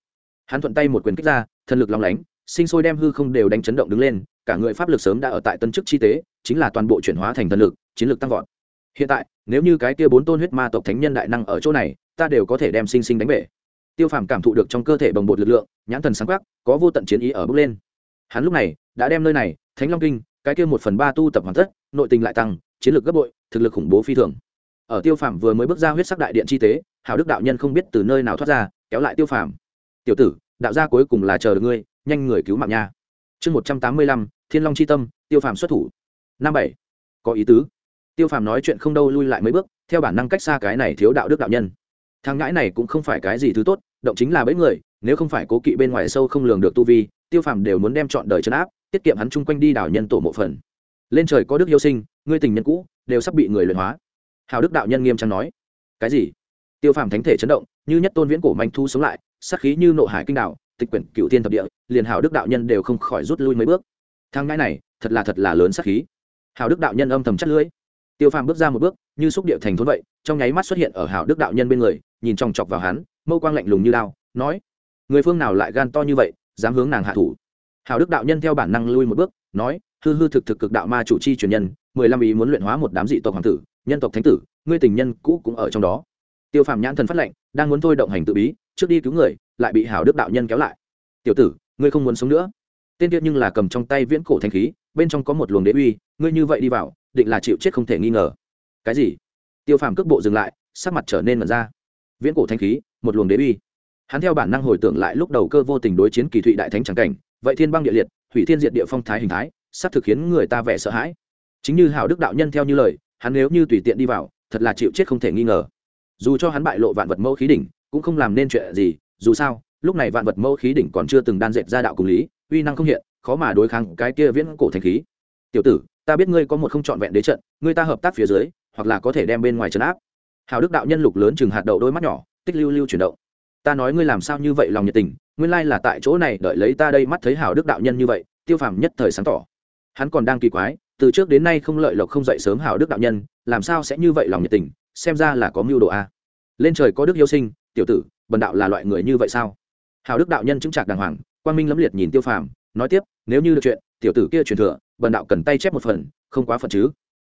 hắn thuận tay một quyền kích ra, thần lực long lánh, sinh sôi đem hư không đều đánh chấn động đứng lên, cả người pháp lực sớm đã ở tại tân chức chi tế, chính là toàn bộ chuyển hóa thành thần lực, chiến lực tăng vọt. Hiện tại, nếu như cái kia bốn tôn huyết ma tộc thánh nhân đại năng ở chỗ này, ta đều có thể đem sinh sinh đánh bể. Tiêu phàm cảm thụ được trong cơ thể bồng bột lực lượng, nhãn thần sáng quắc, có vô tận chiến ý ở bước lên. Hắn lúc này, đã đem nơi này thánh long kinh, cái kia một phần ba tu tập hoàn tất, nội tình lại tăng, chiến lược gấp bội, thực lực khủng bố phi thường. Ở tiêu phàm vừa mới bước ra huyết sắc đại điện chi tế hào đức đạo nhân không biết từ nơi nào thoát ra, kéo lại tiêu phàm. Tiểu tử, đạo gia cuối cùng là chờ được ngươi, nhanh người cứu mạng nha. Chương một trăm tám mươi lăm, thiên long c h i tâm, tiêu phàm xuất thủ. Năm bảy. Có ý tứ. Tiêu phàm nói chuyện không đâu lui lại mấy bước, theo bản năng cách xa cái này thiếu đạo đức đạo nhân. Thằng ngãi này cũng không phải cái gì thứ tốt, động chính là bẫy người, nếu không phải cố kỵ bên ngoài sâu không lường được tu vi, tiêu phàm đều muốn đem chọn đời chấn áp tiết kiệm hắn chung quanh đi đảo nhân tổ mộ phần. Lên trời có đức yêu sinh, ngươi tình nhân cũ, đều sắp bị người luyện hóa. Hào đức đạo nhân nghiêm trang nói. Cái gì? Tiêu phàm thánh thể chấn động, như nhất tôn viễn cổ manh thu sống lại sắc khí như nộ hải kinh đạo tịch quyển cựu tiên thập địa, liền hào đức đạo nhân đều không khỏi rút lui mấy bước. Thang ngãi này, thật là thật là lớn sắc khí. Hào đức đạo nhân âm thầm chất lưỡi. Tiêu phàm bước ra một bước, như xúc địa thành thốn vậy, trong nháy mắt xuất hiện ở hào đức đạo nhân bên người, nhìn chòng chọc vào hắn, mâu quang lạnh lùng như đao, nói, người phương nào lại gan to như vậy, dám hướng nàng hạ thủ? Hào đức đạo nhân theo bản năng lui một bước, nói, hư hư thực thực cực đạo ma chủ chi truyền nhân, mười lăm ý muốn luyện hóa một đám dị tộc hoàng tử, nhân tộc thánh tử, ngươi tình nhân cũ cũng ở trong đó. Tiêu phàm nhãn thần phát lệnh đang muốn thôi động hành tự bí, trước đi cứu người, lại bị hảo đức đạo nhân kéo lại. Tiểu tử, ngươi không muốn sống nữa. Tên tiết nhưng là cầm trong tay viễn cổ thanh khí, bên trong có một luồng đế uy, ngươi như vậy đi vào, định là chịu chết không thể nghi ngờ. Cái gì? Tiêu phàm cước bộ dừng lại, sắc mặt trở nên mật ra. Viễn cổ thanh khí, một luồng đế uy. Hắn theo bản năng hồi tưởng lại lúc đầu cơ vô tình đối chiến kỳ thụy đại thánh tràng cảnh vậy thiên băng địa liệt, hủy thiên diệt địa phong thái hình thái, sắp thực khiến người ta vẻ sợ hãi. Chính như hảo đức đạo nhân theo như lời, hắn nếu như tùy tiện đi vào, thật là chịu chết không thể nghi ngờ. Dù cho hắn bại lộ vạn vật mẫu khí đỉnh, cũng không làm nên chuyện gì, dù sao, lúc này vạn vật mẫu khí đỉnh còn chưa từng đan dệt ra đạo cùng lý, uy năng không hiện, khó mà đối kháng cái kia viễn cổ thành khí. Tiểu tử, ta biết ngươi có một không trọn vẹn đế trận, ngươi ta hợp tác phía dưới, hoặc là có thể đem bên ngoài trấn áp. Hào đức đạo nhân lục lớn chừng hạt đậu đôi mắt nhỏ, tích lưu lưu chuyển động ta nói ngươi làm sao như vậy lòng nhiệt tình, nguyên lai là tại chỗ này đợi lấy ta đây mắt thấy hào đức đạo nhân như vậy, tiêu phàm nhất thời sáng tỏ. Hắn còn đang kỳ quái, từ trước đến nay không lợi lộc không dậy sớm hào đức đạo nhân, làm sao sẽ như vậy lòng nhiệt tình, xem ra là có mưu đồ a. Lên trời có đức yêu sinh, tiểu tử, bần đạo là loại người như vậy sao? Hào đức đạo nhân chứng trạc đàng hoàng, quang minh lẫm liệt nhìn tiêu phàm, nói tiếp, nếu như được chuyện, tiểu tử kia truyền thừa, bần đạo cần tay chép một phần, không quá phần chứ.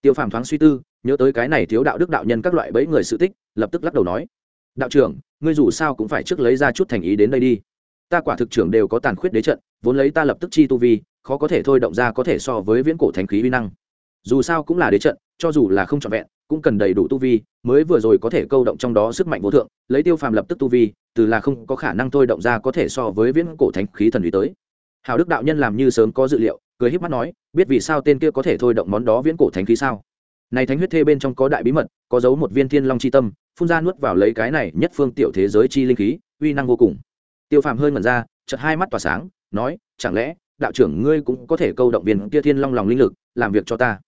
Tiêu phàm thoáng suy tư, nhớ tới cái này thiếu đạo đức đạo nhân các loại bẫy người sự tích, lập tức lắc đầu nói. Đạo trưởng ngươi dù sao cũng phải trước lấy ra chút thành ý đến đây đi. Ta quả thực trưởng đều có tàn khuyết đế trận, vốn lấy ta lập tức chi tu vi, khó có thể thôi động ra có thể so với viễn cổ thánh khí uy năng. Dù sao cũng là đế trận, cho dù là không trọn vẹn, cũng cần đầy đủ tu vi, mới vừa rồi có thể câu động trong đó sức mạnh vô thượng, lấy tiêu phàm lập tức tu vi, từ là không có khả năng thôi động ra có thể so với viễn cổ thánh khí thần uy tới. Hào đức đạo nhân làm như sớm có dự liệu, cười híp mắt nói, biết vì sao tên kia có thể thôi động món đó viễn cổ thánh khí sao? Này thánh huyết thê bên trong có đại bí mật, có giấu một viên thiên long chi tâm phun ra nuốt vào lấy cái này nhất phương tiểu thế giới chi linh khí, uy năng vô cùng. Tiêu phàm hơi mẩn ra chật hai mắt tỏa sáng, nói, chẳng lẽ, đạo trưởng ngươi cũng có thể câu động viên kia thiên long lòng linh lực, làm việc cho ta?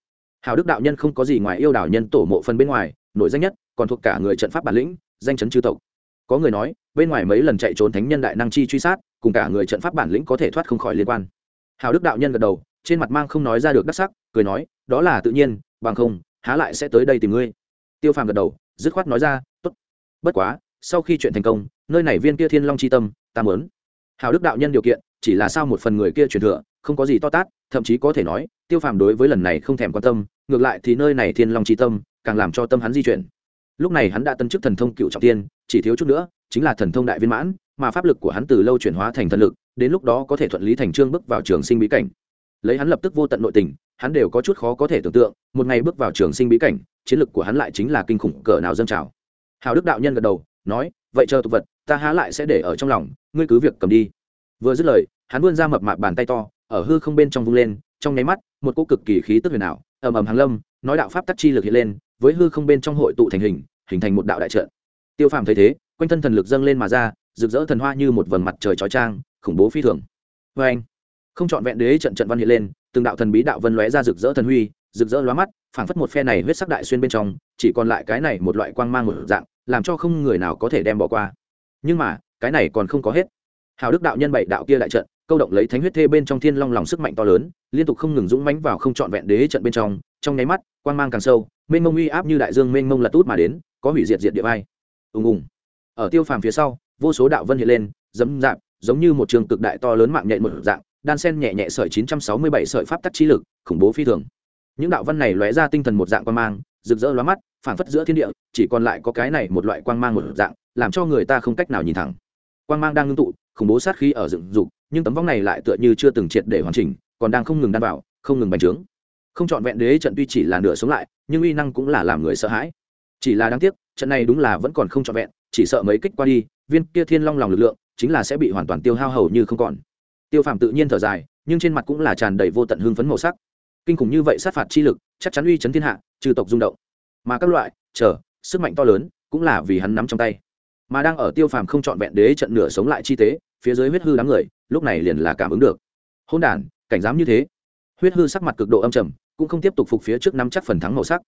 Hào đức đạo nhân không có gì ngoài yêu đạo nhân tổ mộ phân bên ngoài nội danh nhất, còn thuộc cả người trận pháp bản lĩnh, danh chấn chư tộc. Có người nói, bên ngoài mấy lần chạy trốn thánh nhân đại năng chi truy sát, cùng cả người trận pháp bản lĩnh có thể thoát không khỏi liên quan. Hào đức đạo nhân gật đầu, trên mặt mang không nói ra được đắc sắc, cười nói, đó là tự nhiên, bằng không, há lại sẽ tới đây tìm ngươi. Tiêu phàm gật đầu dứt khoát nói ra, tốt. bất quá, sau khi chuyện thành công, nơi này viên kia thiên long c h i tâm, ta mớn hào đức đạo nhân điều kiện, chỉ là sao một phần người kia truyền thừa, không có gì to tát, thậm chí có thể nói, tiêu phàm đối với lần này không thèm quan tâm, ngược lại thì nơi này thiên long c tâm, càng làm cho tâm hắn di chuyển lúc này hắn đã tân chức thần thông cựu trọng tiên, chỉ thiếu chút nữa, chính là thần thông đại viên mãn, mà pháp lực của hắn từ lâu chuyển hóa thành thần lực, đến lúc đó có thể thuận lý thành trương bước vào trường sinh bí cảnh lấy hắn lập tức vô tận nội tình, hắn đều có chút khó có thể tưởng tượng, một ngày bước vào trường sinh bí cảnh chiến lực của hắn lại chính là kinh khủng cỡ nào dâng trào. Hào đức đạo nhân gật đầu, nói, vậy chờ tục vật, ta há lại sẽ để ở trong lòng, ngươi cứ việc cầm đi. Vừa dứt lời, hắn vươn ra mập mạp bàn tay to, ở hư không bên trong vung lên, trong nháy mắt, một cỗ cực kỳ khí tức huyền ảo, ầm ầm hàng lâm, nói đạo pháp tắc chi lực hiện lên, với hư không bên trong hội tụ thành hình hình thành một đạo đại trận. Tiêu phàm thấy thế, quanh thân thần lực dâng lên mà ra, rực rỡ thần hoa như một vầng mặt trời chói trang khủng bố phi thường. Vê anh không chọn vẹn đế trận trận văn hiện lên, từng đạo thần bí đạo vân lóe ra rực rỡ thần huy rực rỡ lóa mắt phảng phất một phe này huyết sắc đại xuyên bên trong chỉ còn lại cái này một loại quang mang một dạng làm cho không người nào có thể đem bỏ qua. Nhưng mà cái này còn không có hết. Hào đức đạo nhân bảy đạo kia đại trận câu động lấy thánh huyết thê bên trong thiên long lòng sức mạnh to lớn liên tục không ngừng dũng mánh vào không trọn vẹn đế trận bên trong trong nháy mắt quang mang càng sâu mênh mông uy áp như đại dương mênh mông lật út mà đến có hủy diệt diệt địa vai ùng ùng. Ở tiêu phàm phía sau vô số đạo vân hiện lên dấm dạp giống như một trường cực đại to lớn mạng nhện một dạng đan sen nhẹ nhẹ sợi 967 sợi pháp tắc trí lực, khủng bố phi thường. Những đạo văn này lóe ra tinh thần một dạng quang mang, rực rỡ lóa mắt, phảng phất giữa thiên địa, chỉ còn lại có cái này một loại quang mang một dạng, làm cho người ta không cách nào nhìn thẳng. Quang mang đang ngưng tụ, khủng bố sát khí ở dựng dục, nhưng tấm vong này lại tựa như chưa từng triệt để hoàn chỉnh, còn đang không ngừng đan vào, không ngừng bành trướng. Không chọn vẹn đế trận tuy chỉ là nửa sống lại nhưng uy năng cũng là làm người sợ hãi. Chỉ là đáng tiếc trận này đúng là vẫn còn không trọn vẹn chỉ sợ mấy kích qua đi viên kia thiên long lòng lực lượng chính là sẽ bị hoàn toàn tiêu hao hầu như không còn. Tiêu phàm tự nhiên thở dài nhưng trên mặt cũng là tràn đầy vô tận hương phấn màu sắc kinh khủng như vậy sát phạt chi lực, chắc chắn uy chấn thiên hạ, trừ tộc rung động. Mà các loại, chờ, sức mạnh to lớn, cũng là vì hắn nắm trong tay. Mà đang ở tiêu phàm không trọn vẹn đế trận nửa sống lại chi tế, phía dưới huyết hư đám người, lúc này liền là cảm ứng được. Hôn đản, cảnh giám như thế. Huyết hư sắc mặt cực độ âm trầm, cũng không tiếp tục phục phía trước năm chắc phần thắng màu sắc.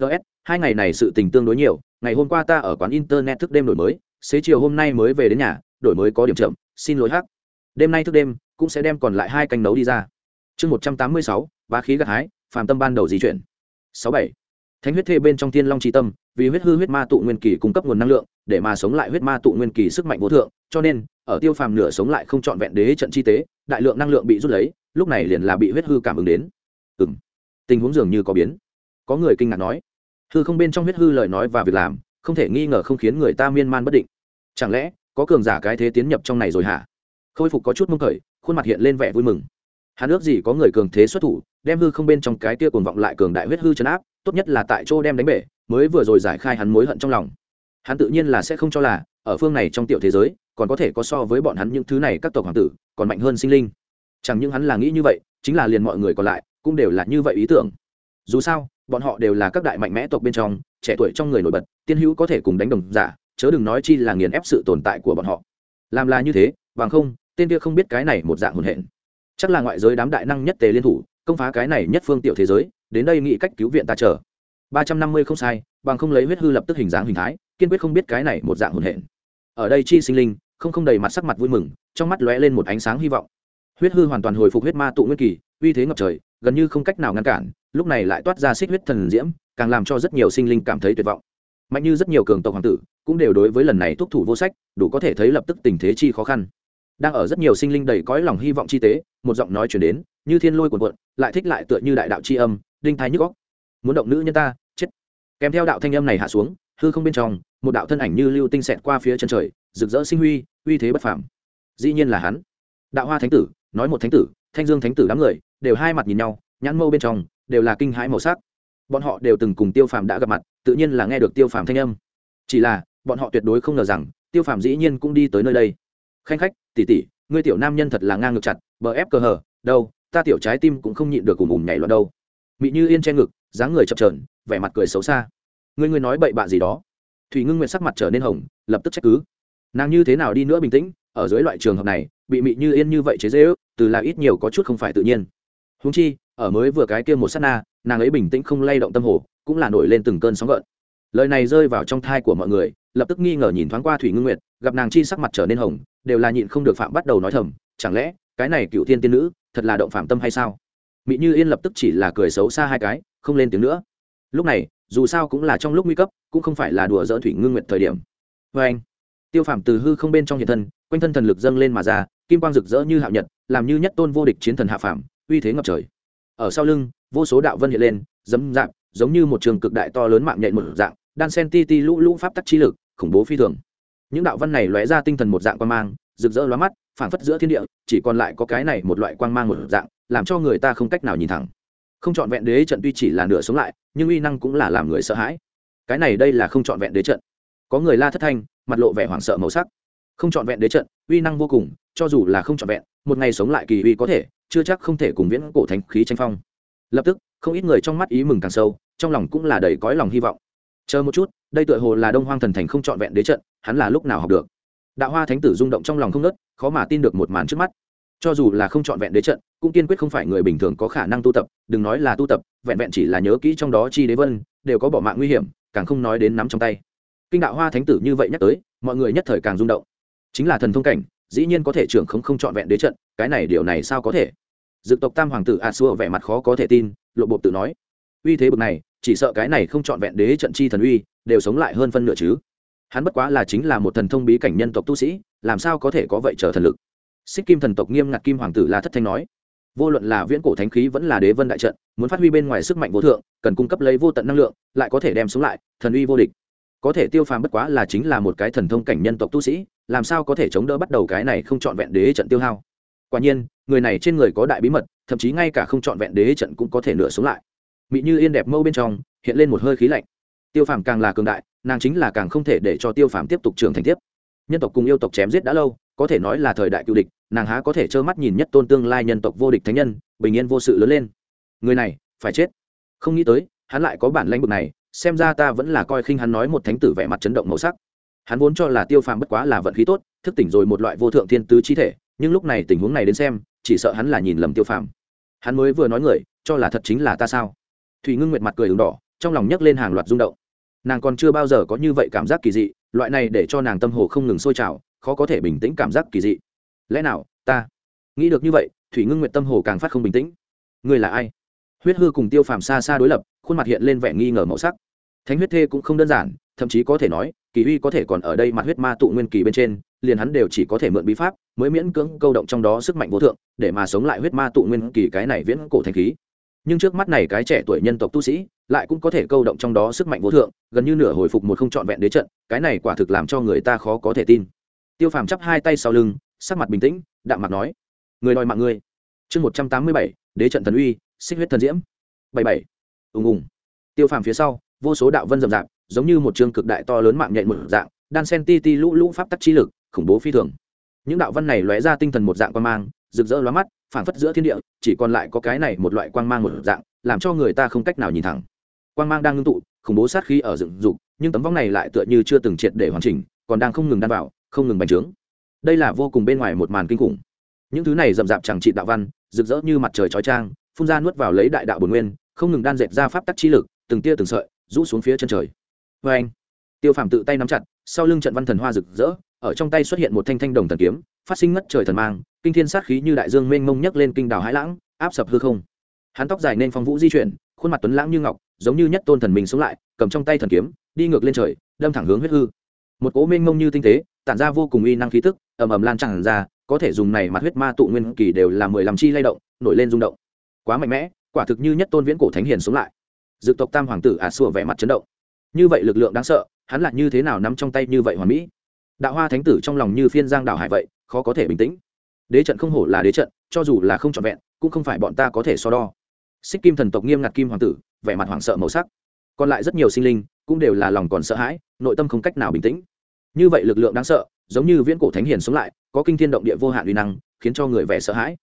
Ts hai ngày này sự tình tương đối nhiều, ngày hôm qua ta ở quán internet thức đêm đổi mới, xế chiều hôm nay mới về đến nhà, đổi mới có điểm chậm, xin lỗi hắc. Đêm nay thức đêm, cũng sẽ đem còn lại hai canh nấu đi ra chương một trăm tám mươi sáu ba khí gặt hái, phàm tâm ban đầu di chuyển. Sáu bảy. Thánh huyết thê bên trong tiên long tri tâm, vì huyết hư huyết ma tụ nguyên kỳ cung cấp nguồn năng lượng, để mà sống lại huyết ma tụ nguyên kỳ sức mạnh vô thượng, cho nên, ở tiêu phàm nửa sống lại không trọn vẹn đế trận chi tế, đại lượng năng lượng bị rút lấy, lúc này liền là bị huyết hư cảm ứng đến. Ừ m tình huống dường như có biến. Có người kinh ngạc nói. Hư không bên trong huyết hư lời nói và việc làm, không thể nghi ngờ không khiến người ta miên man bất định. Chẳng lẽ, có cường giả cái thế tiến nhập trong này rồi hả? Khôi phục có chút mông khởi khuôn mặt hiện lên vẻ vui mừng hắn ước gì có người cường thế xuất thủ, đem hư không bên trong cái tia cuồng vọng lại cường đại huyết hư chấn áp, tốt nhất là tại chỗ đem đánh bể, mới vừa rồi giải khai hắn mối hận trong lòng. Hắn tự nhiên là sẽ không cho là, ở phương này trong tiểu thế giới, còn có thể có so với bọn hắn những thứ này các tộc hoàng tử, còn mạnh hơn sinh linh. Chẳng những hắn là nghĩ như vậy, chính là liền mọi người còn lại, cũng đều là như vậy ý tưởng. Dù sao, bọn họ đều là các đại mạnh mẽ tộc bên trong, trẻ tuổi trong người nổi bật, tiên hữu có thể cùng đánh đồng giả, chớ đừng nói chi là nghiền ép sự tồn tại của bọn họ. Làm là như thế, bằng không, tên kia không biết cái này một dạng hồn hển chắc là ngoại giới đám đại năng nhất tề liên thủ, công phá cái này nhất phương tiểu thế giới, đến đây nghĩ cách cứu viện ta chờ. Ba trăm năm mươi không sai, bằng không lấy huyết hư lập tức hình dáng hình thái, kiên quyết không biết cái này một dạng hồn hển. Ở đây chi sinh linh, không không đầy mặt sắc mặt vui mừng, trong mắt lóe lên một ánh sáng hy vọng. Huyết hư hoàn toàn hồi phục huyết ma tụ nguyên kỳ, uy thế ngập trời, gần như không cách nào ngăn cản, lúc này lại toát ra xích huyết thần diễm, càng làm cho rất nhiều sinh linh cảm thấy tuyệt vọng. Mạnh như rất nhiều cường tộc hoàng tử, cũng đều đối với lần này thúc thủ vô sách, đủ có thể thấy lập tức tình thế chi khó khăn đang ở rất nhiều sinh linh đầy cõi lòng hy vọng chi tế, một giọng nói chuyển đến, như thiên lôi cuộn cuộn, lại thích lại tựa như đại đạo c h i âm, đinh thái nhức góc muốn động nữ nhân ta, chết. Kèm theo đạo thanh âm này hạ xuống, hư không bên trong, một đạo thân ảnh như lưu tinh xẹt qua phía chân trời, rực rỡ sinh huy, uy thế bất phàm. Dĩ nhiên là hắn. Đạo hoa thánh tử, nói một thánh tử, thanh dương thánh tử đám người, đều hai mặt nhìn nhau, nhãn mâu bên trong, đều là kinh hãi màu sắc. Bọn họ đều từng cùng tiêu phàm đã gặp mặt, tự nhiên là nghe được tiêu phàm thanh âm. Chỉ là, bọn họ tuyệt đối không ngờ rằng, tiêu phàm dĩ nhiên cũng đi tới nơi đây. Khanh khách tỉ tỉ, ngươi tiểu nam nhân thật là ngang ngược chặt, bờ ép cơ hờ, đâu, ta tiểu trái tim cũng không nhịn được cùng ủng nhảy loạn đâu. Mị như yên che ngực, dáng người chập trờn vẻ mặt cười xấu xa. Ngươi ngươi nói bậy bạ gì đó. Thủy ngưng nguyện sắc mặt trở nên hồng, lập tức trách cứ. Nàng như thế nào đi nữa bình tĩnh, ở dưới loại trường hợp này, bị mị như yên như vậy chế dễ ước từ là ít nhiều có chút không phải tự nhiên. Húng chi, ở mới vừa cái kia một s á t na, nàng ấy bình tĩnh không lay động tâm hồ, cũng là nổi lên từng cơn sóng gợn. Lời này rơi vào trong thai của mọi người lập tức nghi ngờ nhìn thoáng qua thủy ngưng nguyệt, gặp nàng chi sắc mặt trở nên hồng, đều là nhịn không được phạm bắt đầu nói thầm, chẳng lẽ, cái này cựu thiên tiên nữ, thật là động phạm tâm hay sao? Mỹ như yên lập tức chỉ là cười xấu xa hai cái, không lên tiếng nữa. Lúc này, dù sao cũng là trong lúc nguy cấp, cũng không phải là đùa dỡ thủy ngưng nguyệt thời điểm. Vê anh, tiêu phạm từ hư không bên trong hiện thân, quanh thân thần lực dâng lên mà ra, kim quang rực rỡ như hạo nhật, làm như nhất tôn vô địch chiến thần hạ phạm uy thế ngập trời. Ở sau lưng, vô số đạo vân hiện lên dấm dạp, giống như một trường cực đại to lớn mạng nhện một dạng đan sen ti ti lũ lũ pháp tắc chi lực, khủng bố phi thường. Những đạo văn này lóe ra tinh thần một dạng quan mang, rực rỡ lóa mắt, phảng phất giữa thiên địa, chỉ còn lại có cái này một loại quang mang một dạng, làm cho người ta không cách nào nhìn thẳng. Không chọn vẹn đế trận tuy chỉ là nửa sống lại, nhưng uy năng cũng là làm người sợ hãi. Cái này đây là không chọn vẹn đế trận. Có người la thất thanh, mặt lộ vẻ hoảng sợ màu sắc. Không chọn vẹn đế trận, uy năng vô cùng, cho dù là không chọn vẹn, một ngày sống lại kỳ uy có thể, chưa chắc không thể cùng viễn cổ thánh khí tranh phong. Lập tức, không ít người trong mắt ý mừng càng sâu, trong lòng cũng là đầy cõi lòng hy vọng chờ một chút, đây tựa hồ là đông hoang thần thành không trọn vẹn đế trận, hắn là lúc nào học được? Đạo hoa thánh tử rung động trong lòng không nớt khó mà tin được một màn trước mắt. Cho dù là không trọn vẹn đế trận, cũng kiên quyết không phải người bình thường có khả năng tu tập, đừng nói là tu tập, vẹn vẹn chỉ là nhớ kỹ trong đó chi đế vân, đều có bỏ mạng nguy hiểm, càng không nói đến nắm trong tay. Kinh đạo hoa thánh tử như vậy nhắc tới, mọi người nhất thời càng rung động. Chính là thần thông cảnh, dĩ nhiên có thể trưởng không không trọn vẹn đế trận, cái này điều này sao có thể? Dực tộc tam hoàng tử a xua vẻ mặt khó có thể tin, lộ bộ tự nói. Uy thế bực này chỉ sợ cái này không trọn vẹn đế trận chi thần uy, đều sống lại hơn phân nửa chứ. Hắn bất quá là chính là một thần thông bí cảnh nhân tộc tu sĩ, làm sao có thể có vậy trở thần lực? Xích kim thần tộc nghiêm ngặt kim hoàng tử la thất thanh nói, vô luận là viễn cổ thánh khí vẫn là đế vân đại trận, muốn phát huy bên ngoài sức mạnh vô thượng, cần cung cấp lấy vô tận năng lượng, lại có thể đem xuống lại, thần uy vô địch. Có thể tiêu phàm bất quá là chính là một cái thần thông cảnh nhân tộc tu sĩ, làm sao có thể chống đỡ bắt đầu cái này không trọn vẹn đế trận tiêu hao? Quả nhiên, người này trên người có đại bí mật, thậm chí ngay cả không trọn vẹn đế trận cũng có thể nửa sống lại mỹ như yên đẹp mâu bên trong, hiện lên một hơi khí lạnh. Tiêu phàm càng là cường đại, nàng chính là càng không thể để cho tiêu phàm tiếp tục trưởng thành tiếp. Nhân tộc cùng yêu tộc chém giết đã lâu, có thể nói là thời đại cựu địch, nàng há có thể trơ mắt nhìn nhất tôn tương lai nhân tộc vô địch thánh nhân, bình yên vô sự lớn lên. Người này, phải chết. Không nghĩ tới, hắn lại có bản lãnh bực này, xem ra ta vẫn là coi khinh hắn nói một thánh tử vẻ mặt chấn động màu sắc. Hắn vốn cho là tiêu phàm bất quá là vận khí tốt, thức tỉnh rồi một loại vô thượng thiên tứ chi thể, nhưng lúc này tình huống này đến xem, chỉ sợ hắn là nhìn lầm tiêu phàm. Hắn mới vừa nói người, cho là thật chính là ta sao? Thủy ngưng nguyệt mặt cười ửng đỏ, trong lòng nhấc lên hàng loạt rung động. Nàng còn chưa bao giờ có như vậy cảm giác kỳ dị, loại này để cho nàng tâm hồ không ngừng sôi trào, khó có thể bình tĩnh cảm giác kỳ dị. Lẽ nào, ta nghĩ được như vậy, thủy ngưng nguyệt tâm hồ càng phát không bình tĩnh. Người là ai? Huyết hư cùng tiêu phàm xa xa đối lập, khuôn mặt hiện lên vẻ nghi ngờ màu sắc. Thánh huyết thê cũng không đơn giản, thậm chí có thể nói, kỳ uy có thể còn ở đây mặt huyết ma tụ nguyên kỳ bên trên, liền hắn đều chỉ có thể mượn bí pháp, mới miễn cưỡng câu động trong đó sức mạnh vô thượng, để mà sống lại huyết ma tụ nguyên kỳ cái này viễn cổ thành khí nhưng trước mắt này cái trẻ tuổi nhân tộc tu sĩ lại cũng có thể câu động trong đó sức mạnh vô thượng, gần như nửa hồi phục một không trọn vẹn đế trận, cái này quả thực làm cho người ta khó có thể tin. Tiêu phàm chắp hai tay sau lưng, sắc mặt bình tĩnh, đạm mặt nói, người đòi mạng ngươi. Chương một trăm tám mươi bảy, đế trận thần uy, xích huyết thần diễm. Bảy bảy. Ùng ùng. Tiêu phàm phía sau, vô số đạo vân rậm rạp, giống như một chương cực đại to lớn mạng nhện một dạng, đan sen ti ti lũ lũ pháp tắc chi lực, khủng bố phi thường. Những đạo văn này lóe ra tinh thần một dạng quan mang rực rỡ lóa mắt, phảng phất giữa thiên địa, chỉ còn lại có cái này một loại quang mang một dạng, làm cho người ta không cách nào nhìn thẳng. Quang mang đang ngưng tụ, khủng bố sát khí ở dựng dục, nhưng tấm vong này lại tựa như chưa từng triệt để hoàn chỉnh, còn đang không ngừng đan vào, không ngừng bành trướng. Đây là vô cùng bên ngoài một màn kinh khủng. Những thứ này rậm rạp chẳng trị đạo văn, rực rỡ như mặt trời chói trang, phun ra nuốt vào lấy đại đạo bồn nguyên, không ngừng đan dệt ra pháp tắc chi lực, từng tia từng sợi, rũ xuống phía chân trời. Vê anh, tiêu phàm tự tay nắm chặt, sau lưng trận văn thần hoa rực rỡ, ở trong tay xuất hiện một thanh thanh đồng thần kiếm, phát sinh ngất trời thần mang kinh thiên sát khí như đại dương mênh mông nhấc lên kinh đảo hải lãng, áp sập hư không. Hắn tóc dài nên phong vũ di chuyển, khuôn mặt tuấn lãng như ngọc, giống như nhất tôn thần mình sống lại, cầm trong tay thần kiếm, đi ngược lên trời, đâm thẳng hướng huyết hư. Một cỗ mênh mông như tinh tế, tản ra vô cùng uy năng khí tức, ầm ầm lan tràn ra, có thể dùng này mặt huyết ma tụ nguyên kỳ đều là mười lăm chi lay động, nổi lên rung động. Quá mạnh mẽ, quả thực như nhất tôn viễn cổ thánh hiền sống lại. Dự tộc tam hoàng tử ả à xua vẻ mặt chấn động. Như vậy lực lượng đáng sợ, hắn lại như thế nào nắm trong tay như vậy hoàn mỹ? Đạo hoa thánh tử trong lòng như phiên giang đảo hải vậy, khó có thể bình tĩnh đế trận không hổ là đế trận, cho dù là không trọn vẹn, cũng không phải bọn ta có thể so đo. Xích kim thần tộc nghiêm ngặt kim hoàng tử, vẻ mặt hoảng sợ màu sắc. Còn lại rất nhiều sinh linh, cũng đều là lòng còn sợ hãi, nội tâm không cách nào bình tĩnh. Như vậy lực lượng đáng sợ, giống như viễn cổ thánh hiền sống lại, có kinh thiên động địa vô hạn uy năng, khiến cho người vẻ sợ hãi.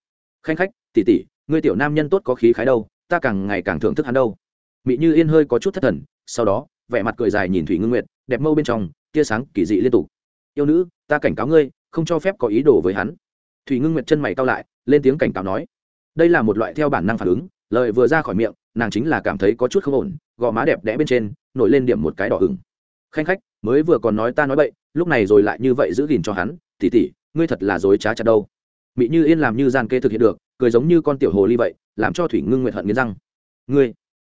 Khanh khách tỉ tỉ người tiểu nam nhân tốt có khí khái đâu, ta càng ngày càng thưởng thức hắn đâu. Mị như yên hơi có chút thất thần, sau đó, vẻ mặt cười dài nhìn thủy ngưng nguyệt, đẹp mâu bên trong, tia sáng kỳ dị liên tục. Yêu nữ, ta cảnh cáo ngươi, không cho phép có ý đồ với hắn thủy ngưng nguyệt chân mày cao lại, lên tiếng cảnh cáo nói, đây là một loại theo bản năng phản ứng, lời vừa ra khỏi miệng, nàng chính là cảm thấy có chút không ổn, gò má đẹp đẽ bên trên, nổi lên điểm một cái đỏ ửng. Khanh khách, mới vừa còn nói ta nói bậy, lúc này rồi lại như vậy giữ gìn cho hắn tỉ tỉ ngươi thật là dối trá chặt đâu. Mị như yên làm như gian kê thực hiện được, cười giống như con tiểu hồ ly vậy, làm cho thủy ngưng nguyệt hận nghiến răng. Ngươi?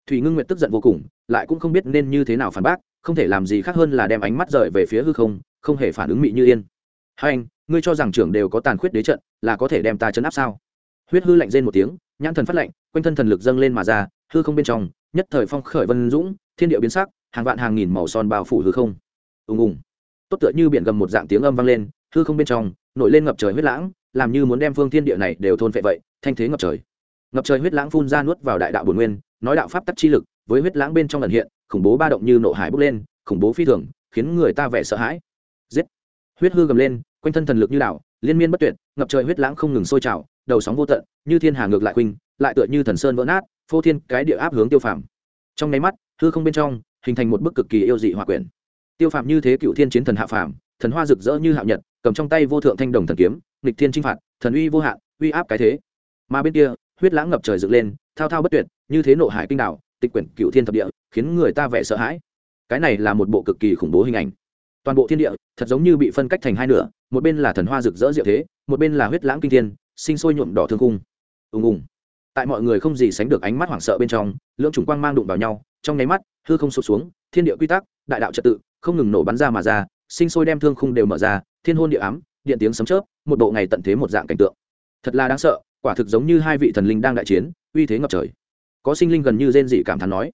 Thủy ngưng nguyệt tức giận vô cùng, lại cũng không biết nên như thế nào phản bác, không thể làm gì khác hơn là đem ánh mắt rời về phía hư không không hề phản ứng mị như yên. Hai anh ngươi cho rằng trưởng đều có tàn khuyết đế trận, là có thể đem ta chấn áp sao? Huyết hư lạnh rên một tiếng, nhãn thần phát lạnh, quanh thân thần lực dâng lên mà ra, hư không bên trong, nhất thời phong khởi vân dũng, thiên địa biến sắc, hàng vạn hàng nghìn màu son bao phủ hư không. Ùng ùng. Tốt tựa như biển gầm một dạng tiếng âm vang lên, hư không bên trong, nổi lên ngập trời huyết lãng, làm như muốn đem phương thiên địa này đều thôn phệ vậy, thanh thế ngập trời. Ngập trời huyết lãng phun ra nuốt vào đại đạo bồn nguyên, nói đạo pháp tắc chi lực, với huyết lãng bên trong lần hiện, khủng bố ba động như nộ hải bốc lên, khủng bố phi thường, khiến người ta vẻ sợ hãi. Giết. Huyết hư gầm lên quanh thân thần lực như đảo liên miên bất tuyệt ngập trời huyết lãng không ngừng sôi trào đầu sóng vô tận như thiên hà ngược lại khuynh lại tựa như thần sơn vỡ nát phô thiên cái địa áp hướng tiêu phàm. Trong nháy mắt hư không bên trong hình thành một bức cực kỳ yêu dị hòa quyển. Tiêu phàm như thế cựu thiên chiến thần hạ phàm thần hoa rực rỡ như hạo nhật cầm trong tay vô thượng thanh đồng thần kiếm nghịch thiên chinh phạt thần uy vô hạn uy áp cái thế. Mà bên kia huyết lãng ngập trời dựng lên thao thao bất tuyệt như thế nộ hải kinh đảo, tịch quyển cựu thiên thập địa khiến người ta vẻ sợ hãi. Cái này là một bộ cực kỳ khủng bố hình ảnh toàn bộ thiên địa, thật giống như bị phân cách thành hai nửa, một bên là thần hoa rực rỡ diệu thế, một bên là huyết lãng kinh thiên, sinh sôi nhuộm đỏ thương cung ùng ùng. Tại mọi người không gì sánh được ánh mắt hoảng sợ bên trong, lưỡng chủng quang mang đụng vào nhau, trong nháy mắt, hư không sụp xuống, thiên địa quy tắc, đại đạo trật tự, không ngừng nổ bắn ra mà ra, sinh sôi đem thương khung đều mở ra, thiên hôn địa ám, điện tiếng sấm chớp, một bộ ngày tận thế một dạng cảnh tượng. Thật là đáng sợ, quả thực giống như hai vị thần linh đang đại chiến, uy thế ngập trời. Có sinh linh gần như rên dị cảm thán nói,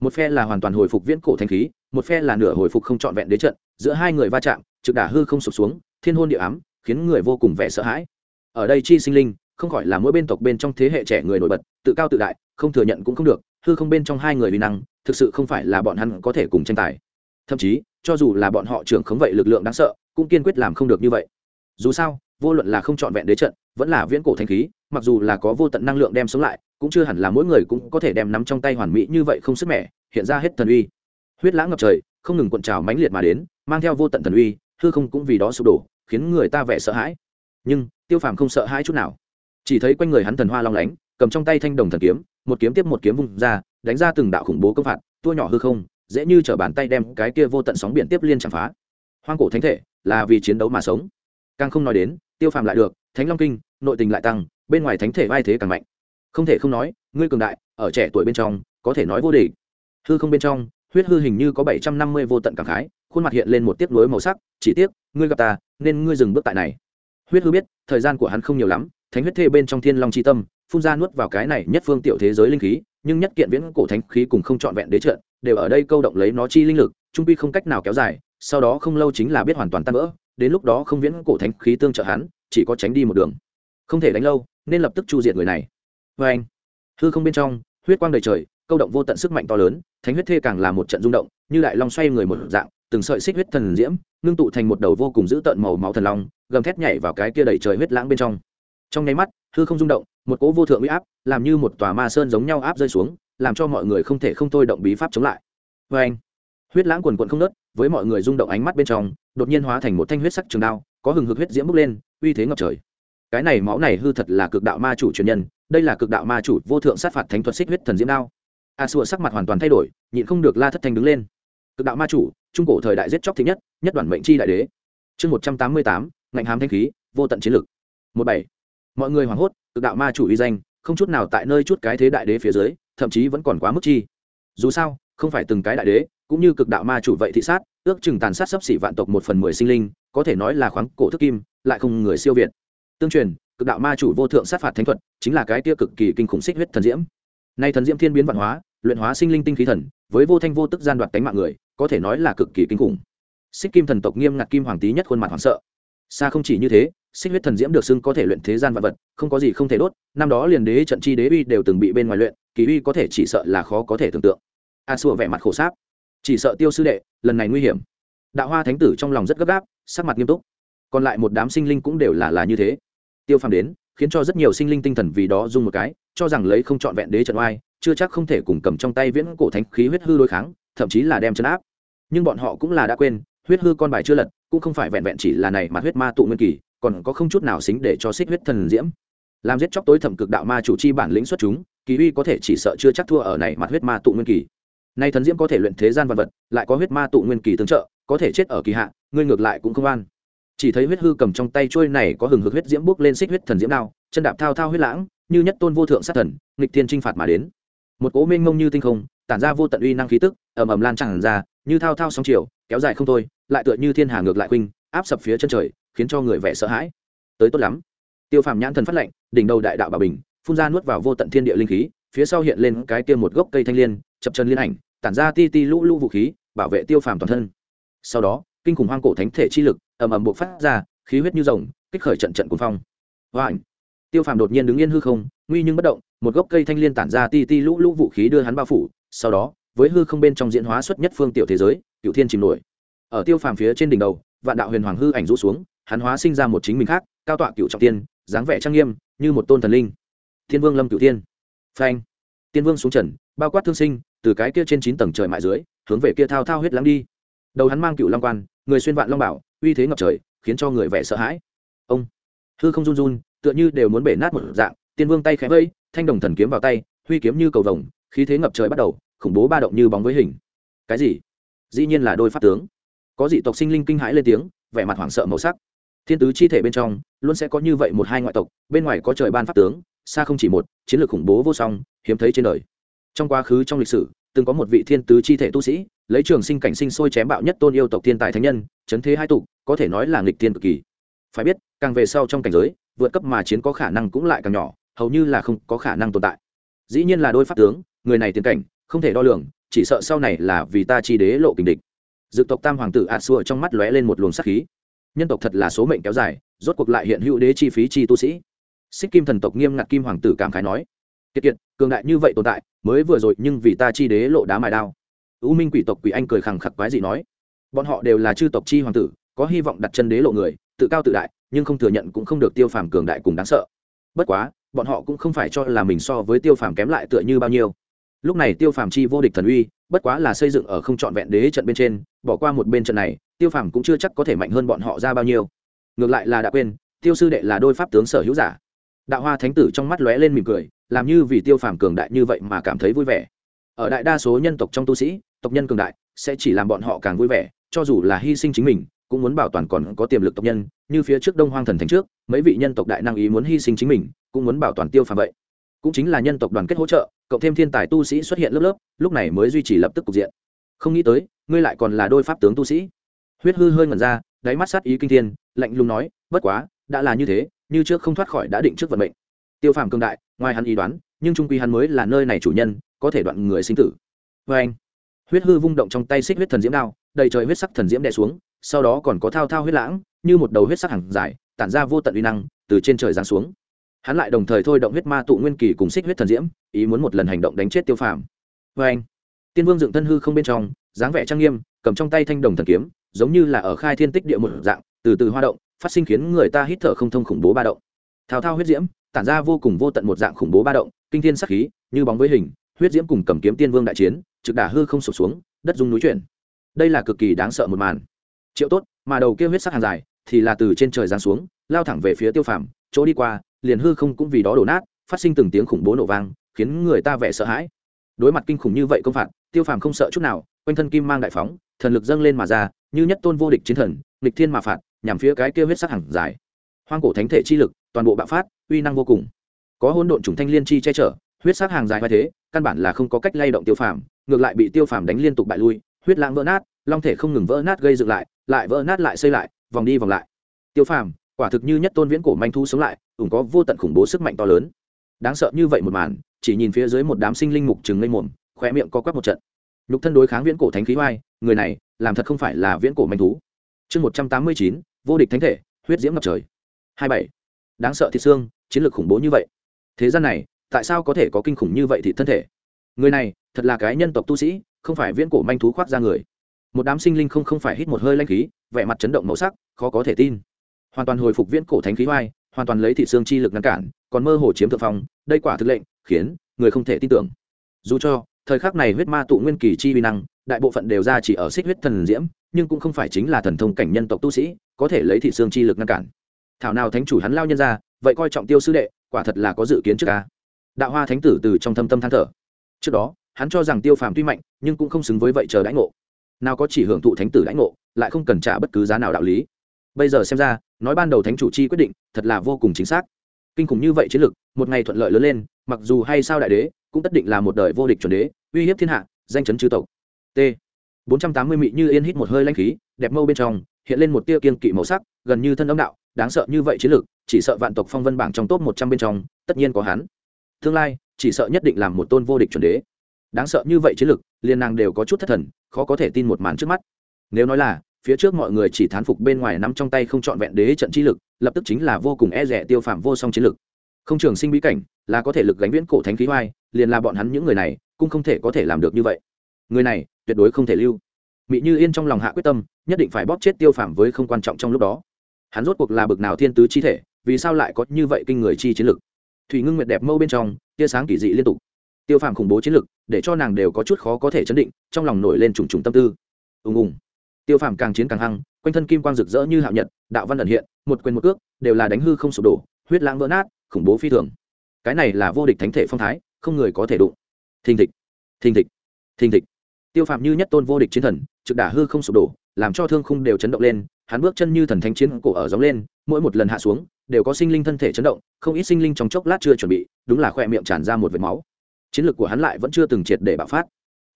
một phe là hoàn toàn hồi phục viễn cổ thanh khí một phe là nửa hồi phục không trọn vẹn đế trận, giữa hai người va chạm, trực đả hư không sụp xuống, thiên hôn địa ám, khiến người vô cùng vẻ sợ hãi. Ở đây chi sinh linh, không khỏi là mỗi bên tộc bên trong thế hệ trẻ người nổi bật, tự cao tự đại, không thừa nhận cũng không được, hư không bên trong hai người uy năng, thực sự không phải là bọn hắn có thể cùng tranh tài. Thậm chí, cho dù là bọn họ trưởng khống vậy lực lượng đáng sợ, cũng kiên quyết làm không được như vậy. Dù sao, vô luận là không trọn vẹn đế trận, vẫn là viễn cổ thanh khí, mặc dù là có vô tận năng lượng đem sống lại, cũng chưa hẳn là mỗi người cũng có thể đem nắm trong tay hoàn mỹ như vậy không sức mẻ, hiện ra hết thần uy huyết lãng ngập trời, không ngừng cuộn trào mãnh liệt mà đến, mang theo vô tận thần uy, hư không cũng vì đó sụp đổ, khiến người ta vẻ sợ hãi. Nhưng, tiêu phàm không sợ hãi chút nào. Chỉ thấy quanh người hắn thần hoa long lánh, cầm trong tay thanh đồng thần kiếm, một kiếm tiếp một kiếm vung ra, đánh ra từng đạo khủng bố công phạt, tua nhỏ hư không, dễ như t bàn tay đem cái kia vô tận sóng biển tiếp liên chạm phá. Hoang cổ thánh thể, là vì chiến đấu mà sống. Càng không nói đến, tiêu phàm lại được, thánh long kinh, nội tình lại tăng, bên ngoài thánh thể vai thế càng mạnh. Không thể không nói, ngươi cường đại, ở trẻ tuổi bên trong, có thể nói vô địch. Hư không bên trong huyết hư hình như có bảy trăm năm mươi vô tận cảm khái, khuôn mặt hiện lên một tiếc nuối màu sắc, chỉ tiếc, ngươi gặp ta, nên ngươi dừng bước tại này. Huyết hư biết, thời gian của hắn không nhiều lắm, thánh huyết thê bên trong thiên long c h i tâm, phun ra nuốt vào cái này nhất phương tiểu thế giới linh khí, nhưng nhất kiện viễn cổ thánh khí cùng không trọn vẹn đế trận, đều ở đây câu động lấy nó chi linh lực, trung pi không cách nào kéo dài, sau đó không lâu chính là biết hoàn toàn tan vỡ, đến lúc đó không viễn cổ thánh khí tương trợ hắn, chỉ có tránh đi một đường. Không thể đánh lâu, nên lập tức chu diệt người này. Vê anh hư không bên trong, huyết quang đầy trời câu động vô tận sức mạnh to lớn, thánh huyết thê càng là một trận rung động, như đại long xoay người một dạng, từng sợi xích huyết thần diễm, ngưng tụ thành một đầu vô cùng dữ tợn màu máu thần long, gầm thét nhảy vào cái kia đầy trời huyết lãng bên trong. Trong nháy mắt, hư không rung động, một cỗ vô thượng uy áp, làm như một tòa ma sơn giống nhau áp rơi xuống, làm cho mọi người không thể không thôi động bí pháp chống lại. Vê anh, huyết lãng quần quận không nớt với mọi người rung động ánh mắt bên trong, đột nhiên hóa thành một thanh huyết sắc trường đao, có hừng hực huyết diễm bốc lên, uy thế ngập trời. Cái này máu này hư thật là cực đạo ma chủ truyền nhân, đây là cực đạo ma chủ vô thượng sát phạt thánh thuật xích huyết thần diễm đao a sùa sắc mặt hoàn toàn thay đổi, nhịn không được la thất thanh đứng lên. Cực đạo ma chủ, trung cổ thời đại giết chóc thứ nhất nhất đoàn mệnh chi đại đế. Chương một trăm tám mươi tám, ngạnh hám thanh khí, vô tận chiến lực. Một bảy. Mọi người hoảng hốt, cực đạo ma chủ uy danh, không chút nào tại nơi chút cái thế đại đế phía dưới, thậm chí vẫn còn quá mức chi. Dù sao, không phải từng cái đại đế, cũng như cực đạo ma chủ vậy thị sát, ước chừng tàn sát sấp xỉ vạn tộc một phần mười sinh linh, có thể nói là khoáng cổ thức kim, lại không người siêu việt. Tương truyền, cực đạo ma chủ vô thượng sát phạt thánh thuật, chính là cái tia cực kỳ kinh khủng xích huyết thần diễm. Nay thần diễm thiên biến văn hóa luyện hóa sinh linh tinh khí thần, với vô thanh vô tức gian đoạt tánh mạng người, có thể nói là cực kỳ kinh khủng. Xích kim thần tộc nghiêm ngặt kim hoàng tý nhất khuôn mặt hoảng sợ. Xa không chỉ như thế, xích huyết thần diễm được xưng có thể luyện thế gian vật vật, không có gì không thể đốt, năm đó liền đế trận chi đế uy đều từng bị bên ngoài luyện, kỳ uy có thể chỉ sợ là khó có thể tưởng tượng. A sùa vẻ mặt khổ sáp. Chỉ sợ tiêu sư đệ, lần này nguy hiểm. Đạo hoa thánh tử trong lòng rất gấp gáp, sắc mặt nghiêm túc. Còn lại một đám sinh linh cũng đều là là như thế. Tiêu phàm đến khiến cho rất nhiều sinh linh tinh thần vì đó dung một cái, cho rằng lấy không trọn vẹn đế trận oai, chưa chắc không thể cùng cầm trong tay viễn cổ thánh khí huyết hư đối kháng, thậm chí là đem chấn áp. Nhưng bọn họ cũng là đã quên, huyết hư con bài chưa lật, cũng không phải vẹn vẹn chỉ là này mà huyết ma tụ nguyên kỳ, còn có không chút nào xính để cho xích huyết thần diễm. Làm giết chóc tối thẩm cực đạo ma chủ chi bản lĩnh xuất chúng, kỳ uy có thể chỉ sợ chưa chắc thua ở này mặt huyết ma tụ nguyên kỳ. Nay thần diễm có thể luyện thế gian vật vật, lại có huyết ma tụ nguyên kỳ tương trợ, có thể chết ở kỳ hạ, ngươi ngược lại cũng không an chỉ thấy huyết hư cầm trong tay trôi này có hừng hực huyết diễm bước lên xích huyết thần diễm đao, chân đạp thao thao huyết lãng, như nhất tôn vô thượng sát thần, nghịch thiên trinh phạt mà đến. Một cố mênh mông như tinh không, tản ra vô tận uy năng khí tức, ầm ầm lan tràn ra, như thao thao sóng chiều, kéo dài không thôi, lại tựa như thiên hà ngược lại khuynh, áp sập phía chân trời, khiến cho người vẻ sợ hãi. Tới tốt lắm. Tiêu phàm nhãn thần phát lệnh, đỉnh đầu đại đạo bà bình, phun ra nuốt vào vô tận thiên địa linh khí, phía sau hiện lên cái tiêm một gốc cây thanh liên, chập chân liên ảnh, tản ra ti ti lũ lũ vũ khí, bảo vệ tiêu phàm toàn thân. Sau đó, kinh khủng hoang cổ thánh thể chi lực ầm ầm bộc phát ra, khí huyết như rồng, kích khởi trận trận cuồng phong. Hoa ảnh tiêu phàm đột nhiên đứng yên hư không, nguy nhưng bất động, một gốc cây thanh liên tản ra ti ti lũ lũ vũ khí đưa hắn bao phủ, sau đó, với hư không bên trong diễn hóa xuất nhất phương tiểu thế giới cựu thiên chìm nổi. Ở tiêu phàm phía trên đỉnh đầu, vạn đạo huyền hoàng hư ảnh rũ xuống, hắn hóa sinh ra một chính mình khác, cao tọa cựu trọng tiên, dáng vẻ trang nghiêm, như một tôn thần linh. Thiên vương lâm cựu tiên phanh! Tiên vương xuống trần, bao quát thương sinh, từ cái kia trên chín tầng trời mại dưới, hướng về kia thao thao huyết lắng đi. Đầu hắn mang cựu long quan, người xuyên vạn long bảo uy thế ngập trời, khiến cho người vẻ sợ hãi. Ông hư không run run, tựa như đều muốn bể nát một dạng, tiên vương tay khẽ vây, thanh đồng thần kiếm vào tay, huy kiếm như cầu vồng, khí thế ngập trời bắt đầu, khủng bố ba động như bóng với hình. Cái gì? Dĩ nhiên là đôi pháp tướng. Có dị tộc sinh linh kinh hãi lên tiếng, vẻ mặt hoảng sợ màu sắc. Thiên tứ chi thể bên trong, luôn sẽ có như vậy một hai ngoại tộc, bên ngoài có trời ban pháp tướng, xa không chỉ một, chiến lược khủng bố vô song, hiếm thấy trên đời. Trong quá khứ trong lịch sử, từng có một vị thiên tứ chi thể tu sĩ lấy trường sinh cảnh sinh sôi chém bạo nhất tôn yêu tộc thiên tài thánh nhân, chấn thế hai tục có thể nói là nghịch thiên cực kỳ. Phải biết, càng về sau trong cảnh giới, vượt cấp mà chiến có khả năng cũng lại càng nhỏ, hầu như là không có khả năng tồn tại. Dĩ nhiên là đôi pháp tướng, người này tiến cảnh, không thể đo lường, chỉ sợ sau này là vì ta chi đế lộ kình địch. Dự tộc tam hoàng tử a xua trong mắt lóe lên một luồng sắc khí. Nhân tộc thật là số mệnh kéo dài, rốt cuộc lại hiện hữu đế chi phí chi tu sĩ. Xích kim thần tộc nghiêm ngặt kim hoàng tử cảm khái nói, kiệt kiệt, cường đại như vậy tồn tại, mới vừa rồi nhưng vì ta chi đế lộ đá mài đao u minh quỷ tộc quỷ anh cười khẳng khặc quái gì nói, bọn họ đều là chư tộc chi hoàng tử, có hy vọng đặt chân đế lộ người, tự cao tự đại, nhưng không thừa nhận cũng không được tiêu phàm cường đại cùng đáng sợ. Bất quá, bọn họ cũng không phải cho là mình so với tiêu phàm kém lại tựa như bao nhiêu. Lúc này tiêu phàm chi vô địch thần uy, bất quá là xây dựng ở không trọn vẹn đế trận bên trên, bỏ qua một bên trận này, tiêu phàm cũng chưa chắc có thể mạnh hơn bọn họ ra bao nhiêu. Ngược lại là đã quên, tiêu sư đệ là đôi pháp tướng sở hữu giả. Đạo hoa thánh tử trong mắt lóe lên mỉm cười, làm như vì tiêu phàm cường đại như vậy mà cảm thấy vui vẻ. Ở đại đa số nhân tộc trong tu sĩ tộc nhân cường đại, sẽ chỉ làm bọn họ càng vui vẻ, cho dù là hy sinh chính mình, cũng muốn bảo toàn còn có tiềm lực tộc nhân, như phía trước đông hoang thần thánh trước, mấy vị nhân tộc đại năng ý muốn hy sinh chính mình, cũng muốn bảo toàn tiêu phàm vậy. Cũng chính là nhân tộc đoàn kết hỗ trợ, cộng thêm thiên tài tu sĩ xuất hiện lớp lớp, lúc này mới duy trì lập tức cục diện. Không nghĩ tới, ngươi lại còn là đôi pháp tướng tu sĩ. Huyết hư hơi ngẩn ra, đáy mắt sát ý kinh thiên, lạnh lùng nói, bất quá, đã là như thế, như trước không thoát khỏi đã định trước vận mệnh. Tiêu phàm cường đại, ngoài hắn ý đoán, nhưng trung quy hắn mới là nơi này chủ nhân, có thể đoạn người sinh tử. Vê anh huyết hư vung động trong tay xích huyết thần diễm đao, đầy trời huyết sắc thần diễm đè xuống, sau đó còn có thao thao huyết lãng, như một đầu huyết sắc hàng dài, tản ra vô tận uy năng, từ trên trời giáng xuống. Hắn lại đồng thời thôi động huyết ma tụ nguyên kỳ cùng xích huyết thần diễm, ý muốn một lần hành động đánh chết tiêu phàm. Vê anh, tiên vương dựng thân hư không bên trong, dáng vẻ trang nghiêm, cầm trong tay thanh đồng thần kiếm, giống như là ở khai thiên tích địa một dạng, từ từ hoa động, phát sinh khiến người ta hít thở không thông khủng bố ba động. Thao thao huyết diễm, tản ra vô cùng vô tận một dạng khủng bố ba động, kinh thiên sắc khí, như bóng với hình huyết diễm cùng cầm kiếm tiên vương đại chiến, trực đả hư không sụp xuống, đất dung núi chuyển. Đây là cực kỳ đáng sợ một màn. Triệu tốt, mà đầu kia huyết sắc hàng dài thì là từ trên trời giáng xuống, lao thẳng về phía tiêu phàm, chỗ đi qua, liền hư không cũng vì đó đổ nát, phát sinh từng tiếng khủng bố nổ vang, khiến người ta vẻ sợ hãi. Đối mặt kinh khủng như vậy công phạt, tiêu phàm không sợ chút nào, quanh thân kim mang đại phóng, thần lực dâng lên mà ra, như nhất tôn vô địch chiến thần, nghịch thiên mà phạt, nhằm phía cái kia huyết sắc hàng dài. Hoang cổ thánh thể chi lực, toàn bộ bạo phát, uy năng vô cùng. Có hôn độn trùng thanh liên chi che chở huyết sắc hàng dài như thế, căn bản là không có cách lay động tiêu phàm, ngược lại bị tiêu phàm đánh liên tục bại lui, huyết lãng vỡ nát, long thể không ngừng vỡ nát gây dựng lại lại vỡ nát lại xây lại, vòng đi vòng lại. Tiêu phàm, quả thực như nhất tôn viễn cổ manh thu sống lại, ủng có vô tận khủng bố sức mạnh to lớn. Đáng sợ như vậy một màn, chỉ nhìn phía dưới một đám sinh linh mục trừng lên mồm khoe miệng co quắp một trận. Nhục thân đối kháng viễn cổ thánh khí hoai người này, làm thật không phải là viễn cổ manh thú. Chương một trăm tám mươi chín, vô địch thánh thể, huyết diễm ngập trời. Hai bảy. Đáng sợ thị xương, chiến lược khủng bố như vậy. Thế gian này tại sao có thể có kinh khủng như vậy thì thân thể? Người này, thật là cái nhân tộc tu sĩ, không phải viễn cổ manh thú khoác ra người. Một đám sinh linh không không phải hít một hơi lanh khí, vẻ mặt chấn động màu sắc, khó có thể tin. Hoàn toàn hồi phục viễn cổ thánh khí hoai hoàn toàn lấy thị xương chi lực ngăn cản, còn mơ hồ chiếm thượng phong, đây quả thực lệnh, khiến người không thể tin tưởng. Dù cho, thời khắc này huyết ma tụ nguyên kỳ chi vi năng, đại bộ phận đều ra chỉ ở xích huyết thần diễm, nhưng cũng không phải chính là thần thông cảnh nhân tộc tu sĩ, có thể lấy thị xương chi lực ngăn cản. Thảo nào thánh chủ hắn lao nhân ra, vậy coi trọng tiêu sư đệ, quả thật là có dự kiến trước ca đạo hoa thánh tử từ trong thâm tâm than thở. Trước đó hắn cho rằng tiêu phàm tuy mạnh nhưng cũng không xứng với vậy chờ đãi ngộ. Nào có chỉ hưởng thụ thánh tử đãi ngộ lại không cần trả bất cứ giá nào đạo lý. Bây giờ xem ra nói ban đầu thánh chủ chi quyết định thật là vô cùng chính xác. Kinh khủng như vậy chiến lược, một ngày thuận lợi lớn lên mặc dù hay sao đại đế cũng tất định là một đời vô địch chuẩn đế uy hiếp thiên hạ danh chấn chư tộc. T. bốn trăm tám mươi mị như yên hít một hơi lanh khí đẹp mâu bên trong hiện lên một tia kiên kỵ màu sắc gần như thân âm đạo đáng sợ như vậy chiến lược chỉ sợ vạn tộc phong vân bảng trong top một trăm bên trong tất nhiên có hắn tương lai chỉ sợ nhất định làm một tôn vô địch chuẩn đế. Đáng sợ như vậy chiến lực, liền nàng đều có chút thất thần khó có thể tin một màn trước mắt. Nếu nói là phía trước mọi người chỉ thán phục bên ngoài nắm trong tay không trọn vẹn đế trận chi lực lập tức chính là vô cùng e rẻ tiêu phạm vô song chiến lực. Không trường sinh bí cảnh là có thể lực gánh viễn cổ thánh khí hoai liền là bọn hắn những người này cũng không thể có thể làm được như vậy. Người này tuyệt đối không thể lưu. Mỹ như yên trong lòng hạ quyết tâm nhất định phải bóp chết tiêu phạm với không quan trọng trong lúc đó. Hắn rốt cuộc là bực nào thiên tứ chi thể vì sao lại có như vậy kinh người chi chiến lực? Thủy ngưng nguyệt đẹp mâu bên trong, tia sáng kỳ dị liên tục. Tiêu phàm khủng bố chiến lực, để cho nàng đều có chút khó có thể chấn định, trong lòng nổi lên trùng trùng tâm tư. Ùng ùng. Tiêu phàm càng chiến càng hăng, quanh thân kim quang rực rỡ như hạo nhật, đạo văn ẩn hiện, một quyền một cước, đều là đánh hư không sụp đổ, huyết lãng vỡ nát, khủng bố phi thường. Cái này là vô địch thánh thể phong thái, không người có thể đụng. Thình thịch thình thịch thình thịch. Tiêu phàm như nhất tôn vô địch chiến thần, trực đả hư không sụp đổ, làm cho thương khung đều chấn động lên, hắn bước chân như thần thánh chiến cổ ở gióng lên, mỗi một lần hạ xuống đều có sinh linh thân thể chấn động, không ít sinh linh trong chốc lát chưa chuẩn bị, đúng là khoe miệng tràn ra một vệt máu. Chiến lược của hắn lại vẫn chưa từng triệt để bạo phát.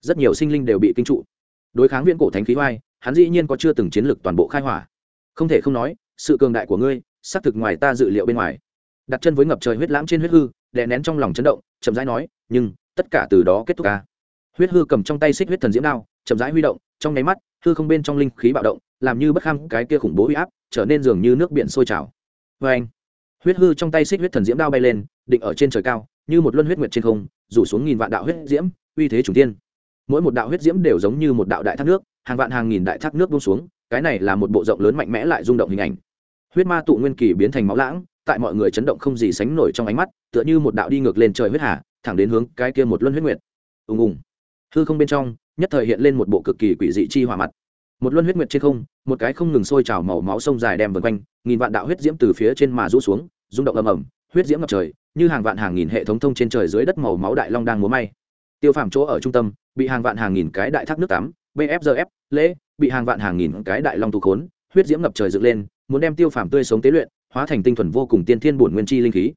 Rất nhiều sinh linh đều bị kinh trụ. Đối kháng viễn cổ thánh khí oai, hắn dĩ nhiên có chưa từng chiến lược toàn bộ khai hỏa. Không thể không nói, sự cường đại của ngươi, xác thực ngoài ta dự liệu bên ngoài. Đặt chân với ngập trời huyết lãm trên huyết hư, đè nén trong lòng chấn động, chậm rãi nói, nhưng, tất cả từ đó kết thúc ca huyết hư cầm trong tay xích huyết thần diễm đao, chậm rãi huy động, trong nháy mắt, hư không bên trong linh khí bạo động, làm như bất kham cái kia khủng bố huy áp, trở nên dường như nước biển sôi trào vê anh, huyết hư trong tay xích huyết thần diễm đao bay lên, định ở trên trời cao, như một luân huyết nguyệt trên không, rủ xuống nghìn vạn đạo huyết diễm, uy thế trùng tiên mỗi một đạo huyết diễm đều giống như một đạo đại thác nước, hàng vạn hàng nghìn đại thác nước buông xuống, cái này là một bộ rộng lớn mạnh mẽ lại rung động hình ảnh. Huyết ma tụ nguyên kỳ biến thành máu lãng, tại mọi người chấn động không gì sánh nổi trong ánh mắt, tựa như một đạo đi ngược lên trời huyết hà, thẳng đến hướng cái kia một luân huyết nguyệt. Ùng ùng. Hư không bên trong, nhất thời hiện lên một bộ cực kỳ quỷ dị chi hỏa mặt một luân huyết nguyệt trên không, một cái không ngừng sôi trào màu máu sông dài đem vần quanh, nghìn vạn đạo huyết diễm từ phía trên mà rũ xuống, rung động ầm ầm, huyết diễm ngập trời, như hàng vạn hàng nghìn hệ thống thông trên trời dưới đất màu máu đại long đang múa may. Tiêu phàm chỗ ở trung tâm, bị hàng vạn hàng nghìn cái đại thác nước tắm bfgf lễ, bị hàng vạn hàng nghìn cái đại long tụ khốn, huyết diễm ngập trời dựng lên, muốn đem tiêu phàm tươi sống tế luyện, hóa thành tinh thuần vô cùng tiên thiên bổn nguyên chi linh khí.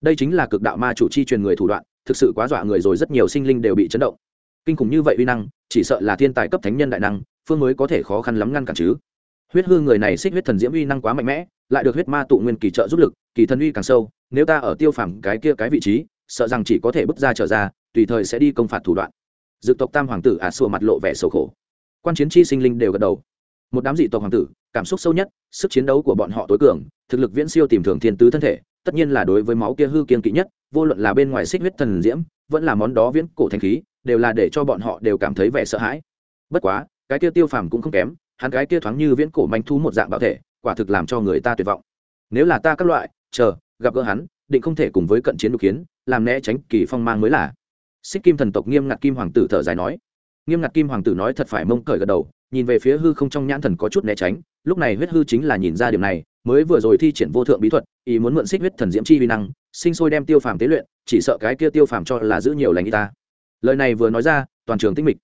Đây chính là cực đạo ma chủ chi truyền người thủ đoạn, thực sự quá dọa người rồi rất nhiều sinh linh đều bị chấn động. Kinh khủng như vậy uy năng, chỉ sợ là thiên tài cấp thánh nhân đại năng phương mới có thể khó khăn lắm ngăn cản chứ. Huyết hư người này xích huyết thần diễm uy năng quá mạnh mẽ, lại được huyết ma tụ nguyên kỳ trợ giúp lực, kỳ thần uy càng sâu, nếu ta ở tiêu phàm cái kia cái vị trí, sợ rằng chỉ có thể bước ra trở ra, tùy thời sẽ đi công phạt thủ đoạn. Dự tộc tam hoàng tử ả à xua mặt lộ vẻ sầu khổ. Quan chiến chi sinh linh đều gật đầu. Một đám dị tộc hoàng tử, cảm xúc sâu nhất, sức chiến đấu của bọn họ tối cường, thực lực viễn siêu tìm thường thiên tứ thân thể, tất nhiên là đối với máu kia hư kiên kỵ nhất, vô luận là bên ngoài xích huyết thần diễm, vẫn là món đó viễn cổ thanh khí, đều là để cho bọn họ đều cảm thấy vẻ sợ hãi. Bất quá cái kia tiêu phàm cũng không kém, hắn cái kia thoáng như viễn cổ manh thu một dạng bảo thể, quả thực làm cho người ta tuyệt vọng. Nếu là ta các loại, chờ, gặp gỡ hắn, định không thể cùng với cận chiến đục kiến, làm né tránh kỳ phong mang mới là. Xích kim thần tộc nghiêm ngặt kim hoàng tử thở dài nói. Nghiêm ngặt kim hoàng tử nói thật phải mông cởi gật đầu, nhìn về phía hư không trong nhãn thần có chút né tránh, lúc này huyết hư chính là nhìn ra điều này, mới vừa rồi thi triển vô thượng bí thuật, ý muốn mượn xích huyết thần diễm chi vi năng, sinh sôi đem tiêu phàm tế luyện, chỉ sợ cái kia tiêu phàm cho là giữ nhiều lành y ta. Lời này vừa nói ra, toàn trường tinh mịch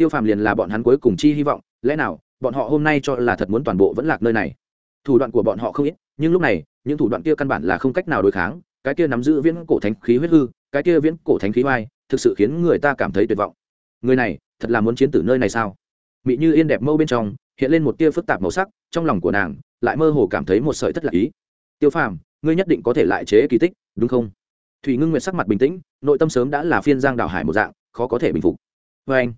tiêu phàm liền là bọn hắn cuối cùng chi hy vọng, lẽ nào, bọn họ hôm nay cho là thật muốn toàn bộ vẫn lạc nơi này? Thủ đoạn của bọn họ không ít, nhưng lúc này, những thủ đoạn kia căn bản là không cách nào đối kháng, cái kia nắm giữ viễn cổ thánh khí huyết hư, cái kia viễn cổ thánh khí oai, thực sự khiến người ta cảm thấy tuyệt vọng. Người này, thật là muốn chiến tử nơi này sao? Mị như yên đẹp mâu bên trong, hiện lên một tia phức tạp màu sắc, trong lòng của nàng, lại mơ hồ cảm thấy một sợi thất lạc ý. Tiêu phàm, ngươi nhất định có thể lại chế kỳ tích, đúng không? Thủy ngưng nguyệt sắc mặt bình tĩnh, nội tâm sớm đã là phiên giang đảo hải một dạng, khó có thể bình phục. Vê anh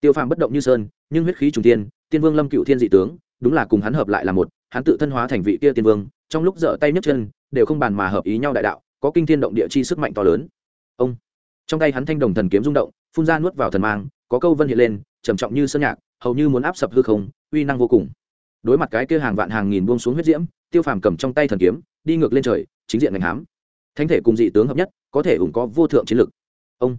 tiêu phàm bất động như sơn, nhưng huyết khí trùng tiên tiên vương lâm cựu thiên dị tướng, đúng là cùng hắn hợp lại là một, hắn tự thân hóa thành vị kia tiên vương, trong lúc dở tay nhấc chân, đều không bàn mà hợp ý nhau đại đạo, có kinh thiên động địa chi sức mạnh to lớn. Ông, trong tay hắn thanh đồng thần kiếm rung động, phun ra nuốt vào thần mang, có câu vân hiện lên, trầm trọng như sơn nhạc, hầu như muốn áp sập hư không, uy năng vô cùng. Đối mặt cái kia hàng vạn hàng nghìn buông xuống huyết diễm, tiêu phàm cầm trong tay thần kiếm, đi ngược lên trời, chính diện ngành hám. Thánh thể cùng dị tướng hợp nhất, có thể ủng có vô thượng chiến lực. Ông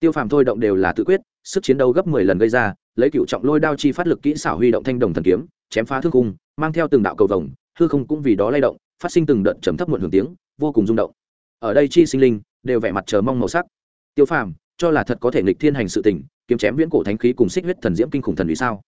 tiêu phàm thôi động đều là tự quyết, sức chiến đấu gấp mười lần gây ra, lấy cựu trọng lôi đao chi phát lực kỹ xảo huy động thanh đồng thần kiếm, chém phá thương cung, mang theo từng đạo cầu vồng, hư không cũng vì đó lay động, phát sinh từng đợt trầm thấp muộn hưởng tiếng, vô cùng rung động. Ở đây chi sinh linh đều vẻ mặt chờ mong màu sắc. Tiêu phàm, cho là thật có thể nghịch thiên hành sự tình, kiếm chém viễn cổ thánh khí cùng xích huyết thần diễm kinh khủng thần vì sao?